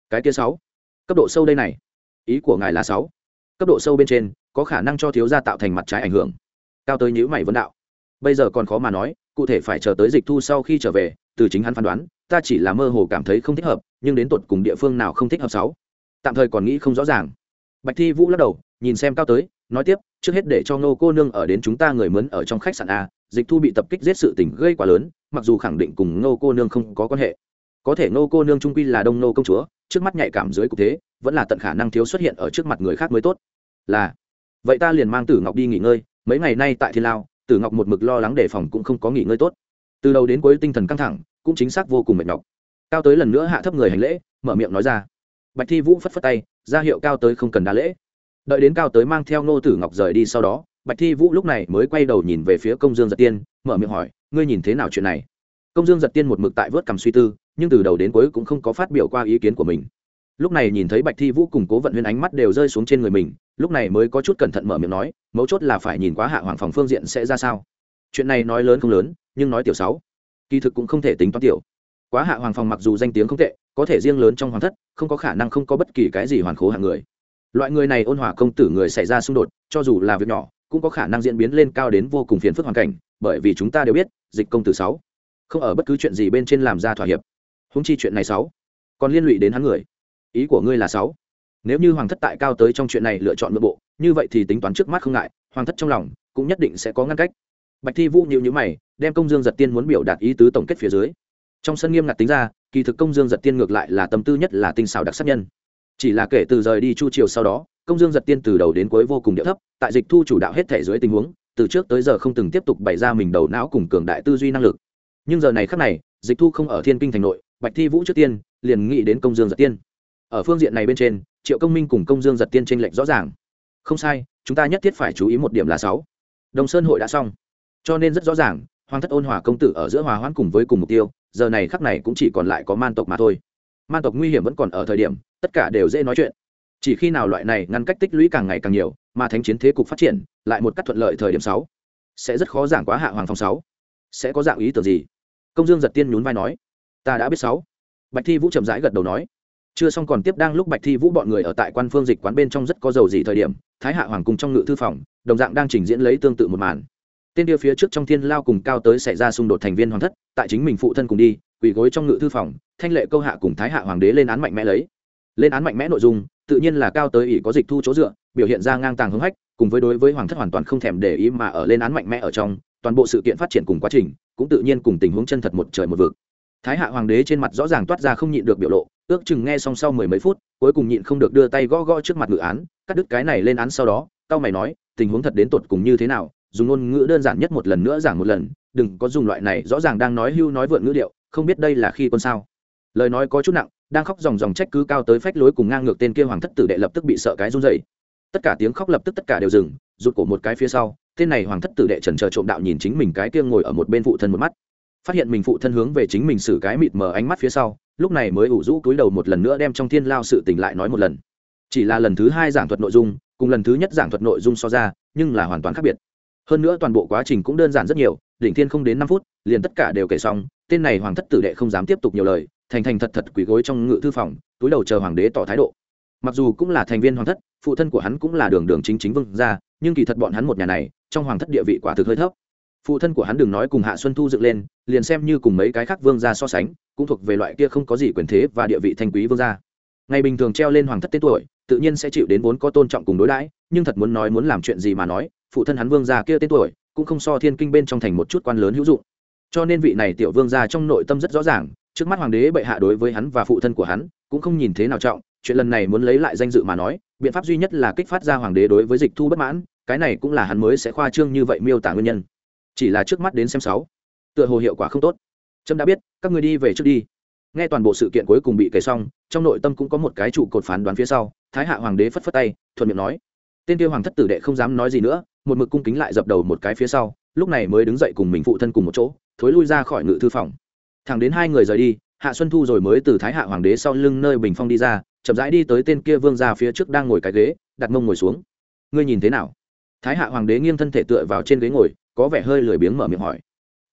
cái kia sáu, cấp độ sâu đây này, ý của ngài là sáu cấp độ sâu bên trên, có khả năng cho thiếu gia tạo thành mặt trái ảnh hưởng. Cao tới nhữ mày vấn đạo. Bây giờ còn khó mà nói, cụ thể phải chờ tới dịch thu sau khi trở về, từ chính hắn phán đoán, ta chỉ là mơ hồ cảm thấy không thích hợp, nhưng đến tột cùng địa phương nào không thích hợp sáu. Tạm thời còn nghĩ không rõ ràng. Bạch thi vũ lắc đầu, nhìn xem cao tới, nói tiếp, trước hết để cho ngô cô nương ở đến chúng ta người mướn ở trong khách sạn a, dịch thu bị tập kích giết sự tình gây quá lớn, mặc dù khẳng định cùng ngô cô nương không có quan hệ. Có thể ngô cô nương trung quy là đông nô công chúa, trước mắt nhạy cảm dưới cục thế, vẫn là tận khả năng thiếu xuất hiện ở trước mặt người khác mới tốt là, vậy ta liền mang tử ngọc đi nghỉ ngơi, mấy ngày nay tại thiên lao, tử ngọc một mực lo lắng đề phòng cũng không có nghỉ ngơi tốt. Từ đầu đến cuối tinh thần căng thẳng, cũng chính xác vô cùng mệt nhọc. Cao tới lần nữa hạ thấp người hành lễ, mở miệng nói ra. Bạch thi vũ phất phất tay, ra hiệu cao tới không cần đa lễ. Đợi đến cao tới mang theo ngô tử ngọc rời đi sau đó, bạch thi vũ lúc này mới quay đầu nhìn về phía công dương giật tiên, mở miệng hỏi, ngươi nhìn thế nào chuyện này? Công dương giật tiên một mực tại vớt cầm suy tư, nhưng từ đầu đến cuối cũng không có phát biểu qua ý kiến của mình lúc này nhìn thấy bạch thi vũ cùng cố vận huyên ánh mắt đều rơi xuống trên người mình, lúc này mới có chút cẩn thận mở miệng nói, mấu chốt là phải nhìn quá hạ hoàng phòng phương diện sẽ ra sao. Chuyện này nói lớn không lớn, nhưng nói tiểu sáu, kỳ thực cũng không thể tính toán tiểu. Quá hạ hoàng phòng mặc dù danh tiếng không tệ, có thể riêng lớn trong hoàng thất, không có khả năng không có bất kỳ cái gì hoàn khố hạng người. Loại người này ôn hòa công tử người xảy ra xung đột, cho dù là việc nhỏ, cũng có khả năng diễn biến lên cao đến vô cùng phiền phức hoàn cảnh, bởi vì chúng ta đều biết, dịch công tử sáu không ở bất cứ chuyện gì bên trên làm ra thỏa hiệp. Húng chi chuyện này sáu còn liên lụy đến hắn người ý của ngươi là sáu. Nếu như hoàng thất tại cao tới trong chuyện này lựa chọn nội bộ, như vậy thì tính toán trước mắt không ngại, hoàng thất trong lòng cũng nhất định sẽ có ngăn cách. Bạch thi vũ nhịu nhữ mày, đem công dương giật tiên muốn biểu đạt ý tứ tổng kết phía dưới. Trong sân nghiêm ngặt tính ra, kỳ thực công dương giật tiên ngược lại là tâm tư nhất là tinh xảo đặc sắc nhân. Chỉ là kể từ rời đi chu triều sau đó, công dương giật tiên từ đầu đến cuối vô cùng địa thấp, tại dịch thu chủ đạo hết thể dưới tình huống, từ trước tới giờ không từng tiếp tục bày ra mình đầu não cùng cường đại tư duy năng lực. Nhưng giờ này khác này, dịch thu không ở thiên kinh thành nội, bạch thi vũ trước tiên liền nghĩ đến công dương giật tiên ở phương diện này bên trên, triệu công minh cùng công dương giật tiên tranh lệch rõ ràng. Không sai, chúng ta nhất thiết phải chú ý một điểm là sáu. Đông sơn hội đã xong. Cho nên rất rõ ràng, hoàng thất ôn hòa công tử ở giữa hòa hoãn cùng với cùng mục tiêu, giờ này khắc này cũng chỉ còn lại có man tộc mà thôi. Man tộc nguy hiểm vẫn còn ở thời điểm, tất cả đều dễ nói chuyện. Chỉ khi nào loại này ngăn cách tích lũy càng ngày càng nhiều, mà thánh chiến thế cục phát triển, lại một cách thuận lợi thời điểm sáu. Sẽ rất khó giảng quá hạ hoàng phòng sáu. Sẽ có dạng ý tưởng gì? Công dương giật tiên nhún vai nói. Ta đã biết sáu. Bạch thi vũ chậm rãi gật đầu nói chưa xong còn tiếp đang lúc bạch thi vũ bọn người ở tại quan phương dịch quán bên trong rất có dầu gì thời điểm, thái hạ hoàng cùng trong ngự thư phòng, đồng dạng đang trình diễn lấy tương tự một màn. Tên kia phía trước trong thiên lao cùng cao tới xảy ra xung đột thành viên hoàng thất, tại chính mình phụ thân cùng đi, quỳ gối trong ngự thư phòng, thanh lệ câu hạ cùng thái hạ hoàng đế lên án mạnh mẽ lấy. Lên án mạnh mẽ nội dung, tự nhiên là cao tới ỷ có dịch thu chỗ dựa, biểu hiện ra ngang tàng hứng hách, cùng với đối với hoàng thất hoàn toàn không thèm để ý mà ở lên án mạnh mẽ ở trong, toàn bộ sự kiện phát triển cùng quá trình, cũng tự nhiên cùng tình huống chân thật một trời một vực. Thái hạ hoàng đế trên mặt rõ ràng toát ra không nhịn được biểu lộ ước chừng nghe xong sau mười mấy phút, cuối cùng nhịn không được đưa tay gõ gõ trước mặt ngự án, cắt đứt cái này lên án sau đó Tao mày nói, tình huống thật đến tột cùng như thế nào, dùng ngôn ngữ đơn giản nhất một lần nữa giảng một lần, đừng có dùng loại này, rõ ràng đang nói hưu nói vượn ngữ điệu, không biết đây là khi quân sao. Lời nói có chút nặng, đang khóc dòng dòng trách cứ cao tới phách lối cùng ngang ngược tên kia hoàng thất tử đệ lập tức bị sợ cái run dậy tất cả tiếng khóc lập tức tất cả đều dừng, rụt cổ một cái phía sau, tên này hoàng thất tử đệ trần chờ trộm đạo nhìn chính mình cái kia ngồi ở một bên phụ thân một mắt. Phát hiện mình phụ thân hướng về chính mình xử cái mịt mờ ánh mắt phía sau lúc này mới ủ rũ cúi đầu một lần nữa đem trong thiên lao sự tình lại nói một lần. Chỉ là lần thứ hai giảng thuật nội dung, cùng lần thứ nhất giảng thuật nội dung so ra, nhưng là hoàn toàn khác biệt. Hơn nữa toàn bộ quá trình cũng đơn giản rất nhiều, đỉnh thiên không đến năm phút, liền tất cả đều kể xong, tên này hoàng thất tử đệ không dám tiếp tục nhiều lời, thành thành thật thật quỳ gối trong ngự thư phòng, túi đầu chờ hoàng đế tỏ thái độ. Mặc dù cũng là thành viên hoàng thất, phụ thân của hắn cũng là đường đường chính chính vương gia, nhưng kỳ thật bọn hắn một nhà này, trong hoàng thất địa vị quả thực hơi thấp phụ thân của hắn đừng nói cùng hạ xuân thu dựng lên, liền xem như cùng mấy cái khác vương gia so sánh, cũng thuộc về loại kia không có gì quyền thế và địa vị thanh quý vương gia. Ngày bình thường treo lên hoàng thất tên tuổi, tự nhiên sẽ chịu đến vốn có tôn trọng cùng đối đãi, nhưng thật muốn nói muốn làm chuyện gì mà nói, phụ thân hắn vương gia kia tên tuổi, cũng không so thiên kinh bên trong thành một chút quan lớn hữu dụng. Cho nên vị này tiểu vương gia trong nội tâm rất rõ ràng, trước mắt hoàng đế bệ hạ đối với hắn và phụ thân của hắn, cũng không nhìn thế nào trọng, chuyện lần này muốn lấy lại danh dự mà nói, biện pháp duy nhất là kích phát ra hoàng đế đối với dịch thu bất mãn, cái này cũng là hắn mới sẽ khoa trương như vậy miêu tả nguyên nhân chỉ là trước mắt đến xem sáu. Tựa hồ hiệu quả không tốt. Trâm đã biết, các người đi về trước đi. Nghe toàn bộ sự kiện cuối cùng bị kể xong, trong nội tâm cũng có một cái trụ cột phán đoán phía sau, thái hạ hoàng đế phất phất tay, thuận miệng nói. Tên tiêu hoàng thất tử đệ không dám nói gì nữa, một mực cung kính lại dập đầu một cái phía sau, lúc này mới đứng dậy cùng mình phụ thân cùng một chỗ, thối lui ra khỏi ngự thư phòng. Thẳng đến hai người rời đi, hạ xuân thu rồi mới từ thái hạ hoàng đế sau lưng nơi bình phong đi ra, chậm rãi đi tới tên kia vương ra phía trước đang ngồi cái ghế, đặt mông ngồi xuống. Ngươi nhìn thế nào? Thái hạ hoàng đế nghiêng thân thể tựa vào trên ghế ngồi có vẻ hơi lười biếng mở miệng hỏi.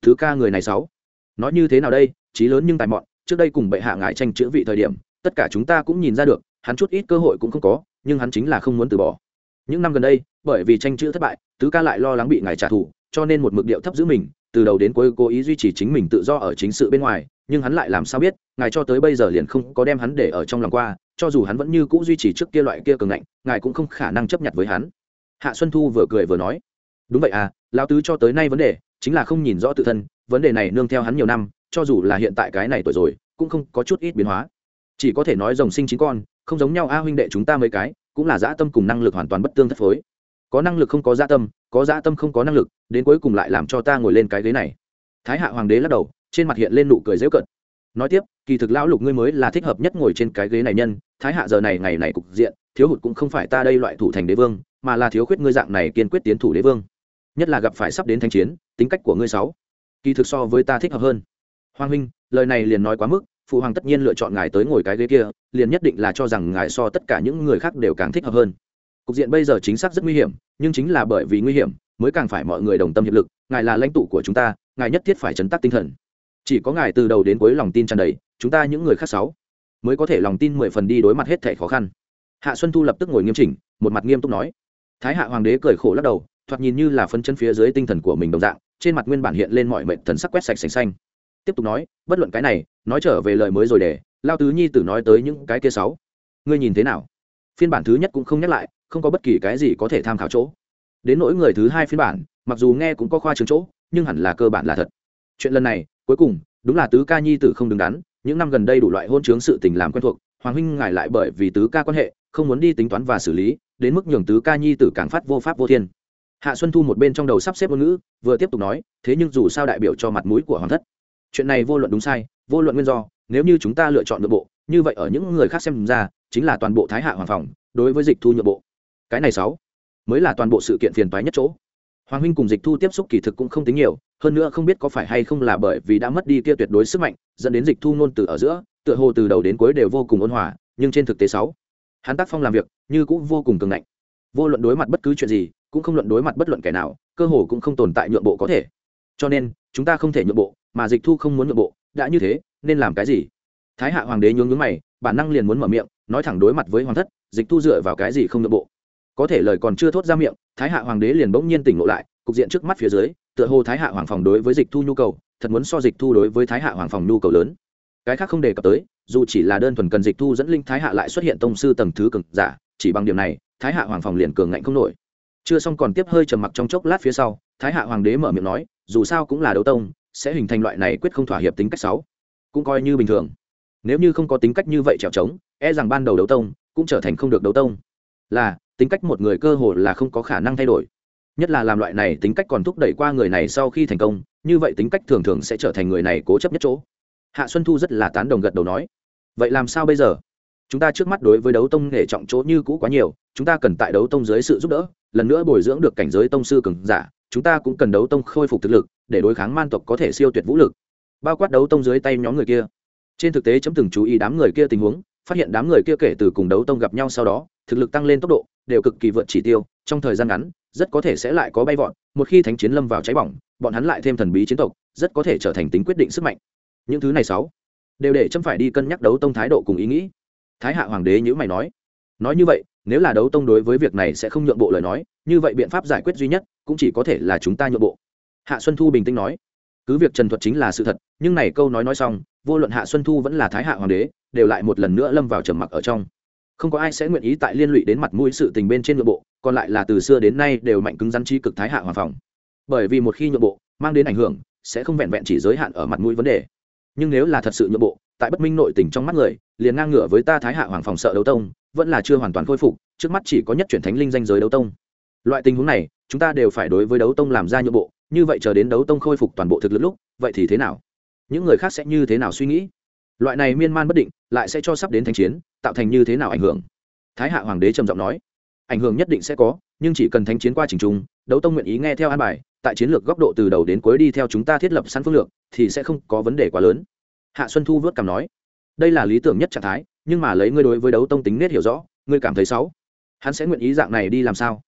Thứ ca người này sáu. Nói như thế nào đây, trí lớn nhưng tài mọn, trước đây cùng bệ hạ ngại tranh chữ vị thời điểm, tất cả chúng ta cũng nhìn ra được, hắn chút ít cơ hội cũng không có, nhưng hắn chính là không muốn từ bỏ. Những năm gần đây, bởi vì tranh chữ thất bại, tứ ca lại lo lắng bị ngài trả thù, cho nên một mực điệu thấp giữ mình, từ đầu đến cuối cố ý duy trì chính mình tự do ở chính sự bên ngoài, nhưng hắn lại làm sao biết, ngài cho tới bây giờ liền không có đem hắn để ở trong lòng qua, cho dù hắn vẫn như cũ duy trì trước kia loại kia cường ngạnh, ngài cũng không khả năng chấp nhận với hắn. Hạ xuân thu vừa cười vừa nói đúng vậy à lão tứ cho tới nay vấn đề chính là không nhìn rõ tự thân, vấn đề này nương theo hắn nhiều năm, cho dù là hiện tại cái này tuổi rồi, cũng không có chút ít biến hóa. Chỉ có thể nói rồng sinh chính con, không giống nhau, a, huynh đệ chúng ta mấy cái, cũng là dã tâm cùng năng lực hoàn toàn bất tương thất phối. Có năng lực không có dã tâm, có dã tâm không có năng lực, đến cuối cùng lại làm cho ta ngồi lên cái ghế này. Thái hạ hoàng đế lắc đầu, trên mặt hiện lên nụ cười dễu cận nói tiếp, kỳ thực lão lục ngươi mới là thích hợp nhất ngồi trên cái ghế này nhân, thái hạ giờ này ngày này cục diện, thiếu hụt cũng không phải ta đây loại thủ thành đế vương, mà là thiếu khuyết ngươi dạng này kiên quyết tiến thủ đế vương nhất là gặp phải sắp đến thanh chiến, tính cách của ngươi sáu, kỳ thực so với ta thích hợp hơn. Hoàng huynh, lời này liền nói quá mức, phụ hoàng tất nhiên lựa chọn ngài tới ngồi cái ghế kia, liền nhất định là cho rằng ngài so tất cả những người khác đều càng thích hợp hơn. Cục diện bây giờ chính xác rất nguy hiểm, nhưng chính là bởi vì nguy hiểm, mới càng phải mọi người đồng tâm hiệp lực, ngài là lãnh tụ của chúng ta, ngài nhất thiết phải chấn tác tinh thần. Chỉ có ngài từ đầu đến cuối lòng tin tràn đầy, chúng ta những người khác sáu, mới có thể lòng tin mười phần đi đối mặt hết thẻ khó khăn. Hạ xuân thu lập tức ngồi nghiêm chỉnh, một mặt nghiêm túc nói. Thái hạ hoàng đế cười khổ lắc đầu thoạt nhìn như là phân chân phía dưới tinh thần của mình đồng dạng, trên mặt nguyên bản hiện lên mọi mệnh thần sắc quét sạch sành xanh. Tiếp tục nói, bất luận cái này, nói trở về lời mới rồi để, lao tứ nhi tử nói tới những cái kia sáu. Ngươi nhìn thế nào? Phiên bản thứ nhất cũng không nhắc lại, không có bất kỳ cái gì có thể tham khảo chỗ. Đến nỗi người thứ hai phiên bản, mặc dù nghe cũng có khoa trường chỗ, nhưng hẳn là cơ bản là thật. Chuyện lần này, cuối cùng, đúng là tứ ca nhi tử không đứng đắn, những năm gần đây đủ loại hôn chướng sự tình làm quen thuộc, hoàng huynh ngài lại bởi vì tứ ca quan hệ, không muốn đi tính toán và xử lý, đến mức nhường tứ ca nhi tử càng phát vô pháp vô thiên hạ xuân thu một bên trong đầu sắp xếp ngôn ngữ, vừa tiếp tục nói, thế nhưng dù sao đại biểu cho mặt mũi của hoàng thất, chuyện này vô luận đúng sai, vô luận nguyên do, nếu như chúng ta lựa chọn nội bộ, như vậy ở những người khác xem ra, chính là toàn bộ thái hạ hoàng phòng đối với dịch thu nhượng bộ. Cái này sáu, mới là toàn bộ sự kiện phiền toái nhất chỗ. Hoàng huynh cùng dịch thu tiếp xúc kỳ thực cũng không tính nhiều, hơn nữa không biết có phải hay không là bởi vì đã mất đi kia tuyệt đối sức mạnh, dẫn đến dịch thu nôn từ ở giữa, tựa hồ từ đầu đến cuối đều vô cùng ôn hòa, nhưng trên thực tế sáu, hắn tác phong làm việc như cũng vô cùng cường ngạnh. Vô luận đối mặt bất cứ chuyện gì cũng không luận đối mặt bất luận kẻ nào, cơ hồ cũng không tồn tại nhượng bộ có thể. Cho nên, chúng ta không thể nhượng bộ, mà dịch thu không muốn nhượng bộ, đã như thế, nên làm cái gì? Thái hạ hoàng đế nhướng nhướng mày, bản năng liền muốn mở miệng, nói thẳng đối mặt với hoàng thất, dịch thu dựa vào cái gì không nhượng bộ? Có thể lời còn chưa thốt ra miệng, thái hạ hoàng đế liền bỗng nhiên tỉnh ngộ lại, cục diện trước mắt phía dưới, tựa hồ thái hạ hoàng phòng đối với dịch thu nhu cầu, thật muốn so dịch thu đối với thái hạ hoàng phòng nhu cầu lớn. Cái khác không đề cập tới, dù chỉ là đơn thuần cần dịch thu dẫn linh thái hạ lại xuất hiện tông sư tầng thứ cực giả, chỉ bằng điểm này, thái hạ hoàng phòng liền cường ngạnh không nổi chưa xong còn tiếp hơi trầm mặc trong chốc lát phía sau, thái hạ hoàng đế mở miệng nói, dù sao cũng là đấu tông, sẽ hình thành loại này quyết không thỏa hiệp tính cách sáu. Cũng coi như bình thường. Nếu như không có tính cách như vậy trèo trống e rằng ban đầu đấu tông cũng trở thành không được đấu tông. Là, tính cách một người cơ hồ là không có khả năng thay đổi. Nhất là làm loại này tính cách còn thúc đẩy qua người này sau khi thành công, như vậy tính cách thường thường sẽ trở thành người này cố chấp nhất chỗ. Hạ xuân thu rất là tán đồng gật đầu nói, vậy làm sao bây giờ? Chúng ta trước mắt đối với đấu tông nghề trọng chỗ như cũ quá nhiều chúng ta cần tại đấu tông dưới sự giúp đỡ, lần nữa bồi dưỡng được cảnh giới tông sư cường giả, chúng ta cũng cần đấu tông khôi phục thực lực, để đối kháng man tộc có thể siêu tuyệt vũ lực. Bao quát đấu tông dưới tay nhóm người kia. Trên thực tế chấm từng chú ý đám người kia tình huống, phát hiện đám người kia kể từ cùng đấu tông gặp nhau sau đó, thực lực tăng lên tốc độ, đều cực kỳ vượt chỉ tiêu, trong thời gian ngắn, rất có thể sẽ lại có bay vọt, một khi thánh chiến lâm vào cháy bỏng, bọn hắn lại thêm thần bí chiến tộc, rất có thể trở thành tính quyết định sức mạnh. Những thứ này sáu, đều để chấm phải đi cân nhắc đấu tông thái độ cùng ý nghĩ. Thái hạ hoàng đế nhữ mày nói nói như vậy nếu là đấu tông đối với việc này sẽ không nhượng bộ lời nói, như vậy biện pháp giải quyết duy nhất cũng chỉ có thể là chúng ta nhượng bộ. Hạ xuân thu bình tĩnh nói. Cứ việc trần thuật chính là sự thật, nhưng này câu nói nói xong, vô luận hạ xuân thu vẫn là thái hạ hoàng đế, đều lại một lần nữa lâm vào trầm mặc ở trong. Không có ai sẽ nguyện ý tại liên lụy đến mặt mũi sự tình bên trên nội bộ, còn lại là từ xưa đến nay đều mạnh cứng rắn trí cực thái hạ hoàng phòng. Bởi vì một khi nhượng bộ, mang đến ảnh hưởng, sẽ không vẹn vẹn chỉ giới hạn ở mặt mũi vấn đề. Nhưng nếu là thật sự nhượng bộ, tại bất minh nội tình trong mắt người, liền ngang ngửa với ta thái hạ hoàng phòng sợ đấu tông vẫn là chưa hoàn toàn khôi phục, trước mắt chỉ có nhất chuyển thánh linh danh giới đấu tông. Loại tình huống này, chúng ta đều phải đối với đấu tông làm ra nhượng bộ, như vậy chờ đến đấu tông khôi phục toàn bộ thực lực lúc, vậy thì thế nào? Những người khác sẽ như thế nào suy nghĩ? Loại này miên man bất định, lại sẽ cho sắp đến thanh chiến, tạo thành như thế nào ảnh hưởng? Thái hạ hoàng đế trầm giọng nói. Ảnh hưởng nhất định sẽ có, nhưng chỉ cần thánh chiến qua trình trung đấu tông nguyện ý nghe theo an bài, tại chiến lược góc độ từ đầu đến cuối đi theo chúng ta thiết lập sẵn phương lược, thì sẽ không có vấn đề quá lớn. Hạ xuân thu vớt cảm nói. Đây là lý tưởng nhất trạng thái nhưng mà lấy ngươi đối với đấu tông tính nết hiểu rõ, ngươi cảm thấy xấu. Hắn sẽ nguyện ý dạng này đi làm sao?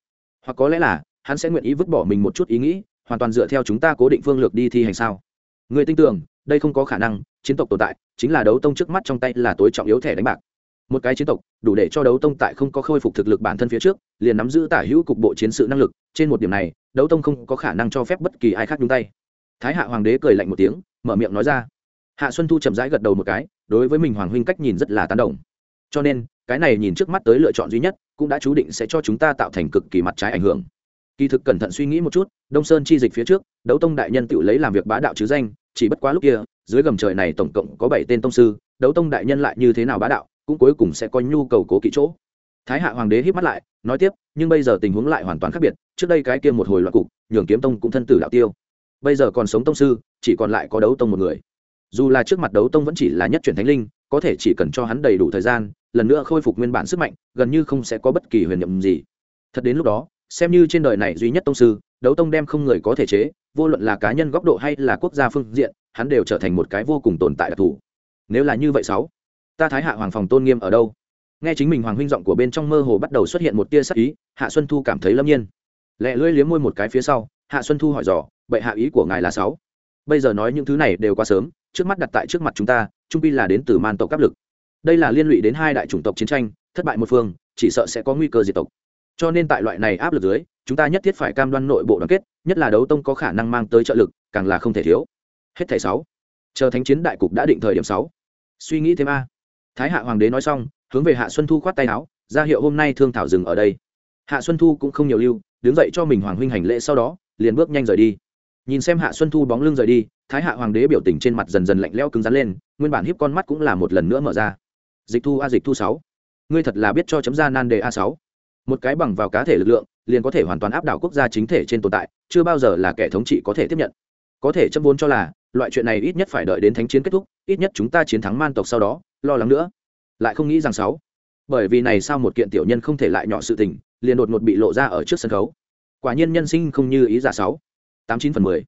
Hoặc có lẽ là, hắn sẽ nguyện ý vứt bỏ mình một chút ý nghĩ, hoàn toàn dựa theo chúng ta cố định phương lược đi thi hành sao? Người tin tưởng, đây không có khả năng, chiến tộc tồn tại, chính là đấu tông trước mắt trong tay là tối trọng yếu thẻ đánh bạc. Một cái chiến tộc, đủ để cho đấu tông tại không có khôi phục thực lực bản thân phía trước, liền nắm giữ tả hữu cục bộ chiến sự năng lực, trên một điểm này, đấu tông không có khả năng cho phép bất kỳ ai khác nhúng tay. Thái hạ hoàng đế cười lạnh một tiếng, mở miệng nói ra. Hạ xuân thu chậm rãi gật đầu một cái đối với mình hoàng huynh cách nhìn rất là tán đồng. Cho nên, cái này nhìn trước mắt tới lựa chọn duy nhất, cũng đã chú định sẽ cho chúng ta tạo thành cực kỳ mặt trái ảnh hưởng. Kỳ thực cẩn thận suy nghĩ một chút, đông sơn chi dịch phía trước, đấu tông đại nhân tự lấy làm việc bá đạo chứ danh, chỉ bất quá lúc kia, dưới gầm trời này tổng cộng có bảy tên tông sư, đấu tông đại nhân lại như thế nào bá đạo, cũng cuối cùng sẽ có nhu cầu cố kỹ chỗ. Thái hạ hoàng đế hít mắt lại, nói tiếp, nhưng bây giờ tình huống lại hoàn toàn khác biệt, trước đây cái kia một hồi loạn cục, nhường kiếm tông cũng thân tử đạo tiêu. Bây giờ còn sống tông sư, chỉ còn lại có đấu tông một người dù là trước mặt đấu tông vẫn chỉ là nhất chuyển thánh linh, có thể chỉ cần cho hắn đầy đủ thời gian, lần nữa khôi phục nguyên bản sức mạnh, gần như không sẽ có bất kỳ huyền nhiệm gì. Thật đến lúc đó, xem như trên đời này duy nhất tông sư, đấu tông đem không người có thể chế, vô luận là cá nhân góc độ hay là quốc gia phương diện, hắn đều trở thành một cái vô cùng tồn tại đặc thù. Nếu là như vậy sáu, ta thái hạ hoàng phòng tôn nghiêm ở đâu? Nghe chính mình hoàng huynh giọng của bên trong mơ hồ bắt đầu xuất hiện một tia sắc ý, hạ xuân thu cảm thấy lâm nhiên. Lẹ lưỡi liếm môi một cái phía sau, hạ xuân thu hỏi dò, bệ hạ ý của ngài là sáu? Bây giờ nói những thứ này đều quá sớm trước mắt đặt tại trước mặt chúng ta, trung pi là đến từ man tộc áp lực. Đây là liên lụy đến hai đại chủng tộc chiến tranh, thất bại một phương, chỉ sợ sẽ có nguy cơ diệt tộc. Cho nên tại loại này áp lực dưới, chúng ta nhất thiết phải cam đoan nội bộ đoàn kết, nhất là đấu tông có khả năng mang tới trợ lực, càng là không thể thiếu. Hết thẻ sáu. Chờ thánh chiến đại cục đã định thời điểm sáu. Suy nghĩ thêm a. Thái hạ hoàng đế nói xong, hướng về hạ xuân thu khoát tay áo, ra hiệu hôm nay thương thảo dừng ở đây. Hạ xuân thu cũng không nhiều lưu, đứng dậy cho mình hoàng huynh hành lễ sau đó, liền bước nhanh rời đi nhìn xem hạ xuân thu bóng lưng rời đi, thái hạ hoàng đế biểu tình trên mặt dần dần lạnh leo cứng rắn lên, nguyên bản hiếp con mắt cũng là một lần nữa mở ra. Dịch thu a, dịch thu sáu. Ngươi thật là biết cho chấm ra nan đề a sáu. Một cái bằng vào cá thể lực lượng, liền có thể hoàn toàn áp đảo quốc gia chính thể trên tồn tại, chưa bao giờ là kẻ thống trị có thể tiếp nhận. Có thể chấm vốn cho là, loại chuyện này ít nhất phải đợi đến thánh chiến kết thúc, ít nhất chúng ta chiến thắng man tộc sau đó, lo lắng nữa. Lại không nghĩ rằng sáu. Bởi vì này sao một kiện tiểu nhân không thể lại nhỏ sự tình, liền đột ngột bị lộ ra ở trước sân khấu. Quả nhiên nhân sinh không như ý giả sáu tám chín phần mười.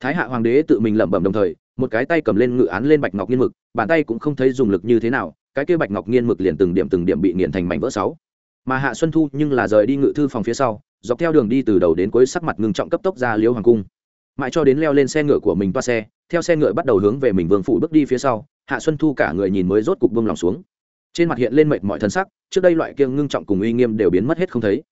Thái hạ hoàng đế tự mình lẩm bẩm đồng thời, một cái tay cầm lên ngự án lên bạch ngọc nghiên mực, bàn tay cũng không thấy dùng lực như thế nào, cái kia bạch ngọc nghiên mực liền từng điểm từng điểm bị nghiền thành mảnh vỡ sáu. Mà hạ xuân thu nhưng là rời đi ngự thư phòng phía sau, dọc theo đường đi từ đầu đến cuối sắc mặt ngưng trọng cấp tốc ra liễu hoàng cung. Mãi cho đến leo lên xe ngựa của mình toa xe, theo xe ngựa bắt đầu hướng về mình vương phủ bước đi phía sau, hạ xuân thu cả người nhìn mới rốt cục vương lòng xuống. Trên mặt hiện lên mệt mọi thân sắc, trước đây loại kiêng ngưng trọng cùng uy nghiêm đều biến mất hết không thấy.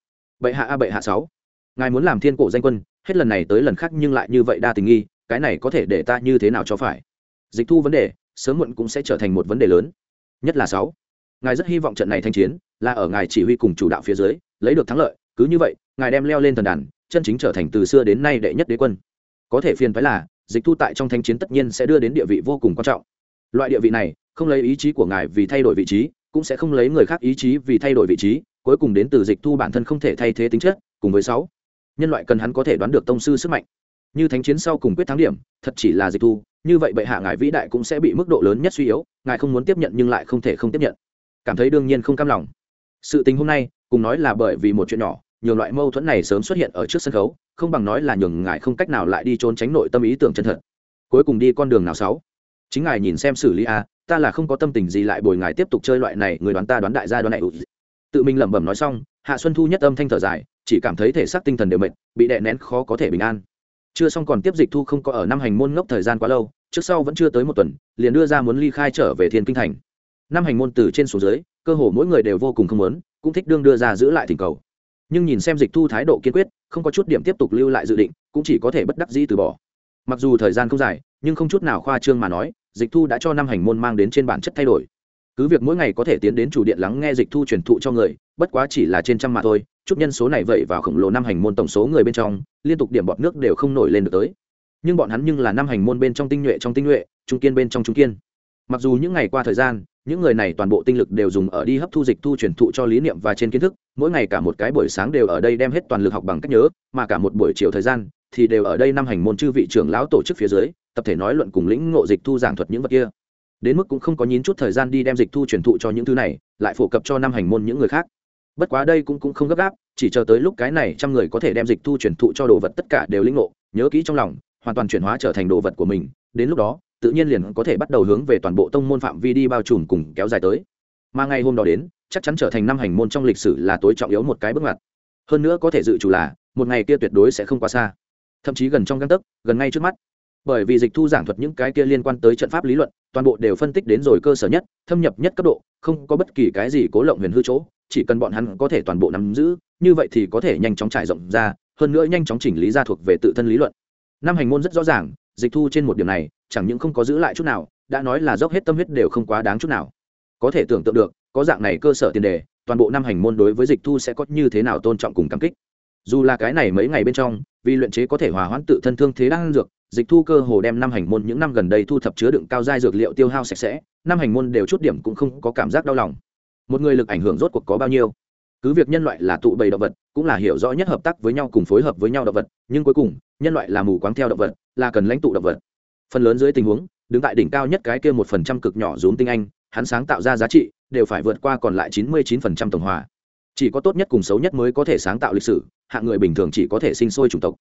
Bệ hạ a, bệ hạ sáu. Ngài muốn làm thiên cổ danh quân hết lần này tới lần khác nhưng lại như vậy đa tình nghi, cái này có thể để ta như thế nào cho phải? Dịch thu vấn đề, sớm muộn cũng sẽ trở thành một vấn đề lớn. Nhất là sáu. Ngài rất hy vọng trận này thanh chiến, là ở ngài chỉ huy cùng chủ đạo phía dưới, lấy được thắng lợi, cứ như vậy, ngài đem leo lên thần đàn, chân chính trở thành từ xưa đến nay đệ nhất đế quân. Có thể phiền phái là, dịch thu tại trong thanh chiến tất nhiên sẽ đưa đến địa vị vô cùng quan trọng. Loại địa vị này, không lấy ý chí của ngài vì thay đổi vị trí, cũng sẽ không lấy người khác ý chí vì thay đổi vị trí, cuối cùng đến từ dịch thu bản thân không thể thay thế tính chất, cùng với sáu nhân loại cần hắn có thể đoán được tông sư sức mạnh. Như thánh chiến sau cùng quyết thắng điểm, thật chỉ là dịch thu, như vậy bệ hạ ngài vĩ đại cũng sẽ bị mức độ lớn nhất suy yếu, ngài không muốn tiếp nhận nhưng lại không thể không tiếp nhận. Cảm thấy đương nhiên không cam lòng. Sự tình hôm nay, cùng nói là bởi vì một chuyện nhỏ nhiều loại mâu thuẫn này sớm xuất hiện ở trước sân khấu, không bằng nói là nhường ngài không cách nào lại đi trốn tránh nội tâm ý tưởng chân thật. Cuối cùng đi con đường nào sáu? Chính ngài nhìn xem xử lý a, ta là không có tâm tình gì lại bồi ngài tiếp tục chơi loại này, người đoán ta đoán đại gia đoán này tự mình lẩm bẩm nói xong, hạ xuân thu nhất âm thanh thở dài, chỉ cảm thấy thể xác tinh thần đều mệt, bị đè nén khó có thể bình an. Chưa xong còn tiếp dịch thu không có ở năm hành môn ngốc thời gian quá lâu, trước sau vẫn chưa tới một tuần, liền đưa ra muốn ly khai trở về thiên kinh thành. Năm hành môn từ trên xuống dưới, cơ hồ mỗi người đều vô cùng không muốn, cũng thích đương đưa ra giữ lại thỉnh cầu. Nhưng nhìn xem dịch thu thái độ kiên quyết, không có chút điểm tiếp tục lưu lại dự định, cũng chỉ có thể bất đắc dĩ từ bỏ. Mặc dù thời gian không dài, nhưng không chút nào khoa trương mà nói, dịch thu đã cho năm hành môn mang đến trên bản chất thay đổi cứ việc mỗi ngày có thể tiến đến chủ điện lắng nghe dịch thu truyền thụ cho người, bất quá chỉ là trên trăm mà thôi, chút nhân số này vậy vào khổng lồ năm hành môn tổng số người bên trong, liên tục điểm bọt nước đều không nổi lên được tới. Nhưng bọn hắn nhưng là năm hành môn bên trong tinh nhuệ trong tinh nhuệ, trung kiên bên trong trung kiên. Mặc dù những ngày qua thời gian, những người này toàn bộ tinh lực đều dùng ở đi hấp thu dịch thu truyền thụ cho lý niệm và trên kiến thức, mỗi ngày cả một cái buổi sáng đều ở đây đem hết toàn lực học bằng cách nhớ, mà cả một buổi chiều thời gian thì đều ở đây năm hành môn chư vị trưởng lão tổ chức phía dưới, tập thể nói luận cùng lĩnh ngộ dịch thu giảng thuật những vật kia đến mức cũng không có nhín chút thời gian đi đem dịch thu truyền thụ cho những thứ này lại phổ cập cho năm hành môn những người khác. Bất quá đây cũng, cũng không gấp gáp chỉ chờ tới lúc cái này trăm người có thể đem dịch thu truyền thụ cho đồ vật tất cả đều lĩnh ngộ nhớ kỹ trong lòng hoàn toàn chuyển hóa trở thành đồ vật của mình đến lúc đó tự nhiên liền có thể bắt đầu hướng về toàn bộ tông môn phạm vi đi bao trùm cùng kéo dài tới. Mà ngày hôm đó đến chắc chắn trở thành năm hành môn trong lịch sử là tối trọng yếu một cái bước ngoặt. Hơn nữa có thể dự chủ là một ngày kia tuyệt đối sẽ không quá xa. Thậm chí gần trong găng tấc gần ngay trước mắt bởi vì dịch thu giảng thuật những cái kia liên quan tới trận pháp lý luận, toàn bộ đều phân tích đến rồi cơ sở nhất, thâm nhập nhất cấp độ, không có bất kỳ cái gì cố lộng huyền hư chỗ, chỉ cần bọn hắn có thể toàn bộ nắm giữ, như vậy thì có thể nhanh chóng trải rộng ra, hơn nữa nhanh chóng chỉnh lý ra thuộc về tự thân lý luận. Năm hành môn rất rõ ràng, dịch thu trên một điểm này, chẳng những không có giữ lại chút nào, đã nói là dốc hết tâm huyết đều không quá đáng chút nào. Có thể tưởng tượng được, có dạng này cơ sở tiền đề, toàn bộ năm hành môn đối với dịch thu sẽ có như thế nào tôn trọng cùng cảm kích. Dù là cái này mấy ngày bên trong, vì luyện chế có thể hòa hoãn tự thân thương thế đang dược dịch thu cơ hồ đem năm hành môn những năm gần đây thu thập chứa đựng cao giai dược liệu tiêu hao sạch sẽ, năm hành môn đều chút điểm cũng không có cảm giác đau lòng. Một người lực ảnh hưởng rốt cuộc có bao nhiêu? Cứ việc nhân loại là tụ bầy động vật, cũng là hiểu rõ nhất hợp tác với nhau cùng phối hợp với nhau động vật, nhưng cuối cùng, nhân loại là mù quáng theo động vật, là cần lãnh tụ động vật. Phần lớn dưới tình huống, đứng tại đỉnh cao nhất cái kia một phần trăm cực nhỏ rốn tinh anh, hắn sáng tạo ra giá trị đều phải vượt qua còn lại chín mươi chín phần trăm tổng hòa. Chỉ có tốt nhất cùng xấu nhất mới có thể sáng tạo lịch sử, hạng người bình thường chỉ có thể sinh sôi chủng tộc.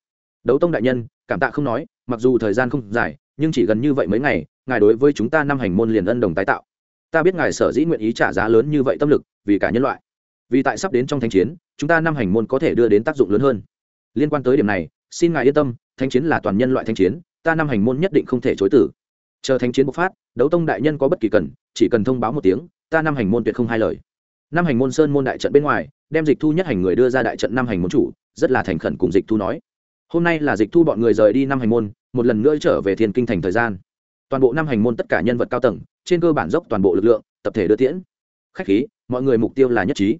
Đấu tông đại nhân, cảm tạ không nói mặc dù thời gian không dài, nhưng chỉ gần như vậy mấy ngày, ngài đối với chúng ta năm hành môn liền ân đồng tái tạo. Ta biết ngài sở dĩ nguyện ý trả giá lớn như vậy tâm lực, vì cả nhân loại. Vì tại sắp đến trong thanh chiến, chúng ta năm hành môn có thể đưa đến tác dụng lớn hơn. Liên quan tới điểm này, xin ngài yên tâm thanh chiến là toàn nhân loại thanh chiến, ta năm hành môn nhất định không thể chối tử. Chờ thanh chiến bộc phát, đấu tông đại nhân có bất kỳ cần, chỉ cần thông báo một tiếng, ta năm hành môn tuyệt không hai lời. Năm hành môn sơn môn đại trận bên ngoài, đem dịch thu nhất hành người đưa ra đại trận năm hành môn chủ, rất là thành khẩn cùng dịch thu nói hôm nay là dịch thu bọn người rời đi năm hành môn, một lần nữa trở về thiên kinh thành thời gian. Toàn bộ năm hành môn tất cả nhân vật cao tầng, trên cơ bản dốc toàn bộ lực lượng, tập thể đưa tiễn. Khách khí, mọi người mục tiêu là nhất trí.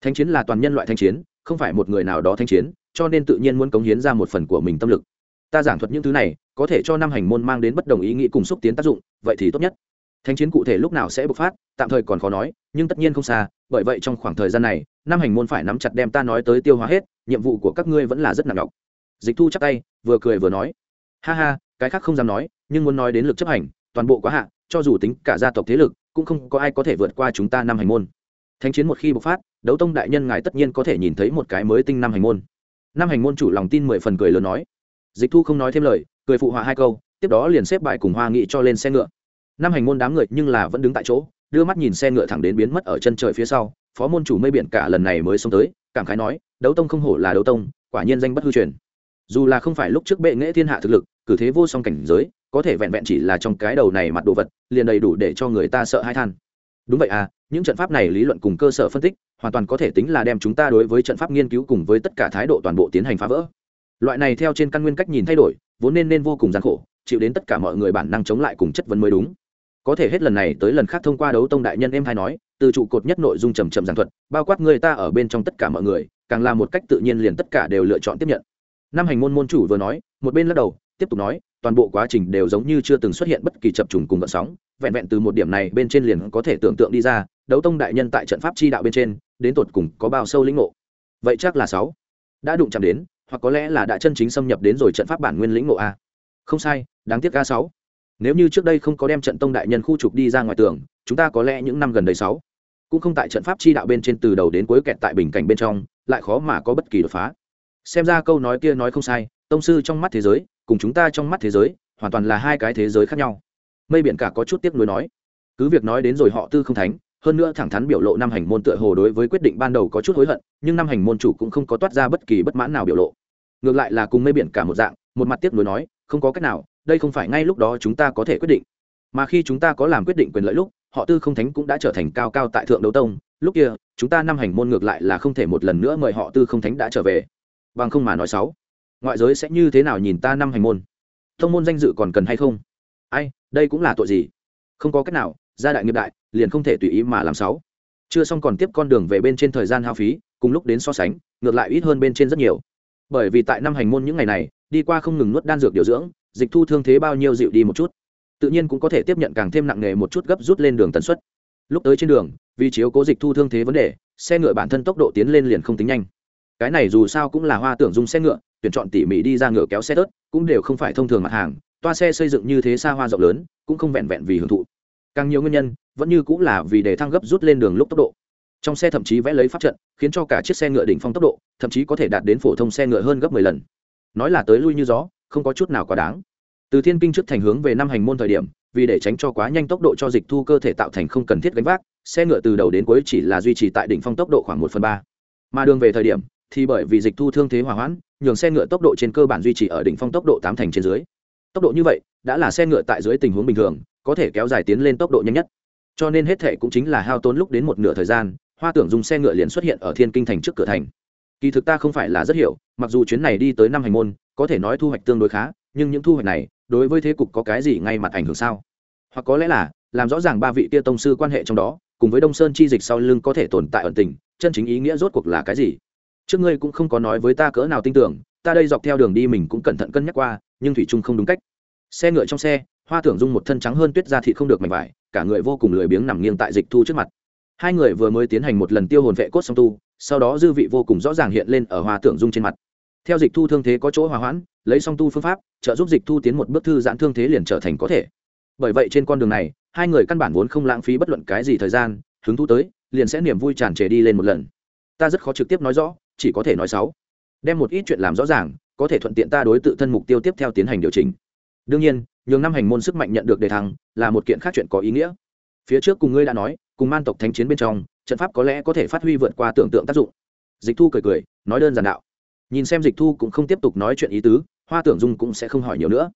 Thanh chiến là toàn nhân loại thanh chiến, không phải một người nào đó thanh chiến, cho nên tự nhiên muốn cống hiến ra một phần của mình tâm lực. Ta giảng thuật những thứ này, có thể cho năm hành môn mang đến bất đồng ý nghĩ cùng xúc tiến tác dụng, vậy thì tốt nhất. Thanh chiến cụ thể lúc nào sẽ bộc phát, tạm thời còn khó nói, nhưng tất nhiên không xa, bởi vậy trong khoảng thời gian này, năm hành môn phải nắm chặt đem ta nói tới tiêu hóa hết, nhiệm vụ của các ngươi vẫn là rất nặng nhọc dịch thu chắc tay, vừa cười vừa nói, ha ha, cái khác không dám nói, nhưng muốn nói đến lực chấp hành, toàn bộ quá hạ, cho dù tính cả gia tộc thế lực, cũng không có ai có thể vượt qua chúng ta năm hành môn. Thánh chiến một khi bộc phát, đấu tông đại nhân ngài tất nhiên có thể nhìn thấy một cái mới tinh năm hành môn. Năm hành môn chủ lòng tin mười phần cười lớn nói. Dịch thu không nói thêm lời, cười phụ họa hai câu, tiếp đó liền xếp bài cùng hoa nghị cho lên xe ngựa. Năm hành môn đám người nhưng là vẫn đứng tại chỗ, đưa mắt nhìn xe ngựa thẳng đến biến mất ở chân trời phía sau, phó môn chủ mây biển cả lần này mới xông tới, cảm khái nói, đấu tông không hổ là đấu tông, quả nhiên danh bất hư truyền dù là không phải lúc trước bệ nghệ thiên hạ thực lực, cử thế vô song cảnh giới, có thể vẹn vẹn chỉ là trong cái đầu này mặt đồ vật, liền đầy đủ để cho người ta sợ hãi than. Đúng vậy à những trận pháp này lý luận cùng cơ sở phân tích, hoàn toàn có thể tính là đem chúng ta đối với trận pháp nghiên cứu cùng với tất cả thái độ toàn bộ tiến hành phá vỡ. Loại này theo trên căn nguyên cách nhìn thay đổi, vốn nên nên vô cùng gian khổ, chịu đến tất cả mọi người bản năng chống lại cùng chất vấn mới đúng. Có thể hết lần này tới lần khác thông qua đấu tông đại nhân em hay nói, từ trụ cột nhất nội dung trầm trầm giảng thuật, bao quát người ta ở bên trong tất cả mọi người, càng là một cách tự nhiên liền tất cả đều lựa chọn tiếp nhận năm hành môn môn chủ vừa nói, một bên lắc đầu, tiếp tục nói, toàn bộ quá trình đều giống như chưa từng xuất hiện bất kỳ chập trùng cùng vận sóng, vẹn vẹn từ một điểm này bên trên liền có thể tưởng tượng đi ra, đấu tông đại nhân tại trận pháp chi đạo bên trên, đến tột cùng có bao sâu lĩnh ngộ. Vậy chắc là sáu. Đã đụng chạm đến, hoặc có lẽ là đã chân chính xâm nhập đến rồi trận pháp bản nguyên lĩnh ngộ a. Không sai, đáng tiếc a sáu. Nếu như trước đây không có đem trận tông đại nhân khu trục đi ra ngoài tường, chúng ta có lẽ những năm gần đây sáu. Cũng không tại trận pháp chi đạo bên trên từ đầu đến cuối kẹt tại bình cảnh bên trong, lại khó mà có bất kỳ đột phá xem ra câu nói kia nói không sai, tông sư trong mắt thế giới, cùng chúng ta trong mắt thế giới, hoàn toàn là hai cái thế giới khác nhau. Mây biển cả có chút tiếc nuối nói. Cứ việc nói đến rồi họ tư không thánh, hơn nữa thẳng thắn biểu lộ năm hành môn tựa hồ đối với quyết định ban đầu có chút hối hận, nhưng năm hành môn chủ cũng không có toát ra bất kỳ bất mãn nào biểu lộ. Ngược lại là cùng mây biển cả một dạng, một mặt tiếc nuối nói, không có cách nào, đây không phải ngay lúc đó chúng ta có thể quyết định. Mà khi chúng ta có làm quyết định quyền lợi lúc, họ tư không thánh cũng đã trở thành cao cao tại thượng đấu tông. Lúc kia, chúng ta năm hành môn ngược lại là không thể một lần nữa mời họ tư không thánh đã trở về bằng không mà nói sáu. Ngoại giới sẽ như thế nào nhìn ta năm hành môn? Thông môn danh dự còn cần hay không? Ai, đây cũng là tội gì? Không có cách nào, gia đại nghiệp đại, liền không thể tùy ý mà làm sáu. Chưa xong còn tiếp con đường về bên trên thời gian hao phí, cùng lúc đến so sánh, ngược lại ít hơn bên trên rất nhiều. Bởi vì tại năm hành môn những ngày này, đi qua không ngừng nuốt đan dược điều dưỡng, dịch thu thương thế bao nhiêu dịu đi một chút. Tự nhiên cũng có thể tiếp nhận càng thêm nặng nề một chút gấp rút lên đường tần suất. Lúc tới trên đường, vì chiếu cố dịch thu thương thế vấn đề, xe ngựa bản thân tốc độ tiến lên liền không tính nhanh cái này dù sao cũng là hoa tưởng dùng xe ngựa, tuyển chọn tỉ mỉ đi ra ngựa kéo xe tớt, cũng đều không phải thông thường mặt hàng, toa xe xây dựng như thế xa hoa rộng lớn, cũng không vẹn vẹn vì hưởng thụ. Càng nhiều nguyên nhân, vẫn như cũng là vì để thăng gấp rút lên đường lúc tốc độ. Trong xe thậm chí vẽ lấy pháp trận, khiến cho cả chiếc xe ngựa đỉnh phong tốc độ, thậm chí có thể đạt đến phổ thông xe ngựa hơn gấp mười lần. Nói là tới lui như gió, không có chút nào quá đáng. Từ thiên kinh trước thành hướng về năm hành môn thời điểm, vì để tránh cho quá nhanh tốc độ cho dịch thu cơ thể tạo thành không cần thiết gánh vác, xe ngựa từ đầu đến cuối chỉ là duy trì tại đỉnh phong tốc độ khoảng một phần ba. Mà đường về thời điểm thì bởi vì dịch thu thương thế hỏa hoãn, nhường xe ngựa tốc độ trên cơ bản duy trì ở đỉnh phong tốc độ tám thành trên dưới. Tốc độ như vậy, đã là xe ngựa tại dưới tình huống bình thường, có thể kéo dài tiến lên tốc độ nhanh nhất. Cho nên hết thể cũng chính là hao tốn lúc đến một nửa thời gian, hoa tưởng dùng xe ngựa liền xuất hiện ở thiên kinh thành trước cửa thành. Kỳ thực ta không phải là rất hiểu, mặc dù chuyến này đi tới năm hành môn, có thể nói thu hoạch tương đối khá, nhưng những thu hoạch này, đối với thế cục có cái gì ngay mặt ảnh hưởng sao? Hoặc có lẽ là, làm rõ ràng ba vị tia tông sư quan hệ trong đó, cùng với đông sơn chi dịch sau lưng có thể tồn tại ẩn tình, chân chính ý nghĩa rốt cuộc là cái gì? Trước ngươi cũng không có nói với ta cỡ nào tin tưởng, ta đây dọc theo đường đi mình cũng cẩn thận cân nhắc qua, nhưng thủy trung không đúng cách. Xe ngựa trong xe, hoa tưởng dung một thân trắng hơn tuyết ra thị không được mảnh vải, cả người vô cùng lười biếng nằm nghiêng tại dịch thu trước mặt. Hai người vừa mới tiến hành một lần tiêu hồn vệ cốt song tu, sau đó dư vị vô cùng rõ ràng hiện lên ở hoa tưởng dung trên mặt. Theo dịch thu thương thế có chỗ hòa hoãn, lấy song tu phương pháp, trợ giúp dịch thu tiến một bước thư giãn thương thế liền trở thành có thể. Bởi vậy trên con đường này, hai người căn bản vốn không lãng phí bất luận cái gì thời gian, hứng thú tới, liền sẽ niềm vui tràn trề đi lên một lần ta rất khó trực tiếp nói rõ, chỉ có thể nói sáu. Đem một ít chuyện làm rõ ràng, có thể thuận tiện ta đối tự thân mục tiêu tiếp theo tiến hành điều chỉnh. Đương nhiên, nhường năm hành môn sức mạnh nhận được đề thăng, là một kiện khác chuyện có ý nghĩa. Phía trước cùng ngươi đã nói, cùng man tộc thánh chiến bên trong, trận pháp có lẽ có thể phát huy vượt qua tưởng tượng tác dụng. Dịch thu cười cười, nói đơn giản đạo. Nhìn xem dịch thu cũng không tiếp tục nói chuyện ý tứ, hoa tưởng dung cũng sẽ không hỏi nhiều nữa.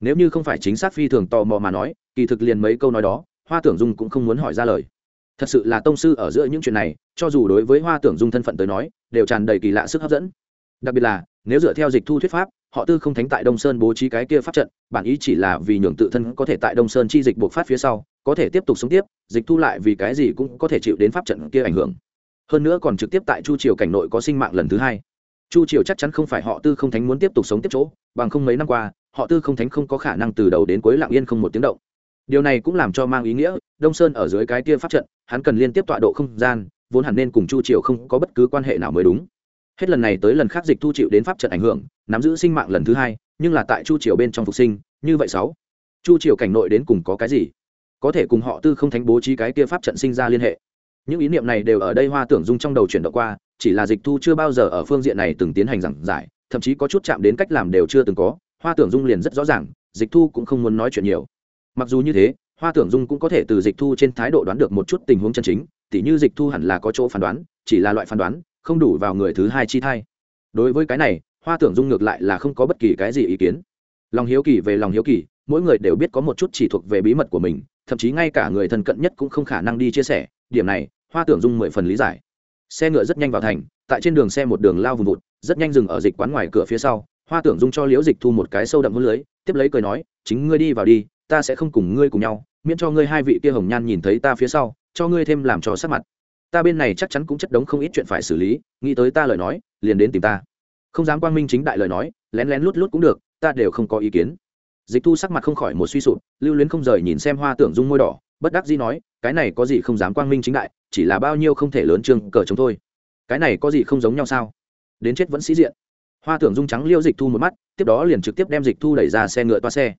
Nếu như không phải chính xác phi thường tò mò mà nói, kỳ thực liền mấy câu nói đó, hoa tưởng dung cũng không muốn hỏi ra lời thật sự là tông sư ở giữa những chuyện này, cho dù đối với hoa tưởng dung thân phận tới nói, đều tràn đầy kỳ lạ sức hấp dẫn. Đặc biệt là, nếu dựa theo dịch thu thuyết pháp, họ tư không thánh tại đông sơn bố trí cái kia pháp trận, bản ý chỉ là vì nhường tự thân có thể tại đông sơn chi dịch buộc phát phía sau, có thể tiếp tục sống tiếp, dịch thu lại vì cái gì cũng có thể chịu đến pháp trận kia ảnh hưởng. Hơn nữa còn trực tiếp tại chu triều cảnh nội có sinh mạng lần thứ hai. Chu triều chắc chắn không phải họ tư không thánh muốn tiếp tục sống tiếp chỗ, bằng không mấy năm qua, họ tư không thánh không có khả năng từ đầu đến cuối lặng yên không một tiếng động điều này cũng làm cho mang ý nghĩa, đông sơn ở dưới cái kia pháp trận, hắn cần liên tiếp tọa độ không gian, vốn hẳn nên cùng chu triều không có bất cứ quan hệ nào mới đúng. Hết lần này tới lần khác dịch thu chịu đến pháp trận ảnh hưởng, nắm giữ sinh mạng lần thứ hai, nhưng là tại chu triều bên trong phục sinh, như vậy sáu. Chu triều cảnh nội đến cùng có cái gì? Có thể cùng họ tư không thánh bố trí cái kia pháp trận sinh ra liên hệ. Những ý niệm này đều ở đây hoa tưởng dung trong đầu chuyển động qua, chỉ là dịch thu chưa bao giờ ở phương diện này từng tiến hành giảng giải, thậm chí có chút chạm đến cách làm đều chưa từng có. Hoa tưởng dung liền rất rõ ràng, dịch thu cũng không muốn nói chuyện nhiều mặc dù như thế, hoa tưởng dung cũng có thể từ dịch thu trên thái độ đoán được một chút tình huống chân chính, tỉ như dịch thu hẳn là có chỗ phán đoán, chỉ là loại phán đoán, không đủ vào người thứ hai chi thai. Đối với cái này, hoa tưởng dung ngược lại là không có bất kỳ cái gì ý kiến. Lòng hiếu kỳ về lòng hiếu kỳ, mỗi người đều biết có một chút chỉ thuộc về bí mật của mình, thậm chí ngay cả người thân cận nhất cũng không khả năng đi chia sẻ, điểm này, hoa tưởng dung mười phần lý giải. Xe ngựa rất nhanh vào thành, tại trên đường xe một đường lao vùng vụt, rất nhanh dừng ở dịch quán ngoài cửa phía sau, hoa tưởng dung cho liễu dịch thu một cái sâu đậm hôn lưới, tiếp lấy cười nói, chính ngươi đi vào đi ta sẽ không cùng ngươi cùng nhau, miễn cho ngươi hai vị kia hồng nhan nhìn thấy ta phía sau, cho ngươi thêm làm trò sắc mặt. Ta bên này chắc chắn cũng chất đống không ít chuyện phải xử lý, nghĩ tới ta lời nói, liền đến tìm ta. Không dám quang minh chính đại lời nói, lén lén lút lút cũng được, ta đều không có ý kiến. Dịch thu sắc mặt không khỏi một suy sụp, lưu luyến không rời nhìn xem hoa tưởng dung môi đỏ, bất đắc dĩ nói, cái này có gì không dám quang minh chính đại, chỉ là bao nhiêu không thể lớn trương cờ chống thôi. Cái này có gì không giống nhau sao? Đến chết vẫn sĩ diện. Hoa tưởng dung trắng liêu dịch thu một mắt, tiếp đó liền trực tiếp đem dịch thu đẩy ra xe ngựa toa xe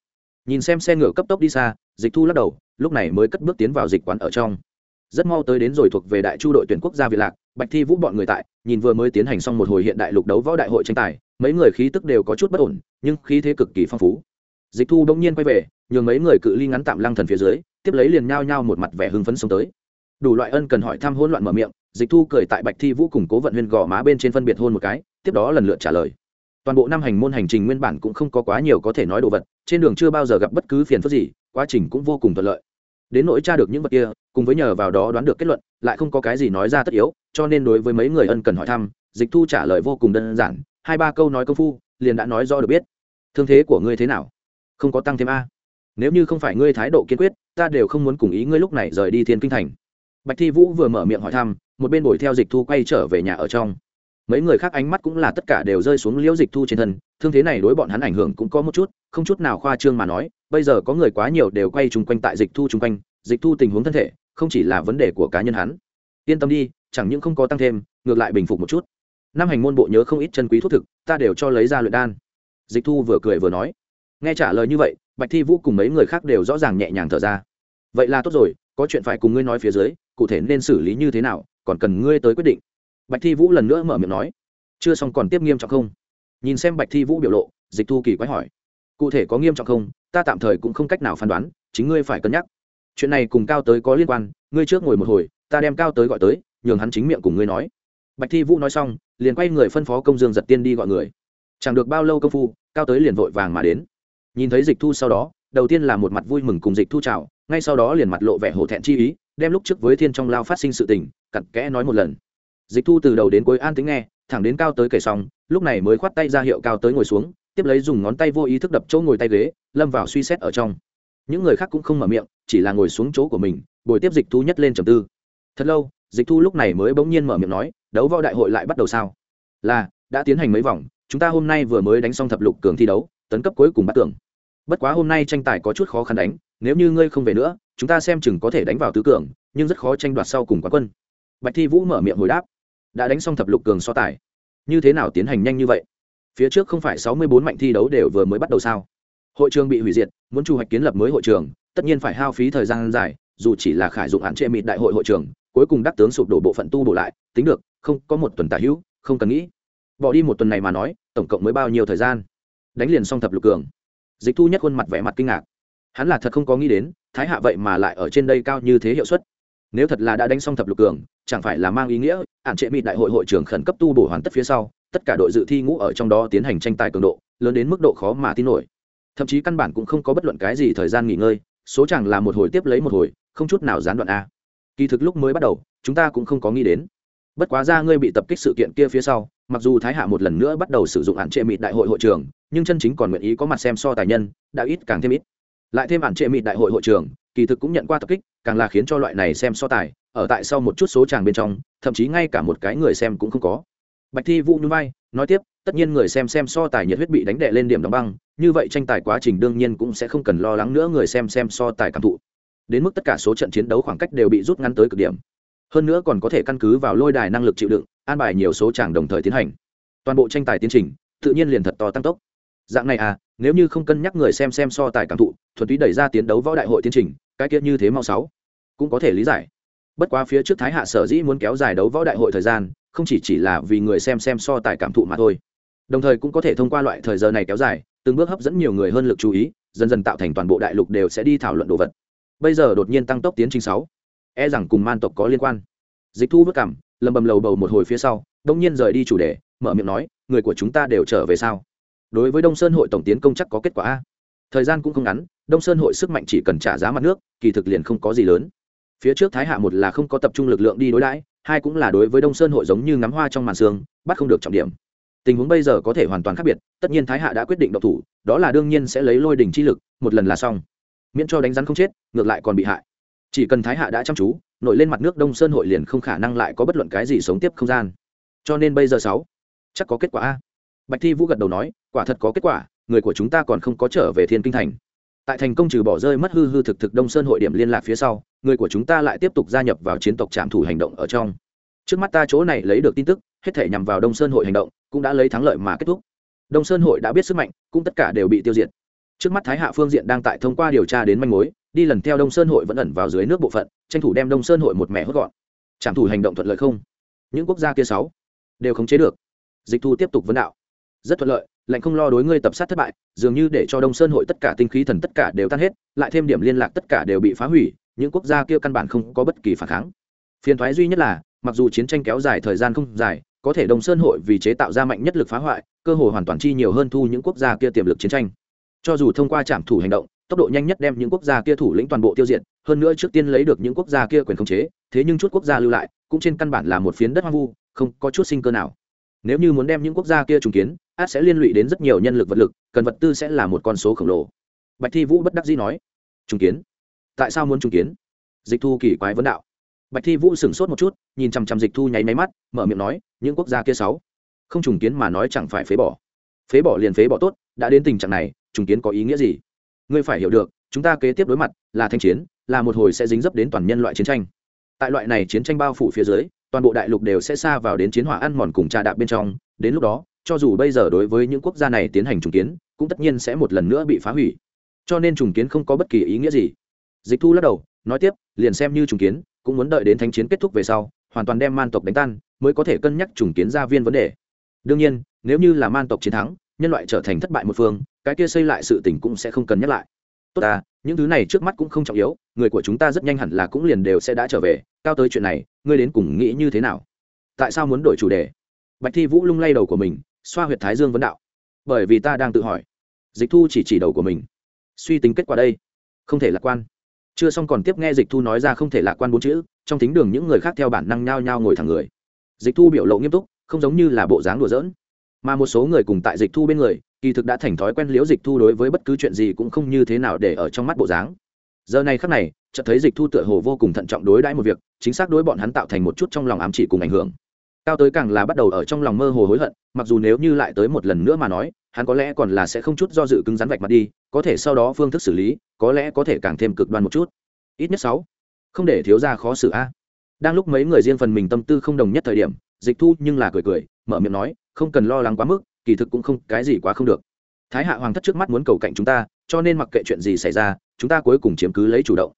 nhìn xem xe ngựa cấp tốc đi xa, dịch thu lắc đầu, lúc này mới cất bước tiến vào dịch quán ở trong. Rất mau tới đến rồi thuộc về đại chu đội tuyển quốc gia việt lạc, bạch thi vũ bọn người tại, nhìn vừa mới tiến hành xong một hồi hiện đại lục đấu võ đại hội tranh tài, mấy người khí tức đều có chút bất ổn, nhưng khí thế cực kỳ phong phú. Dịch thu đông nhiên quay về, nhường mấy người cự ly ngắn tạm lăng thần phía dưới, tiếp lấy liền nhao nhao một mặt vẻ hưng phấn sống tới. Đủ loại ân cần hỏi thăm hỗn loạn mở miệng, dịch thu cười tại bạch thi vũ cùng cố vận huyên gò má bên trên phân biệt hôn một cái, tiếp đó lần lượt trả lời toàn bộ năm hành môn hành trình nguyên bản cũng không có quá nhiều có thể nói đồ vật, trên đường chưa bao giờ gặp bất cứ phiền phức gì, quá trình cũng vô cùng thuận lợi. Đến nỗi tra được những vật kia, cùng với nhờ vào đó đoán được kết luận, lại không có cái gì nói ra tất yếu, cho nên đối với mấy người ân cần hỏi thăm, dịch thu trả lời vô cùng đơn giản, hai ba câu nói công phu, liền đã nói rõ được biết. Thương thế của ngươi thế nào? Không có tăng thêm a. Nếu như không phải ngươi thái độ kiên quyết, ta đều không muốn cùng ý ngươi lúc này rời đi thiên kinh thành. Bạch thi vũ vừa mở miệng hỏi thăm, một bên đuổi theo dịch thu quay trở về nhà ở trong mấy người khác ánh mắt cũng là tất cả đều rơi xuống liễu dịch thu trên thân, thương thế này đối bọn hắn ảnh hưởng cũng có một chút, không chút nào khoa trương mà nói, bây giờ có người quá nhiều đều quay chung quanh tại dịch thu chung quanh, dịch thu tình huống thân thể, không chỉ là vấn đề của cá nhân hắn. Yên tâm đi, chẳng những không có tăng thêm, ngược lại bình phục một chút. Năm hành môn bộ nhớ không ít chân quý thuốc thực, ta đều cho lấy ra luyện đan. Dịch thu vừa cười vừa nói. Nghe trả lời như vậy, bạch thi vũ cùng mấy người khác đều rõ ràng nhẹ nhàng thở ra. Vậy là tốt rồi, có chuyện phải cùng ngươi nói phía dưới, cụ thể nên xử lý như thế nào, còn cần ngươi tới quyết định bạch thi vũ lần nữa mở miệng nói, chưa xong còn tiếp nghiêm trọng không? Nhìn xem bạch thi vũ biểu lộ, dịch thu kỳ quái hỏi, cụ thể có nghiêm trọng không? Ta tạm thời cũng không cách nào phán đoán, chính ngươi phải cân nhắc. Chuyện này cùng cao tới có liên quan, ngươi trước ngồi một hồi, ta đem cao tới gọi tới, nhường hắn chính miệng cùng ngươi nói. Bạch thi vũ nói xong, liền quay người phân phó công dương giật tiên đi gọi người. Chẳng được bao lâu công phu, cao tới liền vội vàng mà đến. Nhìn thấy dịch thu sau đó, đầu tiên là một mặt vui mừng cùng dịch thu chào, ngay sau đó liền mặt lộ vẻ hổ thẹn chi ý, đem lúc trước với thiên trong lao phát sinh sự tình, cặn kẽ nói một lần dịch thu từ đầu đến cuối an tính nghe, thẳng đến cao tới kể xong, lúc này mới khoát tay ra hiệu cao tới ngồi xuống, tiếp lấy dùng ngón tay vô ý thức đập chỗ ngồi tay ghế, lâm vào suy xét ở trong. Những người khác cũng không mở miệng, chỉ là ngồi xuống chỗ của mình, bồi tiếp dịch thu nhất lên trầm tư. Thật lâu, dịch thu lúc này mới bỗng nhiên mở miệng nói, đấu võ đại hội lại bắt đầu sao? Là, đã tiến hành mấy vòng, chúng ta hôm nay vừa mới đánh xong thập lục cường thi đấu, tấn cấp cuối cùng bắt tưởng. Bất quá hôm nay tranh tài có chút khó khăn đánh, nếu như ngươi không về nữa, chúng ta xem chừng có thể đánh vào tứ cường, nhưng rất khó tranh đoạt sau cùng quán quân. Bạch thi vũ mở miệng hồi đáp đã đánh xong thập lục cường so tài. Như thế nào tiến hành nhanh như vậy? Phía trước không phải sáu mươi bốn mạnh thi đấu đều vừa mới bắt đầu sao? Hội trường bị hủy diệt, muốn chu hoạch kiến lập mới hội trường, tất nhiên phải hao phí thời gian dài, dù chỉ là khải dụng hạn trệ mịt đại hội hội trường, cuối cùng đắc tướng sụp đổ bộ phận tu bổ lại, tính được, không, có một tuần tả hữu, không cần nghĩ. Bỏ đi một tuần này mà nói, tổng cộng mới bao nhiêu thời gian? Đánh liền xong thập lục cường. Dịch thu nhất khuôn mặt vẻ mặt kinh ngạc. Hắn là thật không có nghĩ đến, thái hạ vậy mà lại ở trên đây cao như thế hiệu suất nếu thật là đã đánh xong thập lục cường, chẳng phải là mang ý nghĩa, ản trệ mịt đại hội hội trưởng khẩn cấp tu bổ hoàn tất phía sau, tất cả đội dự thi ngũ ở trong đó tiến hành tranh tài cường độ, lớn đến mức độ khó mà tin nổi. Thậm chí căn bản cũng không có bất luận cái gì thời gian nghỉ ngơi, số chẳng là một hồi tiếp lấy một hồi, không chút nào gián đoạn a. Kỳ thực lúc mới bắt đầu, chúng ta cũng không có nghĩ đến. Bất quá ra ngươi bị tập kích sự kiện kia phía sau, mặc dù thái hạ một lần nữa bắt đầu sử dụng hạn trệ mịt đại hội hội trường nhưng chân chính còn nguyện ý có mặt xem so tài nhân, đã ít càng thêm ít. Lại thêm hạn trệ mịt đại hội hội trường kỳ thực cũng nhận qua tập kích càng là khiến cho loại này xem so tài, ở tại sau một chút số chàng bên trong, thậm chí ngay cả một cái người xem cũng không có. Bạch thi vũ như vai, nói tiếp, tất nhiên người xem xem so tài nhiệt huyết bị đánh đệ lên điểm đóng băng, như vậy tranh tài quá trình đương nhiên cũng sẽ không cần lo lắng nữa người xem xem so tài cảm thụ. Đến mức tất cả số trận chiến đấu khoảng cách đều bị rút ngắn tới cực điểm. Hơn nữa còn có thể căn cứ vào lôi đài năng lực chịu đựng, an bài nhiều số chàng đồng thời tiến hành. Toàn bộ tranh tài tiến trình, tự nhiên liền thật to tăng tốc. Dạng này à nếu như không cân nhắc người xem xem so tài cảm thụ, thuần túy đẩy ra tiến đấu võ đại hội tiến trình, cái kia như thế mau sáu cũng có thể lý giải. Bất quá phía trước thái hạ sở dĩ muốn kéo dài đấu võ đại hội thời gian, không chỉ chỉ là vì người xem xem so tài cảm thụ mà thôi. Đồng thời cũng có thể thông qua loại thời giờ này kéo dài, từng bước hấp dẫn nhiều người hơn lực chú ý, dần dần tạo thành toàn bộ đại lục đều sẽ đi thảo luận đồ vật. Bây giờ đột nhiên tăng tốc tiến trình sáu. E rằng cùng man tộc có liên quan. Dịch thu vất cảm, lầm bầm lầu bầu một hồi phía sau, đông nhiên rời đi chủ đề, mở miệng nói, người của chúng ta đều trở về sao? Đối với đông sơn hội tổng tiến công chắc có kết quả a? Thời gian cũng không ngắn, đông sơn hội sức mạnh chỉ cần trả giá mặt nước, kỳ thực liền không có gì lớn phía trước thái hạ một là không có tập trung lực lượng đi đối đãi, hai cũng là đối với đông sơn hội giống như ngắm hoa trong màn sương, bắt không được trọng điểm. Tình huống bây giờ có thể hoàn toàn khác biệt, tất nhiên thái hạ đã quyết định độc thủ, đó là đương nhiên sẽ lấy lôi đỉnh chi lực, một lần là xong. Miễn cho đánh rắn không chết, ngược lại còn bị hại. Chỉ cần thái hạ đã chăm chú, nổi lên mặt nước đông sơn hội liền không khả năng lại có bất luận cái gì sống tiếp không gian. Cho nên bây giờ sáu, chắc có kết quả a. Bạch thi vũ gật đầu nói, quả thật có kết quả, người của chúng ta còn không có trở về thiên kinh thành. Tại thành công trừ bỏ rơi mất hư hư thực thực đông sơn hội điểm liên lạc phía sau người của chúng ta lại tiếp tục gia nhập vào chiến tộc trạm thủ hành động ở trong. Trước mắt ta chỗ này lấy được tin tức, hết thể nhằm vào đông sơn hội hành động, cũng đã lấy thắng lợi mà kết thúc. Đông sơn hội đã biết sức mạnh, cũng tất cả đều bị tiêu diệt. Trước mắt thái hạ phương diện đang tại thông qua điều tra đến manh mối, đi lần theo đông sơn hội vẫn ẩn vào dưới nước bộ phận, tranh thủ đem đông sơn hội một mẻ hốt gọn. Trạm thủ hành động thuận lợi không? Những quốc gia kia sáu đều khống chế được. Dịch thu tiếp tục vấn đạo. Rất thuận lợi, lệnh không lo đối ngươi tập sát thất bại, dường như để cho đông sơn hội tất cả tinh khí thần tất cả đều tan hết, lại thêm điểm liên lạc tất cả đều bị phá hủy những quốc gia kia căn bản không có bất kỳ phản kháng. Phiền thoái duy nhất là, mặc dù chiến tranh kéo dài thời gian không dài, có thể đồng sơn hội vì chế tạo ra mạnh nhất lực phá hoại, cơ hội hoàn toàn chi nhiều hơn thu những quốc gia kia tiềm lực chiến tranh. Cho dù thông qua trạm thủ hành động, tốc độ nhanh nhất đem những quốc gia kia thủ lĩnh toàn bộ tiêu diệt, hơn nữa trước tiên lấy được những quốc gia kia quyền khống chế, thế nhưng chút quốc gia lưu lại, cũng trên căn bản là một phiến đất hoang vu, không có chút sinh cơ nào. Nếu như muốn đem những quốc gia kia trùng kiến át sẽ liên lụy đến rất nhiều nhân lực vật lực, cần vật tư sẽ là một con số khổng lồ. Bạch thi vũ bất đắc dĩ nói, trùng kiến? Tại sao muốn trùng kiến? Dịch thu kỳ quái vấn đạo. Bạch thi vũ sửng sốt một chút, nhìn chằm chằm dịch thu nháy máy mắt, mở miệng nói, những quốc gia kia sáu, không trùng kiến mà nói chẳng phải phế bỏ. Phế bỏ liền phế bỏ tốt, đã đến tình trạng này, trùng kiến có ý nghĩa gì? Ngươi phải hiểu được, chúng ta kế tiếp đối mặt là thanh chiến, là một hồi sẽ dính dấp đến toàn nhân loại chiến tranh. Tại loại này chiến tranh bao phủ phía dưới, toàn bộ đại lục đều sẽ xa vào đến chiến hỏa ăn mòn cùng trà đạp bên trong. Đến lúc đó, cho dù bây giờ đối với những quốc gia này tiến hành trùng kiến, cũng tất nhiên sẽ một lần nữa bị phá hủy. Cho nên trùng kiến không có bất kỳ ý nghĩa gì dịch thu lắc đầu, nói tiếp, liền xem như trùng kiến, cũng muốn đợi đến thanh chiến kết thúc về sau, hoàn toàn đem man tộc đánh tan, mới có thể cân nhắc trùng kiến gia viên vấn đề. Đương nhiên, nếu như là man tộc chiến thắng, nhân loại trở thành thất bại một phương, cái kia xây lại sự tình cũng sẽ không cần nhắc lại. Tốt ta, những thứ này trước mắt cũng không trọng yếu, người của chúng ta rất nhanh hẳn là cũng liền đều sẽ đã trở về, cao tới chuyện này, ngươi đến cùng nghĩ như thế nào? Tại sao muốn đổi chủ đề? Bạch thi vũ lung lay đầu của mình, xoa huyệt thái dương vấn đạo. Bởi vì ta đang tự hỏi. Dịch thu chỉ chỉ đầu của mình. Suy tính kết quả đây. Không thể lạc quan chưa xong còn tiếp nghe dịch thu nói ra không thể lạc quan bốn chữ, trong thính đường những người khác theo bản năng nhao nhao ngồi thẳng người. Dịch thu biểu lộ nghiêm túc, không giống như là bộ dáng đùa giỡn. Mà một số người cùng tại dịch thu bên người, kỳ thực đã thành thói quen liễu dịch thu đối với bất cứ chuyện gì cũng không như thế nào để ở trong mắt bộ dáng. Giờ này khắc này, chợt thấy dịch thu tựa hồ vô cùng thận trọng đối đãi một việc, chính xác đối bọn hắn tạo thành một chút trong lòng ám chỉ cùng ảnh hưởng. Cao tới càng là bắt đầu ở trong lòng mơ hồ hối hận, mặc dù nếu như lại tới một lần nữa mà nói hắn có lẽ còn là sẽ không chút do dự cứng rắn vạch mặt đi, có thể sau đó phương thức xử lý, có lẽ có thể càng thêm cực đoan một chút. Ít nhất sáu. Không để thiếu ra khó xử a. Đang lúc mấy người riêng phần mình tâm tư không đồng nhất thời điểm, dịch thu nhưng là cười cười, mở miệng nói, không cần lo lắng quá mức, kỳ thực cũng không, cái gì quá không được. Thái hạ hoàng thất trước mắt muốn cầu cạnh chúng ta, cho nên mặc kệ chuyện gì xảy ra, chúng ta cuối cùng chiếm cứ lấy chủ động.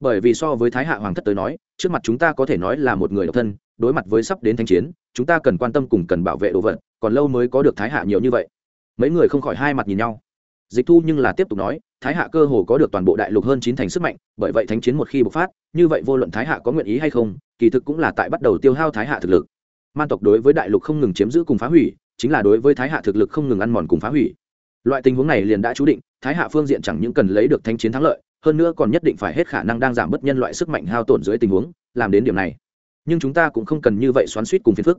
Bởi vì so với thái hạ hoàng thất tới nói, trước mặt chúng ta có thể nói là một người độc thân, đối mặt với sắp đến thanh chiến, chúng ta cần quan tâm cùng cần bảo vệ đồ vật, còn lâu mới có được thái hạ nhiều như vậy mấy người không khỏi hai mặt nhìn nhau. Dịch thu nhưng là tiếp tục nói, thái hạ cơ hồ có được toàn bộ đại lục hơn chín thành sức mạnh, bởi vậy thánh chiến một khi bộc phát, như vậy vô luận thái hạ có nguyện ý hay không, kỳ thực cũng là tại bắt đầu tiêu hao thái hạ thực lực. Man tộc đối với đại lục không ngừng chiếm giữ cùng phá hủy, chính là đối với thái hạ thực lực không ngừng ăn mòn cùng phá hủy. Loại tình huống này liền đã chú định, thái hạ phương diện chẳng những cần lấy được thanh chiến thắng lợi, hơn nữa còn nhất định phải hết khả năng đang giảm bớt nhân loại sức mạnh hao tổn dưới tình huống, làm đến điểm này. Nhưng chúng ta cũng không cần như vậy xoắn suýt cùng phiền phức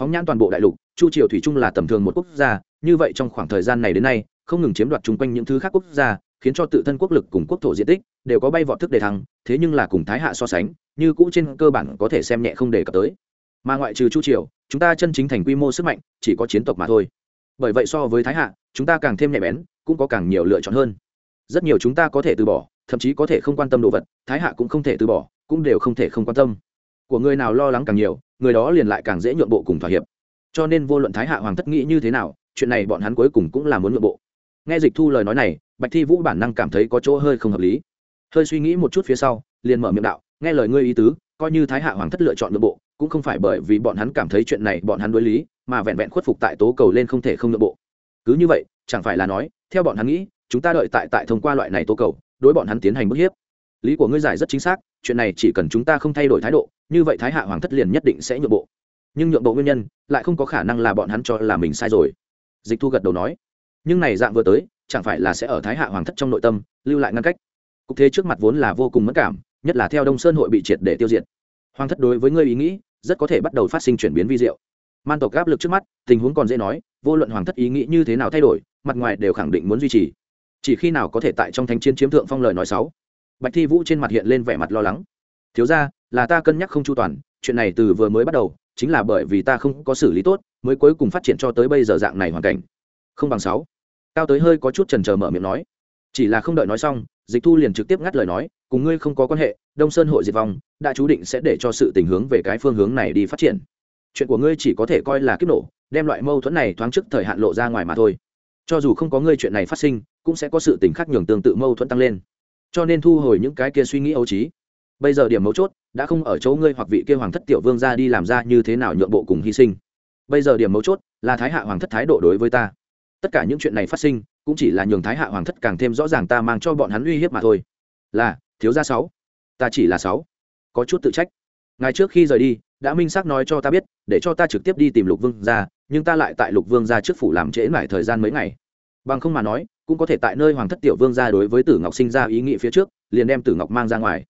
phóng nhãn toàn bộ đại lục, chu triều thủy trung là tầm thường một quốc gia, như vậy trong khoảng thời gian này đến nay, không ngừng chiếm đoạt chung quanh những thứ khác quốc gia, khiến cho tự thân quốc lực cùng quốc thổ diện tích đều có bay vọt thức đề thăng, thế nhưng là cùng thái hạ so sánh, như cũ trên cơ bản có thể xem nhẹ không đề cập tới. Mà ngoại trừ chu triều, chúng ta chân chính thành quy mô sức mạnh chỉ có chiến tộc mà thôi. Bởi vậy so với thái hạ, chúng ta càng thêm nhạy bén, cũng có càng nhiều lựa chọn hơn. Rất nhiều chúng ta có thể từ bỏ, thậm chí có thể không quan tâm đồ vật, thái hạ cũng không thể từ bỏ, cũng đều không thể không quan tâm của người nào lo lắng càng nhiều, người đó liền lại càng dễ nhượng bộ cùng thỏa hiệp. Cho nên vô luận thái hạ hoàng thất nghĩ như thế nào, chuyện này bọn hắn cuối cùng cũng là muốn nhượng bộ. Nghe dịch thu lời nói này, bạch thi vũ bản năng cảm thấy có chỗ hơi không hợp lý. Hơi suy nghĩ một chút phía sau, liền mở miệng đạo, nghe lời ngươi ý tứ, coi như thái hạ hoàng thất lựa chọn nhượng bộ, cũng không phải bởi vì bọn hắn cảm thấy chuyện này bọn hắn đối lý, mà vẹn vẹn khuất phục tại tố cầu lên không thể không nội bộ. Cứ như vậy, chẳng phải là nói, theo bọn hắn nghĩ, chúng ta đợi tại tại thông qua loại này tố cầu, đối bọn hắn tiến hành bức hiếp lý của ngươi giải rất chính xác, chuyện này chỉ cần chúng ta không thay đổi thái độ, như vậy thái hạ hoàng thất liền nhất định sẽ nhượng bộ. Nhưng nhượng bộ nguyên nhân, lại không có khả năng là bọn hắn cho là mình sai rồi. Dịch thu gật đầu nói. Nhưng này dạng vừa tới, chẳng phải là sẽ ở thái hạ hoàng thất trong nội tâm, lưu lại ngăn cách. Cục thế trước mặt vốn là vô cùng mất cảm, nhất là theo đông sơn hội bị triệt để tiêu diệt. Hoàng thất đối với ngươi ý nghĩ, rất có thể bắt đầu phát sinh chuyển biến vi diệu. Man tộc áp lực trước mắt, tình huống còn dễ nói, vô luận hoàng thất ý nghĩ như thế nào thay đổi, mặt ngoài đều khẳng định muốn duy trì. Chỉ khi nào có thể tại trong thánh chiến chiếm thượng phong lời nói sáu bạch thi vũ trên mặt hiện lên vẻ mặt lo lắng. Thiếu ra là ta cân nhắc không chu toàn, chuyện này từ vừa mới bắt đầu, chính là bởi vì ta không có xử lý tốt, mới cuối cùng phát triển cho tới bây giờ dạng này hoàn cảnh. Không bằng sáu. Cao tới hơi có chút trần trờ mở miệng nói. Chỉ là không đợi nói xong, dịch thu liền trực tiếp ngắt lời nói, cùng ngươi không có quan hệ, đông sơn hội diệt vong, đã chú định sẽ để cho sự tình hướng về cái phương hướng này đi phát triển. Chuyện của ngươi chỉ có thể coi là kiếp nổ, đem loại mâu thuẫn này thoáng trước thời hạn lộ ra ngoài mà thôi. Cho dù không có ngươi chuyện này phát sinh, cũng sẽ có sự tình khác nhường tương tự mâu thuẫn tăng lên cho nên thu hồi những cái kia suy nghĩ ấu trí. Bây giờ điểm mấu chốt, đã không ở chỗ ngươi hoặc vị kia hoàng thất tiểu vương ra đi làm ra như thế nào nhượng bộ cùng hy sinh. Bây giờ điểm mấu chốt, là thái hạ hoàng thất thái độ đối với ta. Tất cả những chuyện này phát sinh, cũng chỉ là nhường thái hạ hoàng thất càng thêm rõ ràng ta mang cho bọn hắn uy hiếp mà thôi. Là, thiếu gia sáu. Ta chỉ là sáu. Có chút tự trách. Ngày trước khi rời đi, đã minh xác nói cho ta biết, để cho ta trực tiếp đi tìm lục vương ra nhưng ta lại tại lục vương ra trước phủ làm trễ mãi thời gian mấy ngày bằng không mà nói, cũng có thể tại nơi hoàng thất tiểu vương ra đối với tử ngọc sinh ra ý nghĩ phía trước, liền đem tử ngọc mang ra ngoài.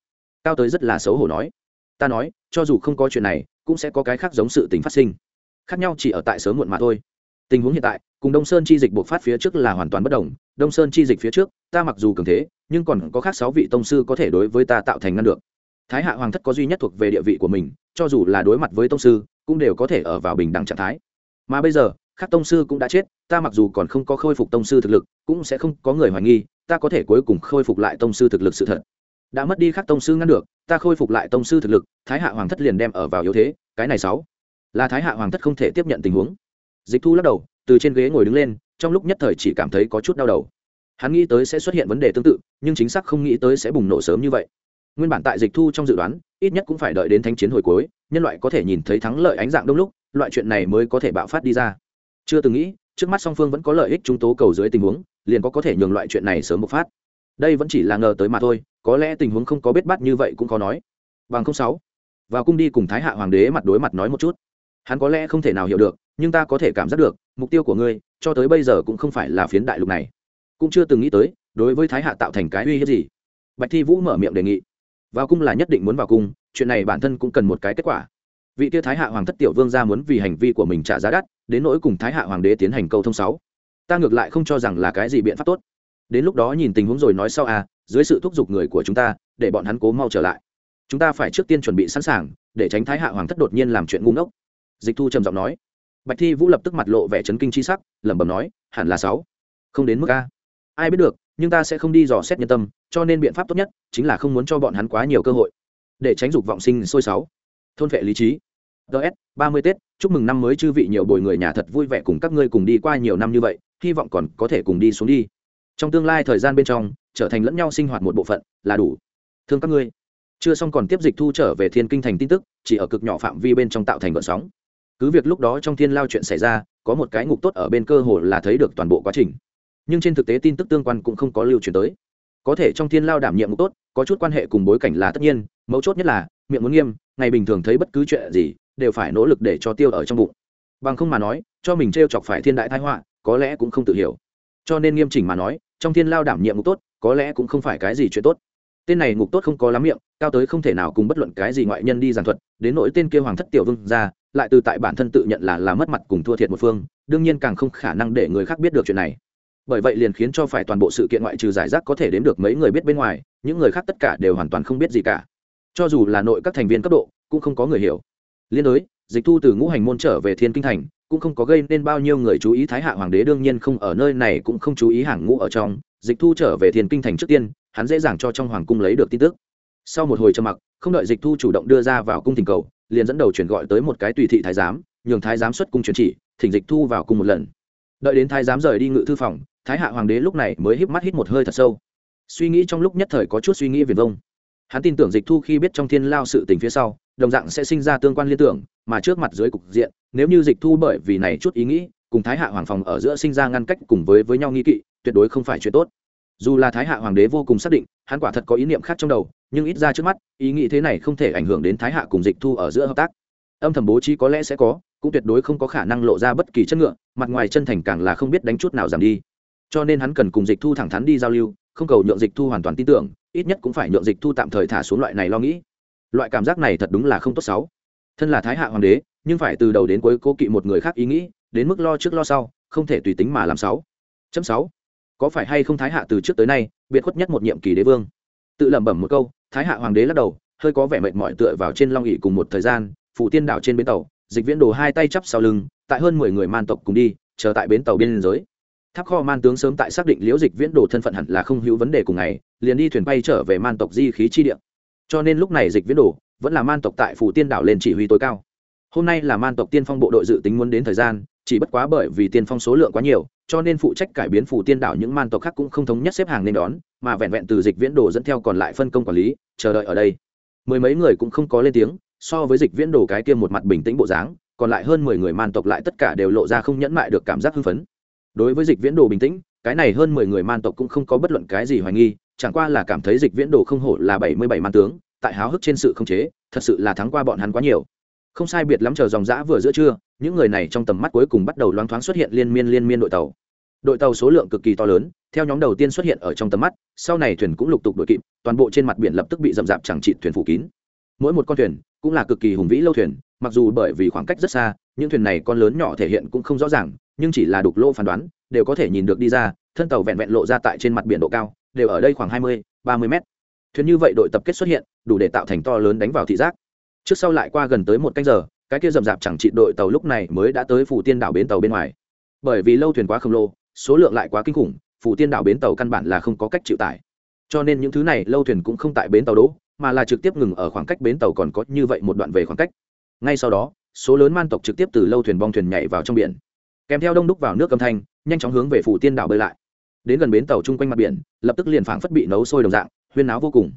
Cao tới rất là xấu hổ nói, ta nói, cho dù không có chuyện này, cũng sẽ có cái khác giống sự tình phát sinh. Khác nhau chỉ ở tại sớm muộn mà thôi. Tình huống hiện tại, cùng đông sơn chi dịch buộc phát phía trước là hoàn toàn bất đồng. Đông sơn chi dịch phía trước, ta mặc dù cường thế, nhưng còn có khác sáu vị tông sư có thể đối với ta tạo thành ngăn được. Thái hạ hoàng thất có duy nhất thuộc về địa vị của mình, cho dù là đối mặt với tông sư, cũng đều có thể ở vào bình đẳng trạng thái. Mà bây giờ khác tông sư cũng đã chết, ta mặc dù còn không có khôi phục tông sư thực lực, cũng sẽ không có người hoài nghi, ta có thể cuối cùng khôi phục lại tông sư thực lực sự thật. Đã mất đi khắc tông sư ngăn được, ta khôi phục lại tông sư thực lực, thái hạ hoàng thất liền đem ở vào yếu thế, cái này sáu. Là thái hạ hoàng thất không thể tiếp nhận tình huống. Dịch thu lắc đầu, từ trên ghế ngồi đứng lên, trong lúc nhất thời chỉ cảm thấy có chút đau đầu. Hắn nghĩ tới sẽ xuất hiện vấn đề tương tự, nhưng chính xác không nghĩ tới sẽ bùng nổ sớm như vậy. Nguyên bản tại dịch thu trong dự đoán, ít nhất cũng phải đợi đến thánh chiến hồi cuối, nhân loại có thể nhìn thấy thắng lợi ánh dạng đông lúc, loại chuyện này mới có thể bạo phát đi ra chưa từng nghĩ, trước mắt song phương vẫn có lợi ích chúng tố cầu dưới tình huống, liền có có thể nhường loại chuyện này sớm bộc phát. Đây vẫn chỉ là ngờ tới mà thôi, có lẽ tình huống không có bết bát như vậy cũng có nói. Bằng không sáu, vào cung đi cùng thái hạ hoàng đế mặt đối mặt nói một chút. Hắn có lẽ không thể nào hiểu được, nhưng ta có thể cảm giác được, mục tiêu của ngươi, cho tới bây giờ cũng không phải là phiến đại lục này. Cũng chưa từng nghĩ tới, đối với thái hạ tạo thành cái uy hiếp gì. Bạch thi vũ mở miệng đề nghị. Vào cung là nhất định muốn vào cung, chuyện này bản thân cũng cần một cái kết quả vị kia thái hạ hoàng thất tiểu vương ra muốn vì hành vi của mình trả giá đắt, đến nỗi cùng thái hạ hoàng đế tiến hành câu thông sáu. Ta ngược lại không cho rằng là cái gì biện pháp tốt. Đến lúc đó nhìn tình huống rồi nói sau à dưới sự thúc giục người của chúng ta, để bọn hắn cố mau trở lại. Chúng ta phải trước tiên chuẩn bị sẵn sàng, để tránh thái hạ hoàng thất đột nhiên làm chuyện ngu ngốc. Dịch thu trầm giọng nói. Bạch thi vũ lập tức mặt lộ vẻ chấn kinh c h i sắc, lẩm bẩm nói, hẳn là sáu. Không đến mức a. Ai biết được, nhưng ta sẽ không đi dò xét nhân tâm, cho nên biện pháp tốt nhất chính là không muốn cho bọn hắn quá nhiều cơ hội. Để tránh dục vọng sinh sôi sáu. Thôn vệ lý trí ts ba mươi tết, chúc mừng năm mới chư vị nhiều bồi người nhà thật vui vẻ cùng các ngươi cùng đi qua nhiều năm như vậy, hy vọng còn có thể cùng đi xuống đi. Trong tương lai thời gian bên trong, trở thành lẫn nhau sinh hoạt một bộ phận, là đủ. Thương các ngươi. Chưa xong còn tiếp dịch thu trở về thiên kinh thành tin tức, chỉ ở cực nhỏ phạm vi bên trong tạo thành vận sóng. Cứ việc lúc đó trong thiên lao chuyện xảy ra, có một cái ngục tốt ở bên cơ hồ là thấy được toàn bộ quá trình. Nhưng trên thực tế tin tức tương quan cũng không có lưu truyền tới. Có thể trong thiên lao đảm nhiệm ngục tốt, có chút quan hệ cùng bối cảnh là tất nhiên, mấu chốt nhất là, miệng muốn nghiêm, ngày bình thường thấy bất cứ chuyện gì đều phải nỗ lực để cho tiêu ở trong bụng. Bằng không mà nói, cho mình t r e o chọc phải thiên đại thái họa, có lẽ cũng không tự hiểu. Cho nên nghiêm chỉnh mà nói, trong thiên lao đảm nhiệm ngục tốt, có lẽ cũng không phải cái gì chuyện tốt. Tên này ngục tốt không có lắm miệng, cao tới không thể nào cùng bất luận cái gì ngoại nhân đi giàn thuật, đến nỗi tên kia hoàng thất tiểu vương ra, lại từ tại bản thân tự nhận là là mất mặt cùng thua thiệt một phương, đương nhiên càng không khả năng để người khác biết được chuyện này. Bởi vậy liền khiến cho phải toàn bộ sự kiện ngoại trừ giải rác có thể đếm được mấy người biết bên ngoài, những người khác tất cả đều hoàn toàn không biết gì cả. Cho dù là nội các thành viên cấp độ, cũng không có người hiểu liên đối, dịch thu từ ngũ hành môn trở về thiên kinh thành, cũng không có gây nên bao nhiêu người chú ý thái hạ hoàng đế đương nhiên không ở nơi này cũng không chú ý hàng ngũ ở trong. Dịch thu trở về thiên kinh thành trước tiên, hắn dễ dàng cho trong hoàng cung lấy được tin tức. Sau một hồi trầm mặc, không đợi dịch thu chủ động đưa ra vào cung thỉnh cầu, liền dẫn đầu chuyển gọi tới một cái tùy thị thái giám, nhường thái giám xuất cung truyền chỉ, thỉnh dịch thu vào cung một lần. Đợi đến thái giám rời đi ngự thư phòng, thái hạ hoàng đế lúc này mới híp mắt hít một hơi thật sâu. Suy nghĩ trong lúc nhất thời có chút suy nghĩ viền vông hắn tin tưởng dịch thu khi biết trong thiên lao sự tình phía sau, đồng dạng sẽ sinh ra tương quan liên tưởng, mà trước mặt dưới cục diện, nếu như dịch thu bởi vì này chút ý nghĩ, cùng thái hạ hoàng phòng ở giữa sinh ra ngăn cách cùng với với nhau nghi kỵ, tuyệt đối không phải chuyện tốt. Dù là thái hạ hoàng đế vô cùng xác định, hắn quả thật có ý niệm khác trong đầu, nhưng ít ra trước mắt, ý nghĩ thế này không thể ảnh hưởng đến thái hạ cùng dịch thu ở giữa hợp tác. Âm thầm bố trí có lẽ sẽ có, cũng tuyệt đối không có khả năng lộ ra bất kỳ chất ngựa, mặt ngoài chân thành càng là không biết đánh chút nào giảm đi. Cho nên hắn cần cùng dịch thu thẳng thắn đi giao lưu, không cầu nhượng dịch thu hoàn toàn tin tưởng ít nhất cũng phải nhượng dịch thu tạm thời thả xuống loại này lo nghĩ. Loại cảm giác này thật đúng là không tốt xấu. Thân là thái hạ hoàng đế, nhưng phải từ đầu đến cuối cố kỵ một người khác ý nghĩ, đến mức lo trước lo sau, không thể tùy tính mà làm sáu chấm sáu. Có phải hay không thái hạ từ trước tới nay, biệt khuất nhất một nhiệm kỳ đế vương? Tự lẩm bẩm một câu, thái hạ hoàng đế lắc đầu, hơi có vẻ mệt mỏi tựa vào trên long ỵ cùng một thời gian phụ tiên đảo trên bến tàu, dịch viễn đồ hai tay chắp sau lưng, tại hơn mười người man tộc cùng đi, chờ tại bến tàu biên giới tháp kho man tướng sớm tại xác định liễu dịch viễn đồ thân phận hẳn là không hữu vấn đề cùng ngày, liền đi thuyền bay trở về man tộc di khí chi địa. Cho nên lúc này dịch viễn đồ vẫn là man tộc tại phủ tiên đảo lên chỉ huy tối cao. Hôm nay là man tộc tiên phong bộ đội dự tính muốn đến thời gian, chỉ bất quá bởi vì tiên phong số lượng quá nhiều, cho nên phụ trách cải biến phủ tiên đảo những man tộc khác cũng không thống nhất xếp hàng nên đón, mà vẹn vẹn từ dịch viễn đồ dẫn theo còn lại phân công quản lý, chờ đợi ở đây. Mười mấy người cũng không có lên tiếng, so với dịch viễn đồ cái kia một mặt bình tĩnh bộ dáng, còn lại hơn mười người man tộc lại tất cả đều lộ ra không nhẫn mại được cảm giác hưng phấn đối với dịch viễn đồ bình tĩnh, cái này hơn mười người man tộc cũng không có bất luận cái gì hoài nghi, chẳng qua là cảm thấy dịch viễn đồ không hổ là bảy mươi bảy man tướng, tại háo hức trên sự không chế, thật sự là thắng qua bọn hắn quá nhiều. Không sai biệt lắm chờ dòng dã vừa giữa trưa, những người này trong tầm mắt cuối cùng bắt đầu loáng thoáng xuất hiện liên miên liên miên đội tàu. Đội tàu số lượng cực kỳ to lớn, theo nhóm đầu tiên xuất hiện ở trong tầm mắt, sau này thuyền cũng lục tục đội kịp, toàn bộ trên mặt biển lập tức bị rậm rạp chẳng trị thuyền phủ kín. Mỗi một con thuyền cũng là cực kỳ hùng vĩ lâu thuyền, mặc dù bởi vì khoảng cách rất xa, những thuyền này con lớn nhỏ thể hiện cũng không rõ ràng nhưng chỉ là đục lỗ phán đoán, đều có thể nhìn được đi ra, thân tàu vẹn vẹn lộ ra tại trên mặt biển độ cao, đều ở đây khoảng hai mươi, ba mươi mét. Thuyền như vậy đội tập kết xuất hiện, đủ để tạo thành to lớn đánh vào thị giác. Trước sau lại qua gần tới một canh giờ, cái kia rậm rạp chẳng trị đội tàu lúc này mới đã tới phủ tiên đảo bến tàu bên ngoài. Bởi vì lâu thuyền quá khổng lồ, số lượng lại quá kinh khủng phủ tiên đảo bến tàu căn bản là không có cách chịu tải. Cho nên những thứ này lâu thuyền cũng không tại bến tàu đỗ, mà là trực tiếp ngừng ở khoảng cách bến tàu còn có như vậy một đoạn về khoảng cách. Ngay sau đó, số lớn man tộc trực tiếp từ lâu thuyền bong thuyền nhảy vào trong biển kèm theo đông đúc vào nước âm thanh, nhanh chóng hướng về phủ tiên đảo bơi lại. Đến gần bến tàu chung quanh mặt biển, lập tức liền phảng phất bị nấu sôi đồng dạng, huyên náo vô cùng.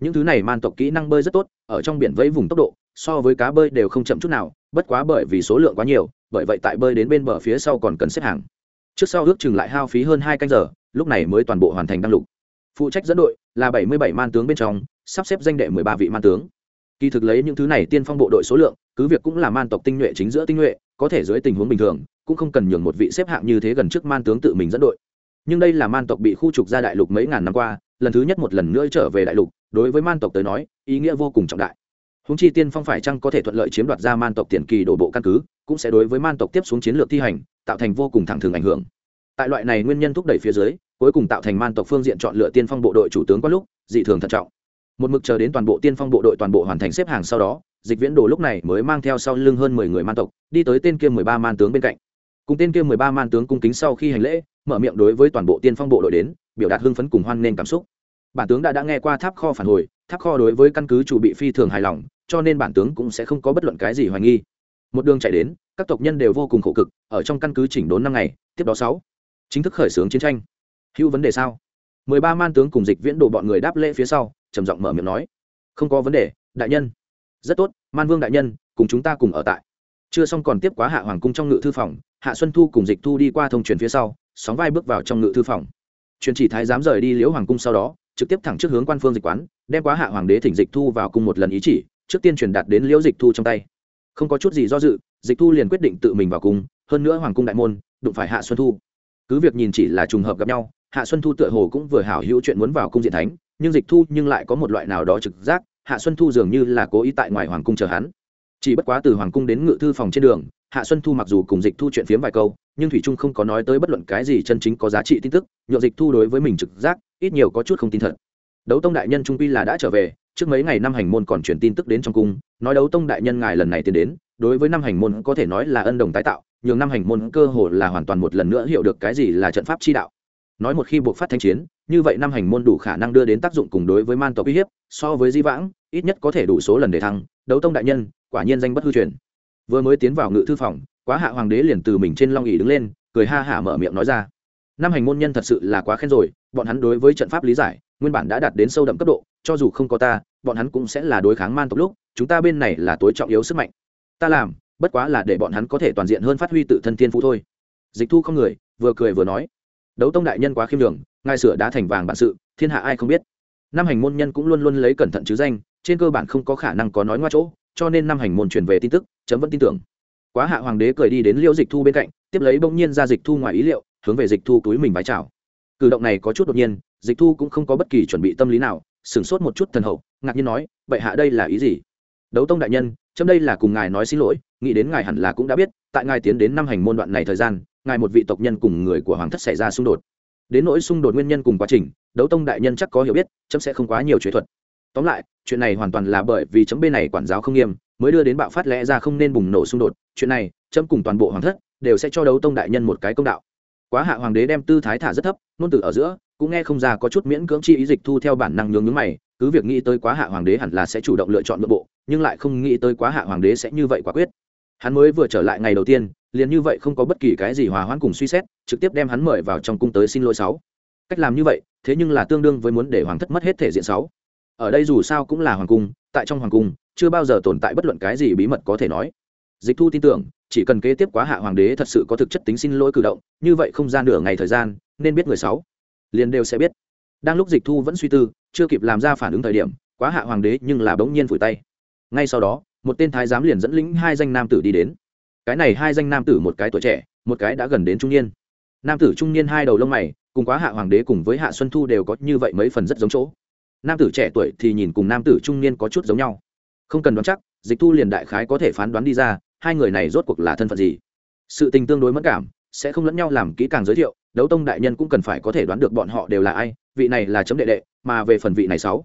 Những thứ này man tộc kỹ năng bơi rất tốt, ở trong biển vẫy vùng tốc độ, so với cá bơi đều không chậm chút nào, bất quá bởi vì số lượng quá nhiều, bởi vậy tại bơi đến bên bờ phía sau còn cần xếp hàng. Trước sau ước chừng lại hao phí hơn hai canh giờ, lúc này mới toàn bộ hoàn thành đăng lục. Phụ trách dẫn đội là bảy mươi bảy man tướng bên trong, sắp xếp danh đệ mười ba vị man tướng kỳ thực lấy những thứ này tiên phong bộ đội số lượng, cứ việc cũng là man tộc tinh nhuệ chính giữa tinh nhuệ, có thể dưới tình huống bình thường, cũng không cần nhường một vị xếp hạng như thế gần trước man tướng tự mình dẫn đội. Nhưng đây là man tộc bị khu trục ra đại lục mấy ngàn năm qua, lần thứ nhất một lần nữa trở về đại lục, đối với man tộc tới nói, ý nghĩa vô cùng trọng đại. Húng chi tiên phong phải chăng có thể thuận lợi chiếm đoạt ra man tộc tiền kỳ đổ bộ căn cứ, cũng sẽ đối với man tộc tiếp xuống chiến lược thi hành, tạo thành vô cùng thẳng thường ảnh hưởng. Tại loại này nguyên nhân thúc đẩy phía dưới, cuối cùng tạo thành man tộc phương diện chọn lựa tiên phong bộ đội chủ tướng có lúc, dị thường thận trọng một mực chờ đến toàn bộ tiên phong bộ đội toàn bộ hoàn thành xếp hàng sau đó, dịch viễn đồ lúc này mới mang theo sau lưng hơn mười người man tộc, đi tới tên kia mười ba man tướng bên cạnh. Cùng tên kia mười ba man tướng cung kính sau khi hành lễ, mở miệng đối với toàn bộ tiên phong bộ đội đến, biểu đạt hưng phấn cùng hoan nghênh cảm xúc. Bản tướng đã đã nghe qua tháp kho phản hồi, tháp kho đối với căn cứ chủ bị phi thường hài lòng, cho nên bản tướng cũng sẽ không có bất luận cái gì hoài nghi. Một đường chạy đến, các tộc nhân đều vô cùng khổ cực, ở trong căn cứ chỉnh đốn năm ngày, tiếp đó sáu. Chính thức khởi xướng chiến tranh. Hữu vấn đề sao? Mười ba man tướng cùng dịch viễn đồ bọn người đáp lễ phía sau trầm giọng mở miệng nói. Không có vấn đề, đại nhân. Rất tốt, man vương đại nhân, cùng chúng ta cùng ở tại. Chưa xong còn tiếp quá hạ hoàng cung trong ngự thư phòng, hạ xuân thu cùng dịch thu đi qua thông truyền phía sau, sóng vai bước vào trong ngự thư phòng. Truyền chỉ thái dám rời đi liễu hoàng cung sau đó, trực tiếp thẳng trước hướng quan phương dịch quán, đem quá hạ hoàng đế thỉnh dịch thu vào cung một lần ý chỉ, trước tiên truyền đạt đến liễu dịch thu trong tay. Không có chút gì do dự, dịch thu liền quyết định tự mình vào cung, hơn nữa hoàng cung đại môn, đụng phải hạ xuân thu. Cứ việc nhìn chỉ là trùng hợp gặp nhau, hạ xuân thu tựa hồ cũng vừa hảo hữu chuyện muốn vào cung diện thánh nhưng dịch thu nhưng lại có một loại nào đó trực giác, hạ xuân thu dường như là cố ý tại ngoài hoàng cung chờ hắn. Chỉ bất quá từ hoàng cung đến ngự thư phòng trên đường, hạ xuân thu mặc dù cùng dịch thu chuyện phiếm vài câu, nhưng thủy trung không có nói tới bất luận cái gì chân chính có giá trị tin tức nhộn dịch thu đối với mình trực giác, ít nhiều có chút không tin thật. Đấu tông đại nhân trung pi là đã trở về, trước mấy ngày năm hành môn còn truyền tin tức đến trong cung, nói đấu tông đại nhân ngài lần này tiến đến, đối với năm hành môn có thể nói là ân đồng tái tạo, nhường năm hành môn cơ hồ là hoàn toàn một lần nữa hiểu được cái gì là trận pháp chi đạo. Nói một khi buộc phát thanh chiến như vậy năm hành môn đủ khả năng đưa đến tác dụng cùng đối với man tộc uy hiếp, so với di vãng, ít nhất có thể đủ số lần để thăng, đấu tông đại nhân, quả nhiên danh bất hư truyền. Vừa mới tiến vào ngự thư phòng, quá hạ hoàng đế liền từ mình trên long ỉ đứng lên, cười ha hả mở miệng nói ra. Năm hành môn nhân thật sự là quá khen rồi, bọn hắn đối với trận pháp lý giải, nguyên bản đã đạt đến sâu đậm cấp độ, cho dù không có ta, bọn hắn cũng sẽ là đối kháng man tộc lúc, chúng ta bên này là tối trọng yếu sức mạnh. Ta làm, bất quá là để bọn hắn có thể toàn diện hơn phát huy tự thân thiên phú thôi. Dịch thu không người, vừa cười vừa nói đấu tông đại nhân quá khiêm đường ngài sửa đá thành vàng bản sự, thiên hạ ai không biết. Năm hành môn nhân cũng luôn luôn lấy cẩn thận chứ danh, trên cơ bản không có khả năng có nói ngoa chỗ, cho nên năm hành môn truyền về tin tức, chấm vẫn tin tưởng. Quá hạ hoàng đế cười đi đến liêu dịch thu bên cạnh, tiếp lấy bỗng nhiên ra dịch thu ngoài ý liệu, hướng về dịch thu túi mình vái chào. Cử động này có chút đột nhiên, dịch thu cũng không có bất kỳ chuẩn bị tâm lý nào, sửng sốt một chút thần hậu, ngạc nhiên nói vậy hạ đây là ý gì? Đấu tông đại nhân, chấm đây là cùng ngài nói xin lỗi, nghĩ đến ngài hẳn là cũng đã biết, tại ngài tiến đến năm hành môn đoạn này thời gian ngài một vị tộc nhân cùng người của hoàng thất xảy ra xung đột. Đến nỗi xung đột nguyên nhân cùng quá trình, đấu tông đại nhân chắc có hiểu biết, chấm sẽ không quá nhiều chế thuật. Tóm lại, chuyện này hoàn toàn là bởi vì chấm bên này quản giáo không nghiêm, mới đưa đến bạo phát lẽ ra không nên bùng nổ xung đột. Chuyện này, chấm cùng toàn bộ hoàng thất đều sẽ cho đấu tông đại nhân một cái công đạo. Quá hạ hoàng đế đem tư thái thả rất thấp nôn từ ở giữa, cũng nghe không ra có chút miễn cưỡng chi ý dịch thu theo bản năng nhướng nhướng mày, cứ việc nghĩ tới quá hạ hoàng đế hẳn là sẽ chủ động lựa chọn nội bộ, nhưng lại không nghĩ tới quá hạ hoàng đế sẽ như vậy quả quyết. Hắn mới vừa trở lại ngày đầu tiên liền như vậy không có bất kỳ cái gì hòa hoãn cùng suy xét, trực tiếp đem hắn mời vào trong cung tới xin lỗi sáu. Cách làm như vậy, thế nhưng là tương đương với muốn để hoàng thất mất hết thể diện sáu. Ở đây dù sao cũng là hoàng cung, tại trong hoàng cung, chưa bao giờ tồn tại bất luận cái gì bí mật có thể nói. Dịch thu tin tưởng, chỉ cần kế tiếp quá hạ hoàng đế thật sự có thực chất tính xin lỗi cử động, như vậy không gian nửa ngày thời gian, nên biết người sáu. Liền đều sẽ biết. Đang lúc dịch thu vẫn suy tư, chưa kịp làm ra phản ứng thời điểm, quá hạ hoàng đế nhưng là bỗng nhiên phủi tay. Ngay sau đó, một tên thái giám liền dẫn lĩnh hai danh nam tử đi đến cái này hai danh nam tử một cái tuổi trẻ, một cái đã gần đến trung niên. Nam tử trung niên hai đầu lông mày, cùng quá hạ hoàng đế cùng với hạ xuân thu đều có như vậy mấy phần rất giống chỗ. Nam tử trẻ tuổi thì nhìn cùng nam tử trung niên có chút giống nhau. Không cần đoán chắc, dịch thu liền đại khái có thể phán đoán đi ra, hai người này rốt cuộc là thân phận gì. Sự tình tương đối mất cảm, sẽ không lẫn nhau làm kỹ càng giới thiệu, đấu tông đại nhân cũng cần phải có thể đoán được bọn họ đều là ai, vị này là chấm đệ đệ, mà về phần vị này sáu.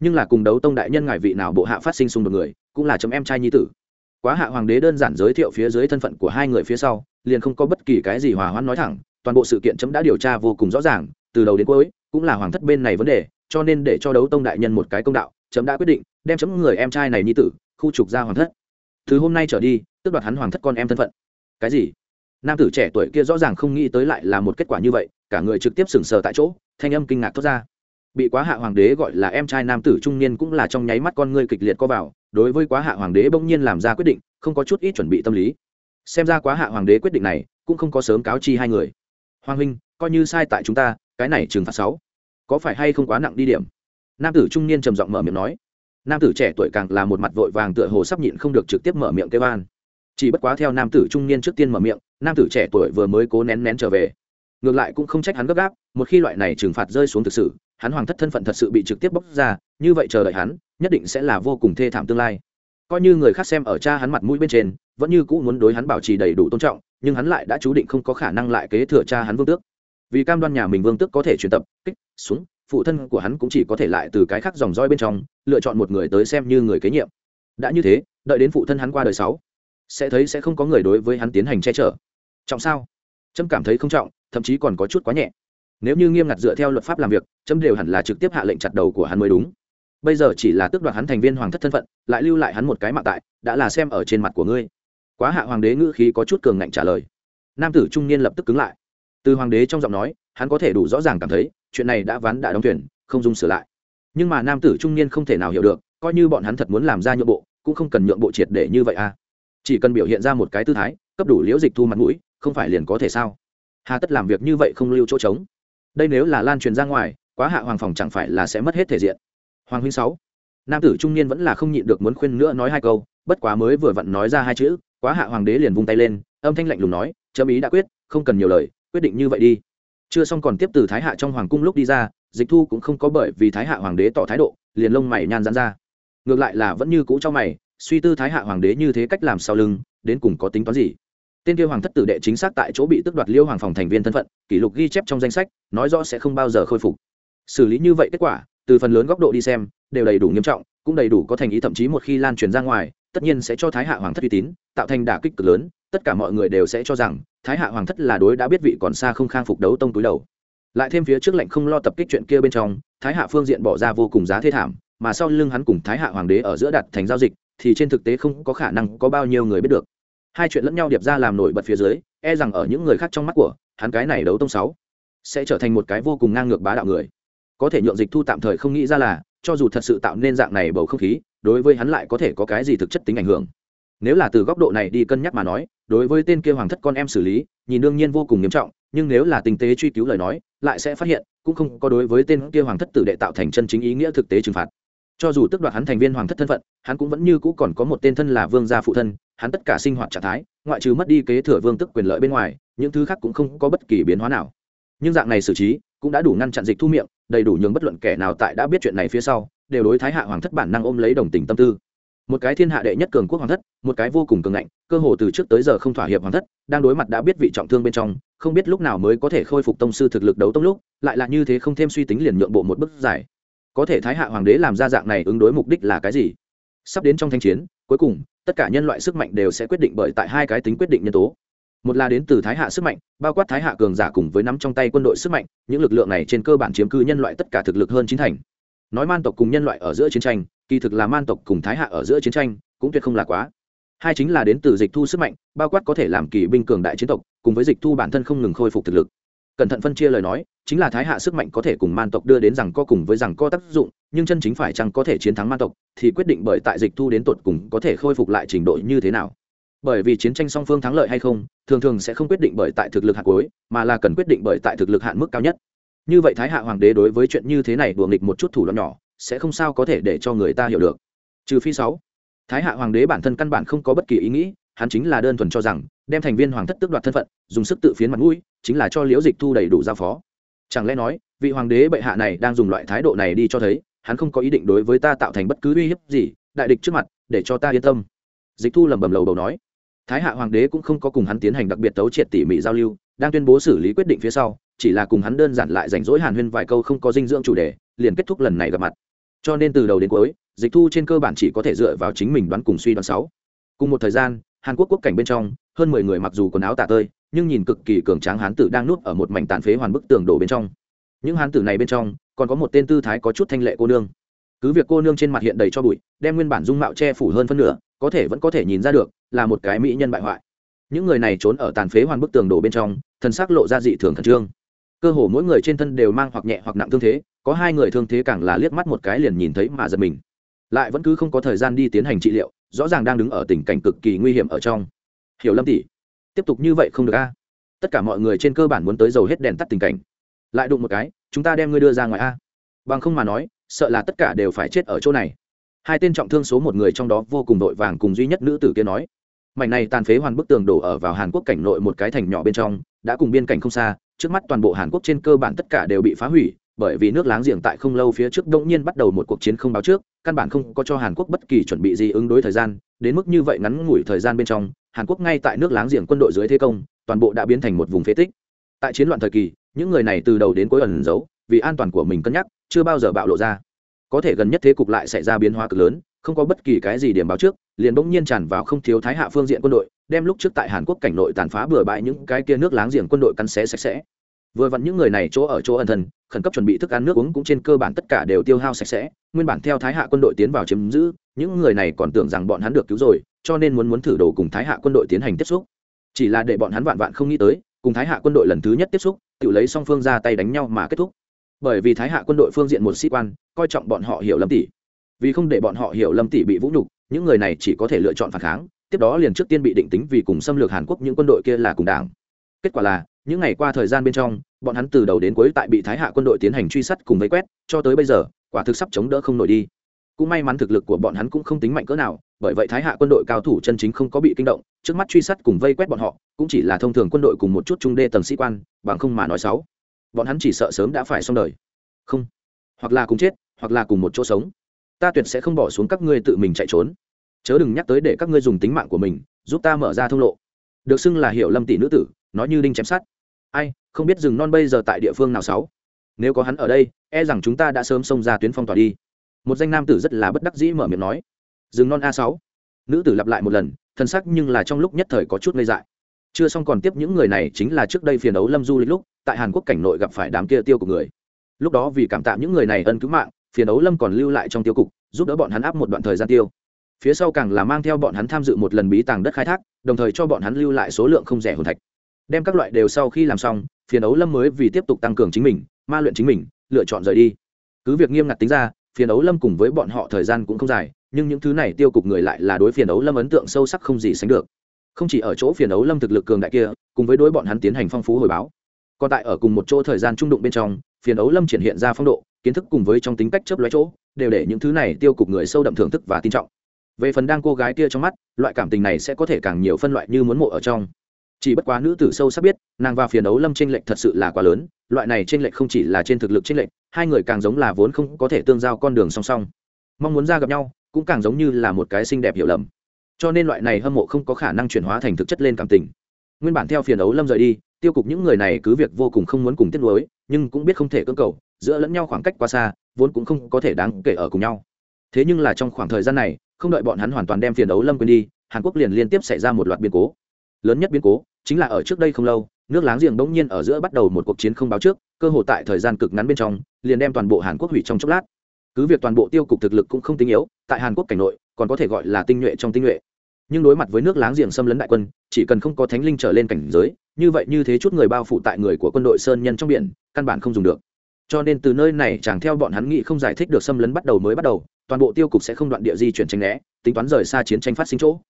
Nhưng là cùng đấu tông đại nhân ngài vị nào bộ hạ phát sinh xung đột người, cũng là chấm em trai nhi tử quá hạ hoàng đế đơn giản giới thiệu phía dưới thân phận của hai người phía sau, liền không có bất kỳ cái gì hòa hoãn nói thẳng, toàn bộ sự kiện chấm đã điều tra vô cùng rõ ràng, từ đầu đến cuối, cũng là hoàng thất bên này vấn đề, cho nên để cho đấu tông đại nhân một cái công đạo, chấm đã quyết định, đem chấm người em trai này nhi tử, khu trục ra hoàng thất. Từ hôm nay trở đi tức đoạt hắn hoàng thất con em thân phận. Cái gì? Nam tử trẻ tuổi kia rõ ràng không nghĩ tới lại là một kết quả như vậy, cả người trực tiếp sừng sờ tại chỗ, thanh âm kinh ngạc thốt ra. Bị quá hạ hoàng đế gọi là em trai nam tử trung niên cũng là trong nháy mắt con ngươi kịch liệt co vào đối với quá hạ hoàng đế bỗng nhiên làm ra quyết định, không có chút ít chuẩn bị tâm lý. Xem ra quá hạ hoàng đế quyết định này, cũng không có sớm cáo chi hai người. Hoàng huynh, coi như sai tại chúng ta, cái này trừng phạt sáu. Có phải hay không quá nặng đi điểm? Nam tử trung niên trầm giọng mở miệng nói. Nam tử trẻ tuổi càng là một mặt vội vàng tựa hồ sắp nhịn không được trực tiếp mở miệng kêu an. Chỉ bất quá theo nam tử trung niên trước tiên mở miệng, nam tử trẻ tuổi vừa mới cố nén nén trở về. Ngược lại cũng không trách hắn gấp gáp, một khi loại này trừng phạt rơi xuống thực sự hắn hoàng thất thân phận thật sự bị trực tiếp bóc ra, như vậy chờ đợi hắn, nhất định sẽ là vô cùng thê thảm tương lai. Coi như người khác xem ở cha hắn mặt mũi bên trên, vẫn như cũ muốn đối hắn bảo trì đầy đủ tôn trọng, nhưng hắn lại đã chú định không có khả năng lại kế thừa cha hắn vương tước. Vì cam đoan nhà mình vương tước có thể truyền tập, kích xuống phụ thân của hắn cũng chỉ có thể lại từ cái khác dòng roi bên trong, lựa chọn một người tới xem như người kế nhiệm. Đã như thế, đợi đến phụ thân hắn qua đời sáu, sẽ thấy sẽ không có người đối với hắn tiến hành che chở. Trọng sao? Trâm cảm thấy không trọng, thậm chí còn có chút quá nhẹ nếu như nghiêm ngặt dựa theo luật pháp làm việc, chấm đều hẳn là trực tiếp hạ lệnh chặt đầu của hắn mới đúng. Bây giờ chỉ là tước đoạt hắn thành viên hoàng thất thân phận, lại lưu lại hắn một cái mạng tại, đã là xem ở trên mặt của ngươi. Quá hạ hoàng đế ngữ khí có chút cường ngạnh trả lời. Nam tử trung niên lập tức cứng lại. Từ hoàng đế trong giọng nói, hắn có thể đủ rõ ràng cảm thấy, chuyện này đã ván đã đóng thuyền, không dung sửa lại. Nhưng mà nam tử trung niên không thể nào hiểu được, coi như bọn hắn thật muốn làm ra nhượng bộ, cũng không cần nhượng bộ triệt để như vậy à. Chỉ cần biểu hiện ra một cái tư thái, cấp đủ liễu dịch thu mặt mũi, không phải liền có thể sao? Hà tất làm việc như vậy không lưu chỗ trống đây nếu là lan truyền ra ngoài, quá hạ hoàng phòng chẳng phải là sẽ mất hết thể diện. Hoàng huynh sáu, nam tử trung niên vẫn là không nhịn được muốn khuyên nữa nói hai câu, bất quá mới vừa vặn nói ra hai chữ, quá hạ hoàng đế liền vung tay lên, âm thanh lạnh lùng nói, chấm ý đã quyết, không cần nhiều lời, quyết định như vậy đi. Chưa xong còn tiếp từ thái hạ trong hoàng cung lúc đi ra, dịch thu cũng không có bởi vì thái hạ hoàng đế tỏ thái độ, liền lông mày nhan dán ra. Ngược lại là vẫn như cũ cho mày, suy tư thái hạ hoàng đế như thế cách làm sau lưng, đến cùng có tính toán gì? Tên kia hoàng thất tử đệ chính xác tại chỗ bị tước đoạt liêu hoàng phòng thành viên thân phận, kỷ lục ghi chép trong danh sách, nói rõ sẽ không bao giờ khôi phục. Xử lý như vậy kết quả, từ phần lớn góc độ đi xem, đều đầy đủ nghiêm trọng, cũng đầy đủ có thành ý thậm chí một khi lan truyền ra ngoài, tất nhiên sẽ cho thái hạ hoàng thất uy tín, tạo thành đả kích cực lớn, tất cả mọi người đều sẽ cho rằng, thái hạ hoàng thất là đối đã biết vị còn xa không khang phục đấu tông túi đầu. Lại thêm phía trước lệnh không lo tập kích chuyện kia bên trong, thái hạ phương diện bỏ ra vô cùng giá thê thảm, mà sau lưng hắn cùng thái hạ hoàng đế ở giữa đặt thành giao dịch, thì trên thực tế không có khả năng có bao nhiêu người biết được hai chuyện lẫn nhau điệp ra làm nổi bật phía dưới e rằng ở những người khác trong mắt của, hắn cái này đấu tông sáu sẽ trở thành một cái vô cùng ngang ngược bá đạo người. Có thể nhượng dịch thu tạm thời không nghĩ ra là, cho dù thật sự tạo nên dạng này bầu không khí, đối với hắn lại có thể có cái gì thực chất tính ảnh hưởng. Nếu là từ góc độ này đi cân nhắc mà nói, đối với tên kia hoàng thất con em xử lý, nhìn đương nhiên vô cùng nghiêm trọng, nhưng nếu là tình tế truy cứu lời nói, lại sẽ phát hiện, cũng không có đối với tên kia hoàng thất tử đệ tạo thành chân chính ý nghĩa thực tế trừng phạt cho dù tước đoạt hắn thành viên hoàng thất thân phận, hắn cũng vẫn như cũ còn có một tên thân là vương gia phụ thân, hắn tất cả sinh hoạt trạng thái, ngoại trừ mất đi kế thừa vương tức quyền lợi bên ngoài, những thứ khác cũng không có bất kỳ biến hóa nào. Nhưng dạng này xử trí cũng đã đủ ngăn chặn dịch thu miệng, đầy đủ nhường bất luận kẻ nào tại đã biết chuyện này phía sau, đều đối thái hạ hoàng thất bản năng ôm lấy đồng tình tâm tư. Một cái thiên hạ đệ nhất cường quốc hoàng thất, một cái vô cùng cường ngạnh, cơ hồ từ trước tới giờ không thỏa hiệp hoàng thất, đang đối mặt đã biết vị trọng thương bên trong, không biết lúc nào mới có thể khôi phục tông sư thực lực đấu tông lúc, lại là như thế không thêm suy tính liền nhượng bộ một bước giải có thể thái hạ hoàng đế làm ra dạng này ứng đối mục đích là cái gì? Sắp đến trong thanh chiến, cuối cùng, tất cả nhân loại sức mạnh đều sẽ quyết định bởi tại hai cái tính quyết định nhân tố. Một là đến từ thái hạ sức mạnh, bao quát thái hạ cường giả cùng với nắm trong tay quân đội sức mạnh, những lực lượng này trên cơ bản chiếm cư nhân loại tất cả thực lực hơn chín thành. Nói man tộc cùng nhân loại ở giữa chiến tranh, kỳ thực là man tộc cùng thái hạ ở giữa chiến tranh, cũng tuyệt không là quá. Hai chính là đến từ dịch thu sức mạnh, bao quát có thể làm kỳ binh cường đại chiến tộc, cùng với dịch thu bản thân không ngừng khôi phục thực lực cẩn thận phân chia lời nói, chính là thái hạ sức mạnh có thể cùng man tộc đưa đến rằng co cùng với rằng co tác dụng, nhưng chân chính phải chăng có thể chiến thắng man tộc thì quyết định bởi tại dịch thu đến tột cùng có thể khôi phục lại trình độ như thế nào. Bởi vì chiến tranh song phương thắng lợi hay không, thường thường sẽ không quyết định bởi tại thực lực hạt cuối, mà là cần quyết định bởi tại thực lực hạn mức cao nhất. Như vậy thái hạ hoàng đế đối với chuyện như thế này đùa nghịch một chút thủ đoạn nhỏ, sẽ không sao có thể để cho người ta hiểu được. Trừ phi sáu, thái hạ hoàng đế bản thân căn bản không có bất kỳ ý nghĩ hắn chính là đơn thuần cho rằng, đem thành viên hoàng thất tước đoạt thân phận, dùng sức tự phiến mặt mũi, chính là cho liễu dịch thu đầy đủ giao phó. Chẳng lẽ nói, vị hoàng đế bệ hạ này đang dùng loại thái độ này đi cho thấy, hắn không có ý định đối với ta tạo thành bất cứ uy hiếp gì, đại địch trước mặt, để cho ta yên tâm. Dịch thu lẩm bẩm lầu đầu nói. Thái hạ hoàng đế cũng không có cùng hắn tiến hành đặc biệt tấu triệt tỉ mỉ giao lưu, đang tuyên bố xử lý quyết định phía sau, chỉ là cùng hắn đơn giản lại rảnh rỗi hàn huyên vài câu không có dinh dưỡng chủ đề, liền kết thúc lần này gặp mặt. Cho nên từ đầu đến cuối, dịch thu trên cơ bản chỉ có thể dựa vào chính mình đoán cùng suy đoán sáu. Cùng một thời gian hàn quốc quốc cảnh bên trong, hơn mười người mặc dù quần áo tả tơi, nhưng nhìn cực kỳ cường tráng hán tử đang nuốt ở một mảnh tàn phế hoàn bức tường đổ bên trong. Những hán tử này bên trong, còn có một tên tư thái có chút thanh lệ cô nương. Cứ việc cô nương trên mặt hiện đầy cho bụi, đem nguyên bản dung mạo che phủ hơn phân nửa, có thể vẫn có thể nhìn ra được, là một cái mỹ nhân bại hoại. Những người này trốn ở tàn phế hoàn bức tường đổ bên trong thân xác lộ ra dị thường khẩn trương. Cơ hồ mỗi người trên thân đều mang hoặc nhẹ hoặc nặng thương thế, có hai người thương thế càng là liếc mắt một cái liền nhìn thấy mà giật mình. Lại vẫn cứ không có thời gian đi tiến hành trị liệu rõ ràng đang đứng ở tình cảnh cực kỳ nguy hiểm ở trong. Hiểu lâm tỷ, tiếp tục như vậy không được a? Tất cả mọi người trên cơ bản muốn tới dầu hết đèn tắt tình cảnh. Lại đụng một cái, chúng ta đem ngươi đưa ra ngoài a. Bằng không mà nói, sợ là tất cả đều phải chết ở chỗ này. Hai tên trọng thương số một người trong đó vô cùng vội vàng cùng duy nhất nữ tử kia nói. Mảnh này tàn phế hoàn bức tường đổ ở vào hàn quốc cảnh nội một cái thành nhỏ bên trong, đã cùng biên cảnh không xa, trước mắt toàn bộ hàn quốc trên cơ bản tất cả đều bị phá hủy bởi vì nước láng giềng tại không lâu phía trước đông nhiên bắt đầu một cuộc chiến không báo trước, căn bản không có cho hàn quốc bất kỳ chuẩn bị gì ứng đối thời gian, đến mức như vậy ngắn ngủi thời gian bên trong, hàn quốc ngay tại nước láng giềng quân đội dưới thế công, toàn bộ đã biến thành một vùng phế tích. Tại chiến loạn thời kỳ, những người này từ đầu đến cuối ẩn giấu, vì an toàn của mình cân nhắc, chưa bao giờ bạo lộ ra. Có thể gần nhất thế cục lại xảy ra biến hóa cực lớn, không có bất kỳ cái gì điểm báo trước, liền bỗng nhiên tràn vào không thiếu thái hạ phương diện quân đội, đem lúc trước tại hàn quốc cảnh nội tàn phá bừa bãi những cái kia nước láng giềng quân đội cắn xé sạch sẽ vừa vặn những người này chỗ ở chỗ ẩn thân, khẩn cấp chuẩn bị thức ăn nước uống cũng trên cơ bản tất cả đều tiêu hao sạch sẽ, nguyên bản theo thái hạ quân đội tiến vào chiếm giữ, những người này còn tưởng rằng bọn hắn được cứu rồi, cho nên muốn muốn thử đồ cùng thái hạ quân đội tiến hành tiếp xúc. Chỉ là để bọn hắn vạn vạn không nghĩ tới, cùng thái hạ quân đội lần thứ nhất tiếp xúc, tự lấy song phương ra tay đánh nhau mà kết thúc. Bởi vì thái hạ quân đội phương diện một sĩ quan, coi trọng bọn họ hiểu lâm tỷ. Vì không để bọn họ hiểu lâm tỷ bị vũ nhục, những người này chỉ có thể lựa chọn phản kháng, tiếp đó liền trước tiên bị định tính vì cùng xâm lược hàn quốc những quân đội kia là cùng đảng. Kết quả là những ngày qua thời gian bên trong, bọn hắn từ đầu đến cuối tại bị thái hạ quân đội tiến hành truy sát cùng vây quét, cho tới bây giờ, quả thực sắp chống đỡ không nổi đi. Cũng may mắn thực lực của bọn hắn cũng không tính mạnh cỡ nào, bởi vậy thái hạ quân đội cao thủ chân chính không có bị kinh động, trước mắt truy sát cùng vây quét bọn họ, cũng chỉ là thông thường quân đội cùng một chút trung đê tầng sĩ quan, bằng không mà nói xấu. Bọn hắn chỉ sợ sớm đã phải xong đời. Không. Hoặc là cùng chết, hoặc là cùng một chỗ sống. Ta tuyệt sẽ không bỏ xuống các ngươi tự mình chạy trốn. Chớ đừng nhắc tới để các ngươi dùng tính mạng của mình, giúp ta mở ra thông lộ. Được xưng là hiểu lâm tỷ nữ tử nói như đinh chém sát ai, không biết rừng non bây giờ tại địa phương nào sáu? Nếu có hắn ở đây e rằng chúng ta đã sớm xông ra tuyến phong tỏa đi. Một danh nam tử rất là bất đắc dĩ mở miệng nói. Rừng non a sáu. Nữ tử lặp lại một lần, thân sắc nhưng là trong lúc nhất thời có chút ngây dại. Chưa xong còn tiếp những người này chính là trước đây phiền đấu lâm du lịch lúc, tại hàn quốc cảnh nội gặp phải đám kia tiêu của người. Lúc đó vì cảm tạ những người này ân cứu mạng, phiền đấu lâm còn lưu lại trong tiêu cục, giúp đỡ bọn hắn áp một đoạn thời gian tiêu. Phía sau càng là mang theo bọn hắn tham dự một lần bí tàng đất khai thác, đồng thời cho bọn hắn lưu lại số lượng không rẻ hồn thạch đem các loại đều sau khi làm xong, phiền ấu lâm mới vì tiếp tục tăng cường chính mình, ma luyện chính mình, lựa chọn rời đi. Cứ việc nghiêm ngặt tính ra, phiền ấu lâm cùng với bọn họ thời gian cũng không dài, nhưng những thứ này tiêu cục người lại là đối phiền ấu lâm ấn tượng sâu sắc không gì sánh được. Không chỉ ở chỗ phiền ấu lâm thực lực cường đại kia, cùng với đối bọn hắn tiến hành phong phú hồi báo. Còn tại ở cùng một chỗ thời gian trung đụng bên trong, phiền ấu lâm triển hiện ra phong độ, kiến thức cùng với trong tính cách chấp lóe chỗ, đều để những thứ này tiêu cục người sâu đậm thưởng thức và tin trọng. Về phần đang cô gái kia trong mắt, loại cảm tình này sẽ có thể càng nhiều phân loại như muốn mộ ở trong chỉ bất quá nữ tử sâu sắc biết, nàng và phiền ấu lâm tranh lệch thật sự là quá lớn, loại này tranh lệch không chỉ là trên thực lực tranh lệch, hai người càng giống là vốn không có thể tương giao con đường song song. Mong muốn ra gặp nhau, cũng càng giống như là một cái xinh đẹp hiểu lầm. Cho nên loại này hâm mộ không có khả năng chuyển hóa thành thực chất lên cảm tình. Nguyên bản theo phiền ấu lâm rời đi, tiêu cục những người này cứ việc vô cùng không muốn cùng tiết lối nhưng cũng biết không thể cưỡng cầu, giữa lẫn nhau khoảng cách quá xa, vốn cũng không có thể đáng kể ở cùng nhau. Thế nhưng là trong khoảng thời gian này, không đợi bọn hắn hoàn toàn đem phiền ấu lâm quên đi, hàn quốc liền liên tiếp xảy ra một loạt biến cố lớn nhất biến cố chính là ở trước đây không lâu, nước láng giềng bỗng nhiên ở giữa bắt đầu một cuộc chiến không báo trước, cơ hội tại thời gian cực ngắn bên trong, liền đem toàn bộ hàn quốc hủy trong chốc lát. Cứ việc toàn bộ tiêu cục thực lực cũng không tinh yếu, tại hàn quốc cảnh nội, còn có thể gọi là tinh nhuệ trong tinh nhuệ. Nhưng đối mặt với nước láng giềng xâm lấn đại quân, chỉ cần không có thánh linh trở lên cảnh giới, như vậy như thế chút người bao phủ tại người của quân đội sơn nhân trong biển, căn bản không dùng được. Cho nên từ nơi này chẳng theo bọn hắn nghĩ không giải thích được xâm lấn bắt đầu mới bắt đầu, toàn bộ tiêu cục sẽ không đoạn địa di chuyển tranh né, tính toán rời xa chiến tranh phát sinh chỗ.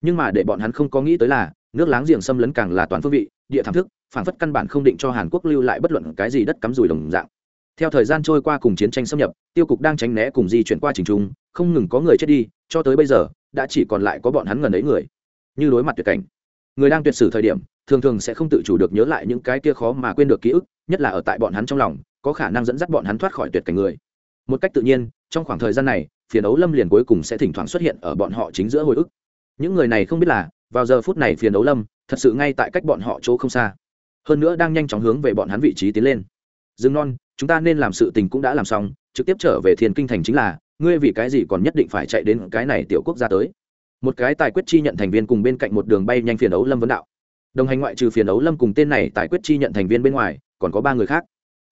Nhưng mà để bọn hắn không có nghĩ tới là nước láng giềng xâm lấn càng là toàn phương vị, địa thảm thức phản phất căn bản không định cho hàn quốc lưu lại bất luận cái gì đất cắm rùi đồng dạng. Theo thời gian trôi qua cùng chiến tranh xâm nhập, tiêu cục đang tránh né cùng di chuyển qua trình trung, không ngừng có người chết đi, cho tới bây giờ, đã chỉ còn lại có bọn hắn gần ấy người. Như đối mặt tuyệt cảnh. Người đang tuyệt sử thời điểm, thường thường sẽ không tự chủ được nhớ lại những cái kia khó mà quên được ký ức, nhất là ở tại bọn hắn trong lòng, có khả năng dẫn dắt bọn hắn thoát khỏi tuyệt cảnh người. Một cách tự nhiên, trong khoảng thời gian này, phiền ấu lâm liền cuối cùng sẽ thỉnh thoảng xuất hiện ở bọn họ chính giữa hồi ức. Những người này không biết là vào giờ phút này phiền đấu lâm, thật sự ngay tại cách bọn họ chỗ không xa. Hơn nữa đang nhanh chóng hướng về bọn hắn vị trí tiến lên. Dương non, chúng ta nên làm sự tình cũng đã làm xong, trực tiếp trở về thiên kinh thành chính là, ngươi vì cái gì còn nhất định phải chạy đến cái này tiểu quốc gia tới? Một cái tài quyết chi nhận thành viên cùng bên cạnh một đường bay nhanh phiền đấu lâm vấn đạo. Đồng hành ngoại trừ phiền đấu lâm cùng tên này tài quyết chi nhận thành viên bên ngoài, còn có ba người khác.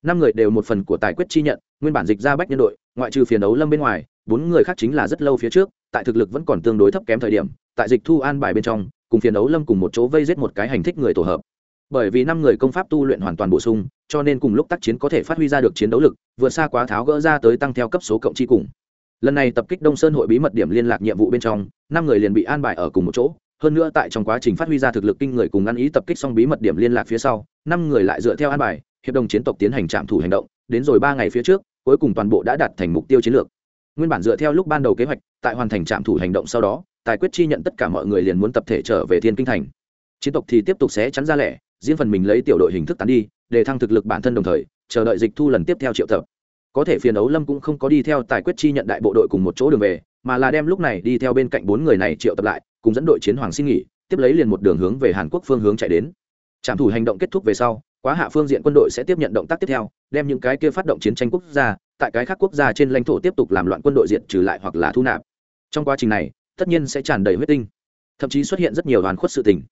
Năm người đều một phần của tài quyết chi nhận, nguyên bản dịch ra bách nhân đội, ngoại trừ phiền đấu lâm bên ngoài, bốn người khác chính là rất lâu phía trước, tại thực lực vẫn còn tương đối thấp kém thời điểm tại dịch thu an bài bên trong, cùng phiền đấu lâm cùng một chỗ vây giết một cái hành thích người tổ hợp. Bởi vì năm người công pháp tu luyện hoàn toàn bổ sung, cho nên cùng lúc tác chiến có thể phát huy ra được chiến đấu lực, vượt xa quá tháo gỡ ra tới tăng theo cấp số cộng chi cùng. Lần này tập kích đông sơn hội bí mật điểm liên lạc nhiệm vụ bên trong, năm người liền bị an bài ở cùng một chỗ, hơn nữa tại trong quá trình phát huy ra thực lực kinh người cùng ăn ý tập kích xong bí mật điểm liên lạc phía sau, năm người lại dựa theo an bài, hiệp đồng chiến tộc tiến hành trạm thủ hành động, đến rồi ba ngày phía trước, cuối cùng toàn bộ đã đạt thành mục tiêu chiến lược. Nguyên bản dựa theo lúc ban đầu kế hoạch, tại hoàn thành trạm thủ hành động sau đó tài quyết chi nhận tất cả mọi người liền muốn tập thể trở về thiên kinh thành. Chiến tộc thì tiếp tục sẽ chắn ra lẻ diễn phần mình lấy tiểu đội hình thức tán đi, để thăng thực lực bản thân đồng thời, chờ đợi dịch thu lần tiếp theo triệu tập. Có thể phiền ấu lâm cũng không có đi theo tài quyết chi nhận đại bộ đội cùng một chỗ đường về, mà là đem lúc này đi theo bên cạnh bốn người này triệu tập lại, cùng dẫn đội chiến hoàng xin nghỉ, tiếp lấy liền một đường hướng về hàn quốc phương hướng chạy đến. Trạm thủ hành động kết thúc về sau, quá hạ phương diện quân đội sẽ tiếp nhận động tác tiếp theo, đem những cái kia phát động chiến tranh quốc gia, tại cái khác quốc gia trên lãnh thổ tiếp tục làm loạn quân đội diện trừ lại hoặc là thu nạp. Trong quá trình này tất nhiên sẽ tràn đầy huyết tinh. Thậm chí xuất hiện rất nhiều đoàn khuất sự tình.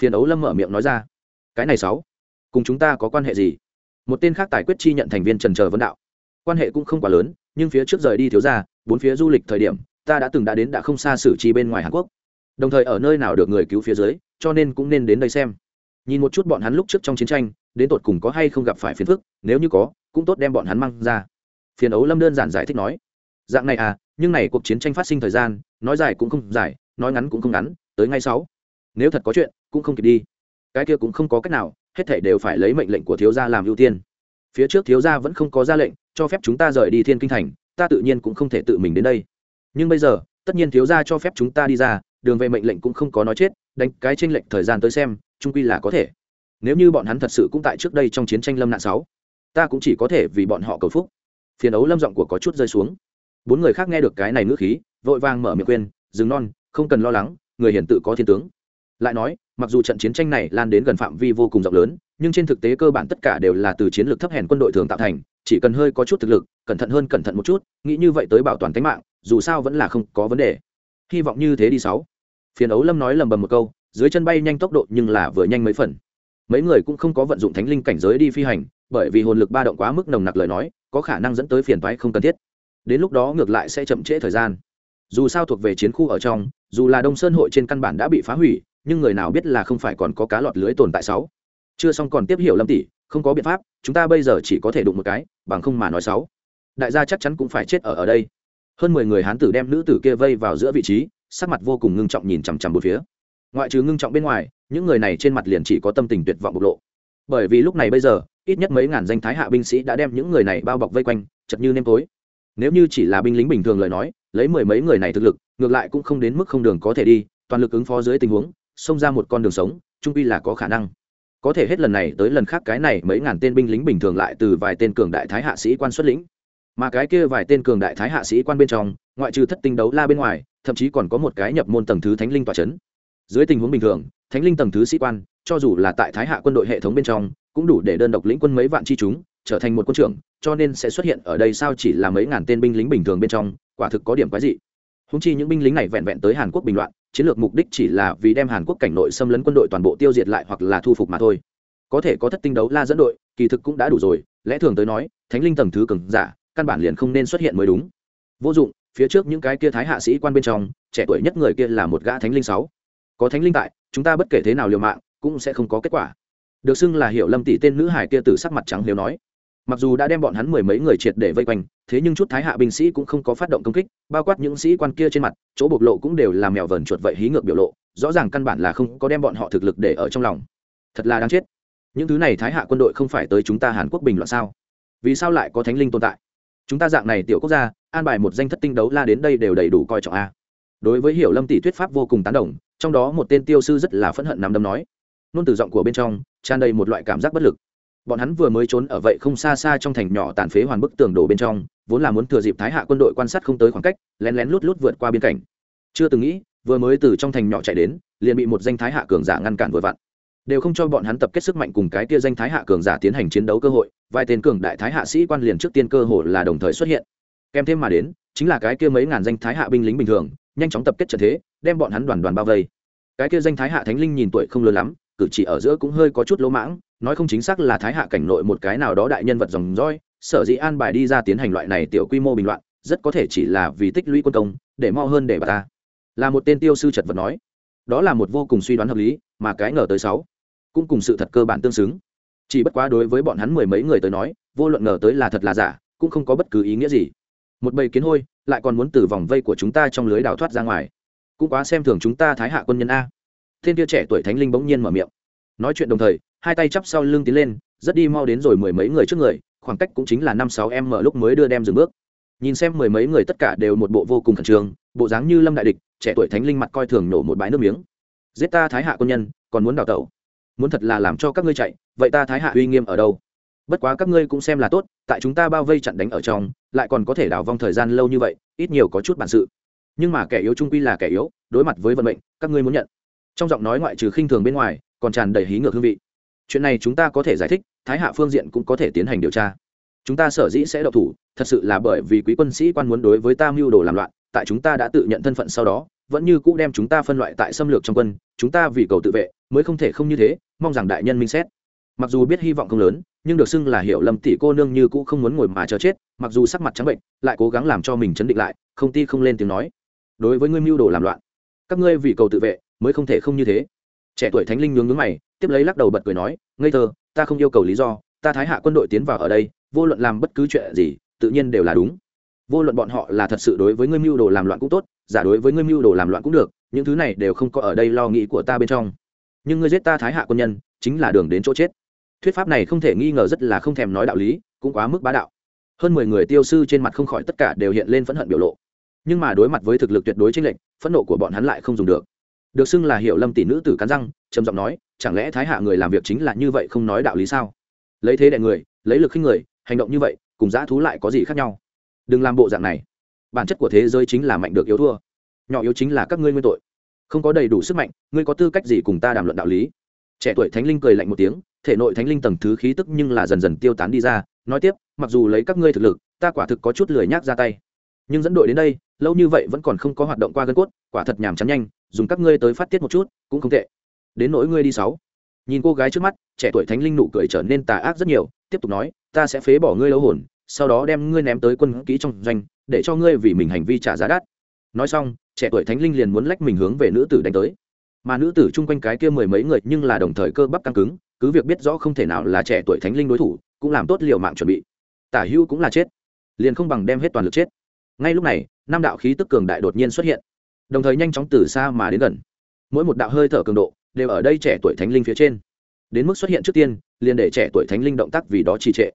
Phiền ấu lâm mở miệng nói ra. Cái này sáu, cùng chúng ta có quan hệ gì? Một tên khác tài quyết chi nhận thành viên trần trờ vấn đạo. Quan hệ cũng không quá lớn, nhưng phía trước rời đi thiếu ra bốn phía du lịch thời điểm, ta đã từng đã đến đã không xa xử chi bên ngoài hàn quốc. Đồng thời ở nơi nào được người cứu phía dưới, cho nên cũng nên đến đây xem. Nhìn một chút bọn hắn lúc trước trong chiến tranh, đến tột cùng có hay không gặp phải phiền phức, nếu như có, cũng tốt đem bọn hắn mang ra. Phiền ấu lâm đơn giản giải thích nói. Dạng này à nhưng này cuộc chiến tranh phát sinh thời gian nói dài cũng không dài, nói ngắn cũng không ngắn, tới ngay sáu nếu thật có chuyện, cũng không kịp đi. Cái kia cũng không có cách nào, hết thảy đều phải lấy mệnh lệnh của thiếu gia làm ưu tiên. Phía trước thiếu gia vẫn không có ra lệnh, cho phép chúng ta rời đi thiên kinh thành, ta tự nhiên cũng không thể tự mình đến đây. Nhưng bây giờ, tất nhiên thiếu gia cho phép chúng ta đi ra, đường về mệnh lệnh cũng không có nói chết, đánh cái tranh lệnh thời gian tới xem trung quy là có thể. Nếu như bọn hắn thật sự cũng tại trước đây trong chiến tranh lâm nạn sáu, ta cũng chỉ có thể vì bọn họ cầu phúc. Phiền ấu lâm giọng của có chút rơi xuống. Bốn người khác nghe được cái này ngữ khí vội vàng mở miệng quên dừng non, không cần lo lắng, người hiển tự có thiên tướng. Lại nói, mặc dù trận chiến tranh này lan đến gần phạm vi vô cùng rộng lớn, nhưng trên thực tế cơ bản tất cả đều là từ chiến lược thấp hèn quân đội thường tạo thành, chỉ cần hơi có chút thực lực, cẩn thận hơn cẩn thận một chút, nghĩ như vậy tới bảo toàn tính mạng, dù sao vẫn là không có vấn đề. Hy vọng như thế đi sáu. Phiền ấu lâm nói lầm bầm một câu, dưới chân bay nhanh tốc độ nhưng là vừa nhanh mấy phần. Mấy người cũng không có vận dụng thánh linh cảnh giới đi phi hành, bởi vì hồn lực ba động quá mức nồng nặc lời nói, có khả năng dẫn tới phiền toái không cần thiết. Đến lúc đó ngược lại sẽ chậm trễ thời gian dù sao thuộc về chiến khu ở trong, dù là đông sơn hội trên căn bản đã bị phá hủy, nhưng người nào biết là không phải còn có cá lọt lưới tồn tại sáu. Chưa xong còn tiếp hiểu lâm tỷ, không có biện pháp, chúng ta bây giờ chỉ có thể đụng một cái, bằng không mà nói sáu. Đại gia chắc chắn cũng phải chết ở ở đây. Hơn mười người hán tử đem nữ tử kia vây vào giữa vị trí, sắc mặt vô cùng ngưng trọng nhìn chằm chằm một phía. Ngoại trừ ngưng trọng bên ngoài, những người này trên mặt liền chỉ có tâm tình tuyệt vọng bộc lộ. Bởi vì lúc này bây giờ, ít nhất mấy ngàn danh thái hạ binh sĩ đã đem những người này bao bọc vây quanh, chật như nêm tối. Nếu như chỉ là binh lính bình thường lời nói lấy mười mấy người này thực lực, ngược lại cũng không đến mức không đường có thể đi, toàn lực ứng phó dưới tình huống, xông ra một con đường sống, trung pi là có khả năng. Có thể hết lần này tới lần khác cái này mấy ngàn tên binh lính bình thường lại từ vài tên cường đại thái hạ sĩ quan xuất lĩnh. Mà cái kia vài tên cường đại thái hạ sĩ quan bên trong, ngoại trừ thất tinh đấu la bên ngoài, thậm chí còn có một cái nhập môn tầng thứ thánh linh tòa c h ấ n dưới tình huống bình thường, thánh linh tầng thứ sĩ quan, cho dù là tại thái hạ quân đội hệ thống bên trong, cũng đủ để đơn độc lĩnh quân mấy vạn chi chúng, trở thành một quân trưởng, cho nên sẽ xuất hiện ở đây sao chỉ là mấy ngàn tên binh lính bình thường bên trong quả thực có điểm quái dị. Húng chi những binh lính này vẹn vẹn tới hàn quốc bình loạn, chiến lược mục đích chỉ là vì đem hàn quốc cảnh nội xâm lấn quân đội toàn bộ tiêu diệt lại hoặc là thu phục mà thôi. Có thể có thất tinh đấu la dẫn đội, kỳ thực cũng đã đủ rồi, lẽ thường tới nói, thánh linh tầng thứ cường giả, căn bản liền không nên xuất hiện mới đúng. Vô dụng, phía trước những cái kia thái hạ sĩ quan bên trong, trẻ tuổi nhất người kia là một gã thánh linh sáu. Có thánh linh tại, chúng ta bất kể thế nào liều mạng, cũng sẽ không có kết quả. Được xưng là hiểu lâm tỷ tên nữ hải kia từ sắc mặt trắng nếu nói mặc dù đã đem bọn hắn mười mấy người triệt để vây quanh, thế nhưng chút thái hạ binh sĩ cũng không có phát động công kích, bao quát những sĩ quan kia trên mặt, chỗ bộc lộ cũng đều làm mèo vờn chuột vậy hí ngược biểu lộ, rõ ràng căn bản là không có đem bọn họ thực lực để ở trong lòng. Thật là đáng chết. Những thứ này thái hạ quân đội không phải tới chúng ta hàn quốc bình loạn sao? Vì sao lại có thánh linh tồn tại? Chúng ta dạng này tiểu quốc gia, an bài một danh thất tinh đấu la đến đây đều đầy đủ coi trọng a. Đối với hiểu lâm tỷ thuyết pháp vô cùng tán đồng, trong đó một tên tiêu sư rất là phẫn hận nằm đâm nói. Nôn từ giọng của bên trong, tràn đầy một loại cảm giác bất lực bọn hắn vừa mới trốn ở vậy không xa xa trong thành nhỏ tàn phế hoàn bức tường đổ bên trong, vốn là muốn thừa dịp thái hạ quân đội quan sát không tới khoảng cách, lén lén lút lút vượt qua biên cảnh. Chưa từng nghĩ, vừa mới từ trong thành nhỏ chạy đến, liền bị một danh thái hạ cường giả ngăn cản vừa vặn. Đều không cho bọn hắn tập kết sức mạnh cùng cái kia danh thái hạ cường giả tiến hành chiến đấu cơ hội, vài tên cường đại thái hạ sĩ quan liền trước tiên cơ hội là đồng thời xuất hiện. Kèm thêm mà đến, chính là cái kia mấy ngàn danh thái hạ binh lính bình thường, nhanh chóng tập kết trận thế, đem bọn hắn đoàn đoàn bao vây. Cái kia danh thái hạ thánh linh nhìn tuổi không lớn lắm, cử chỉ ở giữa cũng hơi có chút lỗ mãng nói không chính xác là thái hạ cảnh nội một cái nào đó đại nhân vật dòng roi sở dĩ an bài đi ra tiến hành loại này tiểu quy mô bình loạn rất có thể chỉ là vì tích lũy quân công, để mo hơn để bà ta. Là một tên tiêu sư chật vật nói. Đó là một vô cùng suy đoán hợp lý, mà cái ngờ tới sáu, cũng cùng sự thật cơ bản tương xứng. Chỉ bất quá đối với bọn hắn mười mấy người tới nói, vô luận ngờ tới là thật là giả, cũng không có bất cứ ý nghĩa gì. Một bầy kiến hôi, lại còn muốn từ vòng vây của chúng ta trong lưới đào thoát ra ngoài. Cũng quá xem thường chúng ta thái hạ quân nhân a. Thiên kia trẻ tuổi thánh linh bỗng nhiên mở miệng. Nói chuyện đồng thời hai tay chắp sau lưng tiến lên, rất đi mau đến rồi mười mấy người trước người, khoảng cách cũng chính là năm sáu em mở lúc mới đưa đem dừng bước. Nhìn xem mười mấy người tất cả đều một bộ vô cùng khẩn trương, bộ dáng như lâm đại địch, trẻ tuổi thánh linh mặt coi thường nổ một bãi nước miếng. Giết ta thái hạ quân nhân, còn muốn đào tẩu. Muốn thật là làm cho các ngươi chạy, vậy ta thái hạ uy nghiêm ở đâu? Bất quá các ngươi cũng xem là tốt, tại chúng ta bao vây chặn đánh ở trong, lại còn có thể đào vong thời gian lâu như vậy, ít nhiều có chút bản sự. Nhưng mà kẻ yếu trung quy là kẻ yếu, đối mặt với vận mệnh, các ngươi muốn nhận. Trong giọng nói ngoại trừ khinh thường bên ngoài, còn tràn đầy hí ngược hương vị chuyện này chúng ta có thể giải thích, thái hạ phương diện cũng có thể tiến hành điều tra. Chúng ta sở dĩ sẽ độc thủ, thật sự là bởi vì quý quân sĩ quan muốn đối với ta mưu đồ làm loạn, tại chúng ta đã tự nhận thân phận sau đó, vẫn như cũ đem chúng ta phân loại tại xâm lược trong quân, chúng ta vì cầu tự vệ, mới không thể không như thế, mong rằng đại nhân minh xét. Mặc dù biết hy vọng không lớn, nhưng được xưng là hiểu lầm tỷ cô nương như cũ không muốn ngồi mà chờ chết, mặc dù sắc mặt trắng bệnh, lại cố gắng làm cho mình chấn định lại, không ti không lên tiếng nói. Đối với ngươi mưu đồ làm loạn, các ngươi vì cầu tự vệ, mới không thể không như thế trẻ tuổi thánh linh nhướng nhướng mày, tiếp lấy lắc đầu bật cười nói, ngây thơ, ta không yêu cầu lý do, ta thái hạ quân đội tiến vào ở đây, vô luận làm bất cứ chuyện gì, tự nhiên đều là đúng. Vô luận bọn họ là thật sự đối với ngươi mưu đồ làm loạn cũng tốt, giả đối với ngươi mưu đồ làm loạn cũng được, những thứ này đều không có ở đây lo nghĩ của ta bên trong. Nhưng ngươi giết ta thái hạ quân nhân, chính là đường đến chỗ chết. Thuyết pháp này không thể nghi ngờ rất là không thèm nói đạo lý, cũng quá mức bá đạo. Hơn mười người tiêu sư trên mặt không khỏi tất cả đều hiện lên phẫn hận biểu lộ. Nhưng mà đối mặt với thực lực tuyệt đối chênh lệch, phẫn nộ của bọn hắn lại không dùng được được xưng là hiệu lâm tỷ nữ tử cắn răng, trầm giọng nói, chẳng lẽ thái hạ người làm việc chính là như vậy không nói đạo lý sao? Lấy thế đại người, lấy lực khinh người, hành động như vậy, cùng dã thú lại có gì khác nhau? Đừng làm bộ dạng này. Bản chất của thế giới chính là mạnh được yếu thua. Nhỏ yếu chính là các ngươi nguyên tội. Không có đầy đủ sức mạnh, ngươi có tư cách gì cùng ta đàm luận đạo lý? Trẻ tuổi thánh linh cười lạnh một tiếng, thể nội thánh linh tầng thứ khí tức nhưng là dần dần tiêu tán đi ra, nói tiếp, mặc dù lấy các ngươi thực lực, ta quả thực có chút lười nhác ra tay. Nhưng dẫn đội đến đây, lâu như vậy vẫn còn không có hoạt động qua gân cốt, quả thật nhàm chán nhanh dùng các ngươi tới phát tiết một chút, cũng không tệ. Đến nỗi ngươi đi sáu. Nhìn cô gái trước mắt, trẻ tuổi thánh linh nụ cười trở nên tà ác rất nhiều, tiếp tục nói, ta sẽ phế bỏ ngươi lâu hồn, sau đó đem ngươi ném tới quân kỹ trong doanh, để cho ngươi vì mình hành vi trả giá đắt. Nói xong, trẻ tuổi thánh linh liền muốn lách mình hướng về nữ tử đánh tới. Mà nữ tử chung quanh cái kia mười mấy người nhưng là đồng thời cơ bắp căng cứng, cứ việc biết rõ không thể nào là trẻ tuổi thánh linh đối thủ, cũng làm tốt liều mạng chuẩn bị. Tả hưu cũng là chết. Liền không bằng đem hết toàn lực chết. Ngay lúc này, năm đạo khí tức cường đại đột nhiên xuất hiện đồng thời nhanh chóng từ xa mà đến gần. Mỗi một đạo hơi thở cường độ đều ở đây trẻ tuổi thánh linh phía trên. Đến mức xuất hiện trước tiên, liền để trẻ tuổi thánh linh động tác vì đó trì trệ.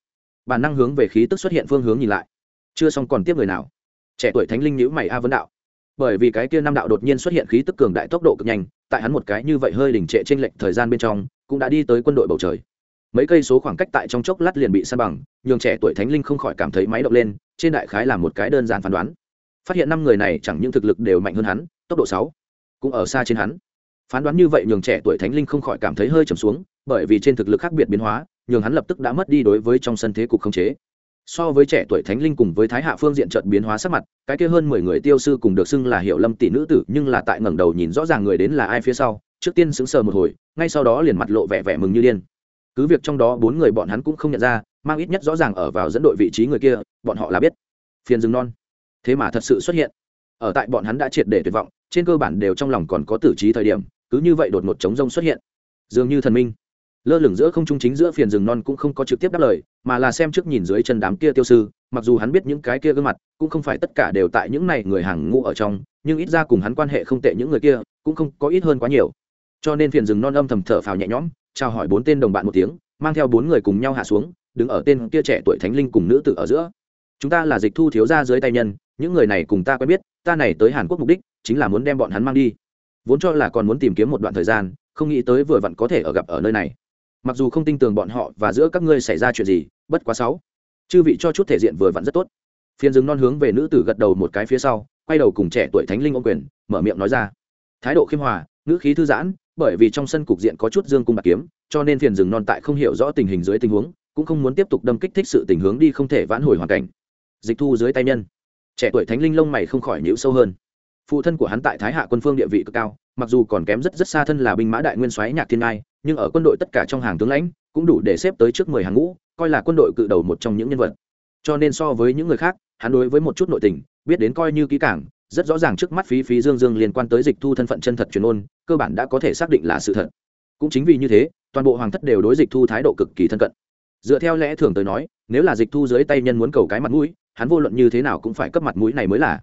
Bản năng hướng về khí tức xuất hiện phương hướng nhìn lại. Chưa xong còn tiếp người nào? Trẻ tuổi thánh linh nhữ mày a vấn đạo. Bởi vì cái kia năm đạo đột nhiên xuất hiện khí tức cường đại tốc độ cực nhanh, tại hắn một cái như vậy hơi đỉnh trệ trên lệnh thời gian bên trong, cũng đã đi tới quân đội bầu trời. Mấy cây số khoảng cách tại trong chốc lát liền bị san bằng, nhường trẻ tuổi thánh linh không khỏi cảm thấy máy động lên, trên đại khái là một cái đơn giản phán đoán phát hiện năm người này chẳng những thực lực đều mạnh hơn hắn, tốc độ sáu, cũng ở xa trên hắn. Phán đoán như vậy nhường trẻ tuổi thánh linh không khỏi cảm thấy hơi trầm xuống, bởi vì trên thực lực khác biệt biến hóa, nhường hắn lập tức đã mất đi đối với trong sân thế cục khống chế. So với trẻ tuổi thánh linh cùng với thái hạ phương diện trận biến hóa sắc mặt, cái kia hơn mười người tiêu sư cùng được xưng là hiệu lâm tỷ nữ tử, nhưng là tại ngẩng đầu nhìn rõ ràng người đến là ai phía sau, trước tiên sững sờ một hồi, ngay sau đó liền mặt lộ vẻ vẻ mừng như điên. Cứ việc trong đó bốn người bọn hắn cũng không nhận ra, mang ít nhất rõ ràng ở vào dẫn đội vị trí người kia, bọn họ là biết. Phiền rừng non thế mà thật sự xuất hiện. Ở tại bọn hắn đã triệt để tuyệt vọng, trên cơ bản đều trong lòng còn có tử trí thời điểm, cứ như vậy đột ngột chống rông xuất hiện. Dường như thần minh. Lơ lửng giữa không trung chính giữa phiền rừng non cũng không có trực tiếp đáp lời, mà là xem trước nhìn dưới chân đám kia tiêu sư, mặc dù hắn biết những cái kia gương mặt, cũng không phải tất cả đều tại những này người hàng ngũ ở trong, nhưng ít ra cùng hắn quan hệ không tệ những người kia, cũng không có ít hơn quá nhiều. Cho nên phiền rừng non âm thầm thở phào nhẹ nhõm, chào hỏi bốn tên đồng bạn một tiếng, mang theo bốn người cùng nhau hạ xuống, đứng ở tên kia trẻ tuổi thánh linh cùng nữ tử ở giữa. Chúng ta là dịch thu thiếu ra dưới tay nhân những người này cùng ta quen biết, ta này tới hàn quốc mục đích chính là muốn đem bọn hắn mang đi. Vốn cho là còn muốn tìm kiếm một đoạn thời gian, không nghĩ tới vừa vặn có thể ở gặp ở nơi này. Mặc dù không tin tưởng bọn họ và giữa các ngươi xảy ra chuyện gì, bất quá sáu. Chư vị cho chút thể diện vừa vặn rất tốt. Phiên dừng non hướng về nữ tử gật đầu một cái phía sau, quay đầu cùng trẻ tuổi thánh linh ôm quyền, mở miệng nói ra. Thái độ khiêm hòa, ngữ khí thư giãn, bởi vì trong sân cục diện có chút dương cung bạc kiếm, cho nên phiền rừng non tại không hiểu rõ tình hình dưới tình huống, cũng không muốn tiếp tục đâm kích thích sự tình hướng đi không thể vãn hồi hoàn cảnh. Dịch thu dưới tay nhân trẻ tuổi thánh linh lông mày không khỏi nhữ sâu hơn. Phụ thân của hắn tại thái hạ quân phương địa vị cực cao, mặc dù còn kém rất rất xa thân là binh mã đại nguyên soái nhạc thiên ngai, nhưng ở quân đội tất cả trong hàng tướng lãnh, cũng đủ để xếp tới trước mười hàng ngũ, coi là quân đội cự đầu một trong những nhân vật. Cho nên so với những người khác, hắn đối với một chút nội tình, biết đến coi như kỹ cảng rất rõ ràng trước mắt phí phí dương dương liên quan tới dịch thu thân phận chân thật truyền ôn, cơ bản đã có thể xác định là sự thật. Cũng chính vì như thế, toàn bộ hoàng thất đều đối dịch thu thái độ cực kỳ thân cận. Dựa theo lẽ thường tới nói, nếu là dịch thu dưới tay nhân muốn cầu cái mặt mũi hắn vô luận như thế nào cũng phải cấp mặt mũi này mới là.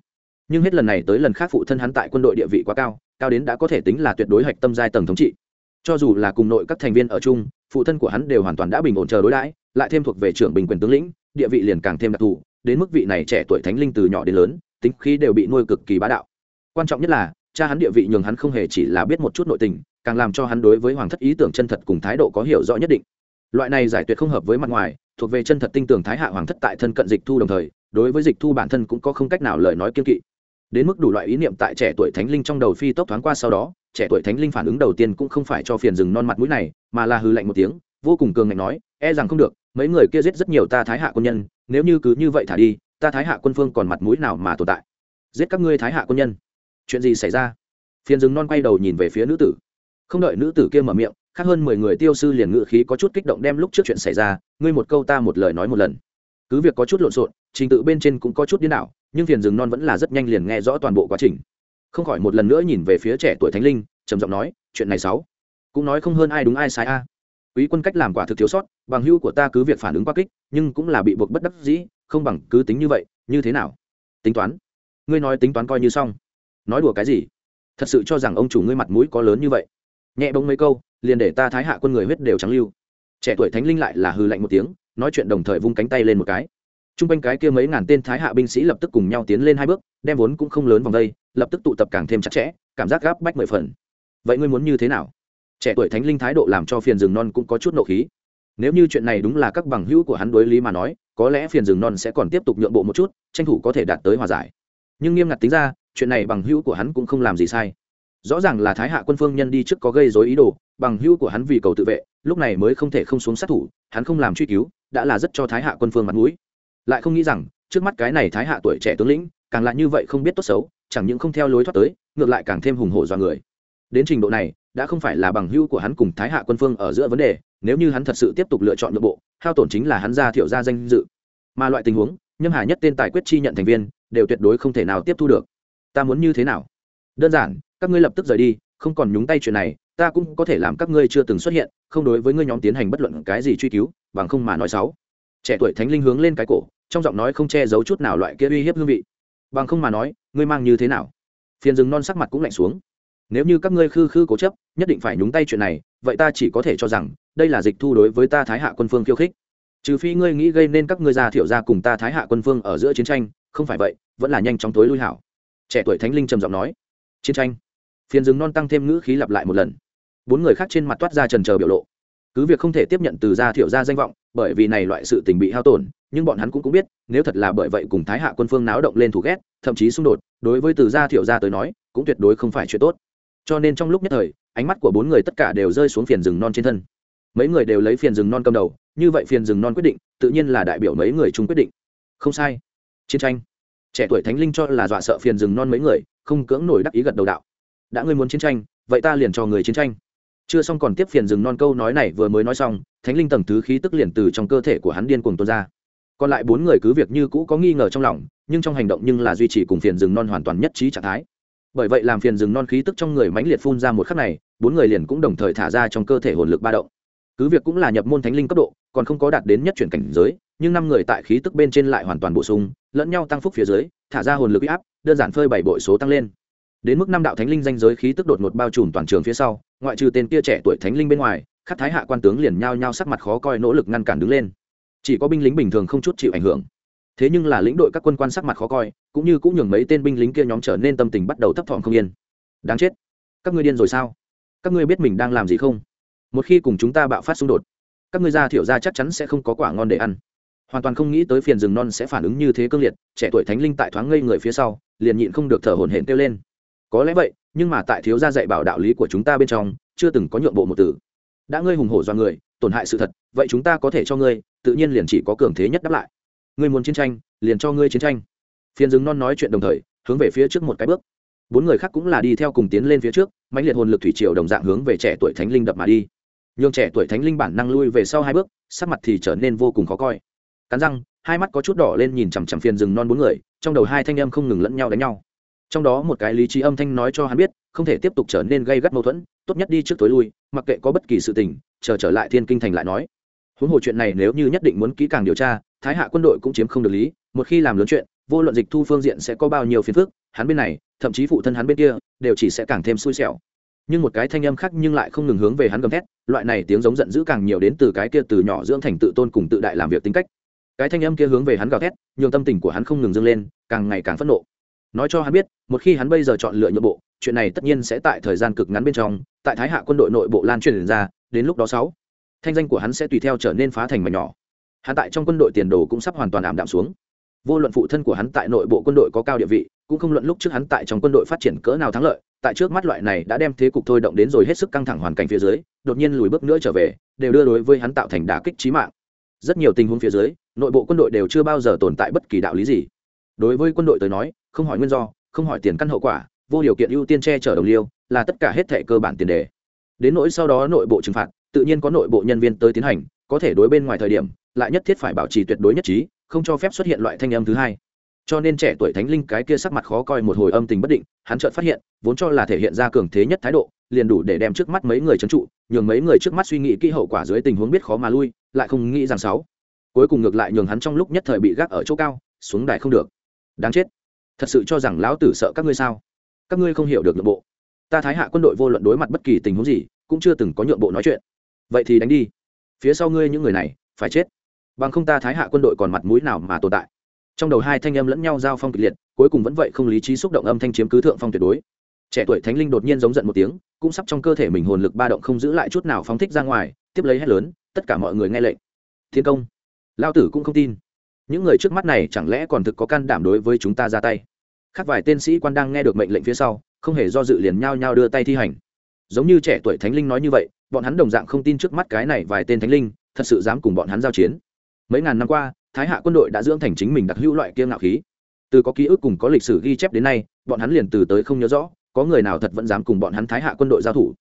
Nhưng hết lần này tới lần khác phụ thân hắn tại quân đội địa vị quá cao cao đến đã có thể tính là tuyệt đối hạch tâm giai tầng thống trị. Cho dù là cùng nội các thành viên ở chung, phụ thân của hắn đều hoàn toàn đã bình ổn chờ đối đãi, lại thêm thuộc về trưởng bình quyền tướng lĩnh, địa vị liền càng thêm đặc thù, đến mức vị này trẻ tuổi thánh linh từ nhỏ đến lớn, tính khí đều bị nuôi cực kỳ bá đạo. Quan trọng nhất là, cha hắn địa vị nhường hắn không hề chỉ là biết một chút nội tình, càng làm cho hắn đối với hoàng thất ý tưởng chân thật cùng thái độ có hiểu rõ nhất định. Loại này giải tuyệt không hợp với mặt ngoài, thuộc về chân thật tinh tưởng thái hạ hoàng thất tại thân cận dịch thu đồng thời đối với dịch thu bản thân cũng có không cách nào lời nói kiên kỵ. Đến mức đủ loại ý niệm tại trẻ tuổi thánh linh trong đầu phi tốc thoáng qua sau đó, trẻ tuổi thánh linh phản ứng đầu tiên cũng không phải cho phiền rừng non mặt mũi này, mà là hư lạnh một tiếng, vô cùng cường ngạnh nói e rằng không được, mấy người kia giết rất nhiều ta thái hạ quân nhân, nếu như cứ như vậy thả đi, ta thái hạ quân phương còn mặt mũi nào mà tồn tại? Giết các ngươi thái hạ quân nhân. Chuyện gì xảy ra? Phiền rừng non quay đầu nhìn về phía nữ tử. Không đợi nữ tử kia mở miệng, khác hơn mười người tiêu sư liền ngự khí có chút kích động đem lúc trước chuyện xảy ra, ngươi một câu ta một lời nói một lần cứ việc có chút lộn xộn, trình tự bên trên cũng có chút điên đảo, nhưng phiền rừng non vẫn là rất nhanh liền nghe rõ toàn bộ quá trình. Không khỏi một lần nữa nhìn về phía trẻ tuổi thánh linh, trầm giọng nói, chuyện này sáu cũng nói không hơn ai đúng ai sai a. Quý quân cách làm quả thực thiếu sót, bằng hưu của ta cứ việc phản ứng quá kích, nhưng cũng là bị buộc bất đắc dĩ, không bằng cứ tính như vậy, như thế nào? Tính toán. Ngươi nói tính toán coi như xong. Nói đùa cái gì? Thật sự cho rằng ông chủ ngươi mặt mũi có lớn như vậy? Nhẹ bông mấy câu, liền để ta thái hạ quân người huyết đều trắng lưu. Trẻ tuổi thánh linh lại là hư lạnh một tiếng nói chuyện đồng thời vung cánh tay lên một cái. T r u n g quanh cái kia mấy ngàn tên thái hạ binh sĩ lập tức cùng nhau tiến lên hai bước, đem vốn cũng không lớn vòng đây, lập tức tụ tập càng thêm chặt chẽ, cảm giác gáp bách mười phần. Vậy ngươi muốn như thế nào? Trẻ tuổi thánh linh thái độ làm cho phiền rừng non cũng có chút nộ khí. Nếu như chuyện này đúng là các bằng hữu của hắn đối lý mà nói, có lẽ phiền rừng non sẽ còn tiếp tục nhượng bộ một chút, tranh thủ có thể đạt tới hòa giải. Nhưng nghiêm ngặt tính ra, chuyện này bằng hữu của hắn cũng không làm gì sai. Rõ ràng là thái hạ quân phương nhân đi trước có gây dối ý đồ, bằng hữu của hắn vì cầu tự vệ, lúc này mới không thể không xuống sát thủ, hắn không làm truy cứu đã là rất cho thái hạ quân phương mặt mũi. Lại không nghĩ rằng, trước mắt cái này thái hạ tuổi trẻ tướng lĩnh, càng lại như vậy không biết tốt xấu, chẳng những không theo lối thoát tới, ngược lại càng thêm hùng hổ do người. Đến trình độ này, đã không phải là bằng hữu của hắn cùng thái hạ quân phương ở giữa vấn đề, nếu như hắn thật sự tiếp tục lựa chọn nội bộ, hao tổn chính là hắn ra thiểu ra danh dự. Mà loại tình huống, nhâm hà nhất tên tài quyết chi nhận thành viên, đều tuyệt đối không thể nào tiếp thu được. Ta muốn như thế nào? Đơn giản, các ngươi lập tức rời đi, không còn nhúng tay chuyện này ta cũng có thể làm các ngươi chưa từng xuất hiện, không đối với ngươi nhóm tiến hành bất luận cái gì truy cứu, bằng không mà nói xấu. Trẻ tuổi thánh linh hướng lên cái cổ, trong giọng nói không che giấu chút nào loại kia uy hiếp hương vị. Bằng không mà nói, ngươi mang như thế nào? Phiền rừng non sắc mặt cũng lạnh xuống. Nếu như các ngươi khư khư cố chấp, nhất định phải nhúng tay chuyện này, vậy ta chỉ có thể cho rằng, đây là dịch thu đối với ta thái hạ quân phương khiêu khích. Trừ phi ngươi nghĩ gây nên các ngươi già thiểu ra cùng ta thái hạ quân phương ở giữa chiến tranh, không phải vậy, vẫn là nhanh chóng tối lui hảo. Trẻ tuổi thánh linh trầm giọng nói. Chiến tranh. Phiền rừng non tăng thêm ngữ khí lặp lại một lần bốn người khác trên mặt toát ra trần chờ biểu lộ. Cứ việc không thể tiếp nhận từ gia thiểu gia danh vọng, bởi vì này loại sự tình bị hao tổn, nhưng bọn hắn cũng cũng biết, nếu thật là bởi vậy cùng thái hạ quân phương náo động lên thù ghét, thậm chí xung đột, đối với từ gia thiểu gia tới nói, cũng tuyệt đối không phải chuyện tốt. Cho nên trong lúc nhất thời, ánh mắt của bốn người tất cả đều rơi xuống phiền rừng non trên thân. Mấy người đều lấy phiền rừng non cầm đầu, như vậy phiền rừng non quyết định, tự nhiên là đại biểu mấy người chung quyết định. Không sai. Chiến tranh. Trẻ tuổi thánh linh cho là dọa sợ phiền rừng non mấy người, không cưỡng nổi đắc ý gật đầu đạo. Đã ngươi muốn chiến tranh, vậy ta liền cho người chiến tranh chưa xong còn tiếp phiền dừng non câu nói này vừa mới nói xong, thánh linh tầng thứ khí tức liền từ trong cơ thể của hắn điên cuồng tuôn ra. Còn lại bốn người cứ việc như cũ có nghi ngờ trong lòng, nhưng trong hành động nhưng là duy trì cùng phiền rừng non hoàn toàn nhất trí trạng thái. Bởi vậy làm phiền rừng non khí tức trong người mãnh liệt phun ra một khắc này, bốn người liền cũng đồng thời thả ra trong cơ thể hồn lực ba động. Cứ việc cũng là nhập môn thánh linh cấp độ, còn không có đạt đến nhất chuyển cảnh giới, nhưng năm người tại khí tức bên trên lại hoàn toàn bổ sung, lẫn nhau tăng phúc phía dưới, thả ra hồn lực áp, đơn giản phơi bảy bội số tăng lên đến mức năm đạo thánh linh danh giới khí tức đột ngột bao trùm toàn trường phía sau, ngoại trừ tên kia trẻ tuổi thánh linh bên ngoài, khắc thái hạ quan tướng liền nhao nhao sắc mặt khó coi nỗ lực ngăn cản đứng lên. Chỉ có binh lính bình thường không chút chịu ảnh hưởng. Thế nhưng là lĩnh đội các quân quan sắc mặt khó coi, cũng như cũng nhường mấy tên binh lính kia nhóm trở nên tâm tình bắt đầu thấp thỏm không yên. Đáng chết. Các ngươi điên rồi sao? Các ngươi biết mình đang làm gì không? Một khi cùng chúng ta bạo phát xung đột, các ngươi ra thiểu ra chắc chắn sẽ không có quả ngon để ăn. Hoàn toàn không nghĩ tới phiền rừng non sẽ phản ứng như thế cương liệt, trẻ tuổi thánh linh tại thoáng ngây người phía sau, liền nhịn không được thở hổn hển kêu lên có lẽ vậy, nhưng mà tại thiếu gia dạy bảo đạo lý của chúng ta bên trong, chưa từng có nhượng bộ một từ. Đã ngươi hùng hổ do người, tổn hại sự thật, vậy chúng ta có thể cho ngươi, tự nhiên liền chỉ có cường thế nhất đáp lại. Ngươi muốn chiến tranh, liền cho ngươi chiến tranh. Phiền rừng non nói chuyện đồng thời, hướng về phía trước một cái bước. Bốn người khác cũng là đi theo cùng tiến lên phía trước, mãnh liệt hồn lực thủy triều đồng dạng hướng về trẻ tuổi thánh linh đập mà đi. Nhường trẻ tuổi thánh linh bản năng lui về sau hai bước, sắc mặt thì trở nên vô cùng khó coi. Cắn răng, hai mắt có chút đỏ lên nhìn chằm chằm phiền rừng non bốn người, trong đầu hai thanh em không ngừng lẫn nhau đánh nhau trong đó một cái lý trí âm thanh nói cho hắn biết, không thể tiếp tục trở nên gây gắt mâu thuẫn, tốt nhất đi trước tối lui, mặc kệ có bất kỳ sự tình, chờ trở lại thiên kinh thành lại nói. Huống hồ chuyện này nếu như nhất định muốn kỹ càng điều tra, thái hạ quân đội cũng chiếm không được lý, một khi làm lớn chuyện, vô luận dịch thu phương diện sẽ có bao nhiêu phiền phức, hắn bên này, thậm chí phụ thân hắn bên kia, đều chỉ sẽ càng thêm xui xẻo. Nhưng một cái thanh âm khác nhưng lại không ngừng hướng về hắn gầm thét, loại này tiếng giống giận dữ càng nhiều đến từ cái kia từ nhỏ dưỡng thành tự tôn cùng tự đại làm việc tính cách. Cái thanh âm kia hướng về hắn gào thét, nhường tâm tình của hắn không ngừng dâng lên, càng ngày càng phẫn nộ nói cho hắn biết, một khi hắn bây giờ chọn lựa nhượng bộ, chuyện này tất nhiên sẽ tại thời gian cực ngắn bên trong, tại thái hạ quân đội nội bộ lan truyền ra, đến lúc đó sáu, thanh danh của hắn sẽ tùy theo trở nên phá thành mảnh nhỏ. Hắn tại trong quân đội tiền đồ cũng sắp hoàn toàn ảm đạm xuống. Vô luận phụ thân của hắn tại nội bộ quân đội có cao địa vị, cũng không luận lúc trước hắn tại trong quân đội phát triển cỡ nào thắng lợi, tại trước mắt loại này đã đem thế cục thôi động đến rồi hết sức căng thẳng hoàn cảnh phía dưới, đột nhiên lùi bước nữa trở về, đều đưa đối với hắn tạo thành đả kích trí mạng. Rất nhiều tình huống phía dưới, nội bộ quân đội đều chưa bao giờ tồn tại bất kỳ đạo lý gì. Đối với quân đội tới nói không hỏi nguyên do, không hỏi tiền căn hậu quả, vô điều kiện ưu tiên che chở đồng liêu, là tất cả hết thẻ cơ bản tiền đề. Đến nỗi sau đó nội bộ trừng phạt, tự nhiên có nội bộ nhân viên tới tiến hành, có thể đối bên ngoài thời điểm, lại nhất thiết phải bảo trì tuyệt đối nhất trí, không cho phép xuất hiện loại thanh âm thứ hai. Cho nên trẻ tuổi thánh linh cái kia sắc mặt khó coi một hồi âm tình bất định, hắn chợt phát hiện, vốn cho là thể hiện ra cường thế nhất thái độ, liền đủ để đem trước mắt mấy người trấn trụ, nhường mấy người trước mắt suy nghĩ kỹ hậu quả dưới tình huống biết khó mà lui, lại không nghĩ rằng sáu. Cuối cùng ngược lại nhường hắn trong lúc nhất thời bị gác ở chỗ cao, xuống đài không được. Đáng chết thật sự cho rằng lão tử sợ các ngươi sao? Các ngươi không hiểu được nhượng bộ. Ta thái hạ quân đội vô luận đối mặt bất kỳ tình huống gì, cũng chưa từng có nhượng bộ nói chuyện. Vậy thì đánh đi. Phía sau ngươi những người này, phải chết. Bằng không ta thái hạ quân đội còn mặt mũi nào mà tồn tại. Trong đầu hai thanh âm lẫn nhau giao phong kịch liệt, cuối cùng vẫn vậy không lý trí xúc động âm thanh chiếm cứ thượng phong tuyệt đối. Trẻ tuổi thánh linh đột nhiên giống giận một tiếng, cũng sắp trong cơ thể mình hồn lực ba động không giữ lại chút nào phóng thích ra ngoài, tiếp lấy hét lớn, tất cả mọi người nghe lệnh. Thiên công. Lao tử cũng không tin. Những người trước mắt này chẳng lẽ còn thực có can đảm đối với chúng ta ra tay? Khác vài tên sĩ quan đang nghe được mệnh lệnh phía sau, không hề do dự liền nhao nhao đưa tay thi hành. Giống như trẻ tuổi thánh linh nói như vậy, bọn hắn đồng dạng không tin trước mắt cái này vài tên thánh linh, thật sự dám cùng bọn hắn giao chiến. Mấy ngàn năm qua, thái hạ quân đội đã dưỡng thành chính mình đặc hữu loại kia ngạo khí. Từ có ký ức cùng có lịch sử ghi chép đến nay, bọn hắn liền từ tới không nhớ rõ, có người nào thật vẫn dám cùng bọn hắn thái hạ quân đội giao thủ.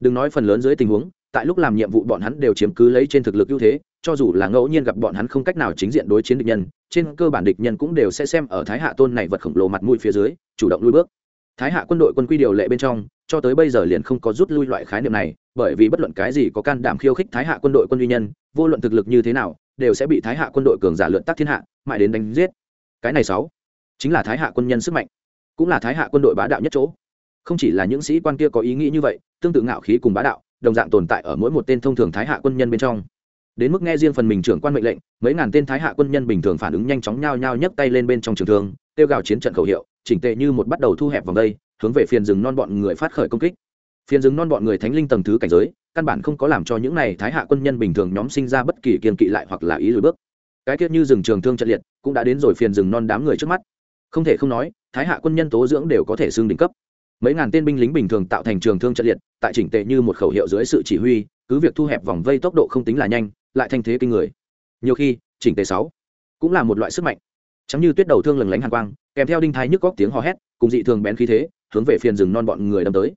Đừng nói phần lớn dưới tình huống, tại lúc làm nhiệm vụ bọn hắn đều chiếm cứ lấy trên thực lực ưu thế cho dù là ngẫu nhiên gặp bọn hắn không cách nào chính diện đối chiến địch nhân, trên cơ bản địch nhân cũng đều sẽ xem ở thái hạ tôn này vật khổng lồ mặt mũi phía dưới, chủ động lui bước. Thái hạ quân đội quân quy điều lệ bên trong, cho tới bây giờ liền không có rút lui loại khái niệm này, bởi vì bất luận cái gì có can đảm khiêu khích thái hạ quân đội quân uy nhân, vô luận thực lực như thế nào, đều sẽ bị thái hạ quân đội cường giả lượn tắc thiên hạ, mãi đến đánh giết. Cái này sáu, chính là thái hạ quân nhân sức mạnh, cũng là thái hạ quân đội bá đạo nhất chỗ. Không chỉ là những sĩ quan kia có ý nghĩ như vậy, tương tự ngạo khí cùng bá đạo, đồng dạng tồn tại ở mỗi một tên thông thường thái hạ quân nhân bên trong đến mức nghe riêng phần mình trưởng quan mệnh lệnh, mấy ngàn tên thái hạ quân nhân bình thường phản ứng nhanh chóng nhao nhao nhấc tay lên bên trong trường thương tiêu gào chiến trận khẩu hiệu, chỉnh tệ như một bắt đầu thu hẹp vòng đây, hướng về phiền rừng non bọn người phát khởi công kích. Phiền rừng non bọn người thánh linh tầng thứ cảnh giới, căn bản không có làm cho những này thái hạ quân nhân bình thường nhóm sinh ra bất kỳ kiên kỵ lại hoặc là ý lùi bước. Cái tiết như rừng trường thương trận liệt, cũng đã đến rồi phiền rừng non đám người trước mắt. Không thể không nói, thái hạ quân nhân tố dưỡng đều có thể xương đỉnh cấp. Mấy ngàn tên binh lính bình thường tạo thành trường thương trận liệt, tại chỉnh tệ như một khẩu hiệu dưới sự chỉ huy, cứ việc thu hẹp vòng vây tốc độ không tính là nhanh lại thanh thế kinh người. Nhiều khi, chỉnh tề sáu cũng là một loại sức mạnh. Chẳng như tuyết đầu thương lừng lánh hàn quang, kèm theo đinh thái nhức góc tiếng hò hét, cùng dị thường bén khí thế, hướng về phiền rừng non bọn người đâm tới.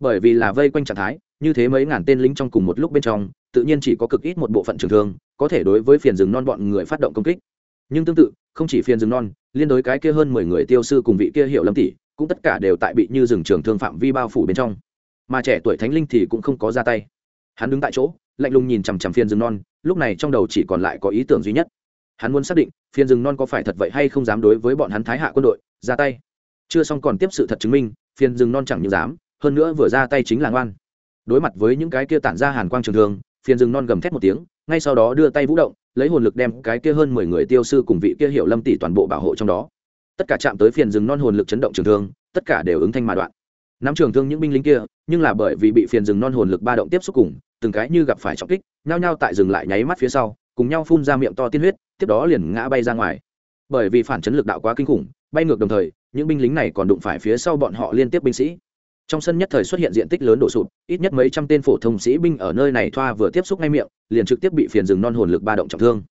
Bởi vì là vây quanh trạng thái, như thế mấy ngàn tên lính trong cùng một lúc bên trong, tự nhiên chỉ có cực ít một bộ phận trường thương, có thể đối với phiền rừng non bọn người phát động công kích. Nhưng tương tự, không chỉ phiền rừng non, liên đối cái kia hơn mười người tiêu sư cùng vị kia hiệu lâm tỷ, cũng tất cả đều tại bị như rừng trường thương phạm vi bao phủ bên trong. Mà trẻ tuổi thánh linh thì cũng không có ra tay hắn đứng tại chỗ, lạnh lùng nhìn chằm chằm phiền rừng non, lúc này trong đầu chỉ còn lại có ý tưởng duy nhất. Hắn muốn xác định phiền rừng non có phải thật vậy hay không dám đối với bọn hắn thái hạ quân đội, ra tay. Chưa xong còn tiếp sự thật chứng minh phiền rừng non chẳng những dám, hơn nữa vừa ra tay chính là ngoan. Đối mặt với những cái kia tản ra hàn quang trường thường phiền rừng non gầm thét một tiếng, ngay sau đó đưa tay vũ động, lấy hồn lực đem cái kia hơn mười người tiêu sư cùng vị kia hiệu lâm tỷ toàn bộ bảo hộ trong đó. Tất cả chạm tới phiền rừng non hồn lực chấn động trường thương tất cả đều ứng thanh mà đoạn nắm trường thương những binh lính kia, nhưng là bởi vì bị phiền rừng non hồn lực ba động tiếp xúc cùng, từng cái như gặp phải trọng kích, nhao nhao tại rừng lại nháy mắt phía sau, cùng nhau phun ra miệng to tiên huyết, tiếp đó liền ngã bay ra ngoài. Bởi vì phản chấn lực đạo quá kinh khủng, bay ngược đồng thời, những binh lính này còn đụng phải phía sau bọn họ liên tiếp binh sĩ. Trong sân nhất thời xuất hiện diện tích lớn đổ sụp, ít nhất mấy trăm tên phổ thông sĩ binh ở nơi này thoa vừa tiếp xúc ngay miệng, liền trực tiếp bị phiền rừng non hồn lực ba động trọng thương.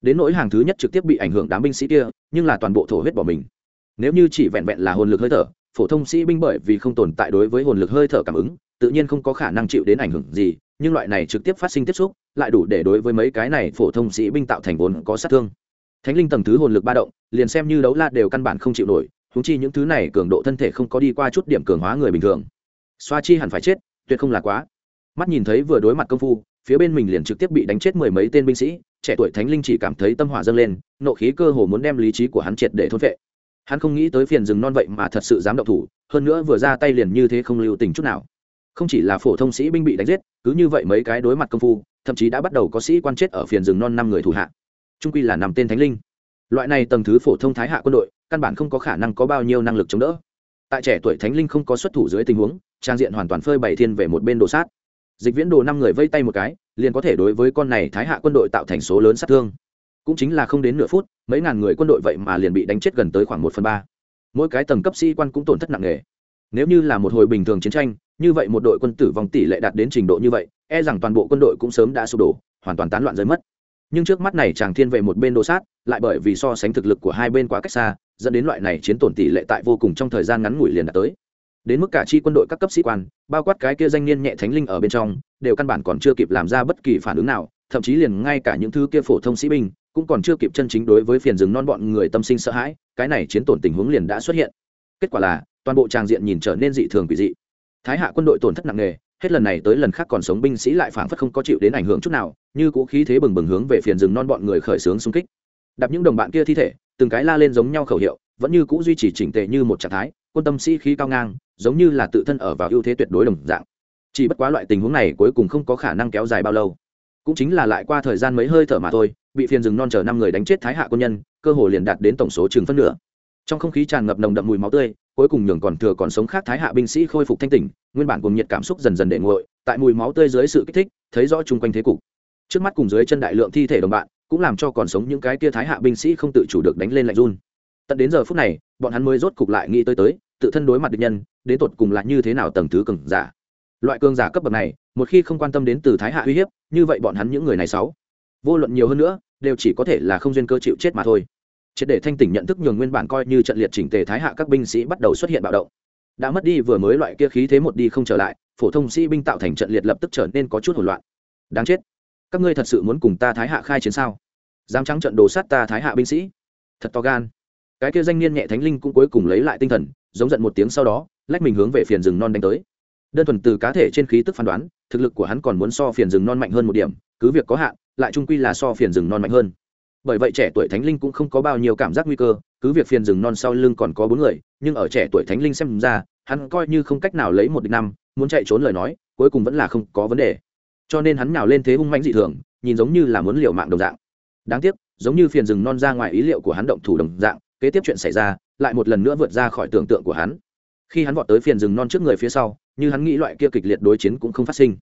Đến nỗi hàng thứ nhất trực tiếp bị ảnh hưởng đám binh sĩ kia, nhưng là toàn bộ thổ huyết bỏ mình. Nếu như chỉ vẹn vẹn là hồn lực hơi thở phổ thông sĩ binh bởi vì không tồn tại đối với hồn lực hơi thở cảm ứng, tự nhiên không có khả năng chịu đến ảnh hưởng gì, nhưng loại này trực tiếp phát sinh tiếp xúc lại đủ để đối với mấy cái này phổ thông sĩ binh tạo thành vốn có sát thương. Thánh linh tầng thứ hồn lực ba động, liền xem như đấu la đều căn bản không chịu nổi húng chi những thứ này cường độ thân thể không có đi qua chút điểm cường hóa người bình thường. Xoa chi hẳn phải chết, tuyệt không là quá. Mắt nhìn thấy vừa đối mặt công phu, phía bên mình liền trực tiếp bị đánh chết mười mấy tên binh sĩ, trẻ tuổi thánh linh chỉ cảm thấy tâm hỏa dâng lên, nộ khí cơ hồ muốn đem lý trí của hắn triệt để thôn vệ hắn không nghĩ tới phiền rừng non vậy mà thật sự dám động thủ, hơn nữa vừa ra tay liền như thế không lưu tình chút nào. Không chỉ là phổ thông sĩ binh bị đánh giết, cứ như vậy mấy cái đối mặt công phu, thậm chí đã bắt đầu có sĩ quan chết ở phiền rừng non năm người thủ hạ. Trung quy là nằm tên thánh linh. Loại này tầng thứ phổ thông thái hạ quân đội, căn bản không có khả năng có bao nhiêu năng lực chống đỡ. Tại trẻ tuổi thánh linh không có xuất thủ dưới tình huống, trang diện hoàn toàn phơi bày thiên về một bên đồ sát. Dịch viễn đồ năm người vây tay một cái, liền có thể đối với con này thái hạ quân đội tạo thành số lớn sát thương cũng chính là không đến nửa phút, mấy ngàn người quân đội vậy mà liền bị đánh chết gần tới khoảng một phần ba. Mỗi cái tầng cấp sĩ quan cũng tổn thất nặng nề. Nếu như là một hồi bình thường chiến tranh, như vậy một đội quân tử vong tỷ lệ đạt đến trình độ như vậy e rằng toàn bộ quân đội cũng sớm đã sụp đổ, hoàn toàn tán loạn rơi mất. Nhưng trước mắt này chàng thiên về một bên đô sát, lại bởi vì so sánh thực lực của hai bên quá cách xa, dẫn đến loại này chiến tổn tỷ lệ tại vô cùng trong thời gian ngắn ngủi liền đạt tới. Đến mức cả chi quân đội các cấp sĩ quan, bao quát cái kia danh niên nhẹ thánh linh ở bên trong, đều căn bản còn chưa kịp làm ra bất kỳ phản ứng nào, thậm chí liền ngay cả những thứ kia phổ thông sĩ binh cũng còn chưa kịp chân chính đối với phiền rừng non bọn người tâm sinh sợ hãi, cái này chiến tổn tình huống liền đã xuất hiện. Kết quả là, toàn bộ tràng diện nhìn trở nên dị thường quỷ dị. Thái hạ quân đội tổn thất nặng nề, hết lần này tới lần khác còn sống binh sĩ lại phảng phất không có chịu đến ảnh hưởng chút nào, như cũ khí thế bừng bừng hướng về phiền rừng non bọn người khởi xướng xung kích. Đập những đồng bạn kia thi thể, từng cái la lên giống nhau khẩu hiệu, vẫn như cũ duy trì chỉnh tề như một trạng thái, quân tâm sĩ khí cao ngang, giống như là tự thân ở vào ưu thế tuyệt đối đồng dạng. Chỉ bất quá loại tình huống này cuối cùng không có khả năng kéo dài bao lâu. Cũng chính là lại qua thời gian mấy hơi thở mà thôi bị phiền rừng non chờ năm người đánh chết thái hạ quân nhân, cơ hồ liền đạt đến tổng số chừng phân nửa. Trong không khí tràn ngập nồng đậm mùi máu tươi, cuối cùng nhường còn thừa còn sống khác thái hạ binh sĩ khôi phục thanh tỉnh, nguyên bản cùng nhiệt cảm xúc dần dần để nguội, tại mùi máu tươi dưới sự kích thích, thấy rõ chung quanh thế cục. Trước mắt cùng dưới chân đại lượng thi thể đồng bạn, cũng làm cho còn sống những cái kia thái hạ binh sĩ không tự chủ được đánh lên lạnh run. Tận đến giờ phút này, bọn hắn mới rốt cục lại nghĩ tới tới, tự thân đối mặt địch nhân, đến tột cùng là như thế nào tầng thứ cường giả. Loại cường giả cấp bậc này, một khi không quan tâm đến từ thái hạ uy hiếp, như vậy bọn hắn những người này sáu vô luận nhiều hơn nữa, đều chỉ có thể là không duyên cơ chịu chết mà thôi. Triệt để thanh tỉnh nhận thức nhường nguyên bản coi như trận liệt chỉnh tề thái hạ các binh sĩ bắt đầu xuất hiện bạo động. Đã mất đi vừa mới loại kia khí thế một đi không trở lại, phổ thông sĩ binh tạo thành trận liệt lập tức trở nên có chút hỗn loạn. Đáng chết. Các ngươi thật sự muốn cùng ta thái hạ khai chiến sao? Dám trắng trận đồ sát ta thái hạ binh sĩ? Thật to gan. Cái kia danh niên nhẹ thánh linh cũng cuối cùng lấy lại tinh thần, giống giận một tiếng sau đó, lách mình hướng về phiền rừng non đánh tới. Đơn thuần từ cá thể trên khí tức phán đoán, thực lực của hắn còn muốn so phiền rừng non mạnh hơn một điểm, cứ việc có hạn lại trung quy là so phiền rừng non mạnh hơn. Bởi vậy trẻ tuổi thánh linh cũng không có bao nhiêu cảm giác nguy cơ, cứ việc phiền rừng non sau lưng còn có bốn người, nhưng ở trẻ tuổi thánh linh xem ra, hắn coi như không cách nào lấy một địch năm, muốn chạy trốn lời nói, cuối cùng vẫn là không có vấn đề. Cho nên hắn nào lên thế hung mãnh dị thường, nhìn giống như là muốn liều mạng đồng dạng. Đáng tiếc, giống như phiền rừng non ra ngoài ý liệu của hắn động thủ đồng dạng, kế tiếp chuyện xảy ra, lại một lần nữa vượt ra khỏi tưởng tượng của hắn. Khi hắn vọt tới phiền rừng non trước người phía sau, như hắn nghĩ loại kia kịch liệt đối chiến cũng không phát sinh.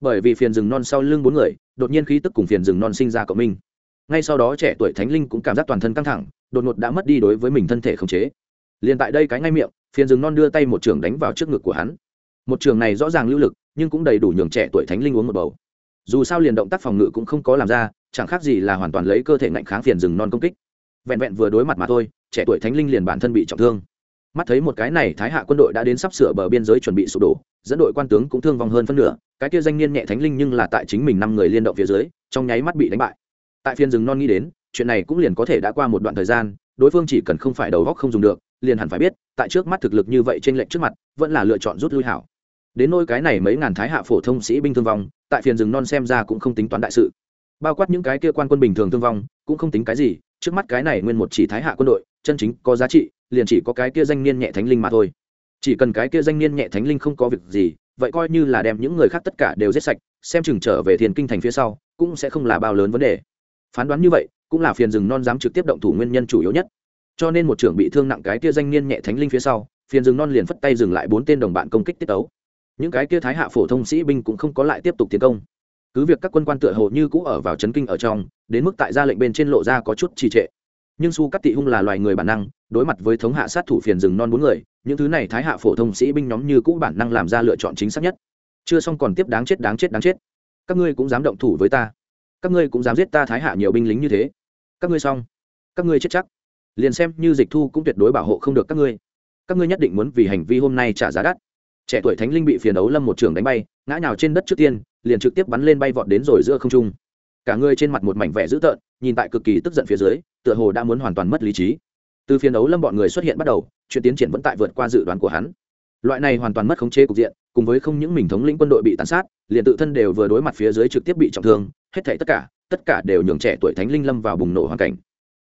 Bởi vì phiền rừng non sau lưng bốn người đột nhiên khí tức cùng phiền rừng non sinh ra cộng minh. Ngay sau đó trẻ tuổi thánh linh cũng cảm giác toàn thân căng thẳng, đột ngột đã mất đi đối với mình thân thể khống chế. Liền tại đây cái ngay miệng, phiền rừng non đưa tay một trường đánh vào trước ngực của hắn. Một trường này rõ ràng lưu lực, nhưng cũng đầy đủ nhường trẻ tuổi thánh linh uống một bầu. Dù sao liền động tác phòng ngự cũng không có làm ra, chẳng khác gì là hoàn toàn lấy cơ thể ngạnh kháng phiền rừng non công kích. Vẹn vẹn vừa đối mặt mà thôi, trẻ tuổi thánh linh liền bản thân bị trọng thương mắt thấy một cái này thái hạ quân đội đã đến sắp sửa bờ biên giới chuẩn bị sụp đổ, dẫn đội quan tướng cũng thương vong hơn phân nửa, cái kia danh niên nhẹ thánh linh nhưng là tại chính mình năm người liên động phía dưới, trong nháy mắt bị đánh bại. Tại phiên rừng non nghĩ đến, chuyện này cũng liền có thể đã qua một đoạn thời gian, đối phương chỉ cần không phải đầu góc không dùng được, liền hẳn phải biết, tại trước mắt thực lực như vậy trên lệnh trước mặt, vẫn là lựa chọn rút lui hảo. Đến nôi cái này mấy ngàn thái hạ phổ thông sĩ binh thương vong, tại phiền rừng non xem ra cũng không tính toán đại sự. Bao quát những cái kia quan quân bình thường thương vong, cũng không tính cái gì, trước mắt cái này nguyên một chỉ thái hạ quân đội, chân chính có giá trị liền chỉ có cái kia danh niên nhẹ thánh linh mà thôi. Chỉ cần cái kia danh niên nhẹ thánh linh không có việc gì, vậy coi như là đem những người khác tất cả đều giết sạch, xem chừng trở về thiền kinh thành phía sau, cũng sẽ không là bao lớn vấn đề. Phán đoán như vậy, cũng là phiền rừng non dám trực tiếp động thủ nguyên nhân chủ yếu nhất. Cho nên một trưởng bị thương nặng cái kia danh niên nhẹ thánh linh phía sau, phiền rừng non liền phất tay dừng lại bốn tên đồng bạn công kích tiết tấu. Những cái kia thái hạ phổ thông sĩ binh cũng không có lại tiếp tục tiến công. Cứ việc các quân quan tựa hồ như cũ ở vào trấn kinh ở trong, đến mức tại ra lệnh bên trên lộ ra có chút trì trệ nhưng su cắt tị hung là loài người bản năng, đối mặt với thống hạ sát thủ phiền rừng non bốn người, những thứ này thái hạ phổ thông sĩ binh nhóm như cũ bản năng làm ra lựa chọn chính xác nhất. Chưa xong còn tiếp đáng chết đáng chết đáng chết. Các ngươi cũng dám động thủ với ta. Các ngươi cũng dám giết ta thái hạ nhiều binh lính như thế. Các ngươi xong. Các ngươi chết chắc. Liền xem như dịch thu cũng tuyệt đối bảo hộ không được các ngươi. Các ngươi nhất định muốn vì hành vi hôm nay trả giá đắt. Trẻ tuổi thánh linh bị phiền đấu lâm một trường đánh bay, ngã nhào trên đất trước tiên, liền trực tiếp bắn lên bay vọt đến rồi giữa không trung. Cả người trên mặt một mảnh vẻ dữ tợn, nhìn tại cực kỳ tức giận phía dưới tựa hồ đã muốn hoàn toàn mất lý trí. Từ phiên đấu lâm bọn người xuất hiện bắt đầu, chuyện tiến triển vẫn tại vượt qua dự đoán của hắn. Loại này hoàn toàn mất khống chế cục diện, cùng với không những mình thống lĩnh quân đội bị tàn sát, liền tự thân đều vừa đối mặt phía dưới trực tiếp bị trọng thương, hết thảy tất cả tất cả đều nhường trẻ tuổi thánh linh lâm vào bùng nổ hoàn cảnh.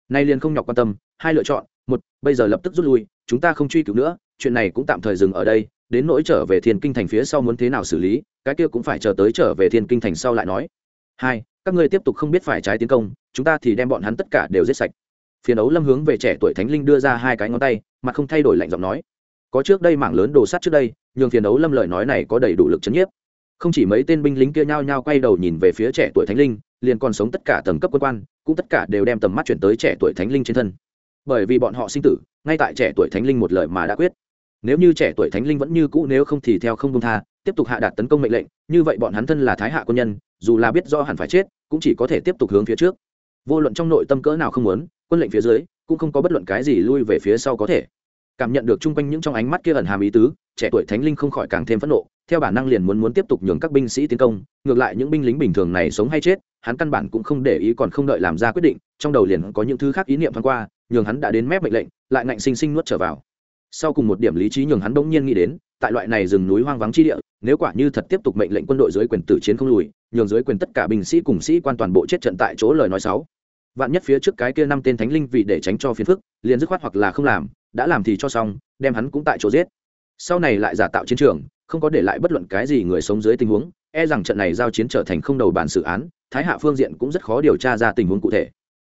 Nay liền không nhọc quan tâm, hai lựa chọn, một, bây giờ lập tức rút lui, chúng ta không truy cứu nữa, chuyện này cũng tạm thời dừng ở đây, đến nỗi trở về thiên kinh thành phía sau muốn thế nào xử lý, cái kia cũng phải chờ tới trở về thiên kinh thành sau lại nói. Hai, các ngươi tiếp tục không biết phải trái tiến công chúng ta thì đem bọn hắn tất cả đều giết sạch. Phiền ấu lâm hướng về trẻ tuổi thánh linh đưa ra hai cái ngón tay mà không thay đổi lạnh giọng nói. Có trước đây mảng lớn đồ sắt trước đây, nhường phiền ấu lâm lời nói này có đầy đủ lực chấn nhiếp. Không chỉ mấy tên binh lính kia nhao nhao quay đầu nhìn về phía trẻ tuổi thánh linh, liền còn sống tất cả tầng cấp quân quan, cũng tất cả đều đem tầm mắt chuyển tới trẻ tuổi thánh linh trên thân. Bởi vì bọn họ sinh tử, ngay tại trẻ tuổi thánh linh một lời mà đã quyết. Nếu như trẻ tuổi thánh linh vẫn như cũ nếu không thì theo không công tha, tiếp tục hạ đạt tấn công mệnh lệnh, như vậy bọn hắn thân là thái hạ quân nhân, dù là biết do hẳn phải chết, cũng chỉ có thể tiếp tục hướng phía trước vô luận trong nội tâm cỡ nào không muốn, quân lệnh phía dưới, cũng không có bất luận cái gì lui về phía sau có thể. Cảm nhận được chung quanh những trong ánh mắt kia ẩn hàm ý tứ, trẻ tuổi thánh linh không khỏi càng thêm phẫn nộ, theo bản năng liền muốn muốn tiếp tục nhường các binh sĩ tiến công, ngược lại những binh lính bình thường này sống hay chết, hắn căn bản cũng không để ý còn không đợi làm ra quyết định, trong đầu liền có những thứ khác ý niệm thoáng qua, nhường hắn đã đến mép mệnh lệnh, lại ngạnh sinh sinh nuốt trở vào. Sau cùng một điểm lý trí nhường hắn bỗng nhiên nghĩ đến, tại loại này rừng núi hoang vắng chi địa, nếu quả như thật tiếp tục mệnh lệnh quân đội dưới quyền tử chiến không lùi, nhường dưới quyền tất cả binh sĩ cùng sĩ quan toàn bộ chết trận tại chỗ lời nói sáu vạn nhất phía trước cái kia năm tên thánh linh vì để tránh cho phiền phức, liền dứt khoát hoặc là không làm, đã làm thì cho xong, đem hắn cũng tại chỗ giết. Sau này lại giả tạo chiến trường, không có để lại bất luận cái gì người sống dưới tình huống e rằng trận này giao chiến trở thành không đầu bản xử án, thái hạ phương diện cũng rất khó điều tra ra tình huống cụ thể.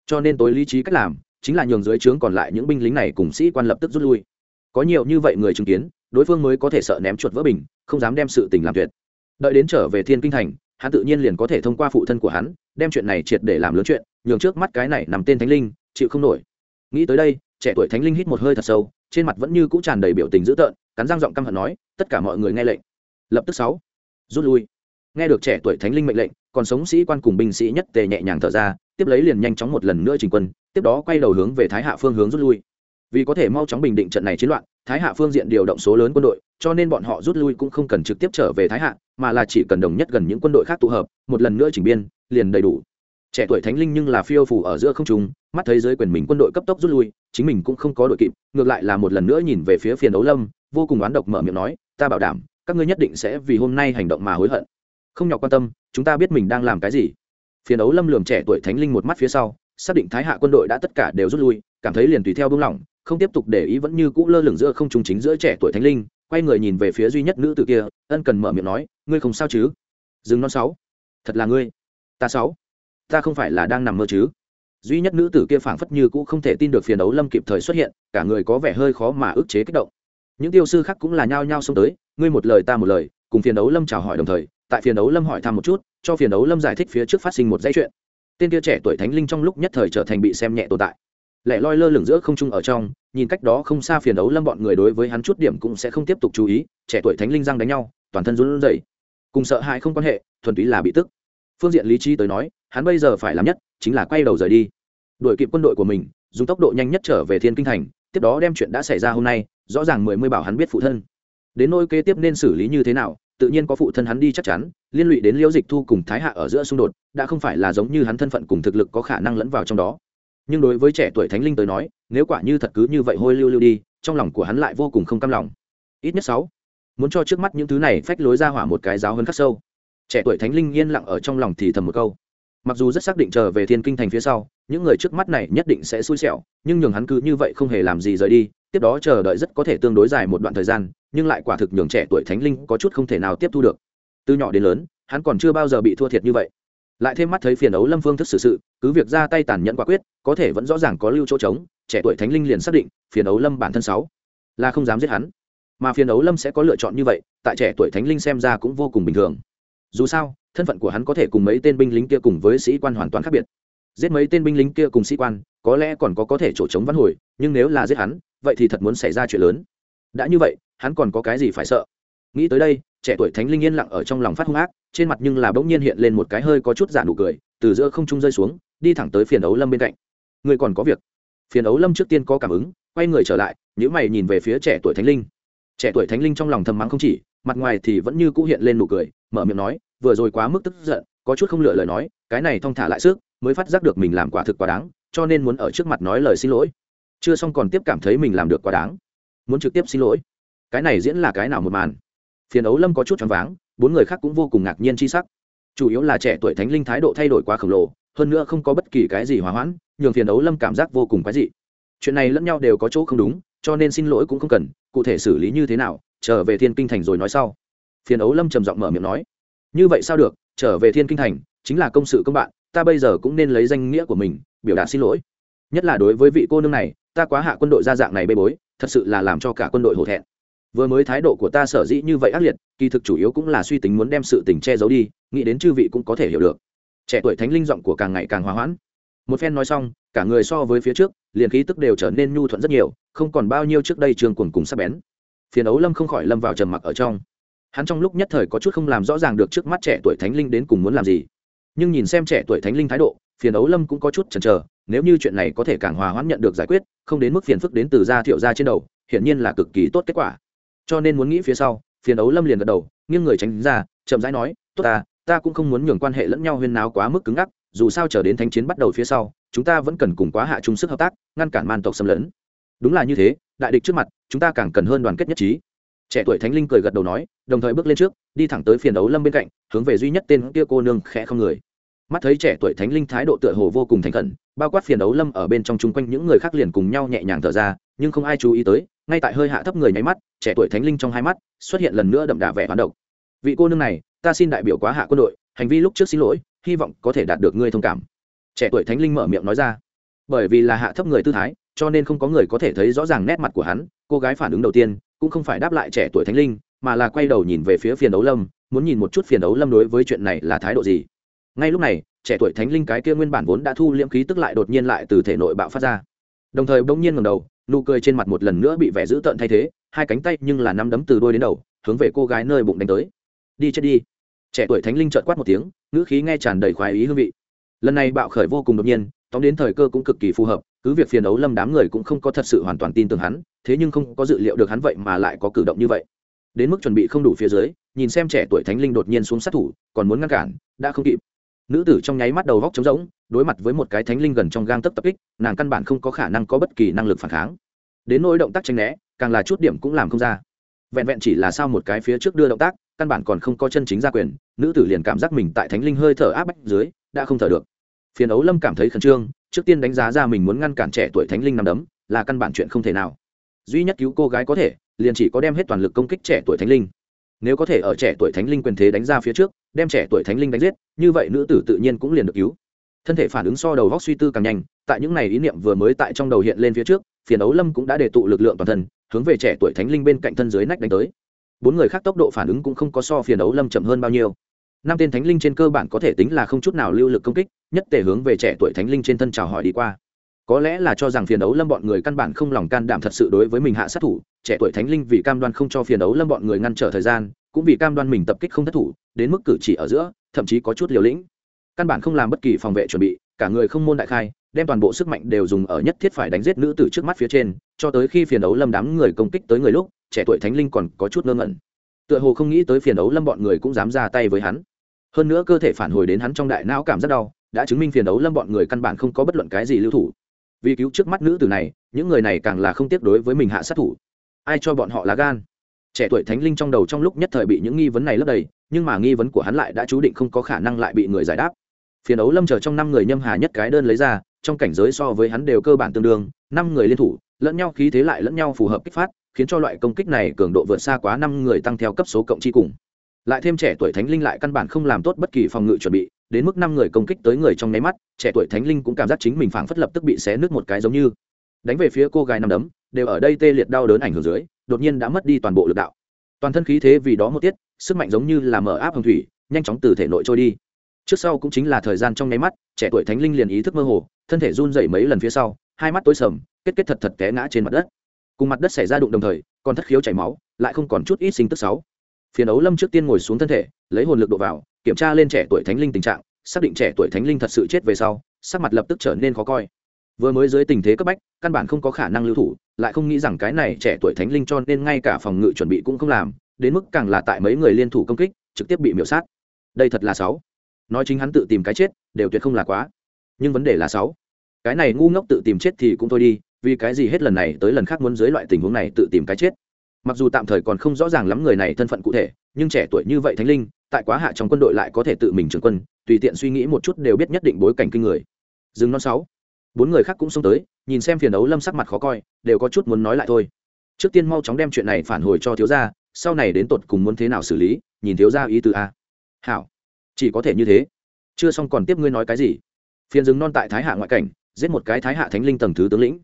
Cho nên tối lý trí cách làm, chính là nhường dưới trướng còn lại những binh lính này cùng sĩ quan lập tức rút lui. Có nhiều như vậy người chứng kiến, đối phương mới có thể sợ ném chuột vỡ bình, không dám đem sự tình làm tuyệt. Đợi đến trở về thiên kinh thành hắn tự nhiên liền có thể thông qua phụ thân của hắn, đem chuyện này triệt để làm lớn chuyện, nhường trước mắt cái này nằm tên thánh linh, chịu không nổi. Nghĩ tới đây, trẻ tuổi thánh linh hít một hơi thật sâu, trên mặt vẫn như cũ tràn đầy biểu tình dữ tợn, cắn răng giọng căm hận nói, tất cả mọi người nghe lệnh. Lập tức sáu, rút lui. Nghe được trẻ tuổi thánh linh mệnh lệnh, còn sống sĩ quan cùng binh sĩ nhất tề nhẹ nhàng thở ra, tiếp lấy liền nhanh chóng một lần nữa trình quân, tiếp đó quay đầu hướng về thái hạ phương hướng rút lui vì có thể mau chóng bình định trận này chiến loạn, thái hạ phương diện điều động số lớn quân đội, cho nên bọn họ rút lui cũng không cần trực tiếp trở về thái hạ, mà là chỉ cần đồng nhất gần những quân đội khác tụ hợp, một lần nữa chỉnh biên, liền đầy đủ. Trẻ tuổi thánh linh nhưng là phiêu phủ ở giữa không trung, mắt thấy dưới quyền mình quân đội cấp tốc rút lui, chính mình cũng không có đội kịp, ngược lại là một lần nữa nhìn về phía phiền đấu lâm, vô cùng oán độc mở miệng nói, ta bảo đảm, các ngươi nhất định sẽ vì hôm nay hành động mà hối hận. Không nhọc quan tâm, chúng ta biết mình đang làm cái gì. Phiền đấu lâm lường trẻ tuổi thánh linh một mắt phía sau, xác định thái hạ quân đội đã tất cả đều rút lui, cảm thấy liền tùy theo buông lỏng không tiếp tục để ý vẫn như cũ lơ lửng giữa không trung chính giữa trẻ tuổi thánh linh, quay người nhìn về phía duy nhất nữ tử kia, ân cần mở miệng nói, ngươi không sao chứ? Dừng non sáu. Thật là ngươi. Ta sáu. Ta không phải là đang nằm mơ chứ? Duy nhất nữ tử kia phảng phất như cũ không thể tin được phiền đấu lâm kịp thời xuất hiện, cả người có vẻ hơi khó mà ức chế kích động. Những tiêu sư khác cũng là nhao nhao xông tới, ngươi một lời ta một lời, cùng phiền đấu lâm chào hỏi đồng thời, tại phiền đấu lâm hỏi thăm một chút, cho phiền đấu lâm giải thích phía trước phát sinh một dây chuyện. Tên kia trẻ tuổi thánh linh trong lúc nhất thời trở thành bị xem nhẹ tồn tại lẻ loi lơ lửng giữa không trung ở trong, nhìn cách đó không xa phiền đấu lâm bọn người đối với hắn chút điểm cũng sẽ không tiếp tục chú ý, trẻ tuổi thánh linh răng đánh nhau, toàn thân run rẩy. Cùng sợ hãi không quan hệ, thuần túy là bị tức. Phương diện lý trí tới nói, hắn bây giờ phải làm nhất, chính là quay đầu rời đi. Đuổi kịp quân đội của mình, dùng tốc độ nhanh nhất trở về thiên kinh thành, tiếp đó đem chuyện đã xảy ra hôm nay, rõ ràng mười mươi bảo hắn biết phụ thân. Đến nôi kế tiếp nên xử lý như thế nào, tự nhiên có phụ thân hắn đi chắc chắn, liên lụy đến liễu dịch thu cùng thái hạ ở giữa xung đột, đã không phải là giống như hắn thân phận cùng thực lực có khả năng lẫn vào trong đó nhưng đối với trẻ tuổi thánh linh tới nói, nếu quả như thật cứ như vậy hôi lưu lưu đi, trong lòng của hắn lại vô cùng không cam lòng. Ít nhất sáu. Muốn cho trước mắt những thứ này phách lối ra hỏa một cái giáo hơn khắc sâu. Trẻ tuổi thánh linh yên lặng ở trong lòng thì thầm một câu. Mặc dù rất xác định trở về thiên kinh thành phía sau, những người trước mắt này nhất định sẽ xui xẻo, nhưng nhường hắn cứ như vậy không hề làm gì rời đi, tiếp đó chờ đợi rất có thể tương đối dài một đoạn thời gian, nhưng lại quả thực nhường trẻ tuổi thánh linh có chút không thể nào tiếp thu được. Từ nhỏ đến lớn, hắn còn chưa bao giờ bị thua thiệt như vậy lại thêm mắt thấy phiền ấu lâm phương thức xử sự, cứ việc ra tay tàn nhẫn quả quyết, có thể vẫn rõ ràng có lưu chỗ trống, trẻ tuổi thánh linh liền xác định, phiền ấu lâm bản thân sáu là không dám giết hắn. Mà phiền ấu lâm sẽ có lựa chọn như vậy, tại trẻ tuổi thánh linh xem ra cũng vô cùng bình thường. Dù sao, thân phận của hắn có thể cùng mấy tên binh lính kia cùng với sĩ quan hoàn toàn khác biệt. Giết mấy tên binh lính kia cùng sĩ quan, có lẽ còn có có thể chỗ chống văn hồi, nhưng nếu là giết hắn, vậy thì thật muốn xảy ra chuyện lớn. Đã như vậy, hắn còn có cái gì phải sợ? Nghĩ tới đây, trẻ tuổi thánh linh yên lặng ở trong lòng phát hung ác, trên mặt nhưng là bỗng nhiên hiện lên một cái hơi có chút giả nụ cười, từ giữa không trung rơi xuống, đi thẳng tới phiền ấu lâm bên cạnh. Người còn có việc. Phiền ấu lâm trước tiên có cảm ứng, quay người trở lại nhữ mày nhìn về phía trẻ tuổi thánh linh. Trẻ tuổi thánh linh trong lòng thầm mắng không chỉ, mặt ngoài thì vẫn như cũ hiện lên nụ cười, mở miệng nói, vừa rồi quá mức tức giận, có chút không lựa lời nói, cái này thong thả lại sức, mới phát giác được mình làm quả thực quá đáng, cho nên muốn ở trước mặt nói lời xin lỗi. Chưa xong còn tiếp cảm thấy mình làm được quá đáng. Muốn trực tiếp xin lỗi. Cái này diễn là cái nào một màn? Phiền ấu lâm có chút choáng váng, bốn người khác cũng vô cùng ngạc nhiên c h i sắc. Chủ yếu là trẻ tuổi thánh linh thái độ thay đổi quá khổng lồ, hơn nữa không có bất kỳ cái gì hòa hoãn, nhường phiền ấu lâm cảm giác vô cùng quái dị. Chuyện này lẫn nhau đều có chỗ không đúng, cho nên xin lỗi cũng không cần, cụ thể xử lý như thế nào, trở về thiên kinh thành rồi nói sau. Phiền ấu lâm trầm giọng mở miệng nói, như vậy sao được, trở về thiên kinh thành, chính là công sự công bạn, ta bây giờ cũng nên lấy danh nghĩa của mình, biểu đạt xin lỗi. Nhất là đối với vị cô nương này, ta quá hạ quân đội ra dạng này bê bối, thật sự là làm cho cả quân đội hổ thẹn vừa mới thái độ của ta sở dĩ như vậy ác liệt, kỳ thực chủ yếu cũng là suy tính muốn đem sự tình che giấu đi, nghĩ đến chư vị cũng có thể hiểu được. Trẻ tuổi thánh linh giọng của càng ngày càng hòa hoãn. Một phen nói xong, cả người so với phía trước, liền khí tức đều trở nên nhu thuận rất nhiều, không còn bao nhiêu trước đây trường cuồng cùng sắp bén. Phiền ấu lâm không khỏi lâm vào trầm mặc ở trong. Hắn trong lúc nhất thời có chút không làm rõ ràng được trước mắt trẻ tuổi thánh linh đến cùng muốn làm gì. Nhưng nhìn xem trẻ tuổi thánh linh thái độ, phiền ấu lâm cũng có chút chần chờ, nếu như chuyện này có thể càng hòa hoãn nhận được giải quyết, không đến mức phiền phức đến từ gia thiệu gia trên đầu, hiển nhiên là cực kỳ tốt kết quả cho nên muốn nghĩ phía sau, phiền ấu lâm liền gật đầu, nghiêng người tránh ra, chậm rãi nói, tốt ta ta cũng không muốn nhường quan hệ lẫn nhau huyên náo quá mức cứng ngắc, dù sao chờ đến thánh chiến bắt đầu phía sau, chúng ta vẫn cần cùng quá hạ chung sức hợp tác, ngăn cản man tộc xâm lấn. Đúng là như thế, đại địch trước mặt, chúng ta càng cần hơn đoàn kết nhất trí. Trẻ tuổi thánh linh cười gật đầu nói, đồng thời bước lên trước, đi thẳng tới phiền ấu lâm bên cạnh, hướng về duy nhất tên kia cô nương khẽ không người. Mắt thấy trẻ tuổi thánh linh thái độ tựa hồ vô cùng thành khẩn, bao quát phiền ấu lâm ở bên trong chung quanh những người khác liền cùng nhau nhẹ nhàng thở ra, nhưng không ai chú ý tới ngay tại hơi hạ thấp người nháy mắt, trẻ tuổi thánh linh trong hai mắt xuất hiện lần nữa đậm đà vẻ hoán độc. Vị cô nương này, ta xin đại biểu quá hạ quân đội, hành vi lúc trước xin lỗi, hy vọng có thể đạt được ngươi thông cảm. Trẻ tuổi thánh linh mở miệng nói ra. Bởi vì là hạ thấp người tư thái, cho nên không có người có thể thấy rõ ràng nét mặt của hắn, cô gái phản ứng đầu tiên cũng không phải đáp lại trẻ tuổi thánh linh, mà là quay đầu nhìn về phía phiền đấu lâm, muốn nhìn một chút phiền đấu lâm đối với chuyện này là thái độ gì. Ngay lúc này, trẻ tuổi thánh linh cái kia nguyên bản vốn đã thu liễm khí tức lại đột nhiên lại từ thể nội bạo phát ra đồng thời bỗng nhiên ngầm đầu, nụ cười trên mặt một lần nữa bị vẻ dữ tợn thay thế, hai cánh tay nhưng là năm đấm từ đôi đến đầu, hướng về cô gái nơi bụng đánh tới. Đi chết đi. Trẻ tuổi thánh linh trợn quát một tiếng, ngữ khí nghe tràn đầy khoái ý hương vị. Lần này bạo khởi vô cùng đột nhiên, tóm đến thời cơ cũng cực kỳ phù hợp, cứ việc phiền đấu lâm đám người cũng không có thật sự hoàn toàn tin tưởng hắn, thế nhưng không có dự liệu được hắn vậy mà lại có cử động như vậy. Đến mức chuẩn bị không đủ phía dưới, nhìn xem trẻ tuổi thánh linh đột nhiên xuống sát thủ, còn muốn ngăn cản, đã không kịp nữ tử trong nháy mắt đầu góc trống rỗng, đối mặt với một cái thánh linh gần trong gang tấp tập kích, nàng căn bản không có khả năng có bất kỳ năng lực phản kháng. Đến nỗi động tác tranh né, càng là chút điểm cũng làm không ra. Vẹn vẹn chỉ là sao một cái phía trước đưa động tác, căn bản còn không có chân chính gia quyền, nữ tử liền cảm giác mình tại thánh linh hơi thở áp bách dưới, đã không thở được. Phiền ấu lâm cảm thấy khẩn trương, trước tiên đánh giá ra mình muốn ngăn cản trẻ tuổi thánh linh nằm đấm, là căn bản chuyện không thể nào. Duy nhất cứu cô gái có thể, liền chỉ có đem hết toàn lực công kích trẻ tuổi thánh linh nếu có thể ở trẻ tuổi thánh linh quyền thế đánh ra phía trước, đem trẻ tuổi thánh linh đánh giết, như vậy nữ tử tự nhiên cũng liền được cứu. Thân thể phản ứng so đầu góc suy tư càng nhanh, tại những ngày ý niệm vừa mới tại trong đầu hiện lên phía trước, phiền ấu lâm cũng đã đề tụ lực lượng toàn thân, hướng về trẻ tuổi thánh linh bên cạnh thân dưới nách đánh tới. Bốn người khác tốc độ phản ứng cũng không có so phiền ấu lâm chậm hơn bao nhiêu. Năm tên thánh linh trên cơ bản có thể tính là không chút nào lưu lực công kích, nhất tề hướng về trẻ tuổi thánh linh trên thân chào hỏi đi qua có lẽ là cho rằng phiền đấu lâm bọn người căn bản không lòng can đảm thật sự đối với mình hạ sát thủ, trẻ tuổi thánh linh vì cam đoan không cho phiền đấu lâm bọn người ngăn trở thời gian, cũng vì cam đoan mình tập kích không thất thủ, đến mức cử chỉ ở giữa, thậm chí có chút liều lĩnh. Căn bản không làm bất kỳ phòng vệ chuẩn bị, cả người không môn đại khai, đem toàn bộ sức mạnh đều dùng ở nhất thiết phải đánh giết nữ tử trước mắt phía trên, cho tới khi phiền đấu lâm đám người công kích tới người lúc, trẻ tuổi thánh linh còn có chút ngơ ngẩn. Tựa hồ không nghĩ tới phiền đấu lâm bọn người cũng dám ra tay với hắn. Hơn nữa cơ thể phản hồi đến hắn trong đại não cảm rất đau, đã chứng minh phiền đấu lâm bọn người căn bản không có bất luận cái gì lưu thủ vì cứu trước mắt nữ tử này, những người này càng là không tiếc đối với mình hạ sát thủ. Ai cho bọn họ lá gan? Trẻ tuổi thánh linh trong đầu trong lúc nhất thời bị những nghi vấn này lấp đầy, nhưng mà nghi vấn của hắn lại đã chú định không có khả năng lại bị người giải đáp. Phiền ấu lâm chờ trong năm người nhâm hà nhất cái đơn lấy ra, trong cảnh giới so với hắn đều cơ bản tương đương, năm người liên thủ, lẫn nhau khí thế lại lẫn nhau phù hợp kích phát, khiến cho loại công kích này cường độ vượt xa quá năm người tăng theo cấp số cộng chi cùng. Lại thêm trẻ tuổi thánh linh lại căn bản không làm tốt bất kỳ phòng ngự chuẩn bị đến mức năm người công kích tới người trong nháy mắt, trẻ tuổi thánh linh cũng cảm giác chính mình phảng phất lập tức bị xé nước một cái giống như. Đánh về phía cô gái nằm đấm, đều ở đây tê liệt đau đớn ảnh hưởng dưới, đột nhiên đã mất đi toàn bộ lực đạo. Toàn thân khí thế vì đó một tiết, sức mạnh giống như là mở áp hồng thủy, nhanh chóng từ thể nội trôi đi. Trước sau cũng chính là thời gian trong nháy mắt, trẻ tuổi thánh linh liền ý thức mơ hồ, thân thể run dậy mấy lần phía sau, hai mắt tối sầm, kết kết thật thật té ngã trên mặt đất. Cùng mặt đất xảy ra đụng đồng thời, còn thất khiếu chảy máu, lại không còn chút ít sinh tức sáu. Phiền ấu lâm trước tiên ngồi xuống thân thể, lấy hồn lực độ vào kiểm tra lên trẻ tuổi thánh linh tình trạng, xác định trẻ tuổi thánh linh thật sự chết về sau, sắc mặt lập tức trở nên khó coi. Vừa mới dưới tình thế cấp bách, căn bản không có khả năng lưu thủ, lại không nghĩ rằng cái này trẻ tuổi thánh linh cho nên ngay cả phòng ngự chuẩn bị cũng không làm, đến mức càng là tại mấy người liên thủ công kích, trực tiếp bị miễu sát. Đây thật là sáu. Nói chính hắn tự tìm cái chết, đều tuyệt không là quá. Nhưng vấn đề là sáu. Cái này ngu ngốc tự tìm chết thì cũng thôi đi, vì cái gì hết lần này tới lần khác muốn dưới loại tình huống này tự tìm cái chết? Mặc dù tạm thời còn không rõ ràng lắm người này thân phận cụ thể, nhưng trẻ tuổi như vậy thánh linh, tại quá hạ trong quân đội lại có thể tự mình trưởng quân, tùy tiện suy nghĩ một chút đều biết nhất định bối cảnh kinh người. Dừng non sáu. Bốn người khác cũng xông tới, nhìn xem phiền đấu lâm sắc mặt khó coi, đều có chút muốn nói lại thôi. Trước tiên mau chóng đem chuyện này phản hồi cho thiếu gia, sau này đến tột cùng muốn thế nào xử lý, nhìn thiếu gia ý từ a. Hảo. Chỉ có thể như thế. Chưa xong còn tiếp ngươi nói cái gì? Phiền dừng non tại thái hạ ngoại cảnh, giết một cái thái hạ thánh linh tầng thứ tướng lĩnh.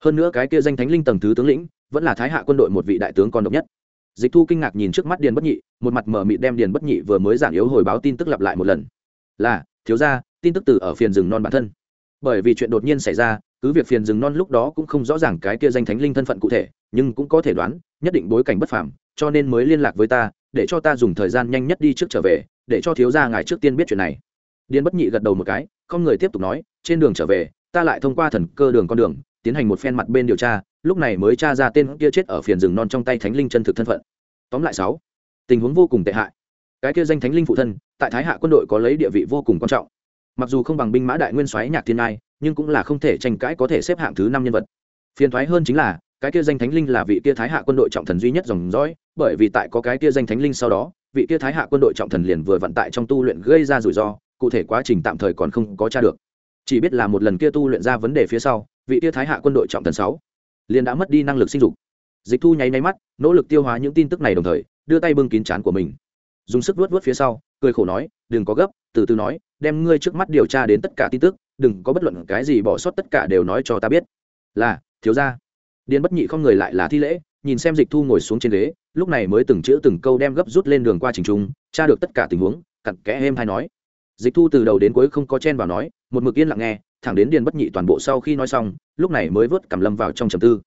Hơn nữa cái kia danh thánh linh tầng thứ tướng lĩnh vẫn là thái hạ quân đội một vị đại tướng con độc nhất. Dịch thu kinh ngạc nhìn trước mắt điền bất nhị, một mặt mở mịt đem điền bất nhị vừa mới giản yếu hồi báo tin tức lặp lại một lần. Là, thiếu ra tin tức từ ở phiền rừng non bản thân. Bởi vì chuyện đột nhiên xảy ra, cứ việc phiền rừng non lúc đó cũng không rõ ràng cái kia danh thánh linh thân phận cụ thể, nhưng cũng có thể đoán, nhất định bối cảnh bất phàm, cho nên mới liên lạc với ta, để cho ta dùng thời gian nhanh nhất đi trước trở về, để cho thiếu gia ngài trước tiên biết chuyện này. Điền bất nhị gật đầu một cái, không người tiếp tục nói, trên đường trở về, ta lại thông qua thần cơ đường con đường, tiến hành một phen mặt bên điều tra lúc này mới tra ra tên kia chết ở phiền rừng non trong tay thánh linh chân thực thân phận. Tóm lại sáu, tình huống vô cùng tệ hại. Cái kia danh thánh linh phụ thân, tại thái hạ quân đội có lấy địa vị vô cùng quan trọng. Mặc dù không bằng binh mã đại nguyên soái nhạc thiên ngai, nhưng cũng là không thể tranh cãi có thể xếp hạng thứ năm nhân vật. Phiền thoái hơn chính là, cái kia danh thánh linh là vị kia thái hạ quân đội trọng thần duy nhất dòng dõi, bởi vì tại có cái kia danh thánh linh sau đó, vị kia thái hạ quân đội trọng thần liền vừa vận tại trong tu luyện gây ra rủi ro, cụ thể quá trình tạm thời còn không có tra được. Chỉ biết là một lần kia tu luyện ra vấn đề phía sau, vị kia thái hạ quân đội trọng thần sáu liền đã mất đi năng lực sinh dục. Dịch thu nháy máy mắt, nỗ lực tiêu hóa những tin tức này đồng thời, đưa tay bưng kín chán của mình. Dùng sức vuốt vuốt phía sau, cười khổ nói, đừng có gấp, từ từ nói, đem ngươi trước mắt điều tra đến tất cả tin tức, đừng có bất luận cái gì bỏ sót tất cả đều nói cho ta biết. Là, thiếu gia. Điền bất nhị không người lại là thi lễ, nhìn xem dịch thu ngồi xuống trên ghế, lúc này mới từng chữ từng câu đem gấp rút lên đường qua trình trung, tra được tất cả tình huống, cặn kẽ êm hay nói dịch thu từ đầu đến cuối không có chen vào nói, một mực yên lặng nghe, thẳng đến điền bất nhị toàn bộ sau khi nói xong, lúc này mới vớt cảm lâm vào trong trầm tư.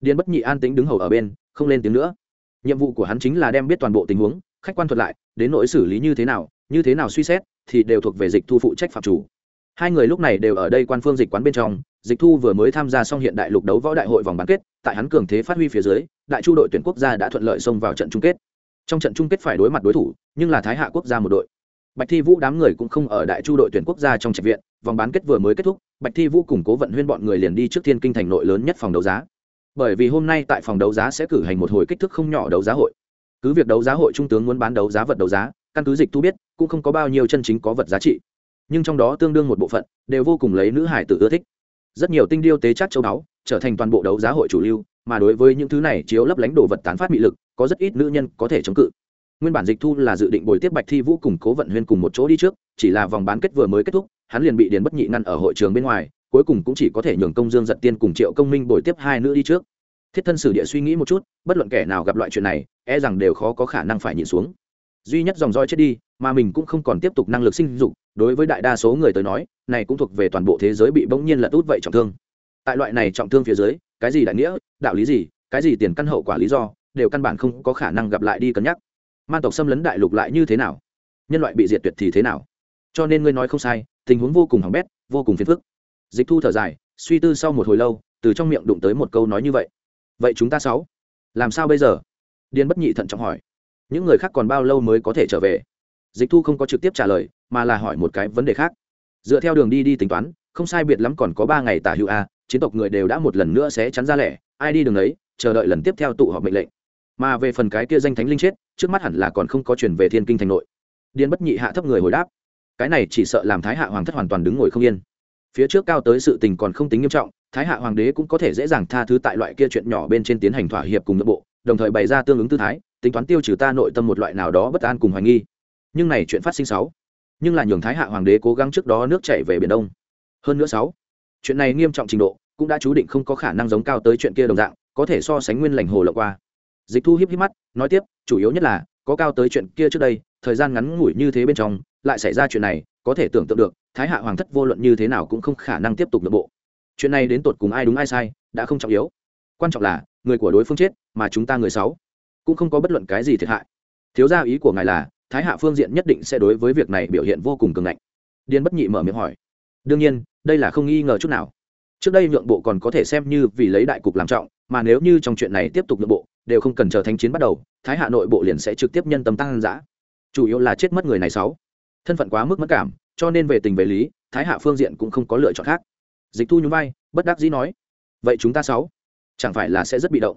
Điền bất nhị an tính đứng hầu ở bên, không lên tiếng nữa. Nhiệm vụ của hắn chính là đem biết toàn bộ tình huống, khách quan thuật lại, đến nỗi xử lý như thế nào, như thế nào suy xét, thì đều thuộc về dịch thu phụ trách phạm chủ. Hai người lúc này đều ở đây quan phương dịch quán bên trong, dịch thu vừa mới tham gia xong hiện đại lục đấu võ đại hội vòng bán kết, tại hắn cường thế phát huy phía dưới, đại chu đội tuyển quốc gia đã thuận lợi xông vào trận chung kết. Trong trận chung kết phải đối mặt đối thủ, nhưng là thái hạ quốc gia một đội bạch thi vũ đám người cũng không ở đại chu đội tuyển quốc gia trong trạch viện, vòng bán kết vừa mới kết thúc, bạch thi vũ cùng cố vận huyên bọn người liền đi trước thiên kinh thành nội lớn nhất phòng đấu giá. Bởi vì hôm nay tại phòng đấu giá sẽ cử hành một hồi kích thước không nhỏ đấu giá hội. Cứ việc đấu giá hội trung tướng muốn bán đấu giá vật đấu giá, căn cứ dịch thu biết, cũng không có bao nhiêu chân chính có vật giá trị. Nhưng trong đó tương đương một bộ phận, đều vô cùng lấy nữ hải tử ưa thích. Rất nhiều tinh điêu tế chắc châu báu, trở thành toàn bộ đấu giá hội chủ lưu, mà đối với những thứ này chiếu lấp lánh đồ vật tán phát mị lực, có rất ít nữ nhân có thể chống cự nguyên bản dịch thu là dự định bồi tiếp bạch thi vũ cùng cố vận huyên cùng một chỗ đi trước, chỉ là vòng bán kết vừa mới kết thúc, hắn liền bị điền bất nhị ngăn ở hội trường bên ngoài, cuối cùng cũng chỉ có thể nhường công dương giật tiên cùng triệu công minh bồi tiếp hai nữ đi trước. Thiết thân sử địa suy nghĩ một chút, bất luận kẻ nào gặp loại chuyện này e rằng đều khó có khả năng phải nhìn xuống. Duy nhất dòng roi chết đi, mà mình cũng không còn tiếp tục năng lực sinh dục, đối với đại đa số người tới nói, này cũng thuộc về toàn bộ thế giới bị bỗng nhiên lật út vậy trọng thương. Tại loại này trọng thương phía dưới, cái gì đại nghĩa, đạo lý gì, cái gì tiền căn hậu quả lý do, đều căn bản không có khả năng gặp lại đi cân nhắc man tộc xâm lấn đại lục lại như thế nào? Nhân loại bị diệt tuyệt thì thế nào? Cho nên ngươi nói không sai, tình huống vô cùng hỏng bét, vô cùng phiền phức. Dịch thu thở dài, suy tư sau một hồi lâu, từ trong miệng đụng tới một câu nói như vậy. Vậy chúng ta sáu, làm sao bây giờ? Điền bất nhị thận trọng hỏi. Những người khác còn bao lâu mới có thể trở về? Dịch thu không có trực tiếp trả lời, mà là hỏi một cái vấn đề khác. Dựa theo đường đi đi tính toán, không sai biệt lắm còn có ba ngày tả hữu a, chiến tộc người đều đã một lần nữa sẽ chắn ra lẻ, ai đi đường ấy, chờ đợi lần tiếp theo tụ họp mệnh lệnh mà về phần cái kia danh thánh linh chết, trước mắt hẳn là còn không có chuyển về thiên kinh thành nội. Điền bất nhị hạ thấp người hồi đáp, cái này chỉ sợ làm thái hạ hoàng thất hoàn toàn đứng ngồi không yên. Phía trước cao tới sự tình còn không tính nghiêm trọng, thái hạ hoàng đế cũng có thể dễ dàng tha thứ tại loại kia chuyện nhỏ bên trên tiến hành thỏa hiệp cùng nội bộ, đồng thời bày ra tương ứng tư thái, tính toán tiêu trừ ta nội tâm một loại nào đó bất an cùng hoài nghi. Nhưng này chuyện phát sinh sáu. Nhưng là nhường thái hạ hoàng đế cố gắng trước đó nước chảy về biển đông. Hơn nữa sáu, chuyện này nghiêm trọng trình độ, cũng đã chú định không có khả năng giống cao tới chuyện kia đồng dạng, có thể so sánh nguyên lành hồ lộng qua dịch thu híp híp mắt, nói tiếp, chủ yếu nhất là, có cao tới chuyện kia trước đây, thời gian ngắn ngủi như thế bên trong, lại xảy ra chuyện này, có thể tưởng tượng được, thái hạ hoàng thất vô luận như thế nào cũng không khả năng tiếp tục nội bộ. Chuyện này đến tột cùng ai đúng ai sai, đã không trọng yếu. Quan trọng là, người của đối phương chết, mà chúng ta người sáu, cũng không có bất luận cái gì thiệt hại. Thiếu gia ý của ngài là, thái hạ phương diện nhất định sẽ đối với việc này biểu hiện vô cùng cường ngạnh. Điên bất nhị mở miệng hỏi. Đương nhiên, đây là không nghi ngờ chút nào. Trước đây nhượng bộ còn có thể xem như vì lấy đại cục làm trọng, mà nếu như trong chuyện này tiếp tục nhượng bộ đều không cần chờ thanh chiến bắt đầu, thái hạ nội bộ liền sẽ trực tiếp nhân tâm tăng giã. Chủ yếu là chết mất người này sáu. Thân phận quá mức mất cảm, cho nên về tình về lý, thái hạ phương diện cũng không có lựa chọn khác. Dịch thu nhún vai, bất đắc dĩ nói, vậy chúng ta sáu, chẳng phải là sẽ rất bị động?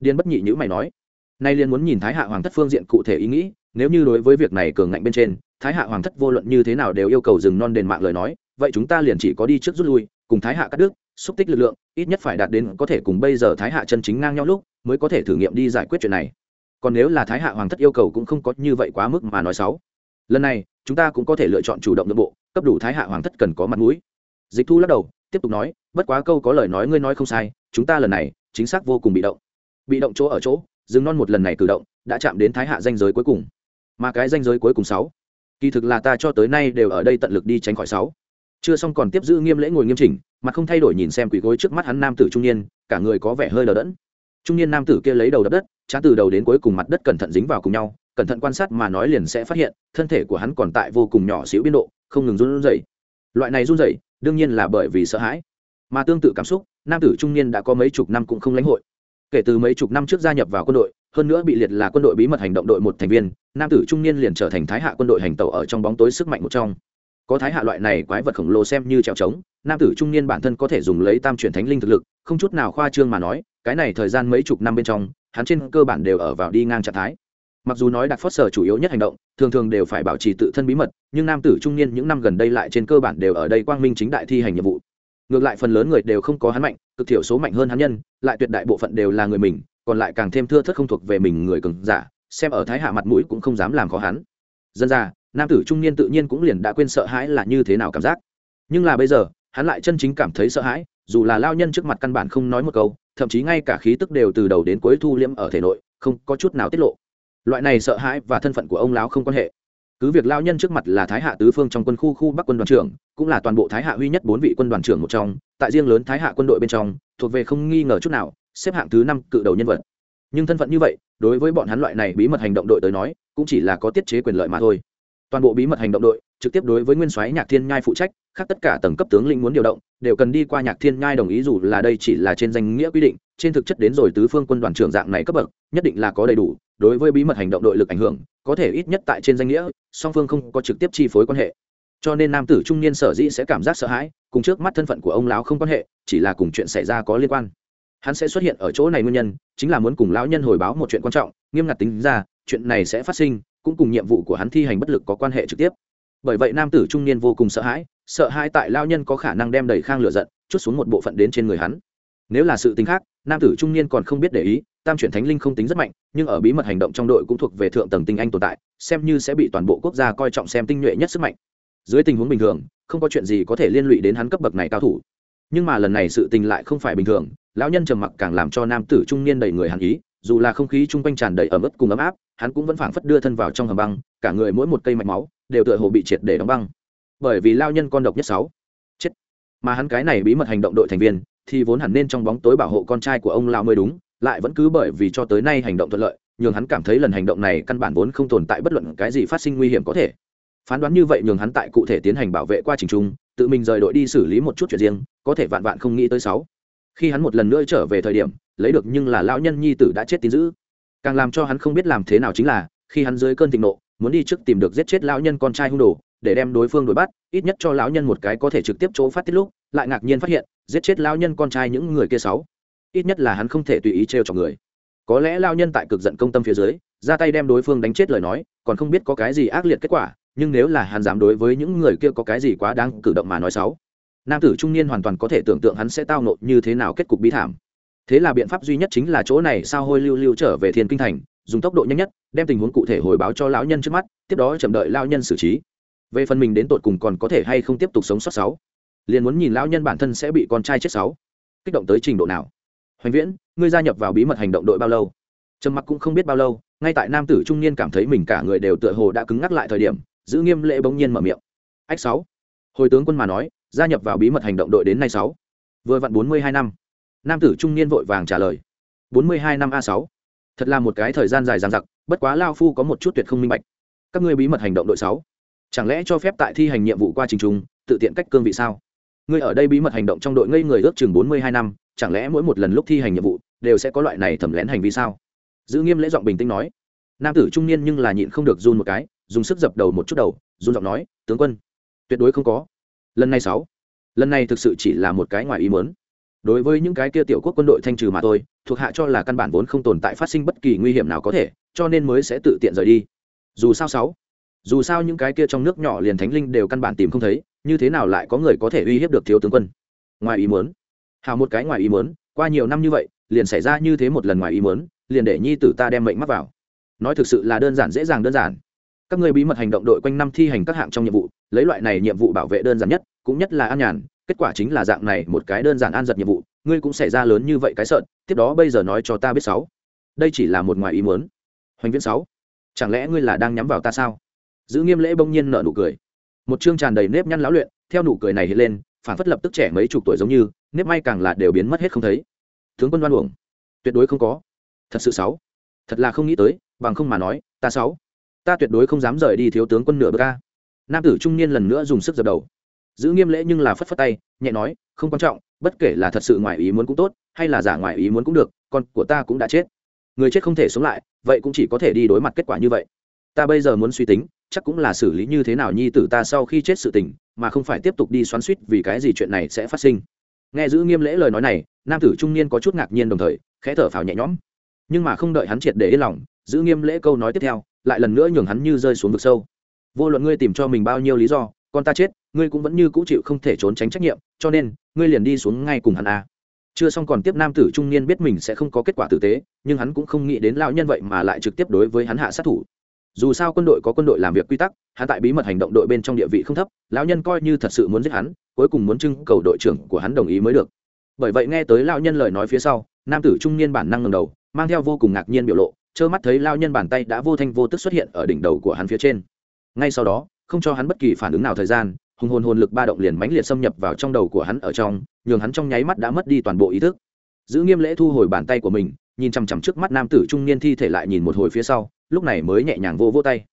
Điên bất nhị nhữ mày nói, nay liền muốn nhìn thái hạ hoàng thất phương diện cụ thể ý nghĩ, nếu như đối với việc này cường ngạnh bên trên, thái hạ hoàng thất vô luận như thế nào đều yêu cầu dừng non đền mạng lời nói, vậy chúng ta liền chỉ có đi trước rút lui, cùng thái hạ cắt đứt xúc tích lực lượng, ít nhất phải đạt đến có thể cùng bây giờ thái hạ chân chính ngang nhau lúc mới có thể thử nghiệm đi giải quyết chuyện này. Còn nếu là thái hạ hoàng thất yêu cầu cũng không có như vậy quá mức mà nói xấu. Lần này, chúng ta cũng có thể lựa chọn chủ động nội bộ, cấp đủ thái hạ hoàng thất cần có mặt mũi. Dịch thu lắc đầu, tiếp tục nói, bất quá câu có lời nói ngươi nói không sai, chúng ta lần này chính xác vô cùng bị động. Bị động chỗ ở chỗ dừng non một lần này cử động đã chạm đến thái hạ danh giới cuối cùng. Mà cái danh giới cuối cùng sáu, kỳ thực là ta cho tới nay đều ở đây tận lực đi tránh khỏi sáu chưa xong còn tiếp giữ nghiêm lễ ngồi nghiêm chỉnh mặt không thay đổi nhìn xem quỷ gối trước mắt hắn nam tử trung niên, cả người có vẻ hơi đờ đẫn. Trung niên nam tử kia lấy đầu đập đất, chán từ đầu đến cuối cùng mặt đất cẩn thận dính vào cùng nhau, cẩn thận quan sát mà nói liền sẽ phát hiện, thân thể của hắn còn tại vô cùng nhỏ xíu biên độ, không ngừng run rẩy. Loại này run rẩy, đương nhiên là bởi vì sợ hãi. Mà tương tự cảm xúc, nam tử trung niên đã có mấy chục năm cũng không lãnh hội. Kể từ mấy chục năm trước gia nhập vào quân đội, hơn nữa bị liệt là quân đội bí mật hành động đội một thành viên, nam tử trung niên liền trở thành thái hạ quân đội hành tẩu ở trong bóng tối sức mạnh một trong có thái hạ loại này quái vật khổng lồ xem như trèo trống, nam tử trung niên bản thân có thể dùng lấy tam chuyển thánh linh thực lực, không chút nào khoa trương mà nói, cái này thời gian mấy chục năm bên trong, hắn trên cơ bản đều ở vào đi ngang trạng thái. Mặc dù nói đặc phót sở chủ yếu nhất hành động, thường thường đều phải bảo trì tự thân bí mật, nhưng nam tử trung niên những năm gần đây lại trên cơ bản đều ở đây quang minh chính đại thi hành nhiệm vụ. Ngược lại phần lớn người đều không có hắn mạnh, cực thiểu số mạnh hơn hắn nhân, lại tuyệt đại bộ phận đều là người mình, còn lại càng thêm thưa thất không thuộc về mình người cường giả, xem ở thái hạ mặt mũi cũng không dám làm khó hắn. Dân ra nam tử trung niên tự nhiên cũng liền đã quên sợ hãi là như thế nào cảm giác. Nhưng là bây giờ, hắn lại chân chính cảm thấy sợ hãi, dù là lao nhân trước mặt căn bản không nói một câu, thậm chí ngay cả khí tức đều từ đầu đến cuối thu liễm ở thể nội, không có chút nào tiết lộ. Loại này sợ hãi và thân phận của ông lão không quan hệ. Cứ việc lao nhân trước mặt là thái hạ tứ phương trong quân khu khu bắc quân đoàn trưởng, cũng là toàn bộ thái hạ huy nhất bốn vị quân đoàn trưởng một trong, tại riêng lớn thái hạ quân đội bên trong, thuộc về không nghi ngờ chút nào, xếp hạng thứ năm cự đầu nhân vật. Nhưng thân phận như vậy, đối với bọn hắn loại này bí mật hành động đội tới nói, cũng chỉ là có tiết chế quyền lợi mà thôi toàn bộ bí mật hành động đội, trực tiếp đối với nguyên soái nhạc thiên nhai phụ trách, khác tất cả tầng cấp tướng lĩnh muốn điều động, đều cần đi qua nhạc thiên nhai đồng ý dù là đây chỉ là trên danh nghĩa quy định, trên thực chất đến rồi tứ phương quân đoàn trưởng dạng này cấp bậc, nhất định là có đầy đủ, đối với bí mật hành động đội lực ảnh hưởng, có thể ít nhất tại trên danh nghĩa, song phương không có trực tiếp chi phối quan hệ. Cho nên nam tử trung niên sở dĩ sẽ cảm giác sợ hãi, cùng trước mắt thân phận của ông lão không quan hệ, chỉ là cùng chuyện xảy ra có liên quan. Hắn sẽ xuất hiện ở chỗ này nguyên nhân, chính là muốn cùng lão nhân hồi báo một chuyện quan trọng, nghiêm ngặt tính ra, chuyện này sẽ phát sinh cũng cùng nhiệm vụ của hắn thi hành bất lực có quan hệ trực tiếp. Bởi vậy nam tử trung niên vô cùng sợ hãi sợ hãi tại lao nhân có khả năng đem đầy khang lửa giận, chút xuống một bộ phận đến trên người hắn. Nếu là sự tính khác, nam tử trung niên còn không biết để ý, tam chuyển thánh linh không tính rất mạnh, nhưng ở bí mật hành động trong đội cũng thuộc về thượng tầng tinh anh tồn tại, xem như sẽ bị toàn bộ quốc gia coi trọng xem tinh nhuệ nhất sức mạnh. Dưới tình huống bình thường, không có chuyện gì có thể liên lụy đến hắn cấp bậc này cao thủ. Nhưng mà lần này sự tình lại không phải bình thường, lão nhân trầm mặc càng làm cho nam tử trung niên đầy người hàn ý dù là không khí chung quanh tràn đầy ẩm ướt cùng ấm áp, hắn cũng vẫn phảng phất đưa thân vào trong hầm băng, cả người mỗi một cây mạch máu đều tựa hồ bị triệt để đóng băng. Bởi vì lao nhân con độc nhất sáu. Chết. Mà hắn cái này bí mật hành động đội thành viên, thì vốn hẳn nên trong bóng tối bảo hộ con trai của ông lao mới đúng, lại vẫn cứ bởi vì cho tới nay hành động thuận lợi, nhường hắn cảm thấy lần hành động này căn bản vốn không tồn tại bất luận cái gì phát sinh nguy hiểm có thể. Phán đoán như vậy nhường hắn tại cụ thể tiến hành bảo vệ qua trình trung tự mình rời đội đi xử lý một chút chuyện riêng, có thể vạn vạn không nghĩ tới sáu. Khi hắn một lần nữa trở về thời điểm lấy được nhưng là lão nhân nhi tử đã chết tin dữ. Càng làm cho hắn không biết làm thế nào chính là, khi hắn dưới cơn thịnh nộ, muốn đi trước tìm được giết chết lão nhân con trai hung đồ, để đem đối phương đuổi bắt, ít nhất cho lão nhân một cái có thể trực tiếp chỗ phát tiết lúc, lại ngạc nhiên phát hiện, giết chết lão nhân con trai những người kia sáu. Ít nhất là hắn không thể tùy ý trêu chọc người. Có lẽ lão nhân tại cực giận công tâm phía dưới, ra tay đem đối phương đánh chết lời nói, còn không biết có cái gì ác liệt kết quả, nhưng nếu là hắn dám đối với những người kia có cái gì quá đáng cử động mà nói xấu nam tử trung niên hoàn toàn có thể tưởng tượng hắn sẽ tao nộ như thế nào kết cục bi thảm thế là biện pháp duy nhất chính là chỗ này sao hôi lưu lưu trở về thiên kinh thành, dùng tốc độ nhanh nhất, đem tình huống cụ thể hồi báo cho lão nhân trước mắt, tiếp đó chậm đợi lão nhân xử trí. Về phần mình đến tột cùng còn có thể hay không tiếp tục sống sót sáu, liền muốn nhìn lão nhân bản thân sẽ bị con trai chết sáu. Kích động tới trình độ nào? Hoành viễn, ngươi gia nhập vào bí mật hành động đội bao lâu? Trầm mặc cũng không biết bao lâu, ngay tại nam tử trung niên cảm thấy mình cả người đều tựa hồ đã cứng ngắc lại thời điểm, giữ nghiêm lễ bỗng nhiên mở miệng. Ách sáu. Hồi tướng quân mà nói, gia nhập vào bí mật hành động đội đến nay sáu. Vừa vặn bốn mươi hai năm nam tử trung niên vội vàng trả lời. Bốn mươi hai năm a sáu. Thật là một cái thời gian dài dằng dặc, bất quá lao phu có một chút tuyệt không minh bạch. Các ngươi bí mật hành động đội sáu, chẳng lẽ cho phép tại thi hành nhiệm vụ qua trình trung, tự tiện cách cương vị sao? Ngươi ở đây bí mật hành động trong đội ngây người ước chừng bốn mươi hai năm, chẳng lẽ mỗi một lần lúc thi hành nhiệm vụ, đều sẽ có loại này thẩm lén hành vi sao? Giữ nghiêm lễ giọng bình tĩnh nói. Nam tử trung niên nhưng là nhịn không được run một cái, dùng sức dập đầu một chút đầu, run giọng nói, tướng quân, tuyệt đối không có. Lần này sáu, lần này thực sự chỉ là một cái ngoài ý muốn đối với những cái kia tiểu quốc quân đội thanh trừ mà thôi, thuộc hạ cho là căn bản vốn không tồn tại phát sinh bất kỳ nguy hiểm nào có thể, cho nên mới sẽ tự tiện rời đi. Dù sao sáu, dù sao những cái kia trong nước nhỏ liền thánh linh đều căn bản tìm không thấy, như thế nào lại có người có thể uy hiếp được thiếu tướng quân? Ngoài ý muốn, hào một cái ngoài ý muốn, qua nhiều năm như vậy, liền xảy ra như thế một lần ngoài ý muốn, liền để nhi tử ta đem mệnh mắc vào. Nói thực sự là đơn giản dễ dàng đơn giản. Các người bí mật hành động đội quanh năm thi hành các hạng trong nhiệm vụ, lấy loại này nhiệm vụ bảo vệ đơn giản nhất, cũng nhất là an nhàn kết quả chính là dạng này một cái đơn giản an giật nhiệm vụ, ngươi cũng xảy ra lớn như vậy cái sợn tiếp đó bây giờ nói cho ta biết sáu. Đây chỉ là một ngoài ý muốn. Hoành viễn sáu, chẳng lẽ ngươi là đang nhắm vào ta sao? Giữ nghiêm lễ bỗng nhiên nở nụ cười. Một chương tràn đầy nếp nhăn lão luyện, theo nụ cười này hiện lên, phản phất lập tức trẻ mấy chục tuổi giống như, nếp may càng là đều biến mất hết không thấy. Tướng quân đoan uổng. Tuyệt đối không có. Thật sự sáu. Thật là không nghĩ tới, bằng không mà nói, ta sáu. Ta tuyệt đối không dám rời đi thiếu tướng quân nửa bờ ca nam tử trung niên lần nữa dùng sức dập đầu giữ nghiêm lễ nhưng là phất phất tay, nhẹ nói, không quan trọng, bất kể là thật sự ngoài ý muốn cũng tốt, hay là giả ngoài ý muốn cũng được, con của ta cũng đã chết. Người chết không thể sống lại, vậy cũng chỉ có thể đi đối mặt kết quả như vậy. Ta bây giờ muốn suy tính, chắc cũng là xử lý như thế nào nhi tử ta sau khi chết sự tình, mà không phải tiếp tục đi xoắn suýt vì cái gì chuyện này sẽ phát sinh. Nghe giữ nghiêm lễ lời nói này, nam tử trung niên có chút ngạc nhiên đồng thời, khẽ thở phào nhẹ nhõm. Nhưng mà không đợi hắn triệt để yên lòng, giữ nghiêm lễ câu nói tiếp theo, lại lần nữa nhường hắn như rơi xuống vực sâu. Vô luận ngươi tìm cho mình bao nhiêu lý do, con ta chết ngươi cũng vẫn như cũ chịu không thể trốn tránh trách nhiệm, cho nên, ngươi liền đi xuống ngay cùng hắn a chưa xong còn tiếp nam tử trung niên biết mình sẽ không có kết quả tử tế, nhưng hắn cũng không nghĩ đến lão nhân vậy mà lại trực tiếp đối với hắn hạ sát thủ. Dù sao quân đội có quân đội làm việc quy tắc, hắn tại bí mật hành động đội bên trong địa vị không thấp, lão nhân coi như thật sự muốn giết hắn, cuối cùng muốn trưng cầu đội trưởng của hắn đồng ý mới được. Bởi vậy nghe tới lão nhân lời nói phía sau, nam tử trung niên bản năng ngầm đầu, mang theo vô cùng ngạc nhiên biểu lộ, trơ mắt thấy lao nhân bàn tay đã vô thanh vô tức xuất hiện ở đỉnh đầu của hắn phía trên. Ngay sau đó, không cho hắn bất kỳ phản ứng nào thời gian hùng hồn hồn lực ba động liền mãnh liệt xâm nhập vào trong đầu của hắn ở trong, nhường hắn trong nháy mắt đã mất đi toàn bộ ý thức. Giữ nghiêm lễ thu hồi bàn tay của mình, nhìn chằm chằm trước mắt nam tử trung niên thi thể lại nhìn một hồi phía sau, lúc này mới nhẹ nhàng vô vô tay.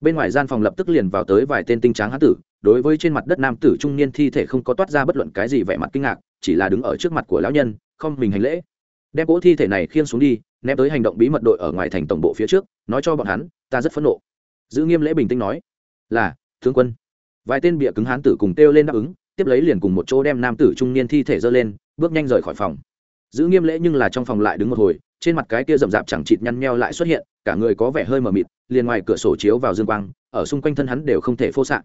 Bên ngoài gian phòng lập tức liền vào tới vài tên tinh tráng hán tử, đối với trên mặt đất nam tử trung niên thi thể không có toát ra bất luận cái gì vẻ mặt kinh ngạc, chỉ là đứng ở trước mặt của lão nhân, không mình hành lễ. Đem cỗ thi thể này khiêng xuống đi, ném tới hành động bí mật đội ở ngoài thành tổng bộ phía trước, nói cho bọn hắn, ta rất phẫn nộ. Giữ nghiêm lễ bình tĩnh nói, là, tướng quân vài tên bịa cứng hán tử cùng kêu lên đáp ứng, tiếp lấy liền cùng một chỗ đem nam tử trung niên thi thể dơ lên, bước nhanh rời khỏi phòng. Giữ nghiêm lễ nhưng là trong phòng lại đứng một hồi, trên mặt cái kia rậm rạp chẳng chịt nhăn nheo lại xuất hiện, cả người có vẻ hơi mờ mịt, liền ngoài cửa sổ chiếu vào dương quang, ở xung quanh thân hắn đều không thể phô xạ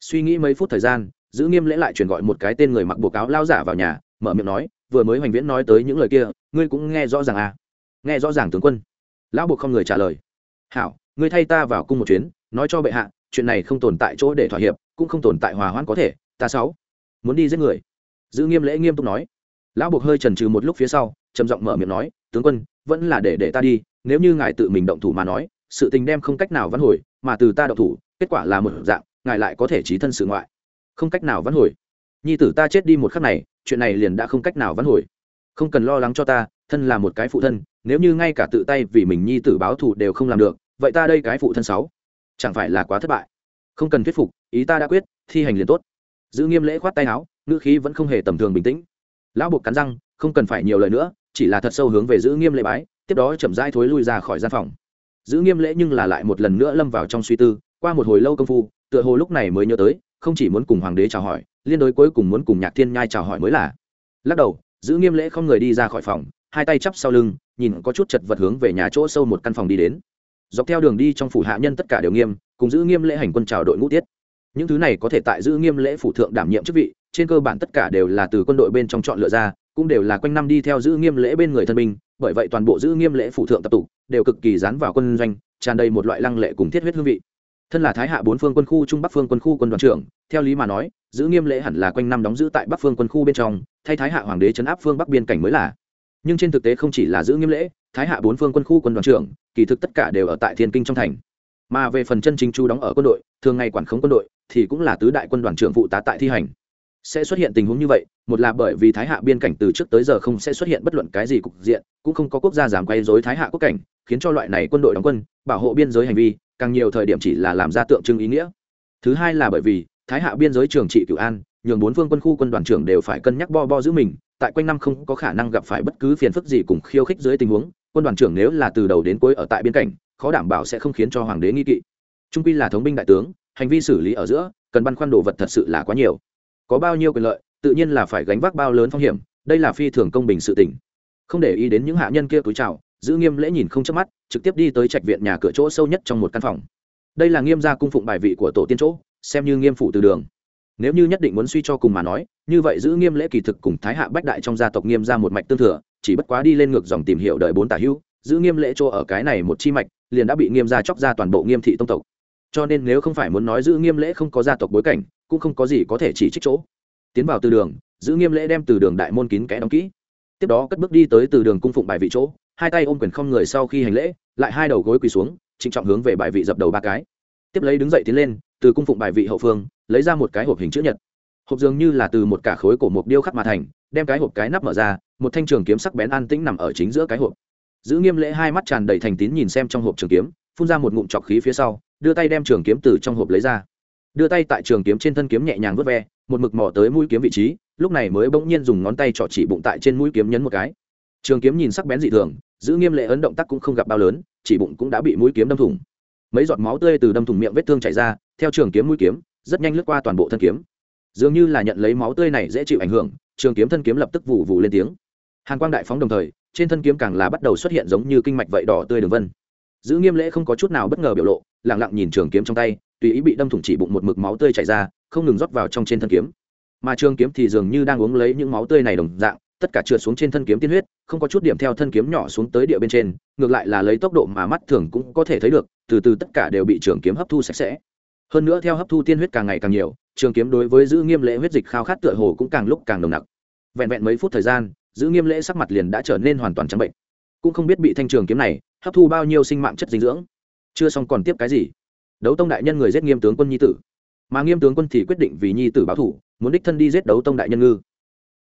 suy nghĩ mấy phút thời gian, giữ nghiêm lễ lại chuyển gọi một cái tên người mặc bộ cáo lao giả vào nhà, mở miệng nói, vừa mới hoành viễn nói tới những lời kia, ngươi cũng nghe rõ ràng à? Nghe rõ ràng, tướng quân. Lão buộc không người trả lời. Hảo, ngươi thay ta vào cung một chuyến, nói cho bệ hạ, chuyện này không tồn tại chỗ để thỏa hiệp cũng không tồn tại hòa hoãn có thể, ta sáu, muốn đi giết người. Giữ nghiêm lễ nghiêm túc nói. Lão buộc hơi trần trừ một lúc phía sau, trầm giọng mở miệng nói, tướng quân, vẫn là để để ta đi, nếu như ngài tự mình động thủ mà nói, sự tình đem không cách nào vãn hồi, mà từ ta động thủ, kết quả là một dạng, ngài lại có thể trí thân sự ngoại. Không cách nào vãn hồi. Nhi tử ta chết đi một khắc này, chuyện này liền đã không cách nào vãn hồi. Không cần lo lắng cho ta, thân là một cái phụ thân, nếu như ngay cả tự tay vì mình nhi tử báo thù đều không làm được, vậy ta đây cái phụ thân sáu, chẳng phải là quá thất bại. Không cần thuyết phục ý ta đã quyết, thi hành liền tốt. Giữ nghiêm lễ khoát tay áo, ngữ khí vẫn không hề tầm thường bình tĩnh. Lão buộc cắn răng, không cần phải nhiều lời nữa, chỉ là thật sâu hướng về giữ nghiêm lễ bái, tiếp đó chậm rãi thối lui ra khỏi gian phòng. Giữ nghiêm lễ nhưng là lại một lần nữa lâm vào trong suy tư, qua một hồi lâu công phu, tựa hồ lúc này mới nhớ tới, không chỉ muốn cùng hoàng đế chào hỏi, liên đối cuối cùng muốn cùng nhạc thiên nhai chào hỏi mới là. Lắc đầu, giữ nghiêm lễ không người đi ra khỏi phòng, hai tay chắp sau lưng, nhìn có chút chật vật hướng về nhà chỗ sâu một căn phòng đi đến. Dọc theo đường đi trong phủ hạ nhân tất cả đều nghiêm, cùng giữ nghiêm lễ hành quân chào đội ngũ tiết những thứ này có thể tại giữ nghiêm lễ phủ thượng đảm nhiệm chức vị, trên cơ bản tất cả đều là từ quân đội bên trong chọn lựa ra, cũng đều là quanh năm đi theo giữ nghiêm lễ bên người thân binh, bởi vậy toàn bộ giữ nghiêm lễ phủ thượng tập tụ đều cực kỳ dán vào quân doanh, tràn đầy một loại lăng lệ cùng thiết huyết hương vị. Thân là thái hạ bốn phương quân khu, trung bắc phương quân khu quân đoàn trưởng, theo lý mà nói, giữ nghiêm lễ hẳn là quanh năm đóng giữ tại bắc phương quân khu bên trong, thay thái hạ hoàng đế chấn áp phương bắc biên cảnh mới là. Nhưng trên thực tế không chỉ là giữ nghiêm lễ, thái hạ bốn phương quân khu quân đoàn trưởng, kỳ thực tất cả đều ở tại thiên kinh trong thành. Mà về phần chân chính chú đóng ở quân đội, thường ngày quản khống quân đội thì cũng là tứ đại quân đoàn trưởng phụ tá tại thi hành. Sẽ xuất hiện tình huống như vậy, một là bởi vì thái hạ biên cảnh từ trước tới giờ không sẽ xuất hiện bất luận cái gì cục diện, cũng không có quốc gia giảm quay dối thái hạ quốc cảnh, khiến cho loại này quân đội đóng quân, bảo hộ biên giới hành vi, càng nhiều thời điểm chỉ là làm ra tượng trưng ý nghĩa. Thứ hai là bởi vì thái hạ biên giới trường trị cửu an, nhường bốn phương quân khu quân đoàn trưởng đều phải cân nhắc bo bo giữ mình, tại quanh năm không có khả năng gặp phải bất cứ phiền phức gì cùng khiêu khích dưới tình huống, quân đoàn trưởng nếu là từ đầu đến cuối ở tại biên cảnh, khó đảm bảo sẽ không khiến cho hoàng đế nghi kỵ. Trung quy là thống binh đại tướng hành vi xử lý ở giữa, cần băn khoăn đồ vật thật sự là quá nhiều. Có bao nhiêu quyền lợi, tự nhiên là phải gánh vác bao lớn phong hiểm, đây là phi thường công bình sự tình. Không để ý đến những hạ nhân kia túi trào giữ nghiêm lễ nhìn không chớp mắt, trực tiếp đi tới trạch viện nhà cửa chỗ sâu nhất trong một căn phòng. Đây là nghiêm gia cung phụng bài vị của tổ tiên chỗ, xem như nghiêm phủ từ đường. Nếu như nhất định muốn suy cho cùng mà nói, như vậy giữ nghiêm lễ kỳ thực cùng thái hạ bách đại trong gia tộc nghiêm ra một mạch tương thừa, chỉ bất quá đi lên ngược dòng tìm hiểu đời bốn tả hữu, giữ nghiêm lễ chỗ ở cái này một chi mạch, liền đã bị nghiêm gia chóc ra toàn bộ nghiêm thị tông tộc cho nên nếu không phải muốn nói giữ nghiêm lễ không có gia tộc bối cảnh, cũng không có gì có thể chỉ trích chỗ. Tiến vào từ đường, giữ nghiêm lễ đem từ đường đại môn kín kẽ đóng kỹ. Tiếp đó cất bước đi tới từ đường cung phụng bài vị chỗ, hai tay ôm quyền không người sau khi hành lễ, lại hai đầu gối quỳ xuống, trịnh trọng hướng về bài vị dập đầu ba cái. Tiếp lấy đứng dậy tiến lên, từ cung phụng bài vị hậu phương, lấy ra một cái hộp hình chữ nhật. Hộp dường như là từ một cả khối cổ mộc điêu khắc mà thành, đem cái hộp cái nắp mở ra, một thanh trường kiếm sắc bén an tĩnh nằm ở chính giữa cái hộp. Giữ nghiêm lễ hai mắt tràn đầy thành tín nhìn xem trong hộp trường kiếm, phun ra một ngụm trọc khí phía sau đưa tay đem trường kiếm từ trong hộp lấy ra. Đưa tay tại trường kiếm trên thân kiếm nhẹ nhàng vớt ve, một mực mỏ tới mũi kiếm vị trí, lúc này mới bỗng nhiên dùng ngón tay trọ chỉ bụng tại trên mũi kiếm nhấn một cái. Trường kiếm nhìn sắc bén dị thường, giữ nghiêm lệ ấn động tác cũng không gặp bao lớn, chỉ bụng cũng đã bị mũi kiếm đâm thủng. Mấy giọt máu tươi từ đâm thủng miệng vết thương chảy ra, theo trường kiếm mũi kiếm, rất nhanh lướt qua toàn bộ thân kiếm. Dường như là nhận lấy máu tươi này dễ chịu ảnh hưởng, trường kiếm thân kiếm lập tức vụ vụ lên tiếng. Hàn quang đại phóng đồng thời, trên thân kiếm càng là bắt đầu xuất hiện giống như kinh mạch vậy đỏ tươi đường vân. Giữ nghiêm lễ không có chút nào bất ngờ biểu lộ lặng lặng nhìn trường kiếm trong tay, tùy ý bị đâm thủng chỉ bụng một mực máu tươi chảy ra, không ngừng rót vào trong trên thân kiếm. Mà trường kiếm thì dường như đang uống lấy những máu tươi này đồng dạng, tất cả trượt xuống trên thân kiếm tiên huyết, không có chút điểm theo thân kiếm nhỏ xuống tới địa bên trên, ngược lại là lấy tốc độ mà mắt thường cũng có thể thấy được, từ từ tất cả đều bị trường kiếm hấp thu sạch sẽ. Hơn nữa theo hấp thu tiên huyết càng ngày càng nhiều, trường kiếm đối với giữ nghiêm lễ huyết dịch khao khát tựa hồ cũng càng lúc càng nồng nặc. Vẹn vẹn mấy phút thời gian, giữ nghiêm lễ sắc mặt liền đã trở nên hoàn toàn trắng bệnh. Cũng không biết bị thanh trường kiếm này hấp thu bao nhiêu sinh mạng chất dinh dưỡng chưa xong còn tiếp cái gì? Đấu tông đại nhân người giết nghiêm tướng quân nhi tử. Mà nghiêm tướng quân thì quyết định vì nhi tử báo thủ, muốn đích thân đi giết đấu tông đại nhân ngư.